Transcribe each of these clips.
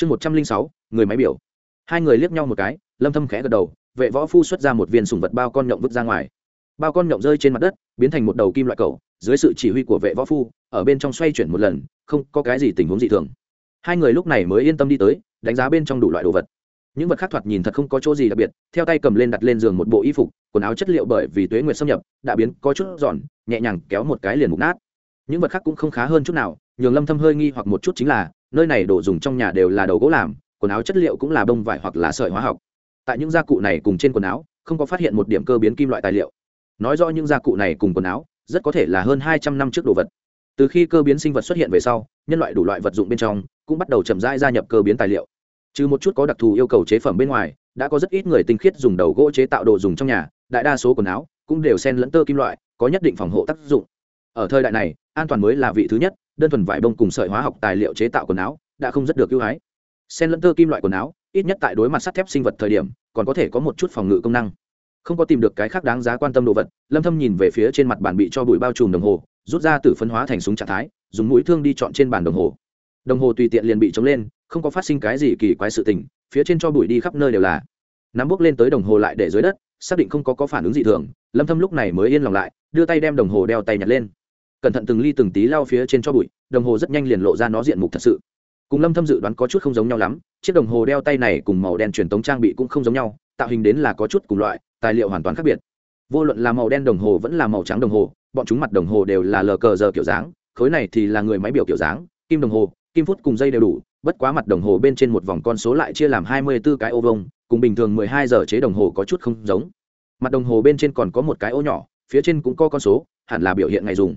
chương một trăm linh sáu, người máy biểu. Hai người liếc nhau một cái, lâm thâm khẽ gật đầu, vệ võ phu xuất ra một viên sủng vật bao con nhộng vứt ra ngoài. Bao con nhộng rơi trên mặt đất, biến thành một đầu kim loại cầu, dưới sự chỉ huy của vệ võ phu, ở bên trong xoay chuyển một lần, không có cái gì tình huống dị thường. Hai người lúc này mới yên tâm đi tới, đánh giá bên trong đủ loại đồ vật. Những vật khác thoạt nhìn thật không có chỗ gì đặc biệt, theo tay cầm lên đặt lên giường một bộ y phục, quần áo chất liệu bởi vì tuế nguyệt xâm nhập, đã biến có chút giòn, nhẹ nhàng kéo một cái liền mục nát. Những vật khác cũng không khá hơn chút nào, nhường lâm thâm hơi nghi hoặc một chút chính là nơi này đồ dùng trong nhà đều là đầu gỗ làm, quần áo chất liệu cũng là bông vải hoặc là sợi hóa học. Tại những gia cụ này cùng trên quần áo, không có phát hiện một điểm cơ biến kim loại tài liệu. Nói rõ những gia cụ này cùng quần áo, rất có thể là hơn hai trăm năm trước đồ vật. Từ khi cơ biến sinh vật xuất hiện về sau, nhân loại đủ loại vật dụng bên trong cũng bắt đầu chậm rãi gia nhập cơ biến tài liệu. Trừ một chút có đặc thù yêu cầu chế phẩm bên ngoài, đã có rất ít người tinh khiết dùng đầu gỗ chế tạo đồ dùng trong nhà, đại đa số quần áo cũng đều xen lẫn tơ kim loại, có nhất định phòng hộ tác dụng. Ở thời đại này, an toàn mới là vị thứ nhất đơn thuần vải bông cùng sợi hóa học tài liệu chế tạo quần áo, đã không rất được ưu hái xen lẫn tơ kim loại quần áo, ít nhất tại đối mặt sắt thép sinh vật thời điểm, còn có thể có một chút phòng ngự công năng. Không có tìm được cái khác đáng giá quan tâm đồ vật, lâm thâm nhìn về phía trên mặt bàn bị cho bụi bao trùm đồng hồ, rút ra từ phân hóa thành súng trạng thái, dùng mũi thương đi chọn trên bàn đồng hồ. Đồng hồ tùy tiện liền bị chống lên, không có phát sinh cái gì kỳ quái sự tình, phía trên cho bụi đi khắp nơi đều là. Nắm bước lên tới đồng hồ lại để dưới đất, xác định không có có phản ứng gì thường, lâm thâm lúc này mới yên lòng lại, đưa tay đem đồng hồ đeo tay nhặt lên cẩn thận từng ly từng tí lao phía trên cho bụi, đồng hồ rất nhanh liền lộ ra nó diện mục thật sự. Cùng lâm thâm dự đoán có chút không giống nhau lắm, chiếc đồng hồ đeo tay này cùng màu đen truyền thống trang bị cũng không giống nhau, tạo hình đến là có chút cùng loại, tài liệu hoàn toàn khác biệt. Vô luận là màu đen đồng hồ vẫn là màu trắng đồng hồ, bọn chúng mặt đồng hồ đều là lờ cờ giờ kiểu dáng, khối này thì là người máy biểu kiểu dáng, kim đồng hồ, kim phút cùng dây đều đủ, bất quá mặt đồng hồ bên trên một vòng con số lại chia làm hai mươi 24 cái ô vông cùng bình thường 12 giờ chế đồng hồ có chút không giống. Mặt đồng hồ bên trên còn có một cái ô nhỏ, phía trên cũng có con số, hẳn là biểu hiện ngày dùng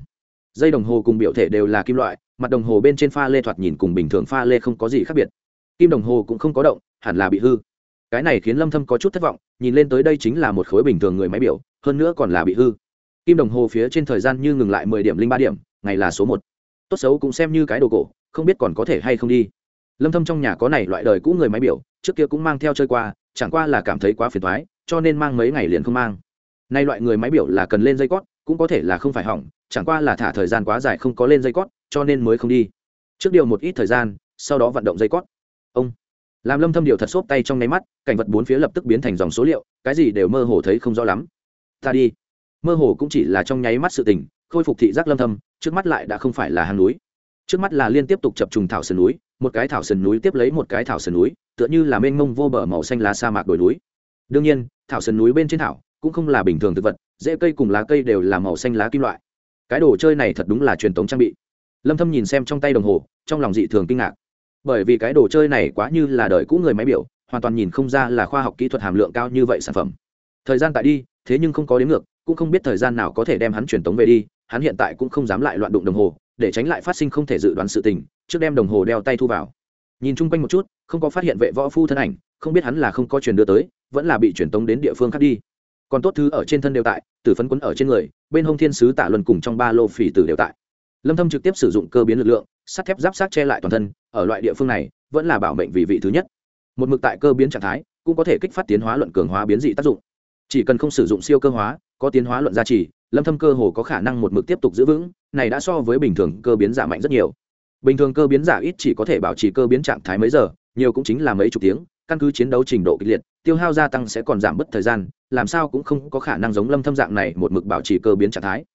dây đồng hồ cùng biểu thể đều là kim loại, mặt đồng hồ bên trên pha lê thoạt nhìn cùng bình thường pha lê không có gì khác biệt. Kim đồng hồ cũng không có động, hẳn là bị hư. Cái này khiến lâm thâm có chút thất vọng, nhìn lên tới đây chính là một khối bình thường người máy biểu, hơn nữa còn là bị hư. Kim đồng hồ phía trên thời gian như ngừng lại 10 điểm linh ba điểm, ngày là số một. Tốt xấu cũng xem như cái đồ cổ, không biết còn có thể hay không đi. Lâm thâm trong nhà có này loại đời cũ người máy biểu, trước kia cũng mang theo chơi qua, chẳng qua là cảm thấy quá phiền toái, cho nên mang mấy ngày liền không mang. Nay loại người máy biểu là cần lên dây cót, cũng có thể là không phải hỏng chẳng qua là thả thời gian quá dài không có lên dây cót cho nên mới không đi. Trước điều một ít thời gian sau đó vận động dây cót. Ông làm lâm thâm điều thật xốp tay trong nháy mắt cảnh vật bốn phía lập tức biến thành dòng số liệu cái gì đều mơ hồ thấy không rõ lắm. Ta đi. Mơ hồ cũng chỉ là trong nháy mắt sự tỉnh, khôi phục thị giác lâm thâm trước mắt lại đã không phải là hang núi. Trước mắt là liên tiếp tục chập trùng thảo sườn núi một cái thảo sườn núi tiếp lấy một cái thảo sườn núi tựa như là mênh mông vô bờ màu xanh lá sa mạc đồi núi. Đương nhiên thảo sườn núi bên trên thảo cũng không là bình thường thực vật rễ cây cùng lá cây đều là màu xanh lá kim loại cái đồ chơi này thật đúng là truyền thống trang bị. Lâm thâm nhìn xem trong tay đồng hồ, trong lòng dị thường kinh ngạc. Bởi vì cái đồ chơi này quá như là đời cũ người máy biểu, hoàn toàn nhìn không ra là khoa học kỹ thuật hàm lượng cao như vậy sản phẩm. Thời gian tại đi, thế nhưng không có đến ngược, cũng không biết thời gian nào có thể đem hắn truyền tống về đi, hắn hiện tại cũng không dám lại loạn đụng đồng hồ, để tránh lại phát sinh không thể dự đoán sự tình, trước đem đồng hồ đeo tay thu vào. Nhìn chung quanh một chút, không có phát hiện vệ võ phu thân ảnh, không biết hắn là không có truyền đưa tới, vẫn là bị truyền tống đến địa phương khác đi còn tốt thứ ở trên thân đều tại, tử phấn quấn ở trên người, bên hông thiên sứ tả luân cùng trong ba lô phỉ tử đều tại. Lâm thâm trực tiếp sử dụng cơ biến lực lượng, sắt thép giáp sát che lại toàn thân, ở loại địa phương này, vẫn là bảo mệnh vì vị thứ nhất. Một mực tại cơ biến trạng thái, cũng có thể kích phát tiến hóa luận cường hóa biến dị tác dụng. Chỉ cần không sử dụng siêu cơ hóa, có tiến hóa luận gia trì, lâm thâm cơ hồ có khả năng một mực tiếp tục giữ vững, này đã so với bình thường cơ biến giả mạnh rất nhiều. Bình thường cơ biến giả ít chỉ có thể bảo trì cơ biến trạng thái mấy giờ, nhiều cũng chính là mấy chục tiếng, căn cứ chiến đấu trình độ kịch liệt tiêu hao gia tăng sẽ còn giảm bớt thời gian, làm sao cũng không có khả năng giống lâm thâm dạng này một mực bảo trì cơ biến trạng thái.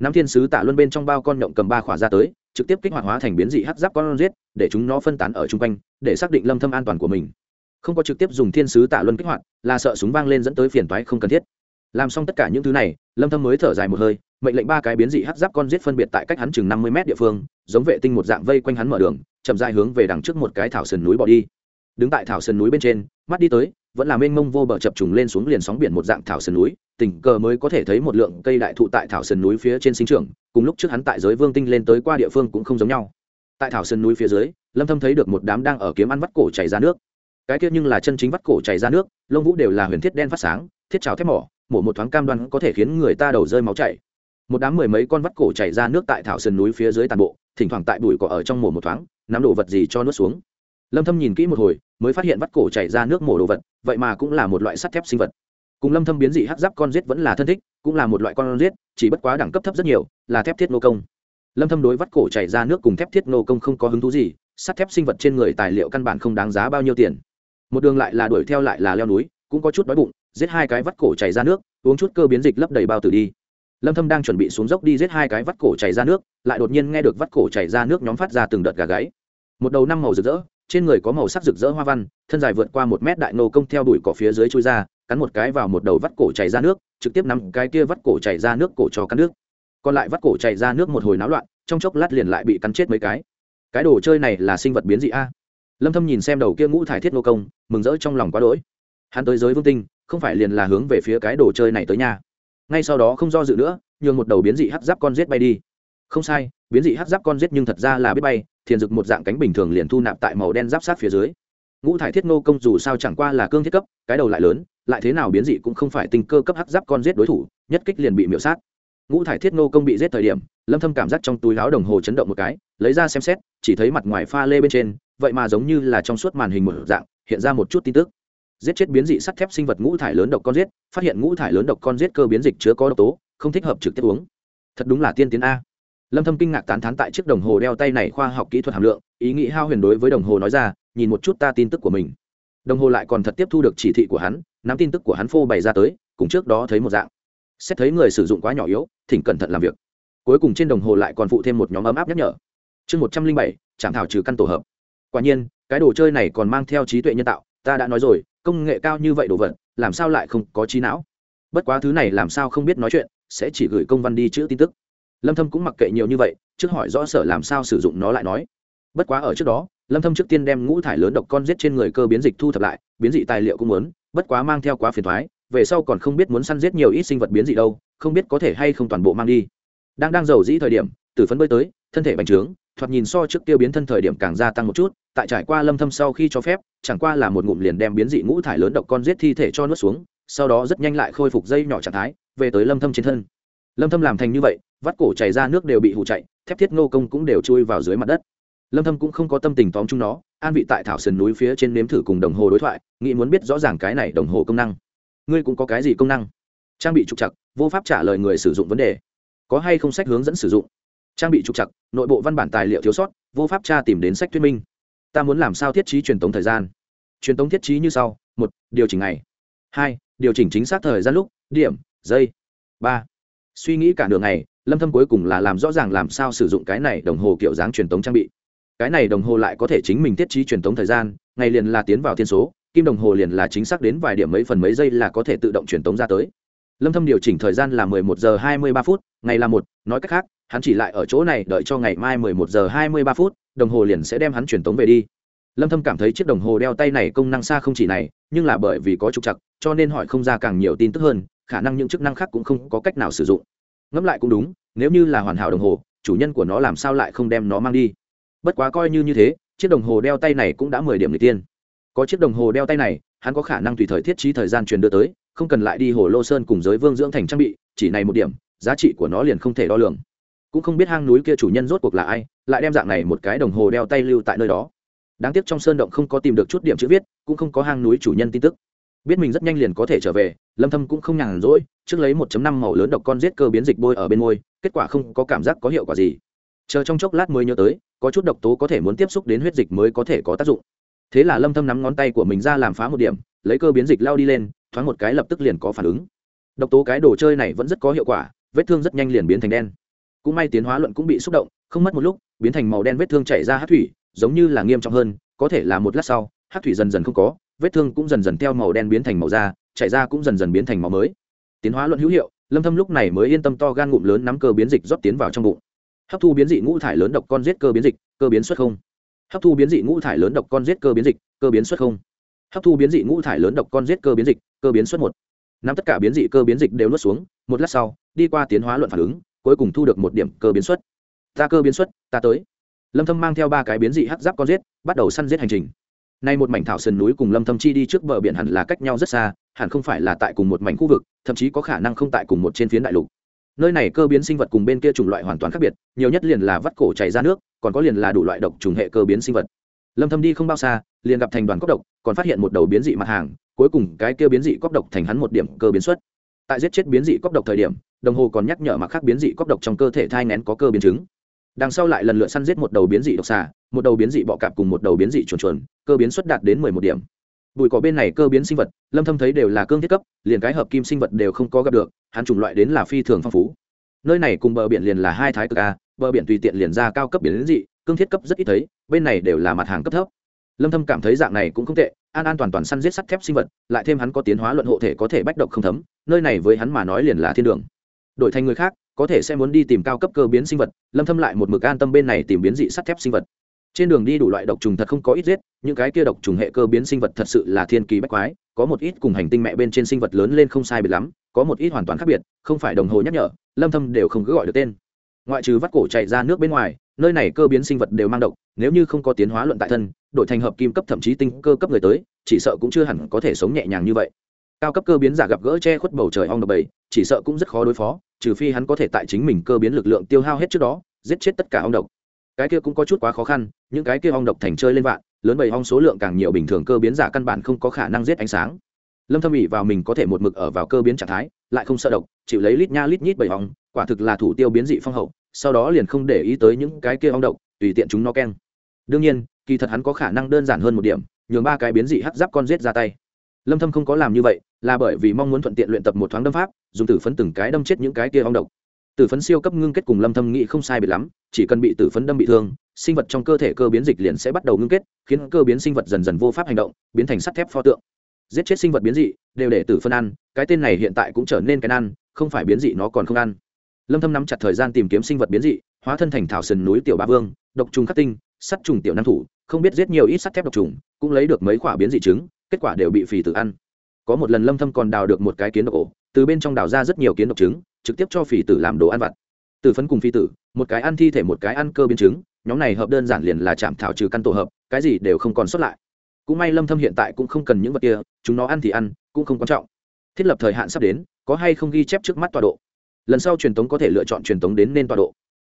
Nam thiên sứ tạ luân bên trong bao con nhộng cầm ba khỏa ra tới, trực tiếp kích hoạt hóa thành biến dị hắc giáp con giết, để chúng nó phân tán ở chung quanh, để xác định lâm thâm an toàn của mình. Không có trực tiếp dùng thiên sứ tạ luân kích hoạt, là sợ súng vang lên dẫn tới phiền toái không cần thiết. Làm xong tất cả những thứ này, lâm thâm mới thở dài một hơi, mệnh lệnh ba cái biến dị hắc giáp con giết phân biệt tại cách hắn chừng 50 mét địa phương, giống vệ tinh một dạng vây quanh hắn mở đường, chậm rãi hướng về đằng trước một cái thảo sườn núi bỏ đi. Đứng tại thảo sườn núi bên trên, mắt đi tới vẫn là mênh mông vô bờ chập trùng lên xuống liền sóng biển một dạng thảo sườn núi, tình cờ mới có thể thấy một lượng cây đại thụ tại thảo sườn núi phía trên sinh trưởng, cùng lúc trước hắn tại giới vương tinh lên tới qua địa phương cũng không giống nhau. Tại thảo sườn núi phía dưới, lâm thâm thấy được một đám đang ở kiếm ăn vắt cổ chảy ra nước. Cái kia nhưng là chân chính vắt cổ chảy ra nước, lông vũ đều là huyền thiết đen phát sáng, thiết trào thép mỏ, mổ một thoáng cam đoan có thể khiến người ta đầu rơi máu chảy. Một đám mười mấy con vắt cổ chảy ra nước tại thảo sườn núi phía dưới tàn bộ, thỉnh thoảng tại bụi cỏ ở trong mổ một thoáng, nắm đồ vật gì cho nuốt xuống lâm thâm nhìn kỹ một hồi, mới phát hiện vắt cổ chảy ra nước mổ đồ vật, vậy mà cũng là một loại sắt thép sinh vật. Cùng lâm thâm biến dị hắc giáp con giết vẫn là thân thích, cũng là một loại con giết, chỉ bất quá đẳng cấp thấp rất nhiều, là thép thiết nô công. Lâm thâm đối vắt cổ chảy ra nước cùng thép thiết nô công không có hứng thú gì, sắt thép sinh vật trên người tài liệu căn bản không đáng giá bao nhiêu tiền. Một đường lại là đuổi theo lại là leo núi, cũng có chút đói bụng, giết hai cái vắt cổ chảy ra nước, uống chút cơ biến dịch lấp đầy bao tử đi. Lâm thâm đang chuẩn bị xuống dốc đi giết hai cái vắt cổ chảy ra nước, lại đột nhiên nghe được vắt cổ chảy ra nước nhóm phát ra từng đợt gà gáy. Một đầu năm màu rực rỡ trên người có màu sắc rực rỡ hoa văn, thân dài vượt qua một mét đại nô công theo đuổi cỏ phía dưới chui ra, cắn một cái vào một đầu vắt cổ chảy ra nước, trực tiếp nắm cái kia vắt cổ chảy ra nước cổ cho cắn nước. Còn lại vắt cổ chảy ra nước một hồi náo loạn, trong chốc lát liền lại bị cắn chết mấy cái. Cái đồ chơi này là sinh vật biến dị a. Lâm thâm nhìn xem đầu kia ngũ thải thiết nô công, mừng rỡ trong lòng quá đỗi. Hắn tới giới vương tinh, không phải liền là hướng về phía cái đồ chơi này tới nhà ngay sau đó không do dự nữa, nhường một đầu biến dị hắc giáp con giết bay đi. Không sai, biến dị hắc giáp con giết nhưng thật ra là biết bay thiền dực một dạng cánh bình thường liền thu nạp tại màu đen giáp sát phía dưới. Ngũ thải thiết nô công dù sao chẳng qua là cương thiết cấp, cái đầu lại lớn, lại thế nào biến dị cũng không phải tinh cơ cấp hắc giáp con giết đối thủ, nhất kích liền bị miễu sát. Ngũ thải thiết nô công bị giết thời điểm, lâm thâm cảm giác trong túi áo đồng hồ chấn động một cái, lấy ra xem xét, chỉ thấy mặt ngoài pha lê bên trên, vậy mà giống như là trong suốt màn hình một dạng, hiện ra một chút tin tức. Giết chết biến dị sắt thép sinh vật ngũ thải lớn độc con giết, phát hiện ngũ thải lớn độc con giết cơ biến dịch chứa có độc tố, không thích hợp trực tiếp uống. Thật đúng là tiên tiến a lâm thâm kinh ngạc tán thán tại chiếc đồng hồ đeo tay này khoa học kỹ thuật hàm lượng, ý nghĩ hao huyền đối với đồng hồ nói ra, nhìn một chút ta tin tức của mình. Đồng hồ lại còn thật tiếp thu được chỉ thị của hắn, nắm tin tức của hắn phô bày ra tới, cùng trước đó thấy một dạng. Xét thấy người sử dụng quá nhỏ yếu, thỉnh cẩn thận làm việc. Cuối cùng trên đồng hồ lại còn phụ thêm một nhóm ấm áp nhắc nhở. Chương một trăm linh bảy trạm thảo trừ căn tổ hợp. Quả nhiên, cái đồ chơi này còn mang theo trí tuệ nhân tạo, ta đã nói rồi, công nghệ cao như vậy đồ vật, làm sao lại không có trí não? Bất quá thứ này làm sao không biết nói chuyện, sẽ chỉ gửi công văn đi chữ tin tức lâm thâm cũng mặc kệ nhiều như vậy, trước hỏi rõ sở làm sao sử dụng nó lại nói. Bất quá ở trước đó, lâm thâm trước tiên đem ngũ thải lớn độc con giết trên người cơ biến dịch thu thập lại, biến dị tài liệu cũng muốn, bất quá mang theo quá phiền toái, về sau còn không biết muốn săn giết nhiều ít sinh vật biến dị đâu, không biết có thể hay không toàn bộ mang đi. Đang đang giàu dĩ thời điểm, tử phấn bơi tới, thân thể bành trướng, thoạt nhìn so trước tiêu biến thân thời điểm càng gia tăng một chút, tại trải qua lâm thâm sau khi cho phép, chẳng qua là một ngụm liền đem biến dị ngũ thải lớn độc con giết thi thể cho nuốt xuống, sau đó rất nhanh lại khôi phục dây nhỏ trạng thái, về tới lâm thâm trên thân. Lâm thâm làm thành như vậy vắt cổ chảy ra nước đều bị hụ chạy, thép thiết ngô công cũng đều chui vào dưới mặt đất. Lâm thâm cũng không có tâm tình tóm chúng nó, an vị tại thảo sườn núi phía trên nếm thử cùng đồng hồ đối thoại, nghĩ muốn biết rõ ràng cái này đồng hồ công năng. Ngươi cũng có cái gì công năng? Trang bị trục chặt vô pháp trả lời người sử dụng vấn đề. Có hay không sách hướng dẫn sử dụng? Trang bị trục chặt nội bộ văn bản tài liệu thiếu sót, vô pháp tra tìm đến sách thuyết minh. Ta muốn làm sao thiết trí truyền tống thời gian? Truyền tống thiết trí như sau, một, điều chỉnh ngày. Hai, điều chỉnh chính xác thời gian lúc, điểm, giây. Ba, suy nghĩ cả đường ngày lâm thâm cuối cùng là làm rõ ràng làm sao sử dụng cái này đồng hồ kiểu dáng truyền tống trang bị. Cái này đồng hồ lại có thể chính mình tiết trí truyền tống thời gian, ngày liền là tiến vào thiên số, kim đồng hồ liền là chính xác đến vài điểm mấy phần mấy giây là có thể tự động truyền tống ra tới. Lâm thâm điều chỉnh thời gian là 11 giờ 23 phút, ngày là một, nói cách khác, hắn chỉ lại ở chỗ này đợi cho ngày mai 11 giờ 23 phút, đồng hồ liền sẽ đem hắn truyền tống về đi. Lâm thâm cảm thấy chiếc đồng hồ đeo tay này công năng xa không chỉ này, nhưng là bởi vì có trục chặt cho nên hỏi không ra càng nhiều tin tức hơn, khả năng những chức năng khác cũng không có cách nào sử dụng ngẫm lại cũng đúng, nếu như là hoàn hảo đồng hồ, chủ nhân của nó làm sao lại không đem nó mang đi? Bất quá coi như như thế, chiếc đồng hồ đeo tay này cũng đã mười điểm người tiên. Có chiếc đồng hồ đeo tay này, hắn có khả năng tùy thời thiết trí thời gian truyền đưa tới, không cần lại đi hồ lô sơn cùng giới vương dưỡng thành trang bị, chỉ này một điểm, giá trị của nó liền không thể đo lường. Cũng không biết hang núi kia chủ nhân rốt cuộc là ai, lại đem dạng này một cái đồng hồ đeo tay lưu tại nơi đó. Đáng tiếc trong sơn động không có tìm được chút điểm chữ viết, cũng không có hang núi chủ nhân tin tức biết mình rất nhanh liền có thể trở về, lâm thâm cũng không nhàn rỗi, trước lấy 1.5 màu lớn độc con giết cơ biến dịch bôi ở bên môi, kết quả không có cảm giác có hiệu quả gì. Chờ trong chốc lát mới nhớ tới, có chút độc tố có thể muốn tiếp xúc đến huyết dịch mới có thể có tác dụng. Thế là lâm thâm nắm ngón tay của mình ra làm phá một điểm, lấy cơ biến dịch lao đi lên, thoáng một cái lập tức liền có phản ứng. Độc tố cái đồ chơi này vẫn rất có hiệu quả, vết thương rất nhanh liền biến thành đen. Cũng may tiến hóa luận cũng bị xúc động, không mất một lúc, biến thành màu đen vết thương chảy ra hắc thủy, giống như là nghiêm trọng hơn, có thể là một lát sau hắc thủy dần dần không có vết thương cũng dần dần theo màu đen biến thành màu da chảy ra cũng dần dần biến thành màu mới tiến hóa luận hữu hiệu lâm thâm lúc này mới yên tâm to gan ngụm lớn nắm cơ biến dịch rót tiến vào trong bụng hấp thu biến dị ngũ thải lớn độc con giết cơ biến dịch cơ biến xuất không hấp thu biến dị ngũ thải lớn độc con giết cơ biến dịch cơ biến xuất không hấp thu biến dị ngũ thải lớn độc con giết cơ biến dịch cơ biến xuất một nắm tất cả biến dị cơ biến dịch đều nuốt xuống một lát sau đi qua tiến hóa luận phản ứng cuối cùng thu được một điểm cơ biến xuất ta cơ biến xuất ta tới lâm thâm mang theo ba cái biến dị hắc giáp con giết bắt đầu săn giết hành trình nay một mảnh thảo sườn núi cùng lâm thâm chi đi trước bờ biển hẳn là cách nhau rất xa, hẳn không phải là tại cùng một mảnh khu vực, thậm chí có khả năng không tại cùng một trên phiến đại lục. Nơi này cơ biến sinh vật cùng bên kia chủng loại hoàn toàn khác biệt, nhiều nhất liền là vắt cổ chảy ra nước, còn có liền là đủ loại độc trùng hệ cơ biến sinh vật. Lâm thâm đi không bao xa, liền gặp thành đoàn cốc độc, còn phát hiện một đầu biến dị mặt hàng, cuối cùng cái kia biến dị cốc độc thành hắn một điểm cơ biến xuất. Tại giết chết biến dị cốc độc thời điểm, đồng hồ còn nhắc nhở mặt khác biến dị cốc độc trong cơ thể thai nén có cơ biến chứng đằng sau lại lần lượt săn giết một đầu biến dị độc xà, một đầu biến dị bọ cạp cùng một đầu biến dị chuồn chuồn, cơ biến xuất đạt đến mười một điểm. Bụi cỏ bên này cơ biến sinh vật, lâm thâm thấy đều là cương thiết cấp, liền cái hợp kim sinh vật đều không có gặp được, hắn chủng loại đến là phi thường phong phú. Nơi này cùng bờ biển liền là hai thái cực a, bờ biển tùy tiện liền ra cao cấp biến dị, cương thiết cấp rất ít thấy, bên này đều là mặt hàng cấp thấp. Lâm thâm cảm thấy dạng này cũng không tệ, an an toàn toàn săn giết sắt thép sinh vật, lại thêm hắn có tiến hóa luận hộ thể có thể bách độc không thấm, nơi này với hắn mà nói liền là thiên đường đổi thành người khác, có thể sẽ muốn đi tìm cao cấp cơ biến sinh vật, lâm thâm lại một mực an tâm bên này tìm biến dị sắt thép sinh vật. Trên đường đi đủ loại độc trùng thật không có ít giết, những cái kia độc trùng hệ cơ biến sinh vật thật sự là thiên kỳ bách quái, có một ít cùng hành tinh mẹ bên trên sinh vật lớn lên không sai biệt lắm, có một ít hoàn toàn khác biệt, không phải đồng hồ nhắc nhở, lâm thâm đều không cứ gọi được tên. Ngoại trừ vắt cổ chạy ra nước bên ngoài, nơi này cơ biến sinh vật đều mang độc, nếu như không có tiến hóa luận tại thân, đổi thành hợp kim cấp thậm chí tinh cơ cấp người tới, chỉ sợ cũng chưa hẳn có thể sống nhẹ nhàng như vậy. Cao cấp cơ biến giả gặp gỡ che khuất bầu trời ong độc bầy chỉ sợ cũng rất khó đối phó, trừ phi hắn có thể tại chính mình cơ biến lực lượng tiêu hao hết trước đó, giết chết tất cả ong độc. Cái kia cũng có chút quá khó khăn, những cái kia ong độc thành chơi lên vạn, lớn bầy ong số lượng càng nhiều bình thường cơ biến giả căn bản không có khả năng giết ánh sáng. Lâm thâm ỉ vào mình có thể một mực ở vào cơ biến trạng thái, lại không sợ độc, chịu lấy lít nha lít nhít bầy ong, quả thực là thủ tiêu biến dị phong hậu, sau đó liền không để ý tới những cái kia ong độc, tùy tiện chúng nó keng. Đương nhiên, kỳ thật hắn có khả năng đơn giản hơn một điểm, nhường ba cái biến dị hắc giáp con giết ra tay lâm thâm không có làm như vậy, là bởi vì mong muốn thuận tiện luyện tập một thoáng đâm pháp, dùng tử phấn từng cái đâm chết những cái kia ong độc. Tử phấn siêu cấp ngưng kết cùng lâm thâm nghĩ không sai biệt lắm, chỉ cần bị tử phấn đâm bị thương, sinh vật trong cơ thể cơ biến dịch liền sẽ bắt đầu ngưng kết, khiến cơ biến sinh vật dần dần vô pháp hành động, biến thành sắt thép pho tượng. Giết chết sinh vật biến dị, đều để tử phân ăn, cái tên này hiện tại cũng trở nên cái ăn, không phải biến dị nó còn không ăn. Lâm thâm nắm chặt thời gian tìm kiếm sinh vật biến dị, hóa thân thành thảo sườn núi tiểu ba vương, độc trùng khắc tinh, sắt trùng tiểu nam thủ, không biết giết nhiều ít sắt thép độc trùng, cũng lấy được mấy quả biến dị trứng kết quả đều bị phì tử ăn. Có một lần lâm thâm còn đào được một cái kiến độc ổ, từ bên trong đào ra rất nhiều kiến độc trứng, trực tiếp cho phì tử làm đồ ăn vặt. Từ phấn cùng phi tử, một cái ăn thi thể một cái ăn cơ biến trứng, nhóm này hợp đơn giản liền là chạm thảo trừ căn tổ hợp, cái gì đều không còn xuất lại. Cũng may lâm thâm hiện tại cũng không cần những vật kia, chúng nó ăn thì ăn, cũng không quan trọng. Thiết lập thời hạn sắp đến, có hay không ghi chép trước mắt tọa độ? Lần sau truyền tống có thể lựa chọn truyền tống đến nên tọa độ.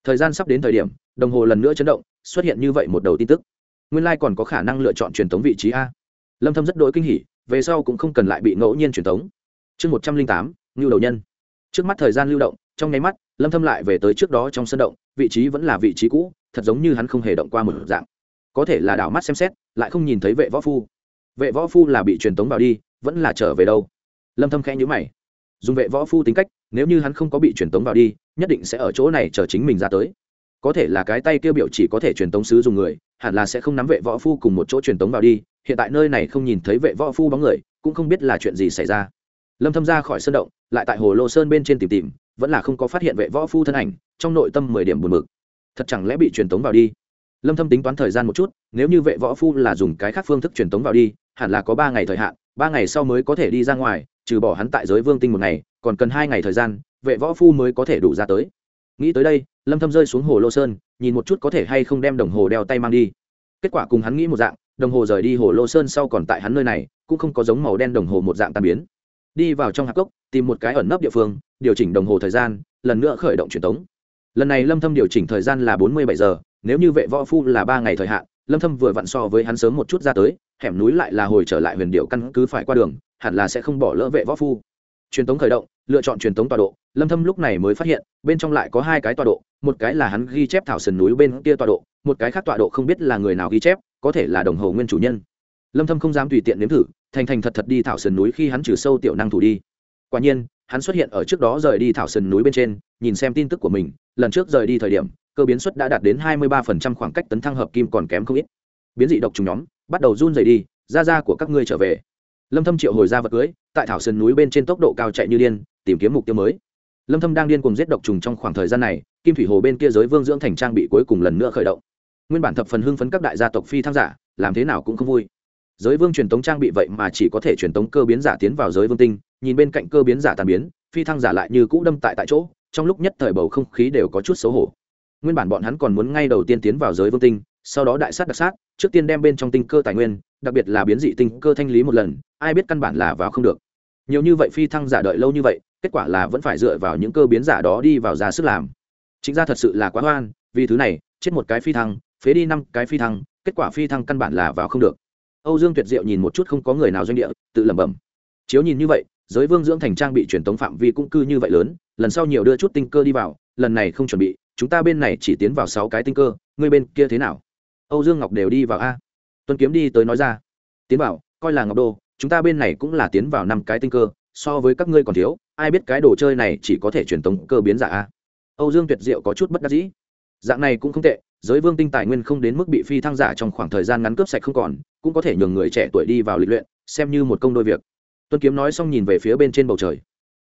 Thời gian sắp đến thời điểm, đồng hồ lần nữa chấn động, xuất hiện như vậy một đầu tin tức. Nguyên lai còn có khả năng lựa chọn truyền tống vị trí a lâm thâm rất đỗi kinh hỉ về sau cũng không cần lại bị ngẫu nhiên truyền tống chương 108, lưu đầu nhân. Trước mắt thời gian lưu động trong nháy mắt lâm thâm lại về tới trước đó trong sân động vị trí vẫn là vị trí cũ thật giống như hắn không hề động qua một dạng. Có thể là đảo mắt xem xét lại không nhìn thấy vệ võ phu. Vệ võ phu là bị truyền tống vào đi vẫn là trở về đâu? Lâm thâm khẽ nhíu mày. Dùng vệ võ phu tính cách nếu như hắn không có bị truyền tống vào đi nhất định sẽ ở chỗ này chờ chính mình ra tới. Có thể là cái tay kia biểu chỉ có thể truyền tống sứ dùng người hẳn là sẽ không nắm vệ võ phu cùng một chỗ truyền tống vào đi hiện tại nơi này không nhìn thấy vệ võ phu bóng người, cũng không biết là chuyện gì xảy ra. Lâm thâm ra khỏi sơn động, lại tại hồ lô sơn bên trên tìm tìm, vẫn là không có phát hiện vệ võ phu thân ảnh, trong nội tâm 10 điểm buồn bực. Thật chẳng lẽ bị truyền tống vào đi? Lâm thâm tính toán thời gian một chút, nếu như vệ võ phu là dùng cái khác phương thức truyền tống vào đi, hẳn là có ba ngày thời hạn, ba ngày sau mới có thể đi ra ngoài, trừ bỏ hắn tại giới vương tinh một ngày, còn cần hai ngày thời gian, vệ võ phu mới có thể đủ ra tới. Nghĩ tới đây, lâm thâm rơi xuống hồ lô sơn, nhìn một chút có thể hay không đem đồng hồ đeo tay mang đi. Kết quả cùng hắn nghĩ một dạng đồng hồ rời đi hồ lô sơn sau còn tại hắn nơi này, cũng không có giống màu đen đồng hồ một dạng tan biến. Đi vào trong hạp cốc, tìm một cái ẩn nấp địa phương, điều chỉnh đồng hồ thời gian, lần nữa khởi động truyền tống. Lần này lâm thâm điều chỉnh thời gian là 47 giờ, nếu như vệ võ phu là ba ngày thời hạn, lâm thâm vừa vặn so với hắn sớm một chút ra tới, hẻm núi lại là hồi trở lại huyền điệu căn cứ phải qua đường, hẳn là sẽ không bỏ lỡ vệ võ phu. Truyền tống khởi động, lựa chọn truyền tống tọa độ, lâm thâm lúc này mới phát hiện, bên trong lại có hai cái tọa độ, một cái là hắn ghi chép thảo sườn núi bên kia tọa độ, một cái khác tọa độ không biết là người nào ghi chép có thể là đồng hồ nguyên chủ nhân. Lâm thâm không dám tùy tiện nếm thử, thành thành thật thật đi thảo sườn núi khi hắn trừ sâu tiểu năng thủ đi. Quả nhiên, hắn xuất hiện ở trước đó rời đi thảo sườn núi bên trên, nhìn xem tin tức của mình, lần trước rời đi thời điểm, cơ biến suất đã đạt đến 23% khoảng cách tấn thăng hợp kim còn kém không ít. Biến dị độc trùng nhóm, bắt đầu run rẩy đi, ra ra của các ngươi trở về. Lâm thâm triệu hồi ra vật cưới, tại thảo sơn núi bên trên tốc độ cao chạy như điên, tìm kiếm mục tiêu mới. Lâm thâm đang điên cuồng giết độc trùng trong khoảng thời gian này, kim thủy hồ bên kia giới vương dưỡng thành trang bị cuối cùng lần nữa khởi động nguyên bản thập phần hưng phấn các đại gia tộc phi thăng giả, làm thế nào cũng không vui. Giới vương truyền tống trang bị vậy mà chỉ có thể truyền tống cơ biến giả tiến vào giới vương tinh, nhìn bên cạnh cơ biến giả tàn biến, phi thăng giả lại như cũ đâm tại tại chỗ, trong lúc nhất thời bầu không khí đều có chút xấu hổ. Nguyên bản bọn hắn còn muốn ngay đầu tiên tiến vào giới vương tinh, sau đó đại sát đặc sát, trước tiên đem bên trong tinh cơ tài nguyên, đặc biệt là biến dị tinh cơ thanh lý một lần, ai biết căn bản là vào không được. Nhiều như vậy phi thăng giả đợi lâu như vậy, kết quả là vẫn phải dựa vào những cơ biến giả đó đi vào ra sức làm. Chính ra thật sự là quá hoan, vì thứ này, chết một cái phi thăng phế đi năm cái phi thăng, kết quả phi thăng căn bản là vào không được. Âu dương tuyệt diệu nhìn một chút không có người nào doanh địa, tự lẩm bẩm. Chiếu nhìn như vậy, giới vương dưỡng thành trang bị truyền tống phạm vi cũng cư như vậy lớn, lần sau nhiều đưa chút tinh cơ đi vào, lần này không chuẩn bị, chúng ta bên này chỉ tiến vào sáu cái tinh cơ, ngươi bên kia thế nào? Âu dương ngọc đều đi vào a. Tuân kiếm đi tới nói ra. Tiến vào, coi là ngọc đô, chúng ta bên này cũng là tiến vào năm cái tinh cơ, so với các ngươi còn thiếu, ai biết cái đồ chơi này chỉ có thể truyền tống cơ biến giả a. Âu dương tuyệt diệu có chút bất đắc dĩ. Dạng này cũng không tệ giới vương tinh tài nguyên không đến mức bị phi thăng giả trong khoảng thời gian ngắn cướp sạch không còn, cũng có thể nhường người trẻ tuổi đi vào lịch luyện, xem như một công đôi việc. Tuân kiếm nói xong nhìn về phía bên trên bầu trời.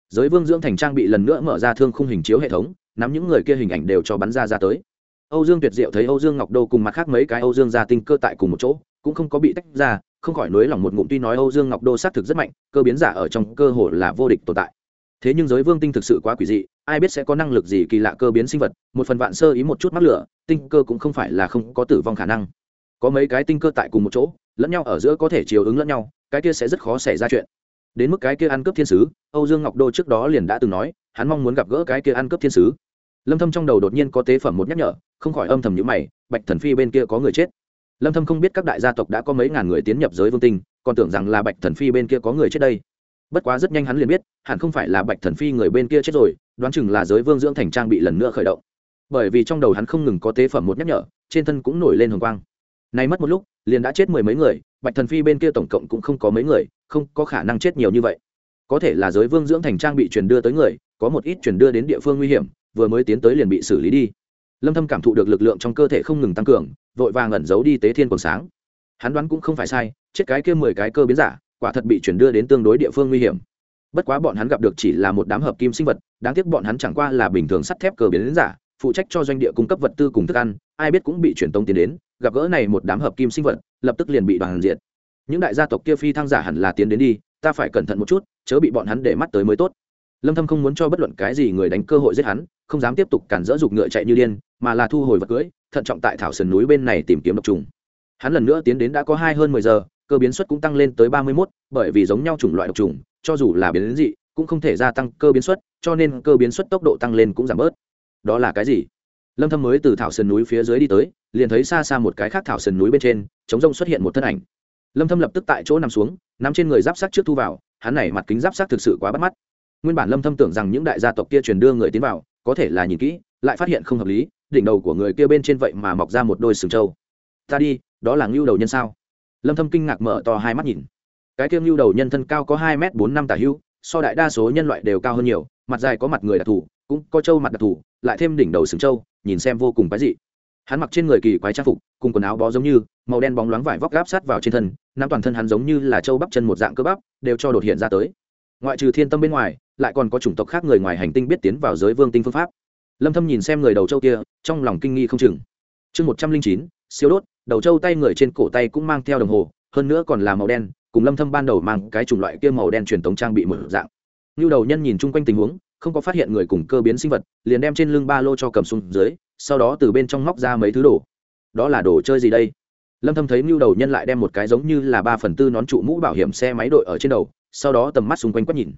Giới vương dưỡng thành trang bị lần nữa mở ra thương khung hình chiếu hệ thống, nắm những người kia hình ảnh đều cho bắn ra ra tới. Âu dương tuyệt diệu thấy âu dương ngọc đô cùng mặt khác mấy cái âu dương gia tinh cơ tại cùng một chỗ, cũng không có bị tách ra, không khỏi nới lòng một ngụm. Tuy nói âu dương ngọc đô xác thực rất mạnh, cơ biến giả ở trong cơ hồ là vô địch tồn tại thế nhưng giới vương tinh thực sự quá quỷ dị, ai biết sẽ có năng lực gì kỳ lạ cơ biến sinh vật, một phần vạn sơ ý một chút mắc lửa, tinh cơ cũng không phải là không có tử vong khả năng. Có mấy cái tinh cơ tại cùng một chỗ, lẫn nhau ở giữa có thể chiều ứng lẫn nhau, cái kia sẽ rất khó xảy ra chuyện. Đến mức cái kia ăn cướp thiên sứ, âu dương ngọc đô trước đó liền đã từng nói, hắn mong muốn gặp gỡ cái kia ăn cướp thiên sứ. Lâm thâm trong đầu đột nhiên có tế phẩm một nhắc nhở, không khỏi âm thầm nhíu mày, bạch thần phi bên kia có người chết. Lâm thâm không biết các đại gia tộc đã có mấy ngàn người tiến nhập giới vương tinh, còn tưởng rằng là bạch thần phi bên kia có người chết đây bất quá rất nhanh hắn liền biết, hẳn không phải là bạch thần phi người bên kia chết rồi, đoán chừng là giới vương dưỡng thành trang bị lần nữa khởi động. Bởi vì trong đầu hắn không ngừng có tế phẩm một nhắc nhở, trên thân cũng nổi lên hồng quang. Nay mất một lúc, liền đã chết mười mấy người, bạch thần phi bên kia tổng cộng cũng không có mấy người, không có khả năng chết nhiều như vậy. Có thể là giới vương dưỡng thành trang bị truyền đưa tới người, có một ít truyền đưa đến địa phương nguy hiểm, vừa mới tiến tới liền bị xử lý đi. Lâm thâm cảm thụ được lực lượng trong cơ thể không ngừng tăng cường, vội vàng ẩn giấu đi tế thiên quần sáng. Hắn đoán cũng không phải sai, chết cái kia mười cái cơ biến giả quả thật bị chuyển đưa đến tương đối địa phương nguy hiểm. Bất quá bọn hắn gặp được chỉ là một đám hợp kim sinh vật, đáng tiếc bọn hắn chẳng qua là bình thường sắt thép cơ biến giả, phụ trách cho doanh địa cung cấp vật tư cùng thức ăn, ai biết cũng bị truyền tông tiến đến, gặp gỡ này một đám hợp kim sinh vật, lập tức liền bị đoàn diện những đại gia tộc kia phi thăng giả hẳn là tiến đến đi, ta phải cẩn thận một chút, chớ bị bọn hắn để mắt tới mới tốt. Lâm thâm không muốn cho bất luận cái gì người đánh cơ hội giết hắn, không dám tiếp tục cản rỡ dục ngựa chạy như điên, mà là thu hồi vật cưỡi thận trọng tại thảo sườn núi bên này tìm kiếm độc trùng. Hắn lần nữa tiến đến đã có hai hơn mười giờ cơ biến suất cũng tăng lên tới ba mươi 31, bởi vì giống nhau chủng loại độc trùng cho dù là biến dị cũng không thể gia tăng cơ biến suất cho nên cơ biến suất tốc độ tăng lên cũng giảm bớt. Đó là cái gì? Lâm thâm mới từ thảo sườn núi phía dưới đi tới liền thấy xa xa một cái khác thảo sườn núi bên trên chống rông xuất hiện một thân ảnh. Lâm thâm lập tức tại chỗ nằm xuống nắm trên người giáp sắt trước thu vào hắn này mặt kính giáp sắt thực sự quá bắt mắt. Nguyên bản lâm thâm tưởng rằng những đại gia tộc kia truyền đưa người tiến vào có thể là nhìn kỹ lại phát hiện không hợp lý đỉnh đầu của người kia bên trên vậy mà mọc ra một đôi sừng trâu. Ta đi đó là ngưu đầu nhân sao? Lâm thâm kinh ngạc mở to hai mắt nhìn. Cái kiêm lưu đầu nhân thân cao có hai m bốn năm tả hưu so đại đa số nhân loại đều cao hơn nhiều, mặt dài có mặt người đặc thù, cũng có trâu mặt đặc thù, lại thêm đỉnh đầu sừng trâu, nhìn xem vô cùng quái dị. Hắn mặc trên người kỳ quái trang phục, cùng quần áo bó giống như, màu đen bóng loáng vải vóc gáp sát vào trên thân nam toàn thân hắn giống như là trâu bắp chân một dạng cơ bắp, đều cho đột hiện ra tới. Ngoại trừ thiên tâm bên ngoài, lại còn có chủng tộc khác người ngoài hành tinh biết tiến vào giới vương tinh phương pháp. Lâm thâm nhìn xem người đầu trâu kia, trong lòng kinh nghi không chừng. Chương một trăm linh chín siêu đốt, đầu trâu tay người trên cổ tay cũng mang theo đồng hồ, hơn nữa còn là màu đen, cùng lâm thâm ban đầu mang cái chủng loại kia màu đen truyền thống trang bị mở dạng. Như đầu nhân nhìn chung quanh tình huống, không có phát hiện người cùng cơ biến sinh vật, liền đem trên lưng ba lô cho cầm xuống dưới, sau đó từ bên trong móc ra mấy thứ đồ. Đó là đồ chơi gì đây? Lâm thâm thấy mưu đầu nhân lại đem một cái giống như là ba phần tư nón trụ mũ bảo hiểm xe máy đội ở trên đầu, sau đó tầm mắt xung quanh quét nhìn.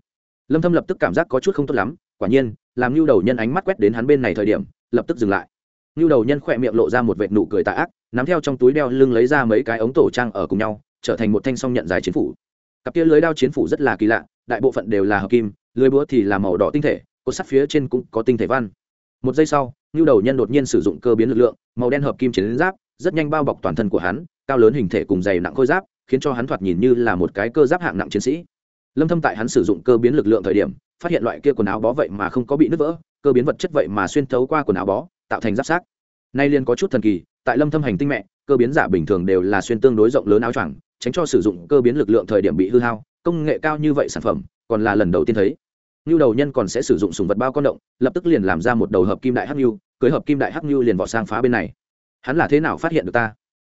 Lâm thâm lập tức cảm giác có chút không tốt lắm, quả nhiên, làm mưu đầu nhân ánh mắt quét đến hắn bên này thời điểm, lập tức dừng lại. Nưu đầu nhân khỏe miệng lộ ra một vệt nụ cười tà ác, nắm theo trong túi đeo lưng lấy ra mấy cái ống tổ trang ở cùng nhau, trở thành một thanh song nhận dài chiến phủ. Cặp kia lưới đao chiến phủ rất là kỳ lạ, đại bộ phận đều là hợp kim, lưới búa thì là màu đỏ tinh thể, cột sắt phía trên cũng có tinh thể văn. Một giây sau Nưu đầu nhân đột nhiên sử dụng cơ biến lực lượng, màu đen hợp kim chiến giáp, rất nhanh bao bọc toàn thân của hắn, cao lớn hình thể cùng dày nặng khôi giáp, khiến cho hắn thoạt nhìn như là một cái cơ giáp hạng nặng chiến sĩ. Lâm thâm tại hắn sử dụng cơ biến lực lượng thời điểm, phát hiện loại kia quần áo bó vậy mà không có bị nứt vỡ, cơ biến vật chất vậy mà xuyên thấu qua quần áo bó tạo thành giáp sát nay liên có chút thần kỳ tại lâm thâm hành tinh mẹ cơ biến giả bình thường đều là xuyên tương đối rộng lớn áo choàng tránh cho sử dụng cơ biến lực lượng thời điểm bị hư hao công nghệ cao như vậy sản phẩm còn là lần đầu tiên thấy Nưu đầu nhân còn sẽ sử dụng sùng vật bao con động, lập tức liền làm ra một đầu hợp kim đại hắc nưu, cưới hợp kim đại hắc nưu liền vọt sang phá bên này. Hắn là thế nào phát hiện được ta?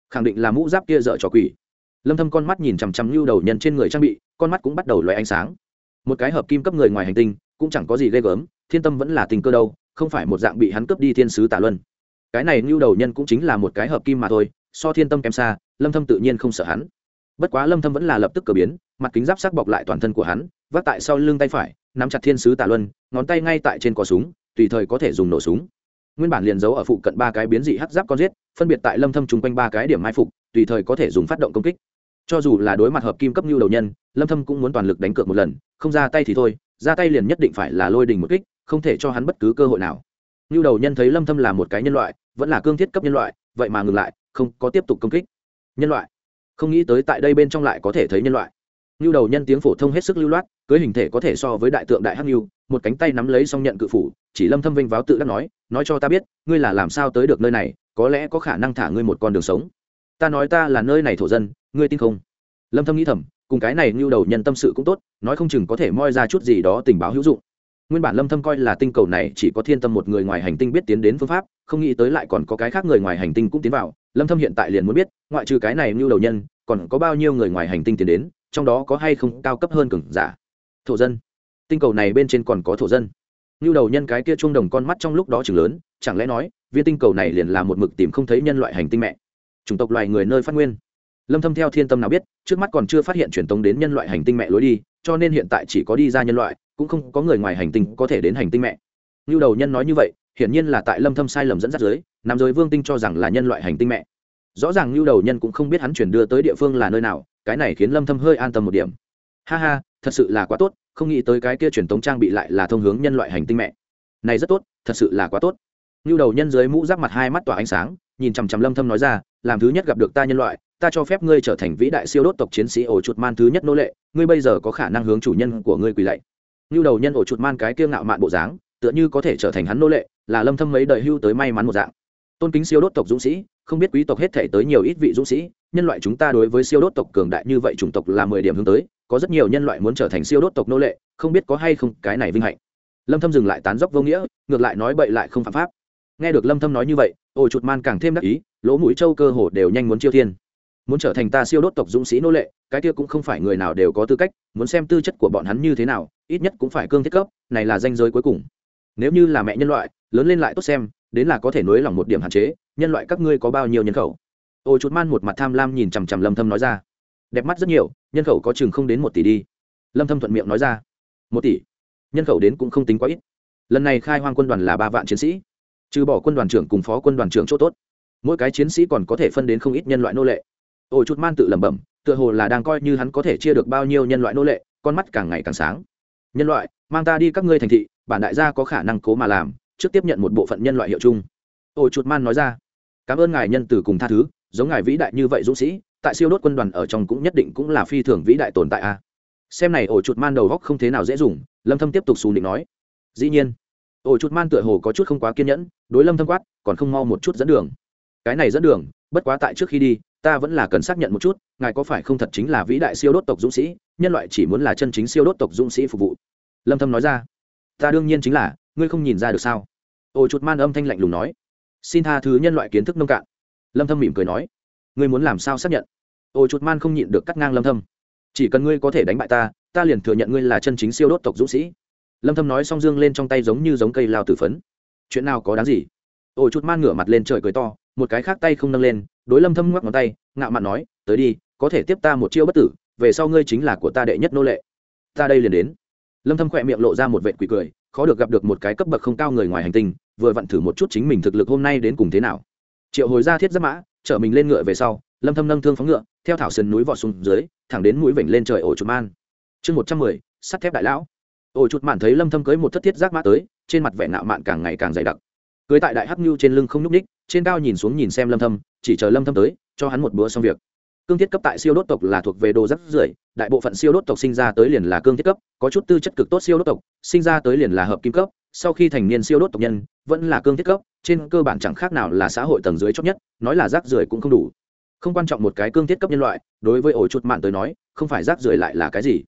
Khẳng định là mũ giáp kia dở trò quỷ. Lâm Thâm con mắt nhìn chằm chằm Nưu đầu nhân trên người trang bị, con mắt cũng bắt đầu lóe ánh sáng. Một cái hợp kim cấp người ngoài hành tinh, cũng chẳng có gì ghê gớm, thiên tâm vẫn là tình cơ đâu, không phải một dạng bị hắn cướp đi thiên sứ tả luân. Cái này Ngưu đầu nhân cũng chính là một cái hợp kim mà thôi, so thiên tâm kém xa, Lâm Thâm tự nhiên không sợ hắn. Bất quá Lâm Thâm vẫn là lập tức cờ biến, mặt kính giáp sắc bọc lại toàn thân của hắn, vác tại sau lưng tay phải, nắm chặt thiên sứ tả luân ngón tay ngay tại trên cò súng tùy thời có thể dùng nổ súng nguyên bản liền giấu ở phụ cận ba cái biến dị hắc giáp con giết phân biệt tại lâm thâm chung quanh ba cái điểm mai phục tùy thời có thể dùng phát động công kích cho dù là đối mặt hợp kim cấp như đầu nhân lâm thâm cũng muốn toàn lực đánh cược một lần không ra tay thì thôi ra tay liền nhất định phải là lôi đình một kích không thể cho hắn bất cứ cơ hội nào. Như đầu nhân thấy lâm thâm là một cái nhân loại, vẫn là cương thiết cấp nhân loại, vậy mà ngừng lại, không có tiếp tục công kích. Nhân loại? Không nghĩ tới tại đây bên trong lại có thể thấy nhân loại. Như đầu nhân tiếng phổ thông hết sức lưu loát, cưới hình thể có thể so với đại tượng đại hắc lưu một cánh tay nắm lấy xong nhận cự phủ, chỉ lâm thâm vinh váo tự đắc nói nói cho ta biết, ngươi là làm sao tới được nơi này, có lẽ có khả năng thả ngươi một con đường sống. Ta nói ta là nơi này thổ dân, ngươi tin không? Lâm thâm nghĩ thầm, cùng cái này như đầu nhân tâm sự cũng tốt, nói không chừng có thể moi ra chút gì đó tình báo hữu dụng nguyên bản lâm thâm coi là tinh cầu này chỉ có thiên tâm một người ngoài hành tinh biết tiến đến phương pháp, không nghĩ tới lại còn có cái khác người ngoài hành tinh cũng tiến vào. Lâm thâm hiện tại liền muốn biết, ngoại trừ cái này như đầu nhân, còn có bao nhiêu người ngoài hành tinh tiến đến, trong đó có hay không cao cấp hơn cường giả? Thổ dân. Tinh cầu này bên trên còn có thổ dân. Như đầu nhân cái kia trung đồng con mắt trong lúc đó chừng lớn, chẳng lẽ nói, viên tinh cầu này liền là một mực tìm không thấy nhân loại hành tinh mẹ? Chủng tộc loài người nơi phát nguyên. Lâm thâm theo thiên tâm nào biết, trước mắt còn chưa phát hiện truyền tống đến nhân loại hành tinh mẹ lối đi cho nên hiện tại chỉ có đi ra nhân loại cũng không có người ngoài hành tinh có thể đến hành tinh mẹ. Như đầu nhân nói như vậy hiển nhiên là tại lâm thâm sai lầm dẫn dắt giới, nam giới vương tinh cho rằng là nhân loại hành tinh mẹ. Rõ ràng như đầu nhân cũng không biết hắn chuyển đưa tới địa phương là nơi nào cái này khiến lâm thâm hơi an tâm một điểm. Ha ha thật sự là quá tốt không nghĩ tới cái kia truyền tống trang bị lại là thông hướng nhân loại hành tinh mẹ. Này rất tốt thật sự là quá tốt. Như đầu nhân dưới mũ giáp mặt hai mắt tỏa ánh sáng nhìn chằm chằm lâm thâm nói ra làm thứ nhất gặp được ta nhân loại ta cho phép ngươi trở thành vĩ đại siêu đốt tộc chiến sĩ ổ chuột man thứ nhất nô lệ, ngươi bây giờ có khả năng hướng chủ nhân của ngươi quỳ lạy. Như đầu nhân ổ chuột man cái kiêng ngạo mạn bộ dáng, tựa như có thể trở thành hắn nô lệ, là lâm thâm mấy đời hưu tới may mắn một dạng. Tôn kính siêu đốt tộc dũng sĩ, không biết quý tộc hết thể tới nhiều ít vị dũng sĩ, nhân loại chúng ta đối với siêu đốt tộc cường đại như vậy chủng tộc là mười điểm hướng tới, có rất nhiều nhân loại muốn trở thành siêu đốt tộc nô lệ, không biết có hay không cái này vinh hạnh. Lâm thâm dừng lại tán dốc vô nghĩa, ngược lại nói bậy lại không phạm pháp. Nghe được lâm thâm nói như vậy, ổ chuột man càng thêm đắc ý, lỗ mũi châu cơ hồ đều nhanh muốn chiêu thiên muốn trở thành ta siêu đốt tộc dũng sĩ nô lệ, cái kia cũng không phải người nào đều có tư cách, muốn xem tư chất của bọn hắn như thế nào, ít nhất cũng phải cương thiết cấp, này là danh giới cuối cùng. Nếu như là mẹ nhân loại, lớn lên lại tốt xem, đến là có thể nối lòng một điểm hạn chế, nhân loại các ngươi có bao nhiêu nhân khẩu? Ôi chút man một mặt tham lam nhìn chằm chằm lâm thâm nói ra. Đẹp mắt rất nhiều, nhân khẩu có chừng không đến một tỷ đi. Lâm thâm thuận miệng nói ra. Một tỷ? Nhân khẩu đến cũng không tính quá ít. Lần này khai hoang quân đoàn là ba vạn chiến sĩ. Trừ bỏ quân đoàn trưởng cùng phó quân đoàn trưởng chỗ tốt, mỗi cái chiến sĩ còn có thể phân đến không ít nhân loại nô lệ ổ chuột man tự lẩm bẩm, tựa hồ là đang coi như hắn có thể chia được bao nhiêu nhân loại nô lệ, con mắt càng ngày càng sáng. Nhân loại, mang ta đi các ngươi thành thị, bản đại gia có khả năng cố mà làm, trước tiếp nhận một bộ phận nhân loại hiệu chung. Ổ chuột man nói ra. Cảm ơn ngài nhân từ cùng tha thứ, giống ngài vĩ đại như vậy dũng sĩ, tại siêu đốt quân đoàn ở trong cũng nhất định cũng là phi thường vĩ đại tồn tại a. Xem này ổ chuột man đầu góc không thế nào dễ dùng, lâm thâm tiếp tục xù định nói. Dĩ nhiên ổ chuột man tựa hồ có chút không quá kiên nhẫn, đối lâm thâm quát, còn không mau một chút dẫn đường. Cái này dẫn đường, bất quá tại trước khi đi ta vẫn là cần xác nhận một chút, ngài có phải không thật chính là vĩ đại siêu đốt tộc dũng sĩ, nhân loại chỉ muốn là chân chính siêu đốt tộc dũng sĩ phục vụ. Lâm thâm nói ra. Ta đương nhiên chính là, ngươi không nhìn ra được sao? Ôi chuột man âm thanh lạnh lùng nói. Xin tha thứ nhân loại kiến thức nông cạn. Lâm thâm mỉm cười nói. Ngươi muốn làm sao xác nhận? Ôi chuột man không nhịn được cắt ngang lâm thâm. Chỉ cần ngươi có thể đánh bại ta ta liền thừa nhận ngươi là chân chính siêu đốt tộc dũng sĩ. Lâm thâm nói xong dương lên trong tay giống như giống cây lao tử phấn. Chuyện nào có đáng gì? Ôi chuột man ngửa mặt lên trời cười to một cái khác tay không nâng lên, đối lâm thâm ngoắc ngón tay, ngạo mạn nói, tới đi, có thể tiếp ta một chiêu bất tử, về sau ngươi chính là của ta đệ nhất nô lệ. Ta đây liền đến. Lâm thâm khỏe miệng lộ ra một vệt quỷ cười, khó được gặp được một cái cấp bậc không cao người ngoài hành tinh, vừa vặn thử một chút chính mình thực lực hôm nay đến cùng thế nào. Triệu hồi ra thiết giáp mã, chở mình lên ngựa về sau, lâm thâm nâng thương phóng ngựa, theo thảo sườn núi vọt xuống dưới, thẳng đến mũi vịnh lên trời ổ chuột man. Chương một trăm mười, sắt thép đại lão. Ổ chuột mạn thấy lâm thâm cưới một thất thiết giáp mã tới, trên mặt vẻ nạo mạn càng ngày càng dày đặc cưới tại đại hắc nhu trên lưng không nhúc ních trên cao nhìn xuống nhìn xem lâm thâm, chỉ chờ lâm thâm tới, cho hắn một bữa xong việc. Cương thiết cấp tại siêu đốt tộc là thuộc về đồ rất rưởi, đại bộ phận siêu đốt tộc sinh ra tới liền là cương thiết cấp, có chút tư chất cực tốt siêu đốt tộc, sinh ra tới liền là hợp kim cấp, sau khi thành niên siêu đốt tộc nhân, vẫn là cương thiết cấp, trên cơ bản chẳng khác nào là xã hội tầng dưới chót nhất, nói là rác rưởi cũng không đủ. Không quan trọng một cái cương thiết cấp nhân loại, đối với ổ chuột mạn tới nói, không phải rác rưởi lại là cái gì.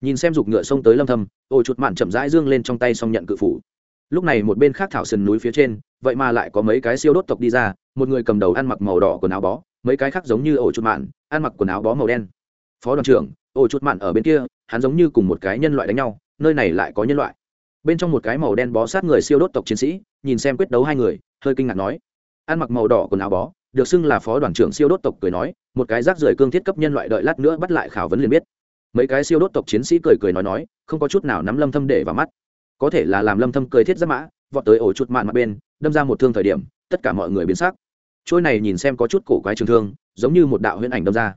Nhìn xem dục ngựa xông tới lâm thâm, ổ chuột mạn chậm rãi dương lên trong tay xong nhận cự phủ lúc này một bên khác thảo sườn núi phía trên, vậy mà lại có mấy cái siêu đốt tộc đi ra, một người cầm đầu ăn mặc màu đỏ quần áo bó, mấy cái khác giống như ổ chuột mạn, ăn mặc quần áo bó màu đen. Phó đoàn trưởng, ổ chuột mạn ở bên kia, hắn giống như cùng một cái nhân loại đánh nhau, nơi này lại có nhân loại. Bên trong một cái màu đen bó sát người siêu đốt tộc chiến sĩ, nhìn xem quyết đấu hai người, hơi kinh ngạc nói, ăn mặc màu đỏ quần áo bó, được xưng là phó đoàn trưởng siêu đốt tộc cười nói, một cái rác rưởi cương thiết cấp nhân loại đợi lát nữa bắt lại khảo vấn liền biết. Mấy cái siêu đốt tộc chiến sĩ cười cười nói nói, không có chút nào nắm lâm thâm để vào mắt có thể là làm lâm thâm cười thiết giáp mã, vọt tới ổ chuột mạn mặt bên, đâm ra một thương thời điểm, tất cả mọi người biến sắc. Trôi này nhìn xem có chút cổ quái trường thương, giống như một đạo huyễn ảnh đâm ra.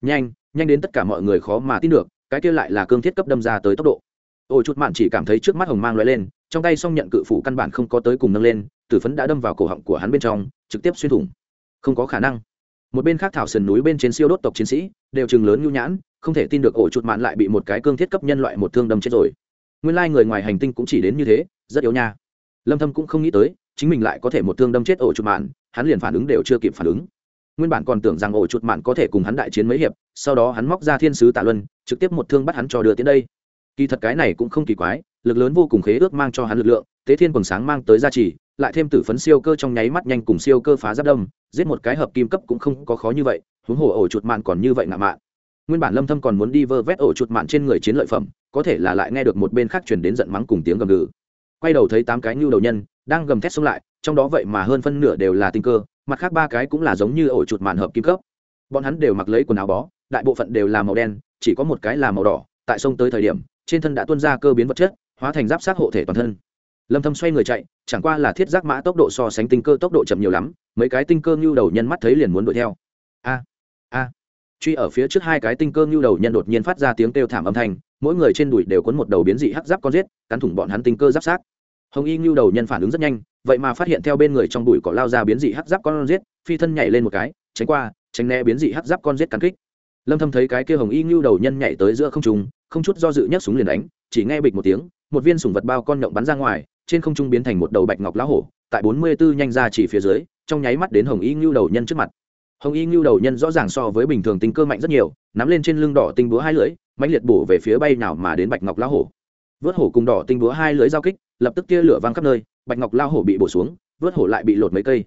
Nhanh nhanh đến tất cả mọi người khó mà tin được, cái kia lại là cương thiết cấp đâm ra tới tốc độ. Ổ chuột mạn chỉ cảm thấy trước mắt hồng mang lóe lên, trong tay song nhận cự phủ căn bản không có tới cùng nâng lên, tử phấn đã đâm vào cổ họng của hắn bên trong, trực tiếp xuyên thủng. Không có khả năng. Một bên khác thảo sườn núi bên trên siêu đốt tộc chiến sĩ, đều chừng lớn nhu nhãn, không thể tin được ổ chuột mạn lại bị một cái cương thiết cấp nhân loại một thương đâm chết rồi nguyên lai người ngoài hành tinh cũng chỉ đến như thế, rất yếu nha. Lâm thâm cũng không nghĩ tới, chính mình lại có thể một thương đâm chết ổ chuột mạn, hắn liền phản ứng đều chưa kịp phản ứng. Nguyên bản còn tưởng rằng ổ chuột mạn có thể cùng hắn đại chiến mấy hiệp, sau đó hắn móc ra thiên sứ tạ luân, trực tiếp một thương bắt hắn cho đưa tiến đây. Kỳ thật cái này cũng không kỳ quái, lực lớn vô cùng khế ước mang cho hắn lực lượng, tế thiên quần sáng mang tới gia trì, lại thêm tử phấn siêu cơ trong nháy mắt nhanh cùng siêu cơ phá giáp đông giết một cái hợp kim cấp cũng không có khó như vậy, huống hồ ổ chuột mạn còn như vậy ngạ mạn nguyên bản lâm thâm còn muốn đi vơ vét ổ chuột mạn trên người chiến lợi phẩm, có thể là lại nghe được một bên khác truyền đến giận mắng cùng tiếng gầm gừ. Quay đầu thấy tám cái nhu đầu nhân, đang gầm thét xông lại, trong đó vậy mà hơn phân nửa đều là tinh cơ, mặt khác ba cái cũng là giống như ổ chuột mạn hợp kim cấp. Bọn hắn đều mặc lấy quần áo bó, đại bộ phận đều là màu đen, chỉ có một cái là màu đỏ, tại sông tới thời điểm, trên thân đã tuôn ra cơ biến vật chất, hóa thành giáp sát hộ thể toàn thân. Lâm thâm xoay người chạy, chẳng qua là thiết giác mã tốc độ so sánh tinh cơ tốc độ chậm nhiều lắm, mấy cái tinh cơ nhu đầu nhân mắt thấy liền muốn đuổi theo. A a! Truy ở phía trước hai cái tinh cơ ngưu đầu nhân đột nhiên phát ra tiếng kêu thảm âm thanh, mỗi người trên đùi đều cuốn một đầu biến dị hắc giáp con giết, cắn thủng bọn hắn tinh cơ giáp sát hồng y ngưu đầu nhân phản ứng rất nhanh, vậy mà phát hiện theo bên người trong đùi có lao ra biến dị hắc giáp con giết, phi thân nhảy lên một cái, tránh qua, tránh né biến dị hắc giáp con giết cắn kích. Lâm thâm thấy cái kia hồng y ngưu đầu nhân nhảy tới giữa không trung, không chút do dự nhấc súng liền đánh, chỉ nghe bịch một tiếng, một viên sủng vật bao con nhộng bắn ra ngoài, trên không trung biến thành một đầu bạch ngọc lá hổ, tại bốn mươi 44 nhanh ra chỉ phía dưới, trong nháy mắt đến hồng y ngưu đầu nhân trước mặt hồng y ngưu đầu nhân rõ ràng so với bình thường tinh cơ mạnh rất nhiều, nắm lên trên lưng đỏ tinh búa hai lưỡi mạnh liệt bổ về phía bay nào mà đến bạch ngọc lao hổ. Vớt hổ cùng đỏ tinh búa hai lưỡi giao kích, lập tức tia lửa văng khắp nơi, bạch ngọc lao hổ bị bổ xuống, vớt hổ lại bị lột mấy cây.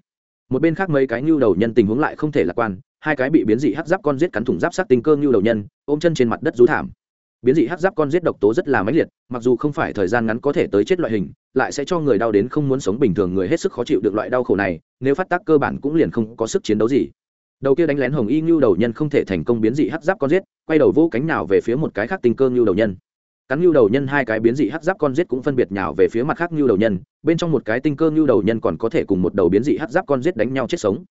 Một bên khác mấy cái ngưu đầu nhân tình huống lại không thể lạc quan, hai cái bị biến dị hắc giáp con giết cắn thủng giáp sát tinh cơ ngưu đầu nhân, ôm chân trên mặt đất rú thảm. Biến dị hắc giáp con giết độc tố rất là mãnh liệt, mặc dù không phải thời gian ngắn có thể tới chết loại hình, lại sẽ cho người đau đến không muốn sống bình thường, người hết sức khó chịu được loại đau khổ này, nếu phát tác cơ bản cũng liền không có sức chiến đấu gì đầu kia đánh lén hồng y ngưu đầu nhân không thể thành công biến dị hắc giáp con giết, quay đầu vô cánh nào về phía một cái khác tinh cơ ngưu đầu nhân. Cắn ngưu đầu nhân hai cái biến dị hắc giáp con giết cũng phân biệt nhào về phía mặt khác ngưu đầu nhân, bên trong một cái tinh cơ ngưu đầu nhân còn có thể cùng một đầu biến dị hắc giáp con giết đánh nhau chết sống.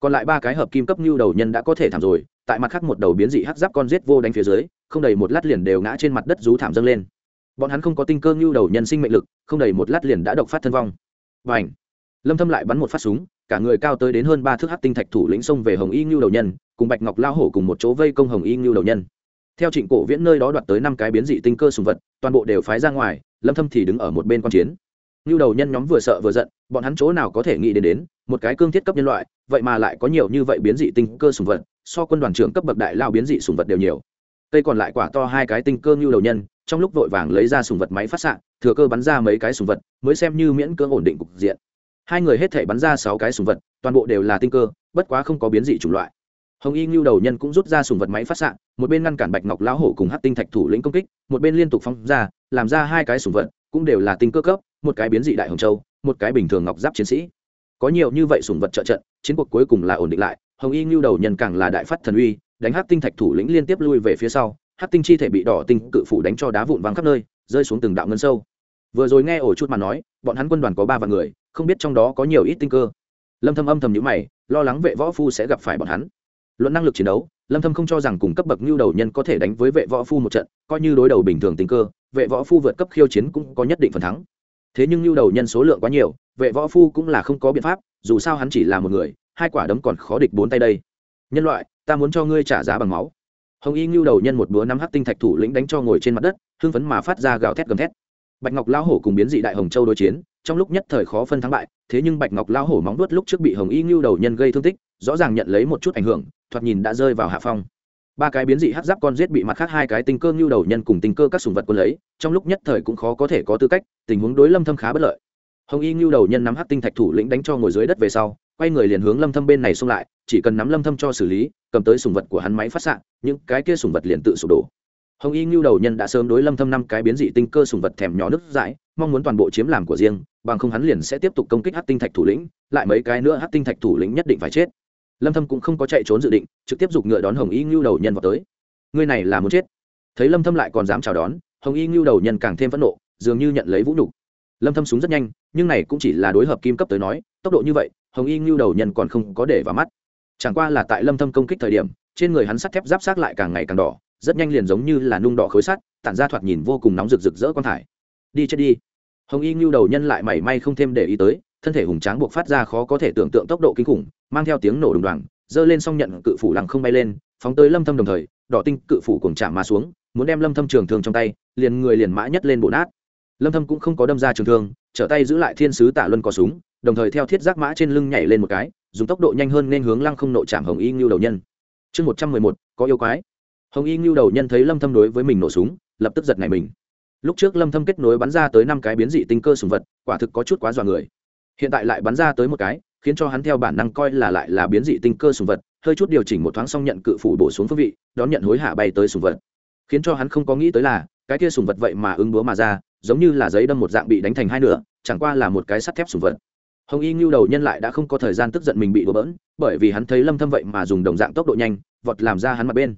Còn lại ba cái hợp kim cấp ngưu đầu nhân đã có thể thảm rồi, tại mặt khác một đầu biến dị hắc giáp con giết vô đánh phía dưới, không đầy một lát liền đều ngã trên mặt đất rú thảm dâng lên. Bọn hắn không có tinh cơ ngưu đầu nhân sinh mệnh lực, không đầy một lát liền đã độc phát thân vong. Và ảnh lâm thâm lại bắn một phát súng cả người cao tới đến hơn ba thước hắc tinh thạch thủ lĩnh xông về hồng y ngưu đầu nhân cùng bạch ngọc lao hổ cùng một chỗ vây công hồng y ngưu đầu nhân. Theo trịnh cổ viễn nơi đó đoạt tới năm cái biến dị tinh cơ sùng vật toàn bộ đều phái ra ngoài lâm thâm thì đứng ở một bên quan chiến. Ngưu đầu nhân nhóm vừa sợ vừa giận bọn hắn chỗ nào có thể nghĩ đến đến một cái cương thiết cấp nhân loại vậy mà lại có nhiều như vậy biến dị tinh cơ sùng vật so quân đoàn trưởng cấp bậc đại lao biến dị sùng vật đều nhiều. Cây còn lại quả to hai cái tinh cơ ngưu đầu nhân trong lúc vội vàng lấy ra sùng vật máy phát sạng, thừa cơ bắn ra mấy cái sùng vật mới xem như miễn cưỡng ổn định cục diện hai người hết thể bắn ra sáu cái sùng vật, toàn bộ đều là tinh cơ, bất quá không có biến dị chủng loại. Hồng y ngưu đầu nhân cũng rút ra sùng vật máy phát xạ, một bên ngăn cản bạch ngọc lão hổ cùng hát tinh thạch thủ lĩnh công kích, một bên liên tục phóng ra, làm ra hai cái sùng vật, cũng đều là tinh cơ cấp, một cái biến dị đại hồng châu, một cái bình thường ngọc giáp chiến sĩ. Có nhiều như vậy sùng vật trợ trận, chiến cuộc cuối cùng là ổn định lại, hồng y ngưu đầu nhân càng là đại phát thần uy, đánh hát tinh thạch thủ lĩnh liên tiếp lui về phía sau hát tinh chi thể bị đỏ tinh cự phủ đánh cho đá vụn vắng khắp nơi, rơi xuống từng đạo ngân sâu. Vừa rồi nghe ổ chút mà nói, bọn hắn quân đoàn có ba vạn người không biết trong đó có nhiều ít tinh cơ. Lâm thâm âm thầm nhíu mày, lo lắng vệ võ phu sẽ gặp phải bọn hắn. Luận năng lực chiến đấu, lâm thâm không cho rằng cùng cấp bậc lưu đầu nhân có thể đánh với vệ võ phu một trận, coi như đối đầu bình thường tinh cơ, vệ võ phu vượt cấp khiêu chiến cũng có nhất định phần thắng. Thế nhưng lưu đầu nhân số lượng quá nhiều, vệ võ phu cũng là không có biện pháp, dù sao hắn chỉ là một người, hai quả đấm còn khó địch bốn tay đây. Nhân loại, ta muốn cho ngươi trả giá bằng máu. Hồng y Lưu đầu nhân một búa năm hắc tinh thạch thủ lĩnh đánh cho ngồi trên mặt đất, hưng phấn mà phát ra gào thét gầm thét. Bạch ngọc lão hổ cùng biến dị đại hồng châu đối chiến trong lúc nhất thời khó phân thắng bại, thế nhưng bạch ngọc lão hổ móng đuốt lúc trước bị hồng y ngưu đầu nhân gây thương tích, rõ ràng nhận lấy một chút ảnh hưởng, thoạt nhìn đã rơi vào hạ phong. Ba cái biến dị hát giáp con giết bị mặt khác hai cái tinh cơ ngưu đầu nhân cùng tinh cơ các sùng vật quân lấy, trong lúc nhất thời cũng khó có thể có tư cách, tình huống đối lâm thâm khá bất lợi. Hồng y ngưu đầu nhân nắm hát tinh thạch thủ lĩnh đánh cho ngồi dưới đất về sau, quay người liền hướng lâm thâm bên này xông lại, chỉ cần nắm lâm thâm cho xử lý, cầm tới sùng vật của hắn máy phát sạng những cái kia sùng vật liền tự sụp đổ hồng y ngưu đầu nhân đã sớm đối lâm thâm năm cái biến dị tinh cơ sùng vật thèm nhỏ nước dãi, mong muốn toàn bộ chiếm làm của riêng, bằng không hắn liền sẽ tiếp tục công kích hắc tinh thạch thủ lĩnh, lại mấy cái nữa hắc tinh thạch thủ lĩnh nhất định phải chết. Lâm thâm cũng không có chạy trốn dự định, trực tiếp giục ngựa đón hồng y ngưu đầu nhân vào tới. Ngươi này là muốn chết. Thấy lâm thâm lại còn dám chào đón, hồng y ngưu đầu nhân càng thêm phẫn nộ, dường như nhận lấy vũ nhục. Lâm thâm súng rất nhanh, nhưng này cũng chỉ là đối hợp kim cấp tới nói, tốc độ như vậy, hồng y ngưu đầu nhân còn không có để vào mắt. Chẳng qua là tại lâm thâm công kích thời điểm, trên người hắn sắt thép giáp sát lại càng ngày càng đỏ rất nhanh liền giống như là nung đỏ khối sắt tản ra thoạt nhìn vô cùng nóng rực rực rỡ quan thải. Đi chết đi. Hồng y ngưu đầu nhân lại mảy may không thêm để ý tới thân thể hùng tráng buộc phát ra khó có thể tưởng tượng tốc độ kinh khủng mang theo tiếng nổ đùng đoàng giơ lên xong nhận cự phủ lặng không bay lên phóng tới lâm thâm đồng thời đỏ tinh cự phủ cùng chạm mà xuống muốn đem lâm thâm trường thương trong tay liền người liền mã nhất lên bổ nát. Lâm thâm cũng không có đâm ra trường thương trở tay giữ lại thiên sứ tạ luân có súng đồng thời theo thiết giác mã trên lưng nhảy lên một cái dùng tốc độ nhanh hơn nên hướng lăng không nộ chạm hồng y ngưu đầu nhân. Chương 111, có yêu quái hồng y ngưu đầu nhân thấy lâm thâm đối với mình nổ súng, lập tức giật nảy mình. Lúc trước lâm thâm kết nối bắn ra tới năm cái biến dị tinh cơ sùng vật, quả thực có chút quá dọa người. Hiện tại lại bắn ra tới một cái, khiến cho hắn theo bản năng coi là lại là biến dị tinh cơ sùng vật, hơi chút điều chỉnh một thoáng xong nhận cự phủ bổ xuống phương vị, đón nhận hối hạ bay tới sùng vật. Khiến cho hắn không có nghĩ tới là, cái kia sùng vật vậy mà ứng búa mà ra, giống như là giấy đâm một dạng bị đánh thành hai nửa, chẳng qua là một cái sắt thép sùng vật. Hồng y ngưu đầu nhân lại đã không có thời gian tức giận mình bị đổ bỡn, bởi vì hắn thấy lâm thâm vậy mà dùng đồng dạng tốc độ nhanh, vọt làm ra hắn mặt bên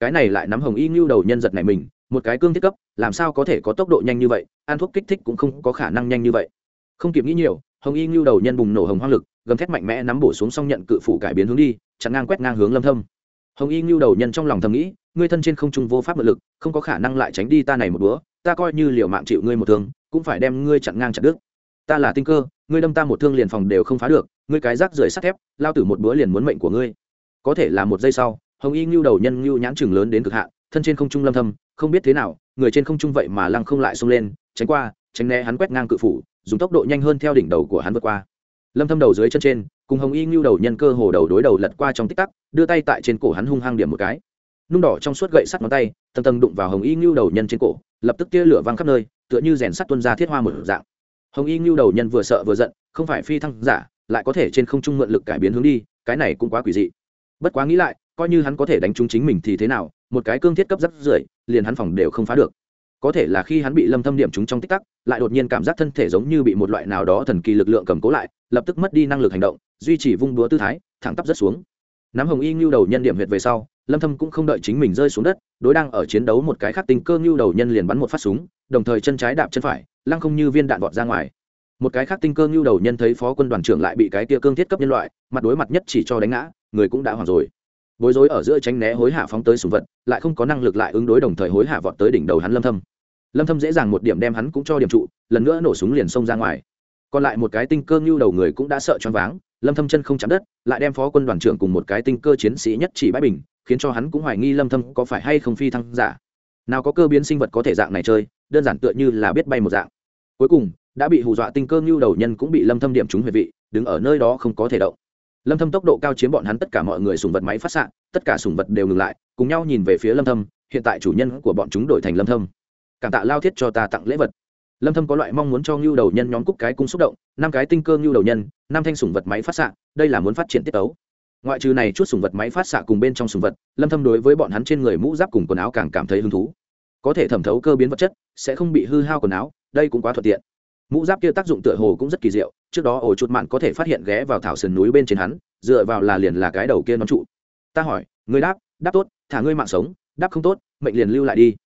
cái này lại nắm hồng y ngưu đầu nhân giật này mình, một cái cương thiết cấp, làm sao có thể có tốc độ nhanh như vậy, ăn thuốc kích thích cũng không có khả năng nhanh như vậy. Không kịp nghĩ nhiều, hồng y ngưu đầu nhân bùng nổ hồng hoang lực, gầm thét mạnh mẽ nắm bổ xuống xong nhận cự phủ cải biến hướng đi, chặn ngang quét ngang hướng lâm thâm. Hồng y ngưu đầu nhân trong lòng thầm nghĩ, ngươi thân trên không trung vô pháp mượn lực, không có khả năng lại tránh đi ta này một búa ta coi như liều mạng chịu ngươi một thương, cũng phải đem ngươi chặn ngang chặt đứt. Ta là tinh cơ, ngươi đâm ta một thương liền phòng đều không phá được, ngươi cái rác rưởi sắt thép, lao tử một búa liền muốn mệnh của ngươi. Có thể là một giây sau hồng y ngưu đầu nhân ngưu nhãn chừng lớn đến cực hạn, thân trên không trung lâm thâm, không biết thế nào, người trên không trung vậy mà lăng không lại xông lên, tránh qua, tránh né hắn quét ngang cự phủ, dùng tốc độ nhanh hơn theo đỉnh đầu của hắn vượt qua. Lâm thâm đầu dưới chân trên, cùng hồng y ngưu đầu nhân cơ hồ đầu đối đầu lật qua trong tích tắc, đưa tay tại trên cổ hắn hung hăng điểm một cái. Nung đỏ trong suốt gậy sắt ngón tay, tầng tầng đụng vào hồng y ngưu đầu nhân trên cổ, lập tức tia lửa văng khắp nơi, tựa như rèn sắt tuôn ra thiết hoa một dạng. Hồng y ngưu đầu nhân vừa sợ vừa giận, không phải phi thăng giả, lại có thể trên không trung mượn lực cải biến hướng đi, cái này cũng quá quỷ dị. Bất quá nghĩ lại coi như hắn có thể đánh trúng chính mình thì thế nào, một cái cương thiết cấp rất rưởi, liền hắn phòng đều không phá được. Có thể là khi hắn bị lâm thâm điểm trúng trong tích tắc, lại đột nhiên cảm giác thân thể giống như bị một loại nào đó thần kỳ lực lượng cầm cố lại, lập tức mất đi năng lực hành động, duy trì vung đúa tư thái, thẳng tắp rất xuống. Nắm hồng y ngưu đầu nhân điểm huyệt về sau, lâm thâm cũng không đợi chính mình rơi xuống đất, đối đang ở chiến đấu một cái khác tinh cơ ngưu đầu nhân liền bắn một phát súng, đồng thời chân trái đạp chân phải, lăng không như viên đạn vọt ra ngoài. Một cái khác tinh cơ ngưu đầu nhân thấy phó quân đoàn trưởng lại bị cái tia cương thiết cấp nhân loại, mặt đối mặt nhất chỉ cho đánh ngã, người cũng đã hoảng rồi bối rối ở giữa tránh né hối hạ phóng tới sùng vật, lại không có năng lực lại ứng đối đồng thời hối hạ vọt tới đỉnh đầu hắn lâm thâm. Lâm thâm dễ dàng một điểm đem hắn cũng cho điểm trụ, lần nữa nổ súng liền xông ra ngoài. Còn lại một cái tinh cơ như đầu người cũng đã sợ choáng váng, lâm thâm chân không chạm đất, lại đem phó quân đoàn trưởng cùng một cái tinh cơ chiến sĩ nhất chỉ bãi bình, khiến cho hắn cũng hoài nghi lâm thâm có phải hay không phi thăng giả. Nào có cơ biến sinh vật có thể dạng này chơi, đơn giản tựa như là biết bay một dạng. Cuối cùng, đã bị hù dọa tinh cơ như đầu nhân cũng bị lâm thâm điểm trúng huyệt vị, đứng ở nơi đó không có thể động lâm thâm tốc độ cao chiếm bọn hắn tất cả mọi người sùng vật máy phát sạng, tất cả sùng vật đều ngừng lại cùng nhau nhìn về phía lâm thâm hiện tại chủ nhân của bọn chúng đổi thành lâm thâm. Cảm tạ lao thiết cho ta tặng lễ vật. Lâm thâm có loại mong muốn cho ngưu đầu nhân nhóm cúc cái cung xúc động năm cái tinh cơ ngưu đầu nhân năm thanh sùng vật máy phát sạng, đây là muốn phát triển tiết tấu. Ngoại trừ này chút sùng vật máy phát xạ cùng bên trong sùng vật lâm thâm đối với bọn hắn trên người mũ giáp cùng quần áo càng cảm thấy hứng thú. Có thể thẩm thấu cơ biến vật chất sẽ không bị hư hao quần áo đây cũng quá thuận tiện mũ giáp kia tác dụng tựa hồ cũng rất kỳ diệu, trước đó ổ chuột mạn có thể phát hiện ghé vào thảo sườn núi bên trên hắn, dựa vào là liền là cái đầu kia nón trụ. Ta hỏi, ngươi đáp đáp tốt, thả ngươi mạng sống, đáp không tốt, mệnh liền lưu lại đi.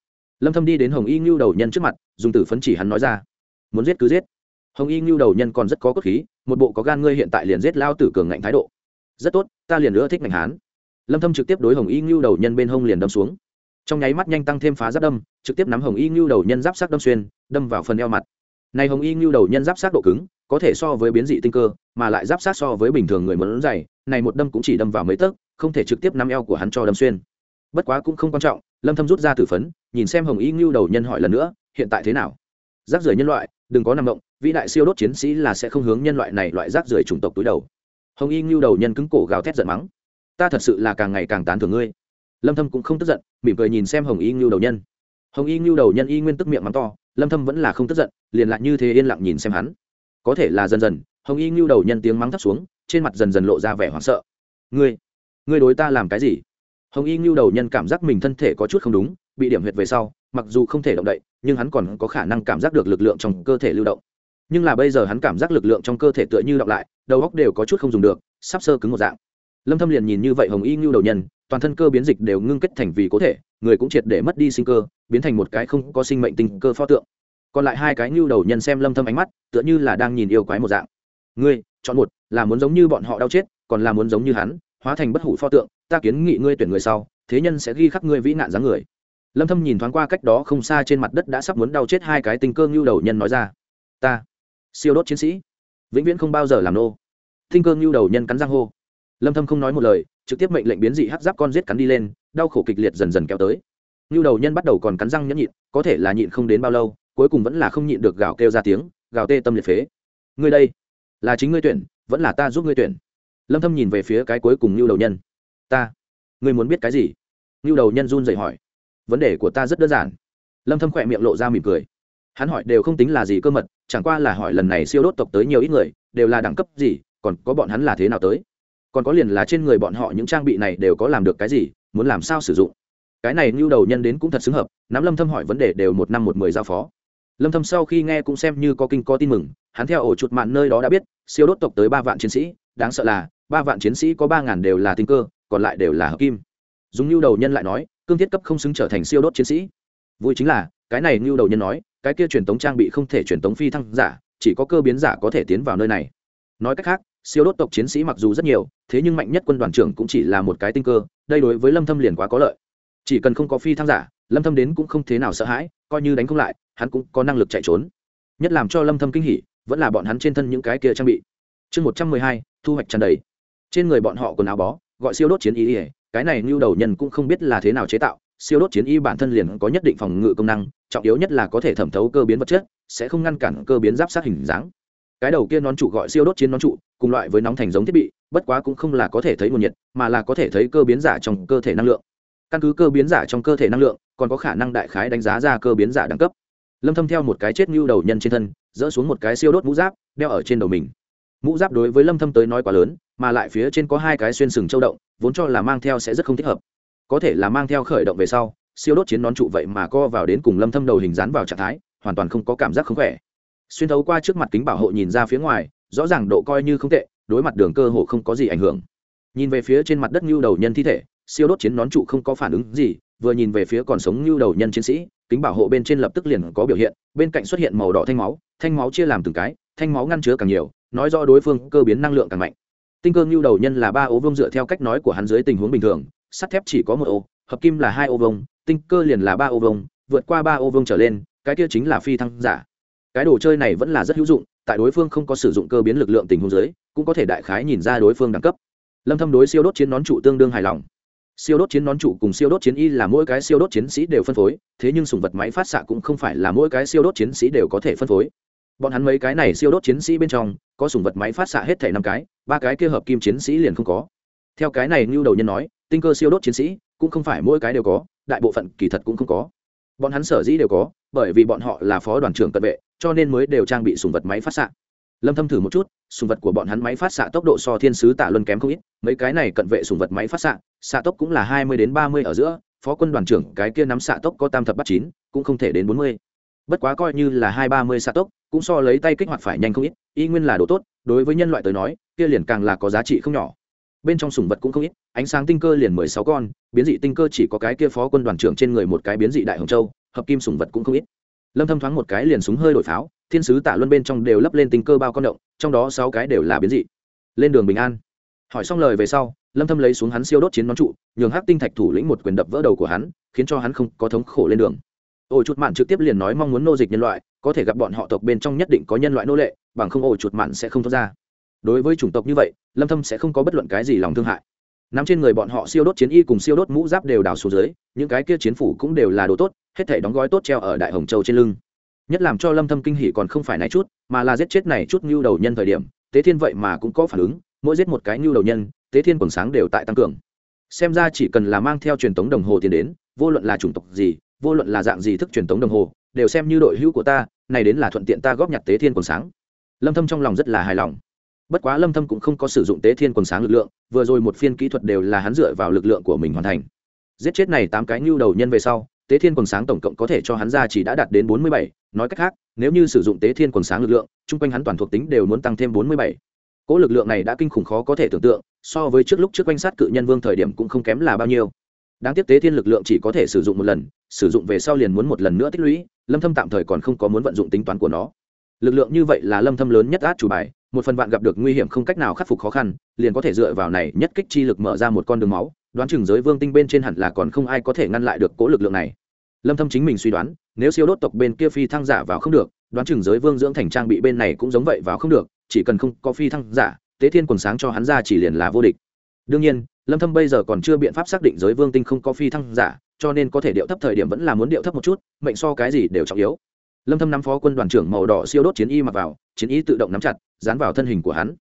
Lâm thâm đi đến hồng y ngưu đầu nhân trước mặt, dùng tử phấn chỉ hắn nói ra. Muốn giết cứ giết. Hồng y ngưu đầu nhân còn rất có cốt khí, một bộ có gan ngươi hiện tại liền giết lao tử cường ngạnh thái độ. Rất tốt, ta liền nữa thích ngành hán. Lâm thâm trực tiếp đối hồng y ngưu đầu nhân bên hông liền đâm xuống. Trong nháy mắt nhanh tăng thêm phá giáp đâm, trực tiếp nắm hồng y ngưu đầu nhân giáp sắc đâm xuyên, đâm vào phần eo mặt này hồng y ngưu đầu nhân giáp sát độ cứng, có thể so với biến dị tinh cơ, mà lại giáp sát so với bình thường người muốn dày, này một đâm cũng chỉ đâm vào mấy tấc, không thể trực tiếp nắm eo của hắn cho đâm xuyên. Bất quá cũng không quan trọng, lâm thâm rút ra tử phấn, nhìn xem hồng y ngưu đầu nhân hỏi lần nữa, hiện tại thế nào? Rác rưởi nhân loại, đừng có nằm động, vĩ đại siêu đốt chiến sĩ là sẽ không hướng nhân loại này loại rác rưởi chủng tộc túi đầu. Hồng y ngưu đầu nhân cứng cổ gào thét giận mắng. Ta thật sự là càng ngày càng tán thưởng ngươi. Lâm thâm cũng không tức giận, mỉm cười nhìn xem hồng y ngưu đầu nhân. Hồng y ngưu đầu nhân y nguyên tức miệng mắng to lâm thâm vẫn là không tức giận liền lại như thế yên lặng nhìn xem hắn có thể là dần dần hồng y ngưu đầu nhân tiếng mắng thấp xuống trên mặt dần dần lộ ra vẻ hoảng sợ ngươi ngươi đối ta làm cái gì hồng y ngưu đầu nhân cảm giác mình thân thể có chút không đúng bị điểm huyệt về sau mặc dù không thể động đậy nhưng hắn còn có khả năng cảm giác được lực lượng trong cơ thể lưu động nhưng là bây giờ hắn cảm giác lực lượng trong cơ thể tựa như động lại đầu óc đều có chút không dùng được sắp sơ cứng một dạng lâm thâm liền nhìn như vậy hồng y ngưu đầu nhân toàn thân cơ biến dịch đều ngưng kết thành vì cố thể người cũng triệt để mất đi sinh cơ, biến thành một cái không có sinh mệnh tinh cơ pho tượng. Còn lại hai cái ngưu đầu nhân xem lâm thâm ánh mắt, tựa như là đang nhìn yêu quái một dạng. Ngươi, chọn một, là muốn giống như bọn họ đau chết, còn là muốn giống như hắn, hóa thành bất hủ pho tượng, ta kiến nghị ngươi tuyển người sau, thế nhân sẽ ghi khắc ngươi vĩ nạn dáng người. Lâm thâm nhìn thoáng qua cách đó không xa trên mặt đất đã sắp muốn đau chết hai cái tinh cơ ngưu đầu nhân nói ra. Ta, siêu đốt chiến sĩ, vĩnh viễn không bao giờ làm nô. Tinh cơ ngưu đầu nhân cắn răng hô. Lâm thâm không nói một lời, trực tiếp mệnh lệnh biến dị hắc giáp con giết cắn đi lên đau khổ kịch liệt dần dần kéo tới. Như đầu nhân bắt đầu còn cắn răng nhẫn nhịn, có thể là nhịn không đến bao lâu, cuối cùng vẫn là không nhịn được gào kêu ra tiếng, gào tê tâm liệt phế. Ngươi đây, là chính ngươi tuyển, vẫn là ta giúp ngươi tuyển. Lâm thâm nhìn về phía cái cuối cùng như đầu nhân. Ta, ngươi muốn biết cái gì? Như đầu nhân run rẩy hỏi. Vấn đề của ta rất đơn giản. Lâm thâm khỏe miệng lộ ra mỉm cười. Hắn hỏi đều không tính là gì cơ mật, chẳng qua là hỏi lần này siêu đốt tộc tới nhiều ít người, đều là đẳng cấp gì, còn có bọn hắn là thế nào tới? Còn có liền là trên người bọn họ những trang bị này đều có làm được cái gì, muốn làm sao sử dụng. Cái này như đầu nhân đến cũng thật xứng hợp, nắm lâm thâm hỏi vấn đề đều một năm một mười giao phó. Lâm thâm sau khi nghe cũng xem như có kinh có tin mừng, hắn theo ổ chuột mạn nơi đó đã biết, siêu đốt tộc tới ba vạn chiến sĩ, đáng sợ là, ba vạn chiến sĩ có ba ngàn đều là tinh cơ, còn lại đều là hợp kim. Dùng như đầu nhân lại nói, cương thiết cấp không xứng trở thành siêu đốt chiến sĩ. Vui chính là, cái này như đầu nhân nói, cái kia truyền tống trang bị không thể truyền tống phi thăng giả, chỉ có cơ biến giả có thể tiến vào nơi này. Nói cách khác siêu đốt tộc chiến sĩ mặc dù rất nhiều thế nhưng mạnh nhất quân đoàn trưởng cũng chỉ là một cái tinh cơ đây đối với lâm thâm liền quá có lợi. Chỉ cần không có phi tham giả lâm thâm đến cũng không thế nào sợ hãi coi như đánh không lại hắn cũng có năng lực chạy trốn. Nhất làm cho lâm thâm kinh hỉ vẫn là bọn hắn trên thân những cái kia trang bị. Chương 112, thu hoạch tràn đầy. Trên người bọn họ quần áo bó gọi siêu đốt chiến y cái này lưu đầu nhân cũng không biết là thế nào chế tạo siêu đốt chiến y bản thân liền có nhất định phòng ngự công năng trọng yếu nhất là có thể thẩm thấu cơ biến vật chất sẽ không ngăn cản cơ biến giáp sát hình dáng cái đầu kia nón trụ gọi siêu đốt chiến nón trụ, cùng loại với nóng thành giống thiết bị, bất quá cũng không là có thể thấy nguồn nhiệt, mà là có thể thấy cơ biến giả trong cơ thể năng lượng. Căn cứ cơ biến giả trong cơ thể năng lượng, còn có khả năng đại khái đánh giá ra cơ biến giả đẳng cấp. Lâm thâm theo một cái chết nhu đầu nhân trên thân, dỡ xuống một cái siêu đốt mũ giáp, đeo ở trên đầu mình. Mũ giáp đối với lâm thâm tới nói quá lớn, mà lại phía trên có hai cái xuyên sừng châu động, vốn cho là mang theo sẽ rất không thích hợp. Có thể là mang theo khởi động về sau, siêu đốt chiến nón trụ vậy mà co vào đến cùng lâm thâm đầu hình dán vào trạng thái, hoàn toàn không có cảm giác không khỏe xuyên thấu qua trước mặt kính bảo hộ nhìn ra phía ngoài, rõ ràng độ coi như không tệ, đối mặt đường cơ hồ không có gì ảnh hưởng. Nhìn về phía trên mặt đất nhu đầu nhân thi thể, siêu đốt chiến nón trụ không có phản ứng gì, vừa nhìn về phía còn sống nhu đầu nhân chiến sĩ, kính bảo hộ bên trên lập tức liền có biểu hiện, bên cạnh xuất hiện màu đỏ thanh máu thanh máu chia làm từng cái, thanh máu ngăn chứa càng nhiều, nói rõ đối phương cơ biến năng lượng càng mạnh. Tinh cơ nhu đầu nhân là ba ô vông dựa theo cách nói của hắn dưới tình huống bình thường, sắt thép chỉ có một ô, hợp kim là hai ô vông tinh cơ liền là ba ô vông vượt qua ba ô vông trở lên, cái kia chính là phi thăng giả cái đồ chơi này vẫn là rất hữu dụng, tại đối phương không có sử dụng cơ biến lực lượng tình huống dưới, cũng có thể đại khái nhìn ra đối phương đẳng cấp. Lâm thâm đối siêu đốt chiến nón trụ tương đương hài lòng. Siêu đốt chiến nón trụ cùng siêu đốt chiến y là mỗi cái siêu đốt chiến sĩ đều phân phối, thế nhưng sùng vật máy phát xạ cũng không phải là mỗi cái siêu đốt chiến sĩ đều có thể phân phối. Bọn hắn mấy cái này siêu đốt chiến sĩ bên trong, có sùng vật máy phát xạ hết thể năm cái, ba cái kia hợp kim chiến sĩ liền không có. Theo cái này như đầu nhân nói, tinh cơ siêu đốt chiến sĩ cũng không phải mỗi cái đều có, đại bộ phận kỳ thật cũng không có. Bọn hắn sở dĩ đều có, bởi vì bọn họ là phó đoàn trưởng cận vệ cho nên mới đều trang bị sùng vật máy phát xạ. Lâm thâm thử một chút, sùng vật của bọn hắn máy phát xạ tốc độ so thiên sứ tạ luân kém không ít, mấy cái này cận vệ sùng vật máy phát xạ xạ tốc cũng là 20 đến 30 ở giữa, phó quân đoàn trưởng cái kia nắm xạ tốc có tam thập bắt chín, cũng không thể đến 40. bất quá coi như là hai ba mươi xạ tốc, cũng so lấy tay kích hoạt phải nhanh không ít, y nguyên là đồ tốt, đối với nhân loại tới nói, kia liền càng là có giá trị không nhỏ. Bên trong sùng vật cũng không ít, ánh sáng tinh cơ liền mười sáu con, biến dị tinh cơ chỉ có cái kia phó quân đoàn trưởng trên người một cái biến dị đại hồng châu, hợp kim sùng vật cũng không ít lâm thâm thoáng một cái liền súng hơi đổi pháo, thiên sứ tạ luân bên trong đều lấp lên tinh cơ bao con động, trong đó sáu cái đều là biến dị. Lên đường bình an. Hỏi xong lời về sau, lâm thâm lấy xuống hắn siêu đốt chiến nón trụ, nhường hắc tinh thạch thủ lĩnh một quyền đập vỡ đầu của hắn, khiến cho hắn không có thống khổ lên đường. Ổ chuột mạn trực tiếp liền nói mong muốn nô dịch nhân loại, có thể gặp bọn họ tộc bên trong nhất định có nhân loại nô lệ, bằng không ổ chuột mạn sẽ không thoát ra. Đối với chủng tộc như vậy, lâm thâm sẽ không có bất luận cái gì lòng thương hại nắm trên người bọn họ siêu đốt chiến y cùng siêu đốt mũ giáp đều đào xuống dưới, những cái kia chiến phủ cũng đều là đồ tốt, hết thể đóng gói tốt treo ở đại hồng châu trên lưng. Nhất làm cho lâm thâm kinh hỉ còn không phải này chút, mà là giết chết này chút nhu đầu nhân thời điểm, tế thiên vậy mà cũng có phản ứng, mỗi giết một cái nhu đầu nhân, tế thiên quần sáng đều tại tăng cường. Xem ra chỉ cần là mang theo truyền thống đồng hồ tiền đến, vô luận là chủng tộc gì, vô luận là dạng gì thức truyền thống đồng hồ, đều xem như đội hữu của ta, này đến là thuận tiện ta góp nhặt tế thiên quần sáng. Lâm thâm trong lòng rất là hài lòng bất quá lâm thâm cũng không có sử dụng tế thiên quần sáng lực lượng vừa rồi một phiên kỹ thuật đều là hắn dựa vào lực lượng của mình hoàn thành. Giết chết này tám cái nhu đầu nhân về sau tế thiên quần sáng tổng cộng có thể cho hắn ra chỉ đã đạt đến 47, nói cách khác nếu như sử dụng tế thiên quần sáng lực lượng chung quanh hắn toàn thuộc tính đều muốn tăng thêm 47. cỗ lực lượng này đã kinh khủng khó có thể tưởng tượng so với trước lúc trước quanh sát cự nhân vương thời điểm cũng không kém là bao nhiêu. Đáng tiếc tế thiên lực lượng chỉ có thể sử dụng một lần sử dụng về sau liền muốn một lần nữa tích lũy lâm thâm tạm thời còn không có muốn vận dụng tính toán của nó. Lực lượng như vậy là lâm thâm lớn nhất át chủ bài một phần bạn gặp được nguy hiểm không cách nào khắc phục khó khăn, liền có thể dựa vào này nhất kích chi lực mở ra một con đường máu, đoán chừng giới vương tinh bên trên hẳn là còn không ai có thể ngăn lại được cỗ lực lượng này. Lâm thâm chính mình suy đoán, nếu siêu đốt tộc bên kia phi thăng giả vào không được, đoán chừng giới vương dưỡng thành trang bị bên này cũng giống vậy vào không được, chỉ cần không có phi thăng giả, tế thiên quần sáng cho hắn ra chỉ liền là vô địch. Đương nhiên, lâm thâm bây giờ còn chưa biện pháp xác định giới vương tinh không có phi thăng giả, cho nên có thể điệu thấp thời điểm vẫn là muốn điệu thấp một chút, mệnh so cái gì đều trọng yếu. Lâm thâm nắm phó quân đoàn trưởng màu đỏ siêu đốt chiến y mặc vào, chiến y tự động nắm chặt dán vào thân hình của hắn.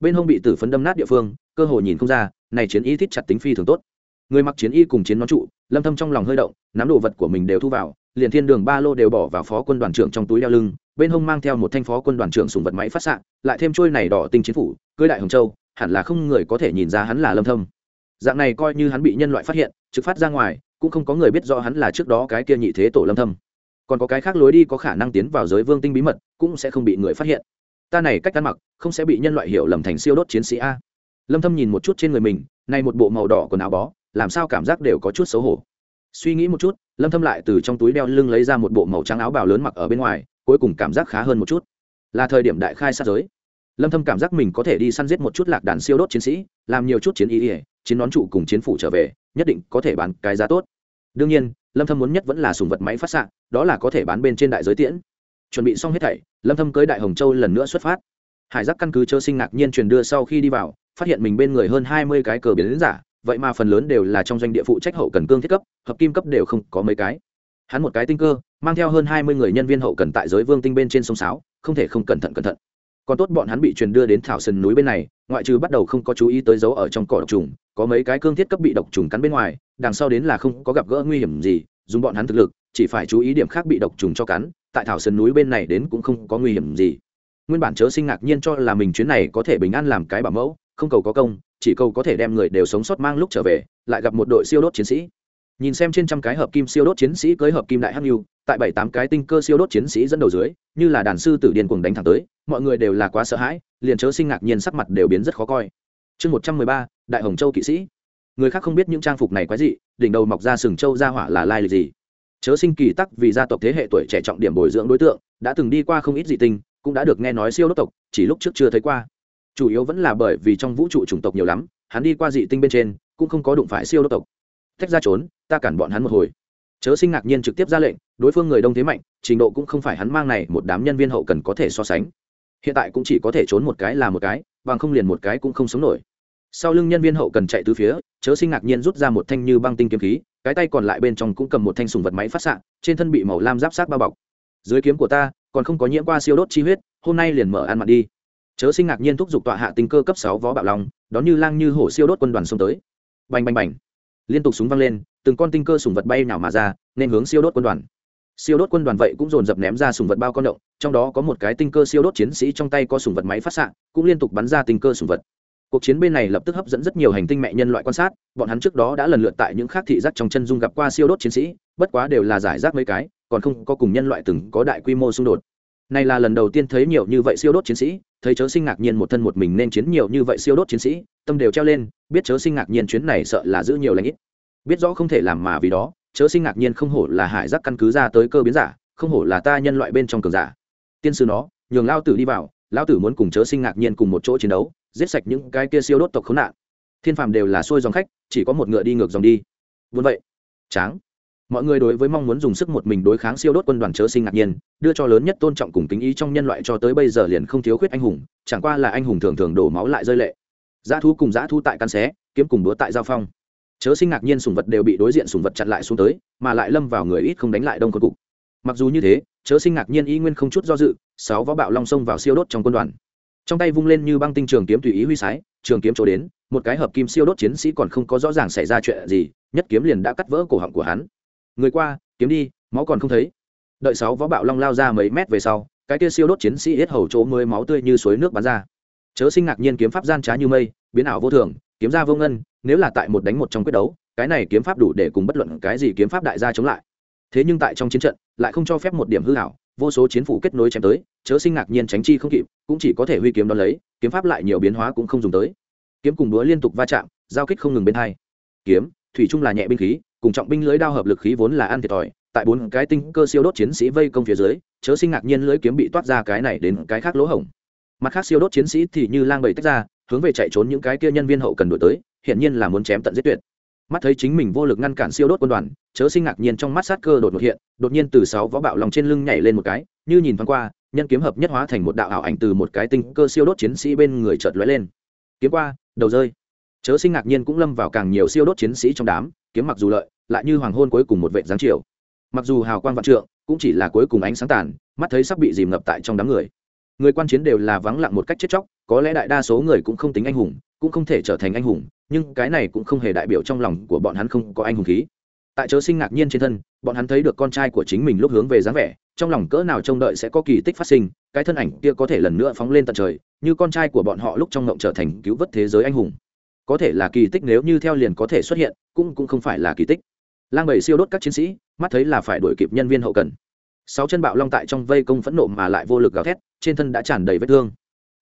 Bên hông bị tử phấn đâm nát địa phương, cơ hồ nhìn không ra, này chiến y thích chặt tính phi thường tốt. Người mặc chiến y cùng chiến nón trụ, lâm thâm trong lòng hơi động, nắm đồ vật của mình đều thu vào, liền thiên đường ba lô đều bỏ vào phó quân đoàn trưởng trong túi đeo lưng, bên hông mang theo một thanh phó quân đoàn trưởng sùng vật máy phát xạ, lại thêm trôi này đỏ tinh chiến phủ, cưới đại hồng châu, hẳn là không người có thể nhìn ra hắn là lâm thâm. Dạng này coi như hắn bị nhân loại phát hiện, trực phát ra ngoài, cũng không có người biết rõ hắn là trước đó cái kia nhị thế tổ lâm thâm. Còn có cái khác lối đi có khả năng tiến vào giới vương tinh bí mật, cũng sẽ không bị người phát hiện ta này cách ăn mặc không sẽ bị nhân loại hiểu lầm thành siêu đốt chiến sĩ a. Lâm thâm nhìn một chút trên người mình nay một bộ màu đỏ quần áo bó, làm sao cảm giác đều có chút xấu hổ. Suy nghĩ một chút, lâm thâm lại từ trong túi đeo lưng lấy ra một bộ màu trắng áo bào lớn mặc ở bên ngoài, cuối cùng cảm giác khá hơn một chút. Là thời điểm đại khai sát giới. Lâm thâm cảm giác mình có thể đi săn giết một chút lạc đàn siêu đốt chiến sĩ, làm nhiều chút chiến ý, chiến nón trụ cùng chiến phủ trở về, nhất định có thể bán cái giá tốt. Đương nhiên, lâm thâm muốn nhất vẫn là sùng vật máy phát sạng đó là có thể bán bên trên đại giới tiễn. Chuẩn bị xong hết thảy lâm thâm cưới đại hồng châu lần nữa xuất phát. Hải giác căn cứ chớ sinh ngạc nhiên truyền đưa sau khi đi vào, phát hiện mình bên người hơn 20 cái cờ biến giả, vậy mà phần lớn đều là trong doanh địa phụ trách hậu cần cương thiết cấp, hợp kim cấp đều không có mấy cái. Hắn một cái tinh cơ, mang theo hơn 20 người nhân viên hậu cần tại giới vương tinh bên trên sông sáo, không thể không cẩn thận cẩn thận. Còn tốt bọn hắn bị truyền đưa đến thảo sơn núi bên này, ngoại trừ bắt đầu không có chú ý tới dấu ở trong cỏ độc trùng, có mấy cái cương thiết cấp bị độc trùng cắn bên ngoài, đằng sau đến là không có gặp gỡ nguy hiểm gì, dùng bọn hắn thực lực chỉ phải chú ý điểm khác bị độc trùng cho cắn, tại thảo sơn núi bên này đến cũng không có nguy hiểm gì. Nguyên bản chớ sinh ngạc nhiên cho là mình chuyến này có thể bình an làm cái bảo mẫu, không cầu có công, chỉ cầu có thể đem người đều sống sót mang lúc trở về, lại gặp một đội siêu đốt chiến sĩ. Nhìn xem trên trăm cái hợp kim siêu đốt chiến sĩ cưới hợp kim đại hắc lưu tại bảy tám cái tinh cơ siêu đốt chiến sĩ dẫn đầu dưới, như là đàn sư tử điên cuồng đánh thẳng tới, mọi người đều là quá sợ hãi, liền chớ sinh ngạc nhiên sắc mặt đều biến rất khó coi. Chương một trăm mười ba, đại hồng châu kỵ sĩ. Người khác không biết những trang phục này quái gì đỉnh đầu mọc ra sừng châu ra hỏa là lai lịch gì chớ sinh kỳ tắc vì gia tộc thế hệ tuổi trẻ trọng điểm bồi dưỡng đối tượng, đã từng đi qua không ít dị tinh cũng đã được nghe nói siêu đốc tộc, chỉ lúc trước chưa thấy qua. Chủ yếu vẫn là bởi vì trong vũ trụ chủng tộc nhiều lắm, hắn đi qua dị tinh bên trên, cũng không có đụng phải siêu đốc tộc. Tách ra trốn, ta cản bọn hắn một hồi. Chớ sinh ngạc nhiên trực tiếp ra lệnh, đối phương người đông thế mạnh, trình độ cũng không phải hắn mang này một đám nhân viên hậu cần có thể so sánh. Hiện tại cũng chỉ có thể trốn một cái là một cái, bằng không liền một cái cũng không sống nổi. Sau lưng nhân viên hậu cần chạy từ phía, chớ sinh ngạc nhiên rút ra một thanh như băng tinh kiếm khí cái tay còn lại bên trong cũng cầm một thanh sùng vật máy phát xạ trên thân bị màu lam giáp sát bao bọc. Dưới kiếm của ta còn không có nhiễm qua siêu đốt chi huyết hôm nay liền mở ăn mặn đi. Chớ sinh ngạc nhiên thúc giục tọa hạ tinh cơ cấp sáu vó bạo lòng, đón như lang như hổ siêu đốt quân đoàn xông tới. Bành bành bành. Liên tục súng văng lên từng con tinh cơ sùng vật bay nào mà ra nên hướng siêu đốt quân đoàn. Siêu đốt quân đoàn vậy cũng dồn dập ném ra sùng vật bao con động trong đó có một cái tinh cơ siêu đốt chiến sĩ trong tay có sùng vật máy phát xạ cũng liên tục bắn ra tinh cơ sùng vật cuộc chiến bên này lập tức hấp dẫn rất nhiều hành tinh mẹ nhân loại quan sát, bọn hắn trước đó đã lần lượt tại những khác thị giác trong chân dung gặp qua siêu đốt chiến sĩ, bất quá đều là giải rác mấy cái, còn không có cùng nhân loại từng có đại quy mô xung đột. Này là lần đầu tiên thấy nhiều như vậy siêu đốt chiến sĩ, thấy chớ sinh ngạc nhiên một thân một mình nên chiến nhiều như vậy siêu đốt chiến sĩ, tâm đều treo lên, biết chớ sinh ngạc nhiên chuyến này sợ là giữ nhiều lãnh ít. Biết rõ không thể làm mà vì đó, chớ sinh ngạc nhiên không hổ là hải giác căn cứ ra tới cơ biến giả, không hổ là ta nhân loại bên trong cường giả. Tiên sư nó, nhường lao tử đi vào, lao tử muốn cùng chớ sinh ngạc nhiên cùng một chỗ chiến đấu giết sạch những cái kia siêu đốt tộc khốn nạn. Thiên phàm đều là xuôi dòng khách, chỉ có một ngựa đi ngược dòng đi. Vốn vậy, tráng. Mọi người đối với mong muốn dùng sức một mình đối kháng siêu đốt quân đoàn chớ sinh ngạc nhiên, đưa cho lớn nhất tôn trọng cùng kính ý trong nhân loại cho tới bây giờ liền không thiếu khuyết anh hùng, chẳng qua là anh hùng thường thường đổ máu lại rơi lệ. Giá thu cùng giá thu tại căn xé, kiếm cùng đúa tại giao phong. Chớ sinh ngạc nhiên sùng vật đều bị đối diện sùng vật chặn lại xuống tới, mà lại lâm vào người ít không đánh lại đông quân cục. Mặc dù như thế, chớ sinh ngạc nhiên y nguyên không chút do dự, sáu võ bạo long sông vào siêu đốt trong quân đoàn trong tay vung lên như băng tinh trường kiếm tùy ý huy sái, trường kiếm chỗ đến, một cái hợp kim siêu đốt chiến sĩ còn không có rõ ràng xảy ra chuyện gì, nhất kiếm liền đã cắt vỡ cổ họng của hắn. Người qua, kiếm đi, máu còn không thấy. Đợi sáu võ bạo long lao ra mấy mét về sau, cái kia siêu đốt chiến sĩ hết hầu chỗ mới máu tươi như suối nước bắn ra. Chớ sinh ngạc nhiên kiếm pháp gian trá như mây, biến ảo vô thường, kiếm ra vô ngân, nếu là tại một đánh một trong quyết đấu, cái này kiếm pháp đủ để cùng bất luận cái gì kiếm pháp đại gia chống lại. Thế nhưng tại trong chiến trận, lại không cho phép một điểm hư hảo vô số chiến phủ kết nối chém tới, chớ sinh ngạc nhiên tránh chi không kịp, cũng chỉ có thể huy kiếm đón lấy, kiếm pháp lại nhiều biến hóa cũng không dùng tới. Kiếm cùng đũa liên tục va chạm, giao kích không ngừng bên hai. Kiếm, thủy chung là nhẹ binh khí, cùng trọng binh lưới đao hợp lực khí vốn là ăn thiệt thòi, tại bốn cái tinh cơ siêu đốt chiến sĩ vây công phía dưới, chớ sinh ngạc nhiên lưới kiếm bị toát ra cái này đến cái khác lỗ hổng. Mặt khác siêu đốt chiến sĩ thì như lang bầy tách ra, hướng về chạy trốn những cái kia nhân viên hậu cần đổi tới hiện nhiên là muốn chém tận giết tuyệt mắt thấy chính mình vô lực ngăn cản siêu đốt quân đoàn, chớ sinh ngạc nhiên trong mắt sát cơ đột ngột hiện, đột nhiên từ sáu võ bạo lòng trên lưng nhảy lên một cái, như nhìn thoáng qua, nhân kiếm hợp nhất hóa thành một đạo ảo ảnh từ một cái tinh cơ siêu đốt chiến sĩ bên người chợt lóe lên. Kiếm qua, đầu rơi. Chớ sinh ngạc nhiên cũng lâm vào càng nhiều siêu đốt chiến sĩ trong đám, kiếm mặc dù lợi, lại như hoàng hôn cuối cùng một vệ giáng chiều. Mặc dù hào quang vạn trượng, cũng chỉ là cuối cùng ánh sáng tàn, mắt thấy sắp bị dìm ngập tại trong đám người. Người quan chiến đều là vắng lặng một cách chết chóc có lẽ đại đa số người cũng không tính anh hùng, cũng không thể trở thành anh hùng, nhưng cái này cũng không hề đại biểu trong lòng của bọn hắn không có anh hùng khí. Tại chớ sinh ngạc nhiên trên thân, bọn hắn thấy được con trai của chính mình lúc hướng về dáng vẻ, trong lòng cỡ nào trông đợi sẽ có kỳ tích phát sinh, cái thân ảnh kia có thể lần nữa phóng lên tận trời, như con trai của bọn họ lúc trong ngộng trở thành cứu vớt thế giới anh hùng. Có thể là kỳ tích nếu như theo liền có thể xuất hiện, cũng cũng không phải là kỳ tích. Lang bầy siêu đốt các chiến sĩ, mắt thấy là phải đuổi kịp nhân viên hậu cần. Sáu chân bạo long tại trong vây công phẫn nộ mà lại vô lực gào thét, trên thân đã tràn đầy vết thương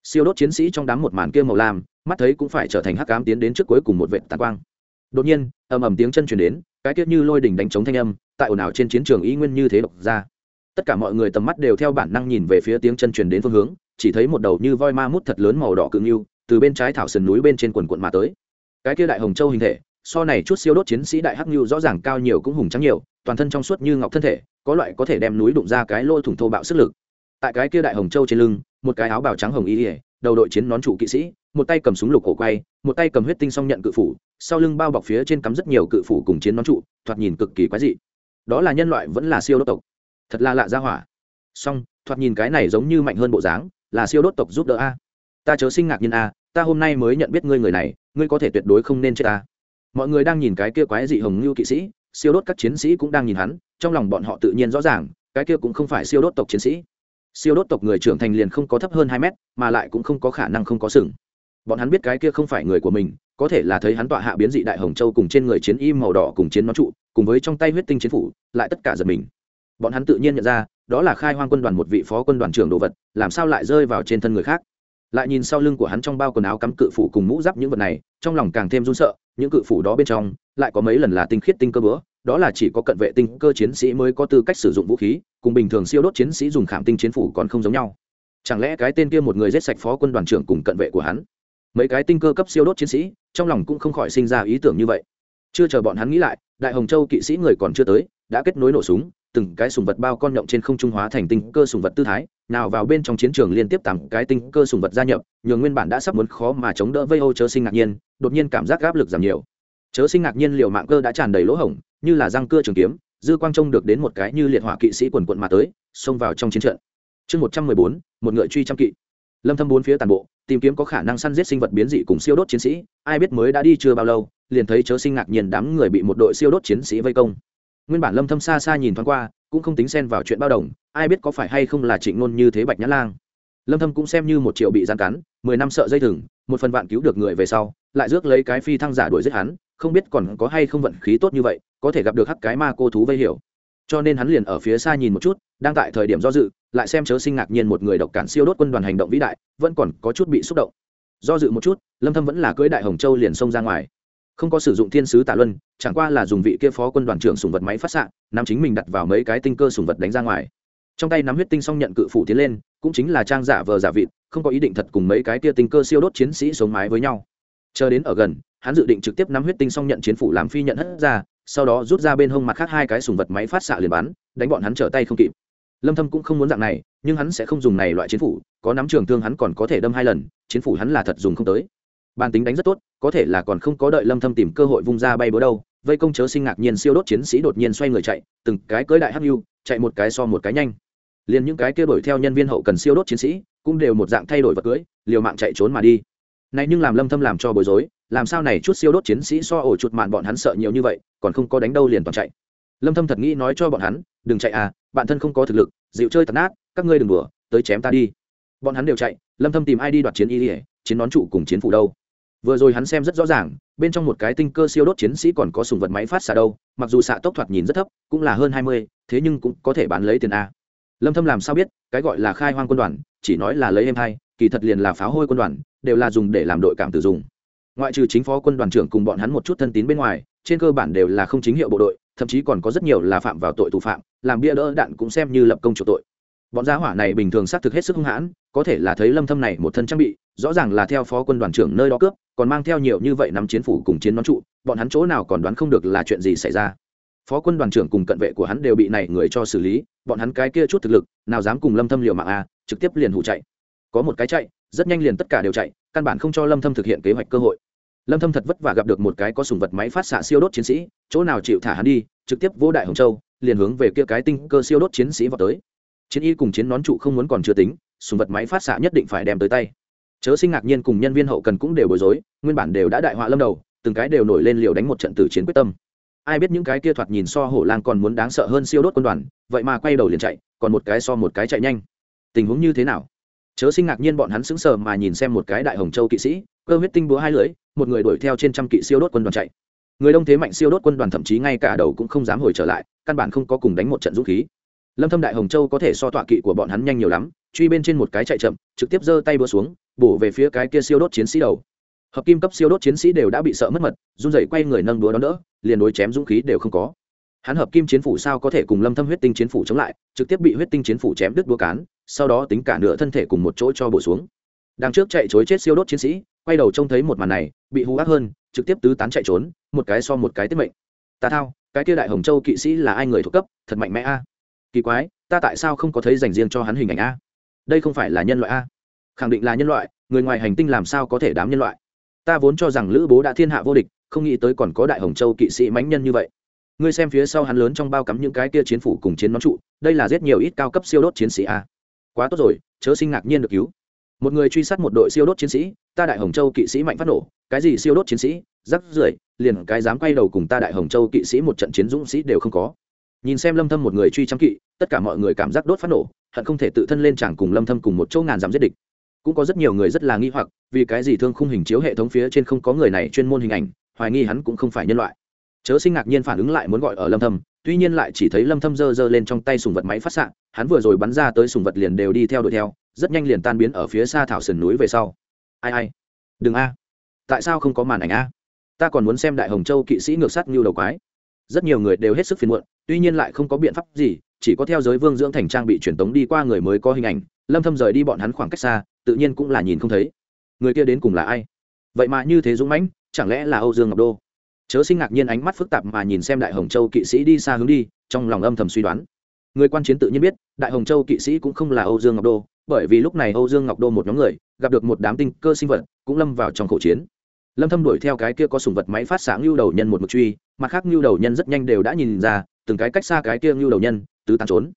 siêu đốt chiến sĩ trong đám một màn kia màu lam, mắt thấy cũng phải trở thành hắc cám tiến đến trước cuối cùng một vệ tàn quang. Đột nhiên, ầm ầm tiếng chân chuyển đến, cái tiết như lôi đỉnh đánh trống thanh âm, tại ồn ào trên chiến trường y nguyên như thế độc ra. Tất cả mọi người tầm mắt đều theo bản năng nhìn về phía tiếng chân chuyển đến phương hướng, chỉ thấy một đầu như voi ma mút thật lớn màu đỏ cự nghiêu từ bên trái thảo sườn núi bên trên quần quận mà tới. Cái kia đại hồng châu hình thể, so này chút siêu đốt chiến sĩ đại hắc nghiêu rõ ràng cao nhiều cũng hùng trắng nhiều, toàn thân trong suốt như ngọc thân thể, có loại có thể đem núi đụng ra cái lôi thủng thô bạo sức lực. Tại cái kia đại hồng châu trên lưng một cái áo bào trắng hồng y ỉa đầu đội chiến nón trụ kỵ sĩ, một tay cầm súng lục cổ quay, một tay cầm huyết tinh song nhận cự phủ, sau lưng bao bọc phía trên cắm rất nhiều cự phủ cùng chiến nón trụ, thoạt nhìn cực kỳ quái dị. Đó là nhân loại vẫn là siêu đốt tộc. Thật là lạ ra hỏa. Song, thoạt nhìn cái này giống như mạnh hơn bộ dáng, là siêu đốt tộc giúp đỡ a. Ta chớ sinh ngạc nhiên a, ta hôm nay mới nhận biết ngươi người này, ngươi có thể tuyệt đối không nên chết ta. Mọi người đang nhìn cái kia quái dị hồng ngưu kỵ sĩ, siêu đốt các chiến sĩ cũng đang nhìn hắn, trong lòng bọn họ tự nhiên rõ ràng, cái kia cũng không phải siêu đốt tộc chiến sĩ siêu đốt tộc người trưởng thành liền không có thấp hơn hai mét, mà lại cũng không có khả năng không có sừng. Bọn hắn biết cái kia không phải người của mình, có thể là thấy hắn tọa hạ biến dị đại hồng châu cùng trên người chiến y màu đỏ cùng chiến nón trụ, cùng với trong tay huyết tinh chiến phủ, lại tất cả giật mình. Bọn hắn tự nhiên nhận ra, đó là khai hoang quân đoàn một vị phó quân đoàn trưởng đồ vật, làm sao lại rơi vào trên thân người khác? Lại nhìn sau lưng của hắn trong bao quần áo cắm cự phủ cùng mũ giáp những vật này, trong lòng càng thêm run sợ, những cự phủ đó bên trong, lại có mấy lần là tinh khiết tinh cơ bữa đó là chỉ có cận vệ tinh cơ chiến sĩ mới có tư cách sử dụng vũ khí, cùng bình thường siêu đốt chiến sĩ dùng khảm tinh chiến phủ còn không giống nhau. Chẳng lẽ cái tên kia một người giết sạch phó quân đoàn trưởng cùng cận vệ của hắn? Mấy cái tinh cơ cấp siêu đốt chiến sĩ, trong lòng cũng không khỏi sinh ra ý tưởng như vậy. Chưa chờ bọn hắn nghĩ lại, đại hồng châu kỵ sĩ người còn chưa tới, đã kết nối nổ súng, từng cái sùng vật bao con nhộng trên không trung hóa thành tinh cơ sùng vật tư thái, nào vào bên trong chiến trường liên tiếp tặng cái tinh cơ sùng vật gia nhập nhường nguyên bản đã sắp muốn khó mà chống đỡ vây ô chớ sinh ngạc nhiên, đột nhiên cảm giác áp lực giảm nhiều chớ sinh ngạc nhiên liệu mạng cơ đã tràn đầy lỗ hổng, như là răng cưa trường kiếm, dư quang trông được đến một cái như liệt hỏa kỵ sĩ quần quận mà tới, xông vào trong chiến trận. Chương một trăm mười bốn, một ngựa truy trăm kỵ. Lâm thâm bốn phía tàn bộ, tìm kiếm có khả năng săn giết sinh vật biến dị cùng siêu đốt chiến sĩ, ai biết mới đã đi chưa bao lâu, liền thấy chớ sinh ngạc nhiên đám người bị một đội siêu đốt chiến sĩ vây công. Nguyên bản lâm thâm xa xa nhìn thoáng qua, cũng không tính xen vào chuyện bao đồng, ai biết có phải hay không là trịnh ngôn như thế bạch nhã lang. Lâm thâm cũng xem như một triệu bị gian cắn, mười năm sợ dây thừng, một phần vạn cứu được người về sau, lại rước lấy cái phi thăng giả đuổi giết hắn không biết còn có hay không vận khí tốt như vậy có thể gặp được hắc cái ma cô thú vây hiểu. Cho nên hắn liền ở phía xa nhìn một chút đang tại thời điểm do dự lại xem chớ sinh ngạc nhiên một người độc cản siêu đốt quân đoàn hành động vĩ đại vẫn còn có chút bị xúc động. Do dự một chút lâm thâm vẫn là cưỡi đại hồng châu liền xông ra ngoài. Không có sử dụng thiên sứ tả luân chẳng qua là dùng vị kia phó quân đoàn trưởng sùng vật máy phát sạng, nắm chính mình đặt vào mấy cái tinh cơ sùng vật đánh ra ngoài. Trong tay nắm huyết tinh xong nhận cự phủ tiến lên cũng chính là trang giả vờ giả vịt không có ý định thật cùng mấy cái kia tinh cơ siêu đốt chiến sĩ sống mái với nhau chờ đến ở gần, hắn dự định trực tiếp nắm huyết tinh xong nhận chiến phủ làm phi nhận hất ra, sau đó rút ra bên hông mặt khác hai cái sùng vật máy phát xạ liền bắn, đánh bọn hắn trở tay không kịp. Lâm thâm cũng không muốn dạng này, nhưng hắn sẽ không dùng này loại chiến phủ, có nắm trường thương hắn còn có thể đâm hai lần, chiến phủ hắn là thật dùng không tới. Bàn tính đánh rất tốt, có thể là còn không có đợi lâm thâm tìm cơ hội vung ra bay bữa đâu, vây công chớ sinh ngạc nhiên siêu đốt chiến sĩ đột nhiên xoay người chạy, từng cái cưỡi đại hắc lưu chạy một cái so một cái nhanh. Liền những cái kia đuổi theo nhân viên hậu cần siêu đốt chiến sĩ, cũng đều một dạng thay đổi vật cưỡi liều mạng chạy trốn mà đi này nhưng làm lâm thâm làm cho bối rối làm sao này chút siêu đốt chiến sĩ so ổ chuột mạn bọn hắn sợ nhiều như vậy còn không có đánh đâu liền toàn chạy. Lâm thâm thật nghĩ nói cho bọn hắn đừng chạy à bạn thân không có thực lực dịu chơi tạt nát các ngươi đừng đùa tới chém ta đi. Bọn hắn đều chạy lâm thâm tìm ai đi đoạt chiến y ỉa chiến nón trụ cùng chiến phủ đâu. Vừa rồi hắn xem rất rõ ràng bên trong một cái tinh cơ siêu đốt chiến sĩ còn có sùng vật máy phát xạ đâu mặc dù xạ tốc thoạt nhìn rất thấp cũng là hơn 20, thế nhưng cũng có thể bán lấy tiền a. Lâm thâm làm sao biết cái gọi là khai hoang quân đoàn chỉ nói là lấy em hai kỳ thật liền là pháo hôi quân đoàn đều là dùng để làm đội cảm tử dùng. Ngoại trừ chính phó quân đoàn trưởng cùng bọn hắn một chút thân tín bên ngoài, trên cơ bản đều là không chính hiệu bộ đội, thậm chí còn có rất nhiều là phạm vào tội tù phạm, làm bia đỡ đạn cũng xem như lập công chủ tội. Bọn gia hỏa này bình thường xác thực hết sức hung hãn, có thể là thấy lâm thâm này một thân trang bị, rõ ràng là theo phó quân đoàn trưởng nơi đó cướp, còn mang theo nhiều như vậy nắm chiến phủ cùng chiến nón trụ, bọn hắn chỗ nào còn đoán không được là chuyện gì xảy ra. Phó quân đoàn trưởng cùng cận vệ của hắn đều bị này người cho xử lý, bọn hắn cái kia chút thực lực, nào dám cùng lâm thâm liều mạng a trực tiếp liền hụ chạy. Có một cái chạy rất nhanh liền tất cả đều chạy, căn bản không cho lâm thâm thực hiện kế hoạch cơ hội. Lâm thâm thật vất vả gặp được một cái có sùng vật máy phát xạ siêu đốt chiến sĩ, chỗ nào chịu thả hắn đi, trực tiếp vô đại hồng châu, liền hướng về kia cái tinh cơ siêu đốt chiến sĩ vào tới. Chiến y cùng chiến nón trụ không muốn còn chưa tính, sùng vật máy phát xạ nhất định phải đem tới tay. Chớ sinh ngạc nhiên cùng nhân viên hậu cần cũng đều bối rối, nguyên bản đều đã đại họa lâm đầu, từng cái đều nổi lên liều đánh một trận tử chiến quyết tâm. Ai biết những cái kia thoạt nhìn so hổ lang còn muốn đáng sợ hơn siêu đốt quân đoàn, vậy mà quay đầu liền chạy, còn một cái so một cái chạy nhanh. Tình huống như thế nào? Chớ sinh ngạc nhiên bọn hắn sững sờ mà nhìn xem một cái đại hồng châu kỵ sĩ, cơ huyết tinh búa hai lưỡi, một người đuổi theo trên trăm kỵ siêu đốt quân đoàn chạy. Người đông thế mạnh siêu đốt quân đoàn thậm chí ngay cả đầu cũng không dám hồi trở lại, căn bản không có cùng đánh một trận dũng khí. Lâm thâm đại hồng châu có thể so tọa kỵ của bọn hắn nhanh nhiều lắm, truy bên trên một cái chạy chậm, trực tiếp giơ tay búa xuống, bổ về phía cái kia siêu đốt chiến sĩ đầu. Hợp kim cấp siêu đốt chiến sĩ đều đã bị sợ mất mật, run rẩy quay người nâng búa đón đỡ, liền đối chém dũng khí đều không có hắn hợp kim chiến phủ sao có thể cùng lâm thâm huyết tinh chiến phủ chống lại, trực tiếp bị huyết tinh chiến phủ chém đứt đũa cán, sau đó tính cả nửa thân thể cùng một chỗ cho bổ xuống. Đằng trước chạy chối chết siêu đốt chiến sĩ, quay đầu trông thấy một màn này, bị hú ác hơn, trực tiếp tứ tán chạy trốn, một cái so một cái tiết mệnh. Ta thao, cái kia đại hồng châu kỵ sĩ là ai người thuộc cấp, thật mạnh mẽ a. Kỳ quái, ta tại sao không có thấy dành riêng cho hắn hình ảnh a? Đây không phải là nhân loại a? Khẳng định là nhân loại, người ngoài hành tinh làm sao có thể đám nhân loại? Ta vốn cho rằng lữ bố đã thiên hạ vô địch, không nghĩ tới còn có đại hồng châu kỵ sĩ mãnh nhân như vậy ngươi xem phía sau hắn lớn trong bao cắm những cái kia chiến phủ cùng chiến nón trụ, đây là rất nhiều ít cao cấp siêu đốt chiến sĩ a. Quá tốt rồi, chớ sinh ngạc nhiên được cứu. Một người truy sát một đội siêu đốt chiến sĩ, ta đại hồng châu kỵ sĩ mạnh phát nổ, cái gì siêu đốt chiến sĩ, rắc rưởi, liền cái dám quay đầu cùng ta đại hồng châu kỵ sĩ một trận chiến dũng sĩ đều không có. Nhìn xem lâm thâm một người truy trăm kỵ, tất cả mọi người cảm giác đốt phát nổ, hận không thể tự thân lên chẳng cùng lâm thâm cùng một chỗ ngàn dám giết địch. Cũng có rất nhiều người rất là nghi hoặc, vì cái gì thương khung hình chiếu hệ thống phía trên không có người này chuyên môn hình ảnh, hoài nghi hắn cũng không phải nhân loại chớ sinh ngạc nhiên phản ứng lại muốn gọi ở lâm thâm tuy nhiên lại chỉ thấy lâm thâm giơ giơ lên trong tay sùng vật máy phát sạng, hắn vừa rồi bắn ra tới sùng vật liền đều đi theo đuổi theo rất nhanh liền tan biến ở phía xa thảo sườn núi về sau. Ai ai đừng a tại sao không có màn ảnh a? Ta còn muốn xem đại hồng châu kỵ sĩ ngược sắt như đầu quái. Rất nhiều người đều hết sức phiền muộn tuy nhiên lại không có biện pháp gì chỉ có theo giới vương dưỡng thành trang bị truyền tống đi qua người mới có hình ảnh. Lâm thâm rời đi bọn hắn khoảng cách xa tự nhiên cũng là nhìn không thấy. Người kia đến cùng là ai? Vậy mà như thế dũng mãnh chẳng lẽ là âu dương ngọc đô? Chớ sinh ngạc nhiên ánh mắt phức tạp mà nhìn xem đại hồng châu kỵ sĩ đi xa hướng đi, trong lòng âm thầm suy đoán. Người quan chiến tự nhiên biết, đại hồng châu kỵ sĩ cũng không là âu dương ngọc đô, bởi vì lúc này âu dương ngọc đô một nhóm người, gặp được một đám tinh cơ sinh vật, cũng lâm vào trong khẩu chiến. Lâm thâm đuổi theo cái kia có sùng vật máy phát sáng lưu đầu nhân một mực truy, mặt khác lưu đầu nhân rất nhanh đều đã nhìn ra, từng cái cách xa cái kia lưu đầu nhân, tứ tán trốn.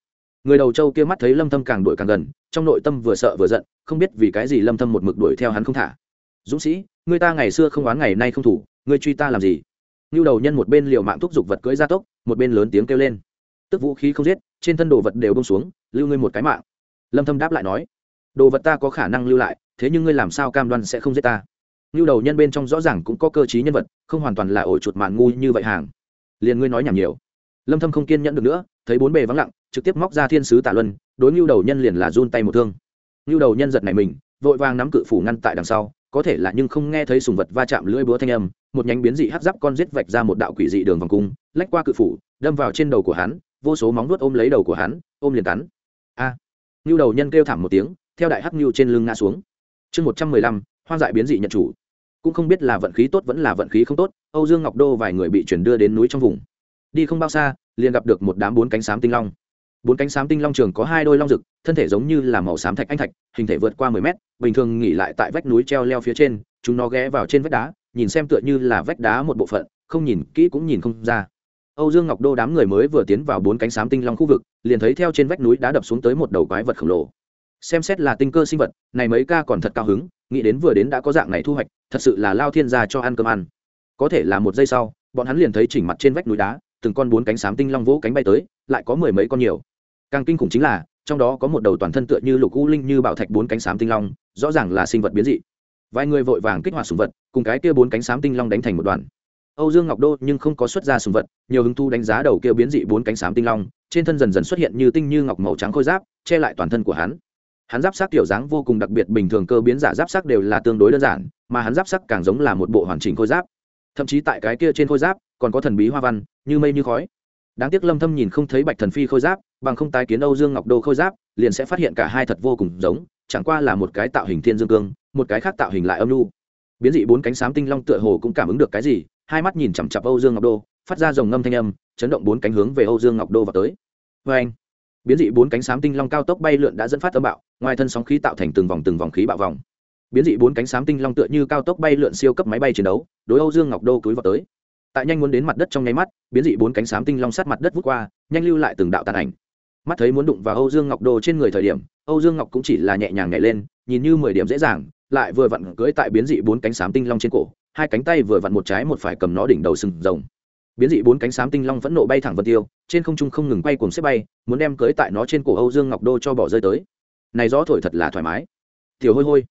Người đầu châu kia mắt thấy lâm thâm càng đuổi càng gần, trong nội tâm vừa sợ vừa giận, không biết vì cái gì lâm thâm một mực đuổi theo hắn không thả. Dũng sĩ, người ta ngày xưa không oán ngày nay không thủ, người truy ta làm gì? Lưu đầu nhân một bên liều mạng thúc giục vật cưỡi ra tốc, một bên lớn tiếng kêu lên. Tức vũ khí không giết, trên thân đồ vật đều bông xuống, lưu ngươi một cái mạng. Lâm thâm đáp lại nói, đồ vật ta có khả năng lưu lại, thế nhưng ngươi làm sao cam đoan sẽ không giết ta? Lưu đầu nhân bên trong rõ ràng cũng có cơ trí nhân vật, không hoàn toàn là ổ chuột màn ngu như vậy hàng. Liền ngươi nói nhảm nhiều. Lâm thâm không kiên nhẫn được nữa, thấy bốn bề vắng lặng, trực tiếp móc ra thiên sứ tả luân, đối lưu đầu nhân liền là run tay một thương. Lưu đầu nhân giật này mình, vội vàng nắm cự phủ ngăn tại đằng sau, có thể là nhưng không nghe thấy sùng vật va chạm lưỡi búa thanh âm một nhánh biến dị hắc giáp con giết vạch ra một đạo quỷ dị đường vòng cung, lách qua cự phủ, đâm vào trên đầu của hắn, vô số móng vuốt ôm lấy đầu của hắn, ôm liền cắn. A. À. đầu nhân kêu thảm một tiếng, theo đại hắc ngưu trên lưng ngã xuống. Chương một trăm mười lăm, hoang dại biến dị nhận chủ. Cũng không biết là vận khí tốt vẫn là vận khí không tốt, âu dương ngọc đô vài người bị chuyển đưa đến núi trong vùng. Đi không bao xa, liền gặp được một đám bốn cánh xám tinh long. Bốn cánh xám tinh long trường có hai đôi long rực, thân thể giống như là màu xám thạch anh thạch, hình thể vượt qua mười mét, bình thường nghỉ lại tại vách núi treo leo phía trên, chúng nó ghé vào trên vách đá nhìn xem tựa như là vách đá một bộ phận, không nhìn kỹ cũng nhìn không ra. Âu dương ngọc đô đám người mới vừa tiến vào bốn cánh sám tinh long khu vực, liền thấy theo trên vách núi đá đập xuống tới một đầu quái vật khổng lồ. Xem xét là tinh cơ sinh vật, này mấy ca còn thật cao hứng, nghĩ đến vừa đến đã có dạng này thu hoạch, thật sự là lao thiên gia cho ăn cơm ăn. Có thể là một giây sau, bọn hắn liền thấy chỉnh mặt trên vách núi đá, từng con bốn cánh sám tinh long vỗ cánh bay tới, lại có mười mấy con nhiều. Càng kinh khủng chính là, trong đó có một đầu toàn thân tựa như lục u linh như bảo thạch bốn cánh sám tinh long, rõ ràng là sinh vật biến dị vài người vội vàng kích hoạt sùng vật, cùng cái kia bốn cánh xám tinh long đánh thành một đoàn. Âu dương ngọc đô nhưng không có xuất ra sùng vật, nhiều hứng thu đánh giá đầu kia biến dị bốn cánh xám tinh long, trên thân dần dần xuất hiện như tinh như ngọc màu trắng khôi giáp, che lại toàn thân của hắn. Hắn giáp sắc kiểu dáng vô cùng đặc biệt bình thường cơ biến giả giáp sắc đều là tương đối đơn giản, mà hắn giáp sắc càng giống là một bộ hoàn chỉnh khôi giáp. Thậm chí tại cái kia trên khôi giáp, còn có thần bí hoa văn, như mây như khói. Đáng tiếc lâm thâm nhìn không thấy bạch thần phi khôi giáp, bằng không tái kiến âu dương ngọc đô khôi giáp, liền sẽ phát hiện cả hai thật vô cùng giống, chẳng qua là một cái tạo hình thiên dương cương một cái khác tạo hình lại âm lưu biến dị bốn cánh sám tinh long tựa hồ cũng cảm ứng được cái gì, hai mắt nhìn chằm chặp âu dương ngọc đô, phát ra dòng ngâm thanh âm, chấn động bốn cánh hướng về âu dương ngọc đô vào tới. Vê anh, biến dị bốn cánh xám tinh long cao tốc bay lượn đã dẫn phát âm bạo, ngoài thân sóng khí tạo thành từng vòng từng vòng khí bạo vòng. Biến dị bốn cánh xám tinh long tựa như cao tốc bay lượn siêu cấp máy bay chiến đấu, đối âu dương ngọc đô cúi vào tới. Tại nhanh muốn đến mặt đất trong nháy mắt, biến dị bốn cánh xám tinh long sát mặt đất vút qua, nhanh lưu lại từng đạo tàn ảnh. Mắt thấy muốn đụng vào âu dương ngọc đô trên người thời điểm, âu dương ngọc cũng chỉ là nhẹ nhàng nhảy lên, nhìn như mười điểm dễ dàng lại vừa vặn cưỡi tại biến dị bốn cánh xám tinh long trên cổ, hai cánh tay vừa vặn một trái một phải cầm nó đỉnh đầu sừng rồng. Biến dị bốn cánh xám tinh long vẫn nộ bay thẳng vân tiêu, trên không trung không ngừng bay cùng xếp bay, muốn đem cưỡi tại nó trên cổ âu dương ngọc đô cho bỏ rơi tới. Này gió thổi thật là thoải mái. Tiểu hôi hôi,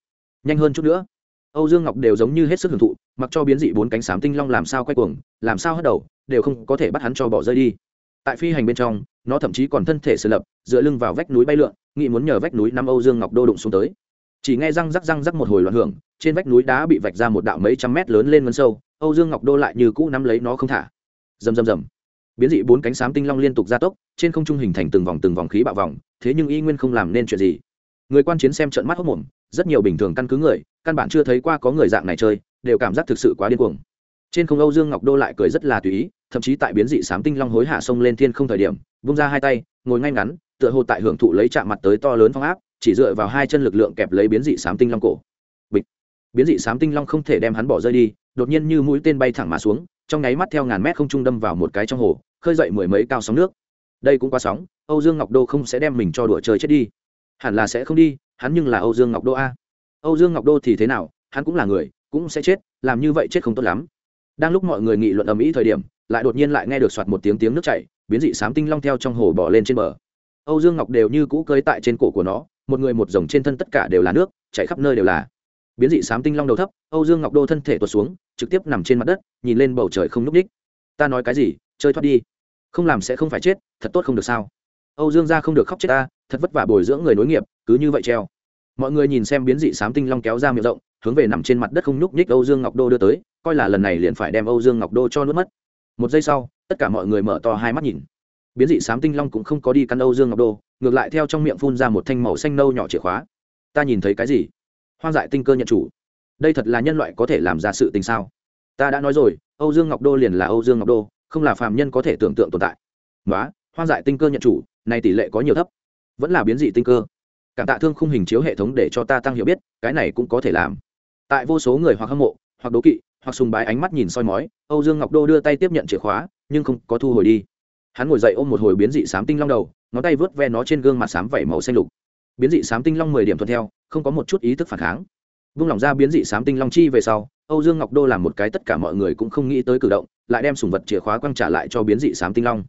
nhanh hơn chút nữa. Âu dương ngọc đều giống như hết sức hưởng thụ, mặc cho biến dị bốn cánh xám tinh long làm sao quay cuồng, làm sao hất đầu, đều không có thể bắt hắn cho bỏ rơi đi. Tại phi hành bên trong, nó thậm chí còn thân thể sơ lập, dựa lưng vào vách núi bay lượn, nghĩ muốn nhờ vách núi năm âu dương ngọc đô đụng xuống tới chỉ nghe răng rắc răng rắc một hồi loạn hưởng, trên vách núi đá bị vạch ra một đạo mấy trăm mét lớn lên vân sâu, âu dương ngọc đô lại như cũ nắm lấy nó không thả. Rầm rầm rầm. Biến dị bốn cánh xám tinh long liên tục gia tốc, trên không trung hình thành từng vòng từng vòng khí bạo vòng, thế nhưng y nguyên không làm nên chuyện gì. Người quan chiến xem trận mắt hốc mồm, rất nhiều bình thường căn cứ người, căn bản chưa thấy qua có người dạng này chơi, đều cảm giác thực sự quá điên cuồng. Trên không âu dương ngọc đô lại cười rất là tùy ý, thậm chí tại biến dị sám tinh long hối hạ sông lên thiên không thời điểm, vung ra hai tay, ngồi ngay ngắn, tựa hồ tại hưởng thụ lấy chạm mặt tới to lớn phong áp chỉ dựa vào hai chân lực lượng kẹp lấy biến dị sám tinh long cổ. Bịch. Biến dị sám tinh long không thể đem hắn bỏ rơi đi, đột nhiên như mũi tên bay thẳng mà xuống, trong nháy mắt theo ngàn mét không trung đâm vào một cái trong hồ, khơi dậy mười mấy cao sóng nước. Đây cũng quá sóng, âu dương ngọc đô không sẽ đem mình cho đùa chơi chết đi. Hẳn là sẽ không đi, hắn nhưng là âu dương ngọc đô a. Âu dương ngọc đô thì thế nào, hắn cũng là người, cũng sẽ chết, làm như vậy chết không tốt lắm. Đang lúc mọi người nghị luận ầm ĩ thời điểm, lại đột nhiên lại nghe được soạt một tiếng tiếng nước chảy, biến dị sám tinh long theo trong hồ bỏ lên trên bờ. Âu dương ngọc đều như cũ cơi tại trên cổ của nó một người một dòng trên thân tất cả đều là nước, chảy khắp nơi đều là. Biến dị sám tinh long đầu thấp, âu dương ngọc đô thân thể tuột xuống, trực tiếp nằm trên mặt đất, nhìn lên bầu trời không n ú c ních. Ta nói cái gì, chơi thoát đi. Không làm sẽ không phải chết, thật tốt không được sao? Âu dương ra không được khóc chết ta, thật vất vả bồi dưỡng người nối nghiệp, cứ như vậy treo. Mọi người nhìn xem biến dị sám tinh long kéo ra miệng rộng, hướng về nằm trên mặt đất không núc ních. âu dương ngọc đô đưa tới, coi là lần này liền phải đem âu dương ngọc đô cho nuốt mất. Một giây sau, tất cả mọi người mở to hai mắt nhìn biến dị sám tinh long cũng không có đi căn âu dương ngọc đô, ngược lại theo trong miệng phun ra một thanh màu xanh nâu nhỏ chìa khóa. Ta nhìn thấy cái gì? Hoang dại tinh cơ nhận chủ. Đây thật là nhân loại có thể làm ra sự tình sao? Ta đã nói rồi, âu dương ngọc đô liền là âu dương ngọc đô, không là phàm nhân có thể tưởng tượng tồn tại. Nói hoang dại tinh cơ nhận chủ, này tỷ lệ có nhiều thấp. Vẫn là biến dị tinh cơ. Cảm tạ thương khung hình chiếu hệ thống để cho ta tăng hiểu biết, cái này cũng có thể làm. Tại vô số người hoặc hâm mộ, hoặc đố kỵ, hoặc sùng bái ánh mắt nhìn soi mói, âu dương ngọc đô đưa tay tiếp nhận chìa khóa, nhưng không có thu hồi đi hắn ngồi dậy ôm một hồi biến dị sám tinh long đầu, ngón tay vớt ve nó trên gương mặt sám vẩy màu xanh lục. Biến dị sám tinh long mười điểm thuận theo, không có một chút ý thức phản kháng. Vung lòng ra biến dị sám tinh long chi về sau, âu dương ngọc đô làm một cái tất cả mọi người cũng không nghĩ tới cử động, lại đem sùng vật chìa khóa quăng trả lại cho biến dị sám tinh long.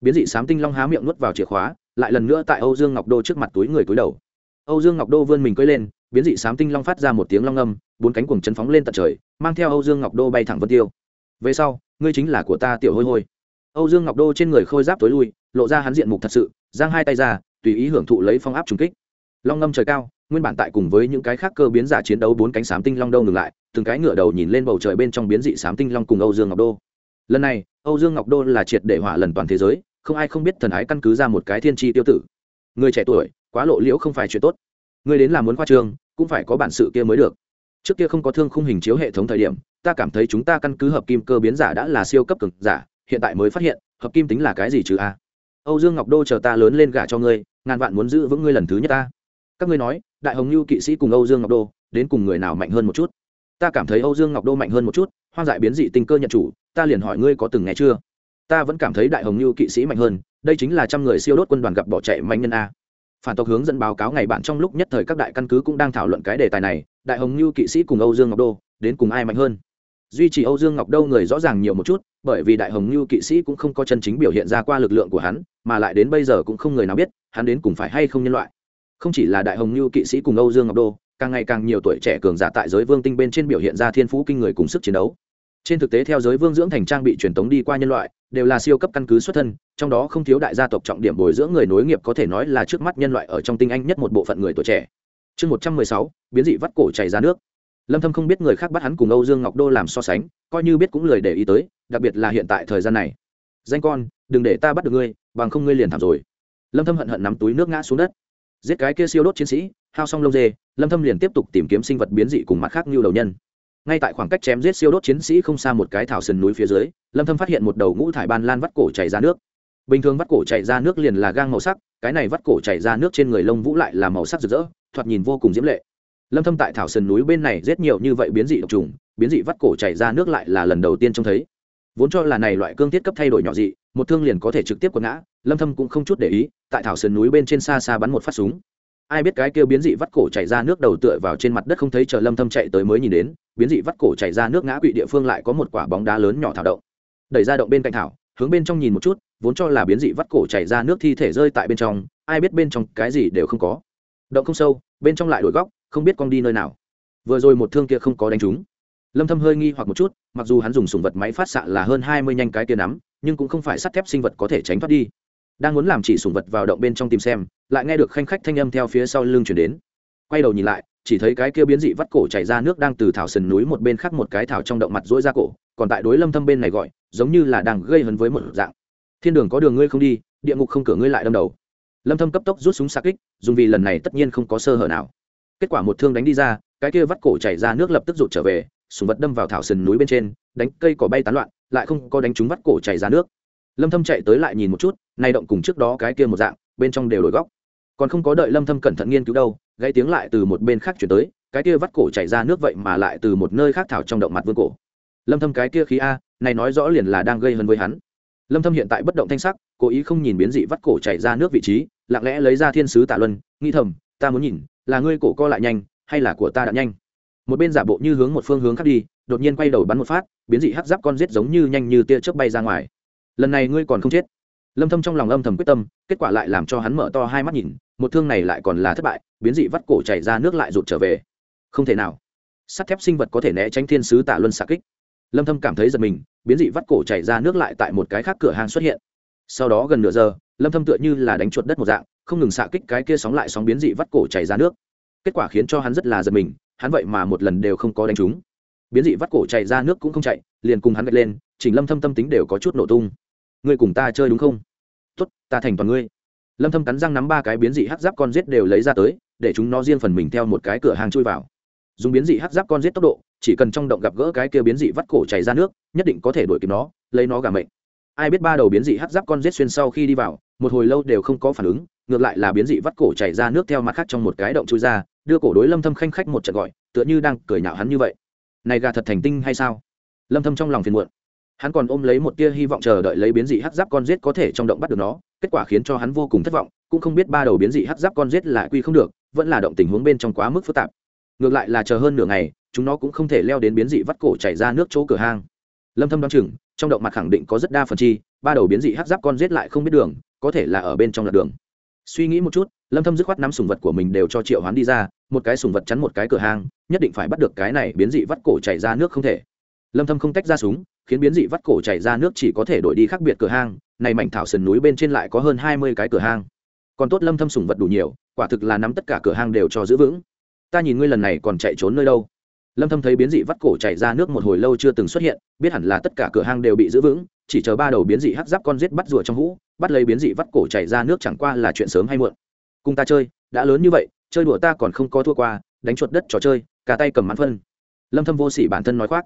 Biến dị sám tinh long há miệng nuốt vào chìa khóa, lại lần nữa tại âu dương ngọc đô trước mặt túi người túi đầu. Âu dương ngọc đô vươn mình cưỡi lên, biến dị sám tinh long phát ra một tiếng long âm, bốn cánh cuồng chân phóng lên tận trời, mang theo âu dương ngọc đô bay thẳng vân tiêu. Về sau, ngươi chính là của ta tiểu hôi hôi âu dương ngọc đô trên người khôi giáp tối lui, lộ ra hắn diện mục thật sự, giang hai tay ra, tùy ý hưởng thụ lấy phong áp trùng kích. Long ngâm trời cao, nguyên bản tại cùng với những cái khác cơ biến giả chiến đấu bốn cánh sám tinh long đâu ngừng lại, từng cái ngựa đầu nhìn lên bầu trời bên trong biến dị sám tinh long cùng âu dương ngọc đô. Lần này, âu dương ngọc đô là triệt để hỏa lần toàn thế giới, không ai không biết thần ái căn cứ ra một cái thiên tri tiêu tử. Người trẻ tuổi, quá lộ liễu không phải chuyện tốt. Người đến làm muốn khoa trương, cũng phải có bản sự kia mới được. Trước kia không có thương khung hình chiếu hệ thống thời điểm, ta cảm thấy chúng ta căn cứ hợp kim cơ biến giả đã là siêu cấp cực giả hiện tại mới phát hiện, hợp kim tính là cái gì chứ a? Âu dương ngọc đô chờ ta lớn lên gả cho ngươi, ngàn vạn muốn giữ vững ngươi lần thứ nhất ta. Các ngươi nói, đại hồng lưu kỵ sĩ cùng âu dương ngọc đô, đến cùng người nào mạnh hơn một chút? Ta cảm thấy âu dương ngọc đô mạnh hơn một chút, hoang dại biến dị tình cơ nhận chủ, ta liền hỏi ngươi có từng nghe chưa? Ta vẫn cảm thấy đại hồng lưu kỵ sĩ mạnh hơn, đây chính là trăm người siêu đốt quân đoàn gặp bỏ chạy mạnh nhân a. Phản tộc hướng dẫn báo cáo ngày bạn trong lúc nhất thời các đại căn cứ cũng đang thảo luận cái đề tài này, đại hồng lưu kỵ sĩ cùng âu dương ngọc đô, đến cùng ai mạnh hơn? Duy trì âu dương ngọc đô người rõ ràng nhiều một chút, bởi vì đại hồng lưu kỵ sĩ cũng không có chân chính biểu hiện ra qua lực lượng của hắn, mà lại đến bây giờ cũng không người nào biết hắn đến cùng phải hay không nhân loại. Không chỉ là đại hồng lưu kỵ sĩ cùng âu dương ngọc đô càng ngày càng nhiều tuổi trẻ cường giả tại giới vương tinh bên trên biểu hiện ra thiên phú kinh người cùng sức chiến đấu. Trên thực tế theo giới vương dưỡng thành trang bị truyền tống đi qua nhân loại, đều là siêu cấp căn cứ xuất thân, trong đó không thiếu đại gia tộc trọng điểm bồi dưỡng người nối nghiệp có thể nói là trước mắt nhân loại ở trong tinh anh nhất một bộ phận người tuổi trẻ. Chương một trăm mười sáu, biến dị vắt cổ chảy ra nước lâm thâm không biết người khác bắt hắn cùng âu dương ngọc đô làm so sánh, coi như biết cũng lười để ý tới, đặc biệt là hiện tại thời gian này. Danh con, đừng để ta bắt được ngươi, bằng không ngươi liền thảm rồi. Lâm thâm hận hận nắm túi nước ngã xuống đất. Giết cái kia siêu đốt chiến sĩ, hao xong lông dê, lâm thâm liền tiếp tục tìm kiếm sinh vật biến dị cùng mặt khác như đầu nhân. Ngay tại khoảng cách chém giết siêu đốt chiến sĩ không xa một cái thảo sườn núi phía dưới, lâm thâm phát hiện một đầu ngũ thải ban lan vắt cổ chảy ra nước. Bình thường vắt cổ chảy ra nước liền là gang màu sắc, cái này vắt cổ chảy ra nước trên người lông vũ lại là màu sắc rực rỡ, thoạt nhìn vô cùng diễm lệ lâm thâm tại thảo sườn núi bên này rất nhiều như vậy biến dị độc trùng, biến dị vắt cổ chảy ra nước lại là lần đầu tiên trông thấy. Vốn cho là này loại cương thiết cấp thay đổi nhỏ dị, một thương liền có thể trực tiếp quật ngã, lâm thâm cũng không chút để ý, tại thảo sườn núi bên trên xa xa bắn một phát súng. Ai biết cái kêu biến dị vắt cổ chảy ra nước đầu tựa vào trên mặt đất không thấy chờ lâm thâm chạy tới mới nhìn đến, biến dị vắt cổ chảy ra nước ngã quỵ địa phương lại có một quả bóng đá lớn nhỏ thảo động. Đẩy ra động bên cạnh thảo, hướng bên trong nhìn một chút, vốn cho là biến dị vắt cổ chảy ra nước thi thể rơi tại bên trong, ai biết bên trong cái gì đều không có. Động không sâu, bên trong lại đổi góc không biết con đi nơi nào. Vừa rồi một thương kia không có đánh trúng. Lâm thâm hơi nghi hoặc một chút, mặc dù hắn dùng sùng vật máy phát xạ là hơn 20 nhanh cái tia nắm, nhưng cũng không phải sắt thép sinh vật có thể tránh thoát đi. Đang muốn làm chỉ sùng vật vào động bên trong tìm xem, lại nghe được khanh khách thanh âm theo phía sau lưng chuyển đến. Quay đầu nhìn lại, chỉ thấy cái kia biến dị vắt cổ chảy ra nước đang từ thảo sườn núi một bên khác một cái thảo trong động mặt rỗi ra cổ, còn tại đối lâm thâm bên này gọi, giống như là đang gây hấn với một dạng. Thiên đường có đường ngươi không đi, địa ngục không cửa ngươi lại đâm đầu. Lâm thâm cấp tốc rút súng xa kích, dùng vì lần này tất nhiên không có sơ hở nào kết quả một thương đánh đi ra, cái kia vắt cổ chảy ra nước lập tức rụt trở về súng vật đâm vào thảo sườn núi bên trên, đánh cây cỏ bay tán loạn, lại không có đánh trúng vắt cổ chảy ra nước. Lâm thâm chạy tới lại nhìn một chút, nay động cùng trước đó cái kia một dạng, bên trong đều đổi góc. Còn không có đợi lâm thâm cẩn thận nghiên cứu đâu gây tiếng lại từ một bên khác chuyển tới, cái kia vắt cổ chảy ra nước vậy mà lại từ một nơi khác thảo trong động mặt vương cổ. Lâm thâm cái kia khí a, này nói rõ liền là đang gây hấn với hắn. Lâm thâm hiện tại bất động thanh sắc, cố ý không nhìn biến dị vắt cổ chảy ra nước vị trí, lặng lẽ lấy ra thiên sứ tạ luân, nghi thầm ta muốn nhìn, là ngươi cổ co lại nhanh, hay là của ta đã nhanh? Một bên giả bộ như hướng một phương hướng khác đi, đột nhiên quay đầu bắn một phát, biến dị hắc giáp con rết giống như nhanh như tia chớp bay ra ngoài. Lần này ngươi còn không chết. Lâm thâm trong lòng âm thầm quyết tâm, kết quả lại làm cho hắn mở to hai mắt nhìn, một thương này lại còn là thất bại, biến dị vắt cổ chảy ra nước lại rụt trở về. Không thể nào. Sắt thép sinh vật có thể né tránh thiên sứ tạ luân xạ kích. Lâm thâm cảm thấy giật mình, biến dị vắt cổ chảy ra nước lại tại một cái khác cửa hàng xuất hiện. Sau đó gần nửa giờ, lâm thâm tựa như là đánh chuột đất một dạng không ngừng xạ kích cái kia sóng lại sóng biến dị vắt cổ chảy ra nước. Kết quả khiến cho hắn rất là giật mình, hắn vậy mà một lần đều không có đánh trúng. Biến dị vắt cổ chảy ra nước cũng không chạy, liền cùng hắn gạch lên chỉnh lâm thâm tâm tính đều có chút nổ tung. Ngươi cùng ta chơi đúng không? Tốt, ta thành toàn ngươi. Lâm thâm cắn răng nắm ba cái biến dị hắc giáp con giết đều lấy ra tới, để chúng nó riêng phần mình theo một cái cửa hàng chui vào. Dùng biến dị hắc giáp con giết tốc độ, chỉ cần trong động gặp gỡ cái kia biến dị vắt cổ chảy ra nước, nhất định có thể đuổi kịp nó, lấy nó gả mệnh. Ai biết ba đầu biến dị hắc giáp con giết xuyên sau khi đi vào, một hồi lâu đều không có phản ứng ngược lại là biến dị vắt cổ chảy ra nước theo mặt khác trong một cái động chui ra, đưa cổ đối lâm thâm khanh khách một trận gọi, tựa như đang cười nhạo hắn như vậy. Này gà thật thành tinh hay sao? Lâm thâm trong lòng phiền muộn. Hắn còn ôm lấy một tia hy vọng chờ đợi lấy biến dị hắc giáp con giết có thể trong động bắt được nó, kết quả khiến cho hắn vô cùng thất vọng, cũng không biết ba đầu biến dị hắc giáp con giết lại quy không được, vẫn là động tình huống bên trong quá mức phức tạp. Ngược lại là chờ hơn nửa ngày, chúng nó cũng không thể leo đến biến dị vắt cổ chảy ra nước chỗ cửa hang. Lâm thâm đoán chừng, trong động mặt khẳng định có rất đa phần chi, ba đầu biến dị hắc giáp con giết lại không biết đường, có thể là ở bên trong lạc đường suy nghĩ một chút, lâm thâm dứt khoát nắm sùng vật của mình đều cho triệu hoán đi ra, một cái sùng vật chắn một cái cửa hang, nhất định phải bắt được cái này biến dị vắt cổ chảy ra nước không thể. Lâm thâm không tách ra súng, khiến biến dị vắt cổ chảy ra nước chỉ có thể đổi đi khác biệt cửa hang, này mảnh thảo sườn núi bên trên lại có hơn 20 cái cửa hang. Còn tốt lâm thâm sùng vật đủ nhiều, quả thực là nắm tất cả cửa hang đều cho giữ vững. Ta nhìn ngươi lần này còn chạy trốn nơi đâu? Lâm thâm thấy biến dị vắt cổ chảy ra nước một hồi lâu chưa từng xuất hiện, biết hẳn là tất cả cửa hang đều bị giữ vững chỉ chờ ba đầu biến dị hắc giáp con giết bắt rùa trong hũ, bắt lấy biến dị vắt cổ chảy ra nước chẳng qua là chuyện sớm hay muộn. Cùng ta chơi, đã lớn như vậy, chơi đùa ta còn không có thua qua, đánh chuột đất trò chơi, cả tay cầm mãn phân. Lâm thâm vô sỉ bản thân nói khoác.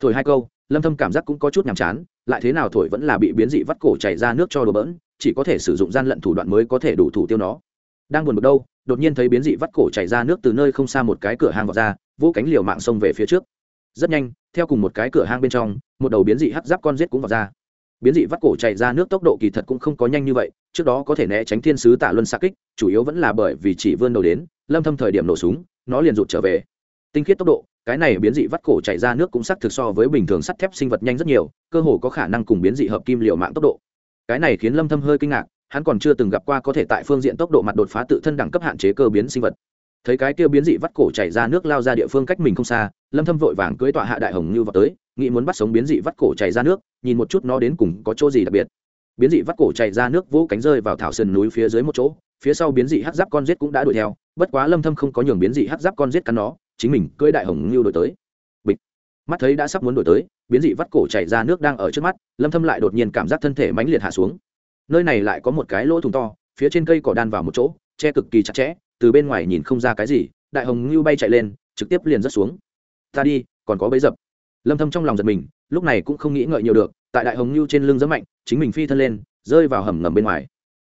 Thổi hai câu, lâm thâm cảm giác cũng có chút nhàm chán, lại thế nào thổi vẫn là bị biến dị vắt cổ chảy ra nước cho đùa bỡn, chỉ có thể sử dụng gian lận thủ đoạn mới có thể đủ thủ tiêu nó. Đang buồn bực đâu, đột nhiên thấy biến dị vắt cổ chảy ra nước từ nơi không xa một cái cửa hàng vọt ra vỗ cánh liều mạng xông về phía trước. Rất nhanh, theo cùng một cái cửa hang bên trong, một đầu biến dị hắc giáp con giết cũng vào ra biến dị vắt cổ chạy ra nước tốc độ kỳ thật cũng không có nhanh như vậy, trước đó có thể né tránh thiên sứ tạ luân xa kích, chủ yếu vẫn là bởi vì chỉ vươn đầu đến, lâm thâm thời điểm nổ súng, nó liền rụt trở về. Tinh khiết tốc độ, cái này biến dị vắt cổ chạy ra nước cũng sắc thực so với bình thường sắt thép sinh vật nhanh rất nhiều, cơ hồ có khả năng cùng biến dị hợp kim liệu mạng tốc độ. Cái này khiến lâm thâm hơi kinh ngạc, hắn còn chưa từng gặp qua có thể tại phương diện tốc độ mặt đột phá tự thân đẳng cấp hạn chế cơ biến sinh vật. Thấy cái kia biến dị vắt cổ chảy ra nước lao ra địa phương cách mình không xa, lâm thâm vội vàng cưỡi tọa hạ đại hồng như vào tới nghĩ muốn bắt sống biến dị vắt cổ chảy ra nước, nhìn một chút nó đến cùng có chỗ gì đặc biệt. Biến dị vắt cổ chảy ra nước vỗ cánh rơi vào thảo sườn núi phía dưới một chỗ, phía sau biến dị hát giáp con giết cũng đã đuổi theo, bất quá lâm thâm không có nhường biến dị hát giáp con giết cắn nó, chính mình cưỡi đại hồng lưu đuổi tới. Bịch. Mắt thấy đã sắp muốn đuổi tới, biến dị vắt cổ chảy ra nước đang ở trước mắt, lâm thâm lại đột nhiên cảm giác thân thể mãnh liệt hạ xuống. Nơi này lại có một cái lỗ thủng to, phía trên cây cỏ đan vào một chỗ, che cực kỳ chặt chẽ, từ bên ngoài nhìn không ra cái gì, đại hồng lưu bay chạy lên, trực tiếp liền rất xuống. Ta đi, còn có bấy dập lâm thâm trong lòng giật mình lúc này cũng không nghĩ ngợi nhiều được tại đại hồng lưu trên lưng rất mạnh chính mình phi thân lên rơi vào hầm ngầm bên ngoài.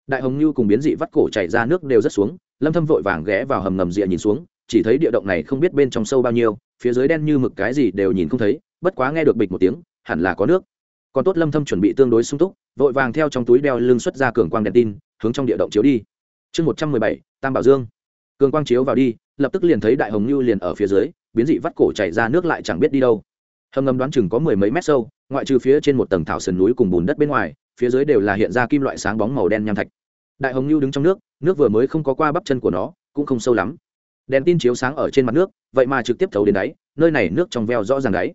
Đại hồng lưu cùng biến dị vắt cổ chảy ra nước đều rất xuống lâm thâm vội vàng ghé vào hầm ngầm dịa nhìn xuống chỉ thấy địa động này không biết bên trong sâu bao nhiêu phía dưới đen như mực cái gì đều nhìn không thấy bất quá nghe được bịch một tiếng hẳn là có nước. Còn tốt lâm thâm chuẩn bị tương đối sung túc vội vàng theo trong túi đeo lưng xuất ra cường quang đèn tin hướng trong địa động chiếu đi. Chương 117, tam bảo dương. Cường quang chiếu vào đi lập tức liền thấy đại hồng lưu liền ở phía dưới biến dị vắt cổ chảy ra nước lại chẳng biết đi đâu hầm ngầm đoán chừng có mười mấy mét sâu, ngoại trừ phía trên một tầng thảo sườn núi cùng bùn đất bên ngoài, phía dưới đều là hiện ra kim loại sáng bóng màu đen nham thạch. Đại hồng lưu đứng trong nước nước vừa mới không có qua bắp chân của nó, cũng không sâu lắm. Đèn tin chiếu sáng ở trên mặt nước, vậy mà trực tiếp thấu đến đáy, nơi này nước trong veo rõ ràng đáy.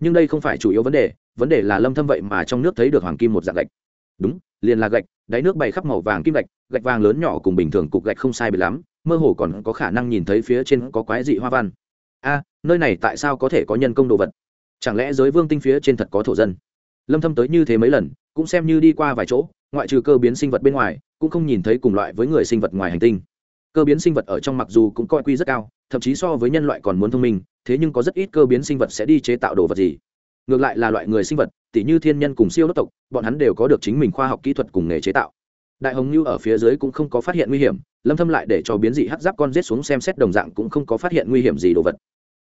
Nhưng đây không phải chủ yếu vấn đề vấn đề là lâm thâm vậy mà trong nước thấy được hoàng kim một dạng gạch. Đúng, liền là gạch, đáy nước bày khắp màu vàng kim gạch gạch vàng lớn nhỏ cùng bình thường cục gạch không sai biệt lắm, mơ hồ còn có khả năng nhìn thấy phía trên có quái dị hoa văn. A, nơi này tại sao có thể có nhân công đồ vật? Chẳng lẽ giới vương tinh phía trên thật có thổ dân? Lâm thâm tới như thế mấy lần, cũng xem như đi qua vài chỗ, ngoại trừ cơ biến sinh vật bên ngoài, cũng không nhìn thấy cùng loại với người sinh vật ngoài hành tinh. Cơ biến sinh vật ở trong mặc dù cũng coi quy rất cao, thậm chí so với nhân loại còn muốn thông minh, thế nhưng có rất ít cơ biến sinh vật sẽ đi chế tạo đồ vật gì. Ngược lại là loại người sinh vật, tỉ như thiên nhân cùng siêu đốc tộc, bọn hắn đều có được chính mình khoa học kỹ thuật cùng nghề chế tạo. Đại hồng như ở phía dưới cũng không có phát hiện nguy hiểm, lâm thâm lại để cho biến dị hắc giáp con rết xuống xem xét đồng dạng cũng không có phát hiện nguy hiểm gì đồ vật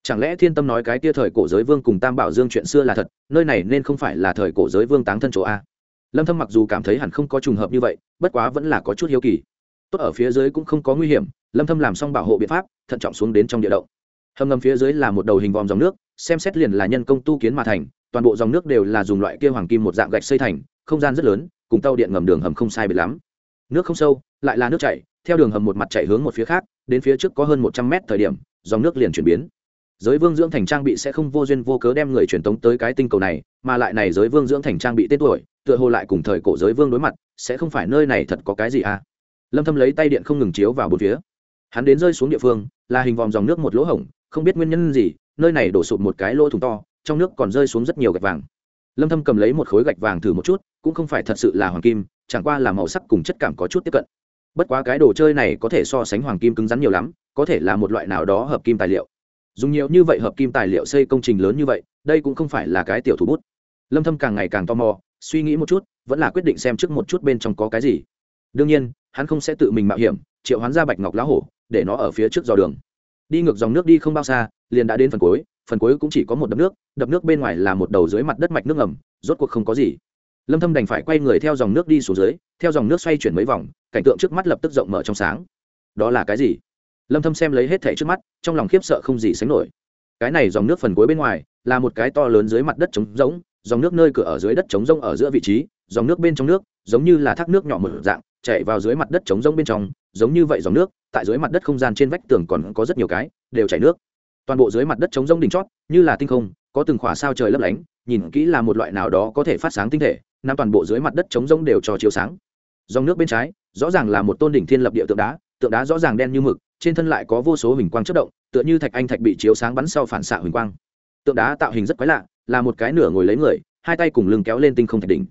chẳng lẽ thiên tâm nói cái tia thời cổ giới vương cùng tam bảo dương chuyện xưa là thật, nơi này nên không phải là thời cổ giới vương táng thân chỗ a? Lâm thâm mặc dù cảm thấy hẳn không có trùng hợp như vậy, bất quá vẫn là có chút hiếu kỳ. Tốt ở phía dưới cũng không có nguy hiểm, lâm thâm làm xong bảo hộ biện pháp, thận trọng xuống đến trong địa động. Hầm ngầm phía dưới là một đầu hình vòm dòng nước, xem xét liền là nhân công tu kiến mà thành, toàn bộ dòng nước đều là dùng loại kia hoàng kim một dạng gạch xây thành, không gian rất lớn, cùng tàu điện ngầm đường hầm không sai biệt lắm. Nước không sâu, lại là nước chảy, theo đường hầm một mặt chảy hướng một phía khác, đến phía trước có hơn 100 mét thời điểm, dòng nước liền chuyển biến giới vương dưỡng thành trang bị sẽ không vô duyên vô cớ đem người truyền tống tới cái tinh cầu này, mà lại này giới vương dưỡng thành trang bị tên tuổi, tựa hồ lại cùng thời cổ giới vương đối mặt, sẽ không phải nơi này thật có cái gì à? Lâm thâm lấy tay điện không ngừng chiếu vào bốn phía. Hắn đến rơi xuống địa phương, là hình vòm dòng nước một lỗ hổng, không biết nguyên nhân gì, nơi này đổ sụp một cái lỗ thủng to, trong nước còn rơi xuống rất nhiều gạch vàng. Lâm thâm cầm lấy một khối gạch vàng thử một chút, cũng không phải thật sự là hoàng kim, chẳng qua là màu sắc cùng chất cảm có chút tiếp cận. Bất quá cái đồ chơi này có thể so sánh hoàng kim cứng rắn nhiều lắm, có thể là một loại nào đó hợp kim tài liệu dùng nhiều như vậy hợp kim tài liệu xây công trình lớn như vậy, đây cũng không phải là cái tiểu thủ bút. Lâm thâm càng ngày càng tò mò, suy nghĩ một chút, vẫn là quyết định xem trước một chút bên trong có cái gì. Đương nhiên, hắn không sẽ tự mình mạo hiểm, triệu hoán ra bạch ngọc lá hổ, để nó ở phía trước dò đường. Đi ngược dòng nước đi không bao xa, liền đã đến phần cuối phần cuối cũng chỉ có một đập nước đập nước bên ngoài là một đầu dưới mặt đất mạch nước ngầm, rốt cuộc không có gì. Lâm thâm đành phải quay người theo dòng nước đi xuống dưới, theo dòng nước xoay chuyển mấy vòng, cảnh tượng trước mắt lập tức rộng mở trong sáng. Đó là cái gì? Lâm thâm xem lấy hết thảy trước mắt, trong lòng khiếp sợ không gì sánh nổi. Cái này dòng nước phần cuối bên ngoài, là một cái to lớn dưới mặt đất trống rỗng, dòng nước nơi cửa ở dưới đất trống rỗng ở giữa vị trí, dòng nước bên trong nước, giống như là thác nước nhỏ mở dạng chạy vào dưới mặt đất trống rỗng bên trong, giống như vậy dòng nước, tại dưới mặt đất không gian trên vách tường còn có rất nhiều cái, đều chảy nước. Toàn bộ dưới mặt đất trống rỗng đỉnh chót, như là tinh không, có từng khỏa sao trời lấp lánh, nhìn kỹ là một loại nào đó có thể phát sáng tinh thể, nằm toàn bộ dưới mặt đất trống rỗng đều cho chiếu sáng. Dòng nước bên trái, rõ ràng là một tôn đỉnh thiên lập địa tượng đá tượng đá rõ ràng đen như mực trên thân lại có vô số hình quang chất động, tựa như thạch anh thạch bị chiếu sáng bắn sau phản xạ hình quang. Tượng đá tạo hình rất quái lạ, là một cái nửa ngồi lấy người, hai tay cùng lưng kéo lên tinh không thạch đỉnh.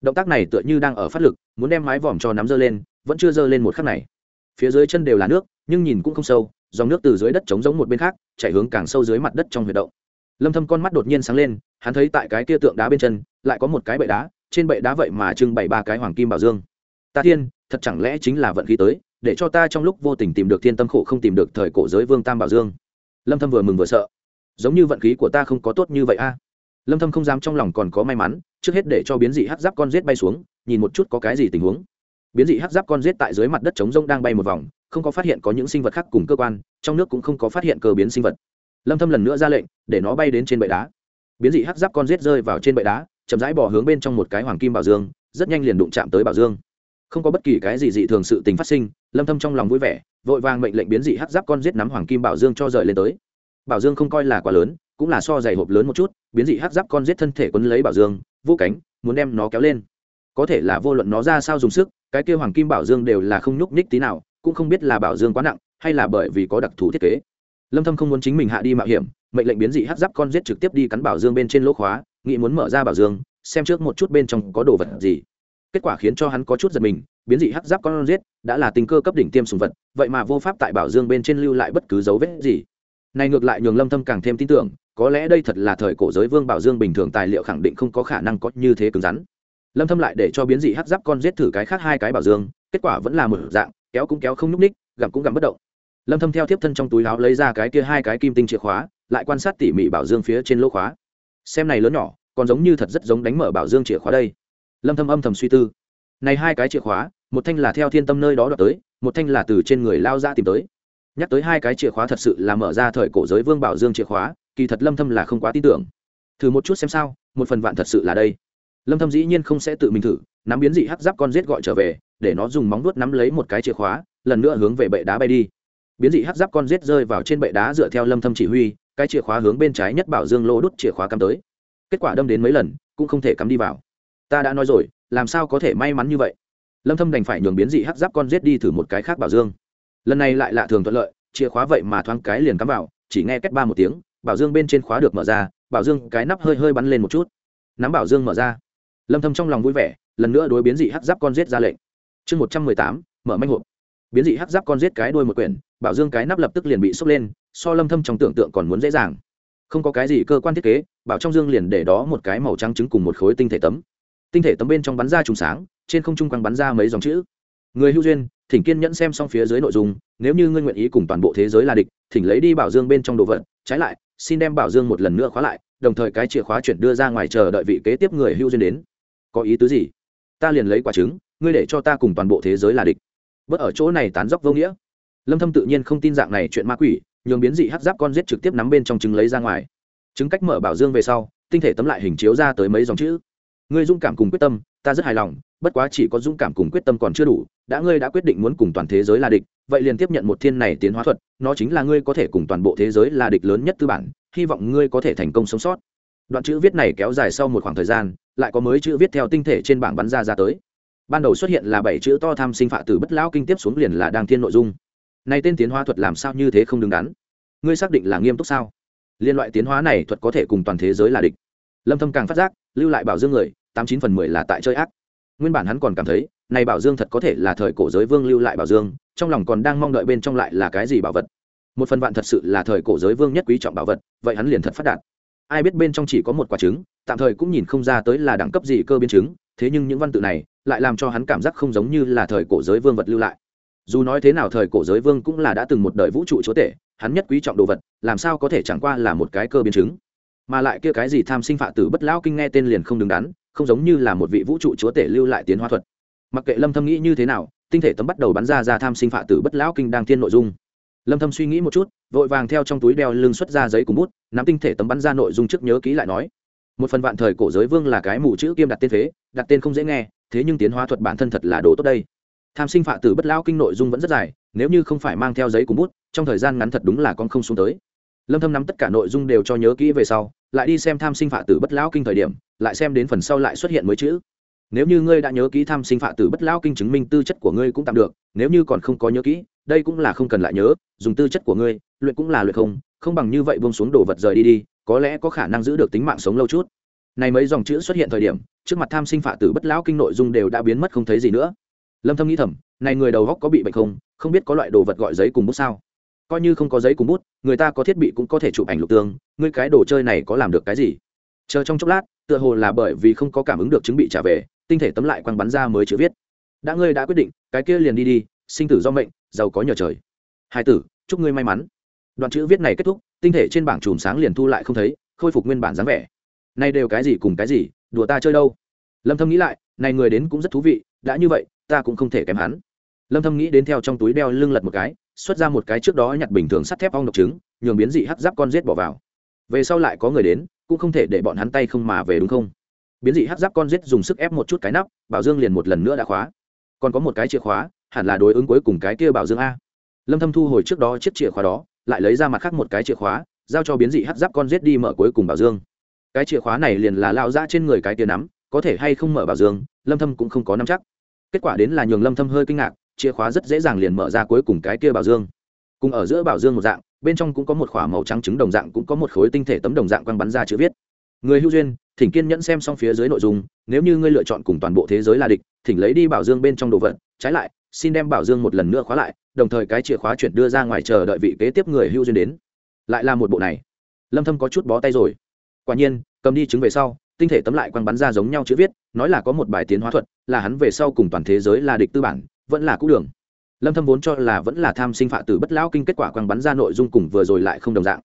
Động tác này tựa như đang ở phát lực, muốn đem mái vòm cho nắm dơ lên, vẫn chưa dơ lên một khắc này. Phía dưới chân đều là nước, nhưng nhìn cũng không sâu, dòng nước từ dưới đất trống giống một bên khác, chảy hướng càng sâu dưới mặt đất trong huyệt động. Lâm thâm con mắt đột nhiên sáng lên, hắn thấy tại cái kia tượng đá bên chân, lại có một cái bệ đá, trên bệ đá vậy mà trưng bày ba cái hoàng kim bảo dương. Ta thiên, thật chẳng lẽ chính là vận khí tới? Để cho ta trong lúc vô tình tìm được thiên tâm khổ không tìm được thời cổ giới vương tam bảo dương. Lâm thâm vừa mừng vừa sợ. Giống như vận khí của ta không có tốt như vậy a. Lâm thâm không dám trong lòng còn có may mắn, trước hết để cho biến dị hắc giáp con giết bay xuống, nhìn một chút có cái gì tình huống. Biến dị hắc giáp con giết tại dưới mặt đất trống rông đang bay một vòng, không có phát hiện có những sinh vật khác cùng cơ quan, trong nước cũng không có phát hiện cơ biến sinh vật. Lâm thâm lần nữa ra lệnh, để nó bay đến trên bệ đá. Biến dị hắc giáp con giết rơi vào trên bệ đá, chậm rãi bò hướng bên trong một cái hoàng kim bảo dương, rất nhanh liền đụng chạm tới bảo dương. Không có bất kỳ cái gì dị thường sự tình phát sinh lâm thâm trong lòng vui vẻ vội vàng mệnh lệnh biến dị hắc giáp con giết nắm hoàng kim bảo dương cho rời lên tới bảo dương không coi là quá lớn cũng là so dày hộp lớn một chút biến dị hắc giáp con giết thân thể quấn lấy bảo dương vô cánh muốn đem nó kéo lên có thể là vô luận nó ra sao dùng sức cái kia hoàng kim bảo dương đều là không nhúc nhích tí nào cũng không biết là bảo dương quá nặng hay là bởi vì có đặc thù thiết kế lâm thâm không muốn chính mình hạ đi mạo hiểm mệnh lệnh biến dị hắc giáp con giết trực tiếp đi cắn bảo dương bên trên lỗ khóa nghĩ muốn mở ra bảo dương xem trước một chút bên trong có đồ vật gì kết quả khiến cho hắn có chút giật mình biến dị hắc giáp con giết, đã là tình cơ cấp đỉnh tiêm sùng vật, vậy mà vô pháp tại bảo dương bên trên lưu lại bất cứ dấu vết gì. Này ngược lại nhường lâm thâm càng thêm tin tưởng, có lẽ đây thật là thời cổ giới vương bảo dương bình thường tài liệu khẳng định không có khả năng có như thế cứng rắn. Lâm thâm lại để cho biến dị hắc giáp con giết thử cái khác hai cái bảo dương, kết quả vẫn là một dạng, kéo cũng kéo không nhúc ních gặm cũng gặm bất động. Lâm thâm theo tiếp thân trong túi áo lấy ra cái kia hai cái kim tinh chìa khóa, lại quan sát tỉ mỉ bảo dương phía trên lỗ khóa. Xem này lớn nhỏ, còn giống như thật rất giống đánh mở bảo dương chìa khóa đây. Lâm thâm âm thầm suy tư này hai cái chìa khóa, một thanh là theo thiên tâm nơi đó đoạt tới, một thanh là từ trên người lao ra tìm tới. Nhắc tới hai cái chìa khóa thật sự là mở ra thời cổ giới vương bảo dương chìa khóa, kỳ thật lâm thâm là không quá tin tưởng. Thử một chút xem sao, một phần vạn thật sự là đây. Lâm thâm dĩ nhiên không sẽ tự mình thử, nắm biến dị hắc giáp con giết gọi trở về, để nó dùng móng vuốt nắm lấy một cái chìa khóa, lần nữa hướng về bệ đá bay đi. Biến dị hắc giáp con giết rơi vào trên bệ đá dựa theo lâm thâm chỉ huy, cái chìa khóa hướng bên trái nhất bảo dương lô đút chìa khóa cắm tới. Kết quả đâm đến mấy lần, cũng không thể cắm đi vào. Ta đã nói rồi làm sao có thể may mắn như vậy? Lâm thâm đành phải nhường biến dị hắc giáp con giết đi thử một cái khác bảo dương. Lần này lại lạ thường thuận lợi chìa khóa vậy mà thoáng cái liền cắm vào chỉ nghe cách ba một tiếng bảo dương bên trên khóa được mở ra bảo dương cái nắp hơi hơi bắn lên một chút. Nắm bảo dương mở ra. Lâm thâm trong lòng vui vẻ lần nữa đối biến dị hắc giáp con giết ra lệnh. Chương 118, mở manh hộp. Biến dị hắc giáp con giết cái đuôi một quyển bảo dương cái nắp lập tức liền bị sốc lên so lâm thâm trong tưởng tượng còn muốn dễ dàng. Không có cái gì cơ quan thiết kế bảo trong dương liền để đó một cái màu trắng trứng cùng một khối tinh thể tấm tinh thể tấm bên trong bắn ra trùng sáng, trên không trung quang bắn ra mấy dòng chữ. Người hưu duyên, thỉnh kiên nhẫn xem xong phía dưới nội dung, nếu như ngươi nguyện ý cùng toàn bộ thế giới là địch, thỉnh lấy đi bảo dương bên trong đồ vật, trái lại, xin đem bảo dương một lần nữa khóa lại, đồng thời cái chìa khóa chuyển đưa ra ngoài chờ đợi vị kế tiếp người hưu duyên đến. Có ý tứ gì? Ta liền lấy quả trứng, ngươi để cho ta cùng toàn bộ thế giới là địch. Bớt ở chỗ này tán dóc vô nghĩa. Lâm thâm tự nhiên không tin dạng này chuyện ma quỷ, nhường biến dị hắc giáp con giết trực tiếp nắm bên trong trứng lấy ra ngoài. Trứng cách mở bảo dương về sau, tinh thể tấm lại hình chiếu ra tới mấy dòng chữ ngươi dũng cảm cùng quyết tâm, ta rất hài lòng, bất quá chỉ có dũng cảm cùng quyết tâm còn chưa đủ, đã ngươi đã quyết định muốn cùng toàn thế giới là địch, vậy liền tiếp nhận một thiên này tiến hóa thuật, nó chính là ngươi có thể cùng toàn bộ thế giới là địch lớn nhất tư bản, hy vọng ngươi có thể thành công sống sót. Đoạn chữ viết này kéo dài sau một khoảng thời gian, lại có mới chữ viết theo tinh thể trên bảng bắn ra ra tới. Ban đầu xuất hiện là bảy chữ to tham sinh phạ từ bất lão kinh tiếp xuống liền là đang thiên nội dung. Này tên tiến hóa thuật làm sao như thế không đứng đắn? Ngươi xác định là nghiêm túc sao? Liên loại tiến hóa này thuật có thể cùng toàn thế giới là địch. Lâm thâm càng phát giác, lưu lại bảo dương người tám chín phần mười là tại chơi ác. Nguyên bản hắn còn cảm thấy, này bảo dương thật có thể là thời cổ giới vương lưu lại bảo dương, trong lòng còn đang mong đợi bên trong lại là cái gì bảo vật. Một phần vạn thật sự là thời cổ giới vương nhất quý trọng bảo vật, vậy hắn liền thật phát đạt. Ai biết bên trong chỉ có một quả trứng, tạm thời cũng nhìn không ra tới là đẳng cấp gì cơ biến chứng, thế nhưng những văn tự này lại làm cho hắn cảm giác không giống như là thời cổ giới vương vật lưu lại. Dù nói thế nào thời cổ giới vương cũng là đã từng một đời vũ trụ chúa tể, hắn nhất quý trọng đồ vật, làm sao có thể chẳng qua là một cái cơ biến chứng. Mà lại kia cái gì tham sinh phạ tử bất lão kinh nghe tên liền không đứng đắn không giống như là một vị vũ trụ chúa tể lưu lại tiến hóa thuật. Mặc kệ lâm thâm nghĩ như thế nào, tinh thể tấm bắt đầu bắn ra ra tham sinh phạ tử bất lão kinh đang thiên nội dung. Lâm thâm suy nghĩ một chút, vội vàng theo trong túi đeo lưng xuất ra giấy cùng bút, nắm tinh thể tấm bắn ra nội dung trước nhớ kỹ lại nói. Một phần vạn thời cổ giới vương là cái mù chữ kiêm đặt tên thế đặt tên không dễ nghe, thế nhưng tiến hóa thuật bản thân thật là đồ tốt đây. Tham sinh phạ tử bất lão kinh nội dung vẫn rất dài, nếu như không phải mang theo giấy cùng bút, trong thời gian ngắn thật đúng là con không xuống tới. Lâm thâm nắm tất cả nội dung đều cho nhớ kỹ về sau, lại đi xem tham sinh phạ tử bất lão kinh thời điểm lại xem đến phần sau lại xuất hiện mới chữ. Nếu như ngươi đã nhớ kỹ tham sinh phạ tử bất lão kinh chứng minh tư chất của ngươi cũng tạm được, nếu như còn không có nhớ kỹ, đây cũng là không cần lại nhớ, dùng tư chất của ngươi, luyện cũng là luyện không không bằng như vậy buông xuống đồ vật rời đi đi, có lẽ có khả năng giữ được tính mạng sống lâu chút. Này mấy dòng chữ xuất hiện thời điểm, trước mặt tham sinh phạ tử bất lão kinh nội dung đều đã biến mất không thấy gì nữa. Lâm thâm nghĩ thầm, này người đầu góc có bị bệnh không không biết có loại đồ vật gọi giấy cùng bút sao? Coi như không có giấy cùng bút, người ta có thiết bị cũng có thể chụp ảnh lục tương, ngươi cái đồ chơi này có làm được cái gì? Chờ trong chốc lát, tựa hồ là bởi vì không có cảm ứng được chứng bị trả về, tinh thể tấm lại quăng bắn ra mới chữ viết. Đã ngươi đã quyết định, cái kia liền đi đi, sinh tử do mệnh, giàu có nhờ trời. Hai tử, chúc ngươi may mắn. Đoạn chữ viết này kết thúc, tinh thể trên bảng chùm sáng liền thu lại không thấy, khôi phục nguyên bản dáng vẻ. Nay đều cái gì cùng cái gì, đùa ta chơi đâu? Lâm thâm nghĩ lại, này người đến cũng rất thú vị, đã như vậy, ta cũng không thể kém hắn. Lâm thâm nghĩ đến theo trong túi đeo lưng lật một cái, xuất ra một cái trước đó nhặt bình thường sắt thép ong độc trứng, nhường biến dị hắc giáp con giết bỏ vào. Về sau lại có người đến cũng không thể để bọn hắn tay không mà về đúng không? Biến dị hắc giáp con rết dùng sức ép một chút cái nắp, bảo dương liền một lần nữa đã khóa. Còn có một cái chìa khóa, hẳn là đối ứng cuối cùng cái kia bảo dương a. Lâm thâm thu hồi trước đó chiếc chìa khóa đó, lại lấy ra mặt khác một cái chìa khóa, giao cho biến dị hắc giáp con rết đi mở cuối cùng bảo dương. Cái chìa khóa này liền là lao ra trên người cái kia nắm, có thể hay không mở bảo dương, lâm thâm cũng không có nắm chắc. Kết quả đến là nhường lâm thâm hơi kinh ngạc, chìa khóa rất dễ dàng liền mở ra cuối cùng cái kia bảo dương. Cùng ở giữa bảo dương một dạng bên trong cũng có một khỏa màu trắng trứng đồng dạng cũng có một khối tinh thể tấm đồng dạng quăng bắn ra chữ viết. Người hữu duyên, thỉnh kiên nhẫn xem xong phía dưới nội dung, nếu như ngươi lựa chọn cùng toàn bộ thế giới là địch, thỉnh lấy đi bảo dương bên trong đồ vật, trái lại, xin đem bảo dương một lần nữa khóa lại, đồng thời cái chìa khóa chuyển đưa ra ngoài chờ đợi vị kế tiếp người hữu duyên đến. Lại là một bộ này. Lâm thâm có chút bó tay rồi. Quả nhiên, cầm đi chứng về sau, tinh thể tấm lại quăng bắn ra giống nhau chữ viết, nói là có một bài tiến hóa thuật, là hắn về sau cùng toàn thế giới là địch tư bản, vẫn là cũ đường lâm thâm vốn cho là vẫn là tham sinh phạ tử bất lão kinh kết quả quăng bắn ra nội dung cùng vừa rồi lại không đồng dạng.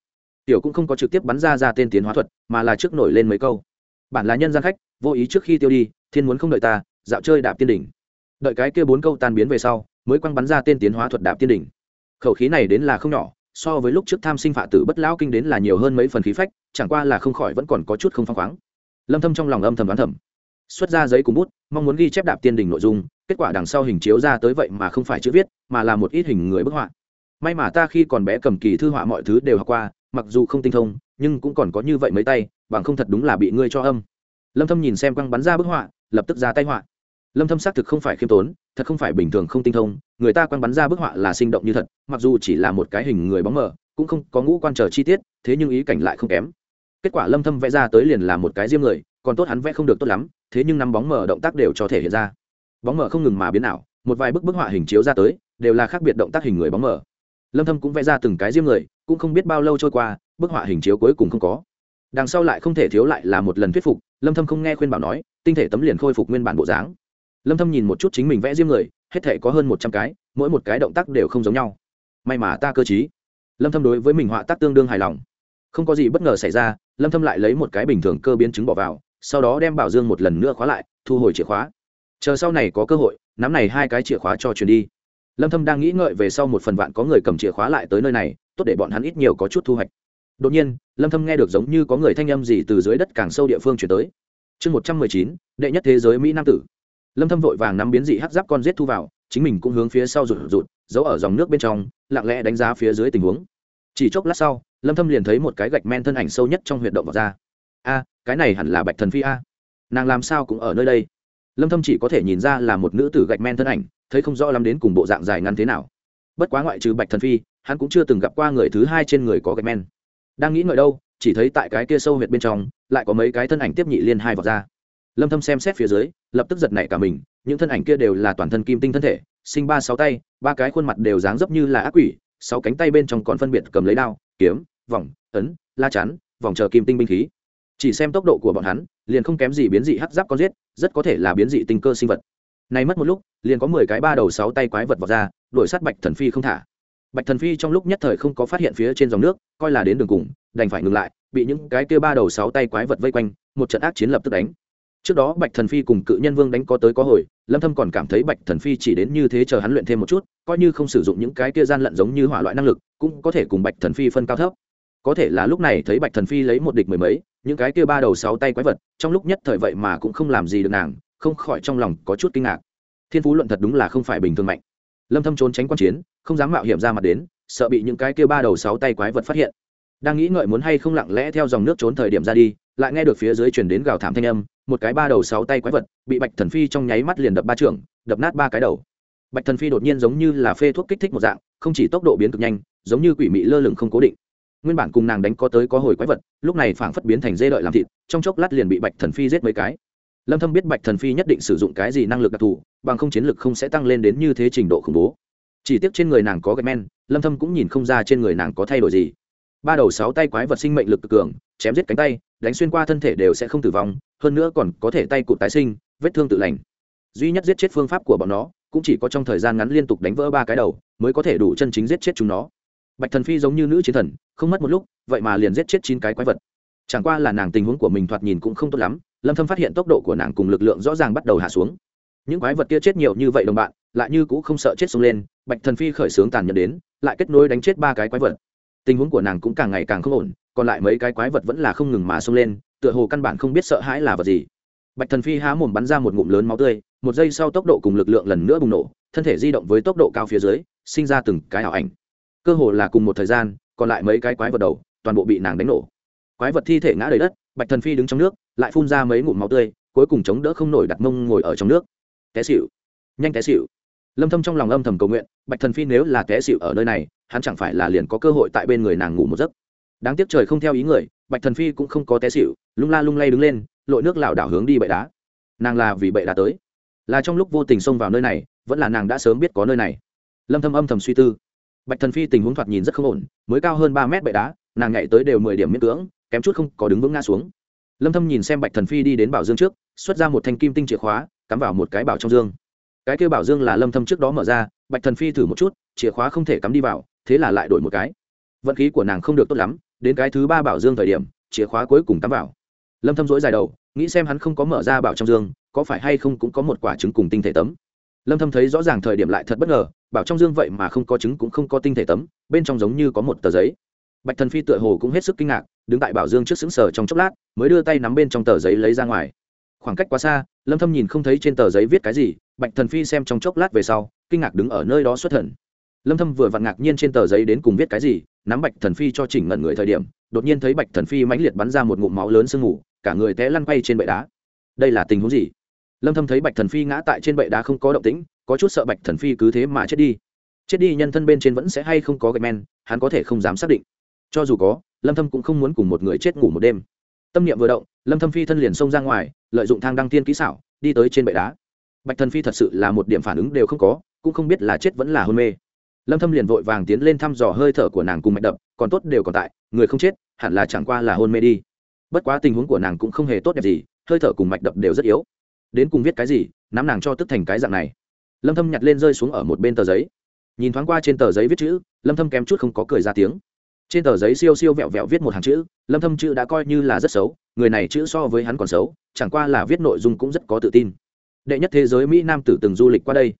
Tiểu cũng không có trực tiếp bắn ra ra tên tiến hóa thuật, mà là trước nổi lên mấy câu. Bản là nhân gian khách, vô ý trước khi tiêu đi, thiên muốn không đợi ta, dạo chơi đạp tiên đỉnh. Đợi cái kia bốn câu tan biến về sau, mới quăng bắn ra tên tiến hóa thuật đạp tiên đỉnh. Khẩu khí này đến là không nhỏ, so với lúc trước tham sinh phạ tử bất lão kinh đến là nhiều hơn mấy phần khí phách, chẳng qua là không khỏi vẫn còn có chút không phăng khoáng. Lâm thâm trong lòng âm thầm đoán thầm. Xuất ra giấy cùng bút, mong muốn ghi chép đạp tiên đỉnh nội dung kết quả đằng sau hình chiếu ra tới vậy mà không phải chữ viết, mà là một ít hình người bức họa. May mà ta khi còn bé cầm kỳ thư họa mọi thứ đều học qua, mặc dù không tinh thông, nhưng cũng còn có như vậy mấy tay, bằng không thật đúng là bị ngươi cho âm. Lâm thâm nhìn xem quăng bắn ra bức họa, lập tức ra tay họa. Lâm thâm xác thực không phải khiêm tốn, thật không phải bình thường không tinh thông, người ta quăng bắn ra bức họa là sinh động như thật, mặc dù chỉ là một cái hình người bóng mờ, cũng không có ngũ quan trở chi tiết, thế nhưng ý cảnh lại không kém. Kết quả lâm thâm vẽ ra tới liền là một cái diêm người, còn tốt hắn vẽ không được tốt lắm, thế nhưng năm bóng mờ động tác đều cho thể hiện ra bóng mờ không ngừng mà biến ảo, một vài bức bức họa hình chiếu ra tới, đều là khác biệt động tác hình người bóng mờ. Lâm thâm cũng vẽ ra từng cái diêm người, cũng không biết bao lâu trôi qua, bức họa hình chiếu cuối cùng không có. Đằng sau lại không thể thiếu lại là một lần thuyết phục, lâm thâm không nghe khuyên bảo nói, tinh thể tấm liền khôi phục nguyên bản bộ dáng. Lâm thâm nhìn một chút chính mình vẽ diêm người, hết thể có hơn 100 cái, mỗi một cái động tác đều không giống nhau. May mà ta cơ trí. Lâm thâm đối với mình họa tác tương đương hài lòng. Không có gì bất ngờ xảy ra, lâm thâm lại lấy một cái bình thường cơ biến chứng bỏ vào, sau đó đem bảo dương một lần nữa khóa lại, thu hồi chìa khóa chờ sau này có cơ hội nắm này hai cái chìa khóa cho truyền đi. Lâm thâm đang nghĩ ngợi về sau một phần vạn có người cầm chìa khóa lại tới nơi này tốt để bọn hắn ít nhiều có chút thu hoạch. Đột nhiên lâm thâm nghe được giống như có người thanh âm gì từ dưới đất càng sâu địa phương truyền tới. Chương 119, đệ nhất thế giới mỹ nam tử. Lâm thâm vội vàng nắm biến dị hắc giáp con giết thu vào chính mình cũng hướng phía sau rụt rụt giấu ở dòng nước bên trong lặng lẽ đánh giá phía dưới tình huống. Chỉ chốc lát sau lâm thâm liền thấy một cái gạch men thân ảnh sâu nhất trong huyệt động vào ra. A cái này hẳn là bạch thần phi a. Nàng làm sao cũng ở nơi đây? Lâm thâm chỉ có thể nhìn ra là một nữ tử gạch men thân ảnh, thấy không rõ lắm đến cùng bộ dạng dài ngắn thế nào. Bất quá ngoại trừ bạch thần phi, hắn cũng chưa từng gặp qua người thứ hai trên người có gạch men. Đang nghĩ ngợi đâu, chỉ thấy tại cái kia sâu huyệt bên trong, lại có mấy cái thân ảnh tiếp nhị liên hai vọt ra. Lâm thâm xem xét phía dưới, lập tức giật nảy cả mình, những thân ảnh kia đều là toàn thân kim tinh thân thể, sinh ba sáu tay, ba cái khuôn mặt đều dáng dấp như là ác quỷ, sáu cánh tay bên trong còn phân biệt cầm lấy đao, kiếm, vòng, ấn, la chắn, vòng chờ kim tinh binh khí chỉ xem tốc độ của bọn hắn, liền không kém gì biến dị hắc giáp con giết, rất có thể là biến dị tinh cơ sinh vật. Này mất một lúc, liền có mười cái ba đầu sáu tay quái vật vào ra, đuổi sát bạch thần phi không thả. Bạch thần phi trong lúc nhất thời không có phát hiện phía trên dòng nước, coi là đến đường cùng, đành phải ngừng lại, bị những cái kia ba đầu sáu tay quái vật vây quanh, một trận ác chiến lập tức đánh. Trước đó bạch thần phi cùng cự nhân vương đánh có tới có hồi, lâm thâm còn cảm thấy bạch thần phi chỉ đến như thế chờ hắn luyện thêm một chút, coi như không sử dụng những cái kia gian lận giống như hỏa loại năng lực, cũng có thể cùng bạch thần phi phân cao thấp. Có thể là lúc này thấy bạch thần phi lấy một địch mười mấy những cái kia ba đầu sáu tay quái vật, trong lúc nhất thời vậy mà cũng không làm gì được nàng, không khỏi trong lòng có chút kinh ngạc. Thiên phú luận thật đúng là không phải bình thường mạnh. Lâm thâm trốn tránh quan chiến, không dám mạo hiểm ra mặt đến, sợ bị những cái kia ba đầu sáu tay quái vật phát hiện. Đang nghĩ ngợi muốn hay không lặng lẽ theo dòng nước trốn thời điểm ra đi, lại nghe được phía dưới truyền đến gào thảm thanh âm, một cái ba đầu sáu tay quái vật bị bạch thần phi trong nháy mắt liền đập ba trưởng, đập nát ba cái đầu. Bạch thần phi đột nhiên giống như là phê thuốc kích thích một dạng, không chỉ tốc độ biến cực nhanh, giống như quỷ mị lơ lửng không cố định nguyên bản cùng nàng đánh có tới có hồi quái vật, lúc này phảng phất biến thành dê đợi làm thịt, trong chốc lát liền bị bạch thần phi giết mấy cái. Lâm thâm biết bạch thần phi nhất định sử dụng cái gì năng lực đặc thù, bằng không chiến lực không sẽ tăng lên đến như thế trình độ khủng bố. Chỉ tiếc trên người nàng có gạch men, lâm thâm cũng nhìn không ra trên người nàng có thay đổi gì. Ba đầu sáu tay quái vật sinh mệnh lực cực cường, chém giết cánh tay, đánh xuyên qua thân thể đều sẽ không tử vong, hơn nữa còn có thể tay cụt tái sinh, vết thương tự lành. Duy nhất giết chết phương pháp của bọn nó, cũng chỉ có trong thời gian ngắn liên tục đánh vỡ ba cái đầu, mới có thể đủ chân chính giết chết chúng nó bạch thần phi giống như nữ chiến thần, không mất một lúc, vậy mà liền giết chết chín cái quái vật. Chẳng qua là nàng tình huống của mình thoạt nhìn cũng không tốt lắm, lâm thâm phát hiện tốc độ của nàng cùng lực lượng rõ ràng bắt đầu hạ xuống. Những quái vật kia chết nhiều như vậy đồng bạn, lại như cũng không sợ chết xuống lên, bạch thần phi khởi sướng tàn nhẫn đến, lại kết nối đánh chết ba cái quái vật. Tình huống của nàng cũng càng ngày càng không ổn, còn lại mấy cái quái vật vẫn là không ngừng mà xông lên, tựa hồ căn bản không biết sợ hãi là vật gì. Bạch thần phi há mồm bắn ra một ngụm lớn máu tươi, một giây sau tốc độ cùng lực lượng lần nữa bùng nổ, thân thể di động với tốc độ cao phía dưới, sinh ra từng cái ảo ảnh cơ hồ là cùng một thời gian, còn lại mấy cái quái vật đầu, toàn bộ bị nàng đánh nổ. Quái vật thi thể ngã đầy đất, bạch thần phi đứng trong nước, lại phun ra mấy ngụm máu tươi, cuối cùng chống đỡ không nổi đặt mông ngồi ở trong nước. Té xịu nhanh té xịu lâm thâm trong lòng âm thầm cầu nguyện, bạch thần phi nếu là té xịu ở nơi này, hắn chẳng phải là liền có cơ hội tại bên người nàng ngủ một giấc. Đáng tiếc trời không theo ý người, bạch thần phi cũng không có té xịu lung la lung lay đứng lên, lội nước lảo đảo hướng đi bệ đá. Nàng là vì bệ đá tới. Là trong lúc vô tình xông vào nơi này, vẫn là nàng đã sớm biết có nơi này. Lâm thâm âm thầm suy tư bạch thần phi tình huống thoạt nhìn rất không ổn, mới cao hơn ba mét bệ đá, nàng nhảy tới đều mười điểm miễn cưỡng, kém chút không có đứng vững ngã xuống. Lâm thâm nhìn xem bạch thần phi đi đến bảo dương trước, xuất ra một thanh kim tinh chìa khóa, cắm vào một cái bảo trong dương. Cái kia bảo dương là lâm thâm trước đó mở ra, bạch thần phi thử một chút, chìa khóa không thể cắm đi vào, thế là lại đổi một cái. Vận khí của nàng không được tốt lắm, đến cái thứ ba bảo dương thời điểm, chìa khóa cuối cùng cắm vào. Lâm thâm dỗi dài đầu, nghĩ xem hắn không có mở ra bảo trong dương, có phải hay không cũng có một quả trứng cùng tinh thể tấm lâm thâm thấy rõ ràng thời điểm lại thật bất ngờ, bảo trong dương vậy mà không có trứng cũng không có tinh thể tấm, bên trong giống như có một tờ giấy. Bạch thần phi tựa hồ cũng hết sức kinh ngạc, đứng tại bảo dương trước sững sờ trong chốc lát, mới đưa tay nắm bên trong tờ giấy lấy ra ngoài. Khoảng cách quá xa, lâm thâm nhìn không thấy trên tờ giấy viết cái gì, bạch thần phi xem trong chốc lát về sau, kinh ngạc đứng ở nơi đó xuất thần. Lâm thâm vừa vặn ngạc nhiên trên tờ giấy đến cùng viết cái gì, nắm bạch thần phi cho chỉnh ngẩn người thời điểm, đột nhiên thấy bạch thần phi mãnh liệt bắn ra một ngụm máu lớn sương ngủ cả người té lăn quay trên bệ đá. Đây là tình huống gì? Lâm thâm thấy bạch thần phi ngã tại trên bệ đá không có động tĩnh, có chút sợ bạch thần phi cứ thế mà chết đi. Chết đi nhân thân bên trên vẫn sẽ hay không có gạch men, hắn có thể không dám xác định. Cho dù có, lâm thâm cũng không muốn cùng một người chết ngủ một đêm. Tâm niệm vừa động, lâm thâm phi thân liền xông ra ngoài, lợi dụng thang đăng tiên kỹ xảo, đi tới trên bệ đá. Bạch thần phi thật sự là một điểm phản ứng đều không có, cũng không biết là chết vẫn là hôn mê. Lâm thâm liền vội vàng tiến lên thăm dò hơi thở của nàng cùng mạch đập, còn tốt đều còn tại, người không chết, hẳn là chẳng qua là hôn mê đi. Bất quá tình huống của nàng cũng không hề tốt đẹp gì, hơi thở cùng mạch đập đều rất yếu đến cùng viết cái gì, nắm nàng cho tức thành cái dạng này. Lâm thâm nhặt lên rơi xuống ở một bên tờ giấy. Nhìn thoáng qua trên tờ giấy viết chữ, lâm thâm kém chút không có cười ra tiếng. Trên tờ giấy siêu siêu vẹo vẹo viết một hàng chữ, lâm thâm chữ đã coi như là rất xấu, người này chữ so với hắn còn xấu, chẳng qua là viết nội dung cũng rất có tự tin. Đệ nhất thế giới mỹ nam tử từng du lịch qua đây.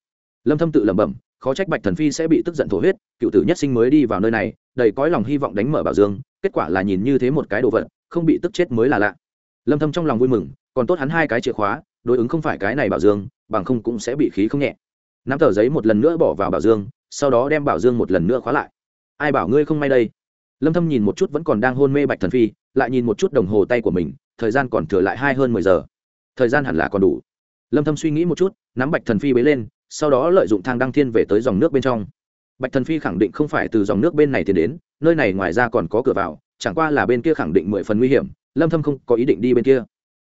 Lâm thâm tự lẩm bẩm, khó trách bạch thần phi sẽ bị tức giận thổ huyết, cựu tử nhất sinh mới đi vào nơi này, đầy cõi lòng hy vọng đánh mở bảo dương, kết quả là nhìn như thế một cái đồ vật, không bị tức chết mới là lạ. Lâm thâm trong lòng vui mừng, còn tốt hắn hai cái chìa khóa đối ứng không phải cái này bảo dương, bằng không cũng sẽ bị khí không nhẹ. Nắm tờ giấy một lần nữa bỏ vào bảo dương, sau đó đem bảo dương một lần nữa khóa lại. Ai bảo ngươi không may đây? Lâm thâm nhìn một chút vẫn còn đang hôn mê bạch thần phi, lại nhìn một chút đồng hồ tay của mình, thời gian còn thừa lại hai hơn mười giờ. Thời gian hẳn là còn đủ. Lâm thâm suy nghĩ một chút, nắm bạch thần phi bế lên, sau đó lợi dụng thang đăng thiên về tới dòng nước bên trong. Bạch thần phi khẳng định không phải từ dòng nước bên này tiến đến, nơi này ngoài ra còn có cửa vào, chẳng qua là bên kia khẳng định mười phần nguy hiểm, lâm thâm không có ý định đi bên kia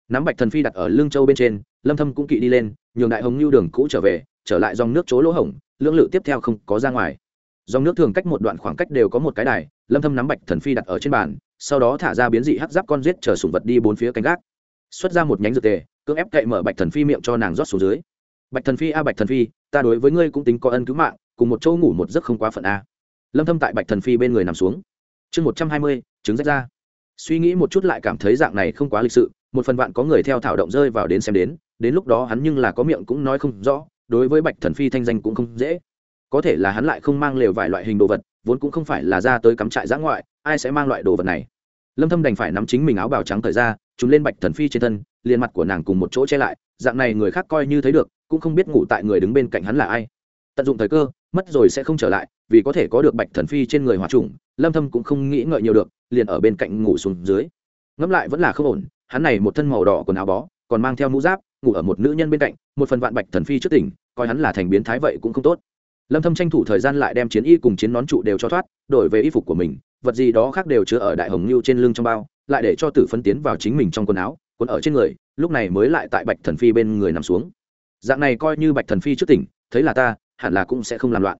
nắm bạch thần phi đặt ở lưng châu bên trên, lâm thâm cũng kỵ đi lên, nhường đại hồng lưu đường cũ trở về, trở lại dòng nước chỗ lỗ hổng, lưỡng lự tiếp theo không có ra ngoài. Dòng nước thường cách một đoạn khoảng cách đều có một cái đài, lâm thâm nắm bạch thần phi đặt ở trên bàn, sau đó thả ra biến dị hắc giáp con giết chờ sủng vật đi bốn phía canh gác. Xuất ra một nhánh dược tề, cưỡng ép cậy mở bạch thần phi miệng cho nàng rót xuống dưới. Bạch thần phi a, bạch thần phi, ta đối với ngươi cũng tính có ân cứu mạng, cùng một chỗ ngủ một giấc không quá phận a. Lâm thâm tại bạch thần phi bên người nằm xuống. Chương một trăm hai mươi trứng rách ra. Suy nghĩ một chút lại cảm thấy dạng này không quá lịch sự một phần vạn có người theo thảo động rơi vào đến xem đến đến lúc đó hắn nhưng là có miệng cũng nói không rõ, đối với bạch thần phi thanh danh cũng không dễ. Có thể là hắn lại không mang lều vài loại hình đồ vật, vốn cũng không phải là ra tới cắm trại giã ngoại, ai sẽ mang loại đồ vật này? Lâm thâm đành phải nắm chính mình áo bào trắng thời ra chúng lên bạch thần phi trên thân, liền mặt của nàng cùng một chỗ che lại, dạng này người khác coi như thấy được, cũng không biết ngủ tại người đứng bên cạnh hắn là ai. Tận dụng thời cơ, mất rồi sẽ không trở lại, vì có thể có được bạch thần phi trên người hòa trùng, lâm thâm cũng không nghĩ ngợi nhiều được, liền ở bên cạnh ngủ xuống dưới. Ngẫm lại vẫn là không ổn hắn này một thân màu đỏ quần áo bó, còn mang theo mũ giáp, ngủ ở một nữ nhân bên cạnh, một phần vạn bạch thần phi trước tỉnh, coi hắn là thành biến thái vậy cũng không tốt. Lâm thâm tranh thủ thời gian lại đem chiến y cùng chiến nón trụ đều cho thoát, đổi về y phục của mình, vật gì đó khác đều chứa ở đại hồng lưu trên lưng trong bao, lại để cho tử phân tiến vào chính mình trong quần áo, quần ở trên người, lúc này mới lại tại bạch thần phi bên người nằm xuống. Dạng này coi như bạch thần phi trước tỉnh, thấy là ta, hẳn là cũng sẽ không làm loạn.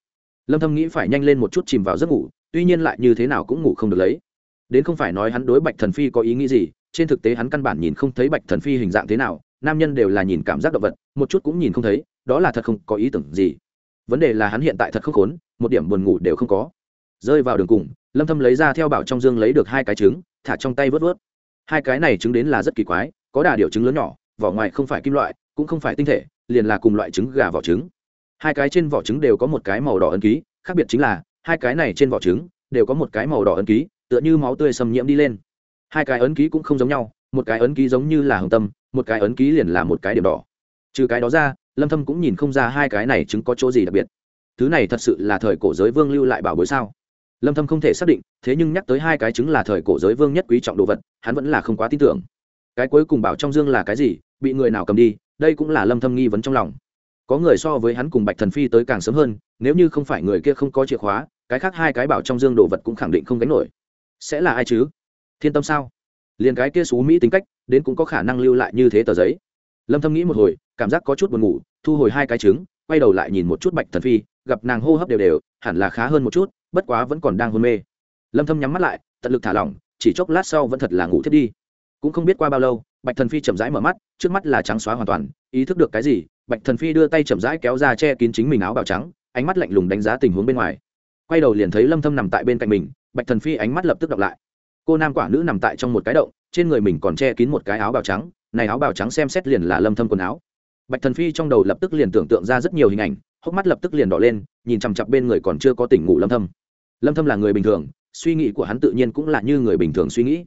Lâm thâm nghĩ phải nhanh lên một chút chìm vào giấc ngủ, tuy nhiên lại như thế nào cũng ngủ không được lấy. Đến không phải nói hắn đối bạch thần phi có ý nghĩ gì trên thực tế hắn căn bản nhìn không thấy bạch thần phi hình dạng thế nào, nam nhân đều là nhìn cảm giác động vật, một chút cũng nhìn không thấy, đó là thật không có ý tưởng gì. Vấn đề là hắn hiện tại thật không khốn, một điểm buồn ngủ đều không có. Rơi vào đường cùng, lâm thâm lấy ra theo bảo trong dương lấy được hai cái trứng, thả trong tay vớt vớt. Hai cái này trứng đến là rất kỳ quái, có đà điều trứng lớn nhỏ, vỏ ngoài không phải kim loại, cũng không phải tinh thể, liền là cùng loại trứng gà vỏ trứng. Hai cái trên vỏ trứng đều có một cái màu đỏ ấn ký, khác biệt chính là, hai cái này trên vỏ trứng đều có một cái màu đỏ ấn ký, tựa như máu tươi xâm nhiễm đi lên hai cái ấn ký cũng không giống nhau, một cái ấn ký giống như là hồng tâm, một cái ấn ký liền là một cái điểm đỏ. Trừ cái đó ra, lâm thâm cũng nhìn không ra hai cái này chứng có chỗ gì đặc biệt. Thứ này thật sự là thời cổ giới vương lưu lại bảo bối sao? Lâm thâm không thể xác định, thế nhưng nhắc tới hai cái chứng là thời cổ giới vương nhất quý trọng đồ vật, hắn vẫn là không quá tin tưởng. Cái cuối cùng bảo trong dương là cái gì, bị người nào cầm đi, đây cũng là lâm thâm nghi vấn trong lòng. Có người so với hắn cùng bạch thần phi tới càng sớm hơn, nếu như không phải người kia không có chìa khóa, cái khác hai cái bảo trong dương đồ vật cũng khẳng định không gánh nổi. Sẽ là ai chứ? Thiên tâm sao? Liền cái kia xú mỹ tính cách, đến cũng có khả năng lưu lại như thế tờ giấy. Lâm thâm nghĩ một hồi, cảm giác có chút buồn ngủ, thu hồi hai cái trứng, quay đầu lại nhìn một chút bạch thần phi, gặp nàng hô hấp đều đều, hẳn là khá hơn một chút, bất quá vẫn còn đang hôn mê. Lâm thâm nhắm mắt lại, tận lực thả lỏng, chỉ chốc lát sau vẫn thật là ngủ thiết đi. Cũng không biết qua bao lâu, bạch thần phi chậm rãi mở mắt, trước mắt là trắng xóa hoàn toàn, ý thức được cái gì, bạch thần phi đưa tay chậm rãi kéo ra che kín chính mình áo bào trắng, ánh mắt lạnh lùng đánh giá tình huống bên ngoài. Quay đầu liền thấy lâm thâm nằm tại bên cạnh mình, bạch thần phi ánh mắt lập tức đọc lại cô nam quả nữ nằm tại trong một cái động, trên người mình còn che kín một cái áo bào trắng, này áo bào trắng xem xét liền là lâm thâm quần áo. Bạch thần phi trong đầu lập tức liền tưởng tượng ra rất nhiều hình ảnh, hốc mắt lập tức liền đỏ lên, nhìn chằm chặp bên người còn chưa có tỉnh ngủ lâm thâm. Lâm thâm là người bình thường, suy nghĩ của hắn tự nhiên cũng là như người bình thường suy nghĩ.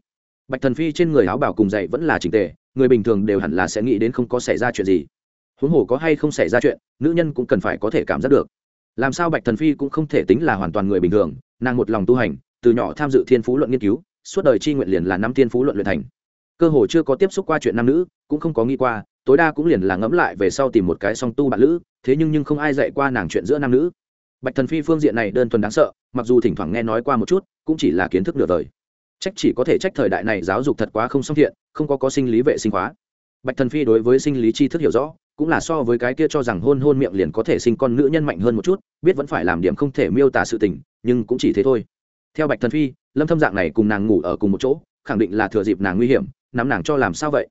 Bạch thần phi trên người áo bào cùng dậy vẫn là chỉnh tề, người bình thường đều hẳn là sẽ nghĩ đến không có xảy ra chuyện gì. Huống hồ có hay không xảy ra chuyện, nữ nhân cũng cần phải có thể cảm giác được. Làm sao bạch thần phi cũng không thể tính là hoàn toàn người bình thường, nàng một lòng tu hành, từ nhỏ tham dự thiên phú luận nghiên cứu suốt đời chi nguyện liền là năm thiên phú luận luyện thành. Cơ hồ chưa có tiếp xúc qua chuyện nam nữ, cũng không có nghĩ qua, tối đa cũng liền là ngẫm lại về sau tìm một cái song tu bạn nữ thế nhưng nhưng không ai dạy qua nàng chuyện giữa nam nữ. Bạch thần phi phương diện này đơn thuần đáng sợ, mặc dù thỉnh thoảng nghe nói qua một chút, cũng chỉ là kiến thức nửa đời. Trách chỉ có thể trách thời đại này giáo dục thật quá không song thiện, không có có sinh lý vệ sinh hóa. Bạch thần phi đối với sinh lý tri thức hiểu rõ, cũng là so với cái kia cho rằng hôn hôn miệng liền có thể sinh con nữ nhân mạnh hơn một chút, biết vẫn phải làm điểm không thể miêu tả sự tình, nhưng cũng chỉ thế thôi theo bạch thần phi, lâm thâm dạng này cùng nàng ngủ ở cùng một chỗ, khẳng định là thừa dịp nàng nguy hiểm, nắm nàng cho làm sao vậy?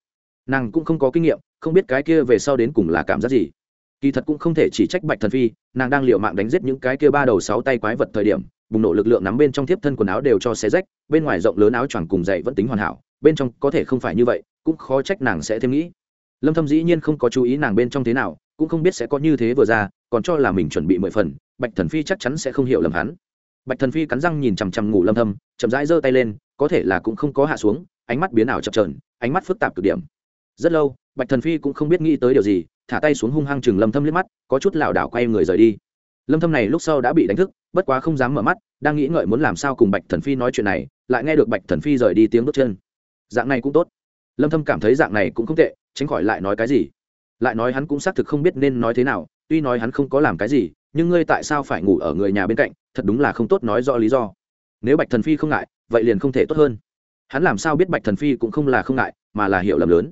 Nàng cũng không có kinh nghiệm, không biết cái kia về sau đến cùng là cảm giác gì. Kỳ thật cũng không thể chỉ trách bạch thần phi, nàng đang liều mạng đánh giết những cái kia ba đầu sáu tay quái vật thời điểm, bùng nổ lực lượng nắm bên trong thiếp thân quần áo đều cho xé rách, bên ngoài rộng lớn áo choàng cùng dậy vẫn tính hoàn hảo, bên trong có thể không phải như vậy, cũng khó trách nàng sẽ thêm nghĩ. Lâm thâm dĩ nhiên không có chú ý nàng bên trong thế nào, cũng không biết sẽ có như thế vừa ra, còn cho là mình chuẩn bị mười phần, bạch thần phi chắc chắn sẽ không hiểu lầm hắn bạch thần phi cắn răng nhìn chằm chằm ngủ lâm thâm, chậm rãi giơ tay lên, có thể là cũng không có hạ xuống, ánh mắt biến ảo chập chờn, ánh mắt phức tạp cực điểm. Rất lâu, bạch thần phi cũng không biết nghĩ tới điều gì, thả tay xuống hung hăng chừng lâm thâm liếc mắt, có chút lảo đảo quay người rời đi. Lâm thâm này lúc sau đã bị đánh thức, bất quá không dám mở mắt, đang nghĩ ngợi muốn làm sao cùng bạch thần phi nói chuyện này, lại nghe được bạch thần phi rời đi tiếng bước chân. Dạng này cũng tốt. Lâm thâm cảm thấy dạng này cũng không tệ, tránh khỏi lại nói cái gì. Lại nói hắn cũng xác thực không biết nên nói thế nào, tuy nói hắn không có làm cái gì nhưng ngươi tại sao phải ngủ ở người nhà bên cạnh? Thật đúng là không tốt nói rõ lý do. Nếu bạch thần phi không ngại, vậy liền không thể tốt hơn. Hắn làm sao biết bạch thần phi cũng không là không ngại, mà là hiểu lầm lớn.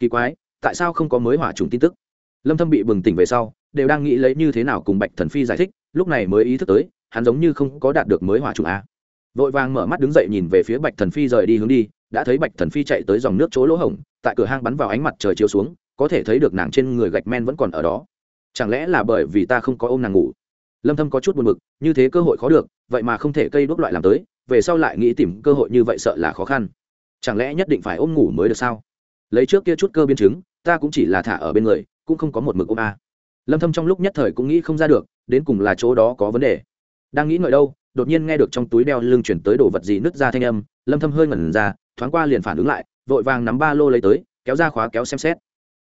Kỳ quái, tại sao không có mới hỏa trùng tin tức? Lâm thâm bị bừng tỉnh về sau, đều đang nghĩ lấy như thế nào cùng bạch thần phi giải thích, lúc này mới ý thức tới, hắn giống như không có đạt được mới hỏa trùng a vội vàng mở mắt đứng dậy nhìn về phía bạch thần phi rời đi hướng đi, đã thấy bạch thần phi chạy tới dòng nước chỗ lỗ hổng, tại cửa hang bắn vào ánh mặt trời chiếu xuống, có thể thấy được nàng trên người gạch men vẫn còn ở đó chẳng lẽ là bởi vì ta không có ôm nàng ngủ? Lâm thâm có chút buồn bực, như thế cơ hội khó được, vậy mà không thể cây đốt loại làm tới, về sau lại nghĩ tìm cơ hội như vậy sợ là khó khăn. Chẳng lẽ nhất định phải ôm ngủ mới được sao? Lấy trước kia chút cơ biến chứng, ta cũng chỉ là thả ở bên người, cũng không có một mực ôm a. Lâm thâm trong lúc nhất thời cũng nghĩ không ra được, đến cùng là chỗ đó có vấn đề. Đang nghĩ ngợi đâu, đột nhiên nghe được trong túi đeo lưng chuyển tới đồ vật gì nứt ra thanh âm, lâm thâm hơi ngẩn ra, thoáng qua liền phản ứng lại, vội vàng nắm ba lô lấy tới, kéo ra khóa kéo xem xét.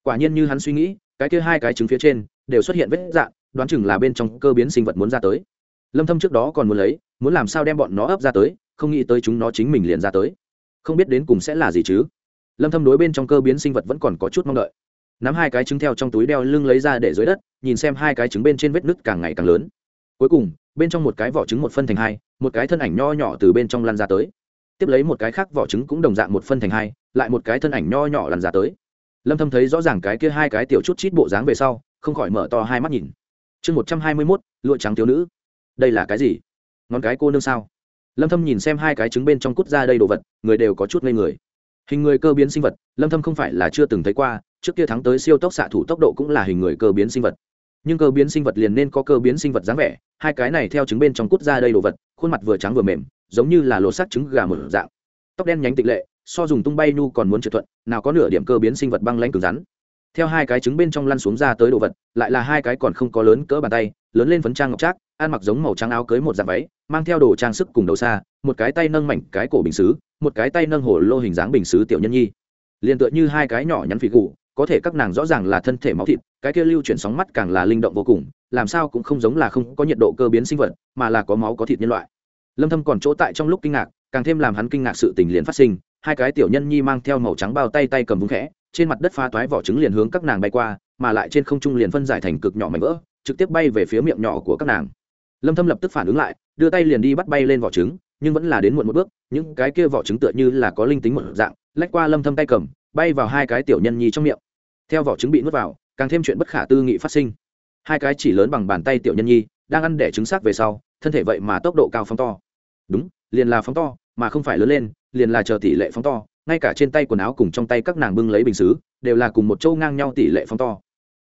Quả nhiên như hắn suy nghĩ, cái kia hai cái trứng phía trên đều xuất hiện vết dạng, đoán chừng là bên trong cơ biến sinh vật muốn ra tới. Lâm thâm trước đó còn muốn lấy, muốn làm sao đem bọn nó ấp ra tới, không nghĩ tới chúng nó chính mình liền ra tới. Không biết đến cùng sẽ là gì chứ? Lâm thâm đối bên trong cơ biến sinh vật vẫn còn có chút mong đợi. Nắm hai cái trứng theo trong túi đeo lưng lấy ra để dưới đất, nhìn xem hai cái trứng bên trên vết nứt càng ngày càng lớn. Cuối cùng, bên trong một cái vỏ trứng một phân thành hai, một cái thân ảnh nho nhỏ từ bên trong lăn ra tới. Tiếp lấy một cái khác vỏ trứng cũng đồng dạng một phân thành hai, lại một cái thân ảnh nho nhỏ lăn ra tới lâm thâm thấy rõ ràng cái kia hai cái tiểu chút chít bộ dáng về sau không khỏi mở to hai mắt nhìn. Chương một trăm hai mươi 121, lụa trắng thiếu nữ. Đây là cái gì? Ngón cái cô nương sao? Lâm thâm nhìn xem hai cái trứng bên trong cút ra đây đồ vật người đều có chút ngây người. Hình người cơ biến sinh vật lâm thâm không phải là chưa từng thấy qua trước kia thắng tới siêu tốc xạ thủ tốc độ cũng là hình người cơ biến sinh vật. Nhưng cơ biến sinh vật liền nên có cơ biến sinh vật dáng vẻ hai cái này theo trứng bên trong cút ra đây đồ vật khuôn mặt vừa trắng vừa mềm giống như là lột xác trứng gà mở dạng. Tóc đen nhánh tịch lệ so dùng tung bay nu còn muốn trượt thuận, nào có nửa điểm cơ biến sinh vật băng lãnh cứng rắn. Theo hai cái trứng bên trong lăn xuống ra tới đồ vật, lại là hai cái còn không có lớn cỡ bàn tay, lớn lên phấn trang ngọc trác, ăn mặc giống màu trắng áo cưới một dạng váy, mang theo đồ trang sức cùng đầu xa một cái tay nâng mảnh cái cổ bình xứ, một cái tay nâng hổ lô hình dáng bình xứ tiểu nhân nhi. Liền tựa như hai cái nhỏ nhắn phì cụ có thể các nàng rõ ràng là thân thể máu thịt, cái kia lưu chuyển sóng mắt càng là linh động vô cùng, làm sao cũng không giống là không có nhiệt độ cơ biến sinh vật, mà là có máu có thịt nhân loại. Lâm thâm còn chỗ tại trong lúc kinh ngạc, càng thêm làm hắn kinh ngạc sự tình liền phát sinh hai cái tiểu nhân nhi mang theo màu trắng bao tay tay cầm vung khẽ, trên mặt đất pha toái vỏ trứng liền hướng các nàng bay qua, mà lại trên không trung liền phân giải thành cực nhỏ mảnh vỡ, trực tiếp bay về phía miệng nhỏ của các nàng. Lâm thâm lập tức phản ứng lại, đưa tay liền đi bắt bay lên vỏ trứng, nhưng vẫn là đến muộn một bước, những cái kia vỏ trứng tựa như là có linh tính một dạng, lách qua lâm thâm tay cầm, bay vào hai cái tiểu nhân nhi trong miệng. Theo vỏ trứng bị nuốt vào, càng thêm chuyện bất khả tư nghị phát sinh. Hai cái chỉ lớn bằng bàn tay tiểu nhân nhi, đang ăn đẻ trứng xác về sau, thân thể vậy mà tốc độ cao phóng to. Đúng, liền là phóng to, mà không phải lớn lên liền là chờ tỷ lệ phóng to, ngay cả trên tay quần áo cùng trong tay các nàng bưng lấy bình xứ, đều là cùng một châu ngang nhau tỷ lệ phóng to.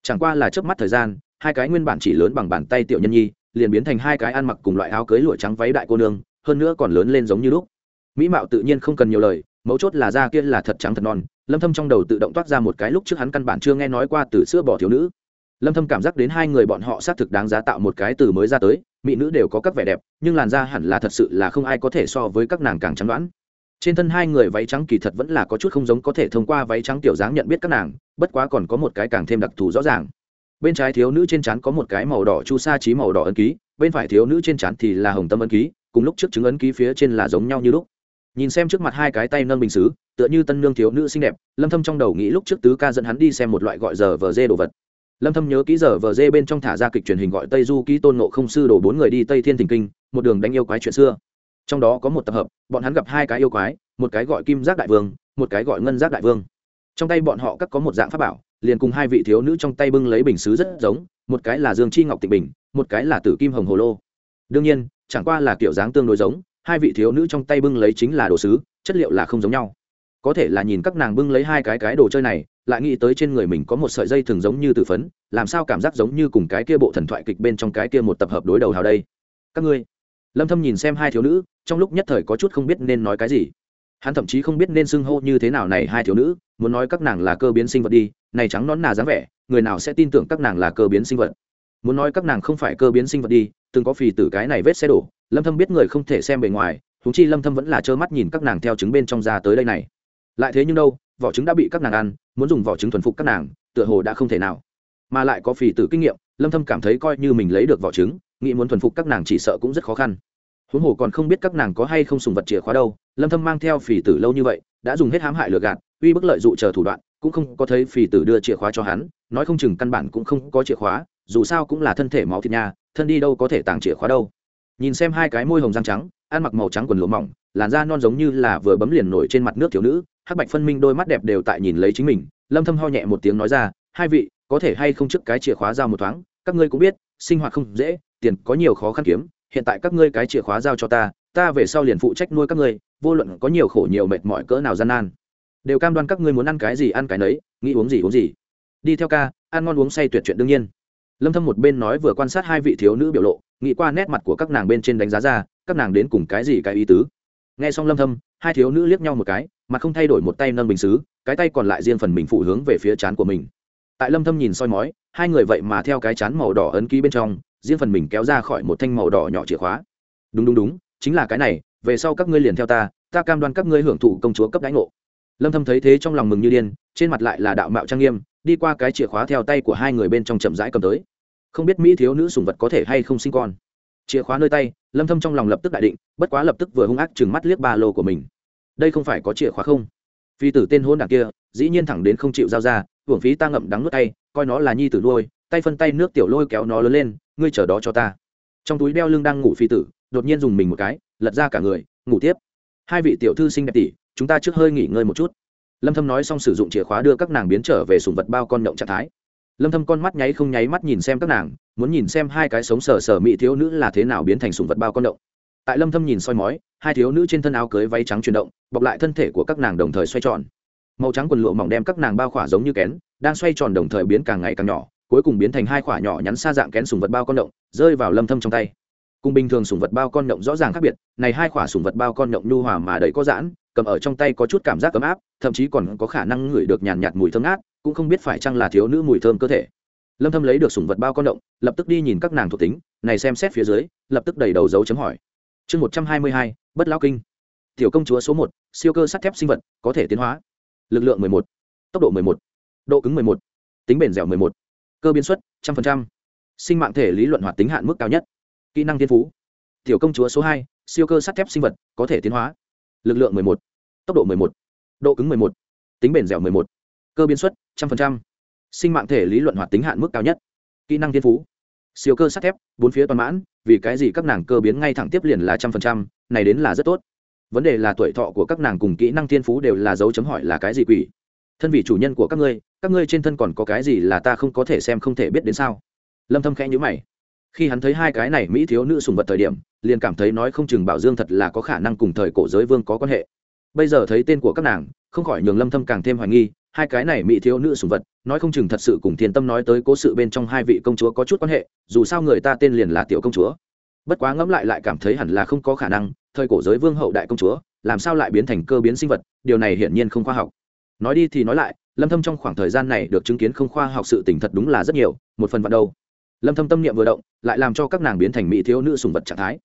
Chẳng qua là chớp mắt thời gian, hai cái nguyên bản chỉ lớn bằng bàn tay tiểu nhân nhi, liền biến thành hai cái ăn mặc cùng loại áo cưới lụa trắng váy đại cô nương, hơn nữa còn lớn lên giống như lúc. Mỹ mạo tự nhiên không cần nhiều lời, mấu chốt là da kia là thật trắng thật non, lâm thâm trong đầu tự động toát ra một cái lúc trước hắn căn bản chưa nghe nói qua từ sữa bỏ thiếu nữ. Lâm thâm cảm giác đến hai người bọn họ xác thực đáng giá tạo một cái từ mới ra tới, mỹ nữ đều có các vẻ đẹp, nhưng làn da hẳn là thật sự là không ai có thể so với các nàng càng trắng đoán trên thân hai người váy trắng kỳ thật vẫn là có chút không giống có thể thông qua váy trắng tiểu dáng nhận biết các nàng, bất quá còn có một cái càng thêm đặc thù rõ ràng. Bên trái thiếu nữ trên trán có một cái màu đỏ chu sa trí màu đỏ ấn ký, bên phải thiếu nữ trên trán thì là hồng tâm ấn ký, cùng lúc trước chứng ấn ký phía trên là giống nhau như lúc. Nhìn xem trước mặt hai cái tay nâng bình xứ, tựa như tân nương thiếu nữ xinh đẹp, lâm thâm trong đầu nghĩ lúc trước tứ ca dẫn hắn đi xem một loại gọi giờ vờ dê đồ vật. Lâm thâm nhớ kỹ giờ vờ dê bên trong thả ra kịch truyền hình gọi tây du ký tôn ngộ không sư đổ bốn người đi tây thiên thỉnh kinh, một đường đánh yêu quái chuyện xưa trong đó có một tập hợp, bọn hắn gặp hai cái yêu quái, một cái gọi kim giác đại vương, một cái gọi ngân giác đại vương. Trong tay bọn họ các có một dạng pháp bảo, liền cùng hai vị thiếu nữ trong tay bưng lấy bình xứ rất giống, một cái là dương chi ngọc tịnh bình, một cái là tử kim hồng hồ lô. Đương nhiên, chẳng qua là kiểu dáng tương đối giống, hai vị thiếu nữ trong tay bưng lấy chính là đồ sứ, chất liệu là không giống nhau. Có thể là nhìn các nàng bưng lấy hai cái cái đồ chơi này, lại nghĩ tới trên người mình có một sợi dây thường giống như từ phấn, làm sao cảm giác giống như cùng cái kia bộ thần thoại kịch bên trong cái kia một tập hợp đối đầu hào đây? Các ngươi, lâm thâm nhìn xem hai thiếu nữ trong lúc nhất thời có chút không biết nên nói cái gì. Hắn thậm chí không biết nên xưng hô như thế nào này hai thiếu nữ, muốn nói các nàng là cơ biến sinh vật đi, này trắng nón nà dáng vẻ, người nào sẽ tin tưởng các nàng là cơ biến sinh vật? Muốn nói các nàng không phải cơ biến sinh vật đi, từng có phì tử cái này vết xe đổ, lâm thâm biết người không thể xem bề ngoài thúng chi lâm thâm vẫn là trơ mắt nhìn các nàng theo trứng bên trong ra tới đây này. Lại thế nhưng đâu, vỏ trứng đã bị các nàng ăn, muốn dùng vỏ trứng thuần phục các nàng, tựa hồ đã không thể nào. Mà lại có phì tử kinh nghiệm, lâm thâm cảm thấy coi như mình lấy được vỏ trứng, nghĩ muốn thuần phục các nàng chỉ sợ cũng rất khó khăn huống hồ còn không biết các nàng có hay không sùng vật chìa khóa đâu, lâm thâm mang theo phỉ tử lâu như vậy, đã dùng hết hãm hại lừa gạt, uy bức lợi dụ chờ thủ đoạn, cũng không có thấy phỉ tử đưa chìa khóa cho hắn, nói không chừng căn bản cũng không có chìa khóa, dù sao cũng là thân thể máu thịt nha, thân đi đâu có thể tàng chìa khóa đâu. Nhìn xem hai cái môi hồng răng trắng, ăn mặc màu trắng quần lụa mỏng, làn da non giống như là vừa bấm liền nổi trên mặt nước thiếu nữ, hắc bạch phân minh đôi mắt đẹp đều tại nhìn lấy chính mình, lâm thâm ho nhẹ một tiếng nói ra, hai vị, có thể hay không trước cái chìa khóa ra một thoáng, các ngươi cũng biết, sinh hoạt không dễ, tiền có nhiều khó khăn kiếm hiện tại các ngươi cái chìa khóa giao cho ta ta về sau liền phụ trách nuôi các ngươi, vô luận có nhiều khổ nhiều mệt mỏi cỡ nào gian nan. Đều cam đoan các ngươi muốn ăn cái gì ăn cái nấy, nghĩ uống gì uống gì. Đi theo ca, ăn ngon uống say tuyệt chuyện đương nhiên. Lâm thâm một bên nói vừa quan sát hai vị thiếu nữ biểu lộ, nghĩ qua nét mặt của các nàng bên trên đánh giá ra, các nàng đến cùng cái gì cái ý tứ. Nghe xong lâm thâm, hai thiếu nữ liếc nhau một cái mà không thay đổi một tay nâng bình sứ cái tay còn lại riêng phần mình phụ hướng về phía chán của mình. Tại lâm thâm nhìn soi mói hai người vậy mà theo cái chán màu đỏ ấn ký bên trong, riêng phần mình kéo ra khỏi một thanh màu đỏ nhỏ chìa khóa. Đúng đúng đúng, chính là cái này, về sau các ngươi liền theo ta ta cam đoan các ngươi hưởng thụ công chúa cấp đánh ngộ. Lâm thâm thấy thế trong lòng mừng như điên, trên mặt lại là đạo mạo trang nghiêm, đi qua cái chìa khóa theo tay của hai người bên trong chậm rãi cầm tới. Không biết mỹ thiếu nữ sủng vật có thể hay không sinh con. Chìa khóa nơi tay, lâm thâm trong lòng lập tức đại định, bất quá lập tức vừa hung ác chừng mắt liếc ba lô của mình. Đây không phải có chìa khóa không? Phi tử tên hôn đảng kia dĩ nhiên thẳng đến không chịu giao ra, hưởng phí ta ngậm đắng nuốt tay, coi nó là nhi tử nuôi, tay phân tay nước tiểu lôi kéo nó lớn lên, ngươi chờ đó cho ta. Trong túi đeo lưng đang ngủ phi tử, đột nhiên dùng mình một cái, lật ra cả người, ngủ tiếp. Hai vị tiểu thư xinh đẹp tỷ, chúng ta trước hơi nghỉ ngơi một chút. Lâm thâm nói xong sử dụng chìa khóa đưa các nàng biến trở về sùng vật bao con động trạng thái. Lâm thâm con mắt nháy không nháy mắt nhìn xem các nàng, muốn nhìn xem hai cái sống sờ sờ mỹ thiếu nữ là thế nào biến thành sùng vật bao con động. tại lâm thâm nhìn soi mói, hai thiếu nữ trên thân áo cưới váy trắng chuyển động, bọc lại thân thể của các nàng đồng thời xoay tròn màu trắng quần lụa mỏng đem các nàng bao khỏa giống như kén đang xoay tròn đồng thời biến càng ngày càng nhỏ cuối cùng biến thành hai khỏa nhỏ nhắn xa dạng kén sùng vật bao con động rơi vào lâm thâm trong tay. Cùng bình thường sùng vật bao con động rõ ràng khác biệt này hai khỏa sùng vật bao con động nhu hòa mà đầy có giãn cầm ở trong tay có chút cảm giác ấm áp thậm chí còn có khả năng ngửi được nhàn nhạt, mùi thơm ngát cũng không biết phải chăng là thiếu nữ mùi thơm cơ thể. Lâm thâm lấy được sùng vật bao con động lập tức đi nhìn các nàng thuộc tính này xem xét phía dưới lập tức đầy đầu dấu chấm hỏi. Chương 122, bất lão kinh. Tiểu công chúa số 1, siêu cơ sắt thép sinh vật có thể tiến hóa lực lượng 11, tốc độ 11, độ cứng 11, tính bền dẻo 11, cơ biến suất 100%, sinh mạng thể lý luận hoạt tính hạn mức cao nhất. Kỹ năng thiên phú. Tiểu công chúa số 2, siêu cơ sắt thép sinh vật có thể tiến hóa. Lực lượng 11, tốc độ 11, độ cứng 11, tính bền dẻo 11, cơ biến suất 100%, sinh mạng thể lý luận hoạt tính hạn mức cao nhất. Kỹ năng thiên phú. Siêu cơ sắt thép bốn phía toàn mãn vì cái gì các nàng cơ biến ngay thẳng tiếp liền là trăm phần trăm này đến là rất tốt vấn đề là tuổi thọ của các nàng cùng kỹ năng thiên phú đều là dấu chấm hỏi là cái gì quỷ? Thân vị chủ nhân của các ngươi các ngươi trên thân còn có cái gì là ta không có thể xem không thể biết đến sao? Lâm thâm khẽ nhíu mày. Khi hắn thấy hai cái này mỹ thiếu nữ sùng vật thời điểm, liền cảm thấy nói không chừng bảo dương thật là có khả năng cùng thời cổ giới vương có quan hệ. Bây giờ thấy tên của các nàng, không khỏi nhường lâm thâm càng thêm hoài nghi, hai cái này mỹ thiếu nữ sùng vật, nói không chừng thật sự cùng thiên tâm nói tới cố sự bên trong hai vị công chúa có chút quan hệ, dù sao người ta tên liền là tiểu công chúa bất quá ngẫm lại lại cảm thấy hẳn là không có khả năng, thời cổ giới vương hậu đại công chúa, làm sao lại biến thành cơ biến sinh vật, điều này hiển nhiên không khoa học. Nói đi thì nói lại, lâm thâm trong khoảng thời gian này được chứng kiến không khoa học sự tình thật đúng là rất nhiều, một phần vạn đâu lâm thâm tâm niệm vừa động, lại làm cho các nàng biến thành mỹ thiếu nữ sùng vật trạng thái.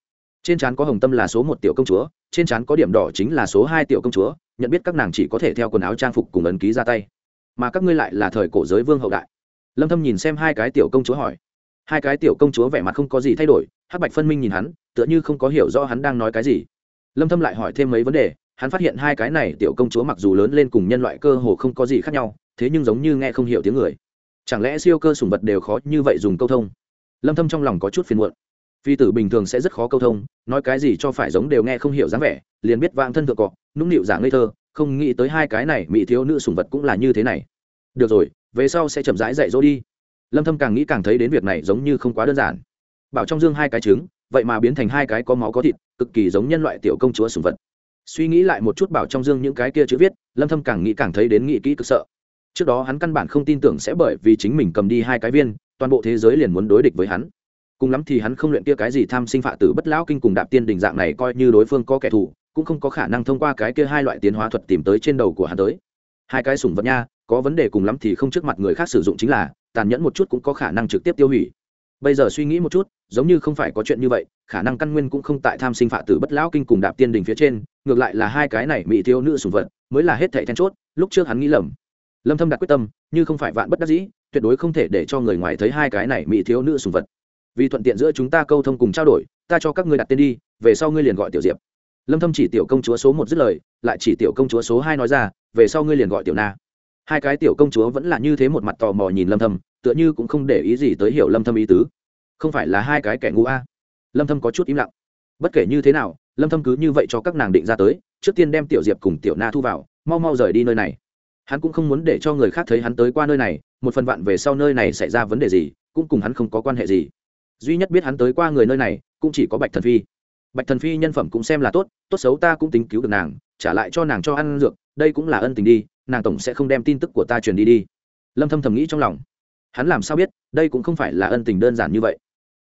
Trên trán có hồng tâm là số một tiểu công chúa, trên trán có điểm đỏ chính là số hai tiểu công chúa, nhận biết các nàng chỉ có thể theo quần áo trang phục cùng ấn ký ra tay. Mà các ngươi lại là thời cổ giới vương hậu đại. Lâm thâm nhìn xem hai cái tiểu công chúa hỏi hai cái tiểu công chúa vẻ mặt không có gì thay đổi, hắc bạch phân minh nhìn hắn, tựa như không có hiểu rõ hắn đang nói cái gì. Lâm thâm lại hỏi thêm mấy vấn đề, hắn phát hiện hai cái này tiểu công chúa mặc dù lớn lên cùng nhân loại cơ hồ không có gì khác nhau, thế nhưng giống như nghe không hiểu tiếng người. Chẳng lẽ siêu cơ sủng vật đều khó như vậy dùng câu thông? Lâm thâm trong lòng có chút phiền muộn. Phi tử bình thường sẽ rất khó câu thông, nói cái gì cho phải giống đều nghe không hiểu dáng vẻ, liền biết vang thân thượng cọ, nũng nịu giả ngây thơ, không nghĩ tới hai cái này mỹ thiếu nữ sủng vật cũng là như thế này. Được rồi, về sau sẽ chậm rãi dạy dỗ đi lâm thâm càng nghĩ càng thấy đến việc này giống như không quá đơn giản bảo trong dương hai cái trứng vậy mà biến thành hai cái có máu có thịt cực kỳ giống nhân loại tiểu công chúa sủng vật suy nghĩ lại một chút bảo trong dương những cái kia chữ viết lâm thâm càng nghĩ càng thấy đến nghĩ kỹ cực sợ trước đó hắn căn bản không tin tưởng sẽ bởi vì chính mình cầm đi hai cái viên toàn bộ thế giới liền muốn đối địch với hắn cùng lắm thì hắn không luyện kia cái gì tham sinh phạ tử bất lão kinh cùng đạp tiên đình dạng này coi như đối phương có kẻ thù cũng không có khả năng thông qua cái kia hai loại tiến hóa thuật tìm tới trên đầu của hắn tới hai cái sủng vật nha có vấn đề cùng lắm thì không trước mặt người khác sử dụng chính là tàn nhẫn một chút cũng có khả năng trực tiếp tiêu hủy. Bây giờ suy nghĩ một chút, giống như không phải có chuyện như vậy, khả năng căn nguyên cũng không tại tham sinh phạ tử bất lão kinh cùng đạp tiên đình phía trên, ngược lại là hai cái này mỹ thiếu nữ sùng vật, mới là hết thảy then chốt, lúc trước hắn nghĩ lầm. Lâm thâm đặt quyết tâm, như không phải vạn bất đắc dĩ, tuyệt đối không thể để cho người ngoài thấy hai cái này mỹ thiếu nữ sùng vật. Vì thuận tiện giữa chúng ta câu thông cùng trao đổi, ta cho các ngươi đặt tên đi, về sau ngươi liền gọi tiểu diệp. Lâm thâm chỉ tiểu công chúa số một dứt lời, lại chỉ tiểu công chúa số hai nói ra, về sau ngươi liền gọi tiểu na hai cái tiểu công chúa vẫn là như thế một mặt tò mò nhìn lâm thâm, tựa như cũng không để ý gì tới hiểu lâm thâm ý tứ. Không phải là hai cái kẻ ngu a? Lâm thâm có chút im lặng. Bất kể như thế nào, lâm thâm cứ như vậy cho các nàng định ra tới, trước tiên đem tiểu diệp cùng tiểu na thu vào, mau mau rời đi nơi này. Hắn cũng không muốn để cho người khác thấy hắn tới qua nơi này, một phần vạn về sau nơi này xảy ra vấn đề gì, cũng cùng hắn không có quan hệ gì. Duy nhất biết hắn tới qua người nơi này, cũng chỉ có bạch thần phi. Bạch thần phi nhân phẩm cũng xem là tốt tốt xấu ta cũng tính cứu được nàng, trả lại cho nàng cho ăn dược, đây cũng là ân tình đi nàng tổng sẽ không đem tin tức của ta truyền đi đi. Lâm thâm thầm nghĩ trong lòng. Hắn làm sao biết, đây cũng không phải là ân tình đơn giản như vậy.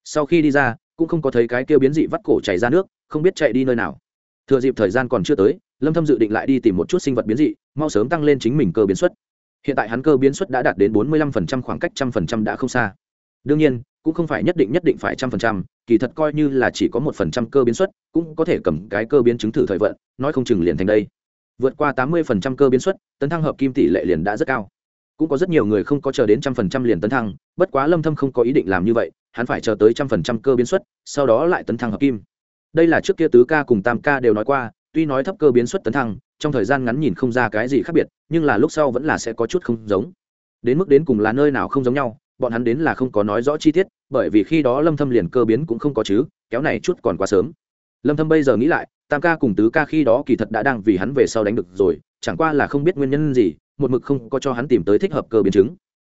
Sau khi đi ra, cũng không có thấy cái kêu biến dị vắt cổ chảy ra nước, không biết chạy đi nơi nào. Thừa dịp thời gian còn chưa tới, lâm thâm dự định lại đi tìm một chút sinh vật biến dị, mau sớm tăng lên chính mình cơ biến suất hiện tại hắn cơ biến suất đã đạt đến 45% khoảng cách trăm phần trăm đã không xa. Đương nhiên, cũng không phải nhất định nhất định phải trăm phần trăm, kỳ thật coi như là chỉ có một phần trăm cơ biến suất cũng có thể cầm cái cơ biến chứng thử thời vận, nói không chừng liền thành đây vượt qua tám mươi phần trăm cơ biến suất tấn thăng hợp kim tỷ lệ liền đã rất cao. Cũng có rất nhiều người không có chờ đến trăm phần trăm liền tấn thăng, bất quá lâm thâm không có ý định làm như vậy, hắn phải chờ tới trăm phần trăm cơ biến suất sau đó lại tấn thăng hợp kim. Đây là trước kia tứ ca cùng tam ca đều nói qua, tuy nói thấp cơ biến suất tấn thăng, trong thời gian ngắn nhìn không ra cái gì khác biệt, nhưng là lúc sau vẫn là sẽ có chút không giống. Đến mức đến cùng là nơi nào không giống nhau, bọn hắn đến là không có nói rõ chi tiết, bởi vì khi đó lâm thâm liền cơ biến cũng không có chứ, kéo này chút còn quá sớm lâm thâm bây giờ nghĩ lại, tam ca cùng tứ ca khi đó kỳ thật đã đang vì hắn về sau đánh được rồi, chẳng qua là không biết nguyên nhân gì, một mực không có cho hắn tìm tới thích hợp cơ biến chứng.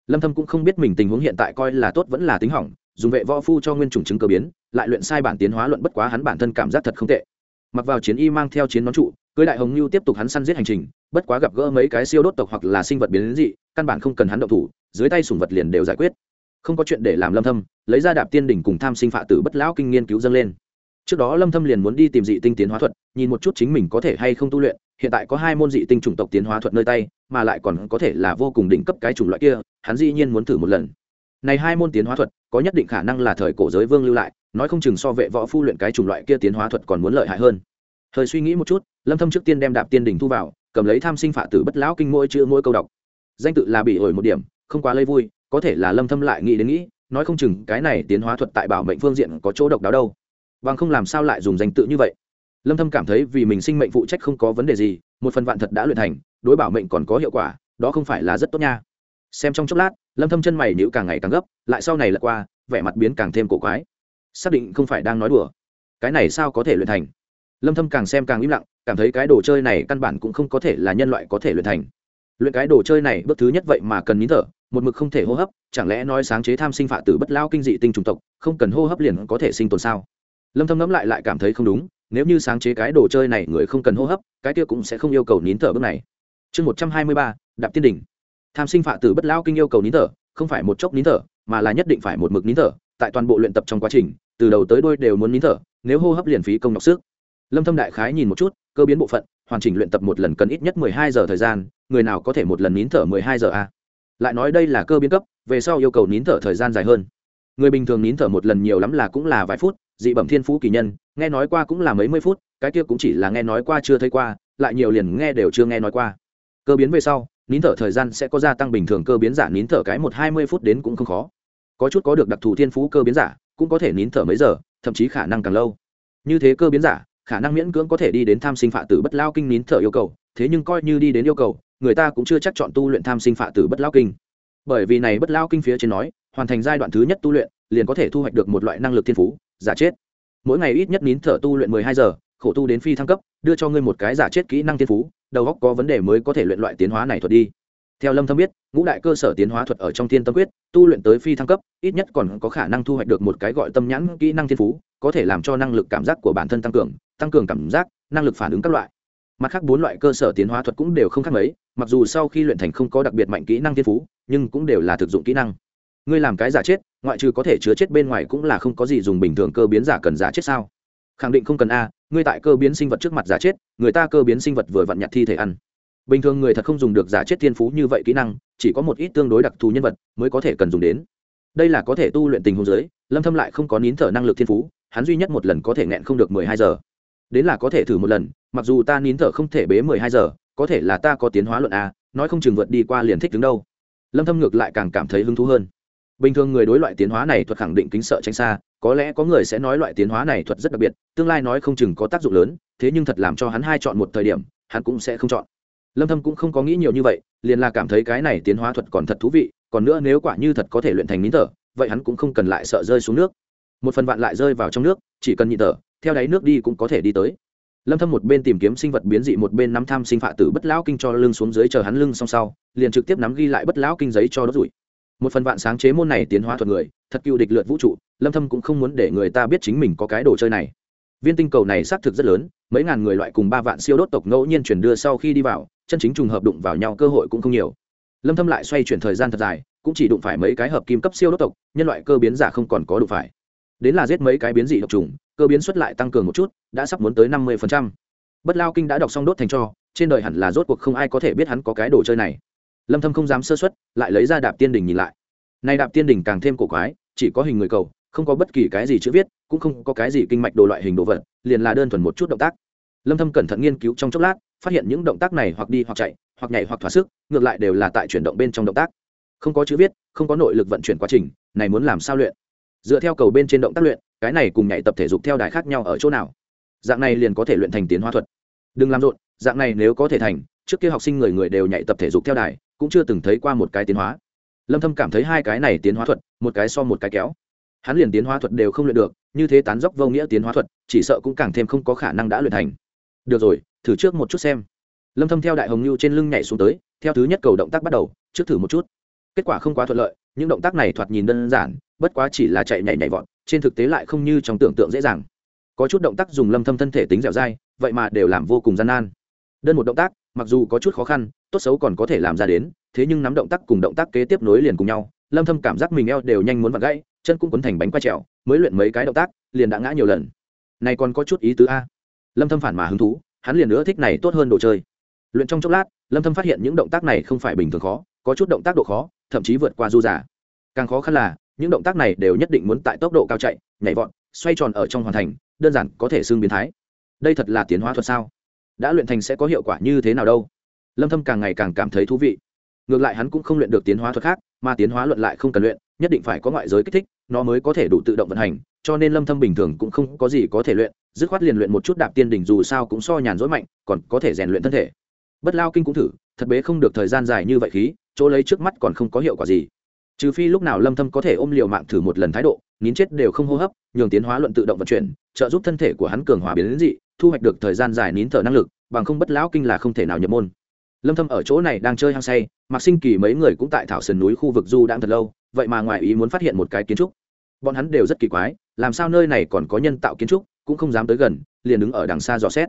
Lâm thâm cũng không biết mình tình huống hiện tại coi là tốt vẫn là tính hỏng, dùng vệ võ phu cho nguyên chủng chứng cơ biến, lại luyện sai bản tiến hóa luận bất quá hắn bản thân cảm giác thật không tệ. Mặc vào chiến y mang theo chiến nón trụ, cưới đại hồng lưu tiếp tục hắn săn giết hành trình, bất quá gặp gỡ mấy cái siêu đốt tộc hoặc là sinh vật biến dị, căn bản không cần hắn động thủ, dưới tay sủng vật liền đều giải quyết. Không có chuyện để làm lâm thâm, lấy ra đạp tiên đỉnh cùng tham sinh phạ tử bất lão kinh nghiên cứu dâng lên trước đó lâm thâm liền muốn đi tìm dị tinh tiến hóa thuật, nhìn một chút chính mình có thể hay không tu luyện, hiện tại có hai môn dị tinh chủng tộc tiến hóa thuật nơi tay, mà lại còn có thể là vô cùng đỉnh cấp cái chủng loại kia, hắn dĩ nhiên muốn thử một lần. Này hai môn tiến hóa thuật, có nhất định khả năng là thời cổ giới vương lưu lại, nói không chừng so vệ võ phu luyện cái chủng loại kia tiến hóa thuật còn muốn lợi hại hơn. Thời suy nghĩ một chút, lâm thâm trước tiên đem đạp tiên đỉnh thu vào, cầm lấy tham sinh phạ tử bất lão kinh mỗi chữ mỗi câu đọc. Danh tự là bị ổi một điểm, không quá lây vui, có thể là lâm thâm lại nghĩ đến nghĩ, nói không chừng cái này tiến hóa thuật tại bảo mệnh phương diện có chỗ độc đáo đâu bằng không làm sao lại dùng danh tự như vậy? Lâm thâm cảm thấy vì mình sinh mệnh phụ trách không có vấn đề gì, một phần vạn thật đã luyện thành, đối bảo mệnh còn có hiệu quả, đó không phải là rất tốt nha. Xem trong chốc lát, lâm thâm chân mày nhíu càng ngày càng gấp, lại sau này lật qua, vẻ mặt biến càng thêm cổ quái. Xác định không phải đang nói đùa. Cái này sao có thể luyện thành? Lâm thâm càng xem càng im lặng, cảm thấy cái đồ chơi này căn bản cũng không có thể là nhân loại có thể luyện thành. Luyện cái đồ chơi này, bước thứ nhất vậy mà cần nín thở, một mực không thể hô hấp, chẳng lẽ nói sáng chế tham sinh phạ tử bất lao kinh dị tinh trùng tộc, không cần hô hấp liền có thể sinh tồn sao? Lâm thâm ngẫm lại lại cảm thấy không đúng nếu như sáng chế cái đồ chơi này người không cần hô hấp cái kia cũng sẽ không yêu cầu nín thở bước này. Chương 123, đạp tiên đỉnh. Tham sinh phạ tử bất lao kinh yêu cầu nín thở không phải một chốc nín thở mà là nhất định phải một mực nín thở tại toàn bộ luyện tập trong quá trình từ đầu tới đuôi đều muốn nín thở nếu hô hấp liền phí công đọc sức. Lâm thâm đại khái nhìn một chút cơ biến bộ phận hoàn chỉnh luyện tập một lần cần ít nhất 12 giờ thời gian người nào có thể một lần nín thở 12 giờ a? À? lại nói đây là cơ biến cấp về sau yêu cầu nín thở thời gian dài hơn. Người bình thường nín thở một lần nhiều lắm là cũng là vài phút dị bẩm thiên phú kỳ nhân, nghe nói qua cũng là mấy mươi phút, cái kia cũng chỉ là nghe nói qua chưa thấy qua, lại nhiều liền nghe đều chưa nghe nói qua. Cơ biến về sau, nín thở thời gian sẽ có gia tăng bình thường cơ biến giả, nín thở cái một hai mươi phút đến cũng không khó. Có chút có được đặc thù thiên phú cơ biến giả, cũng có thể nín thở mấy giờ, thậm chí khả năng càng lâu. Như thế cơ biến giả, khả năng miễn cưỡng có thể đi đến tham sinh phạ tử bất lao kinh nín thở yêu cầu, thế nhưng coi như đi đến yêu cầu, người ta cũng chưa chắc chọn tu luyện tham sinh phạ tử bất lao kinh. Bởi vì này bất lao kinh phía trên nói, hoàn thành giai đoạn thứ nhất tu luyện, liền có thể thu hoạch được một loại năng lực thiên phú giả chết. Mỗi ngày ít nhất nín thở tu luyện mười hai giờ, khổ tu đến phi thăng cấp, đưa cho ngươi một cái giả chết kỹ năng tiên phú, đầu góc có vấn đề mới có thể luyện loại tiến hóa này thuật đi. Theo lâm thâm biết, ngũ đại cơ sở tiến hóa thuật ở trong thiên tâm quyết, tu luyện tới phi thăng cấp, ít nhất còn có khả năng thu hoạch được một cái gọi tâm nhãn kỹ năng thiên phú, có thể làm cho năng lực cảm giác của bản thân tăng cường tăng cường cảm giác, năng lực phản ứng các loại. Mặt khác bốn loại cơ sở tiến hóa thuật cũng đều không khác mấy, mặc dù sau khi luyện thành không có đặc biệt mạnh kỹ năng thiên phú, nhưng cũng đều là thực dụng kỹ năng. Ngươi làm cái giả chết ngoại trừ có thể chứa chết bên ngoài cũng là không có gì dùng bình thường cơ biến giả cần giả chết sao? Khẳng định không cần a, ngươi tại cơ biến sinh vật trước mặt giả chết, người ta cơ biến sinh vật vừa vặn nhặt thi thể ăn. Bình thường người thật không dùng được giả chết thiên phú như vậy kỹ năng, chỉ có một ít tương đối đặc thù nhân vật mới có thể cần dùng đến. Đây là có thể tu luyện tình huống giới, lâm thâm lại không có nín thở năng lực thiên phú, hắn duy nhất một lần có thể nghẹn không được 12 giờ. Đến là có thể thử một lần, mặc dù ta nín thở không thể bế 12 giờ, có thể là ta có tiến hóa luận a, nói không chừng vượt đi qua liền thích đứng đâu. Lâm thâm ngược lại càng cảm thấy hứng thú hơn bình thường người đối loại tiến hóa này thuật khẳng định kính sợ tránh xa, có lẽ có người sẽ nói loại tiến hóa này thuật rất đặc biệt, tương lai nói không chừng có tác dụng lớn, thế nhưng thật làm cho hắn hai chọn một thời điểm, hắn cũng sẽ không chọn. Lâm thâm cũng không có nghĩ nhiều như vậy, liền là cảm thấy cái này tiến hóa thuật còn thật thú vị, còn nữa nếu quả như thật có thể luyện thành nín thở, vậy hắn cũng không cần lại sợ rơi xuống nước. Một phần vạn lại rơi vào trong nước, chỉ cần nhịn thở, theo đáy nước đi cũng có thể đi tới. Lâm thâm một bên tìm kiếm sinh vật biến dị, một bên nắm tham sinh phạ tử bất lão kinh cho lưng xuống dưới chờ hắn lưng xong sau, liền trực tiếp nắm ghi lại bất lão kinh giấy cho đốt rủi một phần vạn sáng chế môn này tiến hóa thuật người, thật cựu địch lượt vũ trụ, lâm thâm cũng không muốn để người ta biết chính mình có cái đồ chơi này. Viên tinh cầu này xác thực rất lớn, mấy ngàn người loại cùng ba vạn siêu đốt tộc ngẫu nhiên chuyển đưa sau khi đi vào, chân chính trùng hợp đụng vào nhau cơ hội cũng không nhiều. Lâm thâm lại xoay chuyển thời gian thật dài, cũng chỉ đụng phải mấy cái hợp kim cấp siêu đốt tộc, nhân loại cơ biến giả không còn có đụng phải. Đến là giết mấy cái biến dị độc trùng cơ biến xuất lại tăng cường một chút, đã sắp muốn tới 50%. bất lao kinh đã đọc xong đốt thành cho, trên đời hẳn là rốt cuộc không ai có thể biết hắn có cái đồ chơi này lâm thâm không dám sơ suất, lại lấy ra đạp tiên đỉnh nhìn lại. Nay đạp tiên đỉnh càng thêm cổ quái, chỉ có hình người cầu, không có bất kỳ cái gì chữ viết, cũng không có cái gì kinh mạch đồ loại hình đồ vật, liền là đơn thuần một chút động tác. Lâm thâm cẩn thận nghiên cứu trong chốc lát, phát hiện những động tác này hoặc đi hoặc chạy, hoặc nhảy hoặc thỏa sức, ngược lại đều là tại chuyển động bên trong động tác. Không có chữ viết, không có nội lực vận chuyển quá trình, này muốn làm sao luyện? Dựa theo cầu bên trên động tác luyện, cái này cùng nhảy tập thể dục theo đài khác nhau ở chỗ nào? Dạng này liền có thể luyện thành tiến hóa thuật. Đừng làm rộn, dạng này nếu có thể thành, trước kia học sinh người người đều nhảy tập thể dục theo đài cũng chưa từng thấy qua một cái tiến hóa. Lâm thâm cảm thấy hai cái này tiến hóa thuật, một cái so một cái kéo. Hắn liền tiến hóa thuật đều không luyện được, như thế tán dốc vô nghĩa tiến hóa thuật, chỉ sợ cũng càng thêm không có khả năng đã luyện thành. Được rồi, thử trước một chút xem. Lâm thâm theo đại hồng lưu trên lưng nhảy xuống tới, theo thứ nhất cầu động tác bắt đầu, trước thử một chút. Kết quả không quá thuận lợi, những động tác này thoạt nhìn đơn giản, bất quá chỉ là chạy nhảy nhảy vọt, trên thực tế lại không như trong tưởng tượng dễ dàng. Có chút động tác dùng lâm thâm thân thể tính dẻo dai, vậy mà đều làm vô cùng gian nan. Đơn một động tác, mặc dù có chút khó khăn tốt xấu còn có thể làm ra đến, thế nhưng nắm động tác cùng động tác kế tiếp nối liền cùng nhau, lâm thâm cảm giác mình eo đều nhanh muốn vặn gãy, chân cũng quấn thành bánh quay trèo, mới luyện mấy cái động tác, liền đã ngã nhiều lần. Này còn có chút ý tứ a. Lâm thâm phản mà hứng thú, hắn liền nữa thích này tốt hơn đồ chơi. Luyện trong chốc lát, lâm thâm phát hiện những động tác này không phải bình thường khó, có chút động tác độ khó, thậm chí vượt qua du giả. Càng khó khăn là, những động tác này đều nhất định muốn tại tốc độ cao chạy, nhảy vọt, xoay tròn ở trong hoàn thành, đơn giản có thể xương biến thái. Đây thật là tiến hóa thuật sao? Đã luyện thành sẽ có hiệu quả như thế nào đâu? Lâm thâm càng ngày càng cảm thấy thú vị. Ngược lại hắn cũng không luyện được tiến hóa thuật khác, mà tiến hóa luận lại không cần luyện, nhất định phải có ngoại giới kích thích, nó mới có thể đủ tự động vận hành, cho nên lâm thâm bình thường cũng không có gì có thể luyện, dứt khoát liền luyện một chút đạp tiên đỉnh dù sao cũng so nhàn rỗi mạnh, còn có thể rèn luyện thân thể. Bất lao kinh cũng thử, thật bế không được thời gian dài như vậy khí, chỗ lấy trước mắt còn không có hiệu quả gì. Trừ phi lúc nào lâm thâm có thể ôm liều mạng thử một lần thái độ, nín chết đều không hô hấp, nhường tiến hóa luận tự động vận chuyển, trợ giúp thân thể của hắn cường hóa biến đến dị, thu hoạch được thời gian dài nín thở năng lực, bằng không bất lão kinh là không thể nào nhập môn lâm thâm ở chỗ này đang chơi hăng say mặc sinh kỳ mấy người cũng tại thảo sườn núi khu vực du đang thật lâu, vậy mà ngoài ý muốn phát hiện một cái kiến trúc. Bọn hắn đều rất kỳ quái, làm sao nơi này còn có nhân tạo kiến trúc, cũng không dám tới gần, liền đứng ở đằng xa dò xét.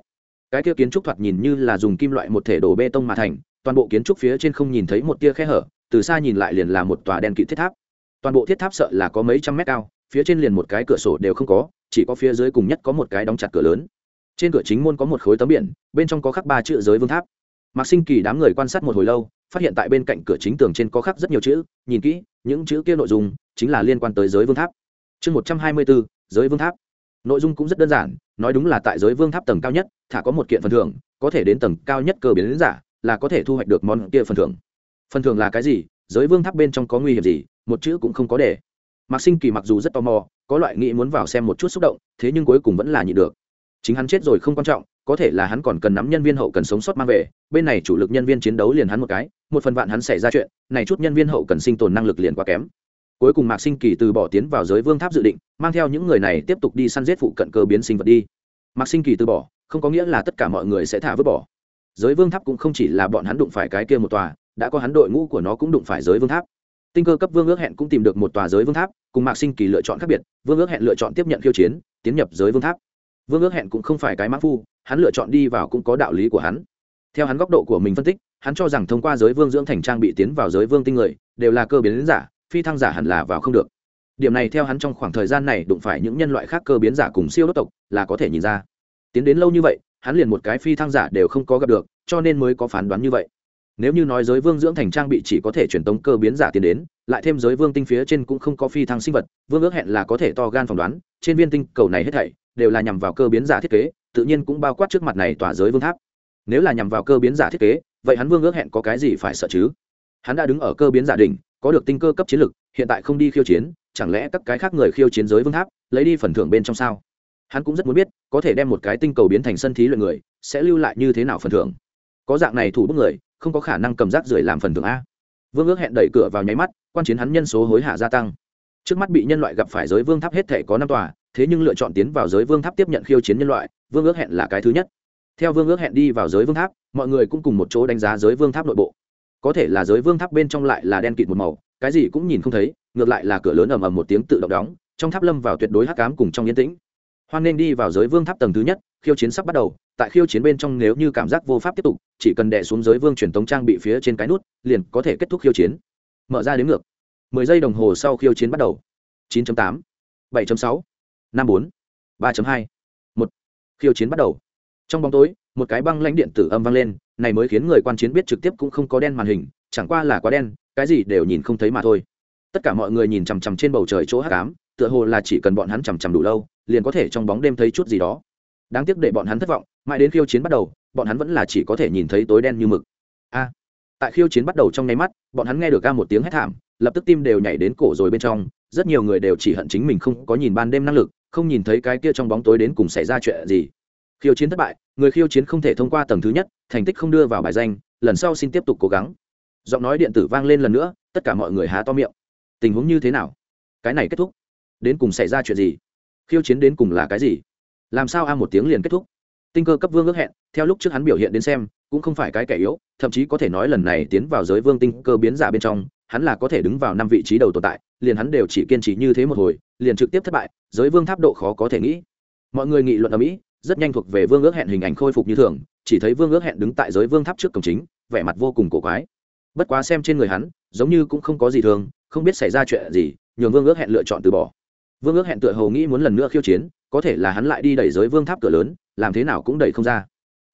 Cái kia kiến trúc thoạt nhìn như là dùng kim loại một thể đổ bê tông mà thành, toàn bộ kiến trúc phía trên không nhìn thấy một tia khe hở, từ xa nhìn lại liền là một tòa đen kịt thiết tháp. Toàn bộ thiết tháp sợ là có mấy trăm mét cao, phía trên liền một cái cửa sổ đều không có, chỉ có phía dưới cùng nhất có một cái đóng chặt cửa lớn. Trên cửa chính môn có một khối tấm biển, bên trong có khắc ba chữ giới vương tháp mạc sinh kỳ đám người quan sát một hồi lâu, phát hiện tại bên cạnh cửa chính tường trên có khắc rất nhiều chữ, nhìn kỹ, những chữ kia nội dung chính là liên quan tới giới vương tháp. Chương một trăm hai mươi bốn, giới vương tháp. Nội dung cũng rất đơn giản, nói đúng là tại giới vương tháp tầng cao nhất, thả có một kiện phần thưởng, có thể đến tầng cao nhất cơ biến đến giả, là có thể thu hoạch được món kia phần thưởng. Phần thưởng là cái gì? Giới vương tháp bên trong có nguy hiểm gì? Một chữ cũng không có để. Mạc sinh kỳ mặc dù rất tò mò, có loại nghĩ muốn vào xem một chút xúc động, thế nhưng cuối cùng vẫn là nhịn được chính hắn chết rồi không quan trọng, có thể là hắn còn cần nắm nhân viên hậu cần sống sót mang về, bên này chủ lực nhân viên chiến đấu liền hắn một cái, một phần vạn hắn xảy ra chuyện, này chút nhân viên hậu cần sinh tồn năng lực liền quá kém. Cuối cùng mạc sinh kỳ từ bỏ tiến vào giới vương tháp dự định, mang theo những người này tiếp tục đi săn giết phụ cận cơ biến sinh vật đi. Mạc sinh kỳ từ bỏ, không có nghĩa là tất cả mọi người sẽ thả vứt bỏ. Giới vương tháp cũng không chỉ là bọn hắn đụng phải cái kia một tòa, đã có hắn đội ngũ của nó cũng đụng phải giới vương tháp. Tinh cơ cấp vương ước hẹn cũng tìm được một tòa giới vương tháp, cùng mạc sinh kỳ lựa chọn khác biệt, vương ước hẹn lựa chọn tiếp nhận khiêu chiến, tiến nhập giới vương tháp vương ước hẹn cũng không phải cái mã phu, hắn lựa chọn đi vào cũng có đạo lý của hắn. Theo hắn góc độ của mình phân tích, hắn cho rằng thông qua giới vương dưỡng thành trang bị tiến vào giới vương tinh người, đều là cơ biến giả, phi thăng giả hẳn là vào không được. Điểm này theo hắn trong khoảng thời gian này đụng phải những nhân loại khác cơ biến giả cùng siêu đốc tộc là có thể nhìn ra. Tiến đến lâu như vậy, hắn liền một cái phi thăng giả đều không có gặp được, cho nên mới có phán đoán như vậy nếu như nói giới vương dưỡng thành trang bị chỉ có thể truyền tống cơ biến giả tiến đến, lại thêm giới vương tinh phía trên cũng không có phi thăng sinh vật, vương ước hẹn là có thể to gan phỏng đoán, trên viên tinh cầu này hết thảy đều là nhằm vào cơ biến giả thiết kế, tự nhiên cũng bao quát trước mặt này tòa giới vương tháp. Nếu là nhằm vào cơ biến giả thiết kế, vậy hắn vương ước hẹn có cái gì phải sợ chứ? Hắn đã đứng ở cơ biến giả đỉnh, có được tinh cơ cấp chiến lực, hiện tại không đi khiêu chiến, chẳng lẽ các cái khác người khiêu chiến giới vương tháp, lấy đi phần thưởng bên trong sao? Hắn cũng rất muốn biết, có thể đem một cái tinh cầu biến thành sân thí luyện người, sẽ lưu lại như thế nào phần thưởng? Có dạng này thủ bức người không có khả năng cầm rác rưởi làm phần thưởng a. Vương ước hẹn đẩy cửa vào nháy mắt, quan chiến hắn nhân số hối hả gia tăng. Trước mắt bị nhân loại gặp phải giới vương tháp hết thể có năm tòa, thế nhưng lựa chọn tiến vào giới vương tháp tiếp nhận khiêu chiến nhân loại, vương ước hẹn là cái thứ nhất. Theo vương ước hẹn đi vào giới vương tháp, mọi người cũng cùng một chỗ đánh giá giới vương tháp nội bộ. Có thể là giới vương tháp bên trong lại là đen kịt một màu, cái gì cũng nhìn không thấy, ngược lại là cửa lớn ầm ầm một tiếng tự động đóng, trong tháp lâm vào tuyệt đối hắc cám cùng trong yên tĩnh. Hoan nên đi vào giới vương tháp tầng thứ nhất, khiêu chiến sắp bắt đầu tại khiêu chiến bên trong nếu như cảm giác vô pháp tiếp tục chỉ cần đè xuống giới vương truyền tống trang bị phía trên cái nút liền có thể kết thúc khiêu chiến. Mở ra đến ngược. Mười giây đồng hồ sau khiêu chiến bắt đầu. 9.8, 7.6, 54, 3.2, 1. khiêu chiến bắt đầu. Trong bóng tối một cái băng lãnh điện tử âm vang lên này mới khiến người quan chiến biết trực tiếp cũng không có đen màn hình chẳng qua là quá đen cái gì đều nhìn không thấy mà thôi. Tất cả mọi người nhìn chằm chằm trên bầu trời chỗ hắc ám tựa hồ là chỉ cần bọn hắn chằm chằm đủ lâu liền có thể trong bóng đêm thấy chút gì đó. Đáng tiếc để bọn hắn thất vọng mãi đến khiêu chiến bắt đầu, bọn hắn vẫn là chỉ có thể nhìn thấy tối đen như mực. A, tại khiêu chiến bắt đầu trong nháy mắt, bọn hắn nghe được ca một tiếng hét thảm, lập tức tim đều nhảy đến cổ rồi bên trong, rất nhiều người đều chỉ hận chính mình không có nhìn ban đêm năng lực, không nhìn thấy cái kia trong bóng tối đến cùng xảy ra chuyện gì. Khiêu chiến thất bại, người khiêu chiến không thể thông qua tầng thứ nhất, thành tích không đưa vào bài danh, lần sau xin tiếp tục cố gắng. Giọng nói điện tử vang lên lần nữa, tất cả mọi người há to miệng. Tình huống như thế nào? Cái này kết thúc. Đến cùng xảy ra chuyện gì? Khiêu chiến đến cùng là cái gì? Làm sao a một tiếng liền kết thúc? Tinh cơ cấp vương ước hẹn, theo lúc trước hắn biểu hiện đến xem, cũng không phải cái kẻ yếu, thậm chí có thể nói lần này tiến vào giới vương tinh cơ biến giả bên trong, hắn là có thể đứng vào năm vị trí đầu tồn tại, liền hắn đều chỉ kiên trì như thế một hồi, liền trực tiếp thất bại, giới vương tháp độ khó có thể nghĩ. Mọi người nghị luận ở mỹ, rất nhanh thuộc về vương ước hẹn hình ảnh khôi phục như thường, chỉ thấy vương ước hẹn đứng tại giới vương tháp trước cổng chính, vẻ mặt vô cùng cổ quái. Bất quá xem trên người hắn, giống như cũng không có gì thường, không biết xảy ra chuyện gì, nhường vương ước hẹn lựa chọn từ bỏ. Vương ước hẹn tựa hầu nghĩ muốn lần nữa khiêu chiến, có thể là hắn lại đi đẩy giới vương tháp cửa lớn làm thế nào cũng đẩy không ra.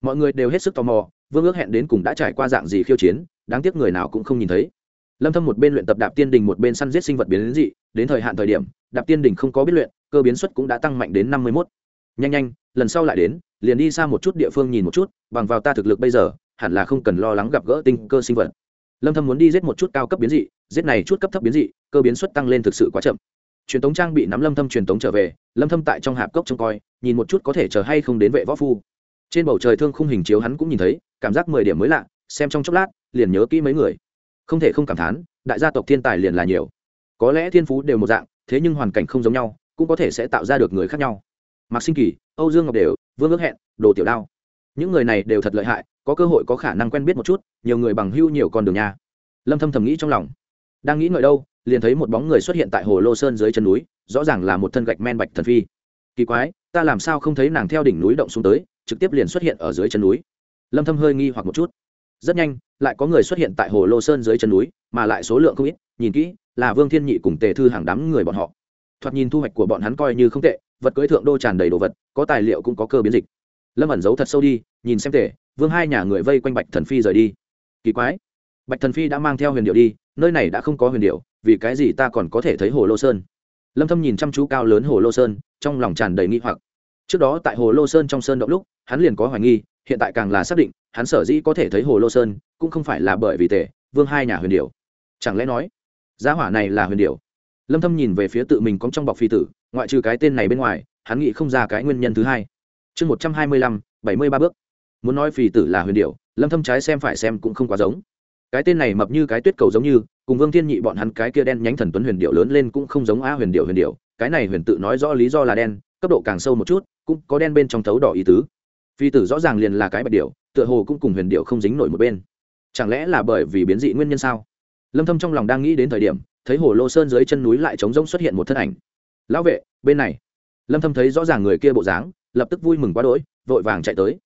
Mọi người đều hết sức tò mò, vương ước hẹn đến cùng đã trải qua dạng gì khiêu chiến, đáng tiếc người nào cũng không nhìn thấy. Lâm thâm một bên luyện tập đạp tiên đình, một bên săn giết sinh vật biến dị, đến thời hạn thời điểm, đạp tiên đình không có biết luyện, cơ biến suất cũng đã tăng mạnh đến 51. nhanh nhanh, lần sau lại đến, liền đi xa một chút địa phương nhìn một chút, bằng vào ta thực lực bây giờ, hẳn là không cần lo lắng gặp gỡ tinh cơ sinh vật. Lâm thâm muốn đi giết một chút cao cấp biến dị, giết này chút cấp thấp biến dị, cơ biến suất tăng lên thực sự quá chậm truyền tống trang bị nắm lâm thâm truyền tống trở về, lâm thâm tại trong hạp cốc trông coi, nhìn một chút có thể chờ hay không đến vệ võ phu. Trên bầu trời thương khung hình chiếu hắn cũng nhìn thấy, cảm giác 10 điểm mới lạ, xem trong chốc lát, liền nhớ kỹ mấy người. Không thể không cảm thán, đại gia tộc thiên tài liền là nhiều. Có lẽ thiên phú đều một dạng, thế nhưng hoàn cảnh không giống nhau, cũng có thể sẽ tạo ra được người khác nhau. Mạc sinh kỳ, âu dương ngọc đều, vương ước hẹn, đồ tiểu đao. Những người này đều thật lợi hại, có cơ hội có khả năng quen biết một chút, nhiều người bằng hưu nhiều con đường nhà. lâm thâm thầm nghĩ trong lòng. Đang nghĩ ngợi đâu liền thấy một bóng người xuất hiện tại hồ lô sơn dưới chân núi, rõ ràng là một thân gạch men bạch thần phi. Kỳ quái, ta làm sao không thấy nàng theo đỉnh núi động xuống tới, trực tiếp liền xuất hiện ở dưới chân núi? Lâm thâm hơi nghi hoặc một chút. Rất nhanh, lại có người xuất hiện tại hồ lô sơn dưới chân núi, mà lại số lượng không ít, nhìn kỹ, là vương thiên nhị cùng tề thư hàng đám người bọn họ. Thoạt nhìn thu hoạch của bọn hắn coi như không tệ, vật cưới thượng đô tràn đầy đồ vật, có tài liệu cũng có cơ biến dịch. Lâm ẩn giấu thật sâu đi, nhìn xem tề, vương hai nhà người vây quanh bạch thần phi rời đi. Kỳ quái, bạch thần phi đã mang theo huyền điệu đi, nơi này đã không có huyền điệu vì cái gì ta còn có thể thấy hồ lô sơn? Lâm thâm nhìn chăm chú cao lớn hồ lô sơn trong lòng tràn đầy nghi hoặc. Trước đó tại hồ lô sơn trong sơn động lúc hắn liền có hoài nghi hiện tại càng là xác định hắn sở dĩ có thể thấy hồ lô sơn cũng không phải là bởi vì tề vương hai nhà huyền điệu chẳng lẽ nói giá hỏa này là huyền điệu lâm thâm nhìn về phía tự mình có trong bọc phi tử ngoại trừ cái tên này bên ngoài hắn nghĩ không ra cái nguyên nhân thứ hai. Chương 125, 73 bước. Muốn nói phi tử là huyền điệu lâm thâm trái xem phải xem cũng không quá giống cái tên này mập như cái tuyết cầu giống như, cùng vương thiên nhị bọn hắn cái kia đen nhánh thần tuấn huyền điệu lớn lên cũng không giống a huyền điệu huyền điệu, cái này huyền tự nói rõ lý do là đen, cấp độ càng sâu một chút, cũng có đen bên trong thấu đỏ ý tứ. Phi tử rõ ràng liền là cái bạch điệu, tựa hồ cũng cùng huyền điệu không dính nổi một bên. Chẳng lẽ là bởi vì biến dị nguyên nhân sao? Lâm thâm trong lòng đang nghĩ đến thời điểm, thấy hồ lô sơn dưới chân núi lại trống rỗng xuất hiện một thân ảnh. Lão vệ, bên này. Lâm thâm thấy rõ ràng người kia bộ dáng, lập tức vui mừng quá đỗi, vội vàng chạy tới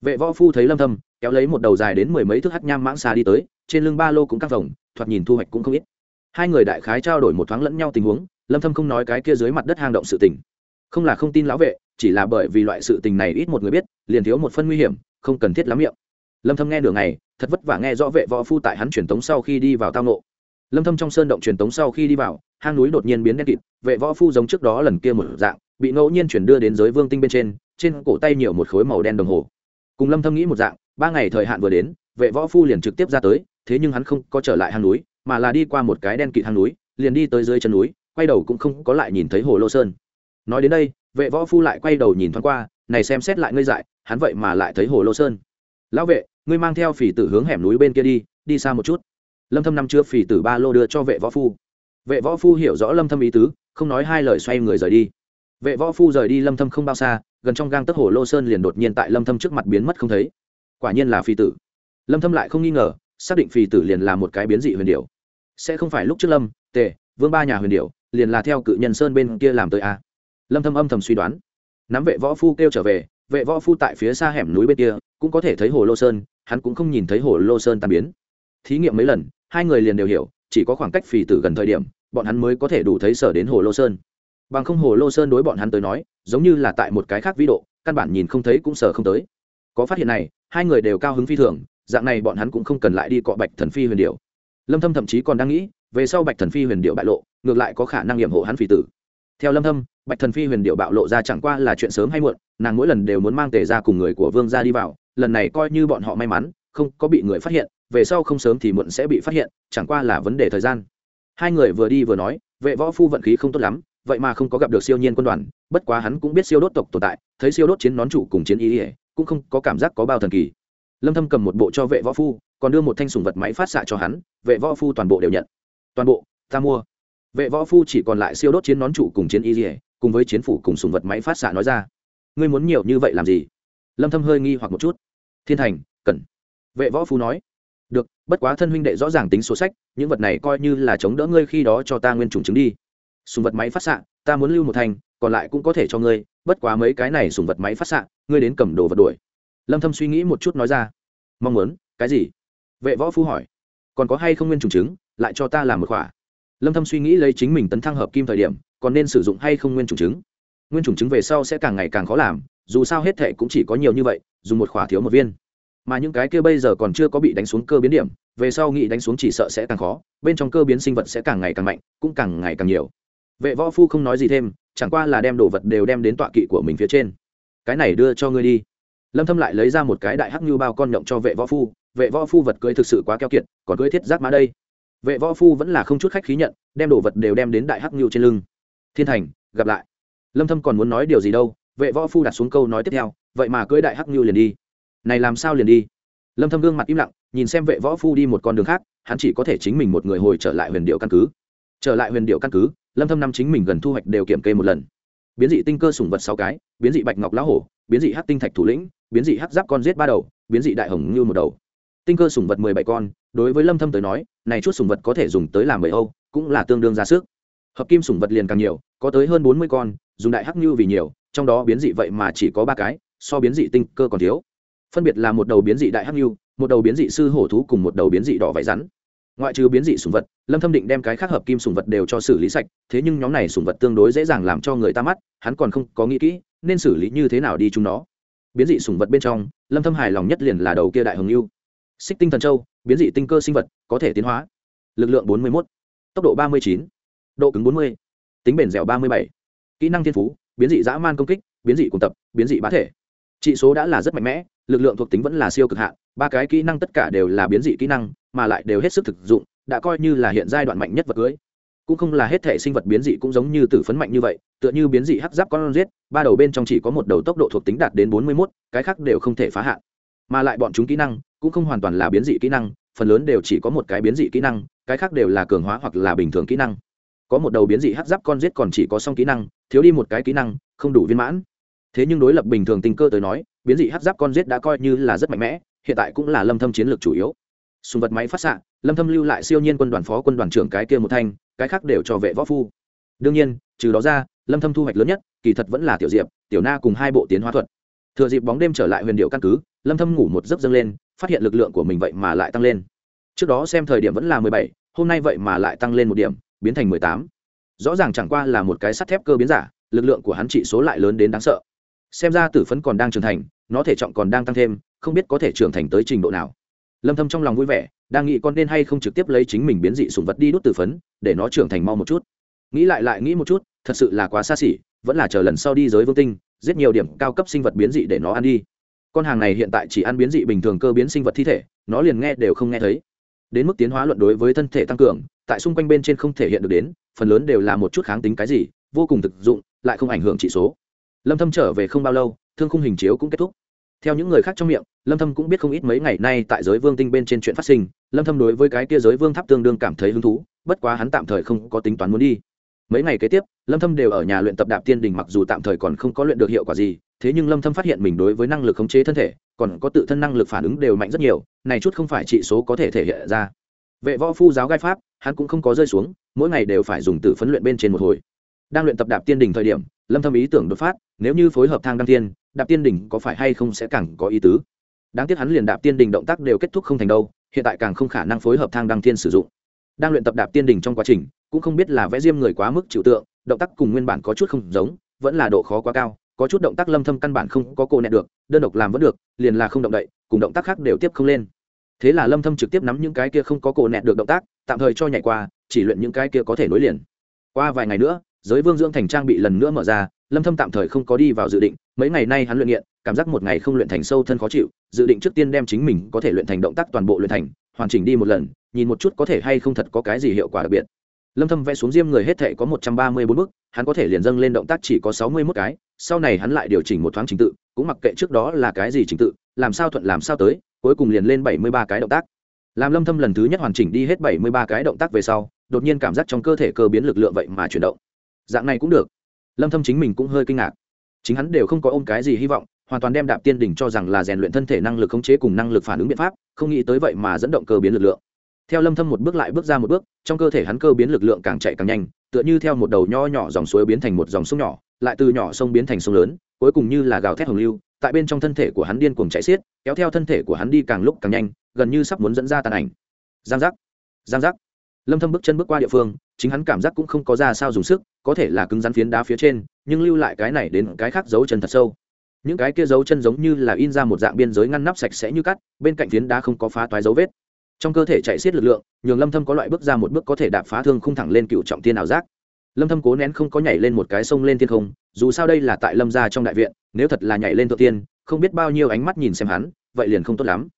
vệ võ phu thấy lâm thâm, kéo lấy một đầu dài đến mười mấy thước hắc nham mãng xà đi tới, trên lưng ba lô cũng căng vòng thoạt nhìn thu hoạch cũng không ít. Hai người đại khái trao đổi một thoáng lẫn nhau tình huống, lâm thâm không nói cái kia dưới mặt đất hang động sự tình. Không là không tin lão vệ, chỉ là bởi vì loại sự tình này ít một người biết, liền thiếu một phân nguy hiểm, không cần thiết lắm miệng. Lâm thâm nghe đường này thật vất vả nghe rõ vệ võ phu tại hắn truyền tống sau khi đi vào tao nộ lâm thâm trong sơn động truyền tống sau khi đi vào, hang núi đột nhiên biến đen kịt, vệ võ phu giống trước đó lần kia một dạng, bị ngẫu nhiên chuyển đưa đến giới vương tinh bên trên trên cổ tay nhiều một khối màu đen đồng hồ cùng lâm thâm nghĩ một dạng, ba ngày thời hạn vừa đến, vệ võ phu liền trực tiếp ra tới, thế nhưng hắn không có trở lại hang núi, mà là đi qua một cái đen kịt hang núi, liền đi tới dưới chân núi, quay đầu cũng không có lại nhìn thấy hồ lô sơn. Nói đến đây, vệ võ phu lại quay đầu nhìn thoáng qua, này xem xét lại ngươi dại, hắn vậy mà lại thấy hồ lô sơn. Lão vệ, ngươi mang theo phỉ tử hướng hẻm núi bên kia đi đi xa một chút. Lâm thâm năm chưa phỉ tử ba lô đưa cho vệ võ phu. Vệ võ phu hiểu rõ lâm thâm ý tứ, không nói hai lời xoay người rời đi. Vệ võ phu rời đi lâm thâm không bao xa gần trong gang tấc hồ lô sơn liền đột nhiên tại lâm thâm trước mặt biến mất không thấy. Quả nhiên là phi tử. Lâm thâm lại không nghi ngờ, xác định phi tử liền là một cái biến dị huyền điểu. Sẽ không phải lúc trước lâm, tề, vương ba nhà huyền điểu, liền là theo cự nhân sơn bên kia làm tới a. Lâm thâm âm thầm suy đoán. Nắm vệ võ phu kêu trở về, vệ võ phu tại phía xa hẻm núi bên kia, cũng có thể thấy hồ lô sơn, hắn cũng không nhìn thấy hồ lô sơn tan biến. Thí nghiệm mấy lần, hai người liền đều hiểu, chỉ có khoảng cách phì tử gần thời điểm, bọn hắn mới có thể đủ thấy sở đến hồ lô sơn bằng không hồ lô sơn đối bọn hắn tới nói, giống như là tại một cái khác vĩ độ, căn bản nhìn không thấy cũng sở không tới. Có phát hiện này, hai người đều cao hứng phi thường, dạng này bọn hắn cũng không cần lại đi cọ bạch thần phi huyền điệu lâm thâm thậm chí còn đang nghĩ, về sau bạch thần phi huyền điệu bại lộ, ngược lại có khả năng nghiệm hộ hắn phi tử. Theo lâm thâm, bạch thần phi huyền điệu bạo lộ ra chẳng qua là chuyện sớm hay muộn, nàng mỗi lần đều muốn mang tề ra cùng người của vương gia đi vào, lần này coi như bọn họ may mắn, không có bị người phát hiện, về sau không sớm thì muộn sẽ bị phát hiện, chẳng qua là vấn đề thời gian. Hai người vừa đi vừa nói, vệ võ phu vận khí không tốt lắm vậy mà không có gặp được siêu nhiên quân đoàn, bất quá hắn cũng biết siêu đốt tộc tồn tại, thấy siêu đốt chiến nón trụ cùng chiến ý ỉa, cũng không có cảm giác có bao thần kỳ. Lâm thâm cầm một bộ cho vệ võ phu, còn đưa một thanh sùng vật máy phát xạ cho hắn, vệ võ phu toàn bộ đều nhận. Toàn bộ, ta mua. Vệ võ phu chỉ còn lại siêu đốt chiến nón trụ cùng chiến y ỉa, cùng với chiến phủ cùng sùng vật máy phát xạ nói ra. Ngươi muốn nhiều như vậy làm gì? Lâm thâm hơi nghi hoặc một chút. Thiên thành, cần. Vệ võ phu nói. Được, bất quá thân huynh đệ rõ ràng tính số sách, những vật này coi như là chống đỡ ngươi khi đó cho ta nguyên trùng chứng đi sùng vật máy phát xạ, ta muốn lưu một thành, còn lại cũng có thể cho ngươi, bất quá mấy cái này sùng vật máy phát xạ, ngươi đến cầm đồ vật đuổi. Lâm thâm suy nghĩ một chút nói ra. Mong muốn, cái gì? Vệ võ phu hỏi. Còn có hay không nguyên trùng chứng, lại cho ta làm một khỏa. Lâm thâm suy nghĩ lấy chính mình tấn thăng hợp kim thời điểm, còn nên sử dụng hay không nguyên trùng chứng? Nguyên trùng chứng về sau sẽ càng ngày càng khó làm, dù sao hết thệ cũng chỉ có nhiều như vậy, dùng một khỏa thiếu một viên. Mà những cái kia bây giờ còn chưa có bị đánh xuống cơ biến điểm, về sau nghĩ đánh xuống chỉ sợ sẽ càng khó, bên trong cơ biến sinh vật sẽ càng ngày càng mạnh, cũng càng ngày càng nhiều vệ võ phu không nói gì thêm, chẳng qua là đem đồ vật đều đem đến tọa kỵ của mình phía trên. Cái này đưa cho ngươi đi. Lâm thâm lại lấy ra một cái đại hắc như bao con nhộng cho vệ võ phu. Vệ võ phu vật cưới thực sự quá keo kiệt, còn cưới thiết giáp mã đây. Vệ võ phu vẫn là không chút khách khí nhận, đem đồ vật đều đem đến đại hắc như trên lưng. Thiên thành, gặp lại. Lâm thâm còn muốn nói điều gì đâu, vệ võ phu đặt xuống câu nói tiếp theo, vậy mà cưới đại hắc như liền đi. Này làm sao liền đi? Lâm thâm gương mặt im lặng, nhìn xem vệ võ phu đi một con đường khác, hắn chỉ có thể chính mình một người hồi trở lại huyền điệu căn cứ. Trở lại huyền điệu căn cứ lâm thâm năm chính mình gần thu hoạch đều kiểm kê một lần biến dị tinh cơ sủng vật sáu cái biến dị bạch ngọc lão hổ biến dị hắc tinh thạch thủ lĩnh biến dị hắc giáp con giết ba đầu biến dị đại hồng như một đầu tinh cơ sủng vật mười bảy con đối với lâm thâm tới nói này chút sủng vật có thể dùng tới làm bầy âu cũng là tương đương ra sức hợp kim sủng vật liền càng nhiều có tới hơn bốn mươi con dùng đại hắc như vì nhiều trong đó biến dị vậy mà chỉ có ba cái so biến dị tinh cơ còn thiếu phân biệt là một đầu biến dị đại hắc như một đầu biến dị sư hổ thú cùng một đầu biến dị đỏ vảy rắn ngoại trừ biến dị sùng vật lâm thâm định đem cái khác hợp kim sùng vật đều cho xử lý sạch thế nhưng nhóm này sùng vật tương đối dễ dàng làm cho người ta mắt hắn còn không có nghĩ kỹ nên xử lý như thế nào đi chúng nó. Biến dị sùng vật bên trong lâm thâm hài lòng nhất liền là đầu kia đại hồng lưu xích tinh thần châu biến dị tinh cơ sinh vật có thể tiến hóa. Lực lượng 41, tốc độ 39, độ cứng 40, tính bền dẻo 37, kỹ năng thiên phú biến dị dã man công kích biến dị cuồng tập biến dị bá thể. Trị số đã là rất mạnh mẽ lực lượng thuộc tính vẫn là siêu cực hạn, ba cái kỹ năng tất cả đều là biến dị kỹ năng, mà lại đều hết sức thực dụng, đã coi như là hiện giai đoạn mạnh nhất vật cưới. Cũng không là hết thể sinh vật biến dị cũng giống như tử phấn mạnh như vậy, tựa như biến dị hắc giáp con giết, ba đầu bên trong chỉ có một đầu tốc độ thuộc tính đạt đến bốn mươi mốt, cái khác đều không thể phá hạn. Mà lại bọn chúng kỹ năng cũng không hoàn toàn là biến dị kỹ năng, phần lớn đều chỉ có một cái biến dị kỹ năng, cái khác đều là cường hóa hoặc là bình thường kỹ năng. Có một đầu biến dị hắc giáp con giết còn chỉ có song kỹ năng, thiếu đi một cái kỹ năng, không đủ viên mãn. Thế nhưng đối lập bình thường tình cơ tới nói biến dị hắc giáp con rết đã coi như là rất mạnh mẽ hiện tại cũng là lâm thâm chiến lược chủ yếu. Sùng vật máy phát xạ lâm thâm lưu lại siêu nhiên quân đoàn phó quân đoàn trưởng cái kia một thanh cái khác đều cho vệ võ phu. Đương nhiên trừ đó ra lâm thâm thu hoạch lớn nhất kỳ thật vẫn là tiểu diệp tiểu na cùng hai bộ tiến hóa thuật. Thừa dịp bóng đêm trở lại huyền điệu căn cứ lâm thâm ngủ một giấc dâng lên phát hiện lực lượng của mình vậy mà lại tăng lên. Trước đó xem thời điểm vẫn là 17, hôm nay vậy mà lại tăng lên một điểm biến thành 18. rõ ràng chẳng qua là một cái sắt thép cơ biến giả lực lượng của hắn trị số lại lớn đến đáng sợ xem ra tử phấn còn đang trưởng thành, nó thể trọng còn đang tăng thêm, không biết có thể trưởng thành tới trình độ nào. Lâm thâm trong lòng vui vẻ, đang nghĩ con nên hay không trực tiếp lấy chính mình biến dị sùng vật đi đốt tử phấn, để nó trưởng thành mau một chút. Nghĩ lại lại nghĩ một chút, thật sự là quá xa xỉ, vẫn là chờ lần sau đi giới vương tinh, giết nhiều điểm cao cấp sinh vật biến dị để nó ăn đi. Con hàng này hiện tại chỉ ăn biến dị bình thường cơ biến sinh vật thi thể, nó liền nghe đều không nghe thấy. Đến mức tiến hóa luận đối với thân thể tăng cường, tại xung quanh bên trên không thể hiện được đến, phần lớn đều là một chút kháng tính cái gì, vô cùng thực dụng, lại không ảnh hưởng chỉ số lâm thâm trở về không bao lâu, thương khung hình chiếu cũng kết thúc. Theo những người khác trong miệng, lâm thâm cũng biết không ít mấy ngày nay tại giới vương tinh bên trên chuyện phát sinh. Lâm thâm đối với cái kia giới vương tháp tương đương cảm thấy hứng thú, bất quá hắn tạm thời không có tính toán muốn đi. Mấy ngày kế tiếp, lâm thâm đều ở nhà luyện tập đạp tiên đình mặc dù tạm thời còn không có luyện được hiệu quả gì, thế nhưng lâm thâm phát hiện mình đối với năng lực khống chế thân thể, còn có tự thân năng lực phản ứng đều mạnh rất nhiều, này chút không phải trị số có thể thể hiện ra. Vệ võ phu giáo gai pháp, hắn cũng không có rơi xuống, mỗi ngày đều phải dùng Tử phấn luyện bên trên một hồi. Đang luyện tập đạp tiên đình thời điểm lâm thâm ý tưởng đột phát, nếu như phối hợp thang đăng tiên đạp tiên đỉnh có phải hay không sẽ càng có ý tứ? Đáng tiếc hắn liền đạp tiên đỉnh động tác đều kết thúc không thành đâu, hiện tại càng không khả năng phối hợp thang đăng tiên sử dụng. Đang luyện tập đạp tiên đỉnh trong quá trình, cũng không biết là vẽ diêm người quá mức chịu tượng, động tác cùng nguyên bản có chút không giống, vẫn là độ khó quá cao, có chút động tác lâm thâm căn bản không có cô nẹt được, đơn độc làm vẫn được, liền là không động đậy, cùng động tác khác đều tiếp không lên. Thế là lâm thâm trực tiếp nắm những cái kia không có cô nẹt được động tác, tạm thời cho nhảy qua, chỉ luyện những cái kia có thể nối liền. Qua vài ngày nữa giới vương dưỡng thành trang bị lần nữa mở ra, lâm thâm tạm thời không có đi vào dự định, mấy ngày nay hắn luyện nghiện, cảm giác một ngày không luyện thành sâu thân khó chịu, dự định trước tiên đem chính mình có thể luyện thành động tác toàn bộ luyện thành, hoàn chỉnh đi một lần, nhìn một chút có thể hay không thật có cái gì hiệu quả đặc biệt. Lâm thâm vẽ xuống diêm người hết thể có 134 bước, hắn có thể liền dâng lên động tác chỉ có 61 cái, sau này hắn lại điều chỉnh một thoáng trình tự, cũng mặc kệ trước đó là cái gì trình tự, làm sao thuận làm sao tới, cuối cùng liền lên 73 cái động tác. Làm lâm thâm lần thứ nhất hoàn chỉnh đi hết 73 cái động tác về sau, đột nhiên cảm giác trong cơ thể cơ biến lực lượng vậy mà chuyển động dạng này cũng được. Lâm thâm chính mình cũng hơi kinh ngạc. Chính hắn đều không có ôm cái gì hy vọng, hoàn toàn đem đạp tiên đỉnh cho rằng là rèn luyện thân thể năng lực khống chế cùng năng lực phản ứng biện pháp, không nghĩ tới vậy mà dẫn động cơ biến lực lượng. Theo lâm thâm một bước lại bước ra một bước, trong cơ thể hắn cơ biến lực lượng càng chạy càng nhanh, tựa như theo một đầu nho nhỏ dòng suối biến thành một dòng sông nhỏ, lại từ nhỏ sông biến thành sông lớn, cuối cùng như là gào thét hồng lưu, tại bên trong thân thể của hắn điên cuồng chạy xiết, kéo theo thân thể của hắn đi càng lúc càng nhanh, gần như sắp muốn dẫn ra tàn ảnh. Giang giác giang giác. Lâm thâm bước chân bước qua địa phương chính hắn cảm giác cũng không có ra sao dùng sức, có thể là cứng rắn phiến đá phía trên, nhưng lưu lại cái này đến cái khác dấu chân thật sâu. Những cái kia dấu chân giống như là in ra một dạng biên giới ngăn nắp sạch sẽ như cắt, bên cạnh phiến đá không có phá toái dấu vết. Trong cơ thể chạy xiết lực lượng, nhường lâm thâm có loại bước ra một bước có thể đạp phá thương không thẳng lên cựu trọng thiên ảo giác. Lâm thâm cố nén không có nhảy lên một cái sông lên thiên không, dù sao đây là tại lâm gia trong đại viện, nếu thật là nhảy lên thượng tiên, không biết bao nhiêu ánh mắt nhìn xem hắn, vậy liền không tốt lắm.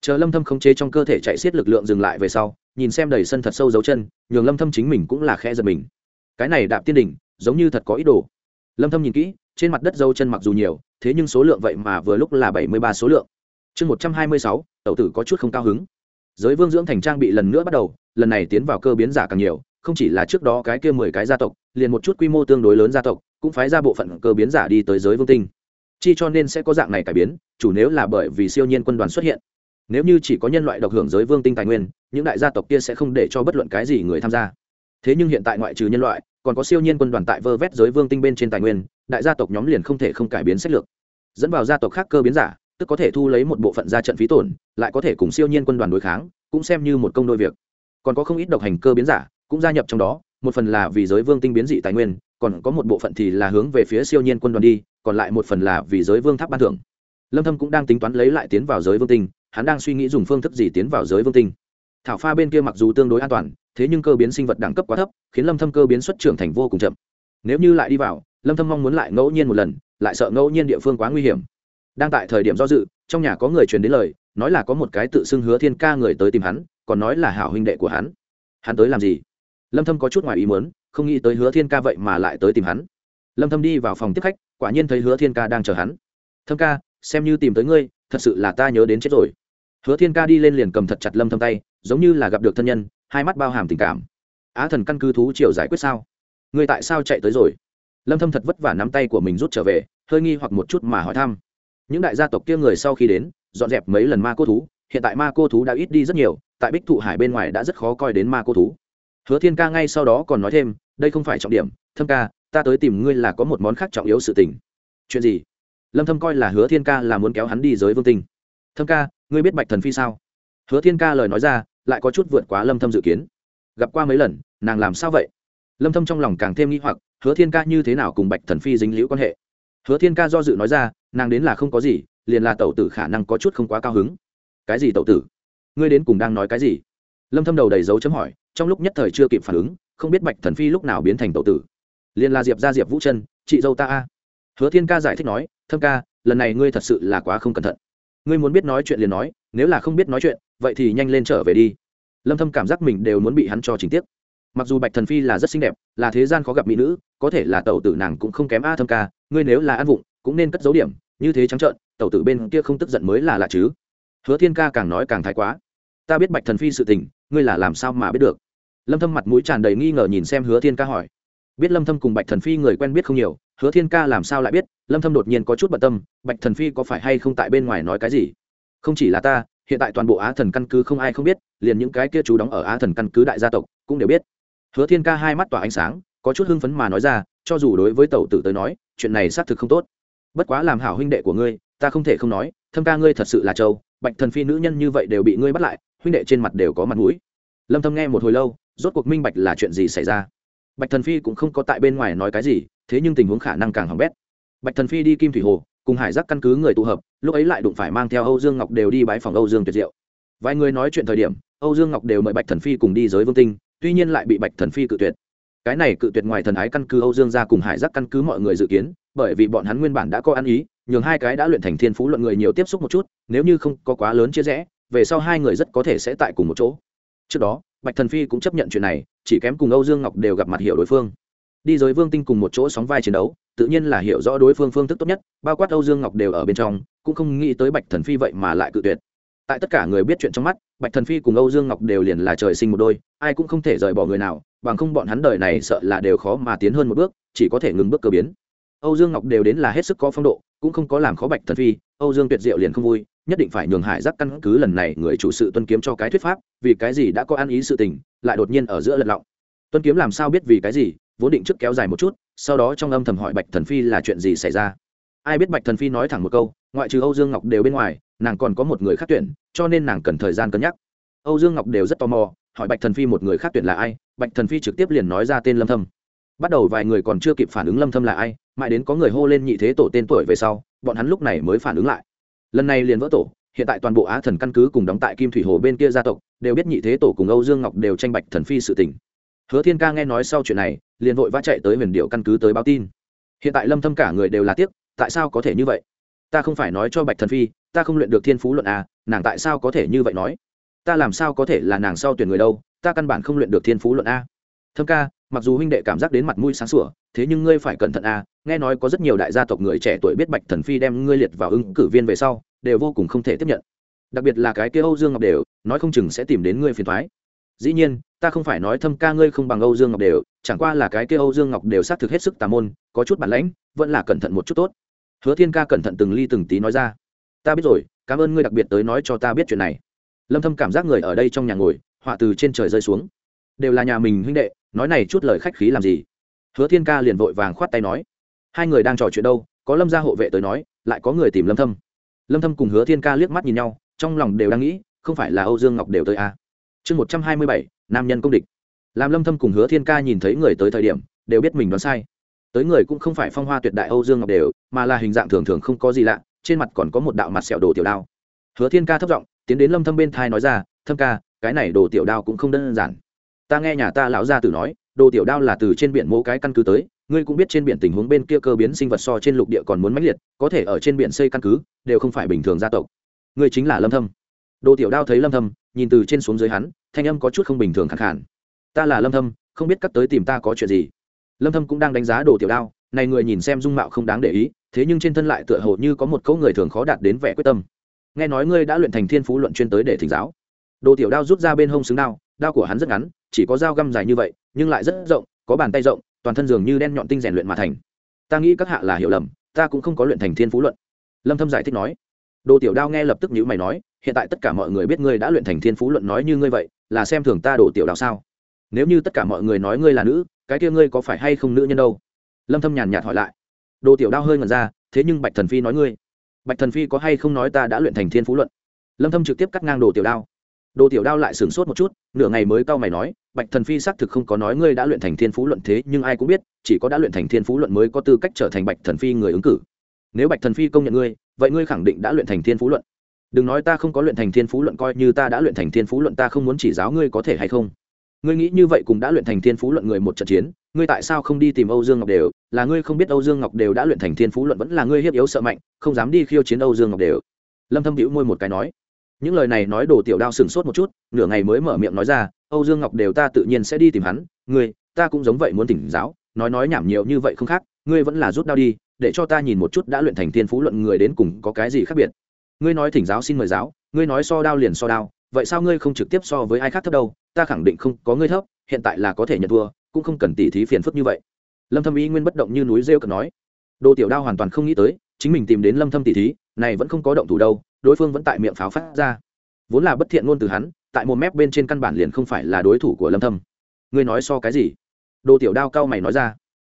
Chờ lâm thâm không chế trong cơ thể chạy xiết lực lượng dừng lại về sau nhìn xem đầy sân thật sâu dấu chân nhường lâm thâm chính mình cũng là khẽ giật mình. Cái này đạp tiên đỉnh giống như thật có ý đồ. Lâm thâm nhìn kỹ trên mặt đất dấu chân mặc dù nhiều thế nhưng số lượng vậy mà vừa lúc là 73 số lượng. Chương 126, tẩu tử có chút không cao hứng. Giới vương dưỡng thành trang bị lần nữa bắt đầu lần này tiến vào cơ biến giả càng nhiều không chỉ là trước đó cái kia 10 cái gia tộc liền một chút quy mô tương đối lớn gia tộc cũng phái ra bộ phận cơ biến giả đi tới giới vương tinh. Chi cho nên sẽ có dạng này cải biến chủ nếu là bởi vì siêu nhiên quân đoàn xuất hiện nếu như chỉ có nhân loại độc hưởng giới vương tinh tài nguyên, những đại gia tộc kia sẽ không để cho bất luận cái gì người tham gia. Thế nhưng hiện tại ngoại trừ nhân loại, còn có siêu nhiên quân đoàn tại vơ vét giới vương tinh bên trên tài nguyên, đại gia tộc nhóm liền không thể không cải biến sách lược. Dẫn vào gia tộc khác cơ biến giả, tức có thể thu lấy một bộ phận ra trận phí tổn, lại có thể cùng siêu nhiên quân đoàn đối kháng, cũng xem như một công đôi việc. Còn có không ít độc hành cơ biến giả, cũng gia nhập trong đó, một phần là vì giới vương tinh biến dị tài nguyên, còn có một bộ phận thì là hướng về phía siêu nhiên quân đoàn đi, còn lại một phần là vì giới vương tháp ban thưởng. Lâm thâm cũng đang tính toán lấy lại tiến vào giới vương tinh hắn đang suy nghĩ dùng phương thức gì tiến vào giới vương tinh. Thảo pha bên kia mặc dù tương đối an toàn, thế nhưng cơ biến sinh vật đẳng cấp quá thấp, khiến lâm thâm cơ biến xuất trưởng thành vô cùng chậm. Nếu như lại đi vào, lâm thâm mong muốn lại ngẫu nhiên một lần, lại sợ ngẫu nhiên địa phương quá nguy hiểm. Đang tại thời điểm do dự, trong nhà có người truyền đến lời, nói là có một cái tự xưng hứa thiên ca người tới tìm hắn, còn nói là hảo huynh đệ của hắn. Hắn tới làm gì? Lâm thâm có chút ngoài ý muốn, không nghĩ tới hứa thiên ca vậy mà lại tới tìm hắn. Lâm thâm đi vào phòng tiếp khách, quả nhiên thấy hứa thiên ca đang chờ hắn. Thâm ca, xem như tìm tới ngươi, thật sự là ta nhớ đến chết rồi hứa thiên ca đi lên liền cầm thật chặt lâm thâm tay, giống như là gặp được thân nhân, hai mắt bao hàm tình cảm. Á thần căn cứ thú triều giải quyết sao? Ngươi tại sao chạy tới rồi? Lâm thâm thật vất vả nắm tay của mình rút trở về, hơi nghi hoặc một chút mà hỏi thăm. Những đại gia tộc kia người sau khi đến, dọn dẹp mấy lần ma cô thú, hiện tại ma cô thú đã ít đi rất nhiều, tại bích thụ hải bên ngoài đã rất khó coi đến ma cô thú. Hứa thiên ca ngay sau đó còn nói thêm, đây không phải trọng điểm, thâm ca, ta tới tìm ngươi là có một món khác trọng yếu sự tình. Chuyện gì? Lâm thâm coi là hứa thiên ca là muốn kéo hắn đi giới vương tinh thâm ca, ngươi biết bạch thần phi sao? Hứa thiên ca lời nói ra, lại có chút vượt quá lâm thâm dự kiến. Gặp qua mấy lần, nàng làm sao vậy? Lâm thâm trong lòng càng thêm nghi hoặc, hứa thiên ca như thế nào cùng bạch thần phi dính liễu quan hệ? Hứa thiên ca do dự nói ra, nàng đến là không có gì, liền là tẩu tử khả năng có chút không quá cao hứng. Cái gì tẩu tử? Ngươi đến cùng đang nói cái gì? Lâm thâm đầu đầy dấu chấm hỏi, trong lúc nhất thời chưa kịp phản ứng, không biết bạch thần phi lúc nào biến thành tẩu tử. Liền là diệp ra diệp vũ chân, chị dâu ta a. Hứa thiên ca giải thích nói, thâm ca, lần này ngươi thật sự là quá không cẩn thận ngươi muốn biết nói chuyện liền nói, nếu là không biết nói chuyện, vậy thì nhanh lên trở về đi. Lâm thâm cảm giác mình đều muốn bị hắn cho chính tiếp. mặc dù bạch thần phi là rất xinh đẹp, là thế gian khó gặp mỹ nữ, có thể là tẩu tử nàng cũng không kém a thâm ca, ngươi nếu là ăn vụng, cũng nên cất dấu điểm, như thế trắng trợn, tẩu tử bên kia không tức giận mới là lạ chứ. Hứa thiên ca càng nói càng thái quá. Ta biết bạch thần phi sự tình, ngươi là làm sao mà biết được? Lâm thâm mặt mũi tràn đầy nghi ngờ nhìn xem hứa thiên ca hỏi. Biết lâm thâm cùng bạch thần phi người quen biết không nhiều hứa thiên ca làm sao lại biết, lâm thâm đột nhiên có chút bận tâm, bạch thần phi có phải hay không tại bên ngoài nói cái gì? Không chỉ là ta, hiện tại toàn bộ á thần căn cứ không ai không biết, liền những cái kia chú đóng ở á thần căn cứ đại gia tộc cũng đều biết. Hứa thiên ca hai mắt tỏa ánh sáng, có chút hưng phấn mà nói ra, cho dù đối với tẩu tử tới nói, chuyện này xác thực không tốt. Bất quá làm hảo huynh đệ của ngươi, ta không thể không nói, thâm ca ngươi thật sự là châu bạch thần phi nữ nhân như vậy đều bị ngươi bắt lại, huynh đệ trên mặt đều có mặt mũi. Lâm thâm nghe một hồi lâu, rốt cuộc minh bạch là chuyện gì xảy ra bạch thần phi cũng không có tại bên ngoài nói cái gì, thế nhưng tình huống khả năng càng hỏng bét. Bạch thần phi đi kim thủy hồ, cùng hải giác căn cứ người tụ hợp, lúc ấy lại đụng phải mang theo âu dương ngọc đều đi bãi phòng âu dương tuyệt diệu. Vài người nói chuyện thời điểm, âu dương ngọc đều mời bạch thần phi cùng đi giới vương tinh, tuy nhiên lại bị bạch thần phi cự tuyệt. Cái này cự tuyệt ngoài thần ái căn cứ âu dương ra cùng hải giác căn cứ mọi người dự kiến, bởi vì bọn hắn nguyên bản đã có ăn ý, nhường hai cái đã luyện thành thiên phú luận người nhiều tiếp xúc một chút, nếu như không có quá lớn chia rẽ, về sau hai người rất có thể sẽ tại cùng một chỗ. Trước đó, bạch thần phi cũng chấp nhận chuyện này chỉ kém cùng âu dương ngọc đều gặp mặt hiểu đối phương. Đi giới vương tinh cùng một chỗ sóng vai chiến đấu, tự nhiên là hiểu rõ đối phương phương thức tốt nhất, bao quát âu dương ngọc đều ở bên trong, cũng không nghĩ tới bạch thần phi vậy mà lại cự tuyệt. Tại tất cả người biết chuyện trong mắt, bạch thần phi cùng âu dương ngọc đều liền là trời sinh một đôi, ai cũng không thể rời bỏ người nào, bằng không bọn hắn đời này sợ là đều khó mà tiến hơn một bước, chỉ có thể ngừng bước cơ biến. Âu dương ngọc đều đến là hết sức có phong độ, cũng không có làm khó bạch thần phi, âu dương tuyệt diệu liền không vui, nhất định phải nhường hải giác căn cứ lần này người chủ sự tuân kiếm cho cái thuyết pháp, vì cái gì đã có ăn ý sự tình lại đột nhiên ở giữa lật lọng. Tuân kiếm làm sao biết vì cái gì, vốn định trước kéo dài một chút, sau đó trong âm thầm hỏi bạch thần phi là chuyện gì xảy ra. Ai biết bạch thần phi nói thẳng một câu, ngoại trừ âu dương ngọc đều bên ngoài, nàng còn có một người khác tuyển, cho nên nàng cần thời gian cân nhắc. Âu dương ngọc đều rất tò mò, hỏi bạch thần phi một người khác tuyển là ai, bạch thần phi trực tiếp liền nói ra tên lâm thâm. Bắt đầu vài người còn chưa kịp phản ứng lâm thâm là ai, mãi đến có người hô lên nhị thế tổ tên tuổi về sau, bọn hắn lúc này mới phản ứng lại. Lần này liền vỡ tổ hiện tại toàn bộ á thần căn cứ cùng đóng tại kim thủy hồ bên kia gia tộc, đều biết nhị thế tổ cùng âu dương ngọc đều tranh bạch thần phi sự tình. Hứa thiên ca nghe nói sau chuyện này, liền vội vã chạy tới huyền điệu căn cứ tới báo tin. Hiện tại lâm thâm cả người đều là tiếc, tại sao có thể như vậy? Ta không phải nói cho bạch thần phi, ta không luyện được thiên phú luận à nàng tại sao có thể như vậy nói? Ta làm sao có thể là nàng sau tuyển người đâu, ta căn bản không luyện được thiên phú luận a thâm ca, mặc dù huynh đệ cảm giác đến mặt mũi sáng sủa, thế nhưng ngươi phải cẩn thận a nghe nói có rất nhiều đại gia tộc người trẻ tuổi biết bạch thần phi đem ngươi liệt vào ứng cử viên về sau đều vô cùng không thể tiếp nhận. Đặc biệt là cái kia âu dương ngọc đều, nói không chừng sẽ tìm đến ngươi phiền thoái dĩ nhiên, ta không phải nói thâm ca ngươi không bằng âu dương ngọc đều, chẳng qua là cái kia âu dương ngọc đều xác thực hết sức tà môn, có chút bản lãnh, vẫn là cẩn thận một chút tốt. Hứa thiên ca cẩn thận từng ly từng tí nói ra. Ta biết rồi, cảm ơn ngươi đặc biệt tới nói cho ta biết chuyện này. Lâm thâm cảm giác người ở đây trong nhà ngồi, họa từ trên trời rơi xuống. Đều là nhà mình huynh đệ, nói này chút lời khách khí làm gì? Hứa thiên ca liền vội vàng khoát tay nói. Hai người đang trò chuyện đâu, có lâm gia hộ vệ tới nói, lại có người tìm lâm thâm lâm thâm cùng hứa thiên ca liếc mắt nhìn nhau, trong lòng đều đang nghĩ, không phải là âu dương ngọc đều tới à. chương một trăm hai mươi bảy, nam nhân công địch. Làm lâm thâm cùng hứa thiên ca nhìn thấy người tới thời điểm, đều biết mình đoán sai. Tới người cũng không phải phong hoa tuyệt đại âu dương ngọc đều, mà là hình dạng thường thường không có gì lạ, trên mặt còn có một đạo mặt sẹo đồ tiểu đao. Hứa thiên ca thấp giọng, tiến đến lâm thâm bên thai nói ra, thâm ca, cái này đồ tiểu đao cũng không đơn giản. Ta nghe nhà ta lão gia tử nói, đồ tiểu đao là từ trên biển mỗ cái căn cứ tới ngươi cũng biết trên biển tình huống bên kia cơ biến sinh vật so trên lục địa còn muốn mãnh liệt, có thể ở trên biển xây căn cứ, đều không phải bình thường gia tộc. Ngươi chính là lâm thâm. Đồ tiểu đao thấy lâm thâm, nhìn từ trên xuống dưới hắn, thanh âm có chút không bình thường khẳng khàn. Ta là lâm thâm, không biết cắt tới tìm ta có chuyện gì. Lâm thâm cũng đang đánh giá đồ tiểu đao, này người nhìn xem dung mạo không đáng để ý, thế nhưng trên thân lại tựa hồ như có một câu người thường khó đạt đến vẻ quyết tâm. Nghe nói ngươi đã luyện thành thiên phú luận chuyên tới để thỉnh giáo. Đồ tiểu đao rút ra bên hông xứng đao đao của hắn rất ngắn, chỉ có dao găm dài như vậy, nhưng lại rất rộng, có bàn tay rộng toàn thân dường như đen nhọn tinh rèn luyện mà thành. Ta nghĩ các hạ là hiểu lầm, ta cũng không có luyện thành thiên phú luận. Lâm thâm giải thích nói. Đồ tiểu đao nghe lập tức nhíu mày nói, hiện tại tất cả mọi người biết ngươi đã luyện thành thiên phú luận nói như ngươi vậy, là xem thường ta đồ tiểu đao sao? Nếu như tất cả mọi người nói ngươi là nữ, cái kia ngươi có phải hay không nữ nhân đâu? Lâm thâm nhàn nhạt hỏi lại. Đồ tiểu đao hơi ngẩn ra, thế nhưng bạch thần phi nói ngươi. Bạch thần phi có hay không nói ta đã luyện thành thiên phú luận? Lâm thâm trực tiếp cắt ngang đồ tiểu đao. Đồ tiểu đao lại sửng sốt một chút, nửa ngày mới cau mày nói bạch thần phi xác thực không có nói ngươi đã luyện thành thiên phú luận thế, nhưng ai cũng biết, chỉ có đã luyện thành thiên phú luận mới có tư cách trở thành bạch thần phi người ứng cử. Nếu bạch thần phi công nhận ngươi, vậy ngươi khẳng định đã luyện thành thiên phú luận. Đừng nói ta không có luyện thành thiên phú luận, coi như ta đã luyện thành thiên phú luận, ta không muốn chỉ giáo ngươi có thể hay không. Ngươi nghĩ như vậy cũng đã luyện thành thiên phú luận người một trận chiến, ngươi tại sao không đi tìm âu dương ngọc đều? Là ngươi không biết âu dương ngọc đều đã luyện thành thiên phú luận vẫn là ngươi hiếp yếu sợ mạnh, không dám đi khiêu chiến âu dương ngọc đều. Lâm thâm hữu môi một cái nói những lời này nói đồ tiểu đao sừng sốt một chút, nửa ngày mới mở miệng nói ra, âu dương ngọc đều ta tự nhiên sẽ đi tìm hắn, ngươi, ta cũng giống vậy muốn tỉnh giáo, nói nói nhảm nhiều như vậy không khác, ngươi vẫn là rút đao đi, để cho ta nhìn một chút đã luyện thành thiên phú luận người đến cùng có cái gì khác biệt. Ngươi nói thỉnh giáo xin mời giáo, ngươi nói so đao liền so đao, vậy sao ngươi không trực tiếp so với ai khác thấp đâu, ta khẳng định không có ngươi thấp, hiện tại là có thể nhận thua, cũng không cần tỉ thí phiền phức như vậy. Lâm thâm ý nguyên bất động như núi rêu cực nói. Đồ tiểu đao hoàn toàn không nghĩ tới, chính mình tìm đến lâm thâm tỉ thí này vẫn không có động thủ đâu, đối phương vẫn tại miệng pháo phát ra. Vốn là bất thiện ngôn từ hắn, tại một mép bên trên căn bản liền không phải là đối thủ của lâm thâm. Ngươi nói so cái gì? Đồ tiểu đao cao mày nói ra.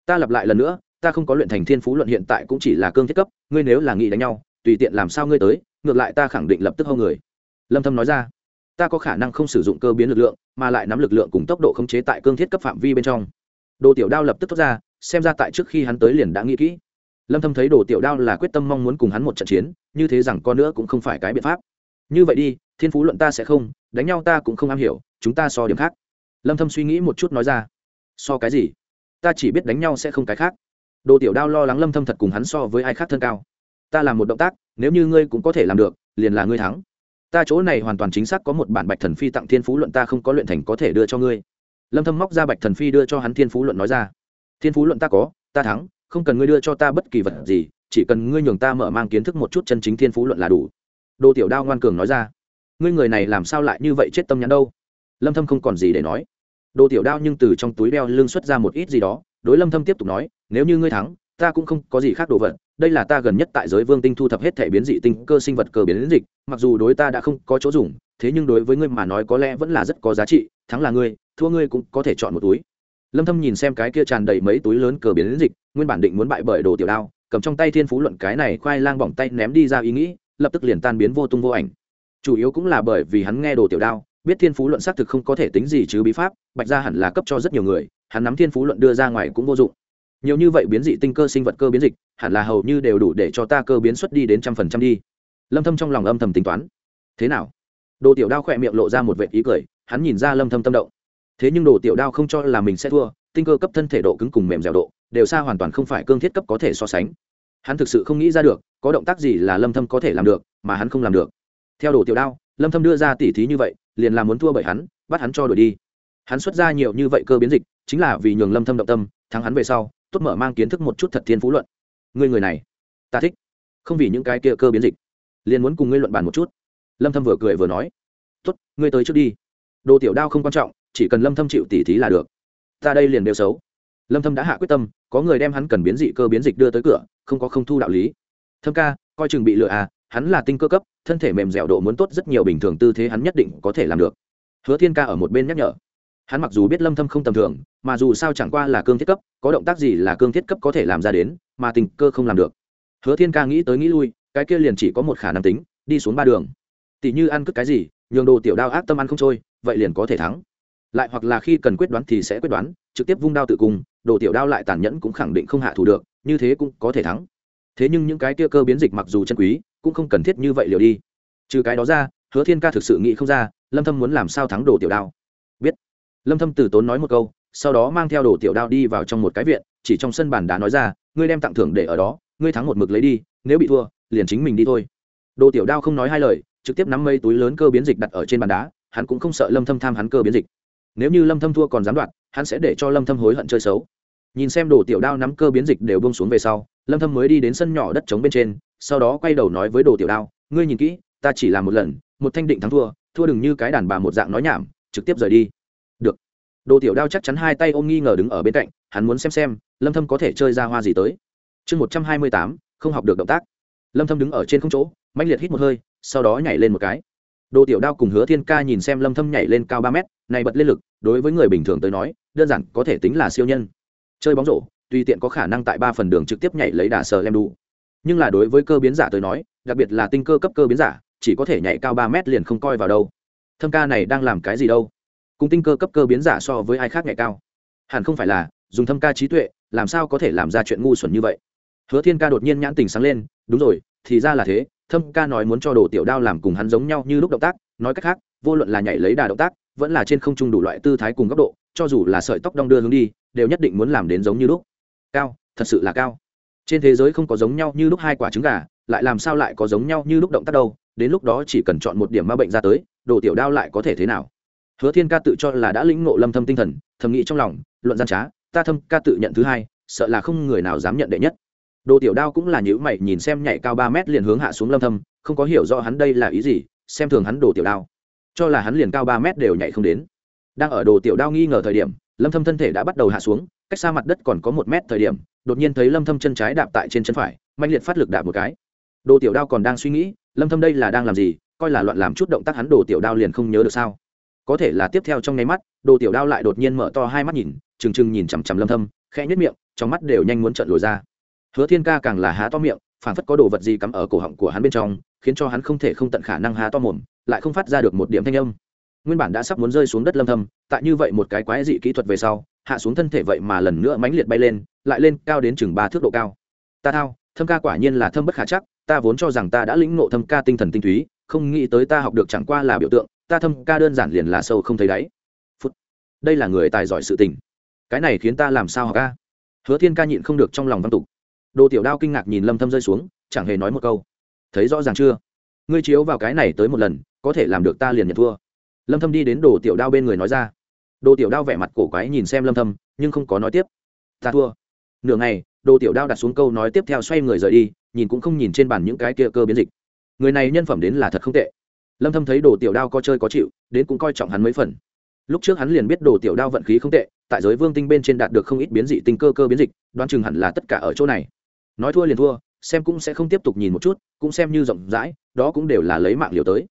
Ta lặp lại lần nữa, ta không có luyện thành thiên phú luận hiện tại cũng chỉ là cương thiết cấp, ngươi nếu là nghĩ đánh nhau, tùy tiện làm sao ngươi tới, ngược lại ta khẳng định lập tức hâu người. Lâm thâm nói ra. Ta có khả năng không sử dụng cơ biến lực lượng, mà lại nắm lực lượng cùng tốc độ khống chế tại cương thiết cấp phạm vi bên trong. Đồ tiểu đao lập tức thoát ra, xem ra tại trước khi hắn tới liền đã nghĩ kỹ lâm thâm thấy đồ tiểu đao là quyết tâm mong muốn cùng hắn một trận chiến, như thế rằng con nữa cũng không phải cái biện pháp. Như vậy đi, thiên phú luận ta sẽ không, đánh nhau ta cũng không am hiểu, chúng ta so điểm khác. Lâm thâm suy nghĩ một chút nói ra. So cái gì? Ta chỉ biết đánh nhau sẽ không cái khác. Đồ tiểu đao lo lắng lâm thâm thật cùng hắn so với ai khác thân cao. Ta làm một động tác, nếu như ngươi cũng có thể làm được, liền là ngươi thắng. Ta chỗ này hoàn toàn chính xác có một bản bạch thần phi tặng thiên phú luận ta không có luyện thành có thể đưa cho ngươi. Lâm thâm móc ra bạch thần phi đưa cho hắn thiên phú luận nói ra. Thiên phú luận ta có, ta thắng không cần ngươi đưa cho ta bất kỳ vật gì, chỉ cần ngươi nhường ta mở mang kiến thức một chút chân chính thiên phú luận là đủ. Đồ tiểu đao ngoan cường nói ra. Ngươi người này làm sao lại như vậy chết tâm nhắn đâu? Lâm thâm không còn gì để nói. Đồ tiểu đao nhưng từ trong túi đeo lưng xuất ra một ít gì đó, đối lâm thâm tiếp tục nói, nếu như ngươi thắng, ta cũng không có gì khác đồ vật, đây là ta gần nhất tại giới vương tinh thu thập hết thể biến dị tinh cơ sinh vật cơ biến dịch, mặc dù đối ta đã không có chỗ dùng, thế nhưng đối với ngươi mà nói có lẽ vẫn là rất có giá trị, thắng là ngươi, thua ngươi cũng có thể chọn một túi lâm thâm nhìn xem cái kia tràn đầy mấy túi lớn cờ biến dịch, nguyên bản định muốn bại bởi đồ tiểu đao, cầm trong tay thiên phú luận cái này khoai lang bỏng tay ném đi ra ý nghĩ, lập tức liền tan biến vô tung vô ảnh. Chủ yếu cũng là bởi vì hắn nghe đồ tiểu đao, biết thiên phú luận xác thực không có thể tính gì chứ bí pháp, bạch gia hẳn là cấp cho rất nhiều người, hắn nắm thiên phú luận đưa ra ngoài cũng vô dụng. Nhiều như vậy biến dị tinh cơ sinh vật cơ biến dịch, hẳn là hầu như đều đủ để cho ta cơ biến xuất đi đến trăm phần trăm đi. Lâm thâm trong lòng âm thầm tính toán. Thế nào? Đồ tiểu đao khỏe miệng lộ ra một vệt ý cười, hắn nhìn ra lâm thâm tâm động thế nhưng đồ tiểu đao không cho là mình sẽ thua, tinh cơ cấp thân thể độ cứng cùng mềm dẻo độ, đều xa hoàn toàn không phải cương thiết cấp có thể so sánh. Hắn thực sự không nghĩ ra được, có động tác gì là lâm thâm có thể làm được, mà hắn không làm được. Theo đồ tiểu đao, lâm thâm đưa ra tỉ thí như vậy, liền là muốn thua bởi hắn, bắt hắn cho đuổi đi. Hắn xuất ra nhiều như vậy cơ biến dịch, chính là vì nhường lâm thâm động tâm, thắng hắn về sau, tốt mở mang kiến thức một chút thật thiên phú luận. Ngươi người này, ta thích. Không vì những cái kia cơ biến dịch, liền muốn cùng ngươi luận bàn một chút. Lâm thâm vừa cười vừa nói, tốt, ngươi tới trước đi. Đồ tiểu đao không quan trọng chỉ cần lâm thâm chịu tỉ thí là được. Ta đây liền đều xấu. Lâm thâm đã hạ quyết tâm, có người đem hắn cần biến dị cơ biến dịch đưa tới cửa, không có không thu đạo lý. Thâm ca, coi chừng bị lừa à hắn là tinh cơ cấp, thân thể mềm dẻo độ muốn tốt rất nhiều bình thường tư thế hắn nhất định có thể làm được. Hứa thiên ca ở một bên nhắc nhở. Hắn mặc dù biết lâm thâm không tầm thường, mà dù sao chẳng qua là cương thiết cấp, có động tác gì là cương thiết cấp có thể làm ra đến, mà tình cơ không làm được. Hứa thiên ca nghĩ tới nghĩ lui, cái kia liền chỉ có một khả năng tính, đi xuống ba đường. Tỷ như ăn cất cái gì, nhường đồ tiểu đao ác tâm ăn không trôi, vậy liền có thể thắng lại hoặc là khi cần quyết đoán thì sẽ quyết đoán, trực tiếp vung đao tự cung, đồ tiểu đao lại tàn nhẫn cũng khẳng định không hạ thủ được, như thế cũng có thể thắng. Thế nhưng những cái kia cơ biến dịch mặc dù chân quý, cũng không cần thiết như vậy liệu đi. Trừ cái đó ra, hứa thiên ca thực sự nghĩ không ra, lâm thâm muốn làm sao thắng đồ tiểu đao. Biết. Lâm thâm từ tốn nói một câu, sau đó mang theo đồ tiểu đao đi vào trong một cái viện, chỉ trong sân bàn đá nói ra, ngươi đem tặng thưởng để ở đó, ngươi thắng một mực lấy đi, nếu bị thua, liền chính mình đi thôi. Đồ tiểu đao không nói hai lời, trực tiếp nắm mây túi lớn cơ biến dịch đặt ở trên bàn đá, hắn cũng không sợ lâm thâm tham hắn cơ biến dịch nếu như lâm thâm thua còn dám đoạt hắn sẽ để cho lâm thâm hối hận chơi xấu. Nhìn xem đồ tiểu đao nắm cơ biến dịch đều buông xuống về sau lâm thâm mới đi đến sân nhỏ đất trống bên trên sau đó quay đầu nói với đồ tiểu đao ngươi nhìn kỹ ta chỉ làm một lần một thanh định thắng thua thua đừng như cái đàn bà một dạng nói nhảm trực tiếp rời đi. Được. Đồ tiểu đao chắc chắn hai tay ôm nghi ngờ đứng ở bên cạnh hắn muốn xem xem lâm thâm có thể chơi ra hoa gì tới. Chương 128, không học được động tác. Lâm thâm đứng ở trên không chỗ mãnh liệt hít một hơi sau đó nhảy lên một cái đồ tiểu đao cùng hứa thiên ca nhìn xem lâm thâm nhảy lên cao 3 mét, này bật lên lực, đối với người bình thường tới nói, đơn giản có thể tính là siêu nhân. Chơi bóng rổ, tùy tiện có khả năng tại ba phần đường trực tiếp nhảy lấy đà sờ lem đủ nhưng là đối với cơ biến giả tới nói, đặc biệt là tinh cơ cấp cơ biến giả, chỉ có thể nhảy cao ba mét liền không coi vào đâu. Thâm ca này đang làm cái gì đâu? Cùng tinh cơ cấp cơ biến giả so với ai khác nhảy cao? Hẳn không phải là, dùng thâm ca trí tuệ, làm sao có thể làm ra chuyện ngu xuẩn như vậy? Hứa thiên ca đột nhiên nhãn tình sáng lên, đúng rồi, thì ra là thế thâm ca nói muốn cho đồ tiểu đao làm cùng hắn giống nhau như lúc động tác, nói cách khác, vô luận là nhảy lấy đà động tác, vẫn là trên không trung đủ loại tư thái cùng góc độ, cho dù là sợi tóc đong đưa hướng đi, đều nhất định muốn làm đến giống như lúc. Cao, thật sự là cao. Trên thế giới không có giống nhau như lúc hai quả trứng gà, lại làm sao lại có giống nhau như lúc động tác đâu, đến lúc đó chỉ cần chọn một điểm ma bệnh ra tới, đồ tiểu đao lại có thể thế nào? Hứa thiên ca tự cho là đã lĩnh ngộ lâm thâm tinh thần, thầm nghĩ trong lòng, luận gian trá, ta thâm ca tự nhận thứ hai, sợ là không người nào dám nhận đệ nhất đồ tiểu đao cũng là nhữ mày, nhìn xem nhảy cao ba mét liền hướng hạ xuống lâm thâm, không có hiểu rõ hắn đây là ý gì, xem thường hắn đồ tiểu đao. Cho là hắn liền cao ba mét đều nhảy không đến. Đang ở đồ tiểu đao nghi ngờ thời điểm, lâm thâm thân thể đã bắt đầu hạ xuống, cách xa mặt đất còn có một mét thời điểm, đột nhiên thấy lâm thâm chân trái đạp tại trên chân phải mạnh liệt phát lực đạp một cái. Đồ tiểu đao còn đang suy nghĩ, lâm thâm đây là đang làm gì, coi là loạn làm chút động tác hắn đồ tiểu đao liền không nhớ được sao. Có thể là tiếp theo trong nháy mắt, đồ tiểu đao lại đột nhiên mở to hai mắt nhìn, trừng trừng nhìn chằm chằm lâm thâm, khẽ nhếch miệng, trong mắt đều nhanh muốn trợn lồi ra hứa thiên ca càng là há to miệng phản phất có đồ vật gì cắm ở cổ họng của hắn bên trong, khiến cho hắn không thể không tận khả năng há to mồm, lại không phát ra được một điểm thanh âm. Nguyên bản đã sắp muốn rơi xuống đất lâm thâm, tại như vậy một cái quái dị kỹ thuật về sau, hạ xuống thân thể vậy mà lần nữa mãnh liệt bay lên, lại lên cao đến chừng ba thước độ cao. Ta thao, thâm ca quả nhiên là thâm bất khả chắc, ta vốn cho rằng ta đã lĩnh ngộ thâm ca tinh thần tinh túy, không nghĩ tới ta học được chẳng qua là biểu tượng, ta thâm ca đơn giản liền là sâu không thấy đáy. Phút. Đây là người tài giỏi sự tình. Cái này khiến ta làm sao học ca hứa thiên ca nhịn không được trong lòng văn tục đồ tiểu đao kinh ngạc nhìn lâm thâm rơi xuống, chẳng hề nói một câu. Thấy rõ ràng chưa? Ngươi chiếu vào cái này tới một lần, có thể làm được ta liền nhận thua. Lâm thâm đi đến đồ tiểu đao bên người nói ra. Đồ tiểu đao vẻ mặt cổ quái nhìn xem lâm thâm, nhưng không có nói tiếp. Ta thua. Nửa ngày, đồ tiểu đao đặt xuống câu nói tiếp theo xoay người rời đi, nhìn cũng không nhìn trên bàn những cái kia cơ biến dịch. Người này nhân phẩm đến là thật không tệ. Lâm thâm thấy đồ tiểu đao có chơi có chịu, đến cũng coi trọng hắn mấy phần. Lúc trước hắn liền biết đồ tiểu đao vận khí không tệ, tại giới vương tinh bên trên đạt được không ít biến dị tinh cơ cơ biến dịch, đoán chừng hẳn là tất cả ở chỗ này nói thua liền thua, xem cũng sẽ không tiếp tục nhìn một chút, cũng xem như rộng rãi, đó cũng đều là lấy mạng liều tới.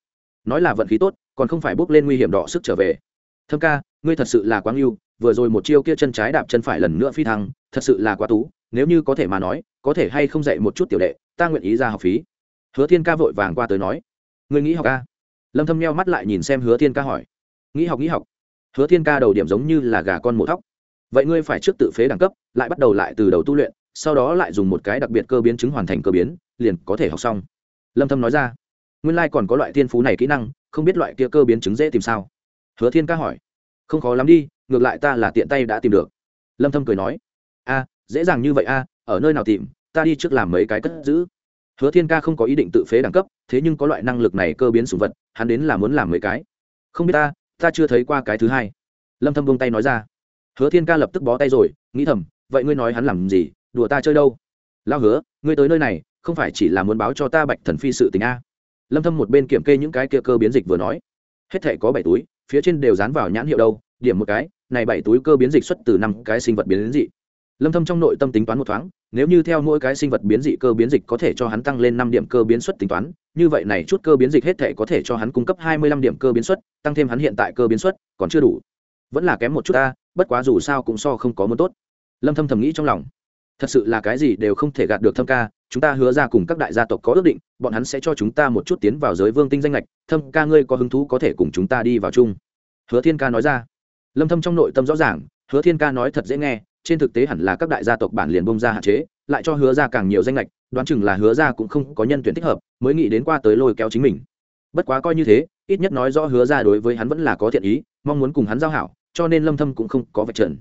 Nói là vận khí tốt, còn không phải bước lên nguy hiểm đỏ sức trở về. Thâm ca, ngươi thật sự là quá ngưu vừa rồi một chiêu kia chân trái đạp chân phải lần nữa phi thăng, thật sự là quá tú, nếu như có thể mà nói, có thể hay không dạy một chút tiểu đệ, ta nguyện ý ra học phí. Hứa thiên ca vội vàng qua tới nói, ngươi nghĩ học ca? Lâm thâm nheo mắt lại nhìn xem hứa thiên ca hỏi, nghĩ học nghĩ học. Hứa thiên ca đầu điểm giống như là gà con mổ thóc. Vậy ngươi phải trước tự phế đẳng cấp, lại bắt đầu lại từ đầu tu luyện sau đó lại dùng một cái đặc biệt cơ biến chứng hoàn thành cơ biến, liền có thể học xong. Lâm thâm nói ra, nguyên lai còn có loại thiên phú này kỹ năng, không biết loại kia cơ biến chứng dễ tìm sao? Hứa thiên ca hỏi. Không khó lắm đi, ngược lại ta là tiện tay đã tìm được. Lâm thâm cười nói, a, dễ dàng như vậy a, ở nơi nào tìm, ta đi trước làm mấy cái cất giữ. Hứa thiên ca không có ý định tự phế đẳng cấp, thế nhưng có loại năng lực này cơ biến sủng vật, hắn đến là muốn làm mấy cái. Không biết ta ta chưa thấy qua cái thứ hai. Lâm thâm buông tay nói ra. Hứa thiên ca lập tức bó tay rồi, nghĩ thầm, vậy ngươi nói hắn làm gì đùa ta chơi đâu? Lao hứa, ngươi tới nơi này, không phải chỉ là muốn báo cho ta bạch thần phi sự tình a? Lâm thâm một bên kiểm kê những cái kia cơ biến dịch vừa nói. Hết thể có bảy túi, phía trên đều dán vào nhãn hiệu đâu, điểm một cái, này bảy túi cơ biến dịch xuất từ năm cái sinh vật biến dị. Lâm thâm trong nội tâm tính toán một thoáng, nếu như theo mỗi cái sinh vật biến dị cơ biến dịch có thể cho hắn tăng lên năm điểm cơ biến suất tính toán, như vậy này chút cơ biến dịch hết thể có thể cho hắn cung cấp 25 điểm cơ biến suất tăng thêm hắn hiện tại cơ biến suất còn chưa đủ. Vẫn là kém một chút ta, bất quá dù sao cũng so không có muốn tốt. Lâm thâm thầm nghĩ trong lòng thật sự là cái gì đều không thể gạt được thâm ca, chúng ta hứa ra cùng các đại gia tộc có ước định, bọn hắn sẽ cho chúng ta một chút tiến vào giới vương tinh danh lệch thâm ca ngươi có hứng thú có thể cùng chúng ta đi vào chung. Hứa thiên ca nói ra. Lâm thâm trong nội tâm rõ ràng, hứa thiên ca nói thật dễ nghe, trên thực tế hẳn là các đại gia tộc bản liền bông ra hạn chế, lại cho hứa ra càng nhiều danh lệch đoán chừng là hứa ra cũng không có nhân tuyển thích hợp, mới nghĩ đến qua tới lôi kéo chính mình. Bất quá coi như thế, ít nhất nói rõ hứa ra đối với hắn vẫn là có thiện ý, mong muốn cùng hắn giao hảo, cho nên lâm thâm cũng không có vạch trần.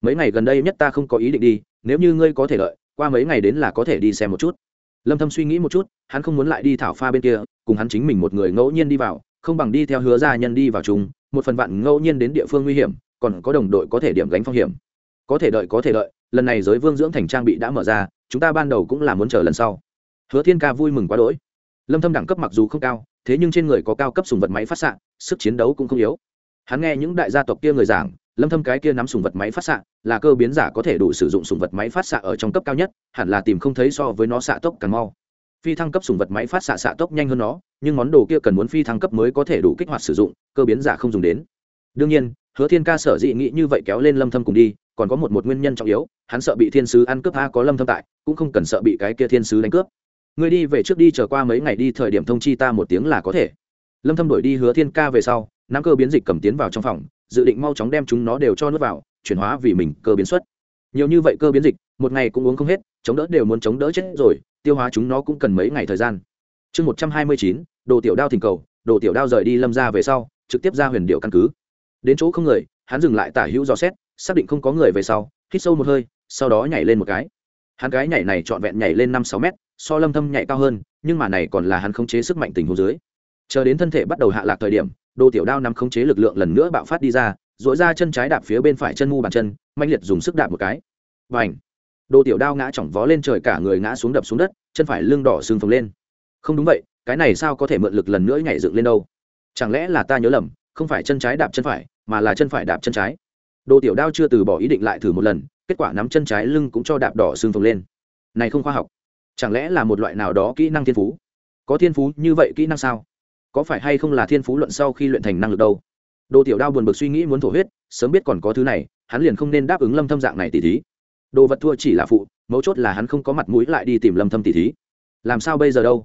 Mấy ngày gần đây nhất ta không có ý định đi nếu như ngươi có thể lợi qua mấy ngày đến là có thể đi xem một chút. Lâm thâm suy nghĩ một chút, hắn không muốn lại đi thảo pha bên kia, cùng hắn chính mình một người ngẫu nhiên đi vào, không bằng đi theo hứa gia nhân đi vào chung, một phần vạn ngẫu nhiên đến địa phương nguy hiểm, còn có đồng đội có thể điểm gánh phong hiểm. Có thể đợi, có thể đợi, lần này giới vương dưỡng thành trang bị đã mở ra, chúng ta ban đầu cũng là muốn chờ lần sau. Hứa thiên ca vui mừng quá đỗi. Lâm thâm đẳng cấp mặc dù không cao, thế nhưng trên người có cao cấp sùng vật máy phát sạng sức chiến đấu cũng không yếu. Hắn nghe những đại gia tộc kia người giảng lâm thâm cái kia nắm sùng vật máy phát xạ, là cơ biến giả có thể đủ sử dụng sùng vật máy phát xạ ở trong cấp cao nhất, hẳn là tìm không thấy so với nó xạ tốc càng mau. Phi thăng cấp sùng vật máy phát xạ xạ tốc nhanh hơn nó, nhưng món đồ kia cần muốn phi thăng cấp mới có thể đủ kích hoạt sử dụng, cơ biến giả không dùng đến. Đương nhiên, hứa thiên ca sở dĩ nghĩ như vậy kéo lên lâm thâm cùng đi, còn có một một nguyên nhân trọng yếu, hắn sợ bị thiên sứ ăn cướp, a, có lâm thâm tại, cũng không cần sợ bị cái kia thiên sứ đánh cướp. Người đi về trước đi, chờ qua mấy ngày đi, thời điểm thông chi ta một tiếng là có thể. Lâm thâm đổi đi hứa thiên ca về sau, nắm cơ biến dịch cầm tiến vào trong phòng dự định mau chóng đem chúng nó đều cho nuốt vào, chuyển hóa vì mình cơ biến xuất. Nhiều như vậy cơ biến dịch, một ngày cũng uống không hết, chống đỡ đều muốn chống đỡ chết rồi, tiêu hóa chúng nó cũng cần mấy ngày thời gian. Chương một trăm hai mươi chín, đồ tiểu đao thỉnh cầu, đồ tiểu đao rời đi lâm ra về sau, trực tiếp ra huyền điệu căn cứ. Đến chỗ không người, hắn dừng lại tả hữu dò xét, xác định không có người về sau, hít sâu một hơi, sau đó nhảy lên một cái. Hắn cái nhảy này trọn vẹn nhảy lên năm sáu mét, so lâm thâm nhảy cao hơn, nhưng mà này còn là hắn khống chế sức mạnh tình huống dưới. Chờ đến thân thể bắt đầu hạ lạc thời điểm đồ tiểu đao nắm khống chế lực lượng lần nữa bạo phát đi ra dội ra chân trái đạp phía bên phải chân mu bàn chân mạnh liệt dùng sức đạp một cái. Và ảnh đồ tiểu đao ngã chỏng vó lên trời cả người ngã xuống đập xuống đất, chân phải lưng đỏ sưng phồng lên. Không đúng vậy, cái này sao có thể mượn lực lần nữa nhảy dựng lên đâu? Chẳng lẽ là ta nhớ lầm, không phải chân trái đạp chân phải, mà là chân phải đạp chân trái? Đồ tiểu đao chưa từ bỏ ý định lại thử một lần, kết quả nắm chân trái lưng cũng cho đạp đỏ sưng phồng lên. Này không khoa học. Chẳng lẽ là một loại nào đó kỹ năng thiên phú? Có thiên phú như vậy kỹ năng sao? Có phải hay không là thiên phú luận sau khi luyện thành năng lực đâu? Đồ tiểu đao buồn bực suy nghĩ muốn thổ huyết, sớm biết còn có thứ này, hắn liền không nên đáp ứng lâm thâm dạng này tỷ thí. Đồ vật thua chỉ là phụ, mấu chốt là hắn không có mặt mũi lại đi tìm lâm thâm tỷ thí. Làm sao bây giờ đâu?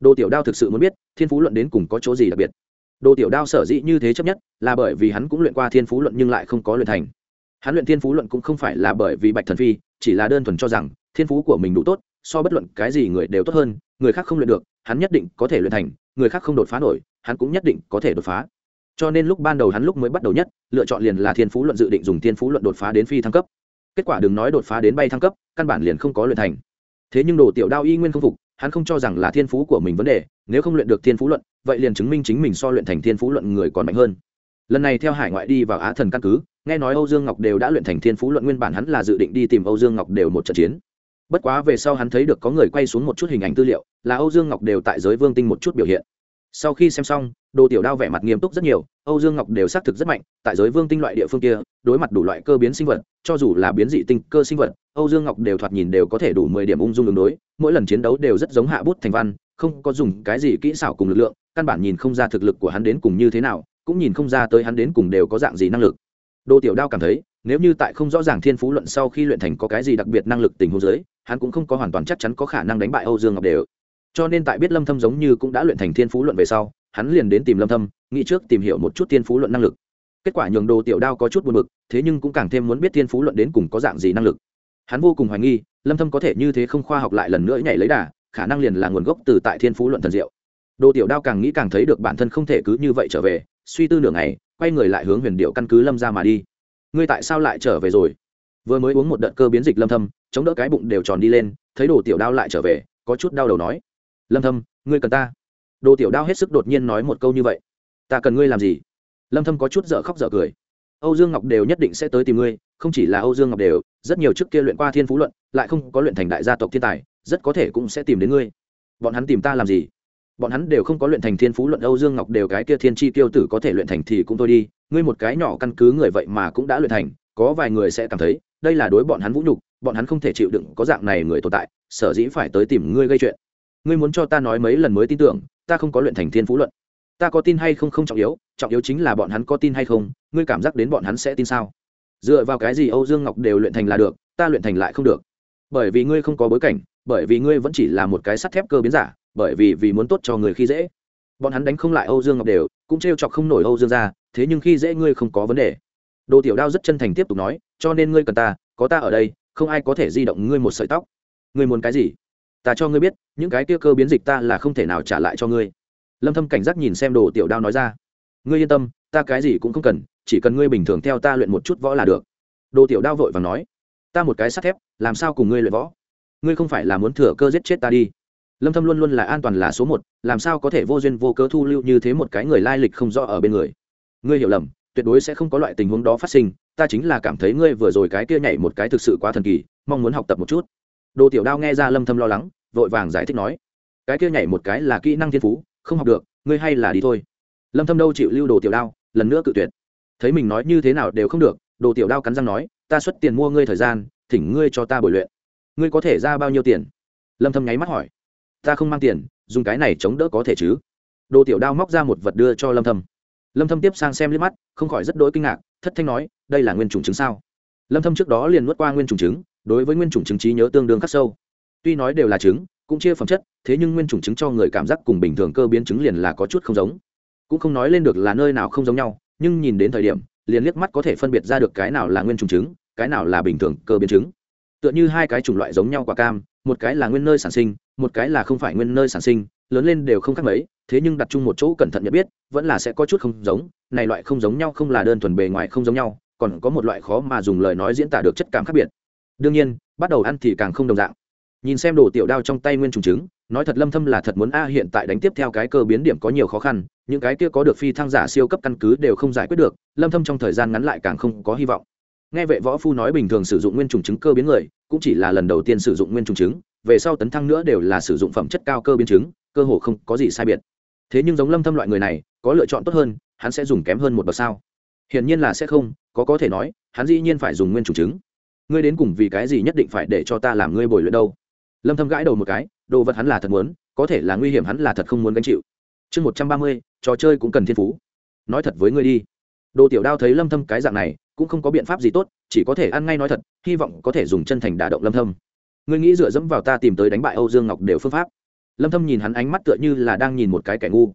Đồ tiểu đao thực sự muốn biết, thiên phú luận đến cùng có chỗ gì đặc biệt? Đồ tiểu đao sở dĩ như thế chấp nhất, là bởi vì hắn cũng luyện qua thiên phú luận nhưng lại không có luyện thành. Hắn luyện thiên phú luận cũng không phải là bởi vì bạch thần phi, chỉ là đơn thuần cho rằng, thiên phú của mình đủ tốt, so bất luận cái gì người đều tốt hơn, người khác không luyện được, hắn nhất định có thể luyện thành người khác không đột phá nổi, hắn cũng nhất định có thể đột phá. Cho nên lúc ban đầu hắn lúc mới bắt đầu nhất, lựa chọn liền là thiên phú luận dự định dùng thiên phú luận đột phá đến phi thăng cấp. Kết quả đừng nói đột phá đến bay thăng cấp, căn bản liền không có luyện thành. Thế nhưng đồ tiểu đao y nguyên không phục, hắn không cho rằng là thiên phú của mình vấn đề, nếu không luyện được thiên phú luận, vậy liền chứng minh chính mình so luyện thành thiên phú luận người còn mạnh hơn. Lần này theo hải ngoại đi vào á thần căn cứ, nghe nói âu dương ngọc đều đã luyện thành thiên phú luận, nguyên bản hắn là dự định đi tìm âu dương ngọc đều một trận chiến bất quá về sau hắn thấy được có người quay xuống một chút hình ảnh tư liệu, là âu dương ngọc đều tại giới vương tinh một chút biểu hiện. Sau khi xem xong, đồ tiểu đao vẻ mặt nghiêm túc rất nhiều, âu dương ngọc đều xác thực rất mạnh, tại giới vương tinh loại địa phương kia, đối mặt đủ loại cơ biến sinh vật, cho dù là biến dị tinh cơ sinh vật, âu dương ngọc đều thoạt nhìn đều có thể đủ mười điểm ung dung đường đối, mỗi lần chiến đấu đều rất giống hạ bút thành văn, không có dùng cái gì kỹ xảo cùng lực lượng, căn bản nhìn không ra thực lực của hắn đến cùng như thế nào, cũng nhìn không ra tới hắn đến cùng đều có dạng gì năng lực. Đồ tiểu đao cảm thấy, nếu như tại không rõ ràng thiên phú luận sau khi luyện thành có cái gì đặc biệt năng lực tình huống giới hắn cũng không có hoàn toàn chắc chắn có khả năng đánh bại âu dương ngọc đều. Cho nên tại biết lâm thâm giống như cũng đã luyện thành thiên phú luận về sau, hắn liền đến tìm lâm thâm, nghĩ trước tìm hiểu một chút thiên phú luận năng lực. Kết quả nhường đồ tiểu đao có chút buồn bực, thế nhưng cũng càng thêm muốn biết thiên phú luận đến cùng có dạng gì năng lực. Hắn vô cùng hoài nghi, lâm thâm có thể như thế không khoa học lại lần nữa nhảy lấy đà, khả năng liền là nguồn gốc từ tại thiên phú luận thần diệu. Đồ tiểu đao càng nghĩ càng thấy được bản thân không thể cứ như vậy trở về, suy tư nửa ngày, quay người lại hướng huyền điệu căn cứ lâm gia mà đi. Ngươi tại sao lại trở về rồi? Vừa mới uống một đợt cơ biến dịch lâm thâm chống đỡ cái bụng đều tròn đi lên, thấy đồ tiểu đao lại trở về, có chút đau đầu nói, lâm thâm, ngươi cần ta. Đồ tiểu đao hết sức đột nhiên nói một câu như vậy, ta cần ngươi làm gì? Lâm thâm có chút dở khóc dở cười, âu dương ngọc đều nhất định sẽ tới tìm ngươi, không chỉ là âu dương ngọc đều, rất nhiều trước kia luyện qua thiên phú luận, lại không có luyện thành đại gia tộc thiên tài, rất có thể cũng sẽ tìm đến ngươi. Bọn hắn tìm ta làm gì? Bọn hắn đều không có luyện thành thiên phú luận, âu dương ngọc đều cái kia thiên chi tiêu tử có thể luyện thành thì cũng thôi đi, ngươi một cái nhỏ căn cứ người vậy mà cũng đã luyện thành, có vài người sẽ cảm thấy, đây là đối bọn hắn vũ nhục bọn hắn không thể chịu đựng có dạng này người tồn tại, sở dĩ phải tới tìm ngươi gây chuyện. Ngươi muốn cho ta nói mấy lần mới tin tưởng, ta không có luyện thành thiên phú luận. Ta có tin hay không không trọng yếu trọng yếu chính là bọn hắn có tin hay không, ngươi cảm giác đến bọn hắn sẽ tin sao? Dựa vào cái gì âu dương ngọc đều luyện thành là được, ta luyện thành lại không được? Bởi vì ngươi không có bối cảnh, bởi vì ngươi vẫn chỉ là một cái sắt thép cơ biến giả, bởi vì vì muốn tốt cho người khi dễ. Bọn hắn đánh không lại âu dương ngọc đều, cũng trêu chọc không nổi âu dương ra thế nhưng khi dễ ngươi không có vấn đề. Đồ tiểu đao rất chân thành tiếp tục nói, cho nên ngươi cần ta, có ta ở đây không ai có thể di động ngươi một sợi tóc. Ngươi muốn cái gì? Ta cho ngươi biết, những cái kia cơ biến dịch ta là không thể nào trả lại cho ngươi. Lâm thâm cảnh giác nhìn xem đồ tiểu đao nói ra. Ngươi yên tâm, ta cái gì cũng không cần, chỉ cần ngươi bình thường theo ta luyện một chút võ là được. Đồ tiểu đao vội vàng nói. Ta một cái sắt thép, làm sao cùng ngươi luyện võ? Ngươi không phải là muốn thừa cơ giết chết ta đi. Lâm thâm luôn luôn là an toàn là số một, làm sao có thể vô duyên vô cớ thu lưu như thế một cái người lai lịch không rõ ở bên người? Ngươi hiểu lầm tuyệt đối sẽ không có loại tình huống đó phát sinh, ta chính là cảm thấy ngươi vừa rồi cái kia nhảy một cái thực sự quá thần kỳ, mong muốn học tập một chút. Đồ tiểu đao nghe ra lâm thâm lo lắng, vội vàng giải thích nói, cái kia nhảy một cái là kỹ năng thiên phú, không học được, ngươi hay là đi thôi. Lâm thâm đâu chịu lưu đồ tiểu đao, lần nữa cự tuyệt. Thấy mình nói như thế nào đều không được, đồ tiểu đao cắn răng nói, ta xuất tiền mua ngươi thời gian, thỉnh ngươi cho ta bồi luyện. Ngươi có thể ra bao nhiêu tiền? Lâm thâm nháy mắt hỏi. Ta không mang tiền, dùng cái này chống đỡ có thể chứ? Đồ tiểu đao móc ra một vật đưa cho lâm thâm lâm thâm tiếp sang xem liếc mắt, không khỏi rất đỗi kinh ngạc, thất thanh nói, đây là nguyên trùng trứng sao? Lâm thâm trước đó liền nuốt qua nguyên trùng trứng đối với nguyên trùng trứng trí nhớ tương đương khắc sâu. Tuy nói đều là trứng cũng chia phẩm chất, thế nhưng nguyên trùng trứng cho người cảm giác cùng bình thường cơ biến trứng liền là có chút không giống. Cũng không nói lên được là nơi nào không giống nhau, nhưng nhìn đến thời điểm, liền liếc mắt có thể phân biệt ra được cái nào là nguyên trùng trứng cái nào là bình thường cơ biến trứng tựa như hai cái chủng loại giống nhau quả cam, một cái là nguyên nơi sản sinh một cái là không phải nguyên nơi sản sinh, lớn lên đều không khác mấy, thế nhưng đặt chung một chỗ cẩn thận nhận biết, vẫn là sẽ có chút không giống, này loại không giống nhau không là đơn thuần bề ngoài không giống nhau, còn có một loại khó mà dùng lời nói diễn tả được chất cảm khác biệt. Đương nhiên, bắt đầu ăn thì càng không đồng dạng. Nhìn xem đồ tiểu đao trong tay nguyên trùng trứng, nói thật lâm thâm là thật muốn a hiện tại đánh tiếp theo cái cơ biến điểm có nhiều khó khăn, những cái kia có được phi thăng giả siêu cấp căn cứ đều không giải quyết được, lâm thâm trong thời gian ngắn lại càng không có hy vọng. Nghe vệ võ phu nói bình thường sử dụng nguyên trùng trứng cơ biến người, cũng chỉ là lần đầu tiên sử dụng nguyên trùng trứng về sau tấn thăng nữa đều là sử dụng phẩm chất cao cơ biến chứng, cơ hồ không có gì sai biệt. Thế nhưng giống lâm thâm loại người này có lựa chọn tốt hơn hắn sẽ dùng kém hơn một bậc sao? Hiển nhiên là sẽ không có có thể nói hắn dĩ nhiên phải dùng nguyên chủ chứng. ngươi đến cùng vì cái gì nhất định phải để cho ta làm ngươi bồi luyện đâu? Lâm thâm gãi đầu một cái đồ vật hắn là thật muốn có thể là nguy hiểm hắn là thật không muốn gánh chịu. Chương 130, trò chơi cũng cần thiên phú. Nói thật với ngươi đi. Đồ tiểu đao thấy lâm thâm cái dạng này cũng không có biện pháp gì tốt chỉ có thể ăn ngay nói thật hy vọng có thể dùng chân thành đả động lâm thâm ngươi nghĩ dựa dẫm vào ta tìm tới đánh bại âu dương ngọc đều phương pháp. Lâm thâm nhìn hắn ánh mắt tựa như là đang nhìn một cái kẻ ngu.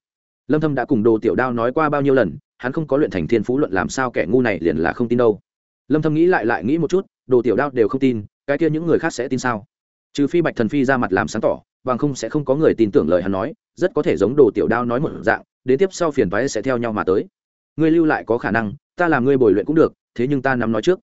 Lâm thâm đã cùng đồ tiểu đao nói qua bao nhiêu lần, hắn không có luyện thành thiên phú luận làm sao kẻ ngu này liền là không tin đâu. Lâm thâm nghĩ lại lại nghĩ một chút, đồ tiểu đao đều không tin, cái kia những người khác sẽ tin sao? Trừ phi bạch thần phi ra mặt làm sáng tỏ, bằng không sẽ không có người tin tưởng lời hắn nói, rất có thể giống đồ tiểu đao nói một dạng, đến tiếp sau phiền toái sẽ theo nhau mà tới. Ngươi lưu lại có khả năng, ta làm ngươi bồi luyện cũng được, thế nhưng ta nắm nói trước.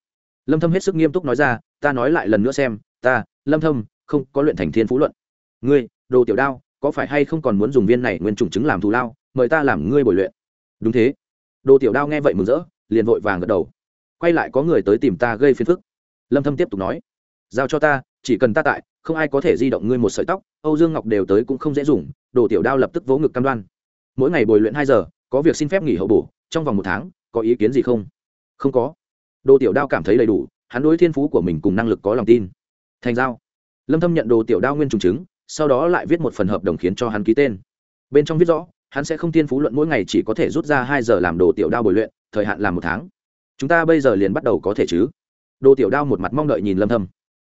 Lâm thâm hết sức nghiêm túc nói ra, ta nói lại lần nữa xem, ta lâm thâm, không có luyện thành thiên phú luận. Ngươi, đồ tiểu đao, có phải hay không còn muốn dùng viên này nguyên trùng chứng làm thù lao, mời ta làm ngươi bồi luyện? Đúng thế. Đồ tiểu đao nghe vậy mừng rỡ, liền vội vàng gật đầu. Quay lại có người tới tìm ta gây phiền phức. Lâm thâm tiếp tục nói, giao cho ta, chỉ cần ta tại, không ai có thể di động ngươi một sợi tóc, âu dương ngọc đều tới cũng không dễ dùng, đồ tiểu đao lập tức vỗ ngực cam đoan. Mỗi ngày bồi luyện hai giờ, có việc xin phép nghỉ hậu bổ, trong vòng một tháng, có ý kiến gì không? Không có. Đồ tiểu đao cảm thấy đầy đủ, hắn đối thiên phú của mình cùng năng lực có lòng tin thành giao lâm thâm nhận đồ tiểu đao nguyên trùng chứng sau đó lại viết một phần hợp đồng khiến cho hắn ký tên. Bên trong viết rõ, hắn sẽ không tiên phú luận mỗi ngày chỉ có thể rút ra hai giờ làm đồ tiểu đao bồi luyện, thời hạn làm một tháng. Chúng ta bây giờ liền bắt đầu có thể chứ? Đồ tiểu đao một mặt mong đợi nhìn lâm thâm.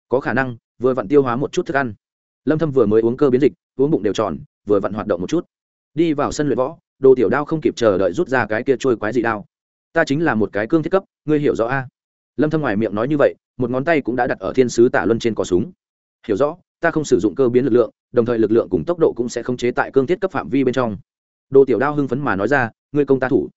Có khả năng, vừa vặn tiêu hóa một chút thức ăn. Lâm thâm vừa mới uống cơ biến dịch, uống bụng đều tròn, vừa vặn hoạt động một chút. Đi vào sân luyện võ, đồ tiểu đao không kịp chờ đợi rút ra cái kia trôi quái dị đao. Ta chính là một cái cương thiết cấp, ngươi hiểu rõ a? Lâm thâm ngoài miệng nói như vậy một ngón tay cũng đã đặt ở thiên sứ tả luân trên cò súng. Hiểu rõ, ta không sử dụng cơ biến lực lượng, đồng thời lực lượng cùng tốc độ cũng sẽ không chế tại cương thiết cấp phạm vi bên trong. Đồ tiểu đao hưng phấn mà nói ra, ngươi công ta thủ.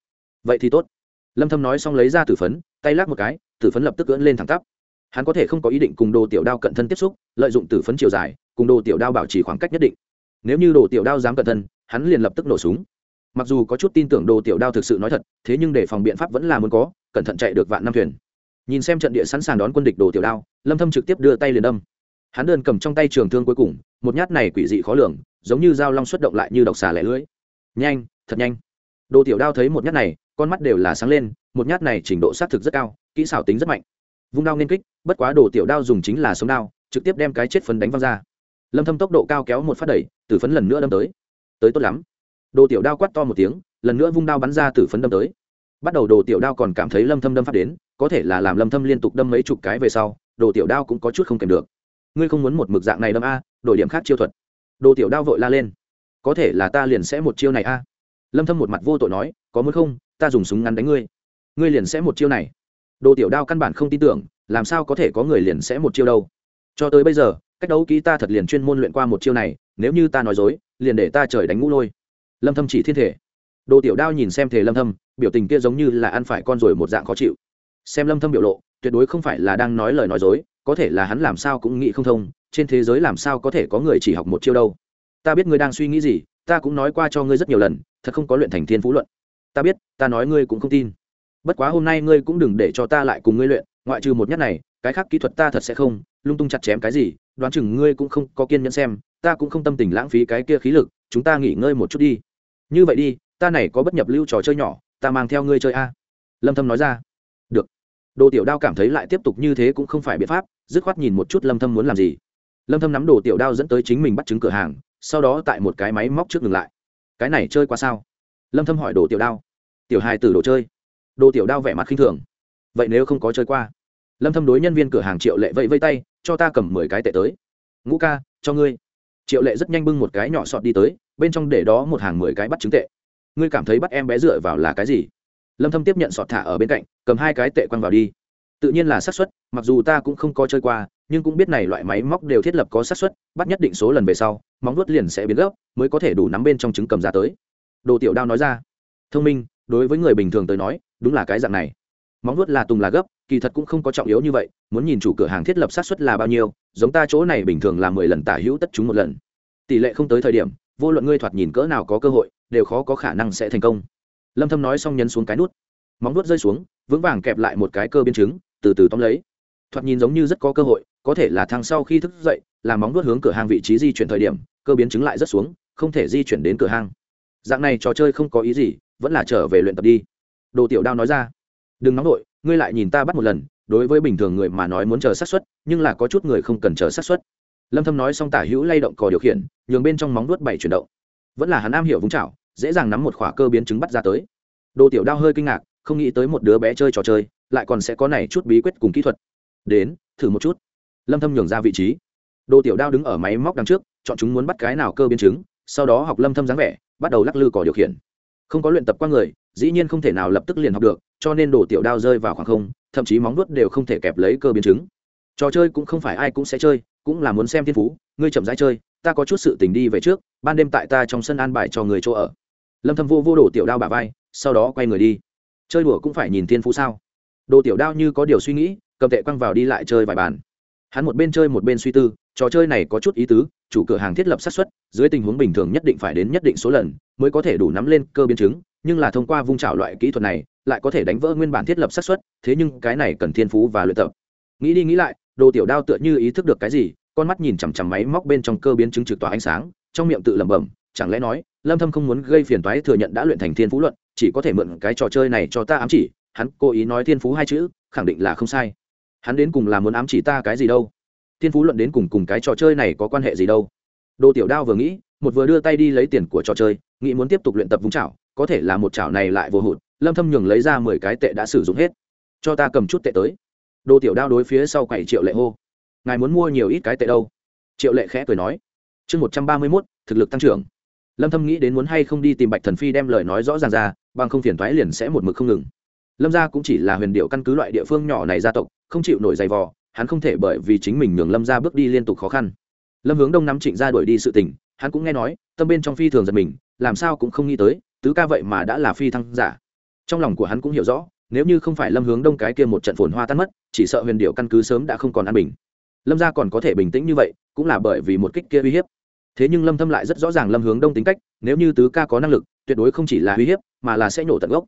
Vậy thì tốt. Lâm thâm nói xong lấy ra tử phấn, tay lắc một cái, tử phấn lập tức cưỡn lên thẳng tắp. Hắn có thể không có ý định cùng đồ tiểu đao cận thân tiếp xúc, lợi dụng tử phấn chiều dài, cùng đồ tiểu đao bảo trì khoảng cách nhất định. Nếu như đồ tiểu đao dám cận thân, hắn liền lập tức nổ súng. Mặc dù có chút tin tưởng đồ tiểu đao thực sự nói thật, thế nhưng để phòng biện pháp vẫn là muốn có, cẩn thận chạy được vạn năm thuyền nhìn xem trận địa sẵn sàng đón quân địch đồ tiểu đao, lâm thâm trực tiếp đưa tay liền đâm. Hắn đơn cầm trong tay trường thương cuối cùng, một nhát này quỷ dị khó lường, giống như dao long xuất động lại như độc xà lẻ lưỡi. Nhanh, thật nhanh. Đồ tiểu đao thấy một nhát này, con mắt đều là sáng lên, một nhát này trình độ sát thực rất cao, kỹ xảo tính rất mạnh. Vung đao nên kích, bất quá đồ tiểu đao dùng chính là sống đao, trực tiếp đem cái chết phấn đánh văng ra. Lâm thâm tốc độ cao kéo một phát đẩy, tử phấn lần nữa đâm tới. Tới tốt lắm. Đồ tiểu đao quát to một tiếng, lần nữa vung đao bắn ra tử phấn đâm tới. Bắt đầu đồ tiểu đao còn cảm thấy lâm thâm đâm phát đến có thể là làm lâm thâm liên tục đâm mấy chục cái về sau, đồ tiểu đao cũng có chút không kèm được. Ngươi không muốn một mực dạng này đâm a, đổi điểm khác chiêu thuật. Đồ tiểu đao vội la lên. Có thể là ta liền sẽ một chiêu này a. Lâm thâm một mặt vô tội nói, có muốn không, ta dùng súng ngắn đánh ngươi. Ngươi liền sẽ một chiêu này. Đồ tiểu đao căn bản không tin tưởng, làm sao có thể có người liền sẽ một chiêu đâu. Cho tới bây giờ, cách đấu kỹ ta thật liền chuyên môn luyện qua một chiêu này, nếu như ta nói dối, liền để ta trời đánh ngũ lôi. Lâm thâm chỉ thiên thể. Đồ tiểu đao nhìn xem thể lâm thâm, biểu tình kia giống như là ăn phải con rồi một dạng khó chịu xem lâm thâm biểu lộ, tuyệt đối không phải là đang nói lời nói dối, có thể là hắn làm sao cũng nghĩ không thông, trên thế giới làm sao có thể có người chỉ học một chiêu đâu. Ta biết ngươi đang suy nghĩ gì, ta cũng nói qua cho ngươi rất nhiều lần, thật không có luyện thành thiên phú luận. Ta biết, ta nói ngươi cũng không tin. Bất quá hôm nay ngươi cũng đừng để cho ta lại cùng ngươi luyện, ngoại trừ một nhất này, cái khác kỹ thuật ta thật sẽ không, lung tung chặt chém cái gì, đoán chừng ngươi cũng không có kiên nhẫn xem, ta cũng không tâm tình lãng phí cái kia khí lực, chúng ta nghỉ ngơi một chút đi. Như vậy đi, ta này có bất nhập lưu trò chơi nhỏ, ta mang theo ngươi chơi a. Lâm thâm nói ra đồ tiểu đao cảm thấy lại tiếp tục như thế cũng không phải biện pháp, dứt khoát nhìn một chút lâm thâm muốn làm gì. Lâm thâm nắm đồ tiểu đao dẫn tới chính mình bắt chứng cửa hàng, sau đó tại một cái máy móc trước ngừng lại. Cái này chơi qua sao? Lâm thâm hỏi đồ tiểu đao. Tiểu hài tử đồ chơi. Đồ tiểu đao vẻ mặt khinh thường. Vậy nếu không có chơi qua? Lâm thâm đối nhân viên cửa hàng triệu lệ vẫy vây tay, cho ta cầm 10 cái tệ tới. Ngũ ca, cho ngươi. Triệu lệ rất nhanh bưng một cái nhỏ sọt đi tới, bên trong để đó một hàng 10 cái bắt chứng tệ. Ngươi cảm thấy bắt em bé dựa vào là cái gì? Lâm thâm tiếp nhận sọt thả ở bên cạnh, cầm hai cái tệ quăng vào đi. Tự nhiên là xác suất, mặc dù ta cũng không có chơi qua, nhưng cũng biết này loại máy móc đều thiết lập có xác suất, bắt nhất định số lần về sau, móng vuốt liền sẽ biến gốc mới có thể đủ nắm bên trong trứng cầm ra tới. Đồ tiểu đao nói ra. Thông minh, đối với người bình thường tới nói, đúng là cái dạng này. Móng vuốt là tùng là gấp, kỳ thật cũng không có trọng yếu như vậy, muốn nhìn chủ cửa hàng thiết lập xác suất là bao nhiêu, giống ta chỗ này bình thường là mười lần tả hữu tất chúng một lần. Tỷ lệ không tới thời điểm, vô luận ngươi thoạt nhìn cỡ nào có cơ hội, đều khó có khả năng sẽ thành công lâm thâm nói xong nhấn xuống cái nút. Móng vuốt rơi xuống vững vàng kẹp lại một cái cơ biến chứng từ từ tóm lấy. Thoạt nhìn giống như rất có cơ hội có thể là thằng sau khi thức dậy làm móng vuốt hướng cửa hàng vị trí di chuyển thời điểm cơ biến chứng lại rất xuống không thể di chuyển đến cửa hàng dạng này trò chơi không có ý gì vẫn là trở về luyện tập đi. Đồ tiểu đao nói ra. Đừng nóng đội ngươi lại nhìn ta bắt một lần đối với bình thường người mà nói muốn chờ sát xuất, nhưng là có chút người không cần chờ sát xuất. lâm thâm nói xong tả hữu lay động cò điều khiển nhường bên trong móng vuốt bảy chuyển động. Vẫn là hắn am hiểu vung chảo dễ dàng nắm một khỏa cơ biến chứng bắt ra tới. Đồ tiểu đao hơi kinh ngạc, không nghĩ tới một đứa bé chơi trò chơi, lại còn sẽ có này chút bí quyết cùng kỹ thuật. Đến, thử một chút. Lâm thâm nhường ra vị trí. Đồ tiểu đao đứng ở máy móc đằng trước, chọn chúng muốn bắt cái nào cơ biến chứng, sau đó học lâm thâm dáng vẻ, bắt đầu lắc lư cò điều khiển. Không có luyện tập qua người, dĩ nhiên không thể nào lập tức liền học được, cho nên đồ tiểu đao rơi vào khoảng không, thậm chí móng vuốt đều không thể kẹp lấy cơ biến chứng. Trò chơi cũng không phải ai cũng sẽ chơi, cũng là muốn xem thiên phú, ngươi chậm rãi chơi, ta có chút sự tình đi về trước, ban đêm tại ta trong sân an bài cho người chỗ ở lâm thâm vô vô đổ tiểu đao bả vai sau đó quay người đi chơi đùa cũng phải nhìn thiên phú sao đồ tiểu đao như có điều suy nghĩ cầm tệ quăng vào đi lại chơi vài bàn hắn một bên chơi một bên suy tư trò chơi này có chút ý tứ chủ cửa hàng thiết lập xác suất dưới tình huống bình thường nhất định phải đến nhất định số lần mới có thể đủ nắm lên cơ biến chứng nhưng là thông qua vung trào loại kỹ thuật này lại có thể đánh vỡ nguyên bản thiết lập xác suất thế nhưng cái này cần thiên phú và luyện tập nghĩ đi nghĩ lại đồ tiểu đao tựa như ý thức được cái gì con mắt nhìn chằm chằm máy móc bên trong cơ biến chứng trực tỏa ánh sáng trong miệng tự lẩm bẩm chẳng lẽ nói lâm thâm không muốn gây phiền toái thừa nhận đã luyện thành thiên phú luận chỉ có thể mượn cái trò chơi này cho ta ám chỉ hắn cố ý nói thiên phú hai chữ khẳng định là không sai. Hắn đến cùng là muốn ám chỉ ta cái gì đâu? Thiên phú luận đến cùng cùng cái trò chơi này có quan hệ gì đâu? Đồ tiểu đao vừa nghĩ một vừa đưa tay đi lấy tiền của trò chơi nghĩ muốn tiếp tục luyện tập vung chảo có thể là một chảo này lại vô hụt lâm thâm nhường lấy ra 10 cái tệ đã sử dụng hết. Cho ta cầm chút tệ tới. Đồ tiểu đao đối phía sau quậy triệu lệ hô. Ngài muốn mua nhiều ít cái tệ đâu? Triệu lệ khẽ cười nói. Chương 131, thực lực tăng trưởng lâm thâm nghĩ đến muốn hay không đi tìm bạch thần phi đem lời nói rõ ràng ra, bằng không phiền toái liền sẽ một mực không ngừng. Lâm gia cũng chỉ là huyền điệu căn cứ loại địa phương nhỏ này gia tộc, không chịu nổi dày vò, hắn không thể bởi vì chính mình nhường lâm gia bước đi liên tục khó khăn. Lâm hướng đông nắm trịnh gia đuổi đi sự tình, hắn cũng nghe nói, tâm bên trong phi thường giật mình, làm sao cũng không nghĩ tới, tứ ca vậy mà đã là phi thăng giả. Trong lòng của hắn cũng hiểu rõ, nếu như không phải lâm hướng đông cái kia một trận phồn hoa tan mất, chỉ sợ huyền điệu căn cứ sớm đã không còn an bình. Lâm gia còn có thể bình tĩnh như vậy, cũng là bởi vì một kích kia uy hiếp thế nhưng lâm thâm lại rất rõ ràng lâm hướng đông tính cách, nếu như tứ ca có năng lực, tuyệt đối không chỉ là uy hiếp, mà là sẽ nổ tận gốc.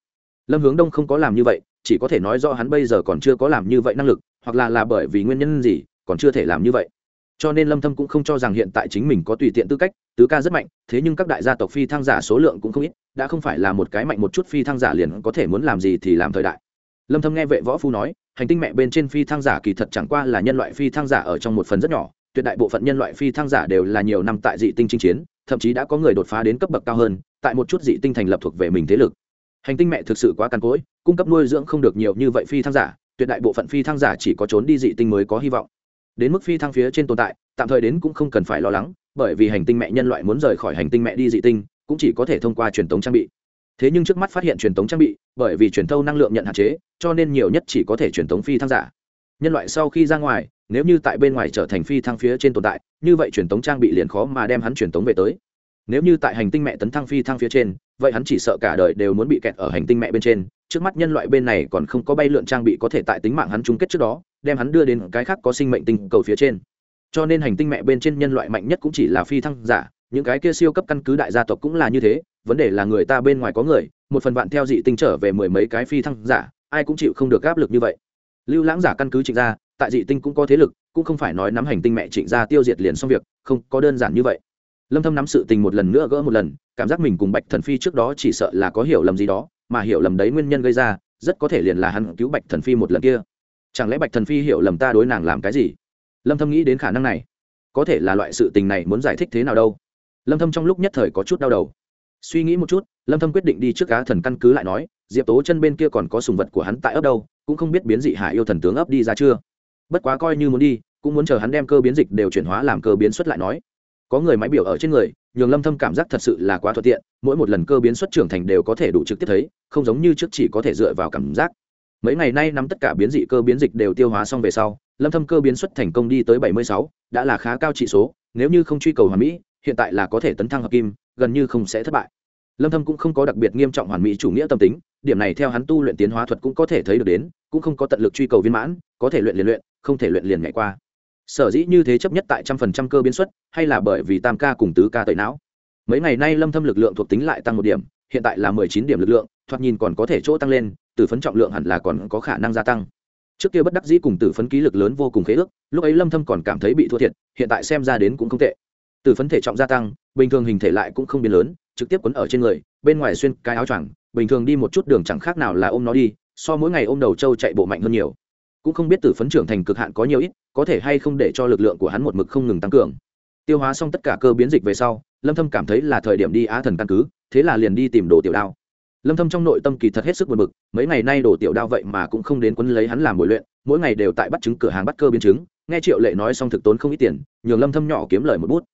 Lâm hướng đông không có làm như vậy, chỉ có thể nói rõ hắn bây giờ còn chưa có làm như vậy năng lực, hoặc là là bởi vì nguyên nhân gì, còn chưa thể làm như vậy. Cho nên lâm thâm cũng không cho rằng hiện tại chính mình có tùy tiện tư cách, tứ ca rất mạnh, thế nhưng các đại gia tộc phi thăng giả số lượng cũng không ít, đã không phải là một cái mạnh một chút phi thăng giả liền có thể muốn làm gì thì làm thời đại. Lâm thâm nghe vệ võ phu nói, hành tinh mẹ bên trên phi thăng giả kỳ thật chẳng qua là nhân loại phi thăng giả ở trong một phần rất nhỏ tuyệt đại bộ phận nhân loại phi thăng giả đều là nhiều năm tại dị tinh chinh chiến, thậm chí đã có người đột phá đến cấp bậc cao hơn, tại một chút dị tinh thành lập thuộc về mình thế lực. Hành tinh mẹ thực sự quá cằn cỗi, cung cấp nuôi dưỡng không được nhiều như vậy phi thăng giả, tuyệt đại bộ phận phi thăng giả chỉ có trốn đi dị tinh mới có hy vọng. Đến mức phi thăng phía trên tồn tại, tạm thời đến cũng không cần phải lo lắng, bởi vì hành tinh mẹ nhân loại muốn rời khỏi hành tinh mẹ đi dị tinh, cũng chỉ có thể thông qua truyền thống trang bị. Thế nhưng trước mắt phát hiện truyền thống trang bị, bởi vì truyền thâu năng lượng nhận hạn chế, cho nên nhiều nhất chỉ có thể truyền thống phi thăng giả nhân loại sau khi ra ngoài, nếu như tại bên ngoài trở thành phi thăng phía trên tồn tại, như vậy truyền tống trang bị liền khó mà đem hắn truyền tống về tới. Nếu như tại hành tinh mẹ tấn thăng phi thăng phía trên, vậy hắn chỉ sợ cả đời đều muốn bị kẹt ở hành tinh mẹ bên trên. Trước mắt nhân loại bên này còn không có bay lượn trang bị có thể tại tính mạng hắn chung kết trước đó, đem hắn đưa đến cái khác có sinh mệnh tinh cầu phía trên. Cho nên hành tinh mẹ bên trên nhân loại mạnh nhất cũng chỉ là phi thăng giả, những cái kia siêu cấp căn cứ đại gia tộc cũng là như thế, vấn đề là người ta bên ngoài có người, một phần bạn theo dị tinh trở về mười mấy cái phi thăng giả, ai cũng chịu không được áp lực như vậy lưu lãng giả căn cứ trịnh gia, tại dị tinh cũng có thế lực, cũng không phải nói nắm hành tinh mẹ trịnh gia tiêu diệt liền xong việc, không có đơn giản như vậy. Lâm thâm nắm sự tình một lần nữa gỡ một lần, cảm giác mình cùng bạch thần phi trước đó chỉ sợ là có hiểu lầm gì đó, mà hiểu lầm đấy nguyên nhân gây ra, rất có thể liền là hắn cứu bạch thần phi một lần kia. Chẳng lẽ bạch thần phi hiểu lầm ta đối nàng làm cái gì? Lâm thâm nghĩ đến khả năng này. Có thể là loại sự tình này muốn giải thích thế nào đâu? Lâm thâm trong lúc nhất thời có chút đau đầu. Suy nghĩ một chút, lâm thâm quyết định đi trước cá thần căn cứ lại nói, diệp tố chân bên kia còn có sùng vật của hắn tại ấp đâu cũng không biết biến dị hải yêu thần tướng ấp đi ra chưa. Bất quá coi như muốn đi cũng muốn chờ hắn đem cơ biến dịch đều chuyển hóa làm cơ biến xuất lại nói. Có người máy biểu ở trên người nhường lâm thâm cảm giác thật sự là quá thuận tiện mỗi một lần cơ biến xuất trưởng thành đều có thể đủ trực tiếp thấy không giống như trước chỉ có thể dựa vào cảm giác. Mấy ngày nay nắm tất cả biến dị cơ biến dịch đều tiêu hóa xong về sau lâm thâm cơ biến xuất thành công đi tới 76, đã là khá cao trị số nếu như không truy cầu hoàn mỹ hiện tại là có thể tấn thăng hợp kim gần như không sẽ thất bại lâm thâm cũng không có đặc biệt nghiêm trọng hoàn mỹ chủ nghĩa tâm tính điểm này theo hắn tu luyện tiến hóa thuật cũng có thể thấy được đến cũng không có tận lực truy cầu viên mãn có thể luyện liền luyện không thể luyện liền ngày qua. Sở dĩ như thế chấp nhất tại trăm phần trăm cơ biến suất, hay là bởi vì tam ca cùng tứ ca tẩy não. Mấy ngày nay lâm thâm lực lượng thuộc tính lại tăng một điểm hiện tại là 19 điểm lực lượng thoạt nhìn còn có thể chỗ tăng lên tử phấn trọng lượng hẳn là còn có khả năng gia tăng. Trước kia bất đắc dĩ cùng tử phấn ký lực lớn vô cùng khế ước lúc ấy lâm thâm còn cảm thấy bị thua thiệt hiện tại xem ra đến cũng không tệ. Tử phấn thể trọng gia tăng bình thường hình thể lại cũng không biến lớn trực tiếp quấn ở trên người, bên ngoài xuyên cái áo choàng, bình thường đi một chút đường chẳng khác nào là ôm nó đi, so mỗi ngày ôm đầu trâu chạy bộ mạnh hơn nhiều. Cũng không biết tử phấn trưởng thành cực hạn có nhiều ít, có thể hay không để cho lực lượng của hắn một mực không ngừng tăng cường. Tiêu hóa xong tất cả cơ biến dịch về sau, lâm thâm cảm thấy là thời điểm đi á thần căn cứ, thế là liền đi tìm đồ tiểu đao. Lâm thâm trong nội tâm kỳ thật hết sức buồn bực, mấy ngày nay đồ tiểu đao vậy mà cũng không đến quấn lấy hắn làm buổi luyện, mỗi ngày đều tại bắt chứng cửa hàng bắt cơ biến chứng nghe triệu lệ nói xong thực tốn không ít tiền, nhường lâm thâm nhỏ kiếm lời một bút.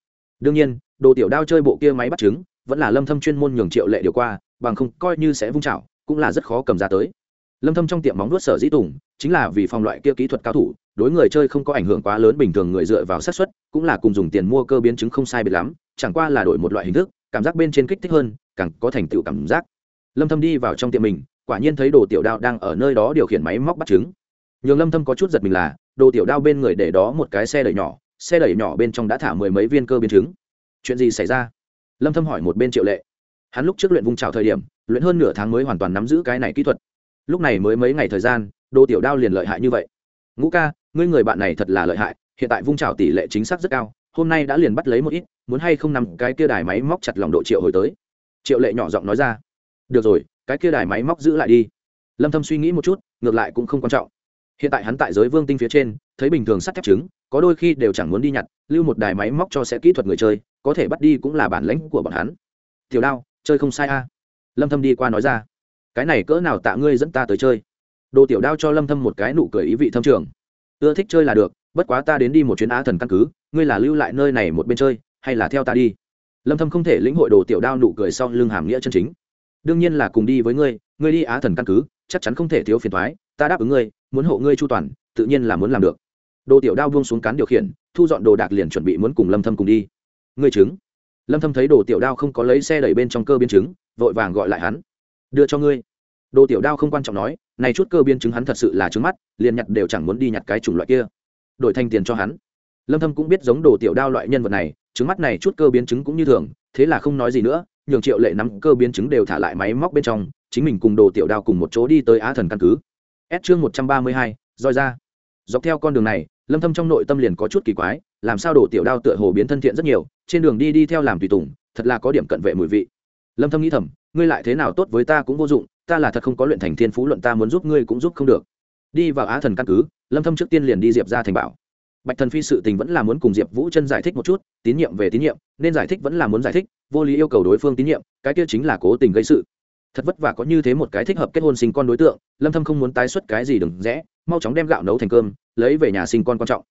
Đương nhiên, đồ tiểu đao chơi bộ kia máy bắt chứng vẫn là lâm thâm chuyên môn nhường triệu lệ điều qua, bằng không coi như sẽ vung chảo, cũng là rất khó cầm ra tới. Lâm thâm trong tiệm móng nuốt sở dĩ tùng, chính là vì phòng loại kia kỹ thuật cao thủ, đối người chơi không có ảnh hưởng quá lớn bình thường người dựa vào xác suất, cũng là cùng dùng tiền mua cơ biến chứng không sai biệt lắm, chẳng qua là đổi một loại hình thức, cảm giác bên trên kích thích hơn, càng có thành tựu cảm giác. Lâm thâm đi vào trong tiệm mình, quả nhiên thấy đồ tiểu đao đang ở nơi đó điều khiển máy móc bắt trứng. Nhường lâm thâm có chút giật mình là, đồ tiểu đao bên người để đó một cái xe đẩy nhỏ, xe đẩy nhỏ bên trong đã thả mười mấy viên cơ biến chứng. chuyện gì xảy ra? Lâm thâm hỏi một bên triệu lệ. Hắn lúc trước luyện vung trào thời điểm, luyện hơn nửa tháng mới hoàn toàn nắm giữ cái này kỹ thuật. Lúc này mới mấy ngày thời gian đồ tiểu đao liền lợi hại như vậy. Ngũ ca, ngươi người bạn này thật là lợi hại, hiện tại vung trào tỷ lệ chính xác rất cao, hôm nay đã liền bắt lấy một ít, muốn hay không nằm cái kia đài máy móc chặt lòng độ triệu hồi tới. Triệu lệ nhỏ giọng nói ra. Được rồi, cái kia đài máy móc giữ lại đi. Lâm thâm suy nghĩ một chút, ngược lại cũng không quan trọng. Hiện tại hắn tại giới vương tinh phía trên thấy bình thường sắt thép trứng, có đôi khi đều chẳng muốn đi nhặt, lưu một đài máy móc cho sẽ kỹ thuật người chơi, có thể bắt đi cũng là bản lãnh của bọn hắn. Tiểu đao, chơi không sai a. Lâm thâm đi qua nói ra. Cái này cỡ nào tạ ngươi dẫn ta tới chơi? Đồ tiểu đao cho lâm thâm một cái nụ cười ý vị thâm trường. Ưa thích chơi là được, bất quá ta đến đi một chuyến á thần căn cứ, ngươi là lưu lại nơi này một bên chơi, hay là theo ta đi? Lâm thâm không thể lĩnh hội đồ tiểu đao nụ cười sau lưng hàm nghĩa chân chính. Đương nhiên là cùng đi với ngươi ngươi đi á thần căn cứ, chắc chắn không thể thiếu phiền toái, ta đáp ứng ngươi, muốn hộ ngươi chu toàn, tự nhiên là muốn làm được đồ tiểu đao buông xuống cán điều khiển thu dọn đồ đạc liền chuẩn bị muốn cùng lâm thâm cùng đi. Ngươi chứng. Lâm thâm thấy đồ tiểu đao không có lấy xe đẩy bên trong cơ biến chứng vội vàng gọi lại hắn. Đưa cho ngươi. Đồ tiểu đao không quan trọng nói này chút cơ biến chứng hắn thật sự là trứng mắt liền nhặt đều chẳng muốn đi nhặt cái chủng loại kia. Đổi thành tiền cho hắn. Lâm thâm cũng biết giống đồ tiểu đao loại nhân vật này trứng mắt này chút cơ biến chứng cũng như thường thế là không nói gì nữa nhường triệu lệ nắm cơ biến chứng đều thả lại máy móc bên trong chính mình cùng đồ tiểu đao cùng một chỗ đi tới á thần căn cứ. S chương 132, roi ra dọc theo con đường này, lâm thâm trong nội tâm liền có chút kỳ quái, làm sao đổ tiểu đao tựa hồ biến thân thiện rất nhiều, trên đường đi đi theo làm tùy tùng, thật là có điểm cận vệ mùi vị. Lâm thâm nghĩ thầm, ngươi lại thế nào tốt với ta cũng vô dụng, ta là thật không có luyện thành thiên phú luận ta muốn giúp ngươi cũng giúp không được. Đi vào á thần căn cứ, lâm thâm trước tiên liền đi diệp ra thành bảo. Bạch thần phi sự tình vẫn là muốn cùng diệp vũ chân giải thích một chút, tín nhiệm về tín nhiệm, nên giải thích vẫn là muốn giải thích, vô lý yêu cầu đối phương tín nhiệm, cái kia chính là cố tình gây sự. Thật vất vả có như thế một cái thích hợp kết hôn sinh con đối tượng, lâm thâm không muốn tái xuất cái gì đừng rẽ mau chóng đem gạo nấu thành cơm, lấy về nhà sinh con quan trọng.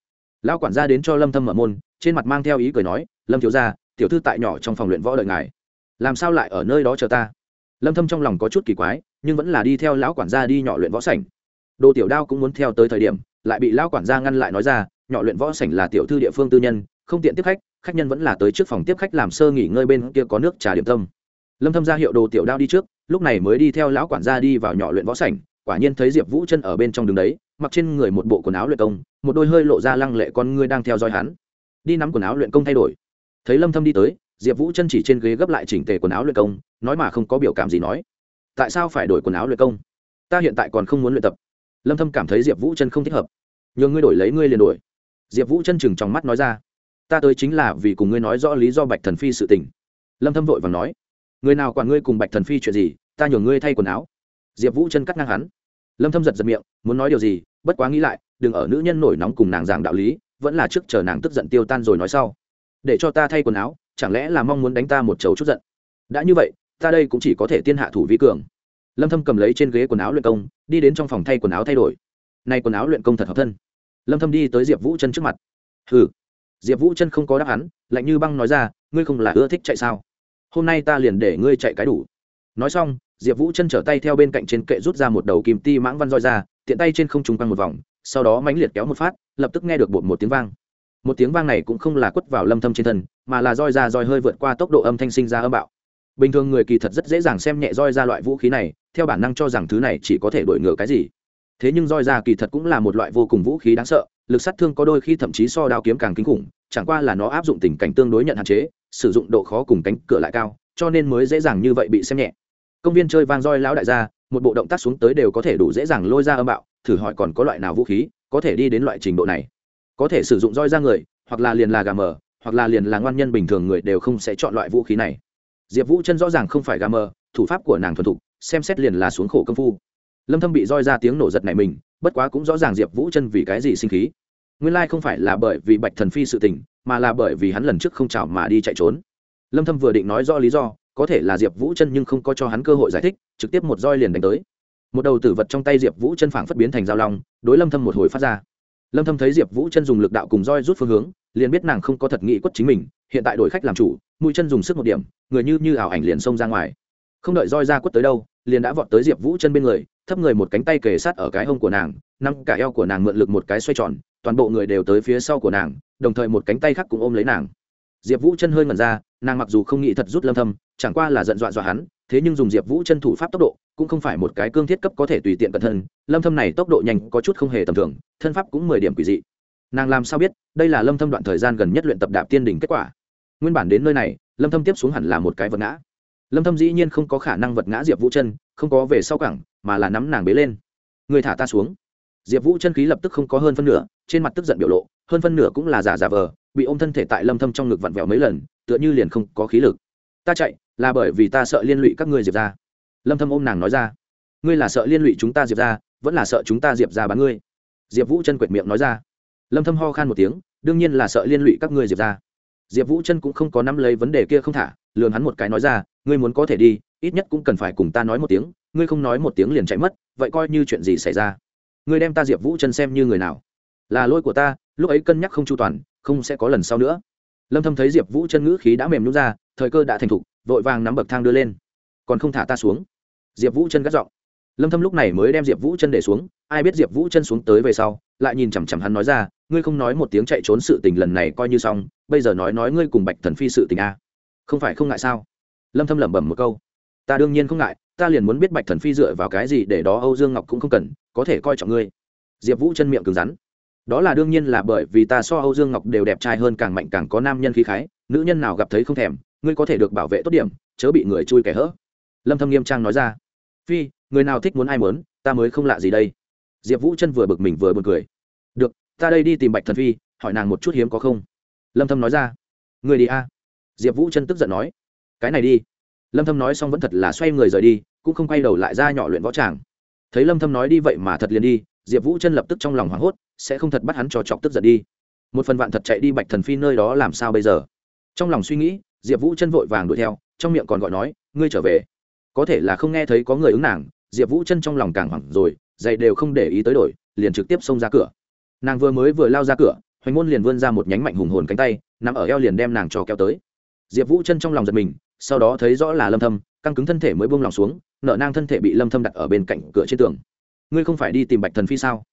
Lão quản gia đến cho lâm thâm mở môn, trên mặt mang theo ý cười nói, lâm thiếu gia, tiểu thư tại nhỏ trong phòng luyện võ đợi ngài. Làm sao lại ở nơi đó chờ ta? Lâm thâm trong lòng có chút kỳ quái, nhưng vẫn là đi theo lão quản gia đi nhỏ luyện võ sảnh. Đồ tiểu đao cũng muốn theo tới thời điểm, lại bị lão quản gia ngăn lại nói ra, nhỏ luyện võ sảnh là tiểu thư địa phương tư nhân, không tiện tiếp khách khách nhân vẫn là tới trước phòng tiếp khách làm sơ nghỉ ngơi bên kia có nước trà điểm tâm. Lâm thâm ra hiệu đồ tiểu đao đi trước, lúc này mới đi theo lão quản gia đi vào nhỏ luyện võ sảnh, quả nhiên thấy diệp vũ chân ở bên trong đứng đấy mặc trên người một bộ quần áo luyện công, một đôi hơi lộ ra lăng lệ con ngươi đang theo dõi hắn. Đi nắm quần áo luyện công thay đổi. Thấy lâm thâm đi tới, diệp vũ chân chỉ trên ghế gấp lại chỉnh tề quần áo luyện công, nói mà không có biểu cảm gì nói. Tại sao phải đổi quần áo luyện công? Ta hiện tại còn không muốn luyện tập. Lâm thâm cảm thấy diệp vũ chân không thích hợp. Nhường ngươi đổi lấy ngươi liền đổi. Diệp vũ chân chừng trong mắt nói ra. Ta tới chính là vì cùng ngươi nói rõ lý do bạch thần phi sự tình. Lâm thâm vội vàng nói. Người nào quản ngươi cùng bạch thần phi chuyện gì, ta nhường ngươi thay quần áo. Diệp vũ chân cắt ngang hắn lâm thâm giật giật miệng, muốn nói điều gì, bất quá nghĩ lại, đừng ở nữ nhân nổi nóng cùng nàng giảng đạo lý, vẫn là trước chờ nàng tức giận tiêu tan rồi nói sau. Để cho ta thay quần áo, chẳng lẽ là mong muốn đánh ta một chầu chút giận? Đã như vậy, ta đây cũng chỉ có thể tiên hạ thủ vi cường. Lâm thâm cầm lấy trên ghế quần áo luyện công, đi đến trong phòng thay quần áo thay đổi. Nay quần áo luyện công thật hợp thân. Lâm thâm đi tới diệp vũ chân trước mặt. Hừ. Diệp vũ chân không có đáp án, lạnh như băng nói ra, ngươi không là ưa thích chạy sao? Hôm nay ta liền để ngươi chạy cái đủ. Nói xong diệp vũ chân trở tay theo bên cạnh trên kệ rút ra một đầu kim ti mãng văn roi ra, tiện tay trên không trung quăng một vòng, sau đó mãnh liệt kéo một phát, lập tức nghe được bột một tiếng vang. Một tiếng vang này cũng không là quất vào lâm thâm trên thân, mà là roi ra roi hơi vượt qua tốc độ âm thanh sinh ra âm bạo. Bình thường người kỳ thật rất dễ dàng xem nhẹ roi ra loại vũ khí này, theo bản năng cho rằng thứ này chỉ có thể đổi ngựa cái gì. Thế nhưng roi ra kỳ thật cũng là một loại vô cùng vũ khí đáng sợ, lực sát thương có đôi khi thậm chí so đao kiếm càng kinh khủng, chẳng qua là nó áp dụng tình cảnh tương đối nhận hạn chế, sử dụng độ khó cùng cánh cửa lại cao, cho nên mới dễ dàng như vậy bị xem nhẹ công viên chơi vang roi lão đại gia, một bộ động tác xuống tới đều có thể đủ dễ dàng lôi ra âm bạo, thử hỏi còn có loại nào vũ khí có thể đi đến loại trình độ này. Có thể sử dụng roi ra người, hoặc là liền là gà mờ, hoặc là liền là ngoan nhân bình thường người đều không sẽ chọn loại vũ khí này. Diệp vũ chân rõ ràng không phải gà mờ, thủ pháp của nàng thuần thục, xem xét liền là xuống khổ công phu. Lâm thâm bị roi ra tiếng nổ giật này mình, bất quá cũng rõ ràng diệp vũ chân vì cái gì sinh khí. Nguyên lai không phải là bởi vì bạch thần phi sự tình, mà là bởi vì hắn lần trước không chào mà đi chạy trốn. Lâm thâm vừa định nói rõ lý do có thể là diệp vũ chân nhưng không có cho hắn cơ hội giải thích, trực tiếp một roi liền đánh tới. Một đầu tử vật trong tay diệp vũ chân phảng phất biến thành dao long, đối lâm thâm một hồi phát ra. Lâm thâm thấy diệp vũ chân dùng lực đạo cùng roi rút phương hướng, liền biết nàng không có thật nghị quất chính mình, hiện tại đổi khách làm chủ, mũi chân dùng sức một điểm, người như như ảo ảnh liền xông ra ngoài. Không đợi roi ra quất tới đâu, liền đã vọt tới diệp vũ chân bên người, thấp người một cánh tay kề sát ở cái hông của nàng nắm cả eo của nàng mượn lực một cái xoay tròn, toàn bộ người đều tới phía sau của nàng, đồng thời một cánh tay khác cũng ôm lấy nàng diệp vũ chân hơi ngẩn ra, nàng mặc dù không nghĩ thật rút lâm thâm, chẳng qua là giận dọa dọa hắn, thế nhưng dùng diệp vũ chân thủ pháp tốc độ, cũng không phải một cái cương thiết cấp có thể tùy tiện cẩn thân lâm thâm này tốc độ nhanh có chút không hề tầm thường, thân pháp cũng 10 điểm quỷ dị. Nàng làm sao biết, đây là lâm thâm đoạn thời gian gần nhất luyện tập đạp tiên đỉnh kết quả. Nguyên bản đến nơi này, lâm thâm tiếp xuống hẳn là một cái vật ngã. Lâm thâm dĩ nhiên không có khả năng vật ngã diệp vũ chân, không có về sau cẳng, mà là nắm nàng bế lên. Người thả ta xuống. Diệp vũ chân khí lập tức không có hơn phân nửa, trên mặt tức giận biểu lộ, hơn phân nửa cũng là giả giả vờ bị ôm thân thể tại lâm thâm trong ngực vặn vẹo mấy lần, tựa như liền không có khí lực. Ta chạy, là bởi vì ta sợ liên lụy các ngươi diệp ra lâm thâm ôm nàng nói ra. Ngươi là sợ liên lụy chúng ta diệp ra vẫn là sợ chúng ta diệp ra bán ngươi? Diệp vũ chân quệt miệng nói ra. Lâm thâm ho khan một tiếng, đương nhiên là sợ liên lụy các ngươi diệp ra diệp vũ chân cũng không có nắm lấy vấn đề kia không thả, lườn hắn một cái nói ra, ngươi muốn có thể đi, ít nhất cũng cần phải cùng ta nói một tiếng, ngươi không nói một tiếng liền chạy mất, vậy coi như chuyện gì xảy ra? Ngươi đem ta diệp vũ chân xem như người nào? Là lỗi của ta, lúc ấy cân nhắc không chu toàn không sẽ có lần sau nữa. Lâm thâm thấy diệp vũ chân ngữ khí đã mềm nhún ra, thời cơ đã thành thục, vội vàng nắm bậc thang đưa lên. Còn không thả ta xuống. Diệp vũ chân gắt giọng. Lâm thâm lúc này mới đem diệp vũ chân để xuống, ai biết diệp vũ chân xuống tới về sau, lại nhìn chằm chằm hắn nói ra, ngươi không nói một tiếng chạy trốn sự tình lần này coi như xong, bây giờ nói nói ngươi cùng bạch thần phi sự tình a. Không phải không ngại sao? Lâm thâm lẩm bẩm một câu. Ta đương nhiên không ngại, ta liền muốn biết bạch thần phi dựa vào cái gì để đó âu dương ngọc cũng không cần, có thể coi trọng ngươi. Diệp vũ chân miệng cứng rắn đó là đương nhiên là bởi vì ta so âu dương ngọc đều đẹp trai hơn càng mạnh càng có nam nhân khí khái, nữ nhân nào gặp thấy không thèm, ngươi có thể được bảo vệ tốt điểm, chớ bị người chui kẻ hỡ lâm thâm nghiêm trang nói ra. Phi, người nào thích muốn ai muốn, ta mới không lạ gì đây. Diệp vũ chân vừa bực mình vừa buồn cười. Được, ta đây đi tìm bạch thần phi, hỏi nàng một chút hiếm có không? Lâm thâm nói ra. Người đi a. Diệp vũ chân tức giận nói. Cái này đi. Lâm thâm nói xong vẫn thật là xoay người rời đi, cũng không quay đầu lại ra nhỏ luyện võ tràng. Thấy lâm thâm nói đi vậy mà thật liền đi, diệp vũ chân lập tức trong lòng hoảng hốt sẽ không thật bắt hắn cho chọc tức giận đi. Một phần vạn thật chạy đi bạch thần phi nơi đó làm sao bây giờ? Trong lòng suy nghĩ, diệp vũ chân vội vàng đuổi theo, trong miệng còn gọi nói, ngươi trở về. Có thể là không nghe thấy có người ứng nàng, diệp vũ chân trong lòng càng hoảng rồi dậy đều không để ý tới đổi, liền trực tiếp xông ra cửa. Nàng vừa mới vừa lao ra cửa, hoành môn liền vươn ra một nhánh mạnh hùng hồn cánh tay nằm ở eo liền đem nàng trò kéo tới. Diệp vũ chân trong lòng giật mình, sau đó thấy rõ là lâm thâm, căng cứng thân thể mới buông lòng xuống, nợ nang thân thể bị lâm thâm đặt ở bên cạnh cửa trên tường. Ngươi không phải đi tìm bạch thần phi sao?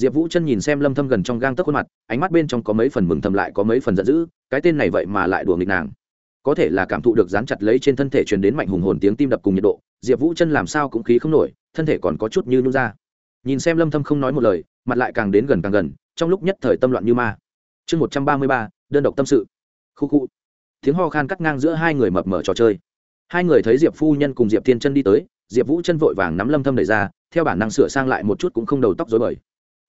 Diệp vũ chân nhìn xem lâm thâm gần trong gang tấc khuôn mặt, ánh mắt bên trong có mấy phần mừng thầm lại có mấy phần giận dữ, cái tên này vậy mà lại đùa nghịch nàng. Có thể là cảm thụ được dán chặt lấy trên thân thể truyền đến mạnh hùng hồn tiếng tim đập cùng nhiệt độ, diệp vũ chân làm sao cũng khí không nổi, thân thể còn có chút như nhung ra. Nhìn xem lâm thâm không nói một lời, mặt lại càng đến gần càng gần, trong lúc nhất thời tâm loạn như ma. Chương một trăm ba mươi ba, đơn độc tâm sự. Khu khu. Tiếng ho khan cắt ngang giữa hai người mập mở trò chơi. Hai người thấy diệp phu nhân cùng diệp thiên chân đi tới, diệp vũ chân vội vàng nắm lâm thâm đẩy ra, theo bản năng sửa sang lại một chút cũng không đầu tóc rối bời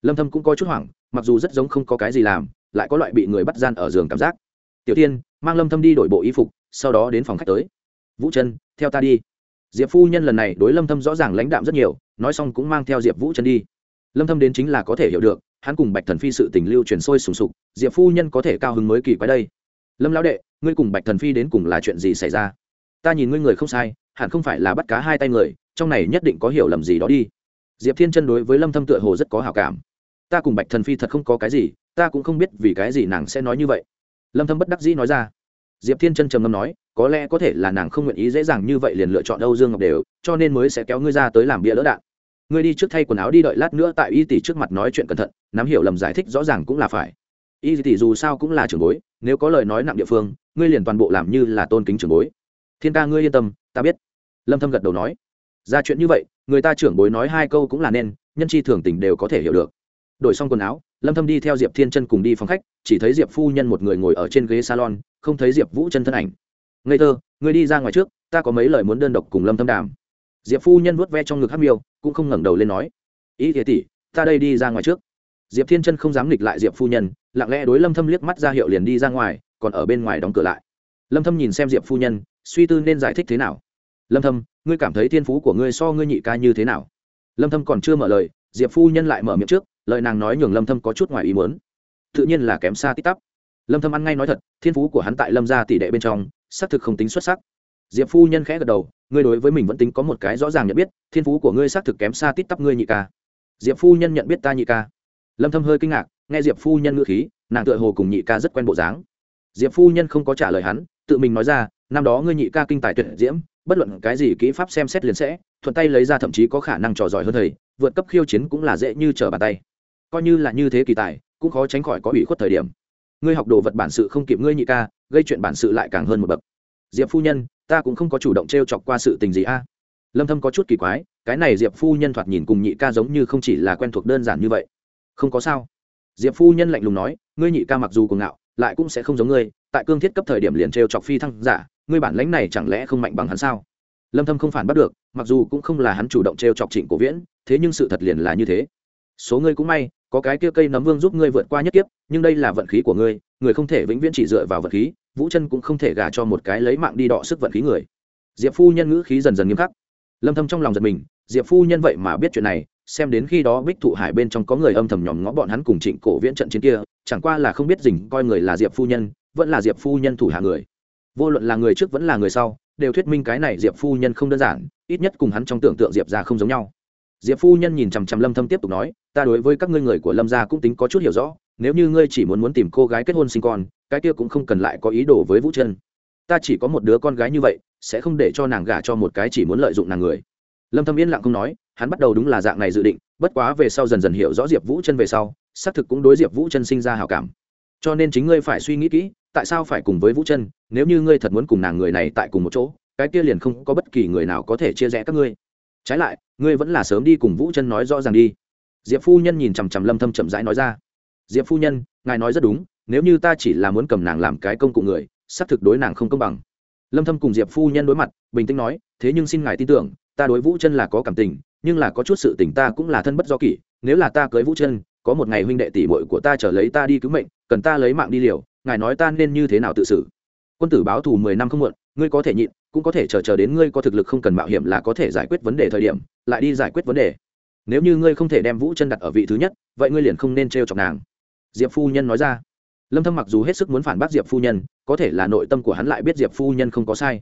lâm thâm cũng có chút hoảng, mặc dù rất giống không có cái gì làm, lại có loại bị người bắt gian ở giường cảm giác. Tiểu tiên, mang lâm thâm đi đổi bộ y phục, sau đó đến phòng khách tới. Vũ chân theo ta đi. Diệp phu nhân lần này đối lâm thâm rõ ràng lãnh đạm rất nhiều, nói xong cũng mang theo diệp vũ chân đi. Lâm thâm đến chính là có thể hiểu được, hắn cùng bạch thần phi sự tình lưu truyền sôi sùng sục, diệp phu nhân có thể cao hứng mới kỳ quái đây. Lâm lão đệ, ngươi cùng bạch thần phi đến cùng là chuyện gì xảy ra? Ta nhìn ngươi người không sai, hẳn không phải là bắt cá hai tay người, trong này nhất định có hiểu lầm gì đó đi. Diệp thiên chân đối với lâm thâm tựa hồ rất có hảo cảm ta cùng bạch thần phi thật không có cái gì, ta cũng không biết vì cái gì nàng sẽ nói như vậy. Lâm thâm bất đắc dĩ nói ra. Diệp thiên chân trầm ngâm nói, có lẽ có thể là nàng không nguyện ý dễ dàng như vậy liền lựa chọn âu dương ngọc đều, cho nên mới sẽ kéo ngươi ra tới làm bia lỡ đạn. Ngươi đi trước thay quần áo đi đợi lát nữa tại y tỷ trước mặt nói chuyện cẩn thận, nắm hiểu lầm giải thích rõ ràng cũng là phải. Y tỷ dù sao cũng là trưởng bối, nếu có lời nói nặng địa phương, ngươi liền toàn bộ làm như là tôn kính trưởng bối. Thiên ca ngươi yên tâm, ta biết. Lâm thâm gật đầu nói. Ra chuyện như vậy, người ta trưởng bối nói hai câu cũng là nên, nhân chi thường tình đều có thể hiểu được đổi xong quần áo, lâm thâm đi theo diệp thiên chân cùng đi phòng khách, chỉ thấy diệp phu nhân một người ngồi ở trên ghế salon, không thấy diệp vũ chân thân ảnh. Ngây thơ, ngươi đi ra ngoài trước, ta có mấy lời muốn đơn độc cùng lâm thâm đàm. Diệp phu nhân vuốt ve trong ngực hát miêu, cũng không ngẩng đầu lên nói, ý thế tỷ, ta đây đi ra ngoài trước. Diệp thiên chân không dám nghịch lại diệp phu nhân, lặng lẽ đối lâm thâm liếc mắt ra hiệu liền đi ra ngoài, còn ở bên ngoài đóng cửa lại. Lâm thâm nhìn xem diệp phu nhân, suy tư nên giải thích thế nào. Lâm thâm, ngươi cảm thấy thiên phú của ngươi so ngươi nhị ca như thế nào? Lâm thâm còn chưa mở lời, diệp phu nhân lại mở miệng trước lời nàng nói nhường lâm thâm có chút ngoài ý muốn. Tự nhiên là kém xa tít tắp. Lâm thâm ăn ngay nói thật, thiên phú của hắn tại lâm gia tỷ đệ bên trong, xác thực không tính xuất sắc. Diệp phu nhân khẽ gật đầu, ngươi đối với mình vẫn tính có một cái rõ ràng nhận biết, thiên phú của ngươi xác thực kém xa tít tắp ngươi nhị ca. Diệp phu nhân nhận biết ta nhị ca. Lâm thâm hơi kinh ngạc, nghe diệp phu nhân ngữ khí, nàng tựa hồ cùng nhị ca rất quen bộ dáng. Diệp phu nhân không có trả lời hắn, tự mình nói ra, năm đó ngươi nhị ca kinh tài tuyệt diễm, bất luận cái gì kỹ pháp xem xét liền sẽ, thuận tay lấy ra thậm chí có khả năng trò giỏi hơn thầy, vượt cấp khiêu chiến cũng là dễ như trở bàn tay coi như là như thế kỳ tài, cũng khó tránh khỏi có ủy khuất thời điểm. Ngươi học đồ vật bản sự không kịp ngươi nhị ca, gây chuyện bản sự lại càng hơn một bậc. Diệp phu nhân, ta cũng không có chủ động t r e o chọc qua sự tình gì a. Lâm thâm có chút kỳ quái, cái này diệp phu nhân thoạt nhìn cùng nhị ca giống như không chỉ là quen thuộc đơn giản như vậy. Không có sao. Diệp phu nhân lạnh lùng nói, ngươi nhị ca mặc dù cuồng ngạo, lại cũng sẽ không giống ngươi, tại cương thiết cấp thời điểm liền t r e o chọc phi thăng giả, ngươi bản lãnh này chẳng lẽ không mạnh bằng hắn sao? Lâm thâm không phản bắt được, mặc dù cũng không là hắn chủ động t r e o chọc trịnh cổ viễn, thế nhưng sự thật liền là như thế. Số ngươi cũng may có cái kia cây nấm vương giúp ngươi vượt qua nhất kiếp, nhưng đây là vận khí của ngươi, người không thể vĩnh viễn chỉ dựa vào vận khí, vũ chân cũng không thể gả cho một cái lấy mạng đi đọ sức vận khí người. Diệp phu nhân ngữ khí dần dần nghiêm khắc. Lâm thâm trong lòng giật mình, diệp phu nhân vậy mà biết chuyện này, xem đến khi đó bích thụ hải bên trong có người âm thầm nhòm ngó bọn hắn cùng trịnh cổ viễn trận chiến kia, chẳng qua là không biết dình coi người là diệp phu nhân, vẫn là diệp phu nhân thủ hạ người. Vô luận là người trước vẫn là người sau, đều thuyết minh cái này diệp phu nhân không đơn giản, ít nhất cùng hắn trong tưởng tượng diệp ra không giống nhau diệp phu nhân nhìn chằm chằm lâm thâm tiếp tục nói, ta đối với các ngươi người của lâm gia cũng tính có chút hiểu rõ, nếu như ngươi chỉ muốn muốn tìm cô gái kết hôn sinh con, cái kia cũng không cần lại có ý đồ với vũ chân. Ta chỉ có một đứa con gái như vậy, sẽ không để cho nàng gả cho một cái chỉ muốn lợi dụng nàng người. Lâm thâm yên lặng không nói, hắn bắt đầu đúng là dạng này dự định, bất quá về sau dần dần hiểu rõ diệp vũ chân về sau, xác thực cũng đối diệp vũ chân sinh ra hảo cảm. Cho nên chính ngươi phải suy nghĩ kỹ, tại sao phải cùng với vũ chân, nếu như ngươi thật muốn cùng nàng người này tại cùng một chỗ, cái kia liền không có bất kỳ người nào có thể chia rẽ các ngươi trái lại, ngươi vẫn là sớm đi cùng vũ chân nói rõ ràng đi. Diệp phu nhân nhìn chằm chằm lâm thâm chậm rãi nói ra. Diệp phu nhân, ngài nói rất đúng, nếu như ta chỉ là muốn cầm nàng làm cái công cụ người sắp thực đối nàng không công bằng. Lâm thâm cùng diệp phu nhân đối mặt, bình tĩnh nói, thế nhưng xin ngài tin tưởng, ta đối vũ chân là có cảm tình, nhưng là có chút sự tình ta cũng là thân bất do kỷ, nếu là ta cưới vũ chân, có một ngày huynh đệ tỷ muội của ta trở lấy ta đi cứu mệnh, cần ta lấy mạng đi liều, ngài nói ta nên như thế nào tự xử? Quân tử báo thù mười năm không muộn, ngươi có thể nhịn cũng có thể chờ chờ đến ngươi có thực lực không cần mạo hiểm là có thể giải quyết vấn đề thời điểm, lại đi giải quyết vấn đề. Nếu như ngươi không thể đem vũ chân đặt ở vị thứ nhất, vậy ngươi liền không nên t chọc nàng. Diệp phu nhân nói ra. Lâm thâm mặc dù hết sức muốn phản bác diệp phu nhân, có thể là nội tâm của hắn lại biết diệp phu nhân không có sai.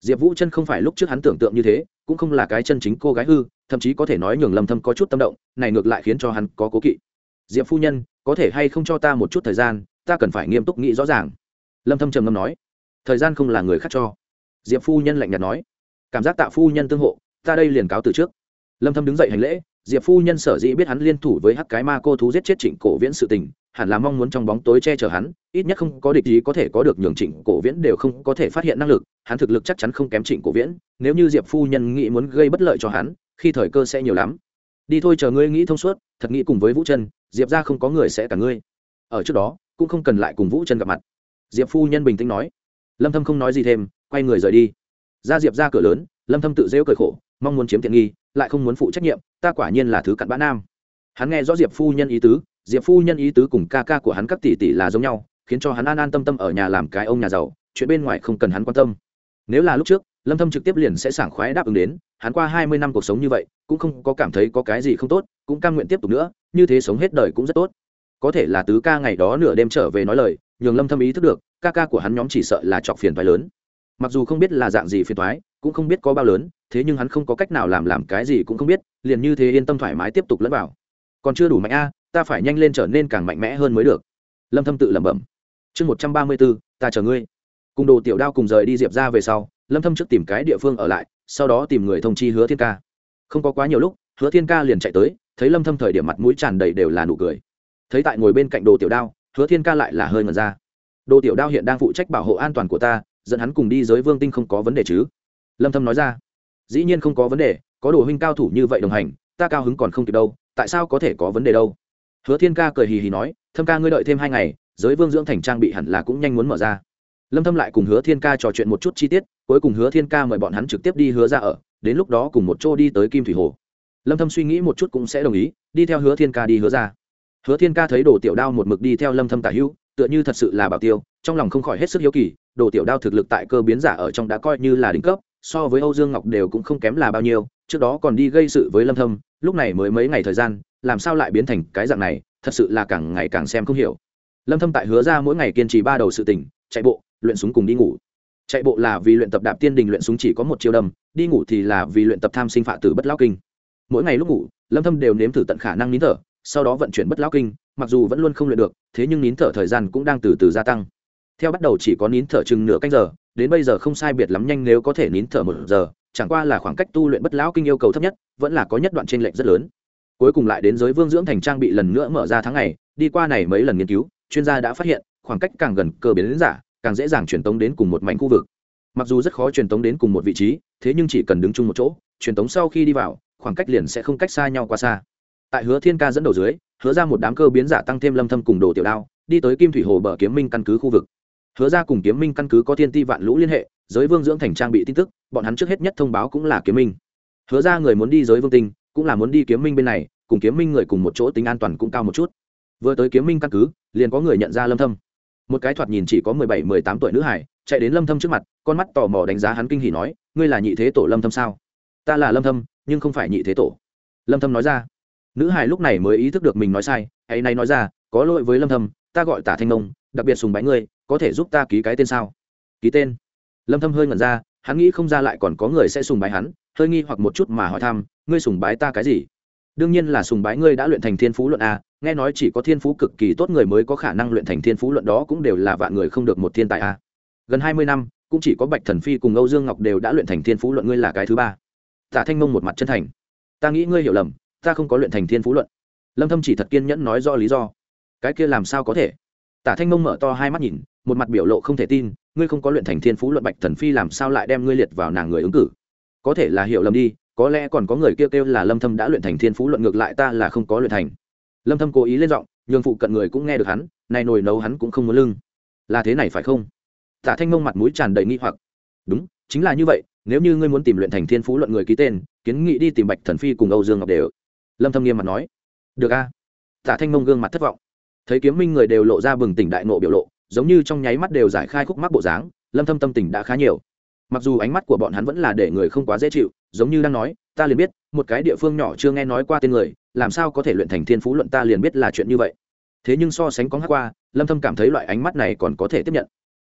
Diệp vũ chân không phải lúc trước hắn tưởng tượng như thế, cũng không là cái chân chính cô gái hư, thậm chí có thể nói nhường lâm thâm có chút tâm động, này ngược lại khiến cho hắn có cố kỵ. Diệp phu nhân, có thể hay không cho ta một chút thời gian, ta cần phải nghiêm túc nghĩ rõ ràng. Lâm thâm trầm ngâm nói. Thời gian không là người khác cho diệp phu nhân lạnh nhạt nói, cảm giác tạ phu nhân tương hộ, ta đây liền cáo từ trước. Lâm thâm đứng dậy hành lễ, diệp phu nhân sở dĩ biết hắn liên thủ với hắc cái ma cô thú giết chết trịnh cổ viễn sự tình, hẳn là mong muốn trong bóng tối che chở hắn, ít nhất không có địch ý có thể có được nhường trịnh cổ viễn đều không có thể phát hiện năng lực, hắn thực lực chắc chắn không kém trịnh cổ viễn, nếu như diệp phu nhân nghĩ muốn gây bất lợi cho hắn, khi thời cơ sẽ nhiều lắm. Đi thôi chờ ngươi nghĩ thông suốt, thật nghĩ cùng với vũ chân, diệp ra không có người sẽ cả ngươi. Ở trước đó, cũng không cần lại cùng vũ chân gặp mặt. Diệp phu nhân bình tĩnh nói. Lâm thâm không nói gì thêm quay người rời đi. Ra diệp ra cửa lớn, lâm thâm tự rêu cười khổ, mong muốn chiếm tiện nghi, lại không muốn phụ trách nhiệm, ta quả nhiên là thứ cặn bã nam. Hắn nghe rõ diệp phu nhân ý tứ, diệp phu nhân ý tứ cùng ca ca của hắn các tỷ tỷ là giống nhau, khiến cho hắn an an tâm tâm ở nhà làm cái ông nhà giàu, chuyện bên ngoài không cần hắn quan tâm. Nếu là lúc trước, lâm thâm trực tiếp liền sẽ sảng khoái đáp ứng đến, hắn qua 20 năm cuộc sống như vậy, cũng không có cảm thấy có cái gì không tốt, cũng cam nguyện tiếp tục nữa, như thế sống hết đời cũng rất tốt. Có thể là tứ ca ngày đó nửa đêm trở về nói lời, nhường lâm thâm ý thức được, ca ca của hắn nhóm chỉ sợ là chọc phiền toái lớn mặc dù không biết là dạng gì phiền toái cũng không biết có bao lớn thế nhưng hắn không có cách nào làm làm cái gì cũng không biết liền như thế yên tâm thoải mái tiếp tục lẫn vào. Còn chưa đủ mạnh a ta phải nhanh lên trở nên càng mạnh mẽ hơn mới được. Lâm thâm tự lẩm bẩm. Chương 134, ta chờ ngươi. Cùng đồ tiểu đao cùng rời đi diệp ra về sau lâm thâm trước tìm cái địa phương ở lại sau đó tìm người thông chi hứa thiên ca. Không có quá nhiều lúc hứa thiên ca liền chạy tới thấy lâm thâm thời điểm mặt mũi tràn đầy đều là nụ cười. Thấy tại ngồi bên cạnh đồ tiểu đao hứa thiên ca lại là hơi ngẩn ra. Đồ tiểu đao hiện đang phụ trách bảo hộ an toàn của ta dẫn hắn cùng đi giới vương tinh không có vấn đề chứ? Lâm thâm nói ra. Dĩ nhiên không có vấn đề, có đồ huynh cao thủ như vậy đồng hành, ta cao hứng còn không kịp đâu, tại sao có thể có vấn đề đâu? Hứa thiên ca cười hì hì nói, thâm ca ngươi đợi thêm hai ngày, giới vương dưỡng thành trang bị hẳn là cũng nhanh muốn mở ra. Lâm thâm lại cùng hứa thiên ca trò chuyện một chút chi tiết, cuối cùng hứa thiên ca mời bọn hắn trực tiếp đi hứa ra ở, đến lúc đó cùng một chỗ đi tới kim thủy hồ. Lâm thâm suy nghĩ một chút cũng sẽ đồng ý, đi theo hứa thiên ca đi hứa ra. Hứa thiên ca thấy đồ tiểu đao một mực đi theo lâm thâm tả hữu, tựa như thật sự là bảo tiêu, trong lòng không khỏi hết sức hiếu kỳ đồ tiểu đao thực lực tại cơ biến giả ở trong đã coi như là đỉnh cấp so với âu dương ngọc đều cũng không kém là bao nhiêu trước đó còn đi gây sự với lâm thâm lúc này mới mấy ngày thời gian làm sao lại biến thành cái dạng này thật sự là càng ngày càng xem không hiểu. Lâm thâm tại hứa ra mỗi ngày kiên trì ba đầu sự tỉnh chạy bộ luyện súng cùng đi ngủ. Chạy bộ là vì luyện tập đạp tiên đình luyện súng chỉ có một chiêu đầm, đi ngủ thì là vì luyện tập tham sinh phạ tử bất lão kinh. Mỗi ngày lúc ngủ lâm thâm đều nếm thử tận khả năng nín thở sau đó vận chuyển bất lão kinh mặc dù vẫn luôn không luyện được thế nhưng nín thở thời gian cũng đang từ từ gia tăng theo bắt đầu chỉ có nín thở chừng nửa canh giờ, đến bây giờ không sai biệt lắm nhanh nếu có thể nín thở một giờ, chẳng qua là khoảng cách tu luyện bất lão kinh yêu cầu thấp nhất, vẫn là có nhất đoạn trên lệch rất lớn. Cuối cùng lại đến giới vương dưỡng thành trang bị lần nữa mở ra tháng ngày, đi qua này mấy lần nghiên cứu, chuyên gia đã phát hiện, khoảng cách càng gần cơ biến đến giả, càng dễ dàng truyền tống đến cùng một mảnh khu vực. Mặc dù rất khó truyền tống đến cùng một vị trí, thế nhưng chỉ cần đứng chung một chỗ, truyền tống sau khi đi vào, khoảng cách liền sẽ không cách xa nhau quá xa. Tại hứa thiên ca dẫn đầu dưới, hứa ra một đám cơ biến giả tăng thêm lâm thâm cùng đồ tiểu đao, đi tới kim thủy hồ bờ kiếm minh căn cứ khu vực hứa ra cùng kiếm minh căn cứ có thiên ti vạn lũ liên hệ, giới vương dưỡng thành trang bị tin tức, bọn hắn trước hết nhất thông báo cũng là kiếm minh. Hứa ra người muốn đi giới vương tinh, cũng là muốn đi kiếm minh bên này, cùng kiếm minh người cùng một chỗ tính an toàn cũng cao một chút. Vừa tới kiếm minh căn cứ, liền có người nhận ra lâm thâm. Một cái thoạt nhìn chỉ có mười bảy, mười tám tuổi nữ hải chạy đến lâm thâm trước mặt, con mắt tò mò đánh giá hắn kinh hỉ nói, ngươi là nhị thế tổ lâm thâm sao? Ta là lâm thâm, nhưng không phải nhị thế tổ. Lâm thâm nói ra. Nữ hải lúc này mới ý thức được mình nói sai ấy nay nói ra, có lỗi với lâm thâm, ta gọi tả thanh nông, đặc biệt sùng bái ngươi có thể giúp ta ký cái tên sao? Ký tên? Lâm thâm hơi ngẩn ra, hắn nghĩ không ra lại còn có người sẽ sùng bái hắn, hơi nghi hoặc một chút mà hỏi thăm, ngươi sùng bái ta cái gì? Đương nhiên là sùng bái ngươi đã luyện thành thiên phú luận a, nghe nói chỉ có thiên phú cực kỳ tốt người mới có khả năng luyện thành thiên phú luận đó cũng đều là vạn người không được một thiên tài a. Gần hai mươi năm, cũng chỉ có bạch thần phi cùng âu dương ngọc đều đã luyện thành thiên phú luận ngươi là cái thứ ba. Tả thanh mông một mặt chân thành. Ta nghĩ ngươi hiểu lầm, ta không có luyện thành thiên phú luận. Lâm thâm chỉ thật kiên nhẫn nói do lý do. Cái kia làm sao có thể? Tả thanh mông mở to hai mắt nhìn một mặt biểu lộ không thể tin, ngươi không có luyện thành thiên phú luận bạch thần phi làm sao lại đem ngươi liệt vào nàng người ứng cử? Có thể là hiểu lầm đi, có lẽ còn có người kêu kêu là lâm thâm đã luyện thành thiên phú luận ngược lại ta là không có luyện thành. Lâm thâm cố ý lên giọng, nhường phụ cận người cũng nghe được hắn, này nồi nấu hắn cũng không muốn lưng. Là thế này phải không? Tả thanh mông mặt mũi tràn đầy nghi hoặc. Đúng, chính là như vậy, nếu như ngươi muốn tìm luyện thành thiên phú luận người ký tên, kiến nghị đi tìm bạch thần phi cùng âu dương ngọc đều. Lâm thâm nghiêm mặt nói. Được a. Tả thanh mông gương mặt thất vọng. Thấy kiếm minh người đều lộ ra bừng tỉnh đại nộ biểu lộ giống như trong nháy mắt đều giải khai khúc mắc bộ dáng, lâm thâm tâm tình đã khá nhiều. Mặc dù ánh mắt của bọn hắn vẫn là để người không quá dễ chịu, giống như đang nói, ta liền biết, một cái địa phương nhỏ chưa nghe nói qua tên người, làm sao có thể luyện thành thiên phú luận ta liền biết là chuyện như vậy. Thế nhưng so sánh có hát qua, lâm thâm cảm thấy loại ánh mắt này còn có thể tiếp nhận.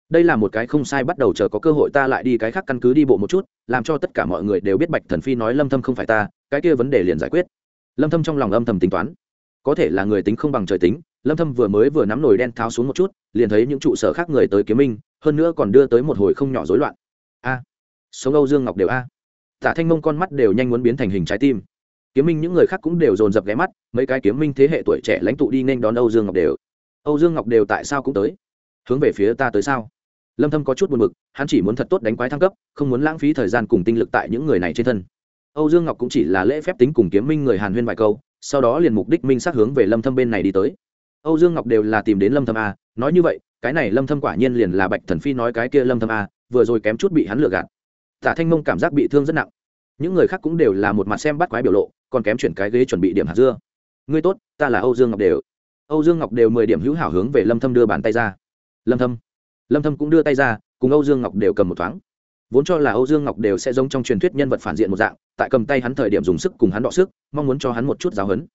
Đây là một cái không sai bắt đầu chờ có cơ hội ta lại đi cái khác căn cứ đi bộ một chút, làm cho tất cả mọi người đều biết bạch thần phi nói lâm thâm không phải ta, cái kia vấn đề liền giải quyết. Lâm thâm trong lòng âm thầm tính toán có thể là người tính không bằng trời tính, lâm thâm vừa mới vừa nắm nồi đen tháo xuống một chút, liền thấy những trụ sở khác người tới kiếm minh, hơn nữa còn đưa tới một hồi không nhỏ rối loạn. A, sống âu dương ngọc đều a. Tả thanh mông con mắt đều nhanh muốn biến thành hình trái tim. Kiếm minh những người khác cũng đều dồn dập ghé mắt, mấy cái kiếm minh thế hệ tuổi trẻ lãnh tụ đi nên đón âu dương ngọc đều. Âu dương ngọc đều tại sao cũng tới? Hướng về phía ta tới sao? Lâm thâm có chút buồn bực, hắn chỉ muốn thật tốt đánh quái thăng cấp, không muốn lãng phí thời gian cùng tinh lực tại những người này trên thân. Âu dương ngọc cũng chỉ là lễ phép tính cùng kiếm minh người hàn huyên vài câu sau đó liền mục đích minh sát hướng về lâm thâm bên này đi tới. Âu dương ngọc đều là tìm đến lâm thâm a, nói như vậy, cái này lâm thâm quả nhiên liền là bạch thần phi nói cái kia lâm thâm a, vừa rồi kém chút bị hắn lừa gạt. Tả thanh mông cảm giác bị thương rất nặng. Những người khác cũng đều là một mặt xem bắt quái biểu lộ, còn kém chuyển cái ghế chuẩn bị điểm hạt dưa. Ngươi tốt, ta là âu dương ngọc đều. Âu dương ngọc đều mười điểm hữu hảo hướng về lâm thâm đưa bàn tay ra. Lâm thâm. Lâm thâm cũng đưa tay ra, cùng âu dương ngọc đều cầm một thoáng vốn cho là âu dương ngọc đều sẽ giống trong truyền thuyết nhân vật phản diện một dạng, tại cầm tay hắn thời điểm dùng sức cùng hắn đọ sức, mong muốn cho hắn một chút giáo hấn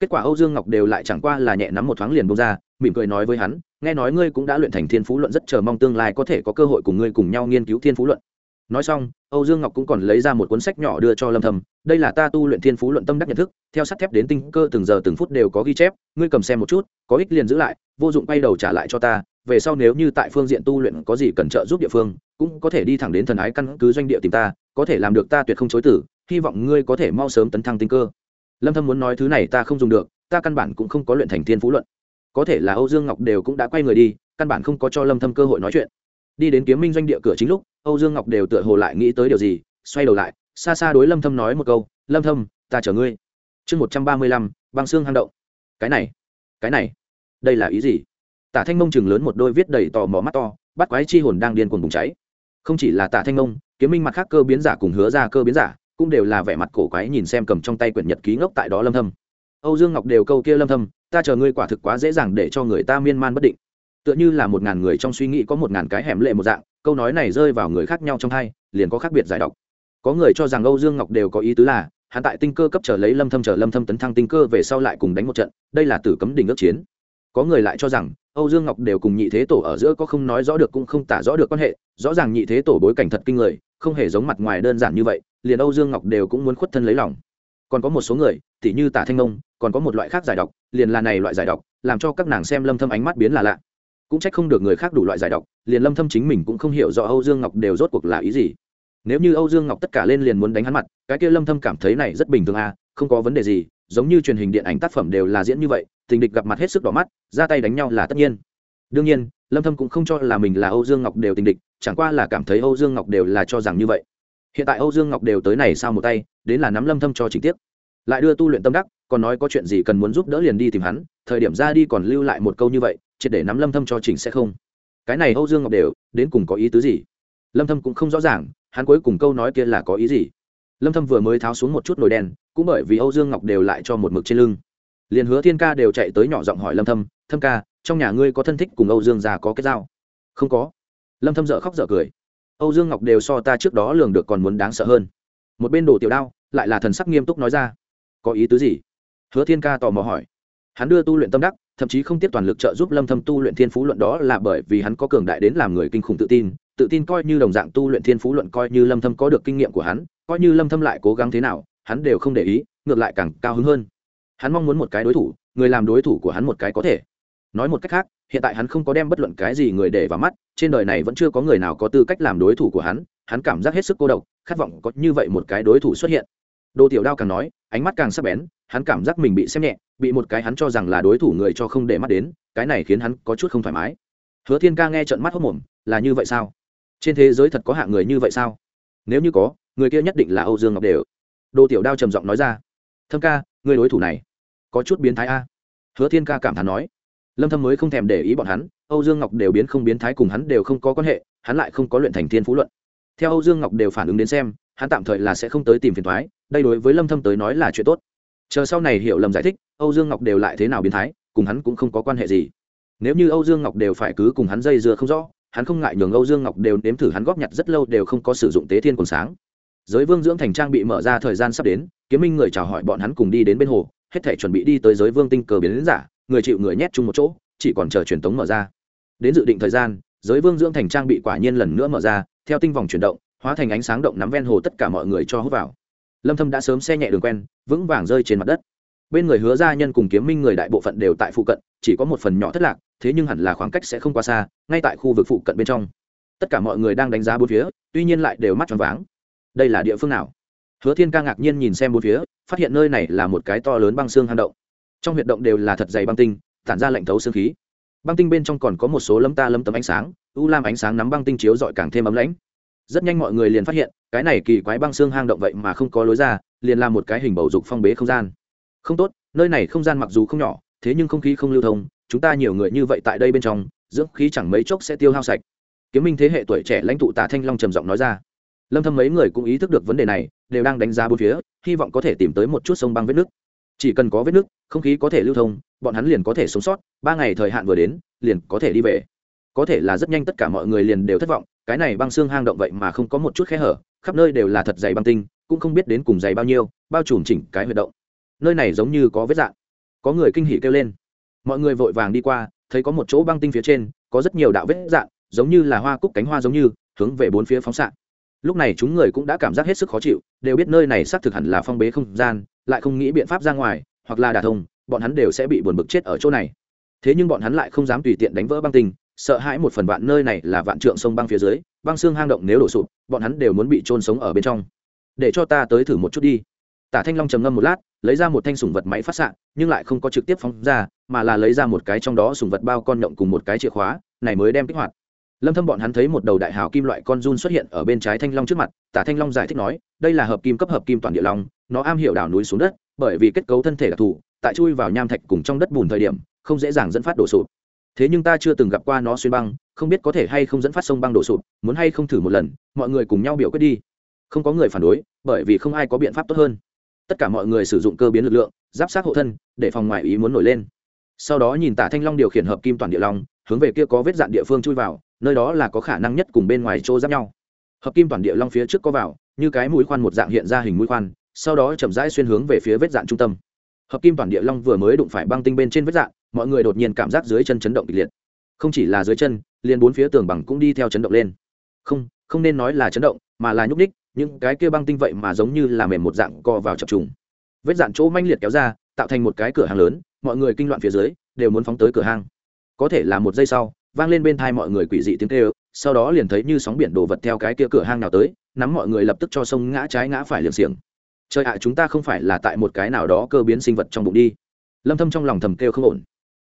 kết quả âu dương ngọc đều lại chẳng qua là nhẹ nắm một thoáng liền bông ra, mỉm cười nói với hắn, nghe nói ngươi cũng đã luyện thành thiên phú luận, rất chờ mong tương lai có thể có cơ hội cùng ngươi cùng nhau nghiên cứu thiên phú luận. Nói xong, âu dương ngọc cũng còn lấy ra một cuốn sách nhỏ đưa cho lâm thầm đây là ta tu luyện thiên phú luận tâm đắc nhận thức, theo sắt thép đến tinh cơ từng giờ từng phút đều có ghi chép, ngươi cầm xem một chút, có ích liền giữ lại, vô dụng quay đầu trả lại cho ta, về sau nếu như tại phương diện tu luyện có gì cần trợ giúp địa phương, cũng có thể đi thẳng đến thần ái căn cứ doanh địa tìm ta, có thể làm được ta tuyệt không chối tử hy vọng ngươi có thể mau sớm tấn thăng tinh cơ. Lâm thâm muốn nói thứ này ta không dùng được, ta căn bản cũng không có luyện thành thiên phú luận. Có thể là âu dương ngọc đều cũng đã quay người đi, căn bản không có cho lâm thâm cơ hội nói chuyện. Đi đến kiếm minh doanh địa cửa chính lúc, âu dương ngọc đều tựa hồ lại nghĩ tới điều gì, xoay đầu lại xa xa đối lâm thâm nói một câu lâm thâm ta chờ ngươi. Chương 135, băng xương hang động. Cái này cái này đây là ý gì? Tả thanh mông chừng lớn một đôi viết đầy tò mò mắt to bắt quái chi hồn đang điên cuồng bùng cháy. Không chỉ là tả thanh mông kiếm minh mặt khác cơ biến giả cùng hứa ra cơ biến giả cũng đều là vẻ mặt cổ quái nhìn xem cầm trong tay quyển nhật ký ngốc tại đó lâm thâm. Âu dương ngọc đều câu kia lâm thâm ta chờ ngươi quả thực quá dễ dàng để cho người ta miên man bất định. Tựa như là một ngàn người trong suy nghĩ có một ngàn cái hẻm lệ một dạng câu nói này rơi vào người khác nhau trong hai liền có khác biệt giải độc có người cho rằng âu dương ngọc đều có ý tứ là, hắn tại tinh cơ cấp trở lấy lâm thâm chờ lâm thâm tấn thăng tinh cơ về sau lại cùng đánh một trận, đây là tử cấm đỉnh ước chiến. Có người lại cho rằng, âu dương ngọc đều cùng nhị thế tổ ở giữa có không nói rõ được cũng không tả rõ được quan hệ, rõ ràng nhị thế tổ bối cảnh thật kinh người, không hề giống mặt ngoài đơn giản như vậy, liền âu dương ngọc đều cũng muốn khuất thân lấy lòng. Còn có một số người, tỉ như tả thanh mông còn có một loại khác giải độc, liền là này loại giải độc, làm cho các nàng xem lâm thâm ánh mắt biến là lạ. Cũng trách không được người khác đủ loại giải độc, liền lâm thâm chính mình cũng không hiểu rõ âu dương ngọc đều rốt cuộc là ý gì nếu như âu dương ngọc tất cả lên liền muốn đánh hắn mặt, cái kia lâm thâm cảm thấy này rất bình thường à không có vấn đề gì, giống như truyền hình điện ảnh tác phẩm đều là diễn như vậy, tình địch gặp mặt hết sức đỏ mắt, ra tay đánh nhau là tất nhiên. Đương nhiên, lâm thâm cũng không cho là mình là âu dương ngọc đều tình địch, chẳng qua là cảm thấy âu dương ngọc đều là cho rằng như vậy. Hiện tại âu dương ngọc đều tới này sao một tay, đến là nắm lâm thâm cho chính tiếp. Lại đưa tu luyện tâm đắc, còn nói có chuyện gì cần muốn giúp đỡ liền đi tìm hắn, thời điểm ra đi còn lưu lại một câu như vậy chỉ để nắm lâm thâm cho chỉnh sẽ không. Cái này âu dương ngọc đều, đến cùng có ý tứ gì? Lâm thâm cũng không rõ ràng hắn cuối cùng câu nói kia là có ý gì? Lâm thâm vừa mới tháo xuống một chút nồi đen, cũng bởi vì âu dương ngọc đều lại cho một mực trên lưng. Liền hứa thiên ca đều chạy tới nhỏ giọng hỏi lâm thâm thâm ca, trong nhà ngươi có thân thích cùng âu dương già có cái dao không có. Lâm thâm dở khóc dở cười. Âu dương ngọc đều so ta trước đó lường được còn muốn đáng sợ hơn. Một bên đồ tiểu đao lại là thần sắc nghiêm túc nói ra, có ý tứ gì? Hứa thiên ca tò mò hỏi. Hắn đưa tu luyện tâm đắc, thậm chí không tiếp toàn lực trợ giúp lâm thâm tu luyện thiên phú luận đó là bởi vì hắn có cường đại đến làm người kinh khủng tự tin tự tin coi như đồng dạng tu luyện thiên phú luận coi như lâm thâm có được kinh nghiệm của hắn, coi như lâm thâm lại cố gắng thế nào, hắn đều không để ý, ngược lại càng cao hứng hơn. Hắn mong muốn một cái đối thủ, người làm đối thủ của hắn một cái có thể. Nói một cách khác, hiện tại hắn không có đem bất luận cái gì người để vào mắt, trên đời này vẫn chưa có người nào có tư cách làm đối thủ của hắn hắn cảm giác hết sức cô độc, khát vọng có như vậy một cái đối thủ xuất hiện. Đồ tiểu đao càng nói, ánh mắt càng sắc bén, hắn cảm giác mình bị xem nhẹ, bị một cái hắn cho rằng là đối thủ người cho không để mắt đến, cái này khiến hắn có chút không thoải mái. Hứa thiên ca nghe trận mắt hốc mồm, là như vậy sao? Trên thế giới thật có hạng người như vậy sao? Nếu như có, người kia nhất định là âu dương ngọc đều. Đồ tiểu đao trầm giọng nói ra. Thâm ca, người đối thủ này, có chút biến thái a. Hứa thiên ca cảm thán nói. Lâm thâm mới không thèm để ý bọn hắn, âu dương ngọc đều biến không biến thái cùng hắn đều không có quan hệ, hắn lại không có luyện thành thiên phú luận. Theo âu dương ngọc đều phản ứng đến xem, hắn tạm thời là sẽ không tới tìm phiền thoái đây đối với lâm thâm tới nói là chuyện tốt. Chờ sau này hiểu lầm giải thích, âu dương ngọc đều lại thế nào biến thái, cùng hắn cũng không có quan hệ gì. Nếu như âu dương ngọc đều phải cứ cùng hắn dây dưa không rõ hắn không ngại nhường âu dương ngọc đều nếm thử, hắn góp nhặt rất lâu đều không có sử dụng tế thiên còn sáng. Giới vương dưỡng thành trang bị mở ra thời gian sắp đến, kiếm minh người chào hỏi bọn hắn cùng đi đến bên hồ, hết thể chuẩn bị đi tới giới vương tinh cờ biến đến giả, người chịu người nhét chung một chỗ, chỉ còn chờ truyền tống mở ra. Đến dự định thời gian, giới vương dưỡng thành trang bị quả nhiên lần nữa mở ra, theo tinh vòng chuyển động, hóa thành ánh sáng động nắm ven hồ tất cả mọi người cho hút vào. Lâm thâm đã sớm xe nhẹ đường quen, vững vàng rơi trên mặt đất bên người hứa gia nhân cùng kiếm minh người đại bộ phận đều tại phụ cận, chỉ có một phần nhỏ thất lạc, thế nhưng hẳn là khoảng cách sẽ không quá xa, ngay tại khu vực phụ cận bên trong. Tất cả mọi người đang đánh giá bốn phía, tuy nhiên lại đều mắt tròn váng. Đây là địa phương nào? Hứa thiên ca ngạc nhiên nhìn xem bốn phía, phát hiện nơi này là một cái to lớn băng xương hang động. Trong huyệt động đều là thật dày băng tinh, tản ra lạnh thấu xương khí. Băng tinh bên trong còn có một số lấm ta lấm tấm ánh sáng, u lam ánh sáng nắm băng tinh chiếu dọi càng thêm ấm lãnh. Rất nhanh mọi người liền phát hiện, cái này kỳ quái băng xương hang động vậy mà không có lối ra, liền là một cái hình bầu dục phong bế không gian không tốt, nơi này không gian mặc dù không nhỏ, thế nhưng không khí không lưu thông, chúng ta nhiều người như vậy tại đây bên trong, dưỡng khí chẳng mấy chốc sẽ tiêu hao sạch. Kiếm minh thế hệ tuổi trẻ lãnh tụ tả thanh long trầm giọng nói ra. Lâm thâm mấy người cũng ý thức được vấn đề này, đều đang đánh giá bốn phía, hy vọng có thể tìm tới một chút sông băng vết nước. Chỉ cần có vết nước, không khí có thể lưu thông, bọn hắn liền có thể sống sót, ba ngày thời hạn vừa đến, liền có thể đi về. Có thể là rất nhanh tất cả mọi người liền đều thất vọng, cái này băng xương hang động vậy mà không có một chút khe hở, khắp nơi đều là thật dày băng tinh, cũng không biết đến cùng dày bao nhiêu, bao trùm chỉnh cái huyệt động nơi này giống như có vết dạng có người kinh hỉ kêu lên. Mọi người vội vàng đi qua, thấy có một chỗ băng tinh phía trên, có rất nhiều đạo vết dạng giống như là hoa cúc cánh hoa giống như, hướng về bốn phía phóng xạ. Lúc này chúng người cũng đã cảm giác hết sức khó chịu, đều biết nơi này xác thực hẳn là phong bế không gian, lại không nghĩ biện pháp ra ngoài, hoặc là đả thông, bọn hắn đều sẽ bị buồn bực chết ở chỗ này. Thế nhưng bọn hắn lại không dám tùy tiện đánh vỡ băng tinh, sợ hãi một phần vạn nơi này là vạn trượng sông băng phía dưới, băng xương hang động nếu đổ sụp, bọn hắn đều muốn bị trôn sống ở bên trong. Để cho ta tới thử một chút đi tả thanh long trầm ngâm một lát, lấy ra một thanh sủng vật máy phát xạ, nhưng lại không có trực tiếp phóng ra, mà là lấy ra một cái trong đó sủng vật bao con nhộng cùng một cái chìa khóa, này mới đem kích hoạt. Lâm thâm bọn hắn thấy một đầu đại hào kim loại con run xuất hiện ở bên trái thanh long trước mặt, tả thanh long giải thích nói, đây là hợp kim cấp hợp kim toàn địa long, nó am hiểu đảo núi xuống đất, bởi vì kết cấu thân thể đặc thù, tại chui vào nham thạch cùng trong đất bùn thời điểm, không dễ dàng dẫn phát đổ sụp. Thế nhưng ta chưa từng gặp qua nó xuyên băng, không biết có thể hay không dẫn phát sông băng đổ sụp, muốn hay không thử một lần, mọi người cùng nhau biểu quyết đi. Không có người phản đối, bởi vì không ai có biện pháp tốt hơn tất cả mọi người sử dụng cơ biến lực lượng, giáp sát hộ thân, để phòng ngoại ý muốn nổi lên. Sau đó nhìn tả thanh long điều khiển hợp kim toàn địa long, hướng về kia có vết dạn địa phương chui vào, nơi đó là có khả năng nhất cùng bên ngoài chỗ giáp nhau. Hợp kim toàn địa long phía trước có vào, như cái mũi khoan một dạng hiện ra hình mũi khoan, sau đó chậm rãi xuyên hướng về phía vết dạn trung tâm. Hợp kim toàn địa long vừa mới đụng phải băng tinh bên trên vết dạn, mọi người đột nhiên cảm giác dưới chân chấn động kịch liệt. Không chỉ là dưới chân, liền bốn phía tường bằng cũng đi theo chấn động lên. Không không nên nói là chấn động, mà là nhúc ních những cái kia băng tinh vậy mà giống như là mềm một dạng co vào chập trùng. Vết dạn chỗ manh liệt kéo ra, tạo thành một cái cửa hàng lớn, mọi người kinh loạn phía dưới, đều muốn phóng tới cửa hàng có thể là một giây sau, vang lên bên thai mọi người quỷ dị tiếng kêu, sau đó liền thấy như sóng biển đổ vật theo cái kia cửa hang nào tới, nắm mọi người lập tức cho sông ngã trái ngã phải liệng xiềng. Trời ạ, chúng ta không phải là tại một cái nào đó cơ biến sinh vật trong bụng đi. Lâm thâm trong lòng thầm kêu không ổn.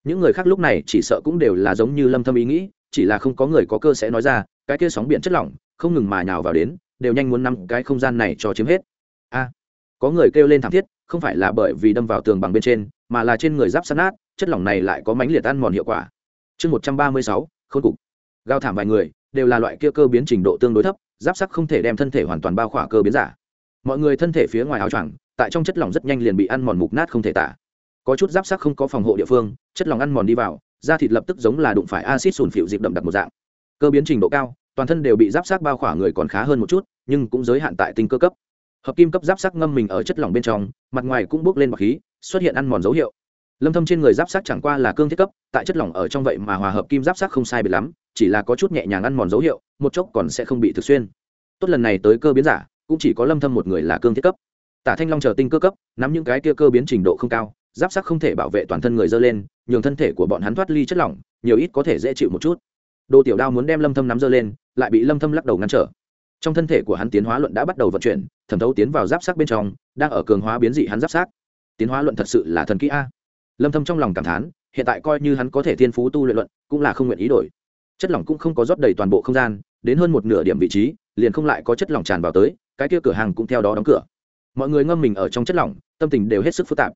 Những người khác lúc này chỉ sợ cũng đều là giống như lâm thâm ý nghĩ, chỉ là không có người có cơ sẽ nói ra, cái kia sóng biển chất lỏng, không ngừng mà nhào vào đến đều nhanh muốn nắm cái không gian này cho chiếm hết. A, có người kêu lên thảm thiết, không phải là bởi vì đâm vào tường bằng bên trên, mà là trên người giáp sắt nát, chất lỏng này lại có mánh liệt ăn mòn hiệu quả. Chương một trăm ba mươi sáu, khôn cục. Gao thảm vài người, đều là loại kia cơ biến trình độ tương đối thấp, giáp sắc không thể đem thân thể hoàn toàn bao khỏa cơ biến giả. Mọi người thân thể phía ngoài áo choàng, tại trong chất lỏng rất nhanh liền bị ăn mòn mục nát không thể tả. Có chút giáp sắc không có phòng hộ địa phương, chất lỏng ăn mòn đi vào, da thịt lập tức giống là đụng phải acid sùn phịu dịp đậm đặc một dạng. Cơ biến trình độ cao, toàn thân đều bị giáp sắc bao khỏa người còn khá hơn một chút nhưng cũng giới hạn tại tinh cơ cấp. Hợp kim cấp giáp sắc ngâm mình ở chất lỏng bên trong, mặt ngoài cũng bước lên bọc khí, xuất hiện ăn mòn dấu hiệu. Lâm thâm trên người giáp sắc chẳng qua là cương thiết cấp, tại chất lỏng ở trong vậy mà hòa hợp kim giáp sắc không sai biệt lắm, chỉ là có chút nhẹ nhàng ăn mòn dấu hiệu, một chốc còn sẽ không bị thực xuyên. Tốt lần này tới cơ biến giả, cũng chỉ có lâm thâm một người là cương thiết cấp. Tả thanh long chờ tinh cơ cấp, nắm những cái kia cơ biến trình độ không cao, giáp sắc không thể bảo vệ toàn thân người dơ lên, nhường thân thể của bọn hắn thoát ly chất lỏng, nhiều ít có thể dễ chịu một chút. Đồ tiểu đao muốn đem lâm thâm nắm dơ lên, lại bị lâm thâm lắc đầu ngăn trở trong thân thể của hắn tiến hóa luận đã bắt đầu vận chuyển, thẩm thấu tiến vào giáp sắc bên trong, đang ở cường hóa biến dị hắn giáp sắc. Tiến hóa luận thật sự là thần kỹ a. Lâm thâm trong lòng cảm thán, hiện tại coi như hắn có thể thiên phú tu luyện luận, cũng là không nguyện ý đổi. Chất lỏng cũng không có rót đầy toàn bộ không gian, đến hơn một nửa điểm vị trí, liền không lại có chất lỏng tràn vào tới, cái kia cửa hàng cũng theo đó đóng cửa. Mọi người ngâm mình ở trong chất lỏng, tâm tình đều hết sức phức tạp.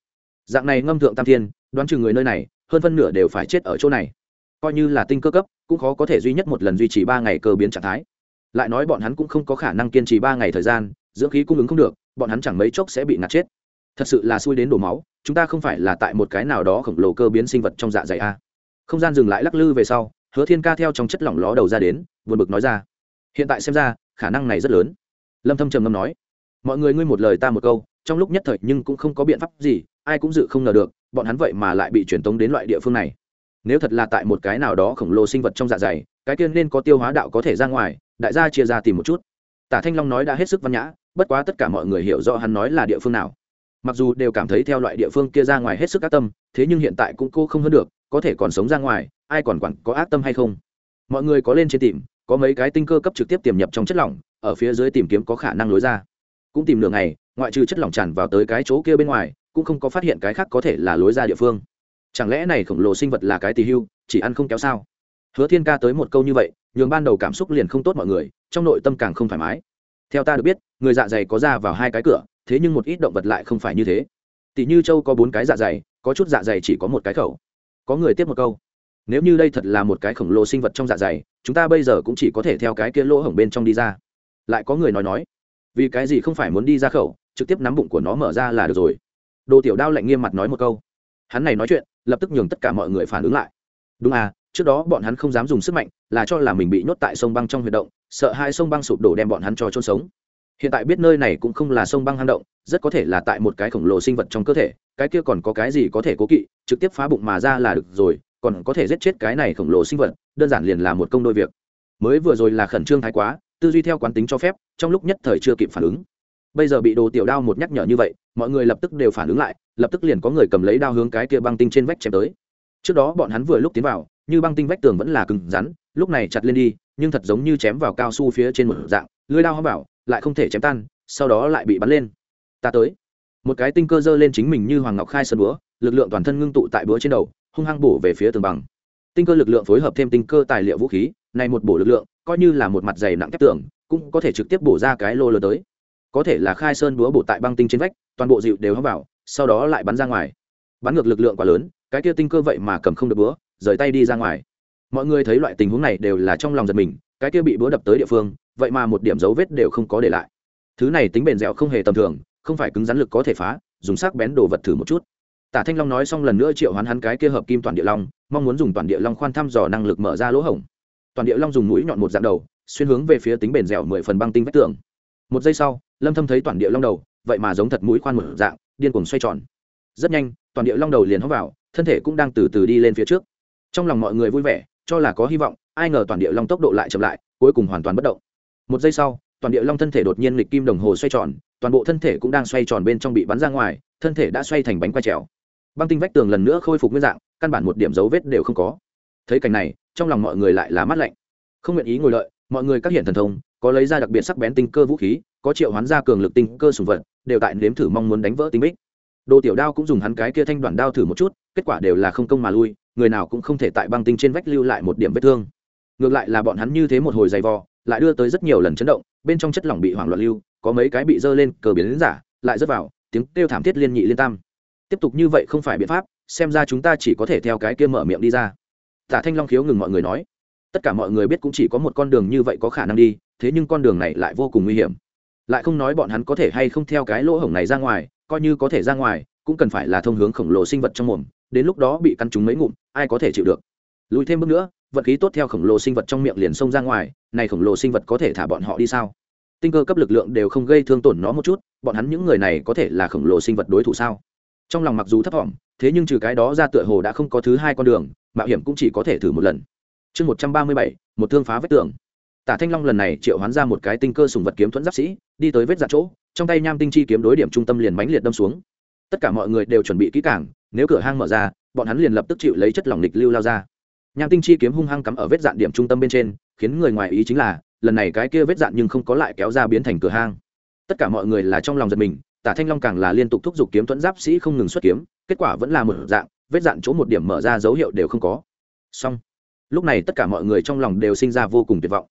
Dạng này ngâm thượng tam thiên, đoán chừng người nơi này, hơn phân nửa đều phải chết ở chỗ này. Coi như là tinh cơ cấp, cũng khó có thể duy nhất một lần duy trì ba ngày cơ biến trạng thái lại nói bọn hắn cũng không có khả năng kiên trì ba ngày thời gian, dưỡng khí cung ứng không được, bọn hắn chẳng mấy chốc sẽ bị ngạt chết. Thật sự là xui đến đổ máu, chúng ta không phải là tại một cái nào đó khổng lồ cơ biến sinh vật trong dạ dày a. Không gian dừng lại lắc lư về sau, hứa thiên ca theo trong chất lỏng ló đầu ra đến, buồn bực nói ra. Hiện tại xem ra, khả năng này rất lớn. Lâm thâm trầm ngâm nói, mọi người ngươi một lời ta một câu, trong lúc nhất thời nhưng cũng không có biện pháp gì, ai cũng dự không ngờ được, bọn hắn vậy mà lại bị truyền tống đến loại địa phương này. Nếu thật là tại một cái nào đó khổng lồ sinh vật trong dạ dày, cái tiên nên có tiêu hóa đạo có thể ra ngoài đại gia chia ra tìm một chút. Tả thanh long nói đã hết sức văn nhã, bất quá tất cả mọi người hiểu rõ hắn nói là địa phương nào. Mặc dù đều cảm thấy theo loại địa phương kia ra ngoài hết sức ác tâm, thế nhưng hiện tại cũng cô không hơn được, có thể còn sống ra ngoài, ai còn quản có ác tâm hay không? Mọi người có lên trên tìm, có mấy cái tinh cơ cấp trực tiếp tiềm nhập trong chất lỏng, ở phía dưới tìm kiếm có khả năng lối ra. Cũng tìm đường này ngoại trừ chất lỏng tràn vào tới cái chỗ kia bên ngoài, cũng không có phát hiện cái khác có thể là lối ra địa phương. Chẳng lẽ này khổng lồ sinh vật là cái tỳ hưu, chỉ ăn không kéo sao? Hứa thiên ca tới một câu như vậy nhường ban đầu cảm xúc liền không tốt mọi người, trong nội tâm càng không thoải mái. Theo ta được biết, người dạ dày có ra vào hai cái cửa, thế nhưng một ít động vật lại không phải như thế. Tỷ như châu có bốn cái dạ dày, có chút dạ dày chỉ có một cái khẩu. Có người tiếp một câu, nếu như đây thật là một cái khổng lồ sinh vật trong dạ dày, chúng ta bây giờ cũng chỉ có thể theo cái kia lỗ hổng bên trong đi ra. Lại có người nói nói, vì cái gì không phải muốn đi ra khẩu, trực tiếp nắm bụng của nó mở ra là được rồi. Đồ tiểu đao lạnh nghiêm mặt nói một câu. Hắn này nói chuyện, lập tức nhường tất cả mọi người phản ứng lại. Đúng à trước đó bọn hắn không dám dùng sức mạnh, là cho là mình bị nhốt tại sông băng trong huy động, sợ hai sông băng sụp đổ đem bọn hắn cho trôn sống. Hiện tại biết nơi này cũng không là sông băng hang động, rất có thể là tại một cái khổng lồ sinh vật trong cơ thể, cái kia còn có cái gì có thể cố kỵ, trực tiếp phá bụng mà ra là được rồi, còn có thể giết chết cái này khổng lồ sinh vật, đơn giản liền là một công đôi việc. Mới vừa rồi là khẩn trương thái quá, tư duy theo quán tính cho phép, trong lúc nhất thời chưa kịp phản ứng. Bây giờ bị đồ tiểu đao một nhắc nhở như vậy, mọi người lập tức đều phản ứng lại, lập tức liền có người cầm lấy đao hướng cái kia băng tinh trên vách chém tới. Trước đó bọn hắn vừa lúc tiến vào như băng tinh vách tường vẫn là cứng rắn, lúc này chặt lên đi, nhưng thật giống như chém vào cao su phía trên một dạng, lưới dao hóng bảo lại không thể chém tan, sau đó lại bị bắn lên. Ta tới. Một cái tinh cơ giơ lên chính mình như hoàng ngọc khai sơn búa, lực lượng toàn thân ngưng tụ tại búa trên đầu, hung hăng bổ về phía tường bằng. Tinh cơ lực lượng phối hợp thêm tinh cơ tài liệu vũ khí, này một bổ lực lượng, coi như là một mặt dày nặng thép tường, cũng có thể trực tiếp bổ ra cái lô lớn tới. Có thể là khai sơn búa bổ tại băng tinh trên vách, toàn bộ dịu đều hóng vào, sau đó lại bắn ra ngoài. Bắn ngược lực lượng quá lớn, cái kia tinh cơ vậy mà cầm không được búa rời tay đi ra ngoài. Mọi người thấy loại tình huống này đều là trong lòng giật mình, cái kia bị búa đập tới địa phương, vậy mà một điểm dấu vết đều không có để lại. Thứ này tính bền dẻo không hề tầm thường, không phải cứng rắn lực có thể phá, dùng sắc bén đồ vật thử một chút. Tả thanh long nói xong lần nữa triệu hoán hắn cái kia hợp kim toàn địa long, mong muốn dùng toàn địa long khoan thăm dò năng lực mở ra lỗ hổng. Toàn địa long dùng mũi nhọn một dạng đầu, xuyên hướng về phía tính bền dẻo mười phần băng tinh vách tường. Một giây sau, lâm thâm thấy toàn địa long đầu, vậy mà giống thật mũi khoan một dạng, điên cuồng xoay tròn. Rất nhanh, toàn địa long đầu liền hóc vào, thân thể cũng đang từ từ đi lên phía trước trong lòng mọi người vui vẻ, cho là có hy vọng, ai ngờ toàn địa long tốc độ lại chậm lại, cuối cùng hoàn toàn bất động. Một giây sau, toàn địa long thân thể đột nhiên lịch kim đồng hồ xoay tròn, toàn bộ thân thể cũng đang xoay tròn bên trong bị bắn ra ngoài, thân thể đã xoay thành bánh quay trèo. Băng tinh vách tường lần nữa khôi phục nguyên dạng, căn bản một điểm dấu vết đều không có. Thấy cảnh này, trong lòng mọi người lại là mát lạnh. Không nguyện ý ngồi lợi mọi người các hiện thần thông, có lấy ra đặc biệt sắc bén tinh cơ vũ khí, có triệu hoán ra cường lực tinh cơ sùng vật, đều tại nếm thử mong muốn đánh vỡ tinh bích. Đồ tiểu đao cũng dùng hắn cái kia thanh đoàn đao thử một chút, kết quả đều là không công mà lui người nào cũng không thể tại băng tinh trên vách lưu lại một điểm vết thương. Ngược lại là bọn hắn như thế một hồi dày vò, lại đưa tới rất nhiều lần chấn động, bên trong chất lỏng bị hoảng loạn lưu, có mấy cái bị dơ lên cờ biến đến giả, lại rớt vào, tiếng kêu thảm thiết liên nhị liên tam. Tiếp tục như vậy không phải biện pháp, xem ra chúng ta chỉ có thể theo cái kia mở miệng đi ra. Tả thanh long khiếu ngừng mọi người nói. Tất cả mọi người biết cũng chỉ có một con đường như vậy có khả năng đi, thế nhưng con đường này lại vô cùng nguy hiểm. Lại không nói bọn hắn có thể hay không theo cái lỗ hổng này ra ngoài, coi như có thể ra ngoài cũng cần phải là thông hướng khổng lồ sinh vật trong mồm, đến lúc đó bị căn trúng mấy ngụm, ai có thể chịu được? Lùi thêm bước nữa, vật khí tốt theo khổng lồ sinh vật trong miệng liền xông ra ngoài, này khổng lồ sinh vật có thể thả bọn họ đi sao? Tinh cơ cấp lực lượng đều không gây thương tổn nó một chút, bọn hắn những người này có thể là khổng lồ sinh vật đối thủ sao? Trong lòng mặc dù thấp thỏm, thế nhưng trừ cái đó ra tựa hồ đã không có thứ hai con đường, mạo hiểm cũng chỉ có thể thử một lần. Chương một trăm ba mươi bảy, một thương phá vết tường. Tả thanh long lần này triệu hoán ra một cái tinh cơ sùng vật kiếm thuẫn giáp sĩ, đi tới vết giặt chỗ, trong tay nham tinh chi kiếm đối điểm trung tâm liền mánh liệt đâm xuống tất cả mọi người đều chuẩn bị kỹ càng, nếu cửa hang mở ra, bọn hắn liền lập tức chịu lấy chất lỏng địch lưu lao ra. Nham tinh chi kiếm hung hăng cắm ở vết dạn điểm trung tâm bên trên, khiến người ngoài ý chính là, lần này cái kia vết dạn nhưng không có lại kéo ra biến thành cửa hang. Tất cả mọi người là trong lòng giật mình, tả thanh long càng là liên tục thúc giục kiếm thuẫn giáp sĩ không ngừng xuất kiếm, kết quả vẫn là một dạng, vết dạn chỗ một điểm mở ra dấu hiệu đều không có. Xong. Lúc này tất cả mọi người trong lòng đều sinh ra vô cùng tuyệt vọng.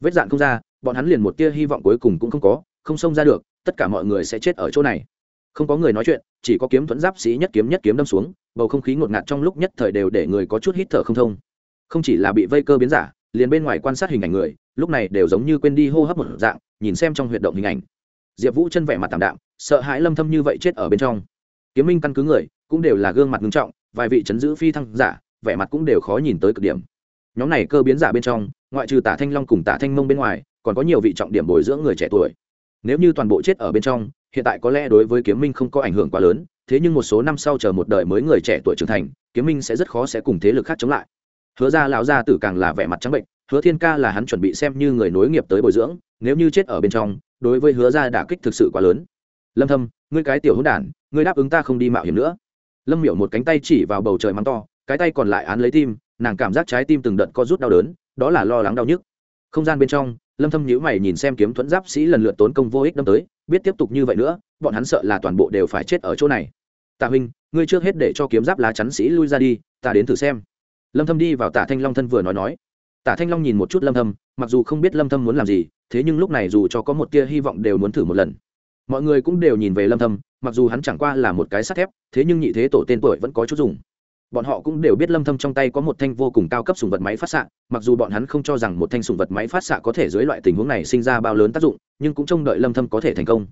Vết dạn không ra, bọn hắn liền một tia hy vọng cuối cùng cũng không có, không xông ra được, tất cả mọi người sẽ chết ở chỗ này không có người nói chuyện, chỉ có kiếm thuẫn giáp sĩ nhất kiếm nhất kiếm đâm xuống, bầu không khí ngột ngạt trong lúc nhất thời đều để người có chút hít thở không thông. Không chỉ là bị vây cơ biến giả, liền bên ngoài quan sát hình ảnh người, lúc này đều giống như quên đi hô hấp một dạng, nhìn xem trong huyệt động hình ảnh. Diệp vũ chân vẻ mặt tảm đạm, sợ hãi lâm thâm như vậy chết ở bên trong. Kiếm minh căn cứ người, cũng đều là gương mặt nghiêm trọng, vài vị chấn giữ phi thăng giả, vẻ mặt cũng đều khó nhìn tới cực điểm. Nhóm này cơ biến giả bên trong, ngoại trừ tả thanh long cùng tả thanh mông bên ngoài, còn có nhiều vị trọng điểm bồi dưỡng người trẻ tuổi nếu như toàn bộ chết ở bên trong, hiện tại có lẽ đối với kiếm minh không có ảnh hưởng quá lớn, thế nhưng một số năm sau chờ một đời mới người trẻ tuổi trưởng thành, kiếm minh sẽ rất khó sẽ cùng thế lực khác chống lại. Hứa ra lão gia tử càng là vẻ mặt trắng bệnh, hứa thiên ca là hắn chuẩn bị xem như người nối nghiệp tới bồi dưỡng, nếu như chết ở bên trong, đối với hứa ra đả kích thực sự quá lớn. Lâm thâm, ngươi cái tiểu hỗn đản, ngươi đáp ứng ta không đi mạo hiểm nữa. Lâm miểu một cánh tay chỉ vào bầu trời mắng to, cái tay còn lại án lấy tim, nàng cảm giác trái tim từng đợt co rút đau đớn, đó là lo lắng đau nhức. Không gian bên trong lâm thâm nhíu mày nhìn xem kiếm thuẫn giáp sĩ lần lượt tốn công vô ích đâm tới, biết tiếp tục như vậy nữa, bọn hắn sợ là toàn bộ đều phải chết ở chỗ này. Tạ huynh, ngươi trước hết để cho kiếm giáp lá chắn sĩ lui ra đi, ta đến thử xem. Lâm thâm đi vào tạ thanh long thân vừa nói nói. Tạ thanh long nhìn một chút lâm thâm, mặc dù không biết lâm thâm muốn làm gì, thế nhưng lúc này dù cho có một tia hy vọng đều muốn thử một lần. Mọi người cũng đều nhìn về lâm thâm, mặc dù hắn chẳng qua là một cái sắt thép, thế nhưng nhị thế tổ tên tuổi vẫn có chút dùng bọn họ cũng đều biết lâm thâm trong tay có một thanh vô cùng cao cấp sùng vật máy phát xạ, mặc dù bọn hắn không cho rằng một thanh sùng vật máy phát xạ có thể dưới loại tình huống này sinh ra bao lớn tác dụng, nhưng cũng trông đợi lâm thâm có thể thành công.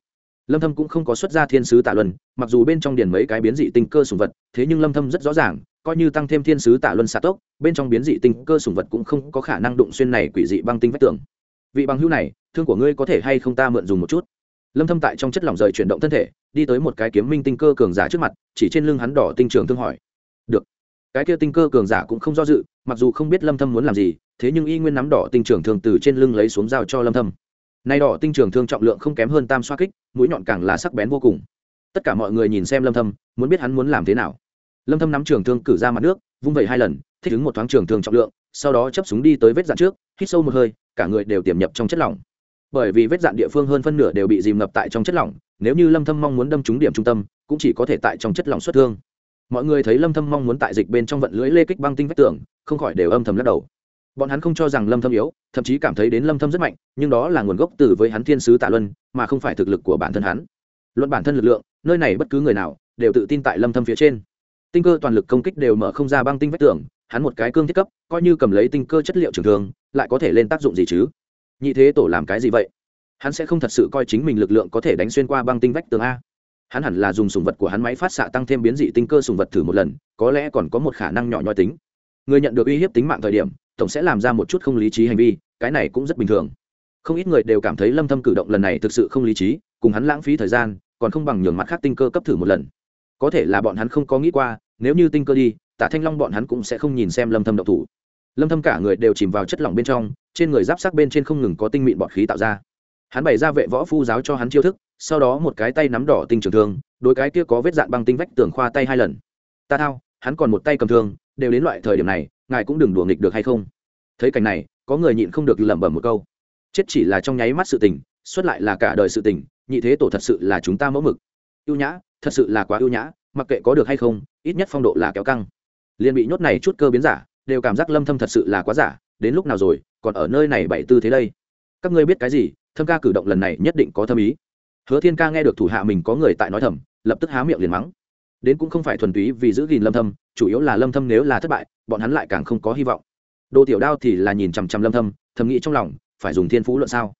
Lâm thâm cũng không có xuất ra thiên sứ tạ luân, mặc dù bên trong điền mấy cái biến dị tinh cơ sùng vật, thế nhưng lâm thâm rất rõ ràng, coi như tăng thêm thiên sứ tạ luân xạ tốc, bên trong biến dị tinh cơ sùng vật cũng không có khả năng đụng xuyên này quỷ dị băng tinh vách tường. Vị bằng hữu này, thương của ngươi có thể hay không ta mượn dùng một chút? Lâm thâm tại trong chất lỏng rời chuyển động thân thể, đi tới một cái kiếm minh tinh cơ cường giả trước mặt, chỉ trên lưng hắn đỏ tinh trường thương hỏi được. Cái kia tinh cơ cường giả cũng không do dự, mặc dù không biết lâm thâm muốn làm gì, thế nhưng y nguyên nắm đỏ tinh trưởng thương từ trên lưng lấy xuống dao cho lâm thâm. Nay đỏ tinh trưởng thương trọng lượng không kém hơn tam xoa kích, mũi nhọn càng là sắc bén vô cùng. Tất cả mọi người nhìn xem lâm thâm, muốn biết hắn muốn làm thế nào. Lâm thâm nắm trường thương cử ra mặt nước, vung vẩy hai lần, thích ứng một thoáng trường thương trọng lượng, sau đó chấp súng đi tới vết dạn trước, hít sâu một hơi, cả người đều tiềm nhập trong chất lỏng. Bởi vì vết dạn địa phương hơn phân nửa đều bị dìm ngập tại trong chất lỏng, nếu như lâm thâm mong muốn đâm trúng điểm trung tâm, cũng chỉ có thể tại trong chất lỏng xuất thương mọi người thấy lâm thâm mong muốn tại dịch bên trong vận lưỡi lê kích băng tinh vách tường, không khỏi đều âm thầm lắc đầu. Bọn hắn không cho rằng lâm thâm yếu, thậm chí cảm thấy đến lâm thâm rất mạnh, nhưng đó là nguồn gốc từ với hắn thiên sứ tạ luân, mà không phải thực lực của bản thân hắn. Luận bản thân lực lượng, nơi này bất cứ người nào đều tự tin tại lâm thâm phía trên. Tinh cơ toàn lực công kích đều mở không ra băng tinh vách tường, hắn một cái cương thiết cấp, coi như cầm lấy tinh cơ chất liệu trường thường lại có thể lên tác dụng gì chứ? Nhị thế tổ làm cái gì vậy? Hắn sẽ không thật sự coi chính mình lực lượng có thể đánh xuyên qua băng tinh vách tường a hắn hẳn là dùng sùng vật của hắn máy phát xạ tăng thêm biến dị tinh cơ sùng vật thử một lần, có lẽ còn có một khả năng nhỏ nhoi tính. Người nhận được uy hiếp tính mạng thời điểm, tổng sẽ làm ra một chút không lý trí hành vi, cái này cũng rất bình thường. Không ít người đều cảm thấy lâm thâm cử động lần này thực sự không lý trí, cùng hắn lãng phí thời gian, còn không bằng nhường mặt khác tinh cơ cấp thử một lần. Có thể là bọn hắn không có nghĩ qua, nếu như tinh cơ đi, tả thanh long bọn hắn cũng sẽ không nhìn xem lâm thâm động thủ. Lâm thâm cả người đều chìm vào chất lỏng bên trong, trên người giáp sắc bên trên không ngừng có tinh mịn bọt khí tạo ra. Hắn bày ra vệ võ phu giáo cho hắn chiêu thức sau đó một cái tay nắm đỏ tinh trường thương, đôi cái kia có vết dạn băng tinh vách tường khoa tay hai lần. Ta thao, hắn còn một tay cầm thương, đều đến loại thời điểm này, ngài cũng đừng đùa nghịch được hay không? Thấy cảnh này, có người nhịn không được lẩm bẩm một câu. Chết chỉ là trong nháy mắt sự tình xuất lại là cả đời sự tình, nhị thế tổ thật sự là chúng ta mẫu mực. Ưu nhã, thật sự là quá ưu nhã, mặc kệ có được hay không, ít nhất phong độ là kéo căng. Liền bị nhốt này chút cơ biến giả, đều cảm giác lâm thâm thật sự là quá giả, đến lúc nào rồi, còn ở nơi này bảy tư thế đây? Các ngươi biết cái gì, thâm ca cử động lần này nhất định có thâm ý hứa thiên ca nghe được thủ hạ mình có người tại nói thầm, lập tức há miệng liền mắng. Đến cũng không phải thuần túy vì giữ gìn lâm thâm, chủ yếu là lâm thâm nếu là thất bại, bọn hắn lại càng không có hy vọng. Đồ tiểu đao thì là nhìn chằm chằm lâm thâm, thầm nghĩ trong lòng, phải dùng thiên phú luận sao?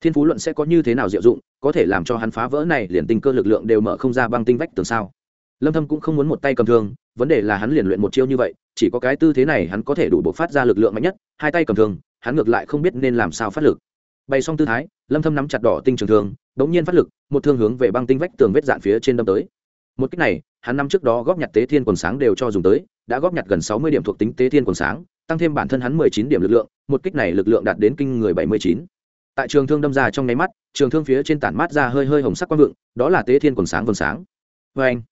Thiên phú luận sẽ có như thế nào diệu dụng, có thể làm cho hắn phá vỡ này liền tinh cơ lực lượng đều mở không ra băng tinh vách tường sao? Lâm thâm cũng không muốn một tay cầm thương, vấn đề là hắn liền luyện một chiêu như vậy, chỉ có cái tư thế này hắn có thể đủ bộc phát ra lực lượng mạnh nhất, hai tay cầm thương, hắn ngược lại không biết nên làm sao phát lực bày xong tư thái, lâm thâm nắm chặt đỏ tinh trường thương, đống nhiên phát lực, một thương hướng về băng tinh vách tường vết dạn phía trên đâm tới. Một cách này, hắn năm trước đó góp nhặt tế thiên quần sáng đều cho dùng tới, đã góp nhặt gần 60 điểm thuộc tính tế thiên quần sáng, tăng thêm bản thân hắn 19 điểm lực lượng, một kích này lực lượng đạt đến kinh người 79. tại trường thương đâm ra trong nháy mắt, trường thương phía trên tản mát ra hơi hơi hồng sắc quang vượng, đó là tế thiên quần sáng vầng sáng. Với anh,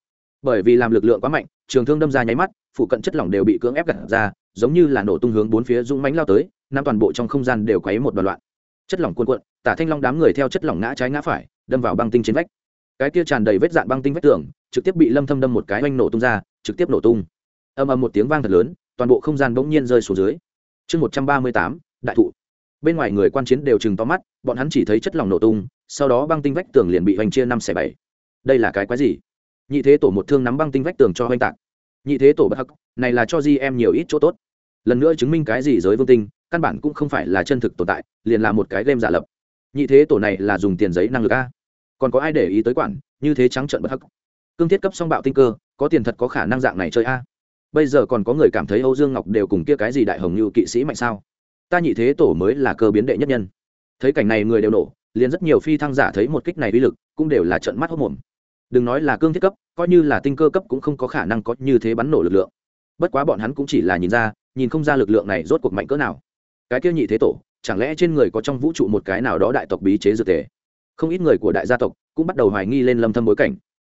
bởi vì làm lực lượng quá mạnh, trường thương đâm ra nháy mắt, phụ cận chất lỏng đều bị cưỡng ép gặt ra, giống như là nổ tung hướng bốn phía dũng mãnh lao tới nam toàn bộ trong không gian đều quấy một đoạn loạn chất lỏng cuồn cuộn tả thanh long đám người theo chất lỏng ngã trái ngã phải đâm vào băng tinh trên vách. Cái kia tràn đầy vết dạn băng tinh vách tường trực tiếp bị lâm thâm đâm một cái oanh nổ tung ra trực tiếp nổ tung. Âm ầm một tiếng vang thật lớn toàn bộ không gian bỗng nhiên rơi xuống dưới. Chương 138, đại thụ. Bên ngoài người quan chiến đều chừng to mắt bọn hắn chỉ thấy chất lỏng nổ tung sau đó băng tinh vách tường liền bị hoành chia năm xẻ bảy. Đây là cái quái gì? Nhị thế tổ một thương nắm băng tinh vách tường cho hoành tạc. Nhị thế tổ bất hắc này là cho di em nhiều ít chỗ tốt. Lần nữa chứng minh cái gì giới vương tinh? Căn bản cũng không phải là chân thực tồn tại, liền là một cái game giả lập. Nhị thế tổ này là dùng tiền giấy năng lực a. Còn có ai để ý tới quản, như thế trắng trận bất hắc. Cương thiết cấp song bạo tinh cơ, có tiền thật có khả năng dạng này chơi a. Bây giờ còn có người cảm thấy âu dương ngọc đều cùng kia cái gì đại hồng như kỵ sĩ mạnh sao? Ta nhị thế tổ mới là cơ biến đệ nhất nhân. Thấy cảnh này người đều nổ, liền rất nhiều phi thăng giả thấy một kích này uy lực, cũng đều là trận mắt hốc mồm. Đừng nói là cương thiết cấp, coi như là tinh cơ cấp cũng không có khả năng có như thế bắn nổ lực lượng. Bất quá bọn hắn cũng chỉ là nhìn ra, nhìn không ra lực lượng này rốt cuộc mạnh cỡ nào cái kia nhị thế tổ, chẳng lẽ trên người có trong vũ trụ một cái nào đó đại tộc bí chế dược tề? Không ít người của đại gia tộc cũng bắt đầu hoài nghi lên lâm thâm bối cảnh.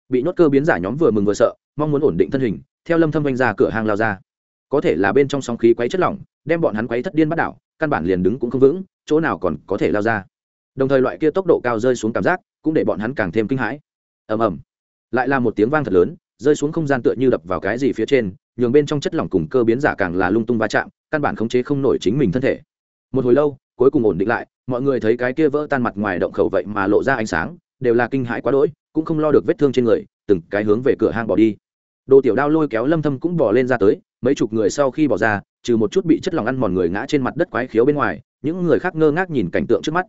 Bị nhốt cơ biến giả nhóm vừa mừng vừa sợ, mong muốn ổn định thân hình, theo lâm thâm vanh ra cửa hàng lao ra. Có thể là bên trong sóng khí quấy chất lỏng, đem bọn hắn quấy thất điên bắt đảo, căn bản liền đứng cũng không vững, chỗ nào còn có thể lao ra. Đồng thời loại kia tốc độ cao rơi xuống cảm giác, cũng để bọn hắn càng thêm kinh hãi. Ầm ầm. Lại là một tiếng vang thật lớn, rơi xuống không gian tựa như đập vào cái gì phía trên nhường bên trong chất lỏng cùng cơ biến giả càng là lung tung va chạm, căn bản khống chế không nổi chính mình thân thể. Một hồi lâu, cuối cùng ổn định lại, mọi người thấy cái kia vỡ tan mặt ngoài động khẩu vậy mà lộ ra ánh sáng, đều là kinh hãi quá đỗi, cũng không lo được vết thương trên người, từng cái hướng về cửa hang bỏ đi. Đồ tiểu đao lôi kéo lâm thâm cũng bỏ lên ra tới, mấy chục người sau khi bỏ ra, trừ một chút bị chất lỏng ăn mòn người ngã trên mặt đất quái khiếu bên ngoài, những người khác ngơ ngác nhìn cảnh tượng trước mắt.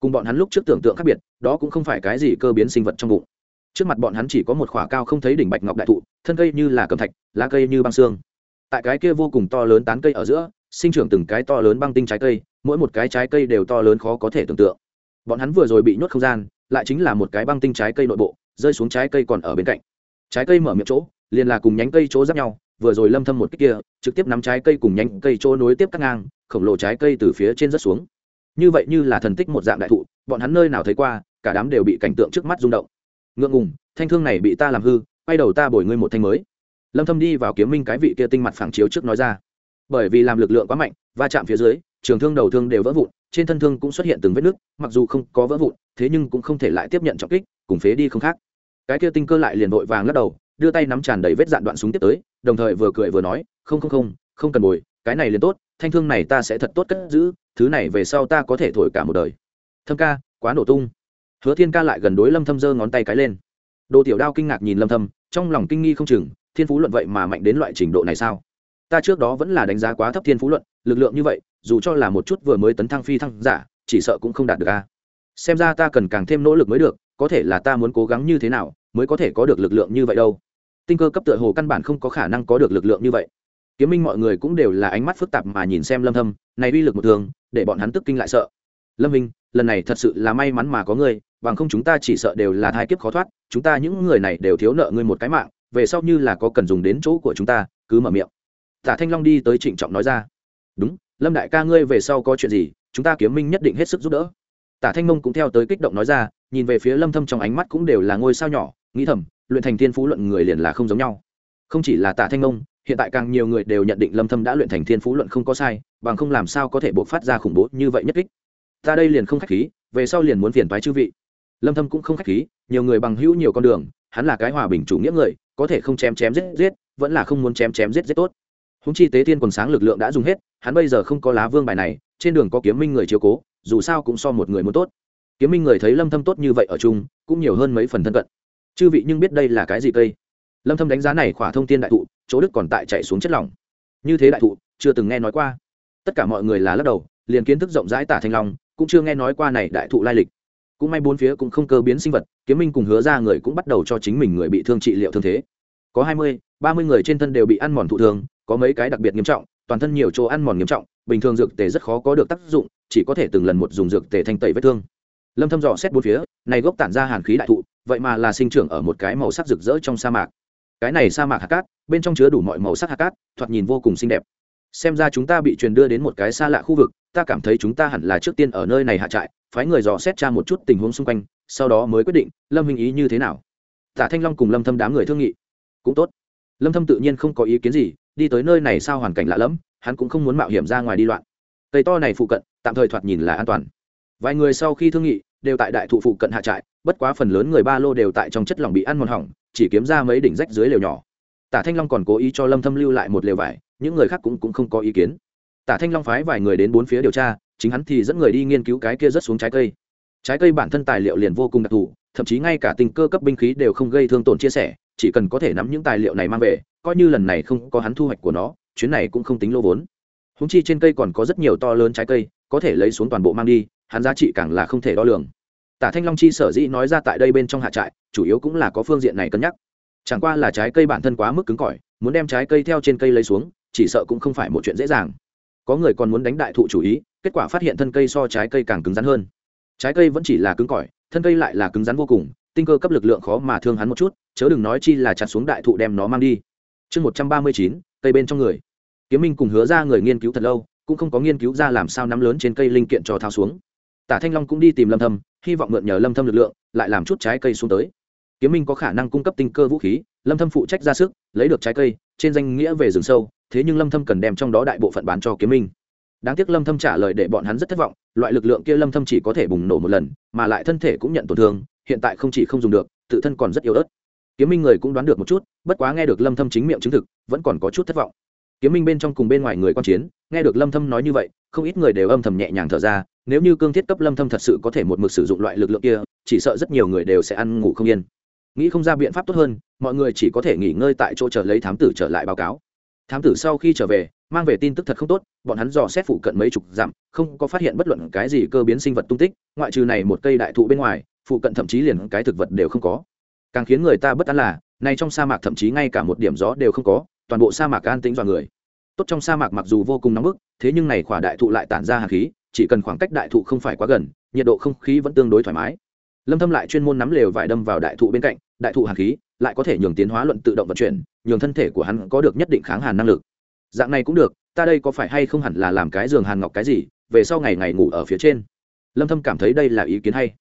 Cùng bọn hắn lúc trước tưởng tượng khác biệt, đó cũng không phải cái gì cơ biến sinh vật trong bụng trước mặt bọn hắn chỉ có một khỏa cao không thấy đỉnh bạch ngọc đại thụ, thân cây như là cầm thạch, lá cây như băng xương. Tại cái kia vô cùng to lớn tán cây ở giữa, sinh trưởng từng cái to lớn băng tinh trái cây, mỗi một cái trái cây đều to lớn khó có thể tưởng tượng. Bọn hắn vừa rồi bị nhốt không gian, lại chính là một cái băng tinh trái cây nội bộ, rơi xuống trái cây còn ở bên cạnh. Trái cây mở miệng chỗ, liền là cùng nhánh cây chỗ giáp nhau, vừa rồi lâm thâm một cái kia, trực tiếp nắm trái cây cùng nhánh cây chỗ nối tiếp cắt ngang, khổng lồ trái cây từ phía trên rất xuống. Như vậy như là thần tích một dạng đại thụ, bọn hắn nơi nào thấy qua, cả đám đều bị cảnh tượng trước mắt rung động ngượng ngùng, thanh thương này bị ta làm hư, quay đầu ta bồi ngươi một thanh mới. Lâm thâm đi vào kiếm minh cái vị kia tinh mặt phẳng chiếu trước nói ra. Bởi vì làm lực lượng quá mạnh, va chạm phía dưới, trường thương đầu thương đều vỡ vụn, trên thân thương cũng xuất hiện từng vết nứt, mặc dù không có vỡ vụn, thế nhưng cũng không thể lại tiếp nhận trọng kích, cùng phế đi không khác. Cái kia tinh cơ lại liền vội vàng lắc đầu, đưa tay nắm tràn đầy vết dạn đoạn súng tiếp tới, đồng thời vừa cười vừa nói, không không không không cần bồi, cái này liền tốt, thanh thương này ta sẽ thật tốt cất giữ, thứ này về sau ta có thể thổi cả một đời. Thâm ca, quá nổ tung hứa thiên ca lại gần đối lâm thâm giơ ngón tay cái lên. Đồ tiểu đao kinh ngạc nhìn lâm thâm, trong lòng kinh nghi không chừng, thiên phú luận vậy mà mạnh đến loại trình độ này sao? Ta trước đó vẫn là đánh giá quá thấp thiên phú luận, lực lượng như vậy, dù cho là một chút vừa mới tấn thăng phi thăng giả, chỉ sợ cũng không đạt được a. Xem ra ta cần càng thêm nỗ lực mới được, có thể là ta muốn cố gắng như thế nào mới có thể có được lực lượng như vậy đâu. Tinh cơ cấp tựa hồ căn bản không có khả năng có được lực lượng như vậy. Kiếm minh mọi người cũng đều là ánh mắt phức tạp mà nhìn xem lâm thâm, này uy lực một thường, để bọn hắn tức kinh lại sợ. Lâm minh, lần này thật sự là may mắn mà có ngươi bằng không chúng ta chỉ sợ đều là thai kiếp khó thoát, chúng ta những người này đều thiếu nợ ngươi một cái mạng, về sau như là có cần dùng đến chỗ của chúng ta, cứ mở miệng. Tả thanh long đi tới trịnh trọng nói ra. Đúng, lâm đại ca ngươi về sau có chuyện gì, chúng ta kiếm minh nhất định hết sức giúp đỡ. Tả thanh mông cũng theo tới kích động nói ra, nhìn về phía lâm thâm trong ánh mắt cũng đều là ngôi sao nhỏ, nghĩ thầm, luyện thành thiên phú luận người liền là không giống nhau. Không chỉ là tả thanh mông hiện tại càng nhiều người đều nhận định lâm thâm đã luyện thành thiên phú luận không có sai, bằng không làm sao có thể buộc phát ra khủng bố như vậy nhất kích. Ta đây liền không khách khí, về sau liền muốn phiền toái chư vị lâm thâm cũng không khách khí, nhiều người bằng hữu nhiều con đường, hắn là cái hòa bình chủ nghĩa người, có thể không chém chém giết giết, vẫn là không muốn chém chém giết giết tốt. Húng chi tế thiên quần sáng lực lượng đã dùng hết, hắn bây giờ không có lá vương bài này, trên đường có kiếm minh người chiếu cố, dù sao cũng so một người muốn tốt. Kiếm minh người thấy lâm thâm tốt như vậy ở chung, cũng nhiều hơn mấy phần thân cận. Chư vị nhưng biết đây là cái gì cây? Lâm thâm đánh giá này khỏa thông tiên đại thụ, chỗ đức còn tại chạy xuống chất lỏng. Như thế đại thụ, chưa từng nghe nói qua. Tất cả mọi người là lắc đầu, liền kiến thức rộng rãi tả thanh long, cũng chưa nghe nói qua này đại thụ lai lịch cũng may bốn phía cũng không cơ biến sinh vật, kiếm minh cùng hứa ra người cũng bắt đầu cho chính mình người bị thương trị liệu thương thế. Có hai mươi, ba mươi người trên thân đều bị ăn mòn thụ thương, có mấy cái đặc biệt nghiêm trọng, toàn thân nhiều chỗ ăn mòn nghiêm trọng, bình thường dược tề rất khó có được tác dụng, chỉ có thể từng lần một dùng dược tề thanh tẩy vết thương. Lâm thâm dò xét bốn phía, này gốc tản ra hàn khí đại thụ, vậy mà là sinh trưởng ở một cái màu sắc rực rỡ trong sa mạc. Cái này sa mạc hạt cát, bên trong chứa đủ mọi màu sắc hạt cát, thoạt nhìn vô cùng xinh đẹp. Xem ra chúng ta bị truyền đưa đến một cái xa lạ khu vực, ta cảm thấy chúng ta hẳn là trước tiên ở nơi này hạ trại phái người dò xét tra một chút tình huống xung quanh, sau đó mới quyết định, lâm hình ý như thế nào. Tả thanh long cùng lâm thâm đám người thương nghị. Cũng tốt. Lâm thâm tự nhiên không có ý kiến gì, đi tới nơi này sao hoàn cảnh lạ lẫm, hắn cũng không muốn mạo hiểm ra ngoài đi loạn. Cây to này phụ cận, tạm thời thoạt nhìn là an toàn. Vài người sau khi thương nghị, đều tại đại thụ phụ cận hạ trại, bất quá phần lớn người ba lô đều tại trong chất lỏng bị ăn mòn hỏng, chỉ kiếm ra mấy đỉnh rách dưới lều nhỏ. Tả thanh long còn cố ý cho lâm thâm lưu lại một lều vải, những người khác cũng cũng không có ý kiến. Tả thanh long phái vài người đến bốn phía điều tra chính hắn thì dẫn người đi nghiên cứu cái kia rất xuống trái cây. Trái cây bản thân tài liệu liền vô cùng đặc thù, thậm chí ngay cả tình cơ cấp binh khí đều không gây thương tổn chia sẻ, chỉ cần có thể nắm những tài liệu này mang về, coi như lần này không có hắn thu hoạch của nó, chuyến này cũng không tính lô vốn. Húng chi trên cây còn có rất nhiều to lớn trái cây, có thể lấy xuống toàn bộ mang đi, hắn giá trị càng là không thể đo lường. Tả thanh long chi sở dĩ nói ra tại đây bên trong hạ trại, chủ yếu cũng là có phương diện này cân nhắc. Chẳng qua là trái cây bản thân quá mức cứng cỏi, muốn đem trái cây theo trên cây lấy xuống, chỉ sợ cũng không phải một chuyện dễ dàng có người còn muốn đánh đại thụ chủ ý, kết quả phát hiện thân cây so trái cây càng cứng rắn hơn. Trái cây vẫn chỉ là cứng cỏi, thân cây lại là cứng rắn vô cùng, tinh cơ cấp lực lượng khó mà thương hắn một chút, chớ đừng nói chi là chặt xuống đại thụ đem nó mang đi. Chương một trăm ba mươi chín, cây bên trong người. Kiếm minh cùng hứa ra người nghiên cứu thật lâu, cũng không có nghiên cứu ra làm sao nắm lớn trên cây linh kiện cho thao xuống. Tả thanh long cũng đi tìm lâm thâm, hy vọng mượn nhờ lâm thâm lực lượng, lại làm chút trái cây xuống tới. Kiếm minh có khả năng cung cấp tinh cơ vũ khí, lâm thâm phụ trách ra sức, lấy được trái cây trên danh nghĩa về rừng sâu, thế nhưng lâm thâm cần đem trong đó đại bộ phận bán cho kiếm minh. Đáng tiếc lâm thâm trả lời để bọn hắn rất thất vọng, loại lực lượng kia lâm thâm chỉ có thể bùng nổ một lần, mà lại thân thể cũng nhận tổn thương, hiện tại không chỉ không dùng được, tự thân còn rất yếu ớt. Kiếm minh người cũng đoán được một chút, bất quá nghe được lâm thâm chính miệng chứng thực, vẫn còn có chút thất vọng. Kiếm minh bên trong cùng bên ngoài người quan chiến, nghe được lâm thâm nói như vậy, không ít người đều âm thầm nhẹ nhàng thở ra, nếu như cương thiết cấp lâm thâm thật sự có thể một mực sử dụng loại lực lượng kia, chỉ sợ rất nhiều người đều sẽ ăn ngủ không yên nghĩ không ra biện pháp tốt hơn, mọi người chỉ có thể nghỉ ngơi tại chỗ chờ lấy thám tử trở lại báo cáo. Thám tử sau khi trở về, mang về tin tức thật không tốt, bọn hắn dò xét phụ cận mấy chục dặm, không có phát hiện bất luận cái gì cơ biến sinh vật tung tích, ngoại trừ này một cây đại thụ bên ngoài, phụ cận thậm chí liền cái thực vật đều không có. Càng khiến người ta bất an là nay trong sa mạc thậm chí ngay cả một điểm gió đều không có, toàn bộ sa mạc an tĩnh dọa người. Tốt trong sa mạc mặc dù vô cùng nóng bức, thế nhưng này khỏa đại thụ lại tản ra hàn khí, chỉ cần khoảng cách đại thụ không phải quá gần, nhiệt độ không khí vẫn tương đối thoải mái lâm thâm lại chuyên môn nắm lều vải đâm vào đại thụ bên cạnh, đại thụ hàn khí, lại có thể nhường tiến hóa luận tự động vận chuyển, nhường thân thể của hắn có được nhất định kháng hàn năng lực. Dạng này cũng được, ta đây có phải hay không hẳn là làm cái giường hàn ngọc cái gì, về sau ngày ngày ngủ ở phía trên. Lâm thâm cảm thấy đây là ý kiến hay.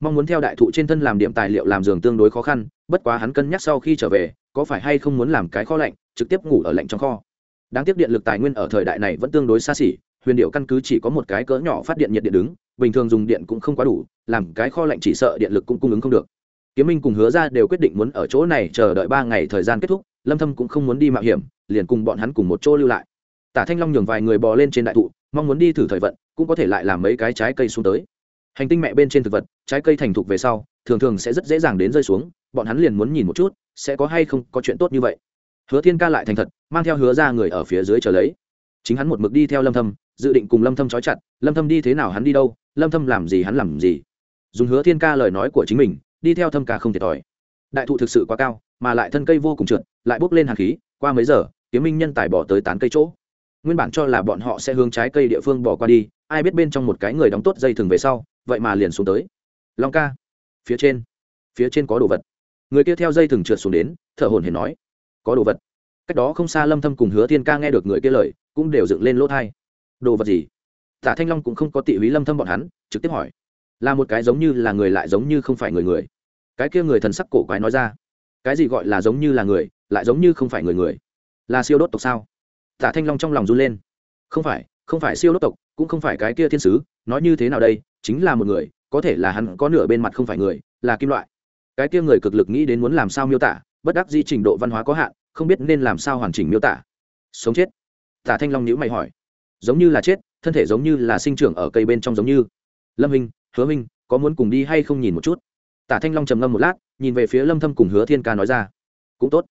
Mong muốn theo đại thụ trên thân làm điểm tài liệu làm giường tương đối khó khăn, bất quá hắn cân nhắc sau khi trở về, có phải hay không muốn làm cái kho lạnh, trực tiếp ngủ ở lạnh trong kho. Đáng tiếc điện lực tài nguyên ở thời đại này vẫn tương đối xa xỉ huyền điệu căn cứ chỉ có một cái cỡ nhỏ phát điện nhiệt điện đứng, bình thường dùng điện cũng không quá đủ, làm cái kho lạnh chỉ sợ điện lực cũng cung ứng không được. Kiếm minh cùng hứa ra đều quyết định muốn ở chỗ này chờ đợi ba ngày thời gian kết thúc, lâm thâm cũng không muốn đi mạo hiểm, liền cùng bọn hắn cùng một chỗ lưu lại. Tả thanh long nhường vài người bò lên trên đại thụ, mong muốn đi thử thời vận, cũng có thể lại làm mấy cái trái cây xuống tới. Hành tinh mẹ bên trên thực vật, trái cây thành thục về sau, thường thường sẽ rất dễ dàng đến rơi xuống, bọn hắn liền muốn nhìn một chút, sẽ có hay không có chuyện tốt như vậy. Hứa thiên ca lại thành thật, mang theo hứa ra người ở phía dưới chờ lấy. Chính hắn một mực đi theo lâm thâm dự định cùng lâm thâm trói chặt, lâm thâm đi thế nào hắn đi đâu, lâm thâm làm gì hắn làm gì. Dùng hứa thiên ca lời nói của chính mình, đi theo thâm ca không thiệt thòi. Đại thụ thực sự quá cao, mà lại thân cây vô cùng trượt, lại bốc lên hàn khí, qua mấy giờ, kiếm minh nhân tài bỏ tới tán cây chỗ. Nguyên bản cho là bọn họ sẽ hướng trái cây địa phương bỏ qua đi, ai biết bên trong một cái người đóng tốt dây thừng về sau, vậy mà liền xuống tới. Long ca, phía trên phía trên có đồ vật. Người kia theo dây thừng trượt xuống đến, thở hồn hển nói, có đồ vật. Cách đó không xa lâm thâm cùng hứa thiên ca nghe được người kia lời, cũng đều dựng lên lỗ thai đồ vật gì? Tả thanh long cũng không có tị húy lâm thâm bọn hắn, trực tiếp hỏi. Là một cái giống như là người lại giống như không phải người người. Cái kia người thần sắc cổ quái nói ra. Cái gì gọi là giống như là người, lại giống như không phải người người? Là siêu đốt tộc sao? Tả thanh long trong lòng run lên. Không phải không phải siêu đốt tộc, cũng không phải cái kia thiên sứ, nói như thế nào đây? Chính là một người, có thể là hắn có nửa bên mặt không phải người, là kim loại. Cái kia người cực lực nghĩ đến muốn làm sao miêu tả, bất đắc di trình độ văn hóa có hạn, không biết nên làm sao hoàn chỉnh miêu tả. Sống chết. Tả thanh long nhữ mày hỏi giống như là chết, thân thể giống như là sinh trưởng ở cây bên trong giống như. Lâm hình hứa minh, có muốn cùng đi hay không nhìn một chút? Tả thanh long trầm ngâm một lát, nhìn về phía lâm thâm cùng hứa thiên ca nói ra. Cũng tốt.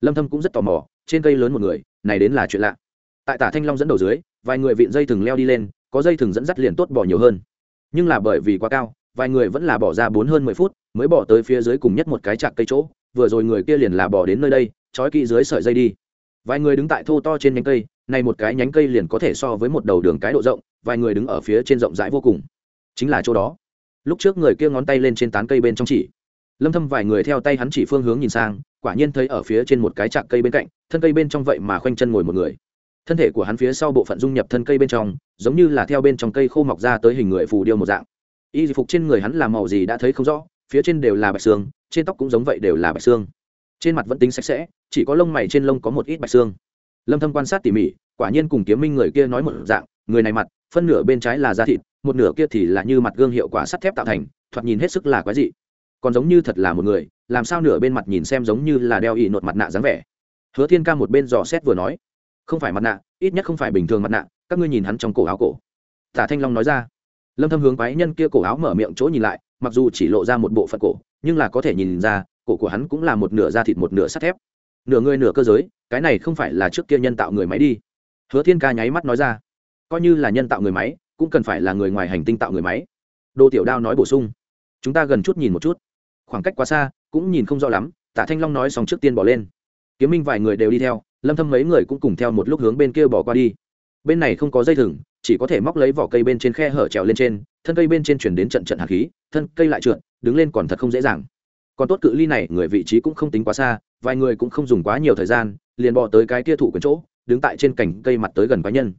Lâm thâm cũng rất tò mò, trên cây lớn một người, này đến là chuyện lạ. Tại tả thanh long dẫn đầu dưới, vài người vịn dây thừng leo đi lên, có dây thừng dẫn dắt liền tốt bỏ nhiều hơn. Nhưng là bởi vì quá cao, vài người vẫn là bỏ ra bốn hơn mười phút, mới bỏ tới phía dưới cùng nhất một cái chạc cây chỗ, vừa rồi người kia liền là bỏ đến nơi đây, trói kỹ dưới sợi dây đi. Vài người đứng tại thô to trên nhánh cây này một cái nhánh cây liền có thể so với một đầu đường cái độ rộng, vài người đứng ở phía trên rộng rãi vô cùng. Chính là chỗ đó. Lúc trước người kia ngón tay lên trên tán cây bên trong chỉ. Lâm thâm vài người theo tay hắn chỉ phương hướng nhìn sang, quả nhiên thấy ở phía trên một cái chạc cây bên cạnh, thân cây bên trong vậy mà khoanh chân ngồi một người. Thân thể của hắn phía sau bộ phận dung nhập thân cây bên trong, giống như là theo bên trong cây khô mọc ra tới hình người phù điêu một dạng. Y phục trên người hắn là màu gì đã thấy không rõ, phía trên đều là bạch xương, trên tóc cũng giống vậy đều là bạch xương. Trên mặt vẫn tính sạch sẽ, chỉ có lông mày trên lông có một ít bạch xương lâm thâm quan sát tỉ mỉ, quả nhiên cùng kiếm minh người kia nói một dạng, người này mặt, phân nửa bên trái là da thịt, một nửa kia thì là như mặt gương hiệu quả sắt thép tạo thành, thoạt nhìn hết sức là quái dị. Còn giống như thật là một người, làm sao nửa bên mặt nhìn xem giống như là đeo ỉ nột mặt nạ dáng vẻ. Hứa thiên ca một bên dò xét vừa nói, không phải mặt nạ, ít nhất không phải bình thường mặt nạ, các ngươi nhìn hắn trong cổ áo cổ. Tả thanh long nói ra. Lâm thâm hướng quái nhân kia cổ áo mở miệng chỗ nhìn lại, mặc dù chỉ lộ ra một bộ phận cổ, nhưng là có thể nhìn ra, cổ của hắn cũng là một nửa da thịt một nửa sắt thép nửa người nửa cơ giới, cái này không phải là trước kia nhân tạo người máy đi. Hứa thiên ca nháy mắt nói ra, coi như là nhân tạo người máy, cũng cần phải là người ngoài hành tinh tạo người máy. Đô tiểu đao nói bổ sung, chúng ta gần chút nhìn một chút. Khoảng cách quá xa, cũng nhìn không rõ lắm, tạ thanh long nói xong trước tiên bỏ lên. Kiếm minh vài người đều đi theo, lâm thâm mấy người cũng cùng theo một lúc hướng bên kia bỏ qua đi. Bên này không có dây thừng, chỉ có thể móc lấy vỏ cây bên trên khe hở trèo lên trên, thân cây bên trên chuyển đến trận trận hạt khí, thân cây lại trượt, đứng lên còn thật không dễ dàng. Còn tốt cự ly này, người vị trí cũng không tính quá xa vài người cũng không dùng quá nhiều thời gian, liền bỏ tới cái kia thủ quyền chỗ, đứng tại trên cành cây mặt tới gần quái nhân.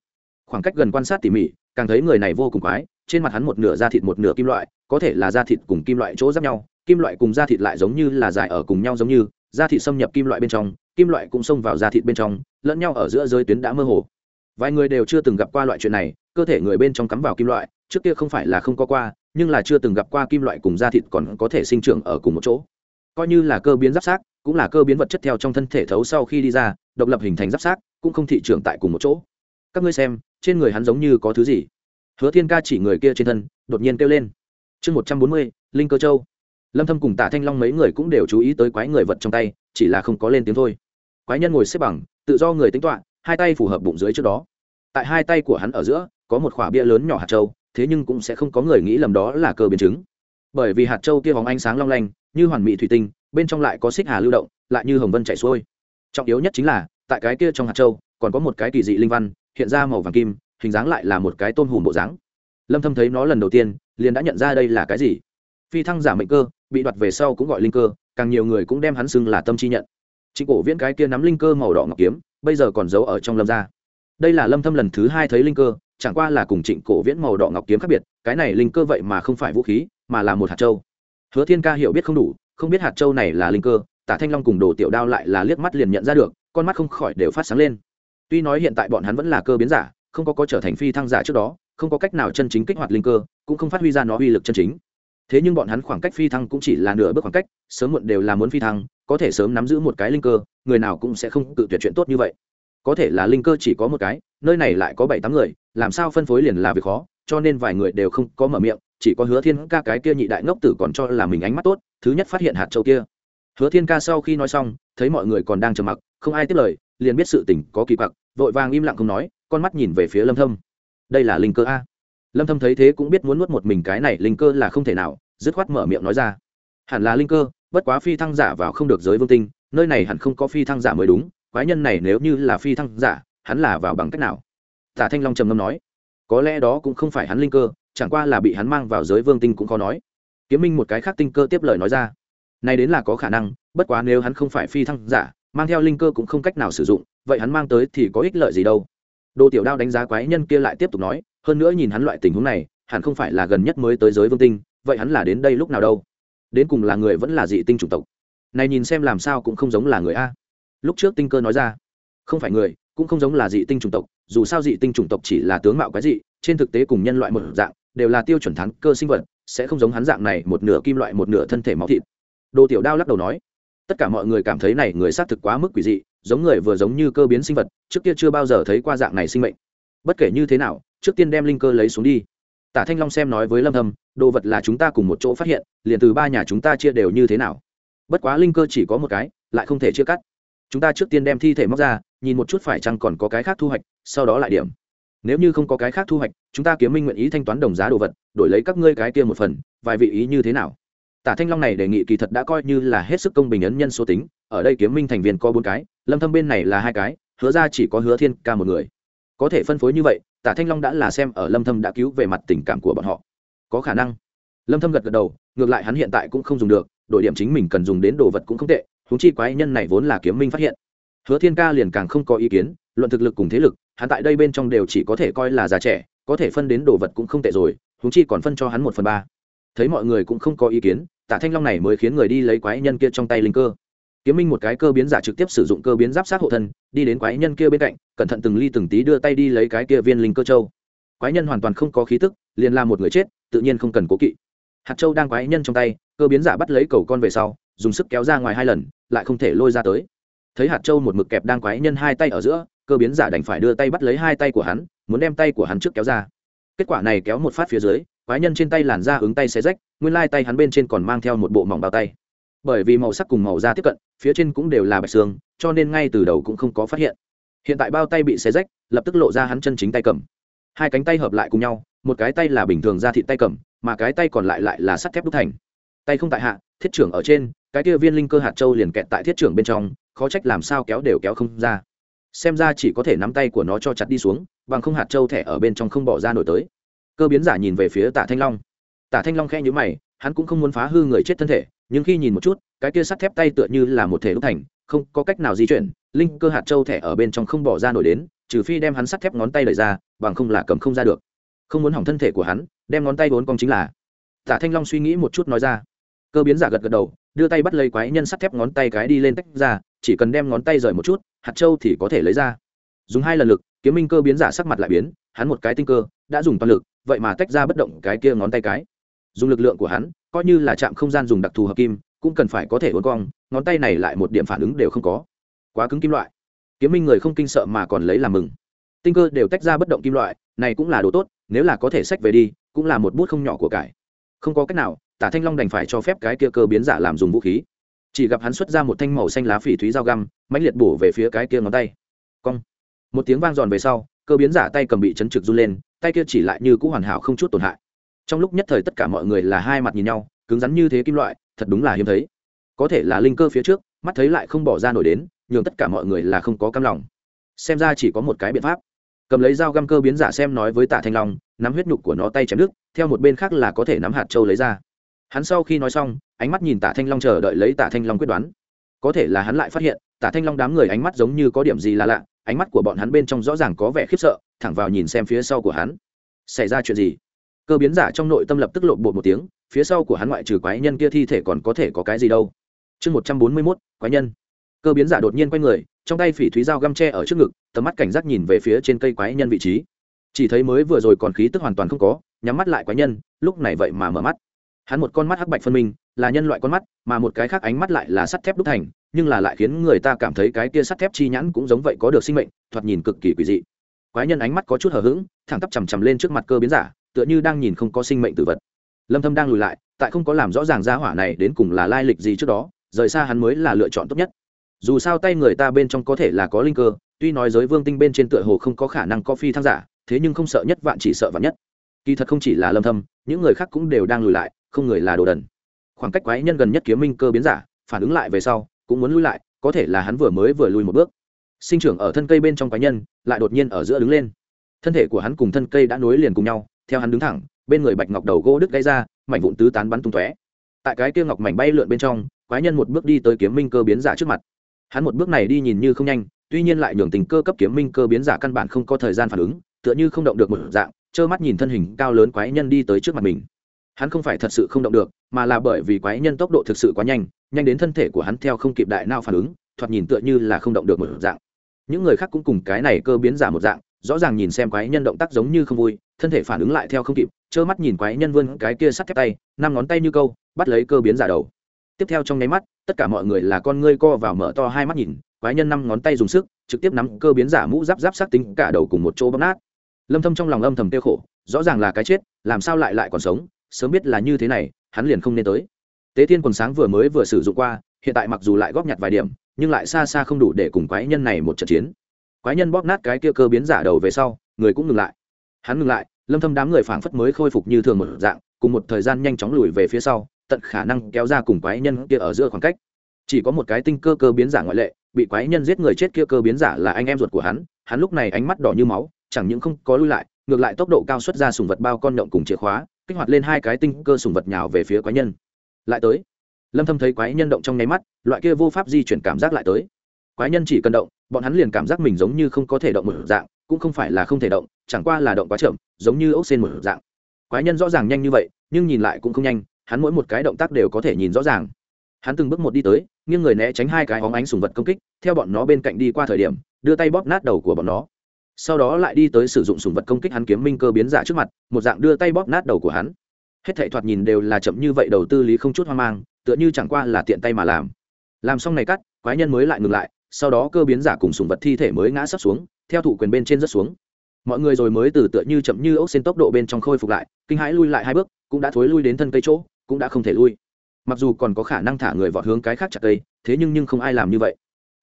Khoảng cách gần quan sát tỉ mỉ, càng thấy người này vô cùng quái, trên mặt hắn một nửa da thịt một nửa kim loại, có thể là da thịt cùng kim loại chỗ giáp nhau, kim loại cùng da thịt lại giống như là dài ở cùng nhau giống như, da thịt xâm nhập kim loại bên trong, kim loại cũng xông vào da thịt bên trong, lẫn nhau ở giữa giới tuyến đã mơ hồ. Vài người đều chưa từng gặp qua loại chuyện này, cơ thể người bên trong cắm vào kim loại, trước kia không phải là không có qua, nhưng là chưa từng gặp qua kim loại cùng da thịt còn có thể sinh trưởng ở cùng một chỗ. Coi như là cơ biến giáp sát cũng là cơ biến vật chất theo trong thân thể thấu sau khi đi ra, độc lập hình thành giáp sát cũng không thị trường tại cùng một chỗ. Các ngươi xem, trên người hắn giống như có thứ gì? Hứa thiên ca chỉ người kia trên thân, đột nhiên kêu lên. Chương một trăm bốn mươi, linh cơ châu. Lâm thâm cùng tạ thanh long mấy người cũng đều chú ý tới quái người vật trong tay, chỉ là không có lên tiếng thôi. Quái nhân ngồi xếp bằng, tự do người tính toán, hai tay phù hợp bụng dưới trước đó. Tại hai tay của hắn ở giữa, có một khỏa bia lớn nhỏ hạt châu, thế nhưng cũng sẽ không có người nghĩ lầm đó là cơ biến chứng. Bởi vì hạt châu kia vòng ánh sáng long lanh, như hoàn mỹ thủy tinh bên trong lại có xích hà lưu động, lại như hồng vân chảy xuôi. Trọng yếu nhất chính là, tại cái kia trong hạt châu, còn có một cái kỳ dị linh văn, hiện ra màu vàng kim, hình dáng lại là một cái tôn hùm bộ dáng. Lâm thâm thấy nó lần đầu tiên, liền đã nhận ra đây là cái gì. Phi thăng giả mệnh cơ, bị đoạt về sau cũng gọi linh cơ, càng nhiều người cũng đem hắn xưng là tâm chi nhận. Trịnh cổ viễn cái kia nắm linh cơ màu đỏ ngọc kiếm, bây giờ còn giấu ở trong lâm gia. Đây là lâm thâm lần thứ hai thấy linh cơ, chẳng qua là cùng trịnh cổ viễn màu đỏ ngọc kiếm khác biệt, cái này linh cơ vậy mà không phải vũ khí, mà là một hạt châu. Hứa thiên ca hiểu biết không đủ không biết hạt châu này là linh cơ, tả thanh long cùng đồ tiểu đao lại là liếc mắt liền nhận ra được, con mắt không khỏi đều phát sáng lên. Tuy nói hiện tại bọn hắn vẫn là cơ biến giả, không có có trở thành phi thăng giả trước đó, không có cách nào chân chính kích hoạt linh cơ, cũng không phát huy ra nó uy lực chân chính. Thế nhưng bọn hắn khoảng cách phi thăng cũng chỉ là nửa bước khoảng cách, sớm muộn đều là muốn phi thăng, có thể sớm nắm giữ một cái linh cơ, người nào cũng sẽ không tự tuyệt chuyện tốt như vậy. Có thể là linh cơ chỉ có một cái, nơi này lại có bảy tám người, làm sao phân phối liền là việc khó, cho nên vài người đều không có mở miệng, chỉ có hứa thiên ca cái kia nhị đại ngốc tử còn cho là mình ánh mắt tốt thứ nhất phát hiện hạt châu kia. Hứa thiên ca sau khi nói xong, thấy mọi người còn đang trầm mặc, không ai tiếp lời, liền biết sự tình có kỳ quặc, vội vàng im lặng không nói, con mắt nhìn về phía lâm thâm. Đây là linh cơ a. Lâm thâm thấy thế cũng biết muốn nuốt một mình cái này linh cơ là không thể nào, dứt khoát mở miệng nói ra. Hẳn là linh cơ, bất quá phi thăng giả vào không được giới vương tinh, nơi này hẳn không có phi thăng giả mới đúng, quái nhân này nếu như là phi thăng giả, hắn là vào bằng cách nào? Tả thanh long trầm ngâm nói. Có lẽ đó cũng không phải hắn linh cơ, chẳng qua là bị hắn mang vào giới vương tinh cũng khó nói kiếm minh một cái khác tinh cơ tiếp lời nói ra. Này đến là có khả năng, bất quá nếu hắn không phải phi thăng giả, mang theo linh cơ cũng không cách nào sử dụng, vậy hắn mang tới thì có ích lợi gì đâu. Đồ tiểu đao đánh giá quái nhân kia lại tiếp tục nói, hơn nữa nhìn hắn loại tình huống này, hẳn không phải là gần nhất mới tới giới vương tinh, vậy hắn là đến đây lúc nào đâu? Đến cùng là người vẫn là dị tinh chủng tộc? Này nhìn xem làm sao cũng không giống là người a. Lúc trước tinh cơ nói ra, không phải người, cũng không giống là dị tinh chủng tộc, dù sao dị tinh chủng tộc chỉ là tướng mạo quái dị, trên thực tế cùng nhân loại một dạng, đều là tiêu chuẩn thắng cơ sinh vật sẽ không giống hắn dạng này, một nửa kim loại, một nửa thân thể máu thịt. Đồ tiểu đao lắc đầu nói, tất cả mọi người cảm thấy này người xác thực quá mức quỷ dị, giống người vừa giống như cơ biến sinh vật, trước kia chưa bao giờ thấy qua dạng này sinh mệnh. Bất kể như thế nào, trước tiên đem linh cơ lấy xuống đi. Tả thanh long xem nói với lâm thâm, đồ vật là chúng ta cùng một chỗ phát hiện, liền từ ba nhà chúng ta chia đều như thế nào. Bất quá linh cơ chỉ có một cái, lại không thể chia cắt. Chúng ta trước tiên đem thi thể móc ra, nhìn một chút phải chăng còn có cái khác thu hoạch, sau đó lại điểm nếu như không có cái khác thu hoạch, chúng ta kiếm minh nguyện ý thanh toán đồng giá đồ vật, đổi lấy các ngươi cái kia một phần, vài vị ý như thế nào? Tả thanh long này đề nghị kỳ thật đã coi như là hết sức công bình ấn nhân số tính, ở đây kiếm minh thành viên có bốn cái, lâm thâm bên này là hai cái, hứa ra chỉ có hứa thiên ca một người. Có thể phân phối như vậy, tả thanh long đã là xem ở lâm thâm đã cứu về mặt tình cảm của bọn họ. Có khả năng. Lâm thâm gật gật đầu, ngược lại hắn hiện tại cũng không dùng được đội điểm chính mình cần dùng đến đồ vật cũng không tệ, huống chi quái nhân này vốn là kiếm minh phát hiện. Hứa thiên ca liền càng không có ý kiến, luận thực lực cùng thế lực hắn tại đây bên trong đều chỉ có thể coi là già trẻ, có thể phân đến đồ vật cũng không tệ rồi húng chi còn phân cho hắn một phần ba. Thấy mọi người cũng không có ý kiến tả thanh long này mới khiến người đi lấy quái nhân kia trong tay linh cơ. Kiếm minh một cái cơ biến giả trực tiếp sử dụng cơ biến giáp sát hộ thân, đi đến quái nhân kia bên cạnh, cẩn thận từng ly từng tí đưa tay đi lấy cái kia viên linh cơ châu. Quái nhân hoàn toàn không có khí tức, liền là một người chết, tự nhiên không cần cố kỵ. Hạt châu đang quái nhân trong tay, cơ biến giả bắt lấy cầu con về sau, dùng sức kéo ra ngoài hai lần, lại không thể lôi ra tới. Thấy hạt châu một mực kẹp đang quái nhân hai tay ở giữa cơ biến giả đành phải đưa tay bắt lấy hai tay của hắn, muốn đem tay của hắn trước kéo ra. Kết quả này kéo một phát phía dưới, quái nhân trên tay làn da ứng tay xé rách, nguyên lai tay hắn bên trên còn mang theo một bộ mỏng bao tay. Bởi vì màu sắc cùng màu da tiếp cận, phía trên cũng đều là bạch xương, cho nên ngay từ đầu cũng không có phát hiện. Hiện tại bao tay bị xé rách, lập tức lộ ra hắn chân chính tay cầm. Hai cánh tay hợp lại cùng nhau, một cái tay là bình thường da thịt tay cầm, mà cái tay còn lại lại là sắt thép đúc thành. Tay không tại hạ, thiết trưởng ở trên, cái kia viên linh cơ hạt châu liền kẹt tại thiết trưởng bên trong, khó trách làm sao kéo đều kéo không ra xem ra chỉ có thể nắm tay của nó cho chặt đi xuống, bằng không hạt châu thẻ ở bên trong không bỏ ra nổi tới. Cơ biến giả nhìn về phía tạ thanh long. Tạ thanh long khe nhữ mày, hắn cũng không muốn phá hư người chết thân thể, nhưng khi nhìn một chút, cái kia sắt thép tay tựa như là một thể đúc thành, không có cách nào di chuyển, linh cơ hạt châu thẻ ở bên trong không bỏ ra nổi đến, trừ phi đem hắn sắt thép ngón tay lời ra, bằng không là cầm không ra được. Không muốn hỏng thân thể của hắn, đem ngón tay vốn cong chính là. Tạ thanh long suy nghĩ một chút nói ra. Cơ biến giả gật gật đầu đưa tay bắt lấy quái nhân sắt thép ngón tay cái đi lên tách ra, chỉ cần đem ngón tay rời một chút, hạt châu thì có thể lấy ra. Dùng hai lần lực, kiếm minh cơ biến giả sắc mặt lại biến, hắn một cái tinh cơ, đã dùng toàn lực, vậy mà tách ra bất động cái kia ngón tay cái. Dùng lực lượng của hắn, coi như là chạm không gian dùng đặc thù hợp kim, cũng cần phải có thể uốn cong, ngón tay này lại một điểm phản ứng đều không có. Quá cứng kim loại. Kiếm minh người không kinh sợ mà còn lấy làm mừng. Tinh cơ đều tách ra bất động kim loại, này cũng là đồ tốt, nếu là có thể sách về đi, cũng là một bút không nhỏ của cải. Không có cách nào tả thanh long đành phải cho phép cái kia cơ biến giả làm dùng vũ khí. Chỉ gặp hắn xuất ra một thanh màu xanh lá phỉ thúy dao găm mãnh liệt bổ về phía cái kia ngón tay. Cong. Một tiếng vang giòn về sau cơ biến giả tay cầm bị chấn trực run lên tay kia chỉ lại như cũ hoàn hảo không chút tổn hại. Trong lúc nhất thời tất cả mọi người là hai mặt nhìn nhau cứng rắn như thế kim loại thật đúng là hiếm thấy. Có thể là linh cơ phía trước mắt thấy lại không bỏ ra nổi đến nhường tất cả mọi người là không có cam lòng. Xem ra chỉ có một cái biện pháp. Cầm lấy dao găm cơ biến giả xem nói với tạ thanh long nắm huyết nhục của nó tay chém đứt, theo một bên khác là có thể nắm hạt châu lấy ra hắn sau khi nói xong, ánh mắt nhìn tạ thanh long chờ đợi lấy tạ thanh long quyết đoán. Có thể là hắn lại phát hiện tạ thanh long đám người ánh mắt giống như có điểm gì là lạ, ánh mắt của bọn hắn bên trong rõ ràng có vẻ khiếp sợ, thẳng vào nhìn xem phía sau của hắn. Xảy ra chuyện gì? Cơ biến giả trong nội tâm lập tức lộn bột một tiếng, phía sau của hắn ngoại trừ quái nhân kia thi thể còn có thể có cái gì đâu? Chương một trăm bốn mươi mốt, quái nhân. Cơ biến giả đột nhiên quay người, trong tay phỉ thúy dao găm tre ở trước ngực, tầm mắt cảnh giác nhìn về phía trên cây quái nhân vị trí. Chỉ thấy mới vừa rồi còn khí tức hoàn toàn không có, nhắm mắt lại quái nhân, lúc này vậy mà mở mắt hắn một con mắt hắc bạch phân minh, là nhân loại con mắt, mà một cái khác ánh mắt lại là sắt thép đúc thành, nhưng là lại khiến người ta cảm thấy cái kia sắt thép chi nhãn cũng giống vậy có được sinh mệnh, thoạt nhìn cực kỳ quỷ dị. Quái nhân ánh mắt có chút hờ hững, thẳng tắp chằm chằm lên trước mặt cơ biến giả, tựa như đang nhìn không có sinh mệnh tử vật. Lâm thâm đang lùi lại, tại không có làm rõ ràng ra hỏa này đến cùng là lai lịch gì trước đó, rời xa hắn mới là lựa chọn tốt nhất. Dù sao tay người ta bên trong có thể là có linh cơ, tuy nói giới vương tinh bên trên tựa hồ không có khả năng có phi thăng giả, thế nhưng không sợ nhất vạn chỉ sợ vạn nhất. Kỳ thật không chỉ là lâm thâm, những người khác cũng đều đang lùi lại không người là đồ đần. Khoảng cách quái nhân gần nhất kiếm minh cơ biến giả, phản ứng lại về sau, cũng muốn lui lại, có thể là hắn vừa mới vừa lùi một bước. Sinh trưởng ở thân cây bên trong quái nhân, lại đột nhiên ở giữa đứng lên. Thân thể của hắn cùng thân cây đã nối liền cùng nhau, theo hắn đứng thẳng, bên người bạch ngọc đầu gỗ đứt gãy ra, mảnh vụn tứ tán bắn tung tóe. Tại cái kia ngọc mảnh bay lượn bên trong, quái nhân một bước đi tới kiếm minh cơ biến giả trước mặt. Hắn một bước này đi nhìn như không nhanh, tuy nhiên lại nhường tình cơ cấp kiếm minh cơ biến giả căn bản không có thời gian phản ứng, tựa như không động được một dạng, trơ mắt nhìn thân hình cao lớn quái nhân đi tới trước mặt mình hắn không phải thật sự không động được, mà là bởi vì quái nhân tốc độ thực sự quá nhanh nhanh đến thân thể của hắn theo không kịp đại nào phản ứng, thoạt nhìn tựa như là không động được một dạng. Những người khác cũng cùng cái này cơ biến giả một dạng, rõ ràng nhìn xem quái nhân động tác giống như không vui, thân thể phản ứng lại theo không kịp, trơ mắt nhìn quái nhân vươn cái kia sắt thép tay, năm ngón tay như câu, bắt lấy cơ biến giả đầu. Tiếp theo trong nháy mắt, tất cả mọi người là con ngươi co vào mở to hai mắt nhìn, quái nhân năm ngón tay dùng sức, trực tiếp nắm cơ biến giả mũ giáp giáp xác tính cả đầu cùng một chỗ bóp nát. Lâm thâm trong lòng âm thầm tiêu khổ, rõ ràng là cái chết, làm sao lại lại còn sống sớm biết là như thế này, hắn liền không nên tới. Tế thiên quần sáng vừa mới vừa sử dụng qua, hiện tại mặc dù lại góp nhặt vài điểm, nhưng lại xa xa không đủ để cùng quái nhân này một trận chiến. Quái nhân bóp nát cái kia cơ biến giả đầu về sau, người cũng ngừng lại. Hắn ngừng lại, lâm thâm đám người phảng phất mới khôi phục như thường một dạng, cùng một thời gian nhanh chóng lùi về phía sau, tận khả năng kéo ra cùng quái nhân kia ở giữa khoảng cách. Chỉ có một cái tinh cơ cơ biến giả ngoại lệ, bị quái nhân giết người chết kia cơ biến giả là anh em ruột của hắn hắn lúc này ánh mắt đỏ như máu, chẳng những không có lui lại, ngược lại tốc độ cao xuất ra sùng vật bao con nhộng cùng chìa khóa kích hoạt lên hai cái tinh cơ sùng vật nhào về phía quái nhân. Lại tới. Lâm thâm thấy quái nhân động trong nháy mắt, loại kia vô pháp di chuyển cảm giác lại tới. Quái nhân chỉ cần động, bọn hắn liền cảm giác mình giống như không có thể động một dạng, cũng không phải là không thể động, chẳng qua là động quá chậm, giống như ốc sen một dạng. Quái nhân rõ ràng nhanh như vậy, nhưng nhìn lại cũng không nhanh, hắn mỗi một cái động tác đều có thể nhìn rõ ràng. Hắn từng bước một đi tới, nghiêng người né tránh hai cái hóng ánh sùng vật công kích, theo bọn nó bên cạnh đi qua thời điểm, đưa tay bóp nát đầu của bọn nó sau đó lại đi tới sử dụng sùng vật công kích hắn kiếm minh cơ biến giả trước mặt, một dạng đưa tay bóp nát đầu của hắn. Hết thảy thoạt nhìn đều là chậm như vậy, đầu tư lý không chút hoang mang, tựa như chẳng qua là tiện tay mà làm. Làm xong này cắt, quái nhân mới lại ngừng lại, sau đó cơ biến giả cùng sùng vật thi thể mới ngã sấp xuống, theo thủ quyền bên trên rất xuống. Mọi người rồi mới từ tựa như chậm như ốc xên tốc độ bên trong khôi phục lại, kinh hãi lui lại hai bước, cũng đã thối lui đến thân cây chỗ, cũng đã không thể lui. Mặc dù còn có khả năng thả người vọt hướng cái khác chặt cây, thế nhưng nhưng không ai làm như vậy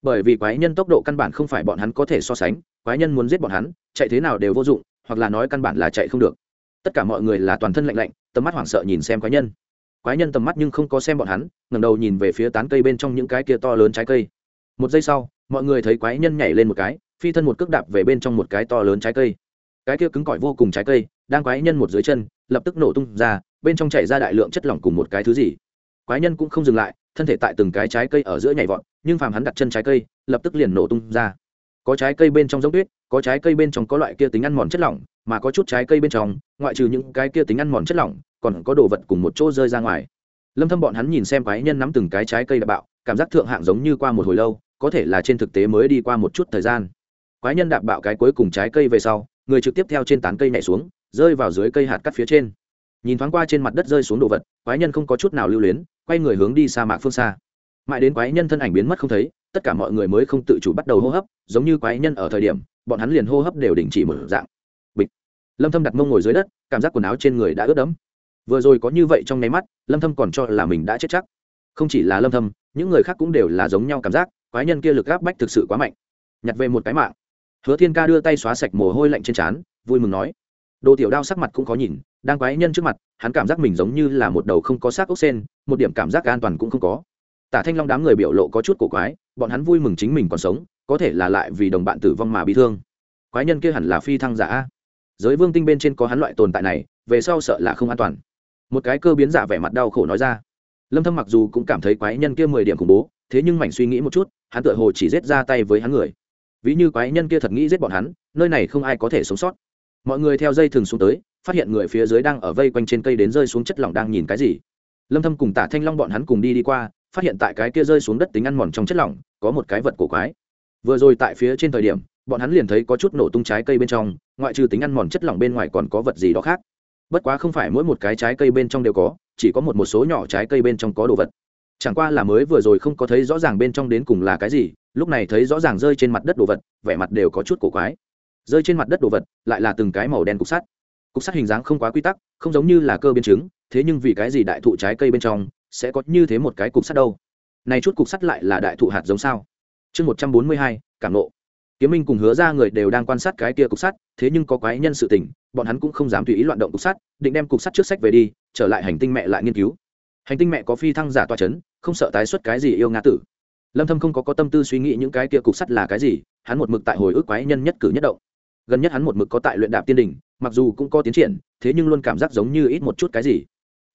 bởi vì quái nhân tốc độ căn bản không phải bọn hắn có thể so sánh, quái nhân muốn giết bọn hắn, chạy thế nào đều vô dụng, hoặc là nói căn bản là chạy không được. Tất cả mọi người là toàn thân lạnh lạnh, tầm mắt hoảng sợ nhìn xem quái nhân. Quái nhân tầm mắt nhưng không có xem bọn hắn, ngẩng đầu nhìn về phía tán cây bên trong những cái kia to lớn trái cây. Một giây sau, mọi người thấy quái nhân nhảy lên một cái, phi thân một cước đạp về bên trong một cái to lớn trái cây. Cái kia cứng cỏi vô cùng trái cây, đang quái nhân một dưới chân, lập tức nổ tung ra, bên trong chảy ra đại lượng chất lỏng cùng một cái thứ gì. Quái nhân cũng không dừng lại, thân thể tại từng cái trái cây ở giữa nhảy vọt nhưng phàm hắn đặt chân trái cây, lập tức liền nổ tung ra. Có trái cây bên trong giống tuyết, có trái cây bên trong có loại kia tính ăn mòn chất lỏng, mà có chút trái cây bên trong, ngoại trừ những cái kia tính ăn mòn chất lỏng, còn có đồ vật cùng một chỗ rơi ra ngoài. Lâm thâm bọn hắn nhìn xem quái nhân nắm từng cái trái cây đạp bạo, cảm giác thượng hạng giống như qua một hồi lâu, có thể là trên thực tế mới đi qua một chút thời gian. Quái nhân đạp bạo cái cuối cùng trái cây về sau, người trực tiếp theo trên tán cây nhảy xuống, rơi vào dưới cây hạt cắt phía trên. Nhìn thoáng qua trên mặt đất rơi xuống đồ vật, quái nhân không có chút nào lưu luyến, quay người hướng đi sa mạc phương xa mãi đến quái nhân thân ảnh biến mất không thấy, tất cả mọi người mới không tự chủ bắt đầu hô hấp, giống như quái nhân ở thời điểm, bọn hắn liền hô hấp đều đình chỉ một dạng. Bịch. Lâm thâm đặt mông ngồi dưới đất, cảm giác quần áo trên người đã ướt đẫm. Vừa rồi có như vậy trong nháy mắt, lâm thâm còn cho là mình đã chết chắc. Không chỉ là lâm thâm, những người khác cũng đều là giống nhau cảm giác, quái nhân kia lực áp bách thực sự quá mạnh. Nhặt về một cái mạng. Hứa thiên ca đưa tay xóa sạch mồ hôi lạnh trên trán, vui mừng nói. Đồ tiểu đao sắc mặt cũng có nhìn, đang quái nhân trước mặt, hắn cảm giác mình giống như là một đầu không có xác ốc sen, một điểm cảm giác an toàn cũng không có tả thanh long đám người biểu lộ có chút cổ quái, bọn hắn vui mừng chính mình còn sống, có thể là lại vì đồng bạn tử vong mà bị thương. Quái nhân kia hẳn là phi thăng giả giới vương tinh bên trên có hắn loại tồn tại này, về sau sợ là không an toàn. Một cái cơ biến giả vẻ mặt đau khổ nói ra. Lâm thâm mặc dù cũng cảm thấy quái nhân kia mười điểm khủng bố, thế nhưng mảnh suy nghĩ một chút, hắn tựa hồ chỉ giết ra tay với hắn người. Ví như quái nhân kia thật nghĩ giết bọn hắn, nơi này không ai có thể sống sót. Mọi người theo dây thường xuống tới, phát hiện người phía dưới đang ở vây quanh trên cây đến rơi xuống chất lỏng đang nhìn cái gì. Lâm thâm cùng tả thanh long bọn hắn cùng đi đi qua phát hiện tại cái kia rơi xuống đất tính ăn mòn trong chất lỏng, có một cái vật cổ quái. Vừa rồi tại phía trên thời điểm, bọn hắn liền thấy có chút nổ tung trái cây bên trong, ngoại trừ tính ăn mòn chất lỏng bên ngoài còn có vật gì đó khác. Bất quá không phải mỗi một cái trái cây bên trong đều có, chỉ có một một số nhỏ trái cây bên trong có đồ vật. Chẳng qua là mới vừa rồi không có thấy rõ ràng bên trong đến cùng là cái gì, lúc này thấy rõ ràng rơi trên mặt đất đồ vật, vẻ mặt đều có chút cổ quái. Rơi trên mặt đất đồ vật, lại là từng cái màu đen cục sắt. Cục sắt hình dáng không quá quy tắc, không giống như là cơ biến chứng, thế nhưng vì cái gì đại thụ trái cây bên trong sẽ có như thế một cái cục sắt đâu. Này chút cục sắt lại là đại thụ hạt giống sao? Chương một trăm bốn mươi hai, cảm nộ. Kiếm minh cùng hứa ra người đều đang quan sát cái kia cục sắt, thế nhưng có quái nhân sự tình, bọn hắn cũng không dám tùy ý loạn động cục sắt, định đem cục sắt trước sách về đi, trở lại hành tinh mẹ lại nghiên cứu. Hành tinh mẹ có phi thăng giả toa c h ấ n không sợ tái xuất cái gì yêu nga tử. Lâm thâm không có có tâm tư suy nghĩ những cái kia cục sắt là cái gì, hắn một mực tại hồi ức quái nhân nhất cử nhất động. Gần nhất hắn một mực có tại luyện đạp tiên đình mặc dù cũng có tiến triển, thế nhưng luôn cảm giác giống như ít một chút cái gì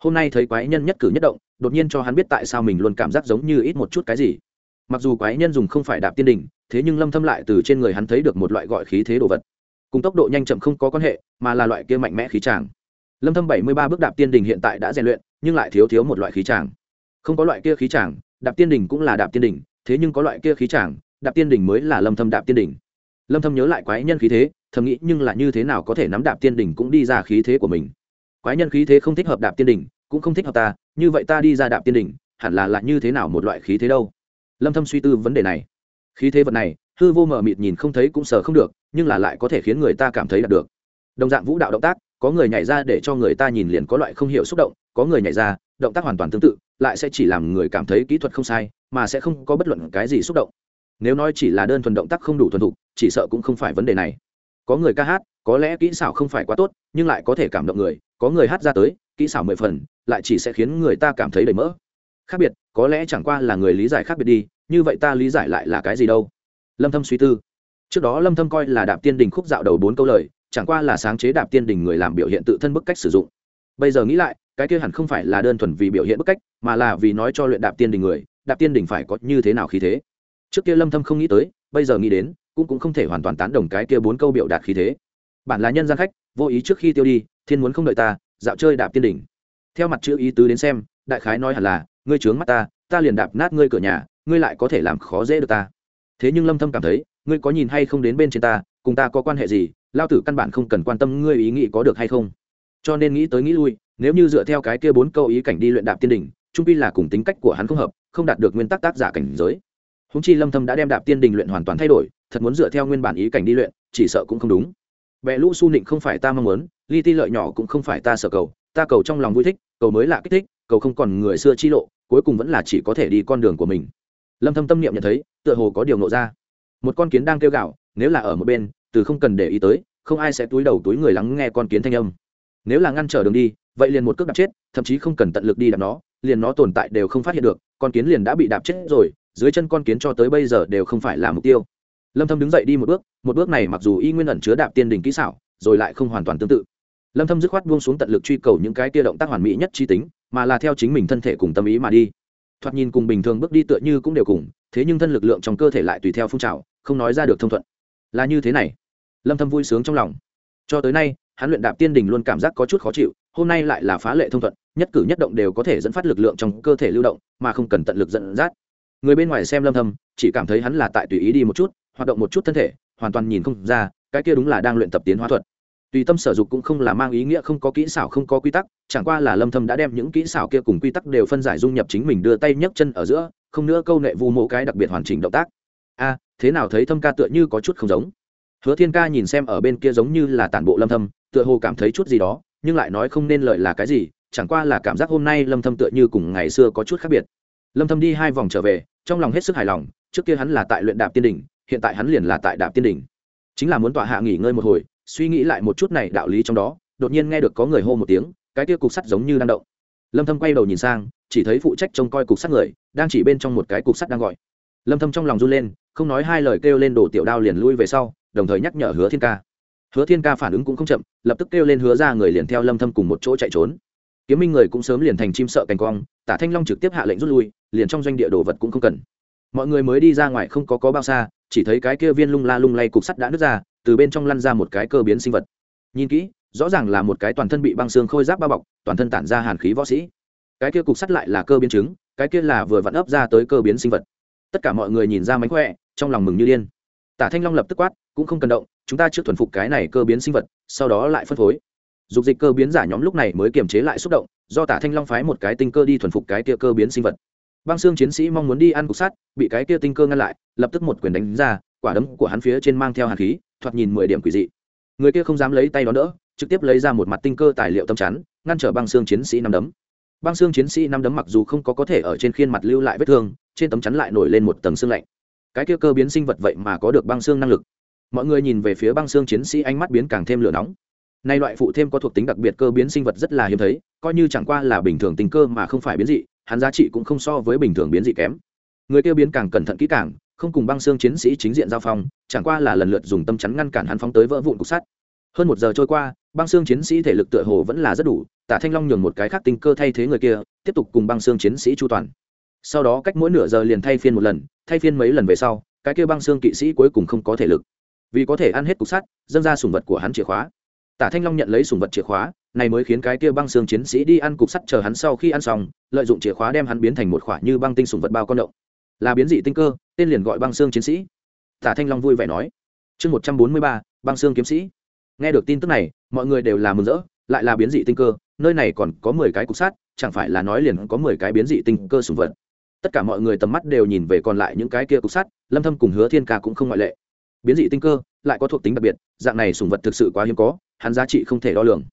hôm nay thấy quái nhân nhất cử nhất động, đột nhiên cho hắn biết tại sao mình luôn cảm giác giống như ít một chút cái gì. Mặc dù quái nhân dùng không phải đạp tiên đình thế nhưng lâm thâm lại từ trên người hắn thấy được một loại gọi khí thế đồ vật. Cùng tốc độ nhanh chậm không có quan hệ, mà là loại kia mạnh mẽ khí tràng. Lâm thâm 73 bước đạp tiên đình hiện tại đã rèn luyện, nhưng lại thiếu thiếu một loại khí tràng. Không có loại kia khí tràng, đạp tiên đình cũng là đạp tiên đình thế nhưng có loại kia khí tràng, đạp tiên đình mới là lâm thâm đạp tiên đình lâm thâm nhớ lại quái nhân khí thế, thầm nghĩ nhưng là như thế nào có thể nắm đạp tiên đình cũng đi ra khí thế của mình. Quái nhân khí thế không thích hợp đạp tiên đình cũng không thích hợp ta, như vậy ta đi ra đạp tiên đỉnh, hẳn là lại như thế nào một loại khí thế đâu? Lâm thâm suy tư vấn đề này. Khí thế vật này, hư vô mờ mịt nhìn không thấy cũng sờ không được, nhưng là lại có thể khiến người ta cảm thấy đạt được. Đồng dạng vũ đạo động tác, có người nhảy ra để cho người ta nhìn liền có loại không hiểu xúc động, có người nhảy ra, động tác hoàn toàn tương tự, lại sẽ chỉ làm người cảm thấy kỹ thuật không sai, mà sẽ không có bất luận cái gì xúc động. Nếu nói chỉ là đơn thuần động tác không đủ thuần thục, chỉ sợ cũng không phải vấn đề này. Có người ca hát, có lẽ kỹ xảo không phải quá tốt, nhưng lại có thể cảm động người, có người hát ra tới kỹ xảo mười phần, lại chỉ sẽ khiến người ta cảm thấy đầy mỡ. Khác biệt, có lẽ chẳng qua là người lý giải khác biệt đi, như vậy ta lý giải lại là cái gì đâu? Lâm thâm suy tư. Trước đó lâm thâm coi là đạp tiên đình khúc dạo đầu bốn câu lời, chẳng qua là sáng chế đạp tiên đình người làm biểu hiện tự thân bức cách sử dụng. Bây giờ nghĩ lại, cái kia hẳn không phải là đơn thuần vì biểu hiện bức cách, mà là vì nói cho luyện đạp tiên đình người, đạp tiên đình phải có như thế nào khí thế. Trước kia lâm thâm không nghĩ tới, bây giờ nghĩ đến, cũng cũng không thể hoàn toàn tán đồng cái kia bốn câu biểu đạt khí thế. Bản là nhân gian khách, vô ý trước khi tiêu đi, thiên muốn không đợi ta dạo chơi đạp tiên đỉnh. Theo mặt chữ ý tứ đến xem, đại khái nói hẳn là, ngươi trướng mắt ta ta liền đạp nát ngươi cửa nhà, ngươi lại có thể làm khó dễ được ta. Thế nhưng lâm thâm cảm thấy, ngươi có nhìn hay không đến bên trên ta, cùng ta có quan hệ gì, lao tử căn bản không cần quan tâm ngươi ý nghĩ có được hay không. Cho nên nghĩ tới nghĩ lui, nếu như dựa theo cái kia bốn câu ý cảnh đi luyện đạp tiên đỉnh, trung pi là cùng tính cách của hắn không hợp, không đạt được nguyên tắc tác giả cảnh giới. Húng chi lâm thâm đã đem đạp tiên đình luyện hoàn toàn thay đổi, thật muốn dựa theo nguyên bản ý cảnh đi luyện, chỉ sợ cũng không đúng bệ lũ su nịnh không phải ta mong muốn ly ti lợi nhỏ cũng không phải ta sợ cầu, ta cầu trong lòng vui thích, cầu mới là kích thích, cầu không còn người xưa chi lộ, cuối cùng vẫn là chỉ có thể đi con đường của mình. Lâm thâm tâm niệm nhận thấy, tựa hồ có điều nộ ra. Một con kiến đang kêu gạo nếu là ở một bên, từ không cần để ý tới, không ai sẽ túi đầu túi người lắng nghe con kiến thanh âm. Nếu là ngăn trở đường đi, vậy liền một cước đạp chết, thậm chí không cần tận lực đi đạp nó, liền nó tồn tại đều không phát hiện được, con kiến liền đã bị đạp chết rồi, dưới chân con kiến cho tới bây giờ đều không phải là mục tiêu lâm thâm đứng dậy đi một bước một bước này mặc dù y nguyên ẩn chứa đạp tiên đỉnh kỹ xảo, rồi lại không hoàn toàn tương tự. Lâm thâm dứt khoát buông xuống tận lực truy cầu những cái kia động tác hoàn mỹ nhất chi tính, mà là theo chính mình thân thể cùng tâm ý mà đi. Thoạt nhìn cùng bình thường bước đi tựa như cũng đều cùng, thế nhưng thân lực lượng trong cơ thể lại tùy theo phong trào, không nói ra được thông thuận. Là như thế này. Lâm thâm vui sướng trong lòng. Cho tới nay, hắn luyện đạp tiên đỉnh luôn cảm giác có chút khó chịu, hôm nay lại là phá lệ thông thuận, nhất cử nhất động đều có thể dẫn phát lực lượng trong cơ thể lưu động, mà không cần tận lực dẫn dắt. Người bên ngoài xem lâm thâm, chỉ cảm thấy hắn là tại tùy ý đi một chút hoạt động một chút thân thể, hoàn toàn nhìn không ra, cái kia đúng là đang luyện tập tiến hóa thuật. Tùy tâm sở dục cũng không là mang ý nghĩa, không có kỹ xảo, không có quy tắc, chẳng qua là lâm thâm đã đem những kỹ xảo kia cùng quy tắc đều phân giải dung nhập chính mình đưa tay nhấc chân ở giữa, không nữa câu nệ vu mộ cái đặc biệt hoàn chỉnh động tác. A, thế nào thấy thâm ca tựa như có chút không giống? Hứa thiên ca nhìn xem ở bên kia giống như là tản bộ lâm thâm, tựa hồ cảm thấy chút gì đó, nhưng lại nói không nên lời là cái gì, chẳng qua là cảm giác hôm nay lâm thâm tựa như cùng ngày xưa có chút khác biệt. Lâm thâm đi hai vòng trở về, trong lòng hết sức hài lòng, trước kia hắn là tại luyện đạp tiên đỉnh hiện tại hắn liền là tại đạp tiên đỉnh. Chính là muốn tọa hạ nghỉ ngơi một hồi, suy nghĩ lại một chút này đạo lý trong đó, đột nhiên nghe được có người hô một tiếng, cái kia cục sắt giống như đang động. Lâm thâm quay đầu nhìn sang, chỉ thấy phụ trách trông coi cục sắt người, đang chỉ bên trong một cái cục sắt đang gọi. Lâm thâm trong lòng run lên, không nói hai lời kêu lên đổ tiểu đao liền lui về sau, đồng thời nhắc nhở hứa thiên ca. Hứa thiên ca phản ứng cũng không chậm, lập tức kêu lên hứa ra người liền theo lâm thâm cùng một chỗ chạy trốn. Kiếm minh người cũng sớm liền thành chim sợ cành cong, tả thanh long trực tiếp hạ lệnh rút lui, liền trong doanh địa đồ vật cũng không cần. Mọi người mới đi ra ngoài không có có bao xa chỉ thấy cái kia viên lung la lung lay cục sắt đã nứt ra, từ bên trong lăn ra một cái cơ biến sinh vật. Nhìn kỹ, rõ ràng là một cái toàn thân bị băng xương khôi giáp bao bọc, toàn thân tản ra hàn khí võ sĩ. Cái kia cục sắt lại là cơ biến chứng, cái kia là vừa vặn ấp ra tới cơ biến sinh vật. Tất cả mọi người nhìn ra mánh khỏe, trong lòng mừng như điên. Tả thanh long lập tức quát, cũng không cần động, chúng ta trước thuần phục cái này cơ biến sinh vật, sau đó lại phân phối. Dục dịch cơ biến giả nhóm lúc này mới kiềm chế lại xúc động, do tả thanh long phái một cái tinh cơ đi thuần phục cái kia cơ biến sinh vật băng xương chiến sĩ mong muốn đi ăn cục sắt, bị cái kia tinh cơ ngăn lại, lập tức một quyền đánh ra, quả đấm của hắn phía trên mang theo hạt khí, thoạt nhìn mười điểm quỷ dị. Người kia không dám lấy tay đó đỡ trực tiếp lấy ra một mặt tinh cơ tài liệu tâm chắn, ngăn trở băng xương chiến sĩ năm đấm. Băng xương chiến sĩ năm đấm mặc dù không có có thể ở trên khiên mặt lưu lại vết thương, trên tấm chắn lại nổi lên một tầng xương lạnh. Cái kia cơ biến sinh vật vậy mà có được băng xương năng lực. Mọi người nhìn về phía băng xương chiến sĩ ánh mắt biến càng thêm lửa nóng. Nay loại phụ thêm có thuộc tính đặc biệt cơ biến sinh vật rất là hiếm thấy, coi như chẳng qua là bình thường tình cơ mà không phải biến dị hắn giá trị cũng không so với bình thường biến dị kém. Người kia biến càng cẩn thận kỹ càng, không cùng băng xương chiến sĩ chính diện giao phong, chẳng qua là lần lượt dùng tâm chắn ngăn cản hắn phóng tới vỡ vụn cục sắt. Hơn một giờ trôi qua, băng xương chiến sĩ thể lực tựa hồ vẫn là rất đủ, tả thanh long nhường một cái khác tinh cơ thay thế người kia, tiếp tục cùng băng xương chiến sĩ chu toàn. Sau đó cách mỗi nửa giờ liền thay phiên một lần, thay phiên mấy lần về sau, cái kia băng xương kỵ sĩ cuối cùng không có thể lực. Vì có thể ăn hết cục sắt, dâng ra sùng vật của hắn chìa khóa. Tả thanh long nhận lấy sùng vật chìa khóa này mới khiến cái kia băng xương chiến sĩ đi ăn cục sắt chờ hắn sau khi ăn xong, lợi dụng chìa khóa đem hắn biến thành một khoả như băng tinh sùng vật bao con động. Là biến dị tinh cơ, tên liền gọi băng xương chiến sĩ. Tả thanh long vui vẻ nói. Chương một trăm bốn mươi ba, băng xương kiếm sĩ. Nghe được tin tức này, mọi người đều là mừng rỡ, lại là biến dị tinh cơ, nơi này còn có mười cái cục sắt, chẳng phải là nói liền có mười cái biến dị tinh cơ sùng vật. Tất cả mọi người tầm mắt đều nhìn về còn lại những cái kia cục sắt, lâm thâm cùng hứa thiên ca cũng không ngoại lệ. Biến dị tinh cơ lại có thuộc tính đặc biệt, dạng này sùng vật thực sự quá hiếm có, hắn giá trị không thể đo lường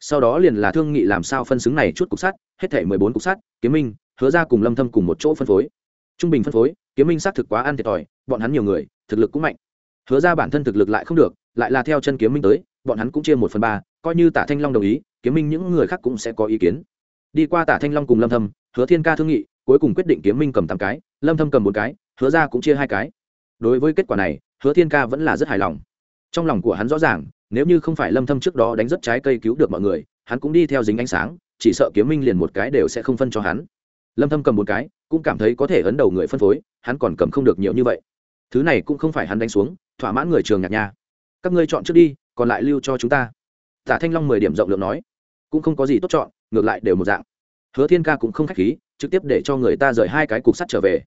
sau đó liền là thương nghị làm sao phân xứng này chút cục sắt, hết thể mười bốn cục sắt, kiếm minh, hứa ra cùng lâm thâm cùng một chỗ phân phối. Trung bình phân phối, kiếm minh xác thực quá ăn thiệt thòi, bọn hắn nhiều người, thực lực cũng mạnh. Hứa ra bản thân thực lực lại không được, lại là theo chân kiếm minh tới, bọn hắn cũng chia một phần ba, coi như tả thanh long đồng ý, kiếm minh những người khác cũng sẽ có ý kiến. Đi qua tả thanh long cùng lâm thâm, hứa thiên ca thương nghị, cuối cùng quyết định kiếm minh cầm tám cái, lâm thâm cầm một cái, hứa ra cũng chia hai cái. Đối với kết quả này, hứa thiên ca vẫn là rất hài lòng. Trong lòng của hắn rõ ràng nếu như không phải lâm thâm trước đó đánh rất trái cây cứu được mọi người, hắn cũng đi theo dính ánh sáng, chỉ sợ kiếm minh liền một cái đều sẽ không phân cho hắn. Lâm thâm cầm một cái, cũng cảm thấy có thể ấn đầu người phân phối, hắn còn cầm không được nhiều như vậy. Thứ này cũng không phải hắn đánh xuống, thỏa mãn người trường nhạc nha. Các ngươi chọn trước đi, còn lại lưu cho chúng ta. Tả thanh long 10 điểm rộng lượng nói. Cũng không có gì tốt chọn, ngược lại đều một dạng. Hứa thiên ca cũng không khách khí, trực tiếp để cho người ta rời hai cái cục sắt trở về.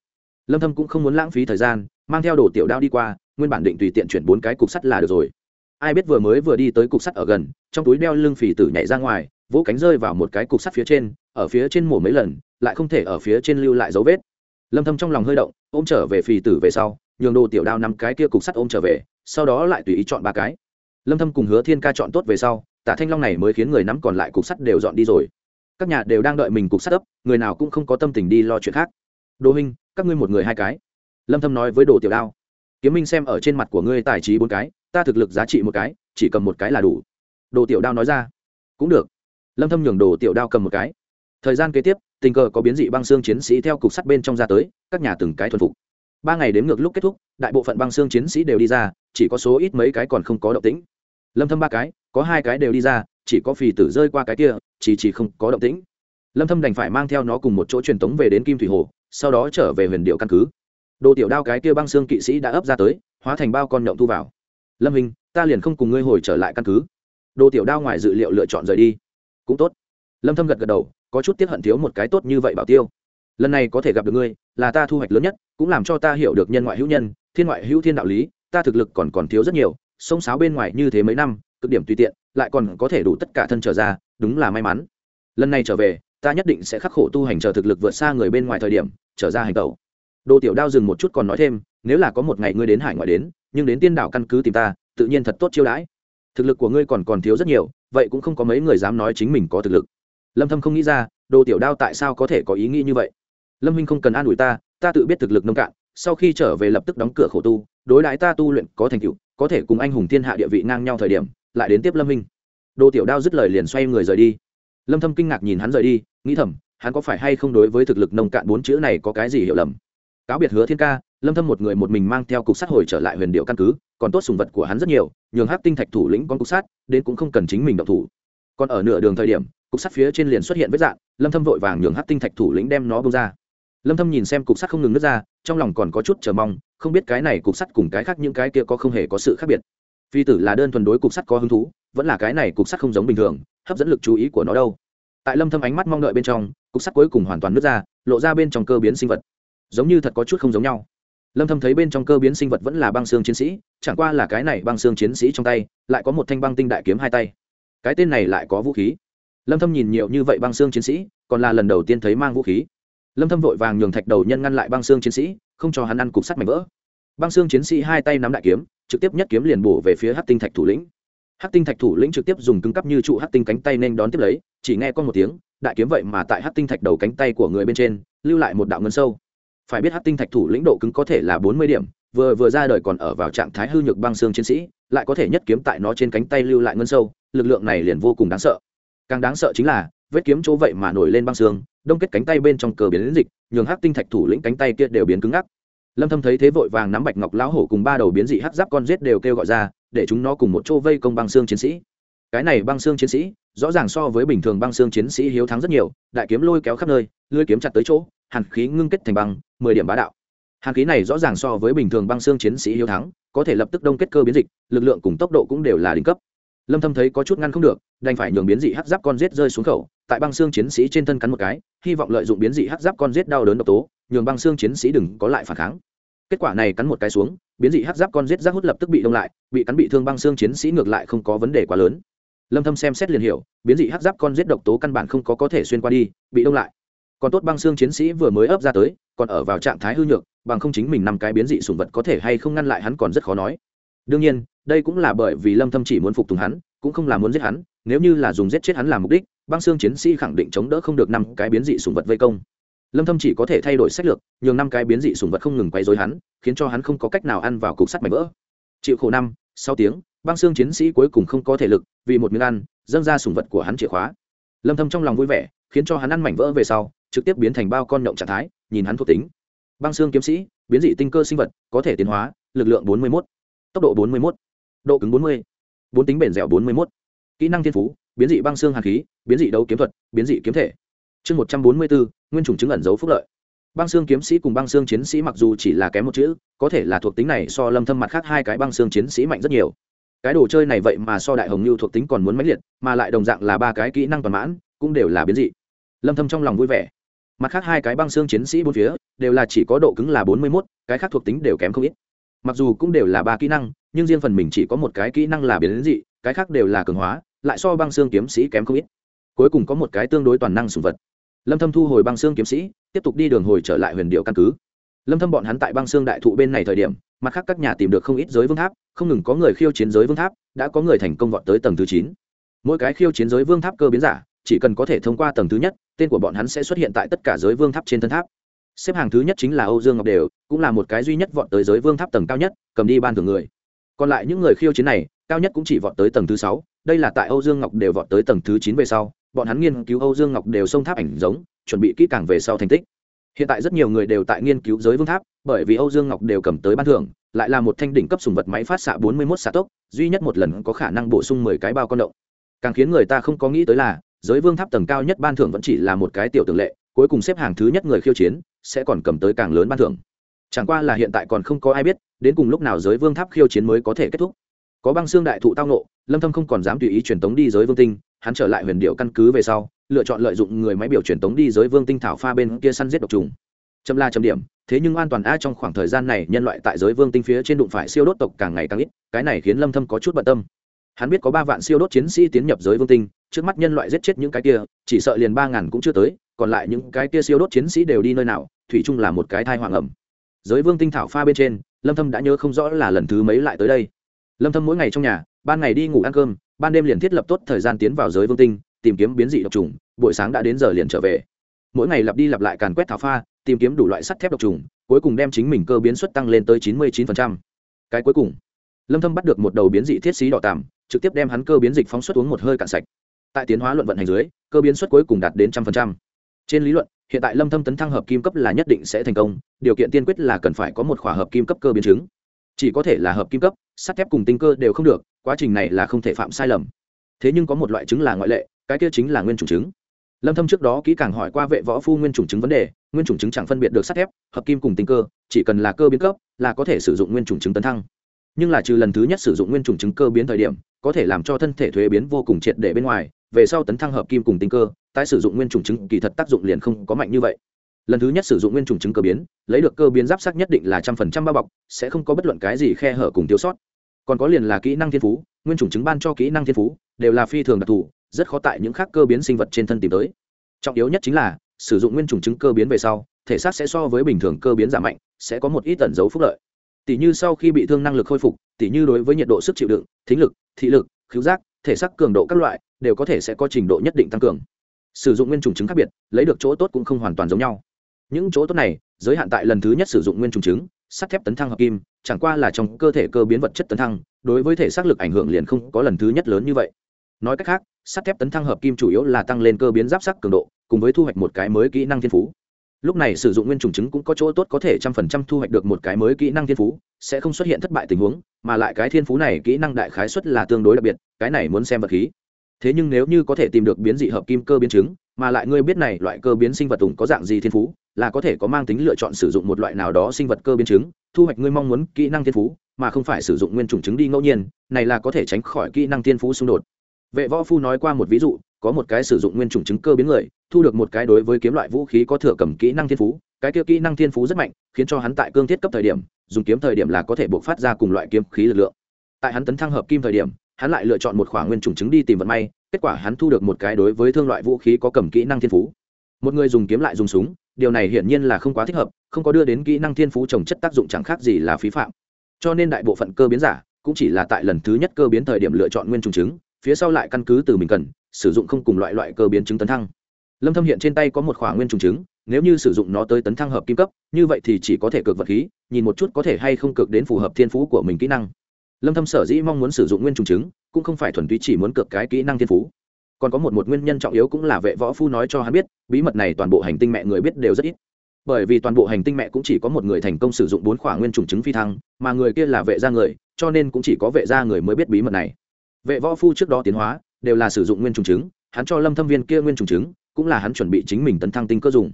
Lâm thâm cũng không muốn lãng phí thời gian, mang theo đồ tiểu đao đi qua, nguyên bản định tùy tiện chuyển bốn cái cục sắt là được rồi ai biết vừa mới vừa đi tới cục sắt ở gần, trong túi đeo lưng phì tử nhảy ra ngoài, vỗ cánh rơi vào một cái cục sắt phía trên, ở phía trên mổ mấy lần, lại không thể ở phía trên lưu lại dấu vết. Lâm thâm trong lòng hơi động, ôm trở về phì tử về sau, nhường đồ tiểu đao năm cái kia cục sắt ôm trở về, sau đó lại tùy ý chọn ba cái. Lâm thâm cùng hứa thiên ca chọn tốt về sau, tả thanh long này mới khiến người nắm còn lại cục sắt đều dọn đi rồi. Các nhà đều đang đợi mình cục sắt ấp, người nào cũng không có tâm tình đi lo chuyện khác. Đồ hình các ngươi một người hai cái. Lâm thâm nói với đồ tiểu đao. Kiếm minh xem ở trên mặt của ngươi tài trí bốn cái ta thực lực giá trị một cái, chỉ cầm một cái là đủ. Đồ tiểu đao nói ra. Cũng được. Lâm thâm nhường đồ tiểu đao cầm một cái. Thời gian kế tiếp, tình cờ có biến dị băng xương chiến sĩ theo cục sắt bên trong ra tới, các nhà từng cái thuần phục. Ba ngày đến ngược lúc kết thúc, đại bộ phận băng xương chiến sĩ đều đi ra, chỉ có số ít mấy cái còn không có động tĩnh. Lâm thâm ba cái, có hai cái đều đi ra, chỉ có phì tử rơi qua cái kia, chỉ chỉ không có động tĩnh. Lâm thâm đành phải mang theo nó cùng một chỗ truyền tống về đến kim thủy hồ, sau đó trở về huyền điệu căn cứ. Đồ tiểu đao cái kia băng xương kỵ sĩ đã ấp ra tới, hóa thành bao con nhộng thu vào lâm hình, ta liền không cùng ngươi hồi trở lại căn cứ. Đồ tiểu đao ngoài dự liệu lựa chọn rời đi. Cũng tốt. Lâm thâm gật gật đầu, có chút tiếc hận thiếu một cái tốt như vậy bảo tiêu. Lần này có thể gặp được ngươi, là ta thu hoạch lớn nhất, cũng làm cho ta hiểu được nhân ngoại hữu nhân, thiên ngoại hữu thiên đạo lý, ta thực lực còn còn thiếu rất nhiều, sông sáo bên ngoài như thế mấy năm, cực điểm tùy tiện, lại còn có thể đủ tất cả thân trở ra, đúng là may mắn. Lần này trở về, ta nhất định sẽ khắc khổ tu hành chờ thực lực vượt xa người bên ngoài thời điểm, trở ra hành tẩu đồ tiểu đao dừng một chút còn nói thêm, nếu là có một ngày ngươi đến hải ngoại đến, nhưng đến tiên đảo căn cứ tìm ta, tự nhiên thật tốt chiêu đãi. Thực lực của ngươi còn còn thiếu rất nhiều, vậy cũng không có mấy người dám nói chính mình có thực lực. Lâm thâm không nghĩ ra đồ tiểu đao tại sao có thể có ý nghĩ như vậy. Lâm huynh không cần an ủi ta ta tự biết thực lực nông cạn, sau khi trở về lập tức đóng cửa khổ tu, đối đãi ta tu luyện có thành tựu, có thể cùng anh hùng thiên hạ địa vị ngang nhau thời điểm, lại đến tiếp lâm huynh. Đồ tiểu đao dứt lời liền xoay người rời đi. Lâm thâm kinh ngạc nhìn hắn rời đi, nghĩ thầm, hắn có phải hay không đối với thực lực nông cạn bốn chữ này có cái gì hiểu lầm? Cáo biệt hứa thiên ca, lâm thâm một người một mình mang theo cục sát hồi trở lại huyền điệu căn cứ, còn tốt sùng vật của hắn rất nhiều, nhường hắc tinh thạch thủ lĩnh con cục sát, đến cũng không cần chính mình động thủ. Còn ở nửa đường thời điểm, cục sắt phía trên liền xuất hiện vết dạng, lâm thâm vội vàng nhường hắc tinh thạch thủ lĩnh đem nó bông ra. Lâm thâm nhìn xem cục sắt không ngừng nứt ra, trong lòng còn có chút chờ mong, không biết cái này cục sắt cùng cái khác những cái kia có không hề có sự khác biệt. Phi tử là đơn thuần đối cục sắt có hứng thú, vẫn là cái này cục sắt không giống bình thường, hấp dẫn lực chú ý của nó đâu. Tại lâm thâm ánh mắt mong đợi bên trong, cục sắt cuối cùng hoàn toàn nứt ra, lộ ra bên trong cơ biến sinh vật giống như thật có chút không giống nhau. Lâm thâm thấy bên trong cơ biến sinh vật vẫn là băng xương chiến sĩ, chẳng qua là cái này băng xương chiến sĩ trong tay, lại có một thanh băng tinh đại kiếm hai tay. Cái tên này lại có vũ khí. Lâm thâm nhìn nhiều như vậy băng xương chiến sĩ, còn là lần đầu tiên thấy mang vũ khí. Lâm thâm vội vàng nhường thạch đầu nhân ngăn lại băng xương chiến sĩ, không cho hắn ăn cục sắt mảnh vỡ. Băng xương chiến sĩ hai tay nắm đại kiếm, trực tiếp nhất kiếm liền bổ về phía hắc tinh thạch thủ lĩnh. Hắc tinh thạch thủ lĩnh trực tiếp dùng cứng cắp như trụ hắc tinh cánh tay nên đón tiếp lấy, chỉ nghe con một tiếng, đại kiếm vậy mà tại hắc tinh thạch đầu cánh tay của người bên trên, lưu lại một đạo ngân sâu phải biết hắc tinh thạch thủ lĩnh độ cứng có thể là 40 điểm, vừa vừa ra đời còn ở vào trạng thái hư nhược băng xương chiến sĩ, lại có thể nhất kiếm tại nó trên cánh tay lưu lại ngân sâu, lực lượng này liền vô cùng đáng sợ. Càng đáng sợ chính là, vết kiếm chỗ vậy mà nổi lên băng xương, đông kết cánh tay bên trong cờ biến dịch, nhường hắc tinh thạch thủ lĩnh cánh tay kia đều biến cứng ngắc. Lâm thâm thấy thế vội vàng nắm bạch ngọc lão hổ cùng ba đầu biến dị hắc giáp con giết đều kêu gọi ra, để chúng nó cùng một chỗ vây công băng xương chiến sĩ. Cái này băng xương chiến sĩ, rõ ràng so với bình thường băng xương chiến sĩ hiếu thắng rất nhiều, đại kiếm lôi kéo khắp nơi lưỡi kiếm chặt tới chỗ, hàn khí ngưng kết thành băng 10 điểm bá đạo. Hàn khí này rõ ràng so với bình thường băng xương chiến sĩ hiếu thắng, có thể lập tức đông kết cơ biến dịch, lực lượng cùng tốc độ cũng đều là đỉnh cấp. Lâm thâm thấy có chút ngăn không được, đành phải nhường biến dị hắc giáp con giết rơi xuống khẩu, tại băng xương chiến sĩ trên thân cắn một cái, hy vọng lợi dụng biến dị hắc giáp con giết đau đớn độc tố, nhường băng xương chiến sĩ đừng có lại phản kháng. Kết quả này cắn một cái xuống, biến dị hắc giáp con giết rác hút lập tức bị đông lại, bị cắn bị thương băng xương chiến sĩ ngược lại không có vấn đề quá lớn. Lâm thâm xem xét liền hiểu, biến dị hắc giáp con giết độc tố căn bản không có có thể xuyên qua đi, bị đông lại còn tốt băng xương chiến sĩ vừa mới ấp ra tới, còn ở vào trạng thái hư nhược, bằng không chính mình năm cái biến dị sủng vật có thể hay không ngăn lại hắn còn rất khó nói. Đương nhiên, đây cũng là bởi vì lâm thâm chỉ muốn phục tùng hắn, cũng không là muốn giết hắn, nếu như là dùng giết chết hắn làm mục đích, băng xương chiến sĩ khẳng định chống đỡ không được năm cái biến dị sủng vật vây công. Lâm thâm chỉ có thể thay đổi sách lược, nhường năm cái biến dị sủng vật không ngừng quấy rối hắn, khiến cho hắn không có cách nào ăn vào cục sắt mảnh vỡ. Chịu khổ năm sau tiếng, băng xương chiến sĩ cuối cùng không có thể lực, vì một miếng ăn, dâng ra sủng vật của hắn chìa khóa. Lâm thâm trong lòng vui vẻ, khiến cho hắn ăn mảnh vỡ về sau trực tiếp biến thành bao con nhộng trạng thái nhìn hắn thuộc tính. Băng xương kiếm sĩ biến dị tinh cơ sinh vật có thể tiến hóa lực lượng 41, tốc độ 41, độ cứng 40, bốn tính bền dẻo 41, kỹ năng thiên phú biến dị băng xương hàn khí biến dị đấu kiếm thuật biến dị kiếm thể. Chương 144, nguyên chủng chứng ẩn dấu phúc lợi. Băng xương kiếm sĩ cùng băng xương chiến sĩ mặc dù chỉ là kém một chữ có thể là thuộc tính này so lâm thâm mặt khác hai cái băng xương chiến sĩ mạnh rất nhiều. Cái đồ chơi này vậy mà so đại hồng lưu thuộc tính còn muốn mãnh liệt mà lại đồng dạng là ba cái kỹ năng toàn mãn cũng đều là biến dị. Lâm thâm trong lòng vui vẻ mặt khác hai cái băng xương chiến sĩ bốn phía đều là chỉ có độ cứng là 41, cái khác thuộc tính đều kém không ít. Mặc dù cũng đều là ba kỹ năng nhưng riêng phần mình chỉ có một cái kỹ năng là biến dị cái khác đều là cường hóa lại so băng xương kiếm sĩ kém không ít. Cuối cùng có một cái tương đối toàn năng sùng vật. Lâm thâm thu hồi băng xương kiếm sĩ tiếp tục đi đường hồi trở lại huyền điệu căn cứ. Lâm thâm bọn hắn tại băng xương đại thụ bên này thời điểm mặt khác các nhà tìm được không ít giới vương tháp không ngừng có người khiêu chiến giới vương tháp đã có người thành công vọt tới tầng thứ 9. mỗi cái khiêu chiến giới vương tháp cơ biến giả chỉ cần có thể thông qua tầng thứ nhất, tên của bọn hắn sẽ xuất hiện tại tất cả giới vương tháp trên thân tháp. Xếp hàng thứ nhất chính là âu dương ngọc đều, cũng là một cái duy nhất vọt tới giới vương tháp tầng cao nhất, cầm đi ban thưởng người. Còn lại những người khiêu chiến này, cao nhất cũng chỉ vọt tới tầng thứ sáu, đây là tại âu dương ngọc đều vọt tới tầng thứ chín về sau, bọn hắn nghiên cứu âu dương ngọc đều sông tháp ảnh giống, chuẩn bị kỹ càng về sau thành tích. Hiện tại rất nhiều người đều tại nghiên cứu giới vương tháp, bởi vì âu dương ngọc đều cầm tới ban thưởng, lại là một thanh đỉnh cấp sùng vật máy phát xạ 41 xạ tốc, duy nhất một lần có khả năng bổ sung 10 cái bao con động. Càng khiến người ta không có nghĩ tới là giới vương tháp tầng cao nhất ban thưởng vẫn chỉ là một cái tiểu tường lệ, cuối cùng xếp hàng thứ nhất người khiêu chiến, sẽ còn cầm tới càng lớn ban thưởng. Chẳng qua là hiện tại còn không có ai biết, đến cùng lúc nào giới vương tháp khiêu chiến mới có thể kết thúc. Có băng xương đại thụ tao nộ, lâm thâm không còn dám tùy ý truyền tống đi giới vương tinh, hắn trở lại huyền điệu căn cứ về sau, lựa chọn lợi dụng người máy biểu truyền tống đi giới vương tinh thảo pha bên kia săn giết độc trùng. Châm la châm điểm, thế nhưng an toàn a trong khoảng thời gian này nhân loại tại giới vương tinh phía trên đụng phải siêu đốt tộc càng ngày càng ít, cái này khiến lâm thâm có chút bận tâm hắn biết có ba vạn siêu đốt chiến sĩ tiến nhập giới vương tinh, trước mắt nhân loại giết chết những cái kia, chỉ sợ liền ba ngàn cũng chưa tới, còn lại những cái kia siêu đốt chiến sĩ đều đi nơi nào, thủy chung là một cái thai hoàng ẩm. Giới vương tinh thảo pha bên trên, lâm thâm đã nhớ không rõ là lần thứ mấy lại tới đây. Lâm thâm mỗi ngày trong nhà, ban ngày đi ngủ ăn cơm, ban đêm liền thiết lập tốt thời gian tiến vào giới vương tinh, tìm kiếm biến dị độc trùng, buổi sáng đã đến giờ liền trở về. Mỗi ngày lặp đi lặp lại càn quét thảo pha, tìm kiếm đủ loại sắt thép độc trùng, cuối cùng đem chính mình cơ biến suất tăng lên tới 99%. cái cuối cùng, lâm thâm bắt được một đầu biến dị thiết sĩ đỏ tằm trực tiếp đem hắn cơ biến dịch phóng xuất uống một hơi cạn sạch. Tại tiến hóa luận vận hành dưới, cơ biến suất cuối cùng đạt đến trăm phần trăm. Trên lý luận, hiện tại lâm thâm tấn thăng hợp kim cấp là nhất định sẽ thành công, điều kiện tiên quyết là cần phải có một khỏa hợp kim cấp cơ biến chứng. Chỉ có thể là hợp kim cấp, sắt thép cùng tinh cơ đều không được, quá trình này là không thể phạm sai lầm. Thế nhưng có một loại chứng là ngoại lệ, cái kia chính là nguyên chủng chứng. Lâm thâm trước đó kỹ càng hỏi qua vệ võ phu nguyên chủng chứng vấn đề, nguyên chủng chứng chẳng phân biệt được sắt thép, hợp kim cùng tinh cơ, chỉ cần là cơ biến cấp, là có thể sử dụng nguyên chủng chứng tấn thăng. Nhưng là trừ lần thứ nhất sử dụng nguyên chủng chứng cơ biến thời điểm có thể làm cho thân thể thuế biến vô cùng triệt để bên ngoài, về sau tấn thăng hợp kim cùng tinh cơ, tái sử dụng nguyên chủng chứng kỳ thật tác dụng liền không có mạnh như vậy. Lần thứ nhất sử dụng nguyên chủng chứng cơ biến, lấy được cơ biến giáp sắc nhất định là trăm phần trăm bao bọc, sẽ không có bất luận cái gì khe hở cùng thiếu sót. Còn có liền là kỹ năng thiên phú, nguyên chủng chứng ban cho kỹ năng thiên phú, đều là phi thường đặc thù, rất khó tại những khác cơ biến sinh vật trên thân tìm tới. Trọng yếu nhất chính là, sử dụng nguyên chủng chứng cơ biến về sau, thể xác sẽ so với bình thường cơ biến giảm mạnh, sẽ có một ít tẩn dấu phúc lợi. Tỷ như sau khi bị thương năng lực khôi phục tỷ như đối với nhiệt độ sức chịu đựng, thính lực thị lực, khứu giác, thể xác cường độ các loại đều có thể sẽ có trình độ nhất định tăng cường. Sử dụng nguyên trùng chứng khác biệt, lấy được chỗ tốt cũng không hoàn toàn giống nhau. Những chỗ tốt này, giới hạn tại lần thứ nhất sử dụng nguyên trùng chứng, sắt thép tấn thăng hợp kim, chẳng qua là trong cơ thể cơ biến vật chất tấn thăng, đối với thể xác lực ảnh hưởng liền không có lần thứ nhất lớn như vậy. Nói cách khác, sắt thép tấn thăng hợp kim chủ yếu là tăng lên cơ biến giáp sắc cường độ, cùng với thu hoạch một cái mới kỹ năng thiên phú lúc này sử dụng nguyên trùng chứng cũng có chỗ tốt có thể trăm phần trăm thu hoạch được một cái mới kỹ năng thiên phú, sẽ không xuất hiện thất bại tình huống, mà lại cái thiên phú này kỹ năng đại khái xuất là tương đối đặc biệt, cái này muốn xem vật khí. Thế nhưng nếu như có thể tìm được biến dị hợp kim cơ biến chứng mà lại ngươi biết này loại cơ biến sinh vật tùng có dạng gì thiên phú, là có thể có mang tính lựa chọn sử dụng một loại nào đó sinh vật cơ biến chứng thu hoạch ngươi mong muốn kỹ năng thiên phú, mà không phải sử dụng nguyên trùng chứng đi ngẫu nhiên, này là có thể tránh khỏi kỹ năng thiên phú xung đột. Vệ võ phu nói qua một ví dụ có một cái sử dụng nguyên chủng chứng cơ biến người, thu được một cái đối với kiếm loại vũ khí có thừa cầm kỹ năng thiên phú, cái kia kỹ năng thiên phú rất mạnh, khiến cho hắn tại cương thiết cấp thời điểm, dùng kiếm thời điểm là có thể buộc phát ra cùng loại kiếm khí lực lượng. Tại hắn tấn thăng hợp kim thời điểm, hắn lại lựa chọn một khoảng nguyên chủng chứng đi tìm vận may, kết quả hắn thu được một cái đối với thương loại vũ khí có cầm kỹ năng thiên phú. Một người dùng kiếm lại dùng súng, điều này hiển nhiên là không quá thích hợp, không có đưa đến kỹ năng thiên phú trồng chất tác dụng chẳng khác gì là phí phạm. Cho nên đại bộ phận cơ biến giả, cũng chỉ là tại lần thứ nhất cơ biến thời điểm lựa chọn nguyên trùng chứng, phía sau lại căn cứ từ mình cần sử dụng không cùng loại loại cơ biến chứng tấn thăng. Lâm thâm hiện trên tay có một khỏa nguyên trùng chứng, nếu như sử dụng nó tới tấn thăng hợp kim cấp, như vậy thì chỉ có thể cực vật khí, nhìn một chút có thể hay không cực đến phù hợp thiên phú của mình kỹ năng. Lâm thâm sở dĩ mong muốn sử dụng nguyên trùng chứng, cũng không phải thuần túy chỉ muốn cực cái kỹ năng thiên phú. Còn có một một nguyên nhân trọng yếu cũng là vệ võ phu nói cho hắn biết, bí mật này toàn bộ hành tinh mẹ người biết đều rất ít. Bởi vì toàn bộ hành tinh mẹ cũng chỉ có một người thành công sử dụng bốn khỏa nguyên trùng chứng phi thăng, mà người kia là vệ gia người, cho nên cũng chỉ có vệ gia người mới biết bí mật này. Vệ võ phu trước đó tiến hóa đều là sử dụng nguyên trùng trứng. hắn cho lâm thâm viên kia nguyên trùng trứng, cũng là hắn chuẩn bị chính mình tấn thăng tinh cơ dùng.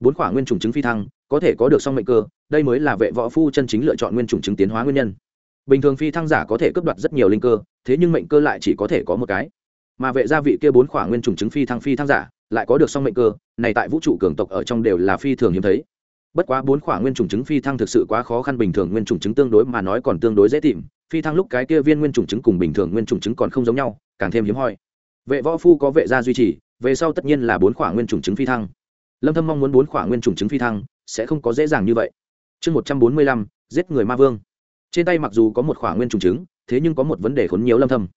Bốn quả nguyên trùng trứng phi thăng có thể có được song mệnh cơ đây mới là vệ võ phu chân chính lựa chọn nguyên trùng trứng tiến hóa nguyên nhân. Bình thường phi thăng giả có thể cướp đoạt rất nhiều linh cơ thế nhưng mệnh cơ lại chỉ có thể có một cái. Mà vệ gia vị kia bốn quả nguyên trùng trứng phi thăng phi thăng giả lại có được song mệnh cơ này tại vũ trụ cường tộc ở trong đều là phi thường hiếm thấy. Bất quá bốn quả nguyên trùng trứng phi thăng thực sự quá khó khăn bình thường nguyên trùng trứng tương đối mà nói còn tương đối dễ tìm phi thăng lúc cái kia viên nguyên trùng chứng cùng bình thường nguyên trùng chứng còn không giống nhau, càng thêm hiếm hoi. Vệ võ phu có vệ gia duy trì, về sau tất nhiên là bốn khỏa nguyên trùng chứng phi thăng. Lâm thâm mong muốn bốn khỏa nguyên trùng chứng phi thăng, sẽ không có dễ dàng như vậy. Chương một trăm bốn mươi lăm, giết người ma vương. Trên tay mặc dù có một khỏa nguyên trùng chứng, thế nhưng có một vấn đề khốn nhiều lâm thâm.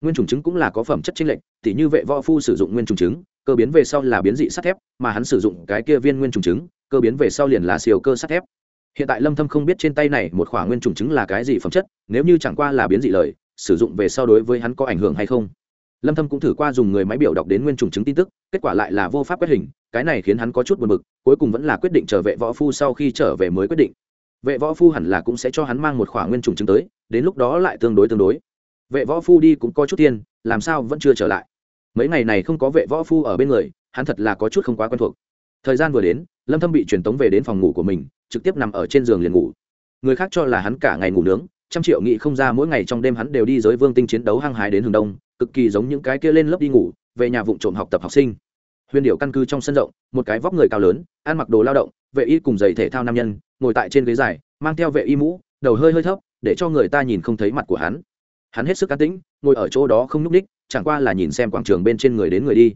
Nguyên trùng chứng cũng là có phẩm chất chênh lệnh tỉ như vệ võ phu sử dụng nguyên trùng chứng, cơ biến về sau là biến dị sắt thép, mà hắn sử dụng cái kia viên nguyên trùng chứng, cơ biến về sau liền là siêu cơ sắt thép hiện tại lâm thâm không biết trên tay này một khỏa nguyên trùng chứng là cái gì phẩm chất, nếu như chẳng qua là biến dị lời, sử dụng về sau đối với hắn có ảnh hưởng hay không? Lâm thâm cũng thử qua dùng người máy biểu đọc đến nguyên trùng chứng tin tức, kết quả lại là vô pháp quét hình, cái này khiến hắn có chút buồn bực, cuối cùng vẫn là quyết định chờ vệ võ phu sau khi trở về mới quyết định. Vệ võ phu hẳn là cũng sẽ cho hắn mang một khỏa nguyên trùng chứng tới, đến lúc đó lại tương đối tương đối. Vệ võ phu đi cũng có chút tiền, làm sao vẫn chưa trở lại? Mấy ngày này không có vệ võ phu ở bên người, hắn thật là có chút không quá quen thuộc. Thời gian vừa đến lâm thâm bị truyền tống về đến phòng ngủ của mình, trực tiếp nằm ở trên giường liền ngủ. Người khác cho là hắn cả ngày ngủ nướng, trăm triệu nghị không ra mỗi ngày trong đêm hắn đều đi giới vương tinh chiến đấu hăng hái đến hướng đông, cực kỳ giống những cái kia lên lớp đi ngủ, về nhà vụng trộm học tập học sinh. Huyền điệu căn cứ trong sân rộng, một cái vóc người cao lớn, ăn mặc đồ lao động, vệ y cùng giày thể thao nam nhân, ngồi tại trên ghế dài, mang theo vệ y mũ, đầu hơi hơi thấp, để cho người ta nhìn không thấy mặt của hắn. Hắn hết sức cá tĩnh, ngồi ở chỗ đó không n ú c ních chẳng qua là nhìn xem quảng trường bên trên người đến người đi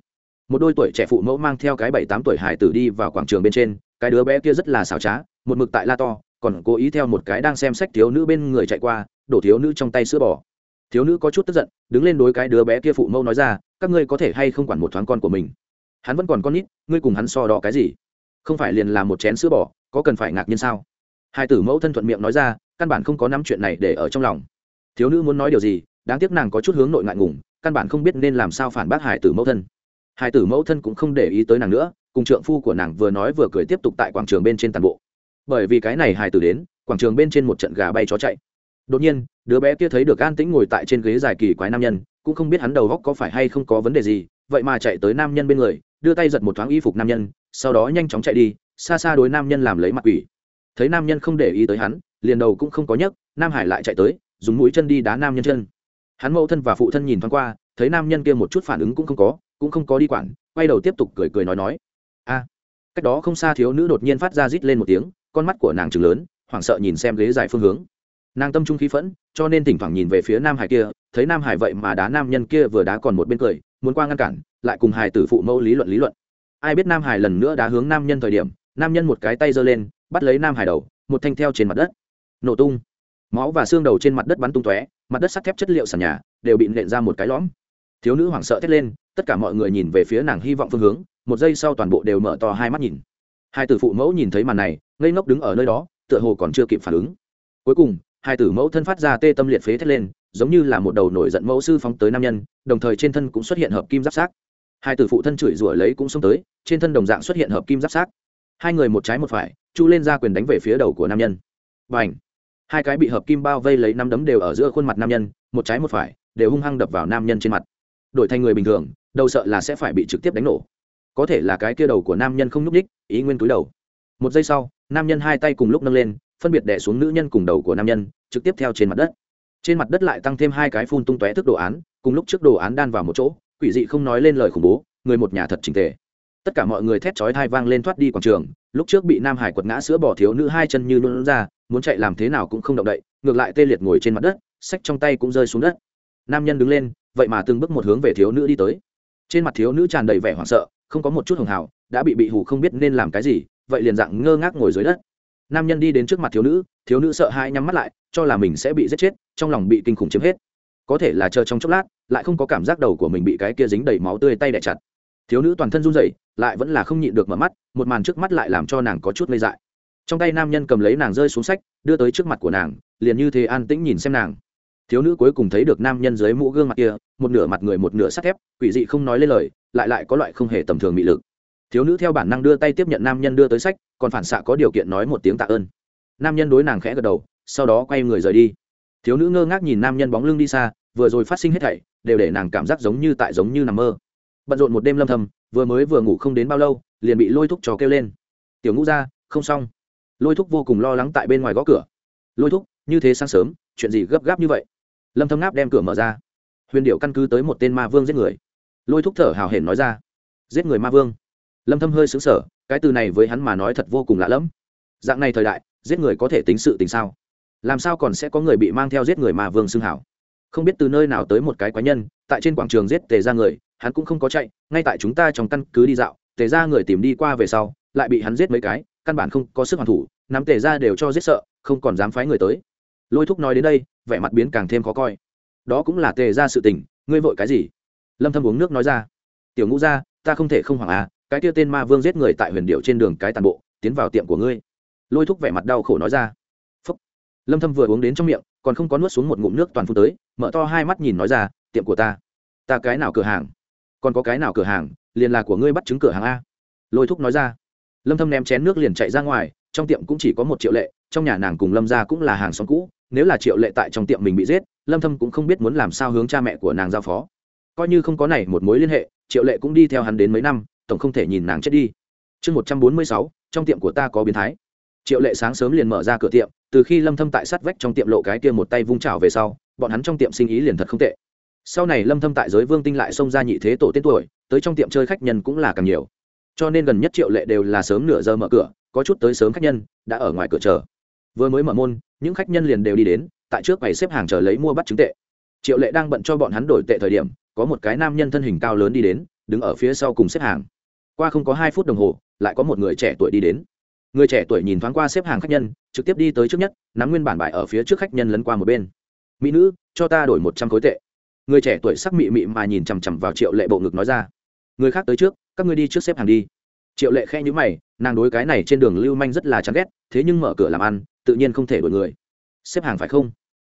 một đôi tuổi trẻ phụ mẫu mang theo cái bảy tám tuổi hải tử đi vào quảng trường bên trên, cái đứa bé kia rất là xảo trá, một mực tại la to, còn cố ý theo một cái đang xem sách thiếu nữ bên người chạy qua, đổ thiếu nữ trong tay sữa bò. Thiếu nữ có chút tức giận, đứng lên đối cái đứa bé kia phụ mẫu nói ra, các ngươi có thể hay không quản một thoáng con của mình? Hắn vẫn còn con nít, ngươi cùng hắn so đo cái gì? Không phải liền làm một chén sữa bò, có cần phải ngạc nhiên sao? Hai tử mẫu thân thuận miệng nói ra, căn bản không có nắm chuyện này để ở trong lòng. Thiếu nữ muốn nói điều gì, đáng tiếc nàng có chút hướng nội ngại ngùng, căn bản không biết nên làm sao phản bác hải tử mẫu thân hai tử mẫu thân cũng không để ý tới nàng nữa, cùng trượng phu của nàng vừa nói vừa cười tiếp tục tại quảng trường bên trên tàn bộ. Bởi vì cái này hai tử đến, quảng trường bên trên một trận gà bay chó chạy. Đột nhiên, đứa bé kia thấy được an tĩnh ngồi tại trên ghế dài kỳ quái nam nhân, cũng không biết hắn đầu góc có phải hay không có vấn đề gì, vậy mà chạy tới nam nhân bên người, đưa tay giật một thoáng y phục nam nhân, sau đó nhanh chóng chạy đi, xa xa đối nam nhân làm lấy mặt quỷ. Thấy nam nhân không để ý tới hắn, liền đầu cũng không có nhấc, nam hải lại chạy tới, dùng mũi chân đi đá nam nhân chân. Hắn mẫu thân và phụ thân nhìn thoáng qua, thấy nam nhân kia một chút phản ứng cũng không có cũng không có đi quản, quay đầu tiếp tục cười cười nói nói. A, cách đó không xa thiếu nữ đột nhiên phát ra rít lên một tiếng, con mắt của nàng trừng lớn, hoảng sợ nhìn xem ghế dài phương hướng. Nàng tâm trung khí phẫn, cho nên thỉnh thoảng nhìn về phía nam hải kia, thấy nam hải vậy mà đá nam nhân kia vừa đá còn một bên cười, muốn qua ngăn cản, lại cùng hải tử phụ mẫu lý luận lý luận. Ai biết nam hải lần nữa đá hướng nam nhân thời điểm, nam nhân một cái tay giơ lên, bắt lấy nam hải đầu, một thanh theo trên mặt đất. Nổ tung. Máu và xương đầu trên mặt đất bắn tung tóe, mặt đất sắt thép chất liệu sàn nhà, đều bị nện ra một cái lõm. Thiếu nữ hoảng sợ thét lên tất cả mọi người nhìn về phía nàng hy vọng phương hướng, một giây sau toàn bộ đều mở to hai mắt nhìn. Hai tử phụ mẫu nhìn thấy màn này, ngây ngốc đứng ở nơi đó, tựa hồ còn chưa kịp phản ứng. Cuối cùng, hai tử mẫu thân phát ra tê tâm liệt phế thét lên, giống như là một đầu nổi giận mẫu sư phóng tới nam nhân, đồng thời trên thân cũng xuất hiện hợp kim giáp sát. Hai tử phụ thân chửi rủa lấy cũng xông tới, trên thân đồng dạng xuất hiện hợp kim giáp sát. Hai người một trái một phải, chu lên ra quyền đánh về phía đầu của nam nhân. Và ảnh hai cái bị hợp kim bao vây lấy năm đấm đều ở giữa khuôn mặt nam nhân, một trái một phải, đều hung hăng đập vào nam nhân trên mặt. Đổi thành người bình thường đầu sợ là sẽ phải bị trực tiếp đánh nổ. Có thể là cái kia đầu của nam nhân không nhúc ních ý nguyên túi đầu. Một giây sau, nam nhân hai tay cùng lúc nâng lên, phân biệt đẻ xuống nữ nhân cùng đầu của nam nhân, trực tiếp theo trên mặt đất. Trên mặt đất lại tăng thêm hai cái phun tung tóe thức đồ án, cùng lúc trước đồ án đan vào một chỗ, quỷ dị không nói lên lời khủng bố, người một nhà thật trình tề. Tất cả mọi người thét chói thai vang lên thoát đi quảng trường, lúc trước bị nam hải quật ngã sữa bỏ thiếu nữ hai chân như luôn ra, muốn chạy làm thế nào cũng không động đậy, ngược lại tê liệt ngồi trên mặt đất, sách trong tay cũng rơi xuống đất. Nam nhân đứng lên, vậy mà từng bước một hướng về thiếu nữ đi tới trên mặt thiếu nữ tràn đầy vẻ hoảng sợ, không có một chút hồng hào, đã bị bị hủ không biết nên làm cái gì, vậy liền dạng ngơ ngác ngồi dưới đất. Nam nhân đi đến trước mặt thiếu nữ thiếu nữ sợ hãi nhắm mắt lại, cho là mình sẽ bị giết chết, trong lòng bị kinh khủng chiếm hết. Có thể là chờ trong chốc lát, lại không có cảm giác đầu của mình bị cái kia dính đầy máu tươi tay đẻ chặt. Thiếu nữ toàn thân run rẩy, lại vẫn là không nhịn được mở mắt, một màn trước mắt lại làm cho nàng có chút ngây dại. Trong tay nam nhân cầm lấy nàng rơi xuống sách, đưa tới trước mặt của nàng, liền như thế an tĩnh nhìn xem nàng thiếu nữ cuối cùng thấy được nam nhân dưới mũ gương mặt kia, một nửa mặt người một nửa sắt thép, quỷ dị không nói lên lời, lại lại có loại không hề tầm thường mị lực. Thiếu nữ theo bản năng đưa tay tiếp nhận nam nhân đưa tới sách, còn phản xạ có điều kiện nói một tiếng tạ ơn. Nam nhân đối nàng khẽ gật đầu, sau đó quay người rời đi. Thiếu nữ ngơ ngác nhìn nam nhân bóng lưng đi xa, vừa rồi phát sinh hết thảy, đều để nàng cảm giác giống như tại giống như nằm mơ. Bận rộn một đêm lâm thầm, vừa mới vừa ngủ không đến bao lâu, liền bị lôi thúc trò kêu lên. Tiểu ngũ ra không xong. Lôi thúc vô cùng lo lắng tại bên ngoài gõ cửa. Lôi thúc, như thế sáng sớm, chuyện gì gấp gáp như vậy? Lâm thâm ngáp đem cửa mở ra huyền điệu căn cứ tới một tên ma vương giết người lôi thúc thở hào hển nói ra giết người ma vương lâm thâm hơi sững sờ, cái từ này với hắn mà nói thật vô cùng lạ lẫm. Dạng này thời đại, giết người có thể tính sự tình sao? Làm sao còn sẽ có người bị mang theo giết người ma vương xưng hảo? Không biết từ nơi nào tới một cái quái nhân, tại trên quảng trường giết tề ra người, hắn cũng không có chạy, ngay tại chúng ta trong căn cứ đi dạo, tề ra người tìm đi qua về sau, lại bị hắn giết mấy cái, căn bản không có sức hoàn thủ, nắm tề ra đều cho giết sợ, không còn dám phái người tới. Lôi thúc nói đến đây vẻ mặt biến càng thêm khó coi. Đó cũng là tề ra sự tình, ngươi vội cái gì? Lâm thâm uống nước nói ra. Tiểu ngũ ra ta không thể không hoảng à cái kia tên ma vương giết người tại huyền điệu trên đường cái tàn bộ, tiến vào tiệm của ngươi. Lôi thúc vẻ mặt đau khổ nói ra. Phúc. lâm thâm vừa uống đến trong miệng, còn không có nuốt xuống một ngụm nước toàn phun tới, mở to hai mắt nhìn nói ra, tiệm của ta. Ta cái nào cửa hàng? Còn có cái nào cửa hàng, liền là của ngươi bắt chứng cửa hàng a. Lôi thúc nói ra. Lâm thâm ném chén nước liền chạy ra ngoài, trong tiệm cũng chỉ có một triệu lệ trong nhà nàng cùng lâm gia cũng là hàng xóm cũ nếu là triệu lệ tại trong tiệm mình bị giết lâm thâm cũng không biết muốn làm sao hướng cha mẹ của nàng giao phó. Coi như không có này một mối liên hệ triệu lệ cũng đi theo hắn đến mấy năm tổng không thể nhìn nàng chết đi. Chương 146, trong tiệm của ta có biến thái. Triệu lệ sáng sớm liền mở ra cửa tiệm từ khi lâm thâm tại sát vách trong tiệm lộ cái kia một tay vung chảo về sau bọn hắn trong tiệm sinh ý liền thật không tệ. Sau này lâm thâm tại giới vương tinh lại xông ra nhị thế tổ tên tuổi tới trong tiệm chơi khách nhân cũng là càng nhiều. Cho nên gần nhất triệu lệ đều là sớm nửa giờ mở cửa có chút tới sớm khách nhân đã ở ngoài cửa chờ vừa mới mở môn, những khách nhân liền đều đi đến, tại trước quầy xếp hàng chờ lấy mua bắt trứng tệ. Triệu lệ đang bận cho bọn hắn đổi tệ thời điểm, có một cái nam nhân thân hình cao lớn đi đến, đứng ở phía sau cùng xếp hàng. Qua không có hai phút đồng hồ, lại có một người trẻ tuổi đi đến. Người trẻ tuổi nhìn thoáng qua xếp hàng khách nhân, trực tiếp đi tới trước nhất, nắm nguyên bản bài ở phía trước khách nhân lấn qua một bên. Mỹ nữ, cho ta đổi một trăm khối tệ. Người trẻ tuổi sắc mị mị mà nhìn chằm chằm vào triệu lệ bộ ngực nói ra. Người khác tới trước, các ngươi đi trước xếp hàng đi. Triệu lệ khe nhữ mày, nàng đối cái này trên đường lưu manh rất là chán ghét, thế nhưng mở cửa làm ăn tự nhiên không thể đổi người. Xếp hàng phải không?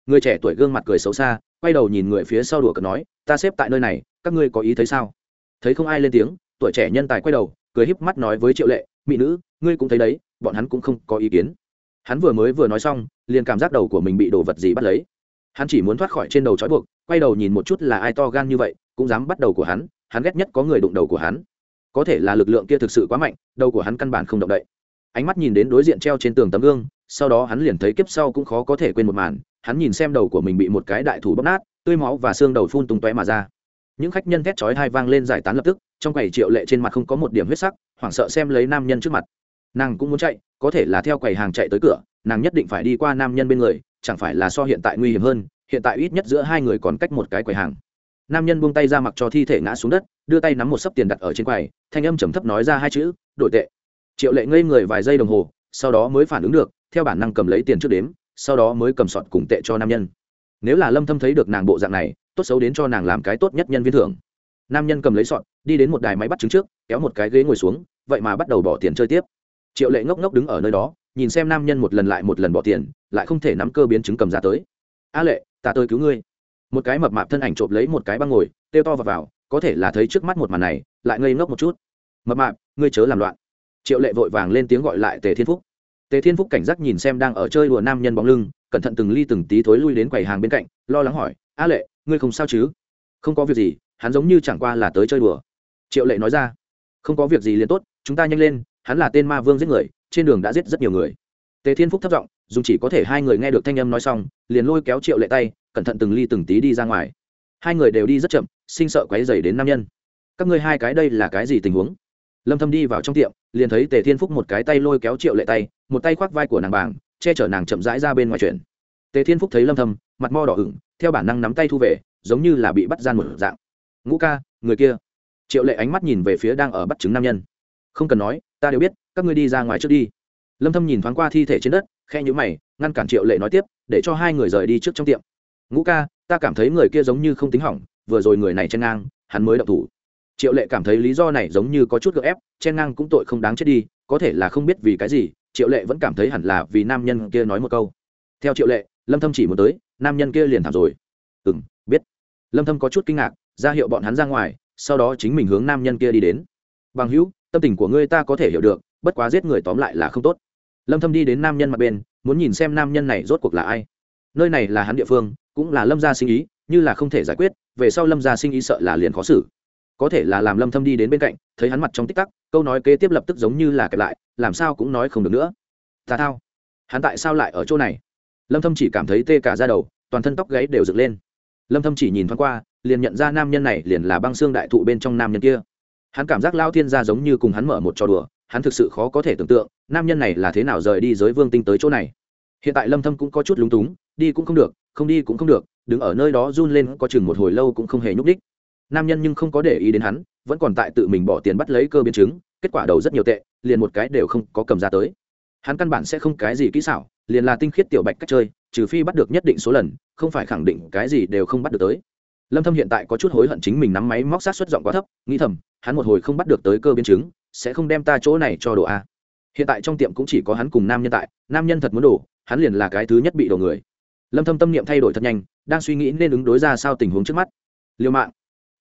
Người trẻ tuổi gương mặt cười xấu xa, quay đầu nhìn người phía sau đùa cợt nói, ta xếp tại nơi này, các ngươi có ý thấy sao? Thấy không ai lên tiếng, tuổi trẻ nhân tài quay đầu, cười híp mắt nói với triệu lệ, mỹ nữ, ngươi cũng thấy đấy, bọn hắn cũng không có ý kiến. Hắn vừa mới vừa nói xong, liền cảm giác đầu của mình bị đồ vật gì bắt lấy. Hắn chỉ muốn thoát khỏi trên đầu trói buộc, quay đầu nhìn một chút là ai to gan như vậy, cũng dám bắt đầu của hắn hắn ghét nhất có người đụng đầu của hắn. Có thể là lực lượng kia thực sự quá mạnh, đầu của hắn căn bản không động đậy. Ánh mắt nhìn đến đối diện treo trên tường tấm gương sau đó hắn liền thấy kiếp sau cũng khó có thể quên một màn, hắn nhìn xem đầu của mình bị một cái đại thủ bóp nát, tươi máu và xương đầu phun tung tóe mà ra. Những khách nhân thét chói hai vang lên giải tán lập tức, trong quầy triệu lệ trên mặt không có một điểm huyết sắc, hoảng sợ xem lấy nam nhân trước mặt. Nàng cũng muốn chạy, có thể là theo quầy hàng chạy tới cửa, nàng nhất định phải đi qua nam nhân bên người, chẳng phải là so hiện tại nguy hiểm hơn, hiện tại ít nhất giữa hai người còn cách một cái quầy hàng. Nam nhân buông tay ra mặc cho thi thể ngã xuống đất, đưa tay nắm một sấp tiền đặt ở trên quầy, thanh âm trầm thấp nói ra hai chữ, đổi tệ. Triệu lệ ngây người vài giây đồng hồ, sau đó mới phản ứng được theo bản năng cầm lấy tiền trước đếm sau đó mới cầm sọt cùng tệ cho nam nhân. Nếu là lâm thâm thấy được nàng bộ dạng này tốt xấu đến cho nàng làm cái tốt nhất nhân viên thưởng. Nam nhân cầm lấy sọt đi đến một đài máy bắt trứng trước kéo một cái ghế ngồi xuống vậy mà bắt đầu bỏ tiền chơi tiếp. Triệu lệ ngốc ngốc đứng ở nơi đó nhìn xem nam nhân một lần lại một lần bỏ tiền lại không thể nắm cơ biến chứng cầm ra tới. A lệ ta tới cứu ngươi. Một cái mập mạp thân ảnh trộm lấy một cái băng ngồi têu to vào, vào có thể là thấy trước mắt một màn này lại ngây ngốc một chút. Mập mạp ngươi chớ làm loạn. Triệu lệ vội vàng lên tiếng gọi lại tề thiên phúc tề thiên phúc cảnh giác nhìn xem đang ở chơi đùa nam nhân bóng lưng, cẩn thận từng ly từng tí thối lui đến quầy hàng bên cạnh, lo lắng hỏi, a lệ, ngươi không sao chứ? Không có việc gì, hắn giống như chẳng qua là tới chơi đùa. Triệu lệ nói ra, không có việc gì liền tốt, chúng ta nhanh lên, hắn là tên ma vương giết người, trên đường đã giết rất nhiều người. Tề thiên phúc thất giọng, dùng chỉ có thể hai người nghe được thanh âm nói xong, liền lôi kéo triệu lệ tay, cẩn thận từng ly từng tí đi ra ngoài. Hai người đều đi rất chậm, sinh sợ quáy dày đến nam nhân. Các ngươi hai cái đây là cái gì tình huống? Lâm thâm đi vào trong tiệm, liền thấy tề thiên phúc một cái tay lôi kéo triệu lệ tay, một tay khoác vai của nàng bảng, che chở nàng chậm rãi ra bên ngoài chuyện tề thiên phúc thấy lâm thâm, mặt mo đỏ ửng, theo bản năng nắm tay thu về, giống như là bị bắt gian một dạng. Ngũ ca, người kia. Triệu lệ ánh mắt nhìn về phía đang ở bắt chứng nam nhân. Không cần nói, ta đều biết, các ngươi đi ra ngoài trước đi. Lâm thâm nhìn thoáng qua thi thể trên đất khe nhíu mày, ngăn cản triệu lệ nói tiếp, để cho hai người rời đi trước trong tiệm. Ngũ ca, ta cảm thấy người kia giống như không tính hỏng, vừa rồi người này chen ngang, hắn mới động thủ triệu lệ cảm thấy lý do này giống như có chút gợ ép, chen ngang cũng tội không đáng chết đi, có thể là không biết vì cái gì, triệu lệ vẫn cảm thấy hẳn là vì nam nhân kia nói một câu. Theo triệu lệ, lâm thâm chỉ muốn tới, nam nhân kia liền thảm rồi. Ừm, biết. Lâm thâm có chút kinh ngạc, ra hiệu bọn hắn ra ngoài, sau đó chính mình hướng nam nhân kia đi đến. Bằng hữu, tâm tình của ngươi ta có thể hiểu được, bất quá giết người tóm lại là không tốt. Lâm thâm đi đến nam nhân mặt bên, muốn nhìn xem nam nhân này rốt cuộc là ai. Nơi này là hắn địa phương, cũng là lâm gia sinh ý, như là không thể giải quyết, về sau lâm gia sinh ý sợ là liền khó xử có thể là làm lâm thâm đi đến bên cạnh, thấy hắn mặt trong tích tắc, câu nói kế tiếp lập tức giống như là kẹp lại, làm sao cũng nói không được nữa. Ta thao. Hắn tại sao lại ở chỗ này? Lâm thâm chỉ cảm thấy tê cả da đầu, toàn thân tóc gáy đều dựng lên. Lâm thâm chỉ nhìn thoáng qua, liền nhận ra nam nhân này liền là băng xương đại thụ bên trong nam nhân kia. Hắn cảm giác lao thiên gia giống như cùng hắn mở một trò đùa, hắn thực sự khó có thể tưởng tượng, nam nhân này là thế nào rời đi giới vương tinh tới chỗ này. Hiện tại lâm thâm cũng có chút lúng túng, đi cũng không được, không đi cũng không được, đứng ở nơi đó run lên có chừng một hồi lâu cũng không hề nhúc đích nam nhân nhưng không có để ý đến hắn, vẫn còn tại tự mình bỏ tiền bắt lấy cơ biến chứng, kết quả đầu rất nhiều tệ, liền một cái đều không có cầm ra tới. Hắn căn bản sẽ không cái gì kỹ xảo, liền là tinh khiết tiểu bạch cách chơi, trừ phi bắt được nhất định số lần, không phải khẳng định cái gì đều không bắt được tới. Lâm thâm hiện tại có chút hối hận chính mình nắm máy móc sát xuất giọng quá thấp, nghĩ thầm, hắn một hồi không bắt được tới cơ biến chứng, sẽ không đem ta chỗ này cho đồ a. Hiện tại trong tiệm cũng chỉ có hắn cùng nam nhân tại, nam nhân thật muốn đổ, hắn liền là cái thứ nhất bị đổ người. Lâm thâm tâm niệm thay đổi thật nhanh, đang suy nghĩ nên ứng đối ra sao tình huống trước mắt. Liều mạng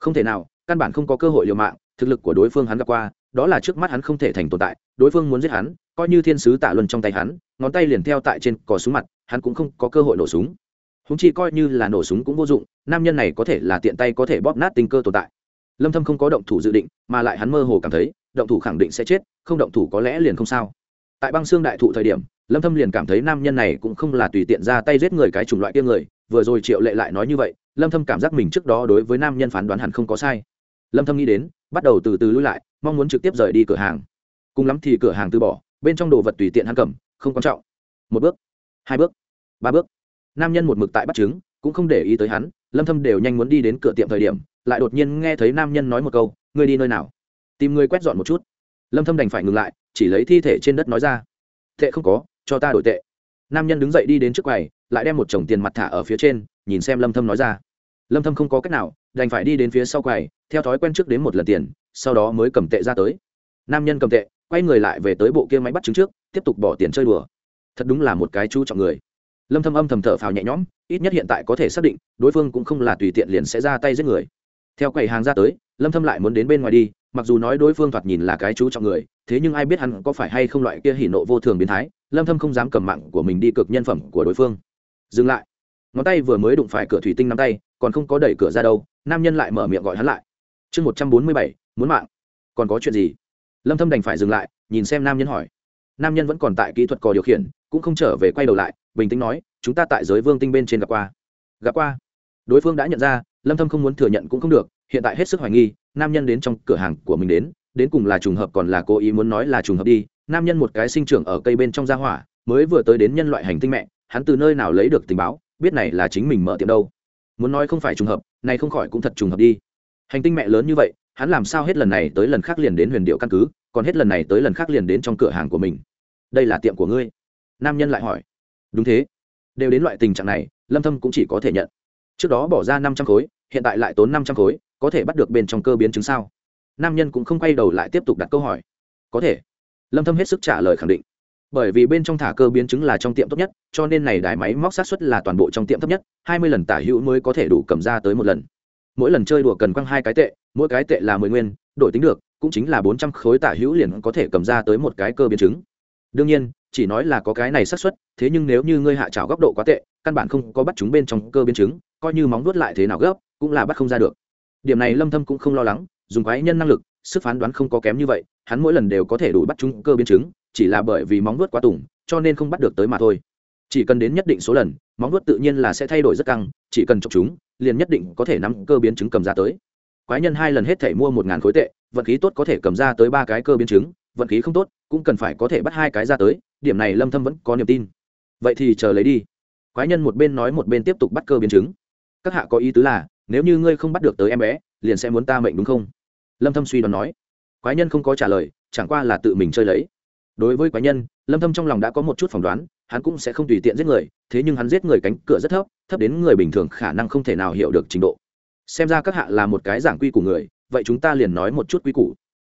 không thể nào, căn bản không có cơ hội liều mạng, thực lực của đối phương hắn gặp qua, đó là trước mắt hắn không thể thành tồn tại, đối phương muốn giết hắn, coi như thiên sứ tạ luân trong tay hắn, ngón tay liền theo tại trên cò súng mặt, hắn cũng không có cơ hội nổ súng. Húng chi coi như là nổ súng cũng vô dụng, nam nhân này có thể là tiện tay có thể bóp nát tình cơ tồn tại. Lâm thâm không có động thủ dự định, mà lại hắn mơ hồ cảm thấy, động thủ khẳng định sẽ chết, không động thủ có lẽ liền không sao. Tại băng xương đại thụ thời điểm, lâm thâm liền cảm thấy nam nhân này cũng không là tùy tiện ra tay giết người cái chủng loại kia người, vừa rồi triệu lệ lại nói như vậy lâm thâm cảm giác mình trước đó đối với nam nhân phán đoán hẳn không có sai. Lâm thâm nghĩ đến, bắt đầu từ từ lui lại, mong muốn trực tiếp rời đi cửa hàng. Cùng lắm thì cửa hàng từ bỏ, bên trong đồ vật tùy tiện hắn cầm, không quan trọng. Một bước, hai bước, ba bước. Nam nhân một mực tại bắt chứng cũng không để ý tới hắn, lâm thâm đều nhanh muốn đi đến cửa tiệm thời điểm, lại đột nhiên nghe thấy nam nhân nói một câu, ngươi đi nơi nào? Tìm người quét dọn một chút. Lâm thâm đành phải ngừng lại, chỉ lấy thi thể trên đất nói ra, tệ không có, cho ta đổi tệ. Nam nhân đứng dậy đi đến trước quầy, lại đem một chồng tiền mặt thả ở phía trên nhìn xem lâm thâm nói ra lâm thâm không có cách nào đành phải đi đến phía sau quầy theo thói quen trước đến một lần tiền sau đó mới cầm tệ ra tới nam nhân cầm tệ quay người lại về tới bộ kia máy bắt trứng trước tiếp tục bỏ tiền chơi đùa thật đúng là một cái chú trọng người lâm thâm âm thầm thở phào nhẹ nhõm ít nhất hiện tại có thể xác định đối phương cũng không là tùy tiện liền sẽ ra tay giết người theo quầy hàng ra tới lâm thâm lại muốn đến bên ngoài đi mặc dù nói đối phương thoạt nhìn là cái chú trọng người thế nhưng ai biết hắn có phải hay không loại kia hỉ nộ vô thường biến thái lâm thâm không dám cầm mạng của mình đi cực nhân phẩm của đối phương dừng lại ngón tay vừa mới đụng phải cửa thủy tinh nắm tay còn không có đẩy cửa ra đâu nam nhân lại mở miệng gọi hắn lại. Chương 147, muốn mạng. Còn có chuyện gì? Lâm thâm đành phải dừng lại nhìn xem nam nhân hỏi. Nam nhân vẫn còn tại kỹ thuật cò điều khiển cũng không trở về quay đầu lại bình tĩnh nói chúng ta tại giới vương tinh bên trên gặp qua. Gặp qua? Đối phương đã nhận ra lâm thâm không muốn thừa nhận cũng không được hiện tại hết sức hoài nghi nam nhân đến trong cửa hàng của mình đến đến cùng là trùng hợp còn là cố ý muốn nói là trùng hợp đi nam nhân một cái sinh trưởng ở cây bên trong gia hỏa mới vừa tới đến nhân loại hành tinh mẹ hắn từ nơi nào lấy được tình báo? Biết này là chính mình mở tiệm đâu. Muốn nói không phải trùng hợp, này không khỏi cũng thật trùng hợp đi. Hành tinh mẹ lớn như vậy, hắn làm sao hết lần này tới lần khác liền đến huyền điệu căn cứ, còn hết lần này tới lần khác liền đến trong cửa hàng của mình. Đây là tiệm của ngươi? Nam nhân lại hỏi. Đúng thế. Đều đến loại tình trạng này, lâm thâm cũng chỉ có thể nhận. Trước đó bỏ ra 500 khối, hiện tại lại tốn 500 khối, có thể bắt được bên trong cơ biến chứng sao? Nam nhân cũng không quay đầu lại tiếp tục đặt câu hỏi. Có thể. Lâm thâm hết sức trả lời khẳng định bởi vì bên trong thả cơ biến chứng là trong tiệm tốt nhất, cho nên này đài máy móc sát xuất là toàn bộ trong tiệm thấp nhất 20 lần tả hữu mới có thể đủ cầm ra tới một lần. Mỗi lần chơi đùa cần quăng hai cái tệ, mỗi cái tệ là 10 nguyên, đổi tính được, cũng chính là 400 khối tả hữu liền có thể cầm ra tới một cái cơ biến chứng. Đương nhiên, chỉ nói là có cái này xác suất, thế nhưng nếu như ngươi hạ trào góc độ quá tệ, căn bản không có bắt chúng bên trong cơ biến chứng, coi như móng vuốt lại thế nào gấp, cũng là bắt không ra được. Điểm này lâm thâm cũng không lo lắng, dùng quái nhân năng lực sức phán đoán không có kém như vậy, hắn mỗi lần đều có thể đủ bắt chúng cơ biến chứng, chỉ là bởi vì móng vuốt quá tủng, cho nên không bắt được tới mà thôi. Chỉ cần đến nhất định số lần, móng vuốt tự nhiên là sẽ thay đổi rất căng, chỉ cần chọc chúng, liền nhất định có thể nắm cơ biến chứng cầm ra tới. Quái nhân hai lần hết thể mua một ngàn khối tệ, vận khí tốt có thể cầm ra tới ba cái cơ biến chứng, vận khí không tốt cũng cần phải có thể bắt hai cái ra tới, điểm này lâm thâm vẫn có niềm tin. Vậy thì chờ lấy đi. Quái nhân một bên nói một bên tiếp tục bắt cơ biến chứng. Các hạ có ý tứ là, nếu như ngươi không bắt được tới em bé, liền sẽ muốn ta mệnh đúng không? Lâm thâm suy đoán nói, quái nhân không có trả lời, chẳng qua là tự mình chơi lấy. Đối với quái nhân, lâm thâm trong lòng đã có một chút phỏng đoán, hắn cũng sẽ không tùy tiện giết người, thế nhưng hắn giết người cánh cửa rất thấp thấp đến người bình thường khả năng không thể nào hiểu được trình độ. Xem ra các hạ là một cái giảng quy của người, vậy chúng ta liền nói một chút quy củ.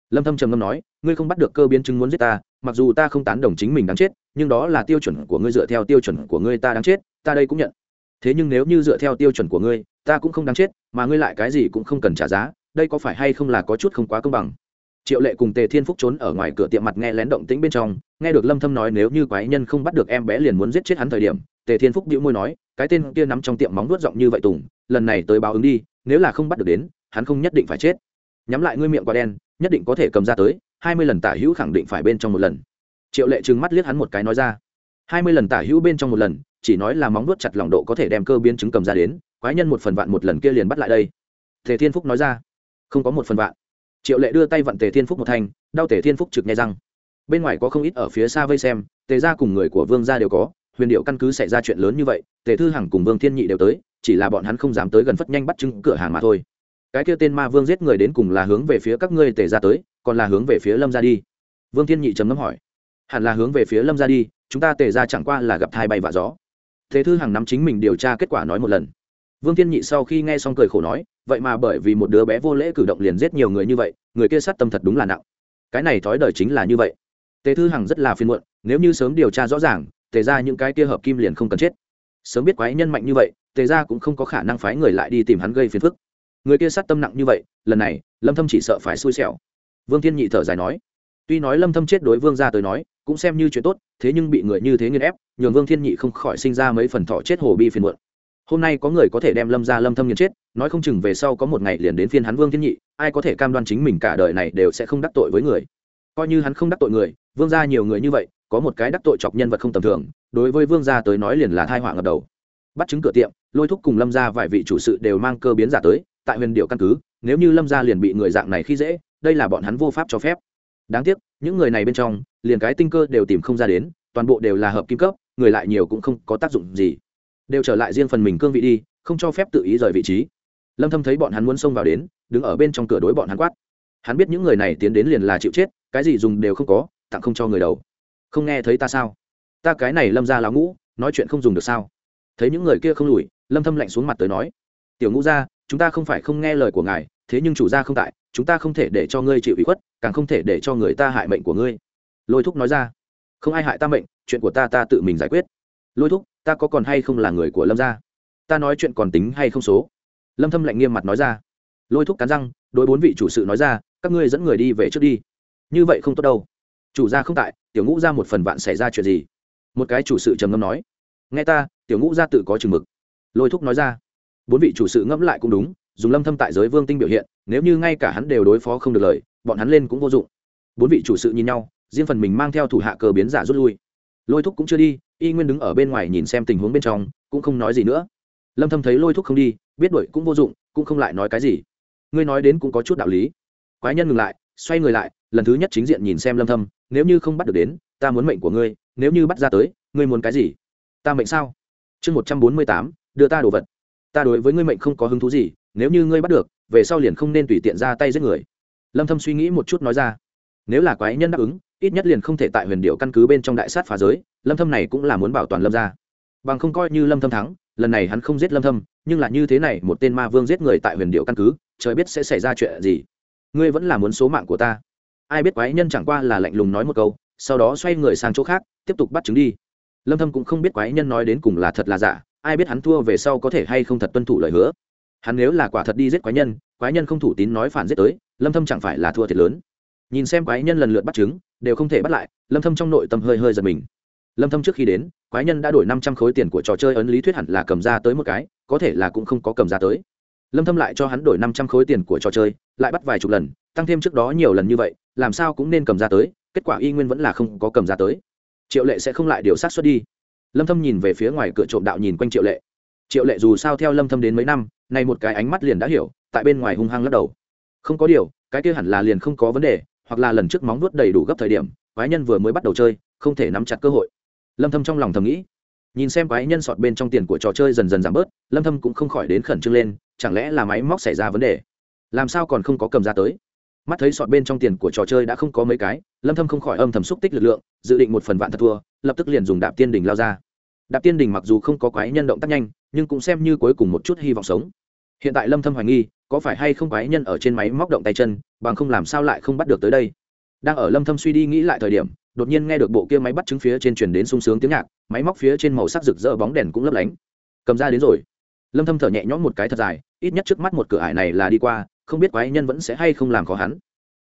Lâm thâm trầm ngâm nói, ngươi không bắt được cơ biến chứng muốn giết ta, mặc dù ta không tán đồng chính mình đáng chết, nhưng đó là tiêu chuẩn của ngươi dựa theo tiêu chuẩn của ngươi ta đáng chết, ta đây cũng nhận. Thế nhưng nếu như dựa theo tiêu chuẩn của ngươi, ta cũng không đáng chết, mà ngươi lại cái gì cũng không cần trả giá đây có phải hay không là có chút không quá công bằng? Triệu lệ cùng tề thiên phúc trốn ở ngoài cửa tiệm mặt nghe lén động tĩnh bên trong, nghe được lâm thâm nói nếu như quái nhân không bắt được em bé liền muốn giết chết hắn thời điểm, tề thiên phúc bĩu môi nói, cái tên kia nắm trong tiệm móng nuốt giọng như vậy tùng, lần này tới báo ứng đi, nếu là không bắt được đến, hắn không nhất định phải chết. Nhắm lại ngươi miệng quả đen, nhất định có thể cầm ra tới, hai mươi lần tả hữu khẳng định phải bên trong một lần. Triệu lệ trừng mắt liếc hắn một cái nói ra. Hai mươi lần tả hữu bên trong một lần, chỉ nói là móng nuốt chặt lòng độ có thể đem cơ biến chứng cầm ra đến, quái nhân một phần vạn một lần kia liền bắt lại đây. Tề thiên phúc nói ra không có một phần vạn. Triệu lệ đưa tay vặn tề thiên phúc một thanh, đau tề thiên phúc trực nghe răng. Bên ngoài có không ít ở phía xa vây xem, tề gia cùng người của vương gia đều có, huyền điệu căn cứ xảy ra chuyện lớn như vậy, tề thư hằng cùng vương thiên nhị đều tới, chỉ là bọn hắn không dám tới gần phất nhanh bắt chứng cửa hàng mà thôi. Cái kia tên ma vương giết người đến cùng là hướng về phía các ngươi tề ra tới, còn là hướng về phía lâm ra đi? Vương thiên nhị trầm ngâm hỏi. Hẳn là hướng về phía lâm ra đi, chúng ta tề ra chẳng qua là gặp thai bay và gió. Thế thư hàng năm chính mình điều tra kết quả nói một lần vương thiên nhị sau khi nghe xong cười khổ nói, vậy mà bởi vì một đứa bé vô lễ cử động liền giết nhiều người như vậy, người kia sát tâm thật đúng là nặng. Cái này thói đời chính là như vậy. Tề thư hằng rất là phiền muộn, nếu như sớm điều tra rõ ràng, tề ra những cái kia hợp kim liền không cần chết. Sớm biết quái nhân mạnh như vậy, tề ra cũng không có khả năng phái người lại đi tìm hắn gây phiền phức. Người kia sát tâm nặng như vậy, lần này, lâm thâm chỉ sợ phải xui xẻo. Vương thiên nhị thở dài nói, tuy nói lâm thâm chết đối vương gia tới nói, cũng xem như chuyện tốt, thế nhưng bị người như thế nghiền ép, nhường vương thiên nhị không khỏi sinh ra mấy phần thọ chết hồ bi phiền muộn hôm nay có người có thể đem lâm gia lâm thâm nghiền chết, nói không chừng về sau có một ngày liền đến phiên hắn vương thiên nhị, ai có thể cam đoan chính mình cả đời này đều sẽ không đắc tội với người. Coi như hắn không đắc tội người, vương gia nhiều người như vậy, có một cái đắc tội chọc nhân vật không tầm thường, đối với vương gia tới nói liền là thai họa ngập đầu. Bắt chứng cửa tiệm, lôi thúc cùng lâm gia vài vị chủ sự đều mang cơ biến giả tới, tại huyền điệu căn cứ, nếu như lâm gia liền bị người dạng này khi dễ, đây là bọn hắn vô pháp cho phép. Đáng tiếc, những người này bên trong, liền cái tinh cơ đều tìm không ra đến, toàn bộ đều là hợp kim cấp, người lại nhiều cũng không có tác dụng gì đều trở lại riêng phần mình cương vị đi, không cho phép tự ý rời vị trí. Lâm thâm thấy bọn hắn muốn xông vào đến, đứng ở bên trong cửa đối bọn hắn quát. Hắn biết những người này tiến đến liền là chịu chết, cái gì dùng đều không có, tặng không cho người đầu. Không nghe thấy ta sao? Ta cái này lâm ra láo ngũ, nói chuyện không dùng được sao? Thấy những người kia không lùi, lâm thâm lạnh xuống mặt tới nói. Tiểu ngũ gia, chúng ta không phải không nghe lời của ngài, thế nhưng chủ gia không tại, chúng ta không thể để cho ngươi chịu ủy khuất, càng không thể để cho người ta hại mệnh của ngươi. Lôi thúc nói ra. Không ai hại ta mệnh, chuyện của ta ta tự mình giải quyết. Lôi thúc ta có còn hay không là người của lâm gia? Ta nói chuyện còn tính hay không số? Lâm thâm lạnh nghiêm mặt nói ra. Lôi thúc cắn răng, đối bốn vị chủ sự nói ra, các ngươi dẫn người đi về trước đi. Như vậy không tốt đâu. Chủ gia không tại, tiểu ngũ gia một phần vạn xảy ra chuyện gì? Một cái chủ sự trầm ngâm nói. Nghe ta, tiểu ngũ gia tự có chừng mực. Lôi thúc nói ra. Bốn vị chủ sự ngẫm lại cũng đúng, dùng lâm thâm tại giới vương tinh biểu hiện, nếu như ngay cả hắn đều đối phó không được lời, bọn hắn lên cũng vô dụng. Bốn vị chủ sự nhìn nhau, riêng phần mình mang theo thủ hạ cờ biến giả rút lui lôi thúc cũng chưa đi y nguyên đứng ở bên ngoài nhìn xem tình huống bên trong cũng không nói gì nữa. Lâm thâm thấy lôi thúc không đi biết đuổi cũng vô dụng cũng không lại nói cái gì. Ngươi nói đến cũng có chút đạo lý. Quái nhân ngừng lại xoay người lại lần thứ nhất chính diện nhìn xem lâm thâm nếu như không bắt được đến ta muốn mệnh của ngươi nếu như bắt ra tới ngươi muốn cái gì? Ta mệnh sao? Chương 148, đưa ta đồ vật. Ta đối với ngươi mệnh không có hứng thú gì nếu như ngươi bắt được về sau liền không nên tùy tiện ra tay giết người. Lâm thâm suy nghĩ một chút nói ra. Nếu là quái nhân đáp ứng ít nhất liền không thể tại huyền điệu căn cứ bên trong đại sát phá giới, lâm thâm này cũng là muốn bảo toàn lâm gia. Bằng không coi như lâm thâm thắng, lần này hắn không giết lâm thâm, nhưng là như thế này, một tên ma vương giết người tại huyền điệu căn cứ, trời biết sẽ xảy ra chuyện gì. Ngươi vẫn là muốn số mạng của ta. Ai biết quái nhân chẳng qua là lạnh lùng nói một câu, sau đó xoay người sang chỗ khác, tiếp tục bắt chứng đi. Lâm thâm cũng không biết quái nhân nói đến cùng là thật là giả, ai biết hắn thua về sau có thể hay không thật tuân thủ lời hứa. Hắn nếu là quả thật đi giết quái nhân quái nhân không thủ tín nói phản giết tới, lâm thâm chẳng phải là thua thiệt lớn nhìn xem quái nhân lần lượt bắt chứng đều không thể bắt lại, lâm thâm trong nội tâm hơi hơi giật mình. Lâm thâm trước khi đến, quái nhân đã đổi 500 khối tiền của trò chơi ấn lý thuyết hẳn là cầm ra tới một cái, có thể là cũng không có cầm ra tới. Lâm thâm lại cho hắn đổi 500 khối tiền của trò chơi, lại bắt vài chục lần, tăng thêm trước đó nhiều lần như vậy, làm sao cũng nên cầm ra tới, kết quả y nguyên vẫn là không có cầm ra tới. Triệu lệ sẽ không lại điều sát xuất đi. Lâm thâm nhìn về phía ngoài cửa trộm đạo nhìn quanh triệu lệ. Triệu lệ dù sao theo lâm thâm đến mấy năm, nay một cái ánh mắt liền đã hiểu, tại bên ngoài hung hăng lắc đầu. Không có điều, cái kia hẳn là liền không có vấn đề hoặc là lần trước móng vuốt đầy đủ gấp thời điểm, quái nhân vừa mới bắt đầu chơi, không thể nắm chặt cơ hội. Lâm thâm trong lòng thầm nghĩ. Nhìn xem quái nhân sọt bên trong tiền của trò chơi dần dần giảm bớt, lâm thâm cũng không khỏi đến khẩn trương lên, chẳng lẽ là máy móc xảy ra vấn đề? Làm sao còn không có cầm ra tới? Mắt thấy sọt bên trong tiền của trò chơi đã không có mấy cái, lâm thâm không khỏi âm thầm xúc tích lực lượng, dự định một phần vạn thật thua, lập tức liền dùng đạp tiên đỉnh lao ra. Đạp tiên đỉnh mặc dù không có quái nhân động tác nhanh, nhưng cũng xem như cuối cùng một chút hy vọng sống. Hiện tại lâm thâm hoài nghi, có phải hay không quái nhân ở trên máy móc động tay chân bằng không làm sao lại không bắt được tới đây. Đang ở lâm thâm suy đi nghĩ lại thời điểm, đột nhiên nghe được bộ kia máy bắt trứng phía trên truyền đến sung sướng tiếng nhạc, máy móc phía trên màu sắc rực rỡ bóng đèn cũng lấp lánh. Cầm ra đến rồi. Lâm thâm thở nhẹ nhõm một cái thật dài, ít nhất trước mắt một cửa ải này là đi qua, không biết quái nhân vẫn sẽ hay không làm khó hắn.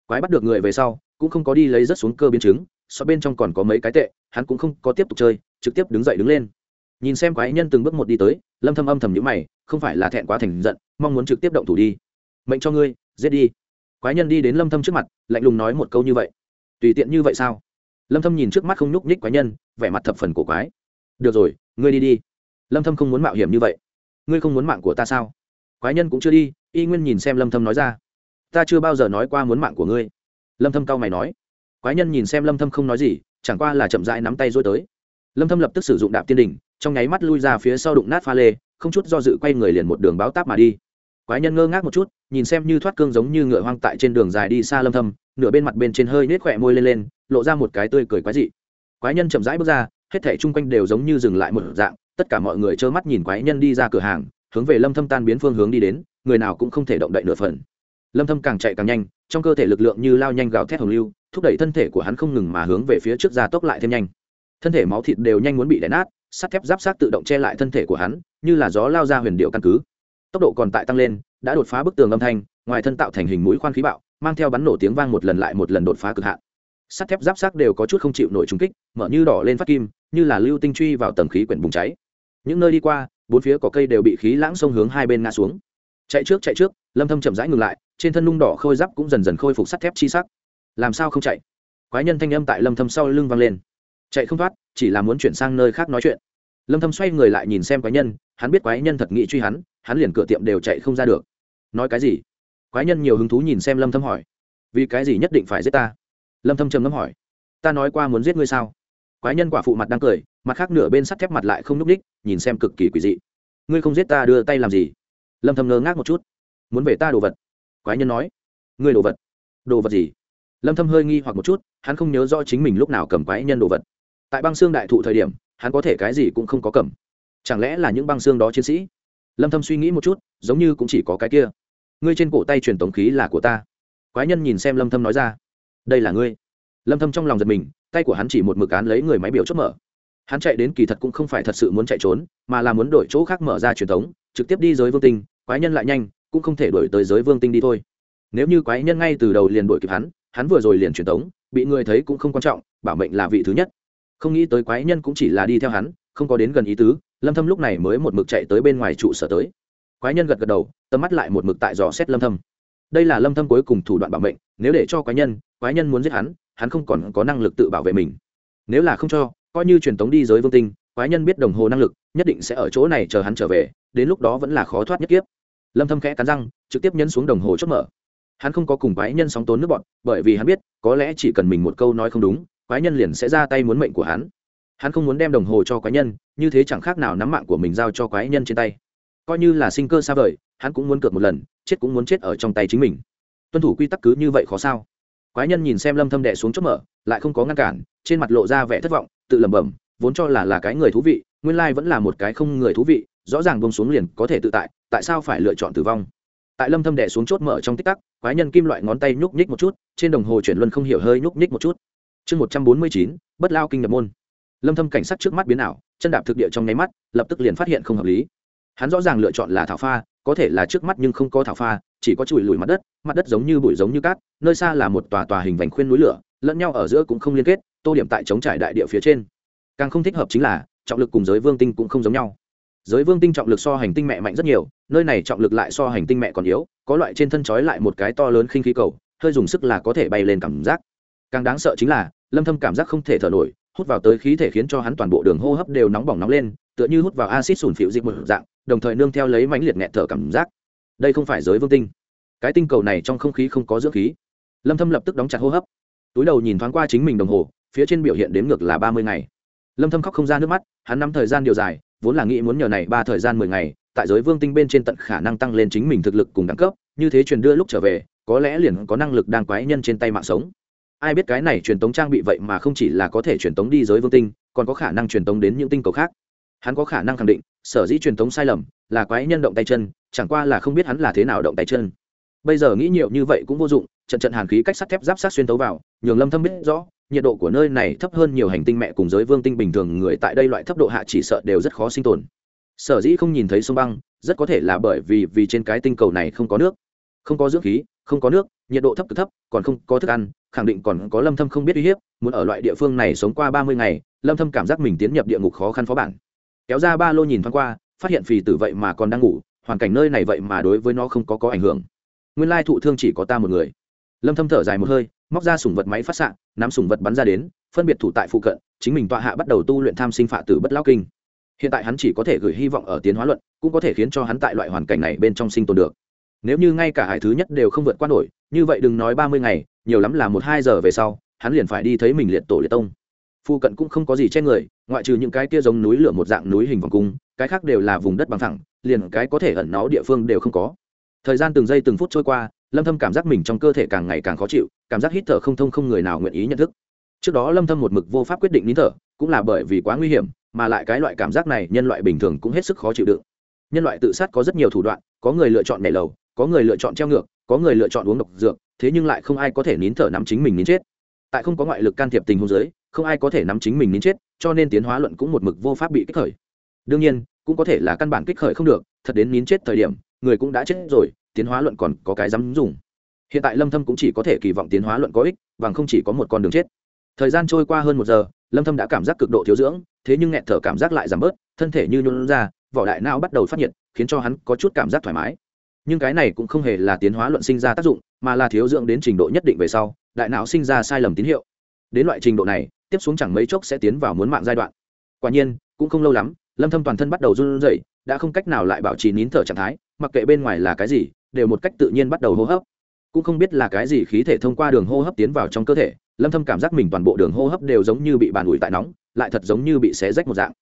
Quái bắt được người về sau, cũng không có đi lấy rất xuống cơ biến chứng, so bên trong còn có mấy cái tệ, hắn cũng không có tiếp tục chơi, trực tiếp đứng dậy đứng lên. Nhìn xem quái nhân từng bước một đi tới, lâm thâm âm thầm nhíu mày, không phải là thẹn quá thành giận, mong muốn trực tiếp động thủ đi. Mệnh cho ngươi, giết đi quái nhân đi đến lâm thâm trước mặt, lạnh lùng nói một câu như vậy. Tùy tiện như vậy sao? Lâm thâm nhìn trước mắt không nhúc nhích quái nhân, vẻ mặt thập phần cổ quái. Được rồi, ngươi đi đi. Lâm thâm không muốn mạo hiểm như vậy. Ngươi không muốn mạng của ta sao? Quái nhân cũng chưa đi, y nguyên nhìn xem lâm thâm nói ra. Ta chưa bao giờ nói qua muốn mạng của ngươi. Lâm thâm cao mày nói. Quái nhân nhìn xem lâm thâm không nói gì, chẳng qua là chậm rãi nắm tay dối tới. Lâm thâm lập tức sử dụng đạp tiên đỉnh, trong nháy mắt lui ra phía sau đụng nát pha lê, không chút do dự quay người liền một đường báo táp mà đi quái nhân ngơ ngác một chút, nhìn xem như thoát cương giống như ngựa hoang tại trên đường dài đi xa lâm thâm, nửa bên mặt bên trên hơi nết khỏe môi lên lên, lộ ra một cái tươi cười quái dị. Quái nhân chậm rãi bước ra, hết thảy chung quanh đều giống như dừng lại một dạng, tất cả mọi người trơ mắt nhìn quái nhân đi ra cửa hàng, hướng về lâm thâm tan biến phương hướng đi đến, người nào cũng không thể động đậy nửa phần. Lâm thâm càng chạy càng nhanh, trong cơ thể lực lượng như lao nhanh gào thét hồng lưu, thúc đẩy thân thể của hắn không ngừng mà hướng về phía trước ra tốc lại thêm nhanh. Thân thể máu thịt đều nhanh muốn bị đè nát, sắt thép giáp sát tự động che lại thân thể của hắn, như là gió lao ra huyền điệu căn cứ tốc độ còn tại tăng lên, đã đột phá bức tường âm thanh, ngoài thân tạo thành hình mũi khoan khí bạo, mang theo bắn nổ tiếng vang một lần lại một lần đột phá cực hạn. Sắt thép giáp sát đều có chút không chịu nổi trúng kích, mở như đỏ lên phát kim, như là lưu tinh truy vào tầng khí quyển bùng cháy. Những nơi đi qua, bốn phía cỏ cây đều bị khí lãng sông hướng hai bên ngã xuống. Chạy trước chạy trước, lâm thâm chậm rãi ngừng lại, trên thân nung đỏ khôi giáp cũng dần dần khôi phục sắt thép chi sắc. Làm sao không chạy? Quái nhân thanh âm tại lâm thâm sau lưng vang lên. Chạy không thoát, chỉ là muốn chuyển sang nơi khác nói chuyện. Lâm thâm xoay người lại nhìn xem quái nhân hắn biết quái nhân thật nghĩ truy hắn hắn liền cửa tiệm đều chạy không ra được. Nói cái gì? Quái nhân nhiều hứng thú nhìn xem lâm thâm hỏi. Vì cái gì nhất định phải giết ta? Lâm thâm trầm ngâm hỏi. Ta nói qua muốn giết ngươi sao? Quái nhân quả phụ mặt đang cười, mặt khác nửa bên sắt thép mặt lại không núc đích nhìn xem cực kỳ quỷ dị. Ngươi không giết ta đưa tay làm gì? Lâm thâm ngơ ngác một chút. Muốn về ta đồ vật? Quái nhân nói. Ngươi đồ vật? Đồ vật gì? Lâm thâm hơi nghi hoặc một chút, hắn không nhớ rõ chính mình lúc nào cầm quái nhân đồ vật. Tại băng xương đại thụ thời điểm, hắn có thể cái gì cũng không có cầm chẳng lẽ là những băng xương đó chiến sĩ? Lâm thâm suy nghĩ một chút, giống như cũng chỉ có cái kia. Ngươi trên cổ tay truyền tống khí là của ta. Quái nhân nhìn xem lâm thâm nói ra. Đây là ngươi. Lâm thâm trong lòng giật mình, tay của hắn chỉ một mực án lấy người máy biểu chốt mở. Hắn chạy đến kỳ thật cũng không phải thật sự muốn chạy trốn, mà là muốn đổi chỗ khác mở ra truyền tống, trực tiếp đi giới vương tinh, quái nhân lại nhanh, cũng không thể đổi tới giới vương tinh đi thôi. Nếu như quái nhân ngay từ đầu liền đuổi kịp hắn hắn vừa rồi liền truyền tống, bị người thấy cũng không quan trọng, bảo mệnh là vị thứ nhất. Không nghĩ tới quái nhân cũng chỉ là đi theo hắn, không có đến gần ý tứ lâm thâm lúc này mới một mực chạy tới bên ngoài trụ sở tới. Quái nhân gật gật đầu, tầm mắt lại một mực tại dò xét lâm thâm. Đây là lâm thâm cuối cùng thủ đoạn bảo mệnh, nếu để cho quái nhân quái nhân muốn giết hắn hắn không còn có năng lực tự bảo vệ mình. Nếu là không cho, coi như truyền tống đi giới vương tinh, quái nhân biết đồng hồ năng lực, nhất định sẽ ở chỗ này chờ hắn trở về, đến lúc đó vẫn là khó thoát nhất kiếp. Lâm thâm khẽ cắn răng, trực tiếp nhấn xuống đồng hồ chốt mở. Hắn không có cùng quái nhân sóng tốn nước bọn, bởi vì hắn biết, có lẽ chỉ cần mình một câu nói không đúng, quái nhân liền sẽ ra tay muốn mệnh của hắn hắn không muốn đem đồng hồ cho quái nhân như thế chẳng khác nào nắm mạng của mình giao cho quái nhân trên tay. Coi như là sinh cơ xa vời hắn cũng muốn cược một lần chết cũng muốn chết ở trong tay chính mình. Tuân thủ quy tắc cứ như vậy khó sao? Quái nhân nhìn xem lâm thâm đệ xuống chốt mở lại không có ngăn cản trên mặt lộ ra vẻ thất vọng tự lẩm bẩm vốn cho là là cái người thú vị nguyên lai vẫn là một cái không người thú vị rõ ràng bông xuống liền có thể tự tại tại sao phải lựa chọn tử vong? Tại lâm thâm đệ xuống chốt mở trong tích tắc quái nhân kim loại ngón tay nhúc nhích một chút trên đồng hồ chuyển luân không hiểu hơi nhúc nhích một chút. Chương 149, bất lao kinh nhập môn lâm thâm cảnh sát trước mắt biến ảo, chân đạp thực địa trong nháy mắt, lập tức liền phát hiện không hợp lý. Hắn rõ ràng lựa chọn là thảo pha, có thể là trước mắt nhưng không có thảo pha, chỉ có chùi lùi mặt đất mặt đất giống như bụi giống như cát, nơi xa là một tòa tòa hình vành khuyên núi lửa, lẫn nhau ở giữa cũng không liên kết, tô điểm tại chống trải đại địa phía trên. Càng không thích hợp chính là, trọng lực cùng giới vương tinh cũng không giống nhau. Giới vương tinh trọng lực so hành tinh mẹ mạnh rất nhiều, nơi này trọng lực lại so hành tinh mẹ còn yếu, có loại trên thân trói lại một cái to lớn khinh khí cầu, hơi dùng sức là có thể bay lên cảm giác. Càng đáng sợ chính là, lâm thâm cảm giác không thể thở nổi hút vào tới khí thể khiến cho hắn toàn bộ đường hô hấp đều nóng bỏng nóng lên, tựa như hút vào axit sủn phịu dịch một dạng, đồng thời nương theo lấy mãnh liệt nghẹt thở cảm giác. Đây không phải giới vương tinh. Cái tinh cầu này trong không khí không có dưỡng khí. Lâm thâm lập tức đóng chặt hô hấp. Túi đầu nhìn thoáng qua chính mình đồng hồ, phía trên biểu hiện đếm ngược là 30 ngày. Lâm thâm khóc không ra nước mắt, hắn nắm thời gian điều dài, vốn là nghĩ muốn nhờ này ba thời gian 10 ngày, tại giới vương tinh bên trên tận khả năng tăng lên chính mình thực lực cùng đẳng cấp, như thế truyền đưa lúc trở về, có lẽ liền có năng lực đang quái nhân trên tay mạng sống ai biết cái này truyền tống trang bị vậy mà không chỉ là có thể truyền tống đi giới vương tinh, còn có khả năng truyền tống đến những tinh cầu khác. Hắn có khả năng khẳng định, sở dĩ truyền tống sai lầm là quái nhân động tay chân, chẳng qua là không biết hắn là thế nào động tay chân. Bây giờ nghĩ nhiều như vậy cũng vô dụng, trận trận hàn khí cách sắt thép giáp sát xuyên tấu vào, nhường lâm thâm biết rõ, nhiệt độ của nơi này thấp hơn nhiều hành tinh mẹ cùng giới vương tinh bình thường người tại đây loại thấp độ hạ chỉ sợ đều rất khó sinh tồn. Sở dĩ không nhìn thấy sông băng, rất có thể là bởi vì vì trên cái tinh cầu này không có nước. Không có dưỡng khí, không có nước, nhiệt độ thấp cực thấp, còn không có thức ăn khẳng định còn có lâm thâm không biết uy hiếp, muốn ở loại địa phương này sống qua 30 ngày, lâm thâm cảm giác mình tiến nhập địa ngục khó khăn phó bản. Kéo ra ba lô nhìn thoáng qua, phát hiện phì tử vậy mà còn đang ngủ, hoàn cảnh nơi này vậy mà đối với nó không có có ảnh hưởng. Nguyên lai thụ thương chỉ có ta một người. Lâm thâm thở dài một hơi, móc ra sủng vật máy phát sạng nắm sủng vật bắn ra đến, phân biệt thủ tại phụ cận, chính mình tọa hạ bắt đầu tu luyện tham sinh phạ tử bất lao kinh. Hiện tại hắn chỉ có thể gửi hy vọng ở tiến hóa luận, cũng có thể khiến cho hắn tại loại hoàn cảnh này bên trong sinh tồn được. Nếu như ngay cả hải thứ nhất đều không vượt qua nổi, như vậy đừng nói ba mươi ngày nhiều lắm là một hai giờ về sau, hắn liền phải đi thấy mình liệt tổ liệt tông. Phu cận cũng không có gì che người, ngoại trừ những cái kia giống núi lửa một dạng núi hình vòng cung, cái khác đều là vùng đất bằng thẳng, liền cái có thể ẩn náu địa phương đều không có. Thời gian từng giây từng phút trôi qua, lâm thâm cảm giác mình trong cơ thể càng ngày càng khó chịu, cảm giác hít thở không thông không người nào nguyện ý nhận thức. Trước đó lâm thâm một mực vô pháp quyết định nín thở, cũng là bởi vì quá nguy hiểm, mà lại cái loại cảm giác này nhân loại bình thường cũng hết sức khó chịu đựng. Nhân loại tự sát có rất nhiều thủ đoạn, có người lựa chọn nhảy lầu, có người lựa chọn treo ngược, có người lựa chọn uống độc dược thế nhưng lại không ai có thể nín thở nắm chính mình nín chết. Tại không có ngoại lực can thiệp tình huống giới không ai có thể nắm chính mình nín chết, cho nên tiến hóa luận cũng một mực vô pháp bị kích khởi. Đương nhiên, cũng có thể là căn bản kích khởi không được, thật đến nín chết thời điểm, người cũng đã chết rồi, tiến hóa luận còn có cái dám dùng. Hiện tại lâm thâm cũng chỉ có thể kỳ vọng tiến hóa luận có ích và không chỉ có một con đường chết. Thời gian trôi qua hơn một giờ, lâm thâm đã cảm giác cực độ thiếu dưỡng, thế nhưng nghẹt thở cảm giác lại giảm bớt, thân thể như nhún ra, vỏ đại não bắt đầu phát nhiệt, khiến cho hắn có chút cảm giác thoải mái. Nhưng cái này cũng không hề là tiến hóa luận sinh ra tác dụng mà là thiếu dưỡng đến trình độ nhất định về sau, đại não sinh ra sai lầm tín hiệu. Đến loại trình độ này, tiếp xuống chẳng mấy chốc sẽ tiến vào muốn mạng giai đoạn. Quả nhiên, cũng không lâu lắm, lâm thâm toàn thân bắt đầu run rẩy, đã không cách nào lại bảo trì nín thở trạng thái, mặc kệ bên ngoài là cái gì, đều một cách tự nhiên bắt đầu hô hấp. Cũng không biết là cái gì khí thể thông qua đường hô hấp tiến vào trong cơ thể, lâm thâm cảm giác mình toàn bộ đường hô hấp đều giống như bị bàn ủi tại nóng, lại thật giống như bị xé rách một dạng.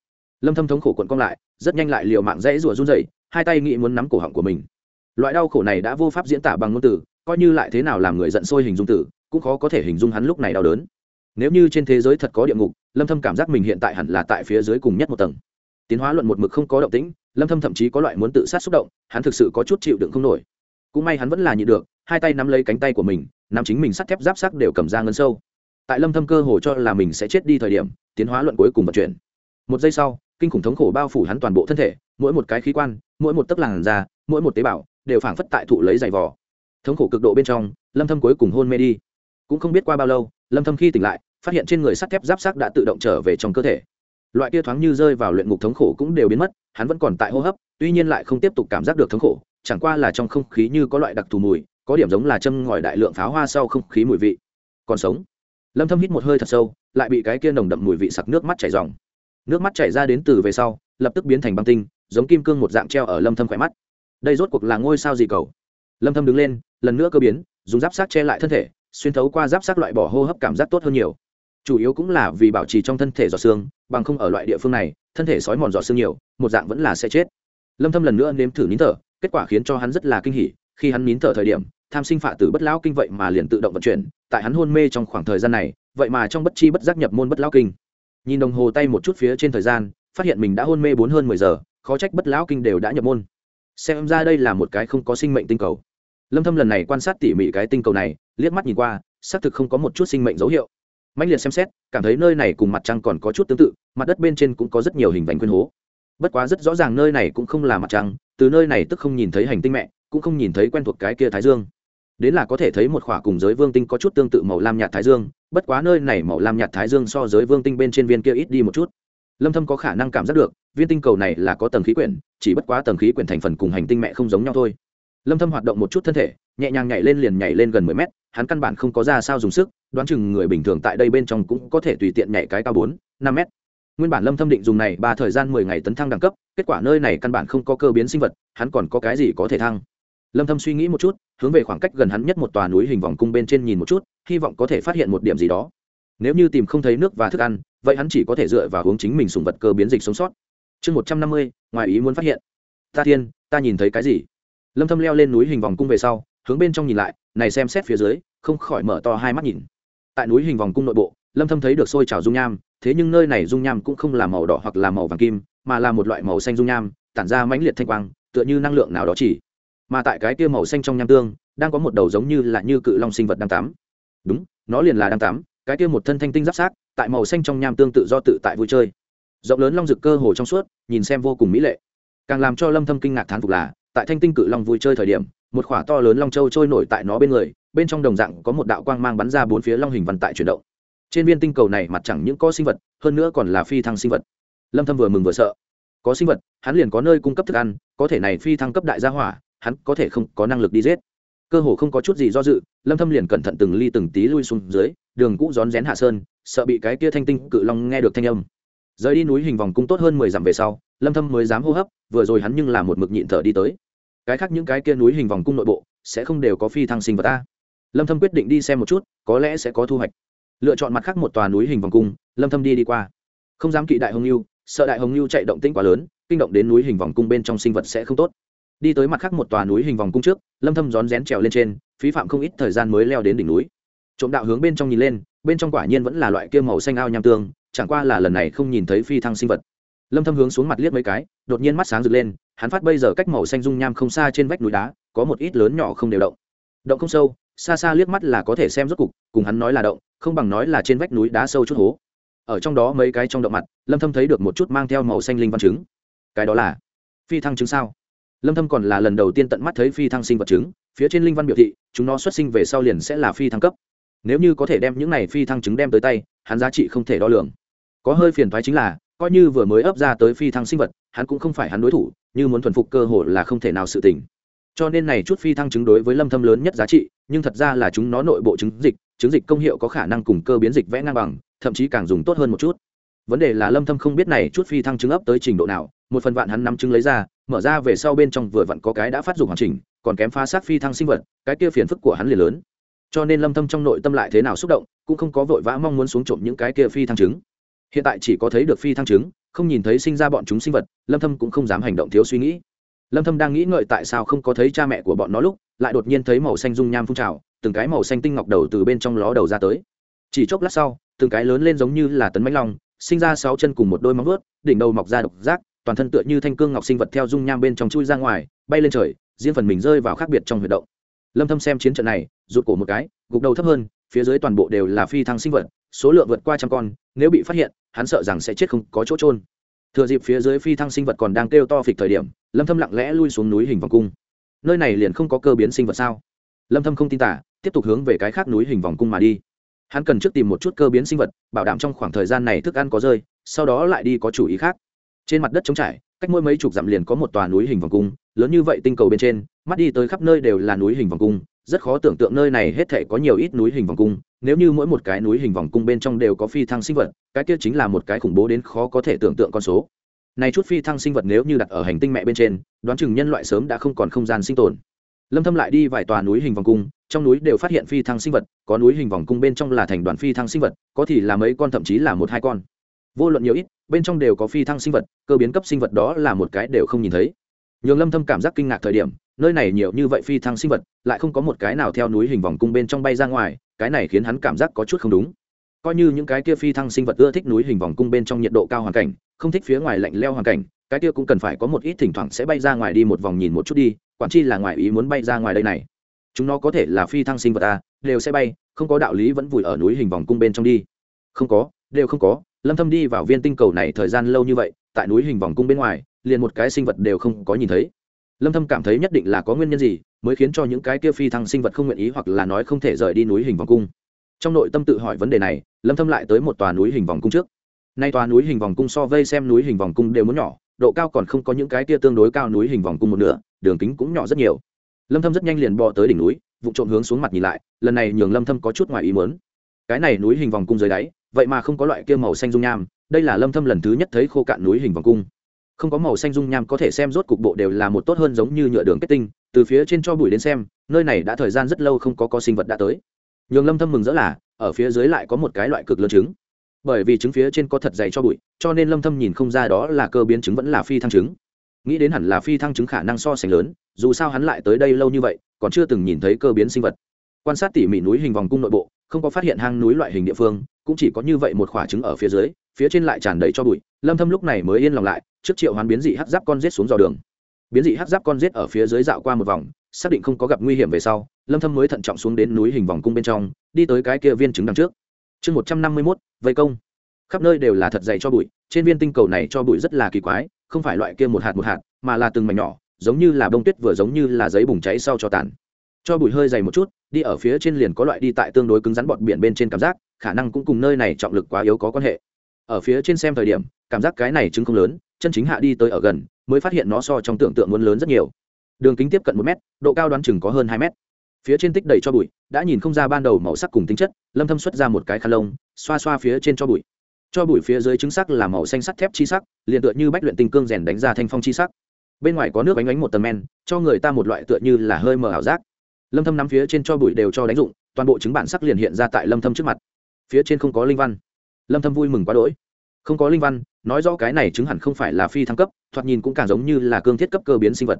Lâm thâm thống khổ cuộn cong lại, rất nhanh lại liều mạng dãy rủa run rẩy, hai tay nghĩ muốn nắm cổ họng của mình. Loại đau khổ này đã vô pháp diễn tả bằng ngôn từ coi như lại thế nào làm người giận sôi hình dung tử, cũng khó có thể hình dung hắn lúc này đau đớn. Nếu như trên thế giới thật có địa ngục, lâm thâm cảm giác mình hiện tại hẳn là tại phía dưới cùng nhất một tầng. Tiến hóa luận một mực không có động tĩnh, lâm thâm thậm chí có loại muốn tự sát xúc động, hắn thực sự có chút chịu đựng không nổi. Cũng may hắn vẫn là nhịn được, hai tay nắm lấy cánh tay của mình, nắm chính mình sắt thép giáp sắc đều cầm ra ngân sâu. Tại lâm thâm cơ hồ cho là mình sẽ chết đi thời điểm, tiến hóa luận cuối cùng vận chuyển. Một giây sau, kinh khủng thống khổ bao phủ hắn toàn bộ thân thể, mỗi một cái khí quan, mỗi một tấc làn da, mỗi một tế bào, đều phảng phất tại thụ lấy dày vò thống khổ cực độ bên trong, lâm thâm cuối cùng hôn mê đi. Cũng không biết qua bao lâu, lâm thâm khi tỉnh lại, phát hiện trên người sắt thép giáp xác đã tự động trở về trong cơ thể. Loại kia thoáng như rơi vào luyện ngục thống khổ cũng đều biến mất, hắn vẫn còn tại hô hấp, tuy nhiên lại không tiếp tục cảm giác được thống khổ, chẳng qua là trong không khí như có loại đặc thù mùi, có điểm giống là châm ngòi đại lượng pháo hoa sau không khí mùi vị. Còn sống. Lâm thâm hít một hơi thật sâu, lại bị cái kia nồng đậm mùi vị sặc nước mắt chảy ròng nước mắt chảy ra đến từ về sau, lập tức biến thành băng tinh, giống kim cương một dạng treo ở lâm thâm khỏe mắt. Đây rốt cuộc là ngôi sao gì cầu? Lâm thâm đứng lên lần nữa cơ biến, dùng giáp sát che lại thân thể, xuyên thấu qua giáp sát loại bỏ hô hấp cảm giác tốt hơn nhiều. Chủ yếu cũng là vì bảo trì trong thân thể giọt xương bằng không ở loại địa phương này, thân thể sói mòn giọt xương nhiều, một dạng vẫn là sẽ chết. Lâm thâm lần nữa nếm thử nín thở, kết quả khiến cho hắn rất là kinh hỉ. Khi hắn nín thở thời điểm, tham sinh phạ tử bất lão kinh vậy mà liền tự động vận chuyển, tại hắn hôn mê trong khoảng thời gian này, vậy mà trong bất chi bất giác nhập môn bất lão kinh. Nhìn đồng hồ tay một chút phía trên thời gian, phát hiện mình đã hôn mê bốn hơn mười giờ, khó trách bất lão kinh đều đã nhập môn. Xem ra đây là một cái không có sinh mệnh tinh cầu lâm thâm lần này quan sát tỉ mỉ cái tinh cầu này, liếc mắt nhìn qua, xác thực không có một chút sinh mệnh dấu hiệu. Mạnh liệt xem xét, cảm thấy nơi này cùng mặt trăng còn có chút tương tự, mặt đất bên trên cũng có rất nhiều hình vành quyên hố. Bất quá rất rõ ràng nơi này cũng không là mặt trăng, từ nơi này tức không nhìn thấy hành tinh mẹ, cũng không nhìn thấy quen thuộc cái kia thái dương. Đến là có thể thấy một khỏa cùng giới vương tinh có chút tương tự màu lam nhạt thái dương, bất quá nơi này màu lam nhạt thái dương so giới vương tinh bên trên viên kia ít đi một chút. Lâm thâm có khả năng cảm giác được, viên tinh cầu này là có tầng khí quyển, chỉ bất quá tầng khí quyển thành phần cùng hành tinh mẹ không giống nhau thôi lâm thâm hoạt động một chút thân thể nhẹ nhàng nhảy lên liền nhảy lên gần 10 mét hắn căn bản không có ra sao dùng sức đoán chừng người bình thường tại đây bên trong cũng có thể tùy tiện nhảy cái cao 4, 5 mét. Nguyên bản lâm thâm định dùng này ba thời gian 10 ngày tấn thăng đẳng cấp kết quả nơi này căn bản không có cơ biến sinh vật hắn còn có cái gì có thể thăng? Lâm thâm suy nghĩ một chút hướng về khoảng cách gần hắn nhất một tòa núi hình vòng cung bên trên nhìn một chút hy vọng có thể phát hiện một điểm gì đó. Nếu như tìm không thấy nước và thức ăn vậy hắn chỉ có thể dựa vào hướng chính mình sùng vật cơ biến dịch sống sót. Chương 150, ngoài ý muốn phát hiện. Ta thiên ta nhìn thấy cái gì? Lâm thâm leo lên núi hình vòng cung về sau, hướng bên trong nhìn lại, này xem xét phía dưới, không khỏi mở to hai mắt nhìn. Tại núi hình vòng cung nội bộ, lâm thâm thấy được sôi trào dung nham, thế nhưng nơi này dung nham cũng không là màu đỏ hoặc là màu vàng kim, mà là một loại màu xanh dung nham, tản ra mãnh liệt thanh quang, tựa như năng lượng nào đó chỉ. Mà tại cái kia màu xanh trong nham tương, đang có một đầu giống như là như cự long sinh vật đang tắm. Đúng, nó liền là đang tắm, cái kia một thân thanh tinh giáp sát, tại màu xanh trong nham tương tự do tự tại vui chơi. Rộng lớn long rực cơ hồ trong suốt, nhìn xem vô cùng mỹ lệ. Càng làm cho lâm thâm kinh ngạc thán phục là tại thanh tinh cự long vui chơi thời điểm, một khỏa to lớn long châu trôi nổi tại nó bên người, bên trong đồng dạng có một đạo quang mang bắn ra bốn phía long hình văn tại chuyển động. Trên viên tinh cầu này mặt chẳng những có sinh vật, hơn nữa còn là phi thăng sinh vật. Lâm thâm vừa mừng vừa sợ. Có sinh vật, hắn liền có nơi cung cấp thức ăn, có thể này phi thăng cấp đại gia hỏa, hắn có thể không có năng lực đi giết. Cơ hồ không có chút gì do dự, lâm thâm liền cẩn thận từng ly từng tí lui xuống dưới, đường cũ rón rén hạ sơn, sợ bị cái kia thanh tinh cự long nghe được thanh âm. Rời đi núi hình vòng cung tốt hơn 10 dặm về sau, lâm thâm mới dám hô hấp, vừa rồi hắn nhưng là một mực nhịn thở đi tới cái khác những cái kia núi hình vòng cung nội bộ sẽ không đều có phi thăng sinh vật ta. Lâm thâm quyết định đi xem một chút, có lẽ sẽ có thu hoạch. Lựa chọn mặt khác một tòa núi hình vòng cung, lâm thâm đi đi qua. Không dám kỵ đại hồng lưu sợ đại hồng lưu chạy động tĩnh quá lớn, kinh động đến núi hình vòng cung bên trong sinh vật sẽ không tốt. Đi tới mặt khác một tòa núi hình vòng cung trước, lâm thâm rón rén trèo lên trên, phí phạm không ít thời gian mới leo đến đỉnh núi. Trộm đạo hướng bên trong nhìn lên, bên trong quả nhiên vẫn là loại kia màu xanh ao nham tương, chẳng qua là lần này không nhìn thấy phi thăng sinh vật. Lâm thâm hướng xuống mặt liếc mấy cái, đột nhiên mắt sáng rực lên hắn phát bây giờ cách màu xanh dung nham không xa trên vách núi đá, có một ít lớn nhỏ không đều động. Động không sâu, xa xa liếc mắt là có thể xem rốt cục, cùng hắn nói là động, không bằng nói là trên vách núi đá sâu chút hố. Ở trong đó mấy cái trong động mặt, lâm thâm thấy được một chút mang theo màu xanh linh văn trứng. Cái đó là phi thăng trứng sao? Lâm thâm còn là lần đầu tiên tận mắt thấy phi thăng sinh vật trứng, phía trên linh văn biểu thị, chúng nó xuất sinh về sau liền sẽ là phi thăng cấp. Nếu như có thể đem những này phi thăng trứng đem tới tay, hắn giá trị không thể đo lường. Có hơi phiền toái chính là coi như vừa mới ấp ra tới phi thăng sinh vật, hắn cũng không phải hắn đối thủ, như muốn thuần phục cơ hội là không thể nào sự tình. Cho nên này chút phi thăng chứng đối với lâm thâm lớn nhất giá trị, nhưng thật ra là chúng nó nội bộ chứng dịch chứng dịch công hiệu có khả năng cùng cơ biến dịch vẽ ngang bằng, thậm chí càng dùng tốt hơn một chút. Vấn đề là lâm thâm không biết này chút phi thăng chứng ấp tới trình độ nào, một phần vạn hắn nắm chứng lấy ra, mở ra về sau bên trong vừa vặn có cái đã phát dụng hoàn chỉnh, còn kém phá sát phi thăng sinh vật, cái kia phiền phức của hắn liền lớn. Cho nên lâm thâm trong nội tâm lại thế nào xúc động, cũng không có vội vã mong muốn xuống trộm những cái kia phi thăng chứng hiện tại chỉ có thấy được phi thăng trứng không nhìn thấy sinh ra bọn chúng sinh vật, lâm thâm cũng không dám hành động thiếu suy nghĩ. Lâm thâm đang nghĩ ngợi tại sao không có thấy cha mẹ của bọn nó lúc, lại đột nhiên thấy màu xanh dung nham phun trào, từng cái màu xanh tinh ngọc đầu từ bên trong ló đầu ra tới. Chỉ chốc lát sau, từng cái lớn lên giống như là tấn mãnh long, sinh ra sáu chân cùng một đôi móng vuốt, đỉnh đầu mọc ra độc giác, toàn thân tựa như thanh cương ngọc sinh vật theo dung nham bên trong chui ra ngoài, bay lên trời, riêng phần mình rơi vào khác biệt trong huyệt động. Lâm thâm xem chiến trận này, rụt cổ một cái, gục đầu thấp hơn, phía dưới toàn bộ đều là phi thăng sinh vật số lượng vượt qua trăm con, nếu bị phát hiện, hắn sợ rằng sẽ chết không có chỗ trôn thừa dịp phía dưới phi thăng sinh vật còn đang kêu to phịch thời điểm, lâm thâm lặng lẽ lui xuống núi hình vòng cung. Nơi này liền không có cơ biến sinh vật sao? Lâm thâm không tin tả, tiếp tục hướng về cái khác núi hình vòng cung mà đi. Hắn cần trước tìm một chút cơ biến sinh vật, bảo đảm trong khoảng thời gian này thức ăn có rơi, sau đó lại đi có chủ ý khác. Trên mặt đất trống trải, cách mỗi mấy chục dặm liền có một tòa núi hình vòng cung, lớn như vậy tinh cầu bên trên, mắt đi tới khắp nơi đều là núi hình vòng cung rất khó tưởng tượng nơi này hết thể có nhiều ít núi hình vòng cung, nếu như mỗi một cái núi hình vòng cung bên trong đều có phi thăng sinh vật, cái kia chính là một cái khủng bố đến khó có thể tưởng tượng con số. Này chút phi thăng sinh vật nếu như đặt ở hành tinh mẹ bên trên, đoán chừng nhân loại sớm đã không còn không gian sinh tồn. Lâm thâm lại đi vài tòa núi hình vòng cung, trong núi đều phát hiện phi thăng sinh vật, có núi hình vòng cung bên trong là thành đoàn phi thăng sinh vật, có thì là mấy con, thậm chí là một hai con. Vô luận nhiều ít, bên trong đều có phi thăng sinh vật, cơ biến cấp sinh vật đó là một cái đều không nhìn thấy. Nhường lâm thâm cảm giác kinh ngạc thời điểm nơi này nhiều như vậy phi thăng sinh vật, lại không có một cái nào theo núi hình vòng cung bên trong bay ra ngoài, cái này khiến hắn cảm giác có chút không đúng. Coi như những cái kia phi thăng sinh vật ưa thích núi hình vòng cung bên trong nhiệt độ cao hoàn cảnh, không thích phía ngoài lạnh leo hoàn cảnh, cái kia cũng cần phải có một ít thỉnh thoảng sẽ bay ra ngoài đi một vòng nhìn một chút đi, quản chi là ngoài ý muốn bay ra ngoài đây này. Chúng nó có thể là phi thăng sinh vật ta đều sẽ bay, không có đạo lý vẫn vùi ở núi hình vòng cung bên trong đi. Không có, đều không có, lâm thâm đi vào viên tinh cầu này thời gian lâu như vậy, tại núi hình vòng cung bên ngoài, liền một cái sinh vật đều không có nhìn thấy lâm thâm cảm thấy nhất định là có nguyên nhân gì mới khiến cho những cái kia phi thăng sinh vật không nguyện ý hoặc là nói không thể rời đi núi hình vòng cung. Trong nội tâm tự hỏi vấn đề này, lâm thâm lại tới một tòa núi hình vòng cung trước. Nay tòa núi hình vòng cung so vây xem núi hình vòng cung đều muốn nhỏ, độ cao còn không có những cái kia tương đối cao núi hình vòng cung một nửa, đường kính cũng nhỏ rất nhiều. Lâm thâm rất nhanh liền bò tới đỉnh núi, vụ trộm hướng xuống mặt nhìn lại, lần này nhường lâm thâm có chút ngoài ý muốn. Cái này núi hình vòng cung dưới đáy, vậy mà không có loại kia màu xanh dung nham, đây là lâm thâm lần thứ nhất thấy khô cạn núi hình vòng cung không có màu xanh dung nham có thể xem rốt cục bộ đều là một tốt hơn giống như nhựa đường kết tinh, từ phía trên cho bụi đến xem, nơi này đã thời gian rất lâu không có có sinh vật đã tới. Nhường lâm thâm mừng rỡ là, ở phía dưới lại có một cái loại cực lớn trứng. Bởi vì trứng phía trên có thật dày cho bụi, cho nên lâm thâm nhìn không ra đó là cơ biến trứng vẫn là phi thăng trứng. Nghĩ đến hẳn là phi thăng trứng khả năng so sánh lớn, dù sao hắn lại tới đây lâu như vậy, còn chưa từng nhìn thấy cơ biến sinh vật. Quan sát tỉ mỉ núi hình vòng cung nội bộ, không có phát hiện hang núi loại hình địa phương, cũng chỉ có như vậy một quả trứng ở phía dưới, phía trên lại tràn đầy cho bụi. Lâm thâm lúc này mới yên lòng lại trước triệu hoán biến dị hắc giáp con rết xuống dò đường. Biến dị hắc giáp con rết ở phía dưới dạo qua một vòng xác định không có gặp nguy hiểm về sau lâm thâm mới thận trọng xuống đến núi hình vòng cung bên trong đi tới cái kia viên trứng đằng trước. Chương 151, vây công. Khắp nơi đều là thật dày cho bụi trên viên tinh cầu này cho bụi rất là kỳ quái không phải loại kia một hạt một hạt mà là từng mảnh nhỏ giống như là bông tuyết vừa giống như là giấy bùng cháy sau cho tàn. Cho bụi hơi dày một chút đi ở phía trên liền có loại đi tại tương đối cứng rắn bọt biển bên trên cảm giác khả năng cũng cùng nơi này trọng lực quá yếu có quan hệ. Ở phía trên xem thời điểm cảm giác cái này chứng không lớn chân chính hạ đi tới ở gần, mới phát hiện nó so trong tưởng tượng muốn lớn rất nhiều. Đường kính tiếp cận một mét, độ cao đoán chừng có hơn hai mét. Phía trên tích đầy cho bụi, đã nhìn không ra ban đầu màu sắc cùng tính chất, lâm thâm xuất ra một cái khăn lông, xoa xoa phía trên cho bụi. Cho bụi phía dưới trứng sắc là màu xanh sắt thép chi sắc, liền tựa như bách luyện tinh cương rèn đánh ra thanh phong chi sắc. Bên ngoài có nước ánh ánh một tầng men, cho người ta một loại tựa như là hơi mờ ảo giác. Lâm thâm nắm phía trên cho bụi đều cho đánh dụng, toàn bộ trứng bản sắc liền hiện ra tại lâm thâm trước mặt. Phía trên không có linh văn. Lâm thâm vui mừng quá đỗi. Không có linh văn nói rõ cái này chứng hẳn không phải là phi thăng cấp, thoạt nhìn cũng càng giống như là cương thiết cấp cơ biến sinh vật.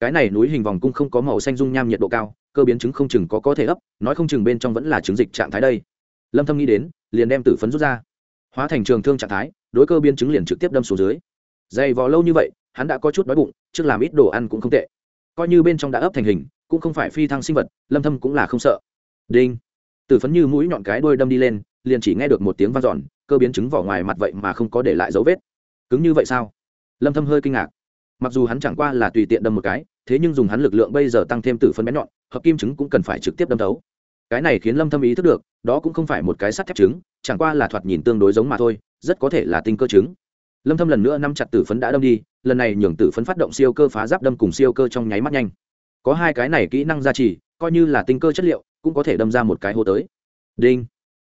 Cái này núi hình vòng cung không có màu xanh dung nham nhiệt độ cao, cơ biến chứng không chừng có có thể ấp, nói không chừng bên trong vẫn là chứng dịch trạng thái đây. Lâm thâm nghĩ đến, liền đem tử phấn rút ra. Hóa thành trường thương trạng thái, đối cơ biến chứng liền trực tiếp đâm xuống dưới. Dày vò lâu như vậy, hắn đã có chút đói bụng, trước làm ít đồ ăn cũng không tệ. Coi như bên trong đã ấp thành hình, cũng không phải phi thăng sinh vật, lâm thâm cũng là không sợ. Đinh. Tử phấn như mũi nhọn cái đuôi đâm đi lên, liền chỉ nghe được một tiếng vang dọn cơ biến chứng vỏ ngoài mặt vậy mà không có để lại dấu vết. Cứng như vậy sao? Lâm thâm hơi kinh ngạc. Mặc dù hắn chẳng qua là tùy tiện đâm một cái, thế nhưng dùng hắn lực lượng bây giờ tăng thêm tử phấn bén nhọn, hợp kim chứng cũng cần phải trực tiếp đâm thấu. Cái này khiến lâm thâm ý thức được, đó cũng không phải một cái sắt thép trứng chẳng qua là thoạt nhìn tương đối giống mà thôi, rất có thể là tinh cơ trứng lâm thâm lần nữa nắm chặt tử phấn đã đâm đi, lần này nhường tử phấn phát động siêu cơ phá giáp đâm cùng siêu cơ trong nháy mắt nhanh. Có hai cái này kỹ năng gia trì, coi như là tinh cơ chất liệu, cũng có thể đâm ra một cái hô tới. Đinh.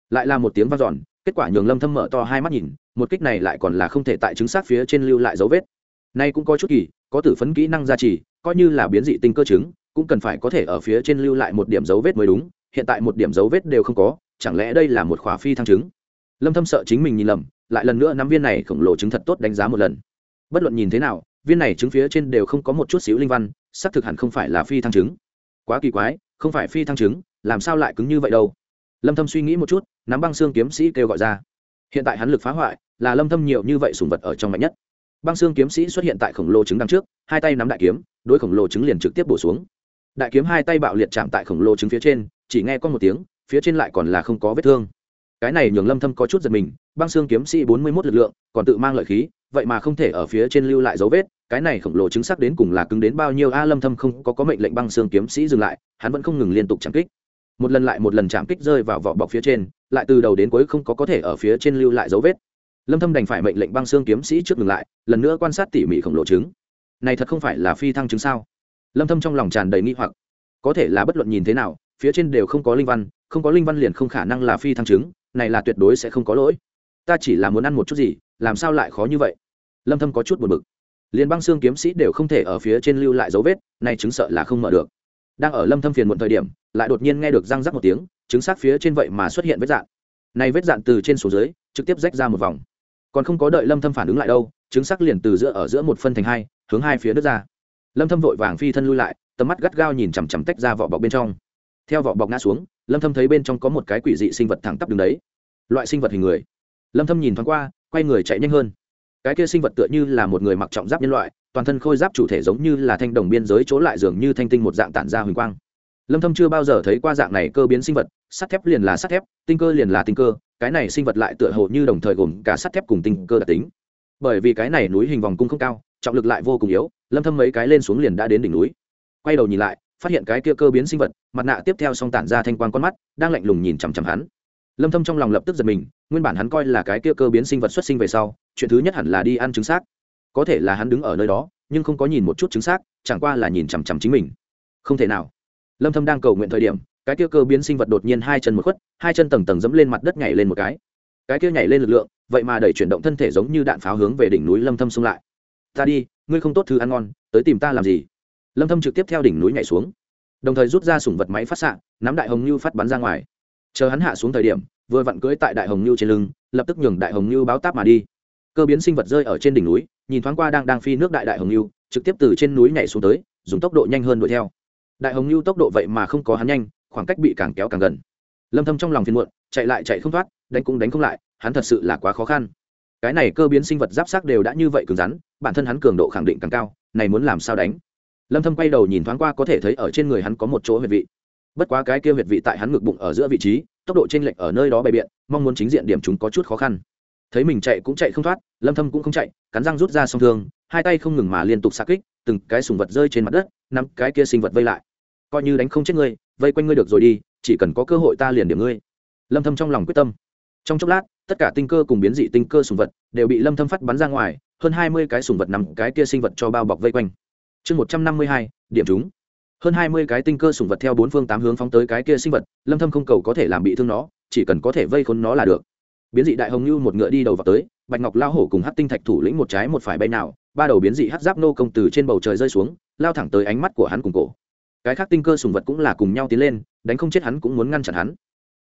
Lại là một tiếng vang dọn kết quả nhường lâm thâm mở to hai mắt nhìn một kích này lại còn là không thể tại chứng sát phía trên lưu lại dấu vết. Nay cũng có chút kỳ có tử phấn kỹ năng gia trì coi như là biến dị tinh cơ chứng, cũng cần phải có thể ở phía trên lưu lại một điểm dấu vết mới đúng hiện tại một điểm dấu vết đều không có chẳng lẽ đây là một khỏa phi thăng chứng? Lâm thâm sợ chính mình nhìn lầm lại lần nữa nắm viên này khổng lồ chứng thật tốt đánh giá một lần. Bất luận nhìn thế nào viên này chứng phía trên đều không có một chút xíu linh văn xác thực hẳn không phải là phi thăng chứng. Quá kỳ quái không phải phi thăng chứng làm sao lại cứng như vậy đâu? Lâm thâm suy nghĩ một chút, nắm băng xương kiếm sĩ kêu gọi ra. Hiện tại hắn lực phá hoại, là lâm thâm nhiều như vậy sùng vật ở trong mạnh nhất. Băng xương kiếm sĩ xuất hiện tại khổng lồ trứng đằng trước, hai tay nắm đại kiếm, đối khổng lồ trứng liền trực tiếp bổ xuống. Đại kiếm hai tay bạo liệt chạm tại khổng lồ trứng phía trên, chỉ nghe con một tiếng, phía trên lại còn là không có vết thương. Cái này nhường lâm thâm có chút giật mình, băng xương kiếm sĩ 41 lực lượng, còn tự mang lợi khí, vậy mà không thể ở phía trên lưu lại dấu vết, cái này khổng lồ chứng xác đến cùng là cứng đến bao nhiêu a, lâm thâm không có có mệnh lệnh băng xương kiếm sĩ dừng lại, hắn vẫn không ngừng liên tục chẳng kích một lần lại một lần chạm kích rơi vào vỏ bọc phía trên, lại từ đầu đến cuối không có có thể ở phía trên lưu lại dấu vết. Lâm thâm đành phải mệnh lệnh băng xương kiếm sĩ trước ngừng lại, lần nữa quan sát tỉ mỉ khổng lồ trứng. Này thật không phải là phi thăng trứng sao? Lâm thâm trong lòng tràn đầy nghi hoặc. Có thể là bất luận nhìn thế nào, phía trên đều không có linh văn, không có linh văn liền không khả năng là phi thăng trứng, này là tuyệt đối sẽ không có lỗi. Ta chỉ là muốn ăn một chút gì, làm sao lại khó như vậy? Lâm thâm có chút buồn bực. Liền băng xương kiếm sĩ đều không thể ở phía trên lưu lại dấu vết, này chứng sợ là không mở được. Đang ở lâm thâm phiền muộn thời điểm lại đột nhiên nghe được răng rắc một tiếng chứng xác phía trên vậy mà xuất hiện vết dạn. Này vết dạn từ trên xuống dưới, trực tiếp rách ra một vòng. Còn không có đợi lâm thâm phản ứng lại đâu chứng xác liền từ giữa ở giữa một phân thành hai, hướng hai phía nứt ra. Lâm thâm vội vàng phi thân lui lại, tầm mắt gắt gao nhìn chằm chằm tách ra vỏ bọc bên trong. Theo vỏ bọc ngã xuống, lâm thâm thấy bên trong có một cái quỷ dị sinh vật thẳng tắp đứng đấy. Loại sinh vật hình người. Lâm thâm nhìn thoáng qua, quay người chạy nhanh hơn. Cái kia sinh vật tựa như là một người mặc trọng giáp nhân loại, toàn thân khôi giáp chủ thể giống như là thanh đồng biên giới chỗ lại dường như thanh tinh một dạng tản ra huỳnh quang lâm thâm chưa bao giờ thấy qua dạng này cơ biến sinh vật, sắt thép liền là sắt thép, tinh cơ liền là tinh cơ, cái này sinh vật lại tựa hồ như đồng thời gồm cả sắt thép cùng tinh cơ đặc tính. Bởi vì cái này núi hình vòng cung không cao, trọng lực lại vô cùng yếu, lâm thâm mấy cái lên xuống liền đã đến đỉnh núi. Quay đầu nhìn lại, phát hiện cái kia cơ biến sinh vật, mặt nạ tiếp theo song tản ra thanh quang con mắt, đang lạnh lùng nhìn chằm chằm hắn. Lâm thâm trong lòng lập tức giật mình, nguyên bản hắn coi là cái kia cơ biến sinh vật xuất sinh về sau, chuyện thứ nhất hẳn là đi ăn trứng xác. Có thể là hắn đứng ở nơi đó, nhưng không có nhìn một chút trứng xác, chẳng qua là nhìn chằm chằm chính mình. Không thể nào lâm thâm đang cầu nguyện thời điểm cái kia cơ biến sinh vật đột nhiên hai chân một khuất hai chân tầng tầng dẫm lên mặt đất nhảy lên một cái. Cái kia nhảy lên lực lượng vậy mà đẩy chuyển động thân thể giống như đạn pháo hướng về đỉnh núi lâm thâm xung lại. Ta đi ngươi không tốt thứ ăn ngon tới tìm ta làm gì? Lâm thâm trực tiếp theo đỉnh núi nhảy xuống. Đồng thời rút ra sủng vật máy phát sạng, nắm đại hồng lưu phát bắn ra ngoài. Chờ hắn hạ xuống thời điểm vừa vặn cưỡi tại đại hồng lưu trên lưng lập tức nhường đại hồng lưu báo táp mà đi. Cơ biến sinh vật rơi ở trên đỉnh núi nhìn thoáng qua đang đang phi nước đại đại hồng lưu trực tiếp từ trên núi nhảy xuống tới dùng tốc độ nhanh hơn đuổi theo đại hồng lưu tốc độ vậy mà không có hắn nhanh, khoảng cách bị càng kéo càng gần. Lâm thâm trong lòng phiền muộn, chạy lại chạy không thoát, đánh cũng đánh không lại, hắn thật sự là quá khó khăn. Cái này cơ biến sinh vật giáp xác đều đã như vậy cứng rắn, bản thân hắn cường độ khẳng định càng cao, này muốn làm sao đánh? Lâm thâm quay đầu nhìn thoáng qua có thể thấy ở trên người hắn có một chỗ huyệt vị. Bất quá cái kia huyệt vị tại hắn ngực bụng ở giữa vị trí, tốc độ trên lệch ở nơi đó bày biện, mong muốn chính diện điểm chúng có chút khó khăn. Thấy mình chạy cũng chạy không thoát, lâm thâm cũng không chạy, cắn răng rút ra song thương, hai tay không ngừng mà liên tục xạ kích, từng cái sùng vật rơi trên mặt đất nắm cái kia sinh vật vây lại coi như đánh không chết ngươi vây quanh ngươi được rồi đi chỉ cần có cơ hội ta liền điểm ngươi. Lâm thâm trong lòng quyết tâm. Trong chốc lát tất cả tinh cơ cùng biến dị tinh cơ sùng vật đều bị lâm thâm phát bắn ra ngoài hơn 20 cái sùng vật nằm cái kia sinh vật cho bao bọc vây quanh. Chương 152, điểm chúng. Hơn 20 cái tinh cơ sùng vật theo bốn phương tám hướng phóng tới cái kia sinh vật lâm thâm không cầu có thể làm bị thương nó chỉ cần có thể vây khốn nó là được. Biến dị đại hồng như một ngựa đi đầu vào tới bạch ngọc lao hổ cùng hắc tinh thạch thủ lĩnh một trái một phải bay nào ba đầu biến dị hắc giáp nô công từ trên bầu trời rơi xuống lao thẳng tới ánh mắt của hắn cùng cổ cái khác tinh cơ sùng vật cũng là cùng nhau tiến lên, đánh không chết hắn cũng muốn ngăn chặn hắn.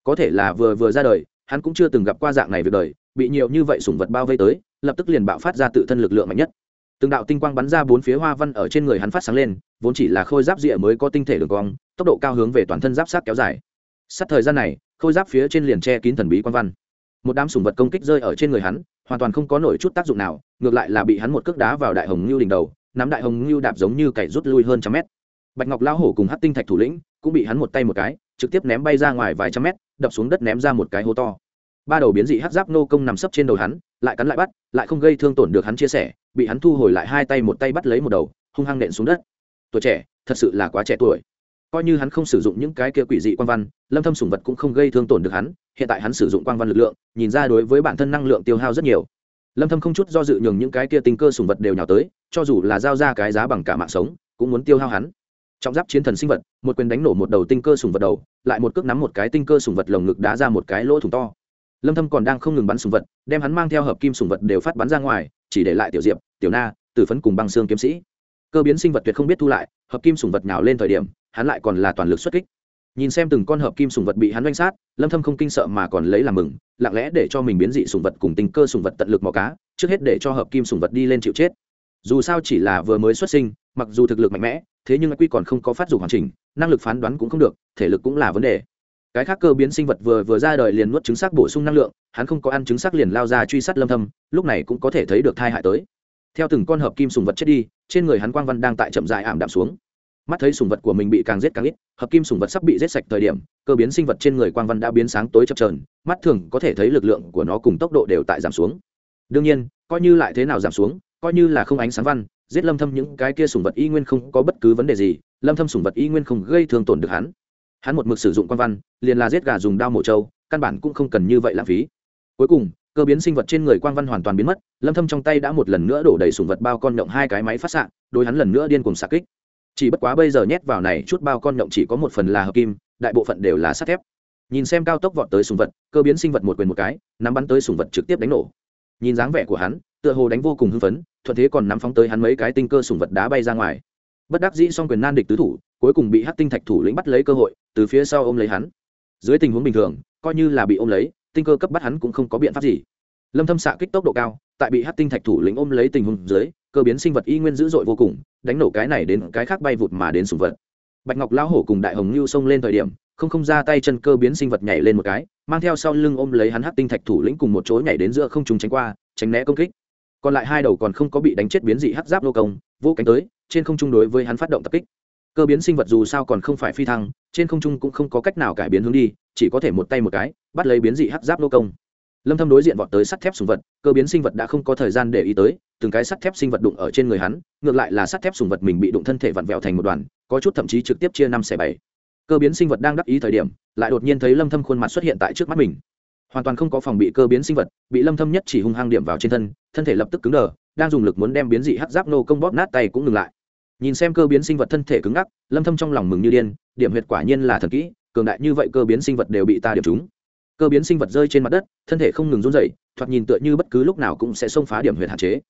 Có thể là vừa vừa ra đời, hắn cũng chưa từng gặp qua dạng này việc đời, bị nhiều như vậy sùng vật bao vây tới, lập tức liền bạo phát ra tự thân lực lượng mạnh nhất. Từng đạo tinh quang bắn ra bốn phía hoa văn ở trên người hắn phát sáng lên, vốn chỉ là khôi giáp rịa mới có tinh thể đường cong, tốc độ cao hướng về toàn thân giáp sát kéo dài. Sát thời gian này, khôi giáp phía trên liền che kín thần bí quan văn. Một đám sùng vật công kích rơi ở trên người hắn, hoàn toàn không có nổi chút tác dụng nào, ngược lại là bị hắn một cước đá vào đại hồng ngưu đỉnh đầu, nắm đại hồng ngưu đạp giống như cày rút lui hơn trăm mét bạch ngọc lao hổ cùng hát tinh thạch thủ lĩnh cũng bị hắn một tay một cái, trực tiếp ném bay ra ngoài vài trăm mét, đập xuống đất ném ra một cái hố to. Ba đầu biến dị hát giáp nô công nằm sấp trên đầu hắn, lại cắn lại bắt, lại không gây thương tổn được hắn chia sẻ, bị hắn thu hồi lại hai tay một tay bắt lấy một đầu, hung hăng nện xuống đất. Tuổi trẻ, thật sự là quá trẻ tuổi. Coi như hắn không sử dụng những cái kia quỷ dị quan văn, lâm thâm sủng vật cũng không gây thương tổn được hắn, hiện tại hắn sử dụng quan văn lực lượng, nhìn ra đối với bản thân năng lượng tiêu hao rất nhiều. Lâm thâm không chút do dự nhường những cái kia tinh cơ sủng vật đều nhào tới, cho dù là giao ra cái giá bằng cả mạng sống, cũng muốn tiêu hao hắn trong giáp chiến thần sinh vật, một quyền đánh nổ một đầu tinh cơ sùng vật đầu, lại một cước nắm một cái tinh cơ sùng vật lồng ngực đá ra một cái lỗ thủng to. Lâm thâm còn đang không ngừng bắn sùng vật, đem hắn mang theo hợp kim sùng vật đều phát bắn ra ngoài, chỉ để lại tiểu diệp, tiểu na, tử phấn cùng băng xương kiếm sĩ. Cơ biến sinh vật tuyệt không biết thu lại, hợp kim sùng vật nhào lên thời điểm, hắn lại còn là toàn lực xuất kích. Nhìn xem từng con hợp kim sùng vật bị hắn đánh sát, lâm thâm không kinh sợ mà còn lấy làm mừng, lặng lẽ để cho mình biến dị sùng vật cùng tinh cơ sùng vật tận lực mò cá, trước hết để cho hợp kim sùng vật đi lên chịu chết. Dù sao chỉ là vừa mới xuất sinh mặc dù thực lực mạnh mẽ, thế nhưng quy còn không có phát dục hoàn chỉnh, năng lực phán đoán cũng không được, thể lực cũng là vấn đề. Cái khác cơ biến sinh vật vừa vừa ra đời liền nuốt trứng xác bổ sung năng lượng, hắn không có ăn trứng xác liền lao ra truy sát lâm thâm, lúc này cũng có thể thấy được thai hại tới. Theo từng con hợp kim sùng vật chết đi, trên người hắn quang văn đang tại chậm dài ảm đạm xuống. Mắt thấy sùng vật của mình bị càng giết càng ít, hợp kim sùng vật sắp bị giết sạch thời điểm, cơ biến sinh vật trên người quang văn đã biến sáng tối chập trờn mắt thường có thể thấy lực lượng của nó cùng tốc độ đều tại giảm xuống. Đương nhiên, coi như lại thế nào giảm xuống, coi như là không ánh sáng văn giết lâm thâm những cái kia sủng vật y nguyên không có bất cứ vấn đề gì, lâm thâm sủng vật y nguyên không gây thương tổn được hắn. Hắn một mực sử dụng quan văn, liền là giết gà dùng đao mổ trâu, căn bản cũng không cần như vậy lãng phí. Cuối cùng, cơ biến sinh vật trên người quang văn hoàn toàn biến mất, lâm thâm trong tay đã một lần nữa đổ đầy sủng vật bao con nhộng hai cái máy phát sạng đối hắn lần nữa điên cuồng xạ kích. Chỉ bất quá bây giờ nhét vào này chút bao con nhộng chỉ có một phần là hợp kim, đại bộ phận đều là sắt thép. Nhìn xem cao tốc vọt tới sủng vật, cơ biến sinh vật một quyền một cái, nắm bắn tới sủng vật trực tiếp đánh nổ. Nhìn dáng vẻ của hắn, tựa hồ đánh vô cùng hưng phấn thuận thế còn nắm phóng tới hắn mấy cái tinh cơ sùng vật đá bay ra ngoài. Bất đắc dĩ song quyền nan địch tứ thủ, cuối cùng bị hắc tinh thạch thủ lĩnh bắt lấy cơ hội, từ phía sau ôm lấy hắn. Dưới tình huống bình thường, coi như là bị ôm lấy, tinh cơ cấp bắt hắn cũng không có biện pháp gì. Lâm thâm xạ kích tốc độ cao, tại bị hắc tinh thạch thủ lĩnh ôm lấy tình huống dưới, cơ biến sinh vật y nguyên dữ dội vô cùng, đánh nổ cái này đến cái khác bay vụt mà đến sùng vật. Bạch ngọc lão hổ cùng đại hồng lưu xông lên thời điểm, không không ra tay chân cơ biến sinh vật nhảy lên một cái, mang theo sau lưng ôm lấy hắn hắc tinh thạch thủ lĩnh cùng một chỗ nhảy đến giữa không trung tránh qua, tránh né công kích còn lại hai đầu còn không có bị đánh chết biến dị hắc giáp lô công vô cánh tới, trên không trung đối với hắn phát động tập kích. Cơ biến sinh vật dù sao còn không phải phi thăng, trên không trung cũng không có cách nào cải biến hướng đi, chỉ có thể một tay một cái, bắt lấy biến dị hắc giáp lô công. Lâm thâm đối diện vọt tới sắt thép sùng vật, cơ biến sinh vật đã không có thời gian để ý tới, từng cái sắt thép sinh vật đụng ở trên người hắn, ngược lại là sắt thép sùng vật mình bị đụng thân thể vặn vẹo thành một đoàn, có chút thậm chí trực tiếp chia năm xẻ bảy. Cơ biến sinh vật đang đắc ý thời điểm, lại đột nhiên thấy lâm thâm khuôn mặt xuất hiện tại trước mắt mình hoàn toàn không có phòng bị cơ biến sinh vật, bị lâm thâm nhất chỉ hung hăng điểm vào trên thân thân thể lập tức cứng đờ, đang dùng lực muốn đem biến dị hắc giáp nô công bóp nát tay cũng ngừng lại. Nhìn xem cơ biến sinh vật thân thể cứng ngắc, lâm thâm trong lòng mừng như điên, điểm huyệt quả nhiên là thần kỹ, cường đại như vậy cơ biến sinh vật đều bị ta điểm trúng. Cơ biến sinh vật rơi trên mặt đất, thân thể không ngừng run rẩy, thoạt nhìn tựa như bất cứ lúc nào cũng sẽ xông phá điểm huyệt hạn chế.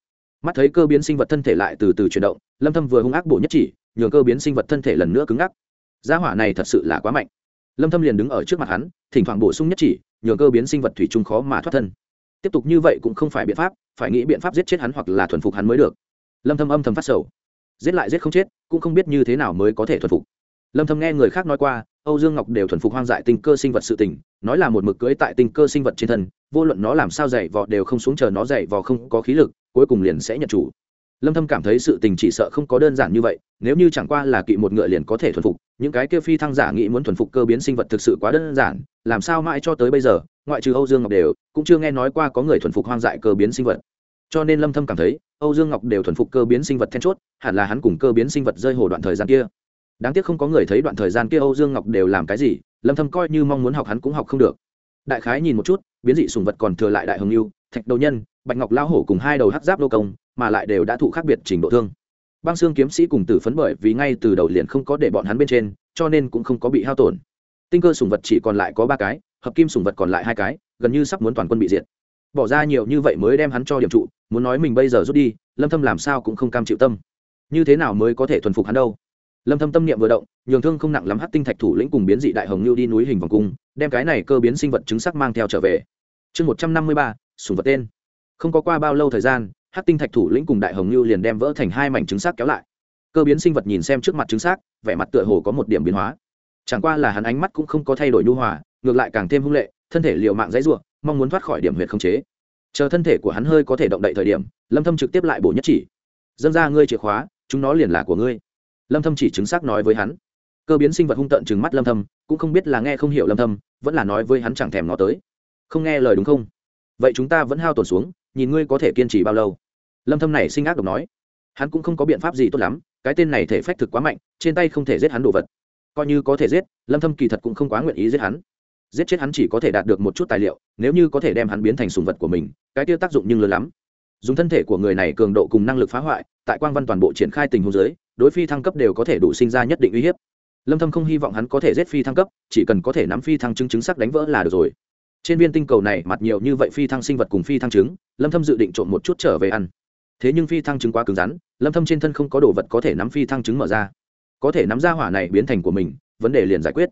Mắt thấy cơ biến sinh vật thân thể lại từ từ chuyển động, lâm thâm vừa hung ác bổ nhất chỉ, nhường cơ biến sinh vật thân thể lần nữa cứng ngắc. Gia hỏa này thật sự là quá mạnh lâm thâm liền đứng ở trước mặt hắn thỉnh thoảng bổ sung nhất chỉ nhường cơ biến sinh vật thủy chung khó mà thoát thân tiếp tục như vậy cũng không phải biện pháp phải nghĩ biện pháp giết chết hắn hoặc là thuần phục hắn mới được lâm thâm âm thầm phát sầu giết lại giết không chết cũng không biết như thế nào mới có thể thuần phục lâm thâm nghe người khác nói qua âu dương ngọc đều thuần phục hoang dại tinh cơ sinh vật sự tình nói là một mực cưỡi tại tinh cơ sinh vật trên thân vô luận nó làm sao dày vò đều không xuống chờ nó dày vò không có khí lực cuối cùng liền sẽ nhận chủ lâm thâm cảm thấy sự tình chỉ sợ không có đơn giản như vậy, nếu như chẳng qua là kỵ một ngựa liền có thể thuần phục, những cái kia phi thăng giả nghĩ muốn thuần phục cơ biến sinh vật thực sự quá đơn giản, làm sao mãi cho tới bây giờ, ngoại trừ âu dương ngọc đều, cũng chưa nghe nói qua có người thuần phục hoang dại cơ biến sinh vật. Cho nên lâm thâm cảm thấy, âu dương ngọc đều thuần phục cơ biến sinh vật then chốt, hẳn là hắn cùng cơ biến sinh vật rơi hồ đoạn thời gian kia. Đáng tiếc không có người thấy đoạn thời gian kia âu dương ngọc đều làm cái gì, lâm thâm coi như mong muốn học hắn cũng học không được. Đại khái nhìn một chút biến dị sùng vật còn thừa lại đại hồng lưu, thạch đầu nhân, bạch ngọc lao hổ cùng hai đầu hắc giáp lô công, mà lại đều đã thụ khác biệt trình độ thương. Băng xương kiếm sĩ cùng tử phấn bởi vì ngay từ đầu liền không có để bọn hắn bên trên, cho nên cũng không có bị hao tổn. Tinh cơ sùng vật chỉ còn lại có ba cái, hợp kim sùng vật còn lại hai cái, gần như sắp muốn toàn quân bị diệt. Bỏ ra nhiều như vậy mới đem hắn cho điểm trụ, muốn nói mình bây giờ rút đi, lâm thâm làm sao cũng không cam chịu tâm. Như thế nào mới có thể thuần phục hắn đâu? Lâm thâm tâm niệm vừa động nhường thương không nặng lắm hắc tinh thạch thủ lĩnh cùng biến dị đại hồng lưu đi núi hình vòng cung đem cái này cơ biến sinh vật chứng sắc mang theo trở về. Chương 153, sùng vật tên. Không có qua bao lâu thời gian hắc tinh thạch thủ lĩnh cùng đại hồng lưu liền đem vỡ thành hai mảnh trứng xác kéo lại. Cơ biến sinh vật nhìn xem trước mặt trứng xác vẻ mặt tựa hồ có một điểm biến hóa. Chẳng qua là hắn ánh mắt cũng không có thay đổi nhu hòa ngược lại càng thêm hung lệ thân thể liều mạng dãy rủa mong muốn thoát khỏi điểm huyệt không chế. Chờ thân thể của hắn hơi có thể động đậy thời điểm lâm thâm trực tiếp lại bổ nhất chỉ. Dâng ra ngươi chìa khóa chúng nó liền là của ngươi lâm thâm chỉ chứng xác nói với hắn. Cơ biến sinh vật hung tợn chừng mắt lâm thâm, cũng không biết là nghe không hiểu lâm thâm, vẫn là nói với hắn chẳng thèm nó tới. Không nghe lời đúng không? Vậy chúng ta vẫn hao tổn xuống, nhìn ngươi có thể kiên trì bao lâu? Lâm thâm này sinh ác độc nói. Hắn cũng không có biện pháp gì tốt lắm, cái tên này thể phách thực quá mạnh, trên tay không thể giết hắn đồ vật. Coi như có thể giết, lâm thâm kỳ thật cũng không quá nguyện ý giết hắn. Giết chết hắn chỉ có thể đạt được một chút tài liệu, nếu như có thể đem hắn biến thành sùng vật của mình, cái tiêu tác dụng nhưng lớn lắm. Dùng thân thể của người này cường độ cùng năng lực phá hoại, tại quang văn toàn bộ triển khai tình huống giới đối phi thăng cấp đều có thể đủ sinh ra nhất định uy hiếp. Lâm thâm không hy vọng hắn có thể giết phi thăng cấp, chỉ cần có thể nắm phi thăng chứng chứng sắc đánh vỡ là được rồi. Trên viên tinh cầu này, mặt nhiều như vậy phi thăng sinh vật cùng phi thăng trứng lâm thâm dự định trộn một chút trở về ăn. Thế nhưng phi thăng trứng quá cứng rắn, lâm thâm trên thân không có đồ vật có thể nắm phi thăng trứng mở ra. Có thể nắm ra hỏa này biến thành của mình, vấn đề liền giải quyết.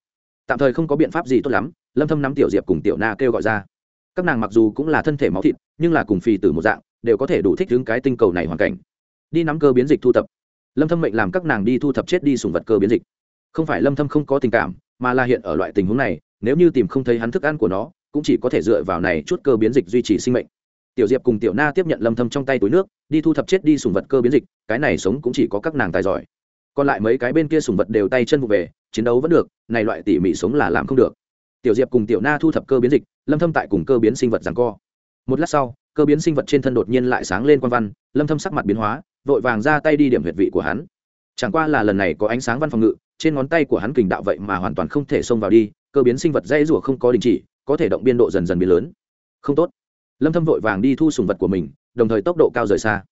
Tạm thời không có biện pháp gì tốt lắm, lâm thâm nắm tiểu diệp cùng tiểu na kêu gọi ra. Các nàng mặc dù cũng là thân thể máu thịt, nhưng là cùng phi từ một dạng, đều có thể đủ thích ứng cái tinh cầu này hoàn cảnh. Đi nắm cơ biến dịch thu thập lâm thâm mệnh làm các nàng đi thu thập chết đi sùng vật cơ biến dịch. Không phải lâm thâm không có tình cảm, mà là hiện ở loại tình huống này, nếu như tìm không thấy hắn thức ăn của nó, cũng chỉ có thể dựa vào này chút cơ biến dịch duy trì sinh mệnh. Tiểu diệp cùng tiểu na tiếp nhận lâm thâm trong tay túi nước, đi thu thập chết đi sùng vật cơ biến dịch, cái này sống cũng chỉ có các nàng tài giỏi. Còn lại mấy cái bên kia sùng vật đều tay chân vụ về, chiến đấu vẫn được, này loại tỉ mỉ sống là làm không được. Tiểu diệp cùng tiểu na thu thập cơ biến dịch, lâm thâm tại cùng cơ biến sinh vật giằng co. Một lát sau, cơ biến sinh vật trên thân đột nhiên lại sáng lên quan văn, lâm thâm sắc mặt biến hóa vội vàng ra tay đi điểm huyệt vị của hắn. Chẳng qua là lần này có ánh sáng văn phòng ngự, trên ngón tay của hắn kình đạo vậy mà hoàn toàn không thể xông vào đi, cơ biến sinh vật dây rủa không có đình chỉ, có thể động biên độ dần dần biến lớn. Không tốt. Lâm thâm vội vàng đi thu sùng vật của mình, đồng thời tốc độ cao rời xa.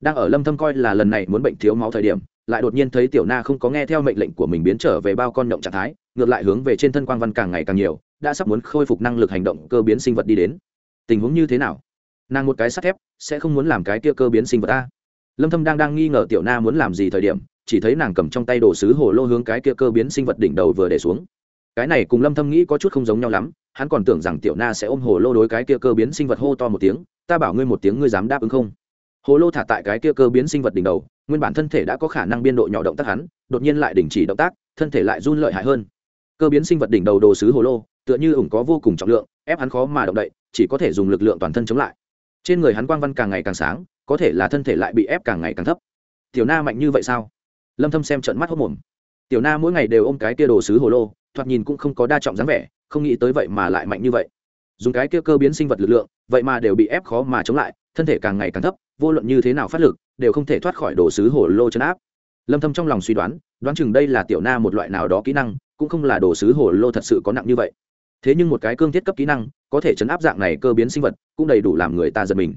Đang ở lâm thâm coi là lần này muốn bệnh thiếu máu thời điểm, lại đột nhiên thấy tiểu na không có nghe theo mệnh lệnh của mình biến trở về bao con động trạng thái, ngược lại hướng về trên thân quang văn càng ngày càng nhiều, đã sắp muốn khôi phục năng lực hành động cơ biến sinh vật đi đến. Tình huống như thế nào? Nàng một cái sắt thép, sẽ không muốn làm cái kia cơ biến sinh vật ta lâm thâm đang đang nghi ngờ tiểu na muốn làm gì thời điểm, chỉ thấy nàng cầm trong tay đồ sứ hồ lô hướng cái kia cơ biến sinh vật đỉnh đầu vừa để xuống. Cái này cùng lâm thâm nghĩ có chút không giống nhau lắm, hắn còn tưởng rằng tiểu na sẽ ôm hồ lô đối cái kia cơ biến sinh vật hô to một tiếng, ta bảo ngươi một tiếng ngươi dám đáp ứng không? Hồ lô thả tại cái kia cơ biến sinh vật đỉnh đầu, nguyên bản thân thể đã có khả năng biên độ nhỏ động tác hắn, đột nhiên lại đình chỉ động tác, thân thể lại run lợi hại hơn. Cơ biến sinh vật đỉnh đầu đồ sứ hồ lô, tựa như ủng có vô cùng trọng lượng, ép hắn khó mà động đậy, chỉ có thể dùng lực lượng toàn thân chống lại. Trên người hắn quang văn càng ngày càng sáng có thể là thân thể lại bị ép càng ngày càng thấp. Tiểu na mạnh như vậy sao? Lâm thâm xem trận mắt hốt mồm. Tiểu na mỗi ngày đều ôm cái kia đồ sứ hồ lô, thoạt nhìn cũng không có đa trọng dáng vẻ, không nghĩ tới vậy mà lại mạnh như vậy. Dùng cái kia cơ biến sinh vật lực lượng, vậy mà đều bị ép khó mà chống lại, thân thể càng ngày càng thấp, vô luận như thế nào phát lực, đều không thể thoát khỏi đồ sứ hồ lô chấn áp. Lâm thâm trong lòng suy đoán đoán chừng đây là tiểu na một loại nào đó kỹ năng, cũng không là đồ sứ hồ lô thật sự có nặng như vậy. Thế nhưng một cái cương thiết cấp kỹ năng, có thể chấn áp dạng này cơ biến sinh vật, cũng đầy đủ làm người ta giật mình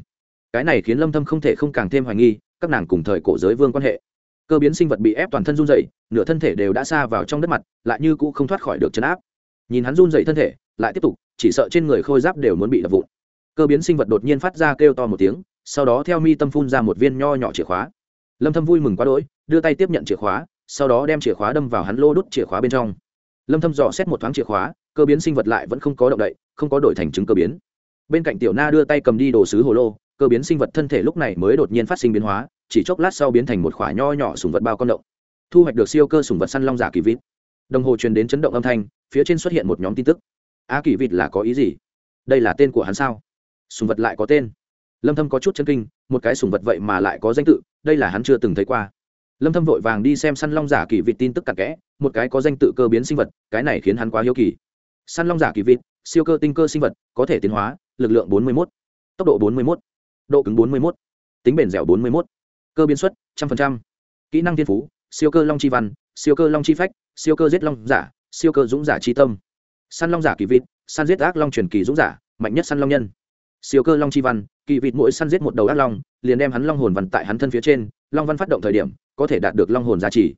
cái này khiến lâm thâm không thể không càng thêm hoài nghi, các nàng cùng thời cổ giới vương quan hệ. Cơ biến sinh vật bị ép toàn thân run rẩy, nửa thân thể đều đã xa vào trong đất mặt, lại như cũ không thoát khỏi được chấn áp. Nhìn hắn run rẩy thân thể, lại tiếp tục, chỉ sợ trên người khôi giáp đều muốn bị đập vụn. Cơ biến sinh vật đột nhiên phát ra kêu to một tiếng, sau đó theo mi tâm phun ra một viên nho nhỏ chìa khóa. Lâm thâm vui mừng quá đỗi, đưa tay tiếp nhận chìa khóa, sau đó đem chìa khóa đâm vào hắn lô đút chìa khóa bên trong. Lâm thâm dò xét một thoáng chìa khóa, cơ biến sinh vật lại vẫn không có động đậy, không có đổi thành chứng cơ biến. Bên cạnh tiểu na đưa tay cầm đi đồ sứ hồ lô cơ biến sinh vật thân thể lúc này mới đột nhiên phát sinh biến hóa chỉ chốc lát sau biến thành một khỏa nho nhỏ sùng vật bao con động. Thu hoạch được siêu cơ sùng vật săn long giả kỳ vịt. Đồng hồ truyền đến chấn động âm thanh phía trên xuất hiện một nhóm tin tức. A kỳ vịt là có ý gì? Đây là tên của hắn sao? Sùng vật lại có tên. Lâm thâm có chút chân kinh một cái sùng vật vậy mà lại có danh tự đây là hắn chưa từng thấy qua. Lâm thâm vội vàng đi xem săn long giả kỳ vịt tin tức cặn kẽ một cái có danh tự cơ biến sinh vật cái này khiến hắn quá hiếu kỳ. Săn long giả kỳ vịt siêu cơ tinh cơ sinh vật có thể tiến hóa lực lượng 41, tốc độ 41, độ cứng 41, tính bền dẻo 41, cơ biến suất 100%, kỹ năng thiên phú siêu cơ long chi văn siêu cơ long chi phách siêu cơ giết long giả siêu cơ dũng giả chi tâm. Săn long giả kỳ vịt săn giết ác long truyền kỳ dũng giả mạnh nhất săn long nhân. Siêu cơ long chi văn kỳ vịt mỗi săn giết một đầu ác long liền đem hắn long hồn văn tại hắn thân phía trên long văn phát động thời điểm có thể đạt được long hồn giá trị.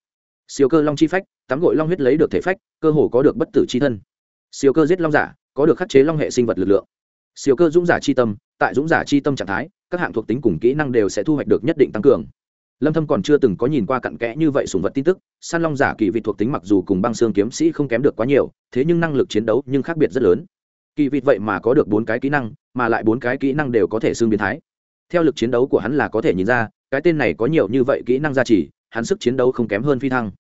Siêu cơ long chi phách tắm gội long huyết lấy được thể phách cơ hồ có được bất tử chi thân. Siêu cơ giết long giả có được khắc chế long hệ sinh vật lực lượng. Siêu cơ dũng giả chi tâm tại dũng giả chi tâm trạng thái các hạng thuộc tính cùng kỹ năng đều sẽ thu hoạch được nhất định tăng cường. Lâm thâm còn chưa từng có nhìn qua cặn kẽ như vậy sùng vật tin tức săn long giả kỳ vị thuộc tính mặc dù cùng băng xương kiếm sĩ không kém được quá nhiều, thế nhưng năng lực chiến đấu nhưng khác biệt rất lớn. Kỳ vịt vậy mà có được bốn cái kỹ năng, mà lại bốn cái kỹ năng đều có thể xương biến thái. Theo lực chiến đấu của hắn là có thể nhìn ra, cái tên này có nhiều như vậy kỹ năng gia trì, hắn sức chiến đấu không kém hơn phi thăng.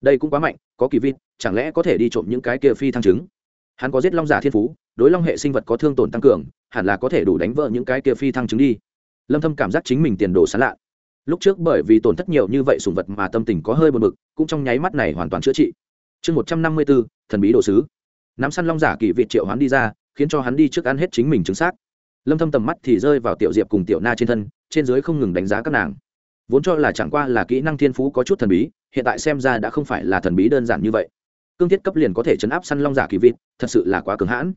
Đây cũng quá mạnh, có kỳ vịt, chẳng lẽ có thể đi trộm những cái kia phi thăng trứng? Hắn có giết long giả thiên phú, đối long hệ sinh vật có thương tổn tăng cường, hẳn là có thể đủ đánh vỡ những cái kia phi thăng trứng đi lâm thâm cảm giác chính mình tiền đồ sán lạ. Lúc trước bởi vì tổn thất nhiều như vậy sùng vật mà tâm tình có hơi buồn bực, cũng trong nháy mắt này hoàn toàn chữa trị. Chương một trăm năm mươi bốn thần bí đồ sứ. Nắm săn long giả kỳ vị triệu hoán đi ra, khiến cho hắn đi trước ăn hết chính mình chứng xác. Lâm thâm tầm mắt thì rơi vào tiểu diệp cùng tiểu na trên thân, trên dưới không ngừng đánh giá các nàng. Vốn cho là chẳng qua là kỹ năng thiên phú có chút thần bí, hiện tại xem ra đã không phải là thần bí đơn giản như vậy. Cương thiết cấp liền có thể chấn áp săn long giả kỳ vịt, thật sự là quá cứng hãn.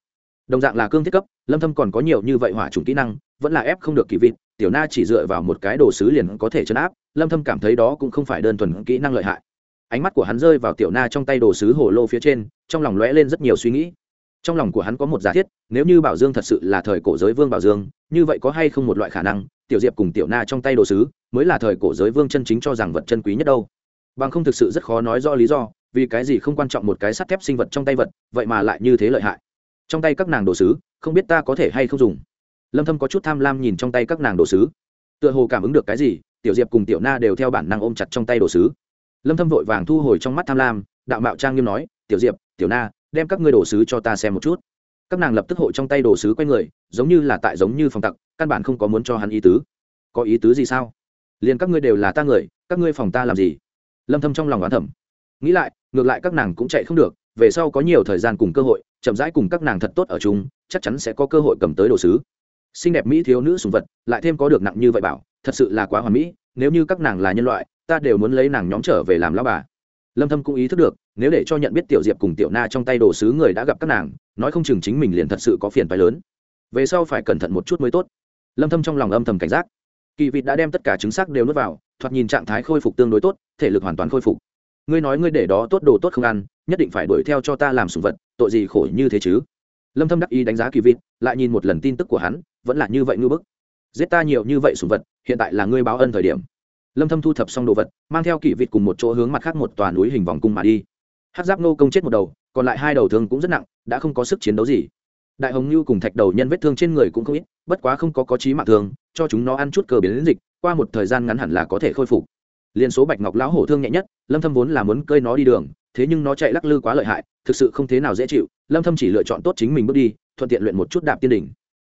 Đồng dạng là cương thiết cấp, lâm thâm còn có nhiều như vậy hỏa chủng kỹ năng, vẫn là ép không được kỳ vịt tiểu na chỉ dựa vào một cái đồ sứ liền có thể chấn áp, lâm thâm cảm thấy đó cũng không phải đơn thuần kỹ năng lợi hại. Ánh mắt của hắn rơi vào tiểu na trong tay đồ sứ hồ lô phía trên, trong lòng lóe lên rất nhiều suy nghĩ. Trong lòng của hắn có một giả thiết, nếu như bảo dương thật sự là thời cổ giới vương bảo dương, như vậy có hay không một loại khả năng, tiểu diệp cùng tiểu na trong tay đồ sứ, mới là thời cổ giới vương chân chính cho rằng vật chân quý nhất đâu. Bằng không thực sự rất khó nói rõ lý do, vì cái gì không quan trọng một cái sắt thép sinh vật trong tay vật, vậy mà lại như thế lợi hại. Trong tay các nàng đồ sứ, không biết ta có thể hay không dùng lâm thâm có chút tham lam nhìn trong tay các nàng đồ sứ tựa hồ cảm ứng được cái gì tiểu diệp cùng tiểu na đều theo bản năng ôm chặt trong tay đồ sứ lâm thâm vội vàng thu hồi trong mắt tham lam đạo mạo trang nghiêm nói tiểu diệp tiểu na đem các ngươi đồ sứ cho ta xem một chút các nàng lập tức hộ trong tay đồ sứ quay người giống như là tại giống như phòng tặc căn bản không có muốn cho hắn ý tứ có ý tứ gì sao liền các ngươi đều là ta người các ngươi phòng ta làm gì lâm thâm trong lòng oán thầm nghĩ lại ngược lại các nàng cũng chạy không được về sau có nhiều thời gian cùng cơ hội chậm rãi cùng các nàng thật tốt ở chung chắc chắn sẽ có cơ hội cầm tới đồ sứ xinh đẹp mỹ thiếu nữ sùng vật, lại thêm có được nặng như vậy bảo, thật sự là quá hoàn mỹ, nếu như các nàng là nhân loại, ta đều muốn lấy nàng nhóm trở về làm lão bà. Lâm thâm cũng ý thức được, nếu để cho nhận biết tiểu diệp cùng tiểu na trong tay đồ sứ người đã gặp các nàng, nói không chừng chính mình liền thật sự có phiền phái lớn. Về sau phải cẩn thận một chút mới tốt. Lâm thâm trong lòng âm thầm cảnh giác. Kỳ vịt đã đem tất cả chứng xác đều nuốt vào, thoạt nhìn trạng thái khôi phục tương đối tốt, thể lực hoàn toàn khôi phục. Ngươi nói ngươi để đó tốt đồ tốt không ăn, nhất định phải đuổi theo cho ta làm sủng vật, tội gì khổ như thế chứ? Lâm thâm đắc ý đánh giá kỳ vịt, lại nhìn một lần tin tức của hắn vẫn là như vậy ngư bức. Giết ta nhiều như vậy sủng vật, hiện tại là ngươi báo ân thời điểm. Lâm thâm thu thập xong đồ vật, mang theo kỷ vịt cùng một chỗ hướng mặt khác một tòa núi hình vòng cung mà đi. Hắc giáp nô công chết một đầu, còn lại hai đầu thương cũng rất nặng, đã không có sức chiến đấu gì. Đại hồng như cùng thạch đầu nhân vết thương trên người cũng không ít, bất quá không có có trí mạng thương, cho chúng nó ăn chút cờ biến dịch, qua một thời gian ngắn hẳn là có thể khôi phục. Liên số bạch ngọc lão hổ thương nhẹ nhất, lâm thâm vốn là muốn cơi nó đi đường, thế nhưng nó chạy lắc lư quá lợi hại, thực sự không thế nào dễ chịu. Lâm thâm chỉ lựa chọn tốt chính mình bước đi, thuận tiện luyện một chút đạp tiên đỉnh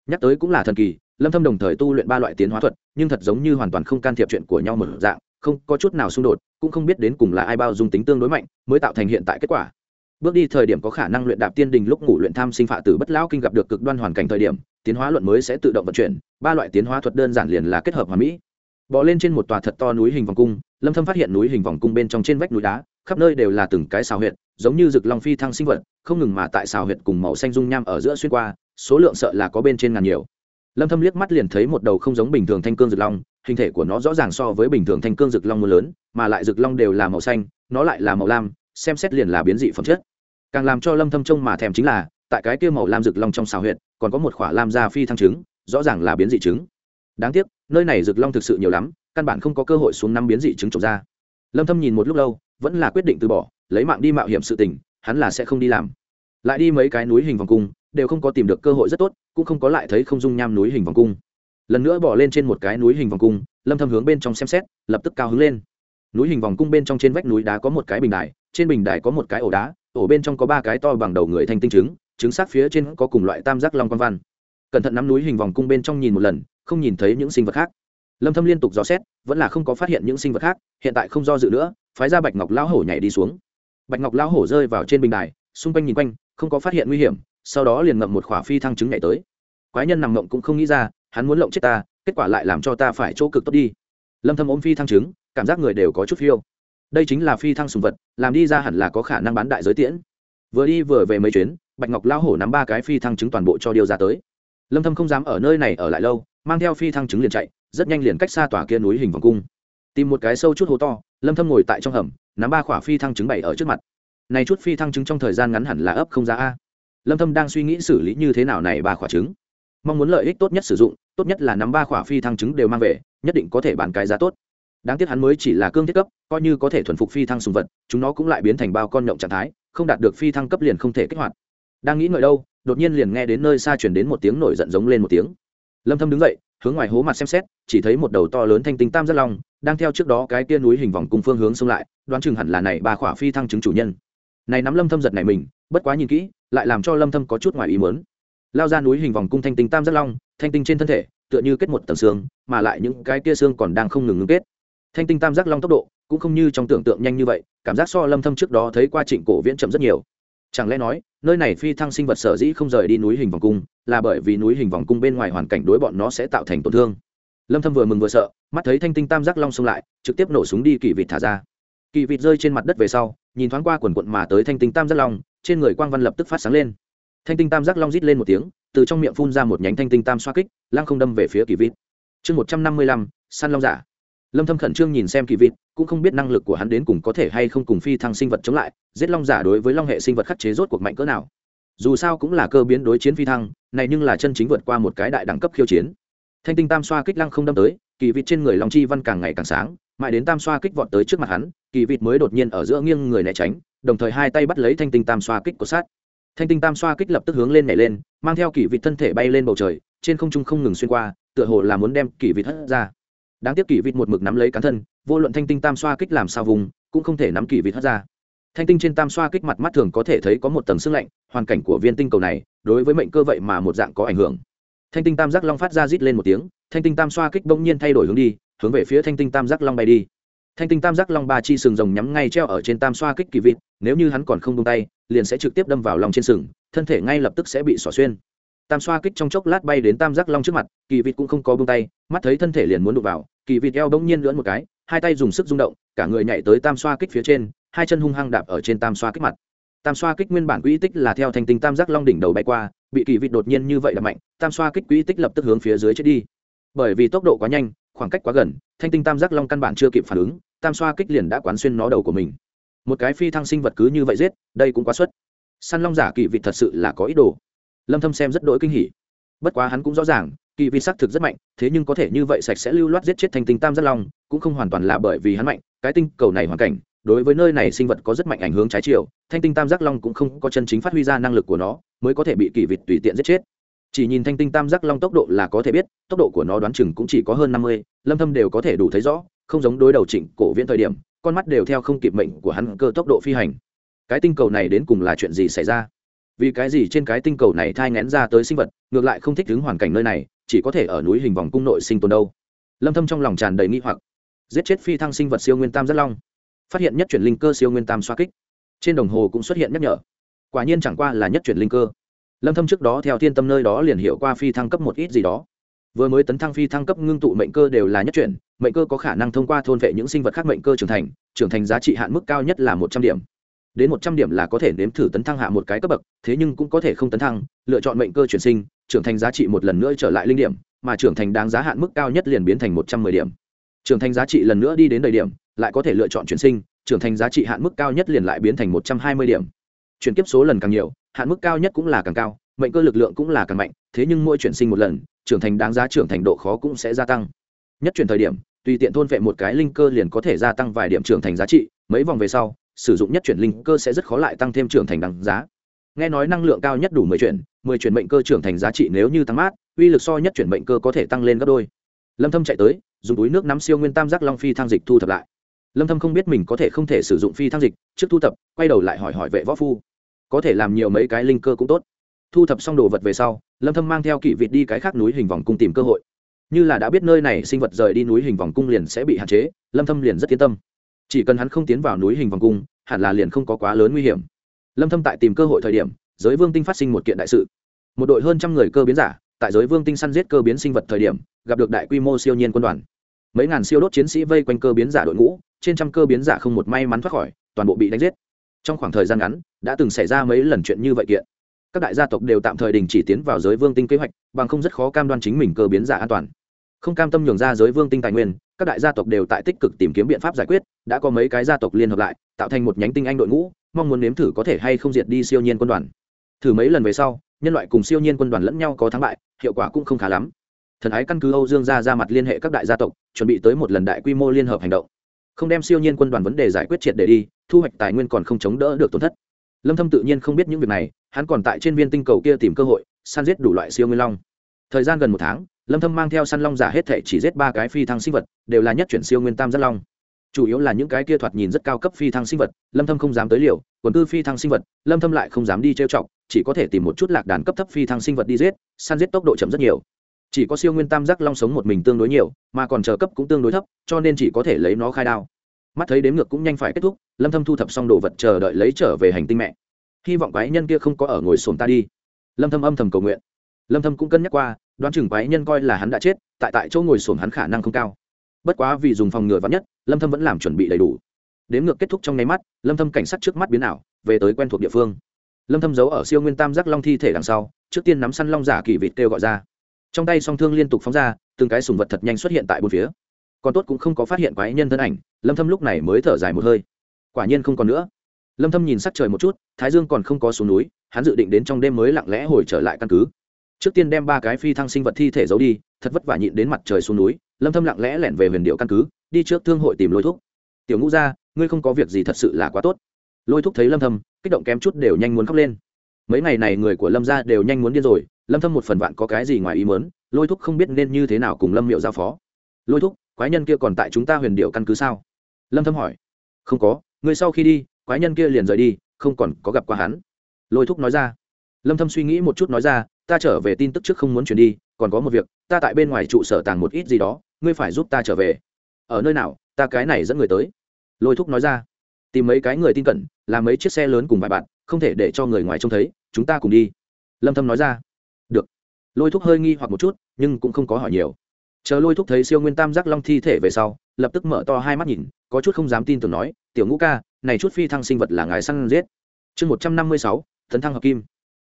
nhắc tới cũng là thần kỳ, lâm thâm đồng thời tu luyện ba loại tiến hóa thuật, nhưng thật giống như hoàn toàn không can thiệp chuyện của nhau một dạng, không có chút nào xung đột, cũng không biết đến cùng là ai bao dung tính tương đối mạnh, mới tạo thành hiện tại kết quả. Bước đi thời điểm có khả năng luyện đạp tiên đình lúc ngủ luyện tham sinh phạ tử bất lão kinh gặp được cực đoan hoàn cảnh thời điểm, tiến hóa luận mới sẽ tự động vận chuyển, ba loại tiến hóa thuật đơn giản liền là kết hợp hòa mỹ. Bò lên trên một tòa thật to núi hình vòng cung, lâm thâm phát hiện núi hình vòng cung bên trong trên vách núi đá, khắp nơi đều là từng cái xào huyệt, giống như rực long phi thăng sinh vật, không ngừng mà tại xào huyệt cùng màu xanh dung nham ở giữa xuyên qua số lượng sợ là có bên trên ngàn nhiều. Lâm thâm liếc mắt liền thấy một đầu không giống bình thường thanh cương rực long, hình thể của nó rõ ràng so với bình thường thanh cương rực long mưa lớn, mà lại rực long đều là màu xanh, nó lại là màu lam, xem xét liền là biến dị phẩm chất. Càng làm cho lâm thâm trông mà thèm chính là, tại cái kia màu lam rực long trong xào huyệt, còn có một khỏa lam da phi thăng trứng, rõ ràng là biến dị trứng. Đáng tiếc, nơi này rực long thực sự nhiều lắm, căn bản không có cơ hội xuống năm biến dị trứng trồng ra. Lâm thâm nhìn một lúc lâu, vẫn là quyết định từ bỏ, lấy mạng đi mạo hiểm sự tình, hắn là sẽ không đi làm. Lại đi mấy cái núi hình vòng cung đều không có tìm được cơ hội rất tốt, cũng không có lại thấy không dung nham núi hình vòng cung. Lần nữa bỏ lên trên một cái núi hình vòng cung, lâm thâm hướng bên trong xem xét, lập tức cao hứng lên. Núi hình vòng cung bên trong trên vách núi đá có một cái bình đài, trên bình đài có một cái ổ đá, ổ bên trong có ba cái to bằng đầu người thành tinh trứng trứng sát phía trên có cùng loại tam giác long quan văn. Cẩn thận nắm núi hình vòng cung bên trong nhìn một lần, không nhìn thấy những sinh vật khác. Lâm thâm liên tục dò xét, vẫn là không có phát hiện những sinh vật khác, hiện tại không do dự nữa, phái ra bạch ngọc lão hổ nhảy đi xuống. Bạch ngọc lão hổ rơi vào trên bình đài, xung quanh nhìn quanh, không có phát hiện nguy hiểm sau đó liền ngậm một khỏa phi thăng trứng nhảy tới. Quái nhân nằm ngậm cũng không nghĩ ra, hắn muốn lộng chết ta, kết quả lại làm cho ta phải chỗ cực tốt đi. Lâm thâm ôm phi thăng trứng, cảm giác người đều có chút phiêu. Đây chính là phi thăng sùng vật, làm đi ra hẳn là có khả năng bán đại giới tiễn. Vừa đi vừa về mấy chuyến, bạch ngọc lao hổ nắm ba cái phi thăng trứng toàn bộ cho điêu ra tới. Lâm thâm không dám ở nơi này ở lại lâu, mang theo phi thăng trứng liền chạy, rất nhanh liền cách xa tòa kia núi hình vòng cung. Tìm một cái sâu chút hố to, lâm thâm ngồi tại trong hầm, nắm ba khỏa phi thăng trứng bày ở trước mặt. Này chút phi thăng trứng trong thời gian ngắn hẳn là ấp không ra a lâm thâm đang suy nghĩ xử lý như thế nào này ba khỏa trứng. Mong muốn lợi ích tốt nhất sử dụng, tốt nhất là nắm ba khỏa phi thăng trứng đều mang về, nhất định có thể bán cái giá tốt. Đáng tiếc hắn mới chỉ là cương thiết cấp, coi như có thể thuần phục phi thăng sùng vật, chúng nó cũng lại biến thành bao con nhộng trạng thái, không đạt được phi thăng cấp liền không thể kích hoạt. Đang nghĩ ngợi đâu, đột nhiên liền nghe đến nơi xa chuyển đến một tiếng nổi giận giống lên một tiếng. Lâm thâm đứng dậy, hướng ngoài hố mặt xem xét, chỉ thấy một đầu to lớn thanh tinh tam giác long, đang theo trước đó cái kia núi hình vòng cùng phương hướng xông lại, đoán chừng hẳn là này ba khỏa phi thăng chứng chủ nhân này nắm lâm thâm giật này mình, bất quá nhìn kỹ, lại làm cho lâm thâm có chút ngoài ý muốn. Lao ra núi hình vòng cung thanh tinh tam giác long, thanh tinh trên thân thể, tựa như kết một tầng xương, mà lại những cái kia xương còn đang không ngừng ngưng kết. Thanh tinh tam giác long tốc độ, cũng không như trong tưởng tượng nhanh như vậy, cảm giác so lâm thâm trước đó thấy qua trịnh cổ viễn chậm rất nhiều. Chẳng lẽ nói, nơi này phi thăng sinh vật sở dĩ không rời đi núi hình vòng cung, là bởi vì núi hình vòng cung bên ngoài hoàn cảnh đối bọn nó sẽ tạo thành tổn thương? Lâm thâm vừa mừng vừa sợ, mắt thấy thanh tinh tam giác long xông lại, trực tiếp nổ súng đi kỳ vịt thả ra kỳ vịt rơi trên mặt đất về sau nhìn thoáng qua quần quận mà tới thanh tinh tam giác long trên người quang văn lập tức phát sáng lên. Thanh tinh tam giác long rít lên một tiếng từ trong miệng phun ra một nhánh thanh tinh tam xoa kích lăng không đâm về phía kỳ vịt. Chương 155, săn long giả. Lâm thâm khẩn trương nhìn xem kỳ vịt cũng không biết năng lực của hắn đến cùng có thể hay không cùng phi thăng sinh vật chống lại giết long giả đối với long hệ sinh vật khắc chế rốt cuộc mạnh cỡ nào. Dù sao cũng là cơ biến đối chiến phi thăng này nhưng là chân chính vượt qua một cái đại đẳng cấp khiêu chiến. Thanh tinh tam xoa kích lăng không đâm tới kỳ vịt trên người long chi văn càng ngày càng sáng mãi đến tam xoa kích vọt tới trước mặt hắn, kỳ vịt mới đột nhiên ở giữa nghiêng người né tránh, đồng thời hai tay bắt lấy thanh tinh tam xoa kích của sát. Thanh tinh tam xoa kích lập tức hướng lên nhảy lên, mang theo kỳ vịt thân thể bay lên bầu trời, trên không trung không ngừng xuyên qua, tựa hồ là muốn đem kỳ vịt hất ra. Đáng tiếc kỳ vịt một mực nắm lấy cán thân, vô luận thanh tinh tam xoa kích làm sao vùng, cũng không thể nắm kỳ vịt hất ra. Thanh tinh trên tam xoa kích mặt mắt thường có thể thấy có một tầng sương lạnh, hoàn cảnh của viên tinh cầu này, đối với mệnh cơ vậy mà một dạng có ảnh hưởng. Thanh tinh tam giác long phát ra rít lên một tiếng, thanh tinh tam xoa kích bỗng nhiên thay đổi hướng đi hướng về phía thanh tinh tam giác long bay đi. Thanh tinh tam giác long ba chi sừng rồng nhắm ngay treo ở trên tam xoa kích kỳ vịt, nếu như hắn còn không tung tay, liền sẽ trực tiếp đâm vào lòng trên sừng, thân thể ngay lập tức sẽ bị xỏ xuyên. Tam xoa kích trong chốc lát bay đến tam giác long trước mặt, kỳ vịt cũng không có bông tay, mắt thấy thân thể liền muốn đụng vào, kỳ vịt eo bỗng nhiên lưỡn một cái, hai tay dùng sức rung động, cả người nhảy tới tam xoa kích phía trên, hai chân hung hăng đạp ở trên tam xoa kích mặt. Tam xoa kích nguyên bản quỹ tích là theo thanh tinh tam giác long đỉnh đầu bay qua, bị kỳ vịt đột nhiên như vậy là mạnh, tam xoa kích quỹ tích lập tức hướng phía dưới chết đi. Bởi vì tốc độ quá nhanh khoảng cách quá gần, thanh tinh tam giác long căn bản chưa kịp phản ứng, tam xoa kích liền đã quán xuyên nó đầu của mình. Một cái phi thăng sinh vật cứ như vậy giết, đây cũng quá xuất săn long giả kỳ vị thật sự là có ý đồ. Lâm thâm xem rất đỗi kinh hỉ. Bất quá hắn cũng rõ ràng, kỳ vị xác thực rất mạnh, thế nhưng có thể như vậy sạch sẽ lưu loát giết chết thanh tinh tam giác long, cũng không hoàn toàn là bởi vì hắn mạnh. Cái tinh cầu này hoàn cảnh, đối với nơi này sinh vật có rất mạnh ảnh hưởng trái chiều, thanh tinh tam giác long cũng không có chân chính phát huy ra năng lực của nó, mới có thể bị kỳ vịt tùy tiện giết chết chỉ nhìn thanh tinh tam giác long tốc độ là có thể biết, tốc độ của nó đoán chừng cũng chỉ có hơn năm mươi, lâm thâm đều có thể đủ thấy rõ, không giống đối đầu trịnh cổ viễn thời điểm, con mắt đều theo không kịp mệnh của hắn cơ tốc độ phi hành. Cái tinh cầu này đến cùng là chuyện gì xảy ra? Vì cái gì trên cái tinh cầu này thai ngén ra tới sinh vật, ngược lại không thích ứng hoàn cảnh nơi này, chỉ có thể ở núi hình vòng cung nội sinh tồn đâu? Lâm thâm trong lòng tràn đầy nghi hoặc. Giết chết phi thăng sinh vật siêu nguyên tam giác long. Phát hiện nhất chuyển linh cơ siêu nguyên tam xoa kích. Trên đồng hồ cũng xuất hiện nhắc nhở. Quả nhiên chẳng qua là nhất chuyển linh cơ lâm thâm trước đó theo thiên tâm nơi đó liền hiểu qua phi thăng cấp một ít gì đó. Vừa mới tấn thăng phi thăng cấp ngưng tụ mệnh cơ đều là nhất chuyển, mệnh cơ có khả năng thông qua thôn vệ những sinh vật khác mệnh cơ trưởng thành trưởng thành giá trị hạn mức cao nhất là một trăm điểm. Đến một trăm điểm là có thể nếm thử tấn thăng hạ một cái cấp bậc, thế nhưng cũng có thể không tấn thăng, lựa chọn mệnh cơ chuyển sinh, trưởng thành giá trị một lần nữa trở lại linh điểm, mà trưởng thành đáng giá hạn mức cao nhất liền biến thành một trăm mười điểm. Trưởng thành giá trị lần nữa đi đến đầy điểm, lại có thể lựa chọn chuyển sinh, trưởng thành giá trị hạn mức cao nhất liền lại biến thành một trăm hai mươi điểm. Chuyển kiếp số lần càng nhiều hạn mức cao nhất cũng là càng cao, mệnh cơ lực lượng cũng là càng mạnh, thế nhưng mỗi chuyển sinh một lần, trưởng thành đáng giá trưởng thành độ khó cũng sẽ gia tăng. Nhất chuyển thời điểm, tùy tiện thôn vệ một cái linh cơ liền có thể gia tăng vài điểm trưởng thành giá trị, mấy vòng về sau, sử dụng nhất chuyển linh cơ sẽ rất khó lại tăng thêm trưởng thành đáng giá. Nghe nói năng lượng cao nhất đủ mười chuyển mười chuyển mệnh cơ trưởng thành giá trị nếu như tăng mát, uy lực so nhất chuyển mệnh cơ có thể tăng lên gấp đôi. Lâm thâm chạy tới, dùng túi nước nắm siêu nguyên tam giác long phi thang dịch thu thập lại. Lâm thâm không biết mình có thể không thể sử dụng phi thang dịch trước thu thập, quay đầu lại hỏi hỏi vệ võ phu có thể làm nhiều mấy cái linh cơ cũng tốt. Thu thập xong đồ vật về sau, lâm thâm mang theo kỵ vịt đi cái khác núi hình vòng cung tìm cơ hội. Như là đã biết nơi này sinh vật rời đi núi hình vòng cung liền sẽ bị hạn chế, lâm thâm liền rất yên tâm. Chỉ cần hắn không tiến vào núi hình vòng cung, hẳn là liền không có quá lớn nguy hiểm. Lâm thâm tại tìm cơ hội thời điểm, giới vương tinh phát sinh một kiện đại sự. Một đội hơn trăm người cơ biến giả, tại giới vương tinh săn giết cơ biến sinh vật thời điểm, gặp được đại quy mô siêu nhiên quân đoàn. Mấy ngàn siêu đốt chiến sĩ vây quanh cơ biến giả đội ngũ, trên trăm cơ biến giả không một may mắn thoát khỏi, toàn bộ bị đánh giết trong khoảng thời gian ngắn, đã từng xảy ra mấy lần chuyện như vậy kiện. Các đại gia tộc đều tạm thời đình chỉ tiến vào giới vương tinh kế hoạch, bằng không rất khó cam đoan chính mình cơ biến giả an toàn. Không cam tâm nhường ra giới vương tinh tài nguyên, các đại gia tộc đều tại tích cực tìm kiếm biện pháp giải quyết, đã có mấy cái gia tộc liên hợp lại, tạo thành một nhánh tinh anh đội ngũ, mong muốn nếm thử có thể hay không diệt đi siêu nhiên quân đoàn. Thử mấy lần về sau, nhân loại cùng siêu nhiên quân đoàn lẫn nhau có thắng bại, hiệu quả cũng không khá lắm. Thần ái căn cứ âu dương ra ra mặt liên hệ các đại gia tộc, chuẩn bị tới một lần đại quy mô liên hợp hành động. Không đem siêu nhiên quân đoàn vấn đề giải quyết triệt để đi thu hoạch tài nguyên còn không chống đỡ được tổn thất. Lâm thâm tự nhiên không biết những việc này, hắn còn tại trên viên tinh cầu kia tìm cơ hội, săn giết đủ loại siêu nguyên long. Thời gian gần một tháng, lâm thâm mang theo săn long giả hết thể chỉ giết ba cái phi thăng sinh vật, đều là nhất chuyển siêu nguyên tam giác long. Chủ yếu là những cái kia thoạt nhìn rất cao cấp phi thăng sinh vật, lâm thâm không dám tới liều còn tư phi thăng sinh vật, lâm thâm lại không dám đi trêu chọc, chỉ có thể tìm một chút lạc đàn cấp thấp phi thăng sinh vật đi giết, săn giết tốc độ chậm rất nhiều. Chỉ có siêu nguyên tam giác long sống một mình tương đối nhiều, mà còn chờ cấp cũng tương đối thấp, cho nên chỉ có thể lấy nó khai đao mắt thấy đếm ngược cũng nhanh phải kết thúc, lâm thâm thu thập xong đồ vật chờ đợi lấy trở về hành tinh mẹ. Hy vọng quái nhân kia không có ở ngồi sồn ta đi. Lâm thâm âm thầm cầu nguyện. Lâm thâm cũng cân nhắc qua, đoán chừng quái nhân coi là hắn đã chết, tại tại chỗ ngồi sồn hắn khả năng không cao. Bất quá vì dùng phòng ngừa vắn nhất, lâm thâm vẫn làm chuẩn bị đầy đủ. Đếm ngược kết thúc trong nháy mắt, lâm thâm cảnh sát trước mắt biến ảo, về tới quen thuộc địa phương. Lâm thâm giấu ở siêu nguyên tam giác long thi thể đằng sau, trước tiên nắm săn long giả kỳ vịt kêu gọi ra. Trong tay song thương liên tục phóng ra, từng cái sùng vật thật nhanh xuất hiện tại bốn phía còn tốt cũng không có phát hiện quái nhân thân ảnh lâm thâm lúc này mới thở dài một hơi. Quả nhiên không còn nữa. Lâm thâm nhìn sắc trời một chút thái dương còn không có xuống núi hắn dự định đến trong đêm mới lặng lẽ hồi trở lại căn cứ. Trước tiên đem ba cái phi thăng sinh vật thi thể giấu đi thật vất vả nhịn đến mặt trời xuống núi lâm thâm lặng lẽ lẻn về huyền điệu căn cứ đi trước thương hội tìm lôi thúc. Tiểu ngũ gia, ngươi không có việc gì thật sự là quá tốt. Lôi thúc thấy lâm thâm kích động kém chút đều nhanh muốn khóc lên. Mấy ngày này người của lâm gia đều nhanh muốn điên rồi lâm thâm một phần vạn có cái gì ngoài ý muốn lôi thúc không biết nên như thế nào cùng lâm miệu giao phó. Lôi thúc quái nhân kia còn tại chúng ta huyền điệu căn cứ sao? Lâm thâm hỏi. Không có người sau khi đi, quái nhân kia liền rời đi, không còn có gặp qua hắn. Lôi thúc nói ra. Lâm thâm suy nghĩ một chút nói ra, ta trở về tin tức trước không muốn chuyển đi, còn có một việc, ta tại bên ngoài trụ sở tàng một ít gì đó, ngươi phải giúp ta trở về. Ở nơi nào, ta cái này dẫn người tới. Lôi thúc nói ra. Tìm mấy cái người tin cẩn, làm mấy chiếc xe lớn cùng vài bạn, không thể để cho người ngoài trông thấy, chúng ta cùng đi. Lâm thâm nói ra. Được. Lôi thúc hơi nghi hoặc một chút, nhưng cũng không có hỏi nhiều chờ lôi thúc thấy siêu nguyên tam giác long thi thể về sau, lập tức mở to hai mắt nhìn, có chút không dám tin tưởng nói, tiểu ngũ ca, này chút phi thăng sinh vật là ngài săn giết. Chương một trăm năm mươi sáu, tấn thăng hợp kim.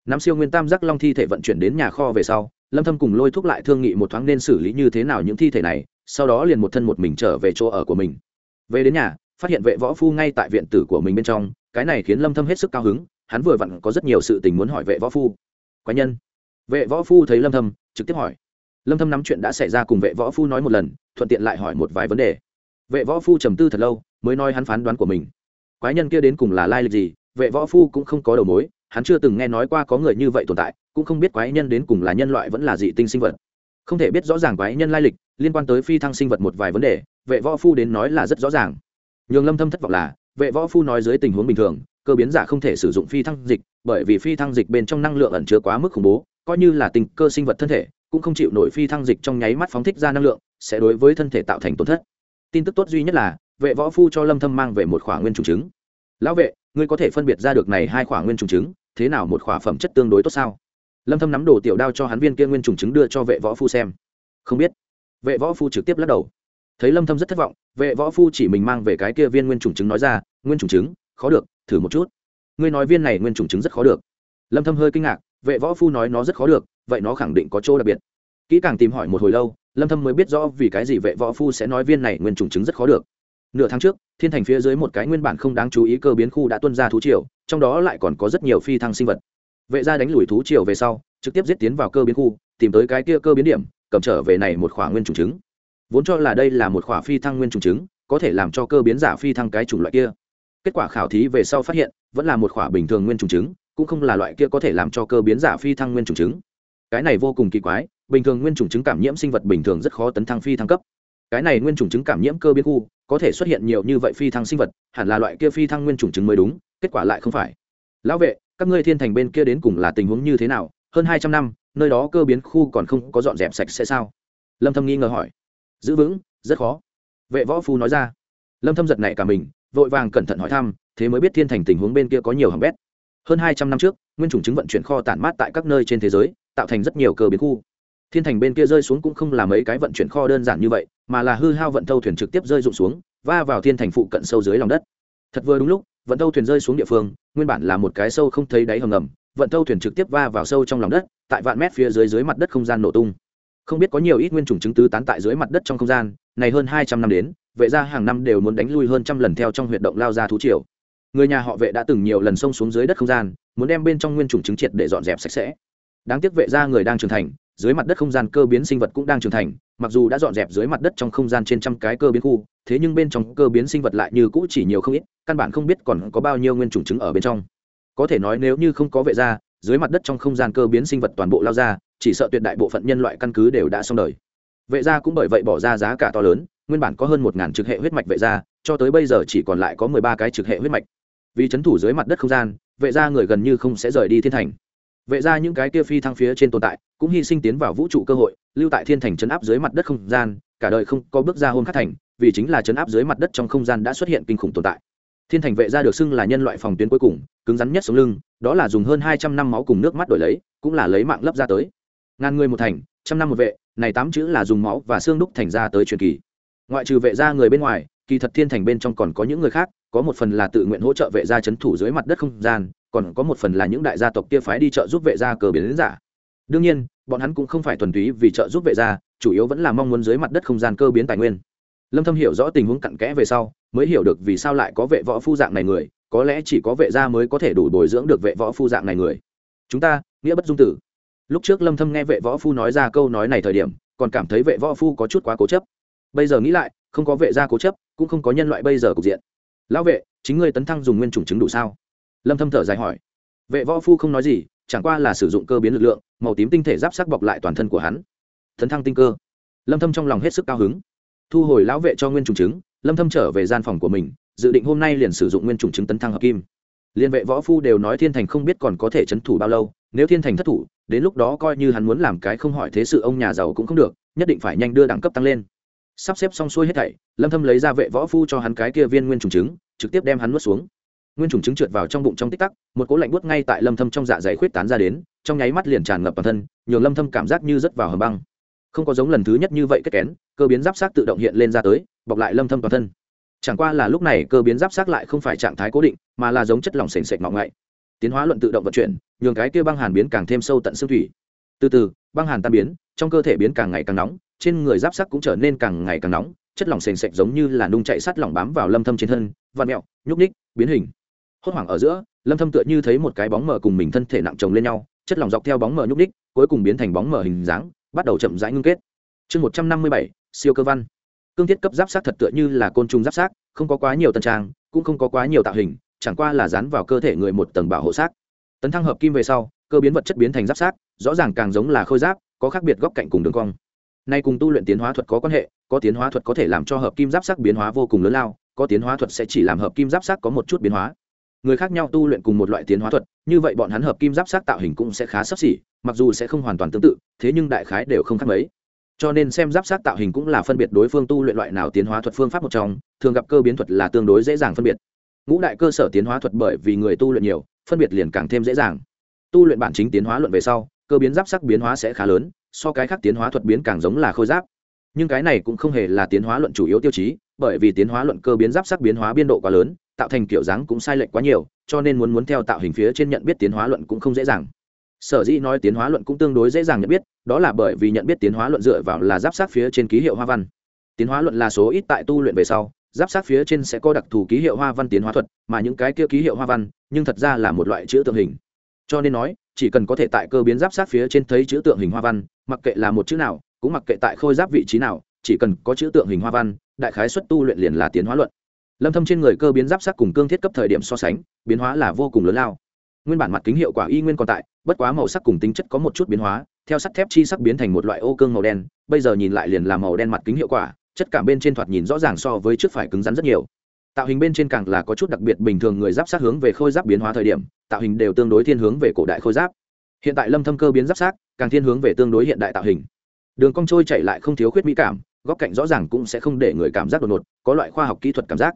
Nắm siêu nguyên tam giác long thi thể vận chuyển đến nhà kho về sau, lâm thâm cùng lôi thúc lại thương nghị một thoáng nên xử lý như thế nào những thi thể này, sau đó liền một thân một mình trở về chỗ ở của mình. Về đến nhà, phát hiện vệ võ phu ngay tại viện tử của mình bên trong, cái này khiến lâm thâm hết sức cao hứng, hắn vừa vặn có rất nhiều sự tình muốn hỏi vệ võ phu. Quái nhân. Vệ võ phu thấy lâm thâm, trực tiếp hỏi lâm thâm nắm chuyện đã xảy ra cùng vệ võ phu nói một lần, thuận tiện lại hỏi một vài vấn đề. Vệ võ phu trầm tư thật lâu, mới nói hắn phán đoán của mình. Quái nhân kia đến cùng là lai lịch gì, vệ võ phu cũng không có đầu mối, hắn chưa từng nghe nói qua có người như vậy tồn tại, cũng không biết quái nhân đến cùng là nhân loại vẫn là dị tinh sinh vật. Không thể biết rõ ràng quái nhân lai lịch, liên quan tới phi thăng sinh vật một vài vấn đề, vệ võ phu đến nói là rất rõ ràng. Nhường lâm thâm thất vọng là, vệ võ phu nói dưới tình huống bình thường, cơ biến giả không thể sử dụng phi thăng dịch, bởi vì phi thăng dịch bên trong năng lượng ẩn chứa quá mức khủng bố, coi như là tình cơ sinh vật thân thể cũng không chịu nổi phi thăng dịch trong nháy mắt phóng thích ra năng lượng, sẽ đối với thân thể tạo thành tổn thất. Tin tức tốt duy nhất là, vệ võ phu cho lâm thâm mang về một khỏa nguyên trùng trứng. Lão vệ, ngươi có thể phân biệt ra được này hai khỏa nguyên trùng trứng, thế nào một khỏa phẩm chất tương đối tốt sao? Lâm thâm nắm đồ tiểu đao cho hắn viên kia nguyên trùng trứng đưa cho vệ võ phu xem. Không biết. Vệ võ phu trực tiếp lắc đầu. Thấy lâm thâm rất thất vọng, vệ võ phu chỉ mình mang về cái kia viên nguyên trùng trứng nói ra, nguyên trùng trứng, khó được, thử một chút. Ngươi nói viên này nguyên trùng trứng rất khó được. Lâm thâm hơi kinh ngạc, vệ võ phu nói nó rất khó được vậy nó khẳng định có chỗ đặc biệt. Kỹ càng tìm hỏi một hồi lâu, lâm thâm mới biết rõ vì cái gì vệ võ phu sẽ nói viên này nguyên trùng chứng rất khó được. Nửa tháng trước, thiên thành phía dưới một cái nguyên bản không đáng chú ý cơ biến khu đã tuân ra thú triều, trong đó lại còn có rất nhiều phi thăng sinh vật. Vệ gia đánh lùi thú triều về sau, trực tiếp giết tiến vào cơ biến khu, tìm tới cái kia cơ biến điểm, cầm trở về này một khỏa nguyên trùng trứng vốn cho là đây là một khỏa phi thăng nguyên trùng trứng có thể làm cho cơ biến giả phi thăng cái chủng loại kia. Kết quả khảo thí về sau phát hiện, vẫn là một khỏa bình thường nguyên trùng trứng cũng không là loại kia có thể làm cho cơ biến giả phi thăng nguyên trùng trứng cái này vô cùng kỳ quái, bình thường nguyên trùng chứng cảm nhiễm sinh vật bình thường rất khó tấn thăng phi thăng cấp. Cái này nguyên trùng chứng cảm nhiễm cơ biến khu, có thể xuất hiện nhiều như vậy phi thăng sinh vật, hẳn là loại kia phi thăng nguyên trùng chứng mới đúng, kết quả lại không phải. Lão vệ, các ngươi thiên thành bên kia đến cùng là tình huống như thế nào? Hơn hai trăm năm, nơi đó cơ biến khu còn không có dọn dẹp sạch sẽ sao? Lâm thâm nghi ngờ hỏi. Giữ vững, rất khó. Vệ võ phu nói ra. Lâm thâm giật nảy cả mình, vội vàng cẩn thận hỏi thăm, thế mới biết thiên thành tình huống bên kia có nhiều hỏng bét. Hơn hai trăm năm trước, nguyên chủng chứng vận chuyển kho tản mát tại các nơi trên thế giới tạo thành rất nhiều cơ biến khu. Thiên thành bên kia rơi xuống cũng không là mấy cái vận chuyển kho đơn giản như vậy, mà là hư hao vận thâu thuyền trực tiếp rơi rụng xuống, va vào thiên thành phụ cận sâu dưới lòng đất. Thật vừa đúng lúc, vận thâu thuyền rơi xuống địa phương, nguyên bản là một cái sâu không thấy đáy hầm ngầm, vận thâu thuyền trực tiếp va vào sâu trong lòng đất, tại vạn mét phía dưới dưới mặt đất không gian nổ tung. Không biết có nhiều ít nguyên chủng chứng tứ tán tại dưới mặt đất trong không gian, này hơn hai trăm năm đến, vệ gia hàng năm đều muốn đánh lui hơn trăm lần theo trong huyệt động lao ra thú triều. Người nhà họ vệ đã từng nhiều lần xông xuống dưới đất không gian, muốn đem bên trong nguyên chủng chứng triệt để dọn dẹp sạch sẽ đáng tiếc vệ gia người đang trưởng thành, dưới mặt đất không gian cơ biến sinh vật cũng đang trưởng thành, mặc dù đã dọn dẹp dưới mặt đất trong không gian trên trăm cái cơ biến khu, thế nhưng bên trong cơ biến sinh vật lại như cũ chỉ nhiều không ít, căn bản không biết còn có bao nhiêu nguyên chủng chứng ở bên trong. Có thể nói nếu như không có vệ gia, dưới mặt đất trong không gian cơ biến sinh vật toàn bộ lao ra, chỉ sợ tuyệt đại bộ phận nhân loại căn cứ đều đã xong đời. Vệ gia cũng bởi vậy bỏ ra giá cả to lớn, nguyên bản có hơn một ngàn trực hệ huyết mạch vệ gia, cho tới bây giờ chỉ còn lại có mười ba cái trực hệ huyết mạch. Vì c h ấ n thủ dưới mặt đất không gian, vệ gia người gần như không sẽ rời đi thiên thành vệ ra những cái kia phi thăng phía trên tồn tại, cũng hy sinh tiến vào vũ trụ cơ hội, lưu tại thiên thành chấn áp dưới mặt đất không gian, cả đời không có bước ra hôn khắc thành, vì chính là chấn áp dưới mặt đất trong không gian đã xuất hiện kinh khủng tồn tại. Thiên thành vệ gia được xưng là nhân loại phòng tuyến cuối cùng, cứng rắn nhất sống lưng, đó là dùng hơn hai trăm năm máu cùng nước mắt đổi lấy, cũng là lấy mạng lấp ra tới. Ngàn người một thành, trăm năm một vệ, này tám chữ là dùng máu và xương đúc thành ra tới truyền kỳ. Ngoại trừ vệ gia người bên ngoài, kỳ thật thiên thành bên trong còn có những người khác, có một phần là tự nguyện hỗ trợ vệ gia chấn thủ dưới mặt đất không gian còn có một phần là những đại gia tộc kia phái đi trợ giúp vệ gia cờ biến đến giả. Đương nhiên, bọn hắn cũng không phải thuần túy vì trợ giúp vệ gia, chủ yếu vẫn là mong muốn dưới mặt đất không gian cơ biến tài nguyên. Lâm thâm hiểu rõ tình huống cặn kẽ về sau, mới hiểu được vì sao lại có vệ võ phu dạng này người, có lẽ chỉ có vệ gia mới có thể đủ bồi dưỡng được vệ võ phu dạng này người. Chúng ta, nghĩa bất dung tử. Lúc trước lâm thâm nghe vệ võ phu nói ra câu nói này thời điểm, còn cảm thấy vệ võ phu có chút quá cố chấp. Bây giờ nghĩ lại, không có vệ gia cố chấp, cũng không có nhân loại bây giờ cục diện. Lão vệ, chính ngươi tấn thăng dùng nguyên chủng chứng đủ sao? Lâm thâm thở dài hỏi. Vệ võ phu không nói gì, chẳng qua là sử dụng cơ biến lực lượng, màu tím tinh thể giáp sắc bọc lại toàn thân của hắn. Tấn thăng tinh cơ. Lâm thâm trong lòng hết sức cao hứng. Thu hồi lão vệ cho nguyên trùng chứng lâm thâm trở về gian phòng của mình, dự định hôm nay liền sử dụng nguyên trùng chứng tấn thăng hợp kim. Liên vệ võ phu đều nói thiên thành không biết còn có thể chấn thủ bao lâu, nếu thiên thành thất thủ, đến lúc đó coi như hắn muốn làm cái không hỏi thế sự ông nhà giàu cũng không được, nhất định phải nhanh đưa đẳng cấp tăng lên. Sắp xếp xong xuôi hết thảy, lâm thâm lấy ra vệ võ phu cho hắn cái kia viên nguyên trùng trứng, trực tiếp đem hắn nuốt xuống nguyên trùng trứng trượt vào trong bụng trong tích tắc, một cỗ lạnh buốt ngay tại lâm thâm trong dạ dày khuyết tán ra đến, trong nháy mắt liền tràn ngập toàn thân, nhường lâm thâm cảm giác như rất vào hầm băng. Không có giống lần thứ nhất như vậy kết kén, cơ biến giáp sát tự động hiện lên ra tới, bọc lại lâm thâm toàn thân. Chẳng qua là lúc này cơ biến giáp sát lại không phải trạng thái cố định, mà là giống chất lỏng sền sệt ngọ ngậy tiến hóa luận tự động vận chuyển, nhường cái kia băng hàn biến càng thêm sâu tận xương thủy. Từ từ, băng hàn tan biến, trong cơ thể biến càng ngày càng nóng, trên người giáp sắc cũng trở nên càng ngày càng nóng, chất lỏng sền sệt giống như là nung chạy sắt lỏng bám vào lâm thâm trên thân, vặn mẹo, nhúc ních biến hình hốt hoảng ở giữa lâm thâm tựa như thấy một cái bóng mờ cùng mình thân thể nặng chồng lên nhau chất lỏng dọc theo bóng mờ nhúc đích cuối cùng biến thành bóng mờ hình dáng bắt đầu chậm rãi ngưng kết. Chương 157, siêu cơ văn. Cương thiết cấp giáp sát thật tựa như là côn trùng giáp sát không có quá nhiều tân trang cũng không có quá nhiều tạo hình chẳng qua là dán vào cơ thể người một tầng bảo hộ sát. tấn thăng hợp kim về sau cơ biến vật chất biến thành giáp sát rõ ràng càng giống là khôi giáp có khác biệt góc cạnh cùng đường cong. Nay cùng tu luyện tiến hóa thuật có quan hệ có tiến hóa thuật có thể làm cho hợp kim giáp sắc biến hóa vô cùng lớn lao có tiến hóa thuật sẽ chỉ làm hợp kim giáp sắc có một chút biến hóa người khác nhau tu luyện cùng một loại tiến hóa thuật, như vậy bọn hắn hợp kim giáp sát tạo hình cũng sẽ khá sấp xỉ, mặc dù sẽ không hoàn toàn tương tự, thế nhưng đại khái đều không khác mấy. Cho nên xem giáp sát tạo hình cũng là phân biệt đối phương tu luyện loại nào tiến hóa thuật phương pháp một trong, thường gặp cơ biến thuật là tương đối dễ dàng phân biệt. Ngũ đại cơ sở tiến hóa thuật bởi vì người tu luyện nhiều, phân biệt liền càng thêm dễ dàng. Tu luyện bản chính tiến hóa luận về sau, cơ biến giáp sắc biến hóa sẽ khá lớn, so cái khác tiến hóa thuật biến càng giống là khôi giáp. Nhưng cái này cũng không hề là tiến hóa luận chủ yếu tiêu chí, bởi vì tiến hóa luận cơ biến giáp sắc biến hóa biên độ quá lớn tạo thành kiểu dáng cũng sai lệch quá nhiều, cho nên muốn muốn theo tạo hình phía trên nhận biết tiến hóa luận cũng không dễ dàng. Sở dĩ nói tiến hóa luận cũng tương đối dễ dàng nhận biết, đó là bởi vì nhận biết tiến hóa luận dựa vào là giáp sát phía trên ký hiệu hoa văn. Tiến hóa luận là số ít tại tu luyện về sau, giáp sát phía trên sẽ có đặc thù ký hiệu hoa văn tiến hóa thuật, mà những cái kia ký hiệu hoa văn, nhưng thật ra là một loại chữ tượng hình. Cho nên nói, chỉ cần có thể tại cơ biến giáp sát phía trên thấy chữ tượng hình hoa văn, mặc kệ là một chữ nào, cũng mặc kệ tại khôi giáp vị trí nào, chỉ cần có chữ tượng hình hoa văn, đại khái xuất tu luyện liền là tiến hóa luận lâm thâm trên người cơ biến giáp sắc cùng cương thiết cấp thời điểm so sánh, biến hóa là vô cùng lớn lao. Nguyên bản mặt kính hiệu quả y nguyên còn tại, bất quá màu sắc cùng tính chất có một chút biến hóa, theo sắt thép chi sắc biến thành một loại ô cương màu đen, bây giờ nhìn lại liền là màu đen mặt kính hiệu quả, chất cảm bên trên thoạt nhìn rõ ràng so với trước phải cứng rắn rất nhiều. Tạo hình bên trên càng là có chút đặc biệt bình thường người giáp sát hướng về khôi giáp biến hóa thời điểm, tạo hình đều tương đối thiên hướng về cổ đại khôi giáp. Hiện tại lâm thâm cơ biến giáp sát càng thiên hướng về tương đối hiện đại tạo hình. Đường cong trôi chảy lại không thiếu khuyết mỹ cảm, góc cạnh rõ ràng cũng sẽ không để người cảm giác đột ngột, có loại khoa học kỹ thuật cảm giác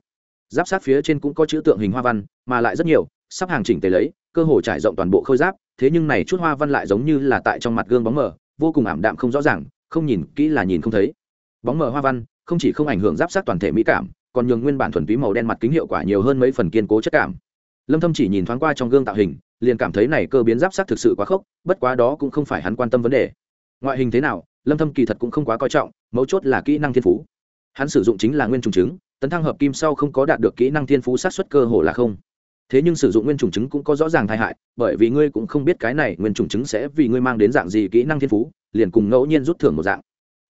giáp sát phía trên cũng có chữ tượng hình hoa văn, mà lại rất nhiều, sắp hàng chỉnh tề lấy, cơ hồ trải rộng toàn bộ khôi giáp, thế nhưng này chút hoa văn lại giống như là tại trong mặt gương bóng mờ, vô cùng ảm đạm không rõ ràng, không nhìn kỹ là nhìn không thấy. Bóng mờ hoa văn không chỉ không ảnh hưởng giáp sát toàn thể mỹ cảm, còn nhường nguyên bản thuần túy màu đen mặt kính hiệu quả nhiều hơn mấy phần kiên cố chất cảm. Lâm thâm chỉ nhìn thoáng qua trong gương tạo hình, liền cảm thấy này cơ biến giáp sát thực sự quá khốc, bất quá đó cũng không phải hắn quan tâm vấn đề. Ngoại hình thế nào, lâm thâm kỳ thật cũng không quá coi trọng, mấu chốt là kỹ năng thiên phú. Hắn sử dụng chính là nguyên trùng trứng tấn thăng hợp kim sau không có đạt được kỹ năng thiên phú sát xuất cơ hồ là không. Thế nhưng sử dụng nguyên trùng trứng cũng có rõ ràng tai hại bởi vì ngươi cũng không biết cái này nguyên trùng trứng sẽ vì ngươi mang đến dạng gì kỹ năng thiên phú liền cùng ngẫu nhiên rút thưởng một dạng.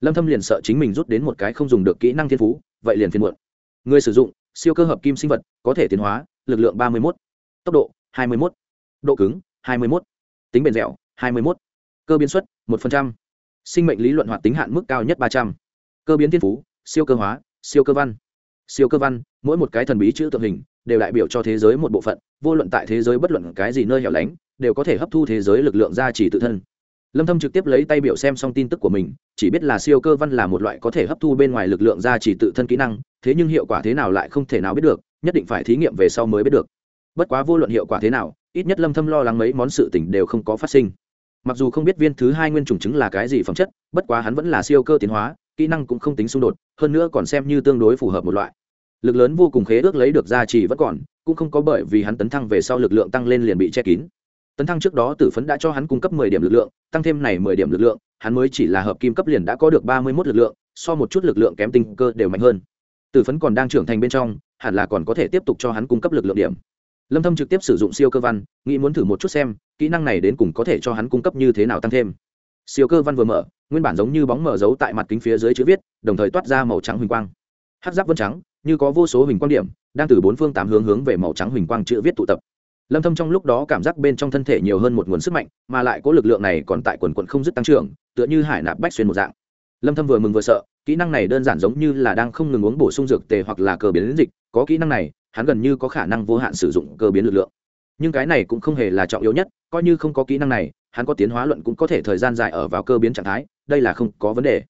Lâm thâm liền sợ chính mình rút đến một cái không dùng được kỹ năng thiên phú vậy liền phiền muộn. Người sử dụng siêu cơ hợp kim sinh vật có thể tiến hóa lực lượng 31, tốc độ 21, độ cứng 21, tính bền dẻo 21, cơ biến suất 1%, sinh mệnh lý luận hoạt tính hạn mức cao nhất 300, cơ biến thiên phú siêu cơ hóa siêu cơ văn siêu cơ văn, mỗi một cái thần bí chữ tượng hình đều đại biểu cho thế giới một bộ phận, vô luận tại thế giới bất luận cái gì nơi hẻo lánh, đều có thể hấp thu thế giới lực lượng gia trì tự thân. Lâm thâm trực tiếp lấy tay biểu xem xong tin tức của mình, chỉ biết là siêu cơ văn là một loại có thể hấp thu bên ngoài lực lượng gia trì tự thân kỹ năng, thế nhưng hiệu quả thế nào lại không thể nào biết được, nhất định phải thí nghiệm về sau mới biết được. Bất quá vô luận hiệu quả thế nào, ít nhất lâm thâm lo lắng mấy món sự tình đều không có phát sinh. Mặc dù không biết viên thứ hai nguyên trùng chứng là cái gì phẩm chất, bất quá hắn vẫn là siêu cơ tiến hóa, kỹ năng cũng không tính xung đột, hơn nữa còn xem như tương đối phù hợp một loại lực lớn vô cùng khế ước lấy được gia trì vẫn còn, cũng không có bởi vì hắn tấn thăng về sau lực lượng tăng lên liền bị che kín. Tấn thăng trước đó tử phấn đã cho hắn cung cấp mười điểm lực lượng, tăng thêm này mười điểm lực lượng, hắn mới chỉ là hợp kim cấp liền đã có được ba mươi mốt lực lượng, so một chút lực lượng kém tinh cơ đều mạnh hơn. Tử phấn còn đang trưởng thành bên trong, hẳn là còn có thể tiếp tục cho hắn cung cấp lực lượng điểm. Lâm thâm trực tiếp sử dụng siêu cơ văn, nghĩ muốn thử một chút xem, kỹ năng này đến cùng có thể cho hắn cung cấp như thế nào tăng thêm. Siêu cơ văn vừa mở, nguyên bản giống như bóng mở giấu tại mặt kính phía dưới chữ viết, đồng thời toát ra màu trắng huỳnh quang. Hát giáp vân trắng như có vô số huỳnh quang điểm, đang từ bốn phương tám hướng hướng về màu trắng huỳnh quang chữ viết tụ tập. Lâm thâm trong lúc đó cảm giác bên trong thân thể nhiều hơn một nguồn sức mạnh, mà lại có lực lượng này còn tại quần quận không dứt tăng trưởng, tựa như hải nạp bách xuyên một dạng. Lâm thâm vừa mừng vừa sợ, kỹ năng này đơn giản giống như là đang không ngừng uống bổ sung dược tề hoặc là cơ biến dịch, có kỹ năng này, hắn gần như có khả năng vô hạn sử dụng cơ biến lực lượng. Nhưng cái này cũng không hề là trọng yếu nhất, coi như không có kỹ năng này, hắn có tiến hóa luận cũng có thể thời gian dài ở vào cơ biến trạng thái, đây là không có vấn đề.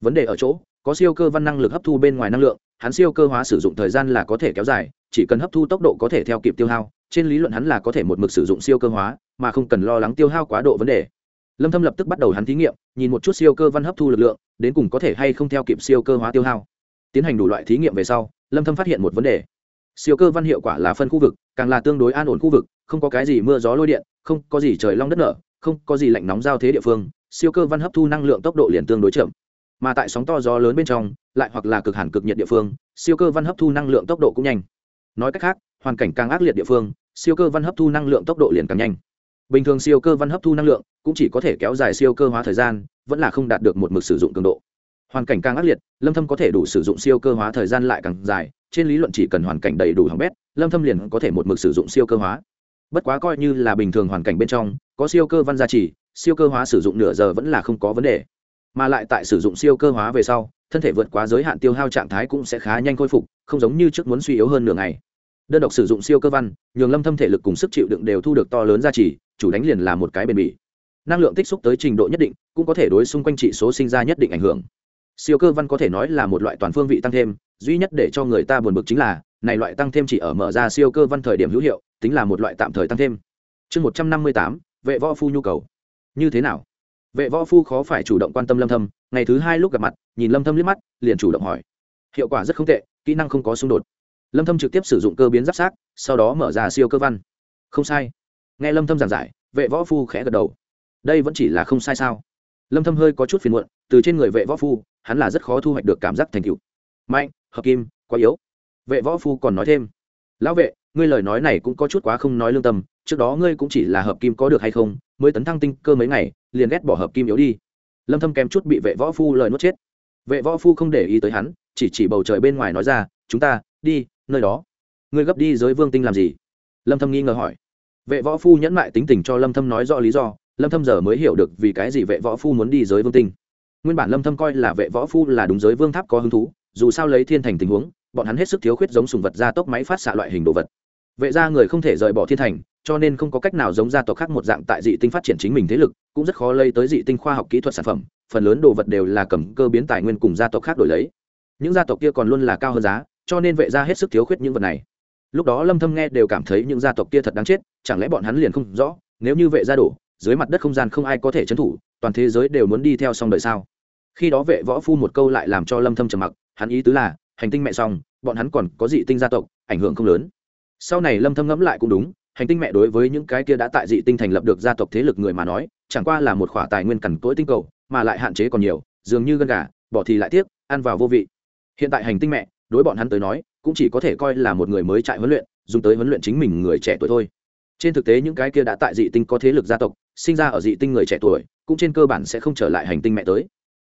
Vấn đề ở chỗ có siêu cơ văn năng lực hấp thu bên ngoài năng lượng, hắn siêu cơ hóa sử dụng thời gian là có thể kéo dài, chỉ cần hấp thu tốc độ có thể theo kịp tiêu hao, trên lý luận hắn là có thể một mực sử dụng siêu cơ hóa, mà không cần lo lắng tiêu hao quá độ vấn đề. Lâm thâm lập tức bắt đầu hắn thí nghiệm, nhìn một chút siêu cơ văn hấp thu lực lượng, đến cùng có thể hay không theo kịp siêu cơ hóa tiêu hao. Tiến hành đủ loại thí nghiệm về sau, lâm thâm phát hiện một vấn đề. Siêu cơ văn hiệu quả là phân khu vực, càng là tương đối an ổn khu vực, không có cái gì mưa gió lôi điện, không có gì trời long đất nở, không có gì lạnh nóng giao thế địa phương, siêu cơ văn hấp thu năng lượng tốc độ liền tương đối chậm mà tại sóng to gió lớn bên trong, lại hoặc là cực hẳn cực nhiệt địa phương, siêu cơ văn hấp thu năng lượng tốc độ cũng nhanh. Nói cách khác, hoàn cảnh càng ác liệt địa phương, siêu cơ văn hấp thu năng lượng tốc độ liền càng nhanh. Bình thường siêu cơ văn hấp thu năng lượng cũng chỉ có thể kéo dài siêu cơ hóa thời gian, vẫn là không đạt được một mực sử dụng cường độ. Hoàn cảnh càng ác liệt, lâm thâm có thể đủ sử dụng siêu cơ hóa thời gian lại càng dài, trên lý luận chỉ cần hoàn cảnh đầy đủ hỏng bét, lâm thâm liền có thể một mực sử dụng siêu cơ hóa. Bất quá coi như là bình thường hoàn cảnh bên trong, có siêu cơ văn gia trì, siêu cơ hóa sử dụng nửa giờ vẫn là không có vấn đề mà lại tại sử dụng siêu cơ hóa về sau, thân thể vượt quá giới hạn tiêu hao trạng thái cũng sẽ khá nhanh khôi phục, không giống như trước muốn suy yếu hơn nửa ngày. Đơn độc sử dụng siêu cơ văn, nhường lâm thâm thể lực cùng sức chịu đựng đều thu được to lớn giá trị chủ đánh liền là một cái bền bỉ. Năng lượng tích xúc tới trình độ nhất định, cũng có thể đối xung quanh trị số sinh ra nhất định ảnh hưởng. Siêu cơ văn có thể nói là một loại toàn phương vị tăng thêm, duy nhất để cho người ta buồn bực chính là, này loại tăng thêm chỉ ở mở ra siêu cơ văn thời điểm hữu hiệu, tính là một loại tạm thời tăng thêm. Chương một trăm năm mươi tám, vệ võ phu nhu cầu. Như thế nào? Vệ võ phu khó phải chủ động quan tâm lâm thâm, ngày thứ hai lúc gặp mặt, nhìn lâm thâm liếc mắt, liền chủ động hỏi. Hiệu quả rất không tệ, kỹ năng không có xung đột. Lâm thâm trực tiếp sử dụng cơ biến giáp sát, sau đó mở ra siêu cơ văn. Không sai. Nghe lâm thâm giảng giải, vệ võ phu khẽ gật đầu. Đây vẫn chỉ là không sai sao? Lâm thâm hơi có chút phiền muộn, từ trên người vệ võ phu, hắn là rất khó thu hoạch được cảm giác thành tựu. Mạnh, hợp kim, quá yếu. Vệ võ phu còn nói thêm. Lão vệ, ngươi lời nói này cũng có chút quá không nói lương tâm, trước đó ngươi cũng chỉ là hợp kim có được hay không mới tấn thăng tinh cơ mấy ngày, liền ghét bỏ hợp kim yếu đi. Lâm thâm kém chút bị vệ võ phu lời nuốt chết. Vệ võ phu không để ý tới hắn, chỉ chỉ bầu trời bên ngoài nói ra, chúng ta, đi, nơi đó. Ngươi gấp đi giới vương tinh làm gì? Lâm thâm nghi ngờ hỏi. Vệ võ phu nhẫn mại tính tình cho lâm thâm nói rõ lý do, lâm thâm giờ mới hiểu được vì cái gì vệ võ phu muốn đi giới vương tinh. Nguyên bản lâm thâm coi là vệ võ phu là đúng giới vương tháp có hứng thú, dù sao lấy thiên thành tình huống, bọn hắn hết sức thiếu khuyết giống sùng vật ra tốc máy phát xạ loại hình đồ vật. Vệ gia người không thể rời bỏ thiên thành cho nên không có cách nào giống gia tộc khác một dạng tại dị tinh phát triển chính mình thế lực, cũng rất khó lây tới dị tinh khoa học kỹ thuật sản phẩm, phần lớn đồ vật đều là cầm cơ biến tài nguyên cùng gia tộc khác đổi lấy. Những gia tộc kia còn luôn là cao hơn giá, cho nên vệ gia hết sức thiếu khuyết những vật này. Lúc đó lâm thâm nghe đều cảm thấy những gia tộc kia thật đáng chết, chẳng lẽ bọn hắn liền không rõ, nếu như vệ gia đổ, dưới mặt đất không gian không ai có thể trấn thủ, toàn thế giới đều muốn đi theo xong đời sao? Khi đó vệ võ phu một câu lại làm cho lâm thâm trầm mặc, hắn ý tứ là, hành tinh mẹ xong, bọn hắn còn có dị tinh gia tộc, ảnh hưởng không lớn. Sau này lâm thâm ngẫm lại cũng đúng hành tinh mẹ đối với những cái kia đã tại dị tinh thành lập được gia tộc thế lực người mà nói, chẳng qua là một khoả tài nguyên cằn cỗi tinh cầu, mà lại hạn chế còn nhiều, dường như gân gà, bỏ thì lại tiếc, ăn vào vô vị. Hiện tại hành tinh mẹ, đối bọn hắn tới nói, cũng chỉ có thể coi là một người mới trại huấn luyện, dùng tới huấn luyện chính mình người trẻ tuổi thôi. Trên thực tế những cái kia đã tại dị tinh có thế lực gia tộc, sinh ra ở dị tinh người trẻ tuổi, cũng trên cơ bản sẽ không trở lại hành tinh mẹ tới.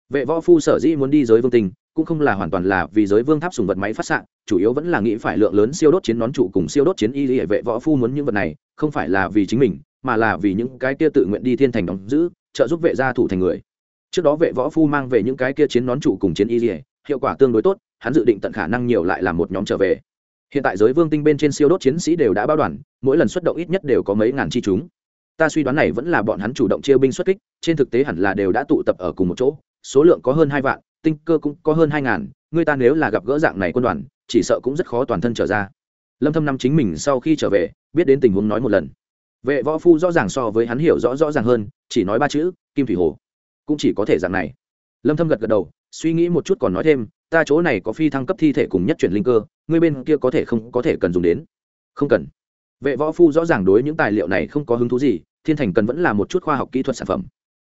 Vệ võ phu sở dĩ muốn đi giới vương tinh cũng không là hoàn toàn là vì giới vương tháp sùng vật máy phát s chủ yếu vẫn là nghĩ phải lượng lớn siêu đốt chiến nón trụ cùng siêu đốt chiến y hệ vệ võ phu muốn những vật này, không phải là vì chính mình, mà là vì những cái kia tự nguyện đi thiên thành đóng giữ, trợ giúp vệ gia thủ thành người. Trước đó vệ võ phu mang về những cái kia chiến nón trụ cùng chiến y hệ hiệu quả tương đối tốt, hắn dự định tận khả năng nhiều lại làm một nhóm trở về. Hiện tại giới vương tinh bên trên siêu đốt chiến sĩ đều đã báo đoàn, mỗi lần xuất động ít nhất đều có mấy ngàn chi chúng. Ta suy đoán này vẫn là bọn hắn chủ động chia binh xuất kích, trên thực tế hẳn là đều đã tụ tập ở cùng một chỗ, số lượng có hơn hai vạn tinh cơ cũng có hơn hai ngàn, người ta nếu là gặp gỡ dạng này quân đoàn, chỉ sợ cũng rất khó toàn thân trở ra. Lâm thâm năm chính mình sau khi trở về, biết đến tình huống nói một lần. Vệ võ phu rõ ràng so với hắn hiểu rõ rõ ràng hơn, chỉ nói ba chữ, kim thủy hồ. Cũng chỉ có thể dạng này. Lâm thâm gật gật đầu, suy nghĩ một chút còn nói thêm, ta chỗ này có phi thăng cấp thi thể cùng nhất chuyển linh cơ ngươi bên kia có thể không, có thể cần dùng đến. Không cần. Vệ võ phu rõ ràng đối những tài liệu này không có hứng thú gì, thiên thành cần vẫn là một chút khoa học kỹ thuật sản phẩm.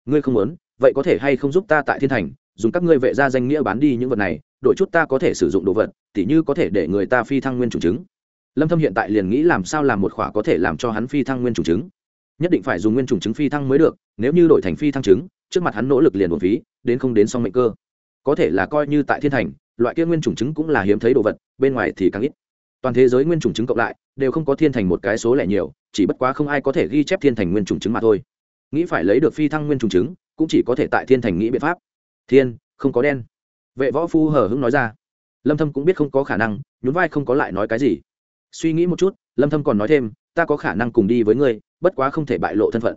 Ngươi không muốn, vậy có thể hay không giúp ta tại thiên thành dùng các ngươi vệ ra danh nghĩa bán đi những vật này đổi chút ta có thể sử dụng đồ vật, tỉ như có thể để người ta phi thăng nguyên chủ chứng. Lâm thâm hiện tại liền nghĩ làm sao làm một khỏa có thể làm cho hắn phi thăng nguyên chủ chứng. Nhất định phải dùng nguyên chủ chứng phi thăng mới được, nếu như đổi thành phi thăng chứng, trước mặt hắn nỗ lực liền bổn phí, đến không đến song mệnh cơ. Có thể là coi như tại thiên thành, loại kia nguyên trùng chứng cũng là hiếm thấy đồ vật, bên ngoài thì càng ít. Toàn thế giới nguyên trùng chứng cộng lại, đều không có thiên thành một cái số lẻ nhiều, chỉ bất quá không ai có thể ghi chép thiên thành nguyên trùng chứng mà thôi. Nghĩ phải lấy được phi thăng nguyên trùng chứng, cũng chỉ có thể tại thiên thành nghĩ biện pháp thiên, không có đen. Vệ võ phu hờ hững nói ra. Lâm thâm cũng biết không có khả năng, nhún vai không có lại nói cái gì. Suy nghĩ một chút, lâm thâm còn nói thêm, ta có khả năng cùng đi với ngươi, bất quá không thể bại lộ thân phận.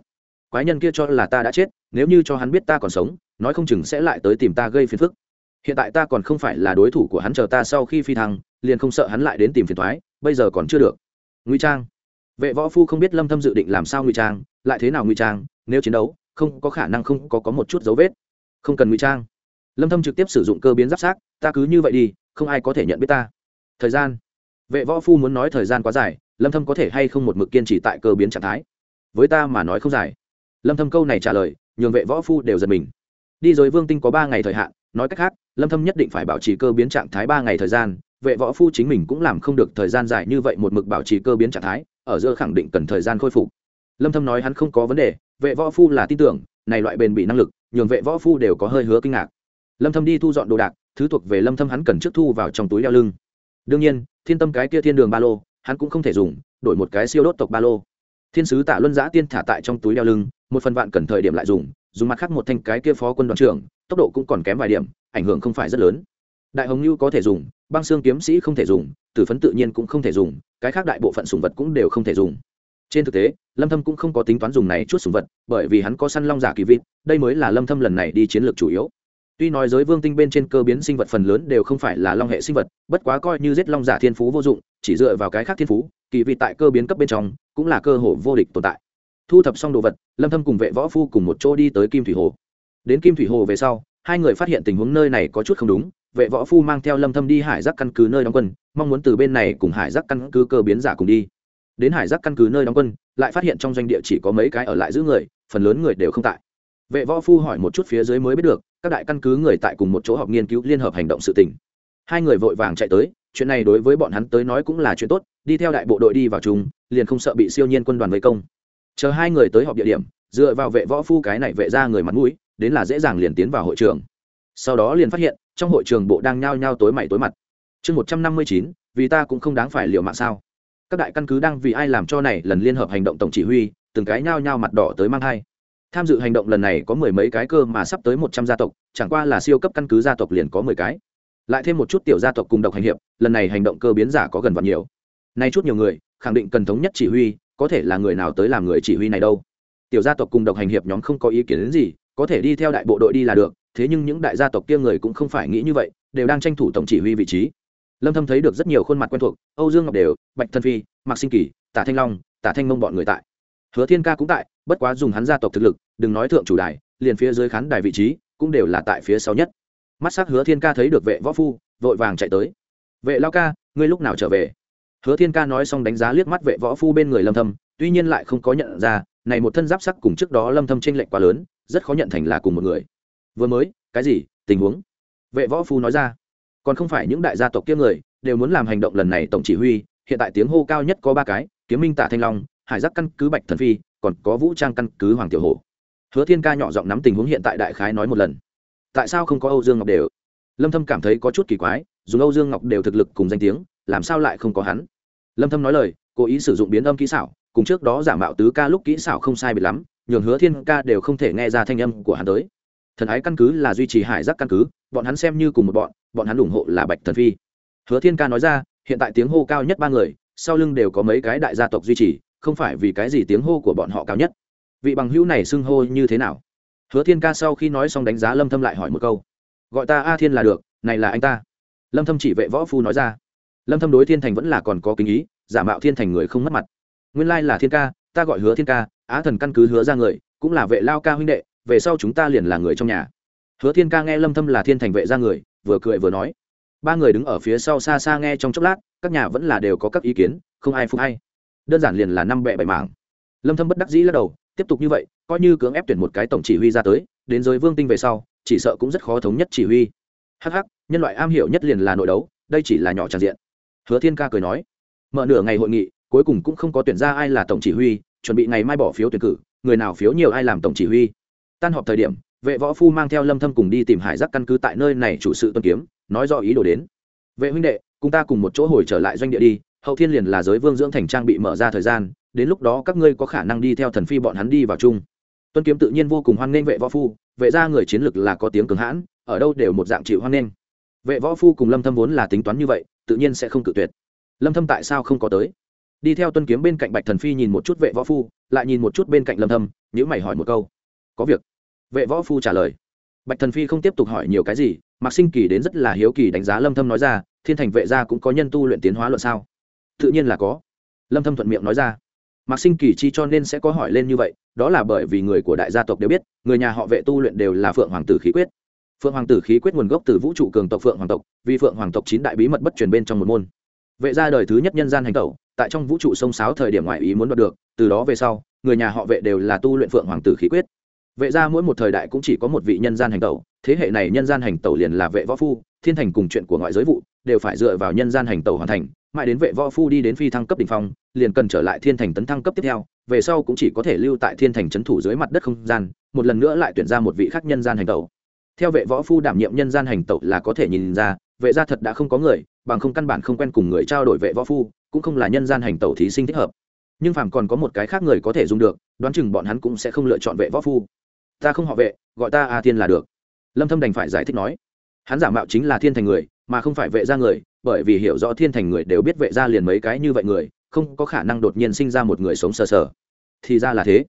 Quái nhân kia cho là ta đã chết, nếu như cho hắn biết ta còn sống, nói không chừng sẽ lại tới tìm ta gây phiền phức. Hiện tại ta còn không phải là đối thủ của hắn chờ ta sau khi phi thăng, liền không sợ hắn lại đến tìm phiền toái, bây giờ còn chưa được. Ngụy trang. Vệ võ phu không biết lâm thâm dự định làm sao ngụy trang, lại thế nào ngụy trang, nếu chiến đấu, không có khả năng không có có một chút dấu vết không cần ngụy trang. Lâm thâm trực tiếp sử dụng cơ biến giáp xác, ta cứ như vậy đi không ai có thể nhận biết ta. Thời gian. Vệ võ phu muốn nói thời gian quá dài lâm thâm có thể hay không một mực kiên trì tại cơ biến trạng thái? Với ta mà nói không dài. Lâm thâm câu này trả lời nhường vệ võ phu đều giật mình. Đi rồi vương tinh có ba ngày thời hạn nói cách khác lâm thâm nhất định phải bảo trì cơ biến trạng thái ba ngày thời gian vệ võ phu chính mình cũng làm không được thời gian dài như vậy một mực bảo trì cơ biến trạng thái ở giữa khẳng định cần thời gian khôi phục. Lâm thâm nói hắn không có vấn đề vệ võ phu là tin tưởng này loại bền bỉ năng lực nhường vệ võ phu đều có hơi hứa kinh ngạc. Lâm thâm đi thu dọn đồ đạc, thứ thuộc về lâm thâm hắn cần trước thu vào trong túi đeo lưng. Đương nhiên, thiên tâm cái kia thiên đường ba lô, hắn cũng không thể dùng, đổi một cái siêu đốt tộc ba lô. Thiên sứ tạ luân giã tiên thả tại trong túi đeo lưng, một phần vạn cần thời điểm lại dùng dùng mặt khác một thanh cái kia phó quân đoàn trưởng, tốc độ cũng còn kém vài điểm, ảnh hưởng không phải rất lớn. Đại hồng lưu có thể dùng, băng xương kiếm sĩ không thể dùng, tử phấn tự nhiên cũng không thể dùng, cái khác đại bộ phận sùng vật cũng đều không thể dùng trên thực tế, lâm thâm cũng không có tính toán dùng này chút sùng vật, bởi vì hắn có săn long giả kỳ vịt đây mới là lâm thâm lần này đi chiến lược chủ yếu. Tuy nói giới vương tinh bên trên cơ biến sinh vật phần lớn đều không phải là long hệ sinh vật, bất quá coi như giết long giả thiên phú vô dụng, chỉ dựa vào cái khác thiên phú, kỳ vị tại cơ biến cấp bên trong cũng là cơ hội vô địch tồn tại. Thu thập xong đồ vật, lâm thâm cùng vệ võ phu cùng một chỗ đi tới kim thủy hồ. Đến kim thủy hồ về sau, hai người phát hiện tình huống nơi này có chút không đúng, vệ võ phu mang theo lâm thâm đi hải giác căn cứ nơi đóng quân, mong muốn từ bên này cùng hải giác căn cứ cơ biến giả cùng đi đến hải giác căn cứ nơi đóng quân, lại phát hiện trong doanh địa chỉ có mấy cái ở lại giữ người, phần lớn người đều không tại. Vệ võ phu hỏi một chút phía dưới mới biết được, các đại căn cứ người tại cùng một chỗ họp nghiên cứu liên hợp hành động sự tình. Hai người vội vàng chạy tới, chuyện này đối với bọn hắn tới nói cũng là chuyện tốt, đi theo đại bộ đội đi vào chúng liền không sợ bị siêu nhiên quân đoàn vây công. Chờ hai người tới họp địa điểm, dựa vào vệ võ phu cái này vệ ra người mặt mũi, đến là dễ dàng liền tiến vào hội trường. Sau đó liền phát hiện, trong hội trường bộ đang nhao nhao tối mày tối mặt. Chương một trăm năm mươi chín, vì ta cũng không đáng phải liều mạng sao? Các đại căn cứ đang vì ai làm cho này lần liên hợp hành động tổng chỉ huy, từng cái nhao nhao mặt đỏ tới mang hai. Tham dự hành động lần này có mười mấy cái cơ mà sắp tới một trăm gia tộc, chẳng qua là siêu cấp căn cứ gia tộc liền có mười cái. Lại thêm một chút tiểu gia tộc cùng độc hành hiệp, lần này hành động cơ biến giả có gần vạn nhiều. Nay chút nhiều người, khẳng định cần thống nhất chỉ huy, có thể là người nào tới làm người chỉ huy này đâu. Tiểu gia tộc cùng độc hành hiệp nhóm không có ý kiến đến gì, có thể đi theo đại bộ đội đi là được, thế nhưng những đại gia tộc kia người cũng không phải nghĩ như vậy, đều đang tranh thủ tổng chỉ huy vị trí lâm thâm thấy được rất nhiều khuôn mặt quen thuộc, âu dương ngọc đều, bạch thân phi, mạc sinh kỳ, tả thanh long, tả thanh mông bọn người tại. Hứa thiên ca cũng tại, bất quá dùng hắn gia tộc thực lực, đừng nói thượng chủ đài, liền phía dưới khán đài vị trí, cũng đều là tại phía sau nhất. Mắt sắc hứa thiên ca thấy được vệ võ phu, vội vàng chạy tới. Vệ lao ca, ngươi lúc nào trở về? Hứa thiên ca nói xong đánh giá liếc mắt vệ võ phu bên người lâm thâm, tuy nhiên lại không có nhận ra, này một thân giáp sắc cùng trước đó lâm thâm trên lệch quá lớn, rất khó nhận thành là cùng một người. Vừa mới, cái gì, tình huống? Vệ võ phu nói ra còn không phải những đại gia tộc kia người, đều muốn làm hành động lần này tổng chỉ huy, hiện tại tiếng hô cao nhất có ba cái, kiếm minh, tả thanh long, hải giác căn cứ, bạch thần phi, còn có vũ trang căn cứ, hoàng tiểu hổ. Hứa thiên ca nhỏ giọng nắm tình huống hiện tại đại khái nói một lần. Tại sao không có âu dương ngọc đều? Lâm thâm cảm thấy có chút kỳ quái, dùng âu dương ngọc đều thực lực cùng danh tiếng, làm sao lại không có hắn? Lâm thâm nói lời, cố ý sử dụng biến âm kỹ xảo, cùng trước đó giả mạo tứ ca lúc kỹ xảo không sai biệt lắm, nhường hứa thiên ca đều không thể nghe ra thanh âm của hắn tới thần ái căn cứ là duy trì hải giác căn cứ, bọn hắn xem như cùng một bọn bọn hắn ủng hộ là bạch thần phi. Hứa thiên ca nói ra, hiện tại tiếng hô cao nhất ba người, sau lưng đều có mấy cái đại gia tộc duy trì, không phải vì cái gì tiếng hô của bọn họ cao nhất. Vị bằng hữu này xưng hô như thế nào? Hứa thiên ca sau khi nói xong đánh giá lâm thâm lại hỏi một câu. Gọi ta a thiên là được, này là anh ta. Lâm thâm chỉ vệ võ phu nói ra. Lâm thâm đối thiên thành vẫn là còn có kính ý, giả mạo thiên thành người không mất mặt. Nguyên lai là thiên ca, ta gọi hứa thiên ca, á thần căn cứ hứa ra người, cũng là vệ lao ca huynh đệ về sau chúng ta liền là người trong nhà. Hứa thiên ca nghe lâm thâm là thiên thành vệ ra người, vừa cười vừa nói. Ba người đứng ở phía sau xa xa nghe trong chốc lát, các nhà vẫn là đều có các ý kiến, không ai phục hay. Đơn giản liền là năm bẹ bảy mảng. Lâm thâm bất đắc dĩ lắc đầu, tiếp tục như vậy, coi như cưỡng ép tuyển một cái tổng chỉ huy ra tới, đến rồi vương tinh về sau, chỉ sợ cũng rất khó thống nhất chỉ huy. Hắc hắc, nhân loại am hiểu nhất liền là nội đấu, đây chỉ là nhỏ tràn diện. Hứa thiên ca cười nói. Mở nửa ngày hội nghị, cuối cùng cũng không có tuyển ra ai là tổng chỉ huy, chuẩn bị ngày mai bỏ phiếu tuyển cử, người nào phiếu nhiều ai làm tổng chỉ huy tan họp thời điểm, vệ võ phu mang theo lâm thâm cùng đi tìm hải giác căn cứ tại nơi này chủ sự tuân kiếm, nói rõ ý đồ đến. Vệ huynh đệ, cùng ta cùng một chỗ hồi trở lại doanh địa đi, hậu thiên liền là giới vương dưỡng thành trang bị mở ra thời gian, đến lúc đó các ngươi có khả năng đi theo thần phi bọn hắn đi vào chung. Tuân kiếm tự nhiên vô cùng hoan nghênh vệ võ phu, vệ ra người chiến lực là có tiếng cường hãn, ở đâu đều một dạng chịu hoan nghênh. Vệ võ phu cùng lâm thâm vốn là tính toán như vậy, tự nhiên sẽ không cự tuyệt. Lâm thâm tại sao không có tới? Đi theo tuân kiếm bên cạnh bạch thần phi nhìn một chút vệ võ phu, lại nhìn một chút bên cạnh lâm thâm nếu mày hỏi một câu. Có việc vệ võ phu trả lời. Bạch thần phi không tiếp tục hỏi nhiều cái gì, mạc sinh kỳ đến rất là hiếu kỳ đánh giá lâm thâm nói ra, thiên thành vệ gia cũng có nhân tu luyện tiến hóa luận sao? Tự nhiên là có. Lâm thâm thuận miệng nói ra. Mạc sinh kỳ chi cho nên sẽ có hỏi lên như vậy, đó là bởi vì người của đại gia tộc đều biết, người nhà họ vệ tu luyện đều là phượng hoàng tử khí quyết. Phượng hoàng tử khí quyết nguồn gốc từ vũ trụ cường tộc phượng hoàng tộc, vì phượng hoàng tộc chín đại bí mật bất truyền bên trong một môn. Vệ gia đời thứ nhất nhân gian hành tẩu, tại trong vũ trụ sông sáo thời điểm ngoại ý muốn đoạt được, từ đó về sau, người nhà họ vệ đều là tu luyện phượng hoàng tử khí quyết vệ gia mỗi một thời đại cũng chỉ có một vị nhân gian hành tẩu, thế hệ này nhân gian hành tẩu liền là vệ võ phu, thiên thành cùng chuyện của ngoại giới vụ, đều phải dựa vào nhân gian hành tẩu hoàn thành, mãi đến vệ võ phu đi đến phi thăng cấp đ ỉ n h phong, liền cần trở lại thiên thành tấn thăng cấp tiếp theo, về sau cũng chỉ có thể lưu tại thiên thành c h ấ n thủ dưới mặt đất không gian, một lần nữa lại tuyển ra một vị khác nhân gian hành tẩu. Theo vệ võ phu đảm nhiệm nhân gian hành tẩu là có thể nhìn ra, vệ gia thật đã không có người, bằng không căn bản không quen cùng người trao đổi vệ võ phu, cũng không là nhân gian hành tẩu thí sinh thích hợp. Nhưng phàm còn có một cái khác người có thể dùng được, đoán chừng bọn hắn cũng sẽ không lựa chọn vệ võ phu ta không họ vệ, gọi ta a thiên là được. Lâm thâm đành phải giải thích nói, hắn giả mạo chính là thiên thành người, mà không phải vệ gia người, bởi vì hiểu rõ thiên thành người đều biết vệ gia liền mấy cái như vậy người, không có khả năng đột nhiên sinh ra một người sống sờ sờ. Thì ra là thế.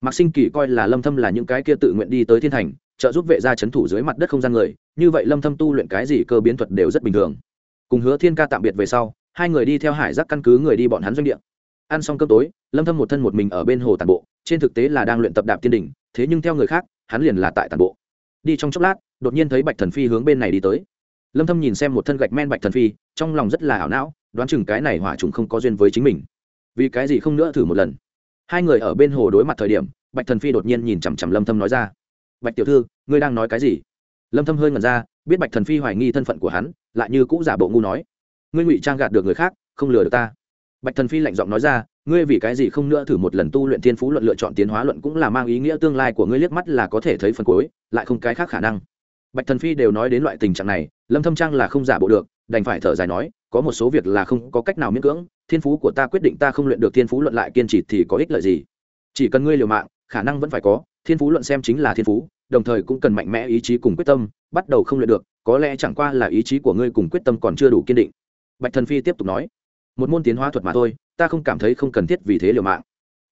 Mạc sinh kỳ coi là lâm thâm là những cái kia tự nguyện đi tới thiên thành, trợ giúp vệ gia chấn thủ dưới mặt đất không gian người, như vậy lâm thâm tu luyện cái gì cơ biến thuật đều rất bình thường. Cùng hứa thiên ca tạm biệt về sau, hai người đi theo hải giác căn cứ người đi bọn hắn doanh địa. Ăn xong cơm tối lâm thâm một thân một mình ở bên hồ tàn bộ, trên thực tế là đang luyện tập đạp tiên đỉnh, thế nhưng theo người khác, hắn liền là tại tàn bộ. Đi trong chốc lát, đột nhiên thấy bạch thần phi hướng bên này đi tới. Lâm thâm nhìn xem một thân gạch men bạch thần phi, trong lòng rất là ảo não, đoán chừng cái này hỏa trùng không có duyên với chính mình. Vì cái gì không nữa thử một lần? Hai người ở bên hồ đối mặt thời điểm, bạch thần phi đột nhiên nhìn chằm chằm lâm thâm nói ra, bạch tiểu thư, ngươi đang nói cái gì? Lâm thâm hơi ngẩn ra, biết bạch thần phi hoài nghi thân phận của hắn, lại như cũ giả bộ ngu nói, ngươi ngụy trang gạt được người khác, không lừa được ta. Bạch thần phi lạnh giọng nói ra ngươi vì cái gì không nữa thử một lần tu luyện thiên phú luận lựa chọn tiến hóa luận cũng là mang ý nghĩa tương lai của ngươi liếc mắt là có thể thấy phần cuối, lại không cái khác khả năng. Bạch thần phi đều nói đến loại tình trạng này, lâm thâm trang là không giả bộ được, đành phải thở dài nói, có một số việc là không có cách nào miễn cưỡng, thiên phú của ta quyết định ta không luyện được thiên phú luận lại kiên trì thì có ích lợi gì? Chỉ cần ngươi liều mạng, khả năng vẫn phải có, thiên phú luận xem chính là thiên phú, đồng thời cũng cần mạnh mẽ ý chí cùng quyết tâm, bắt đầu không luyện được, có lẽ chẳng qua là ý chí của ngươi cùng quyết tâm còn chưa đủ kiên định. Bạch thần phi tiếp tục nói, một môn tiến hóa thuật mà thôi ta không cảm thấy không cần thiết vì thế liều mạng.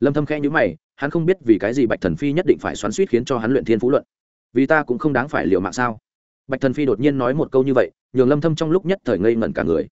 Lâm thâm khẽ nhíu mày, hắn không biết vì cái gì bạch thần phi nhất định phải xoắn xuýt khiến cho hắn luyện thiên phú luận. Vì ta cũng không đáng phải liều mạng sao? Bạch thần phi đột nhiên nói một câu như vậy, nhường lâm thâm trong lúc nhất thời ngây ngẩn cả người.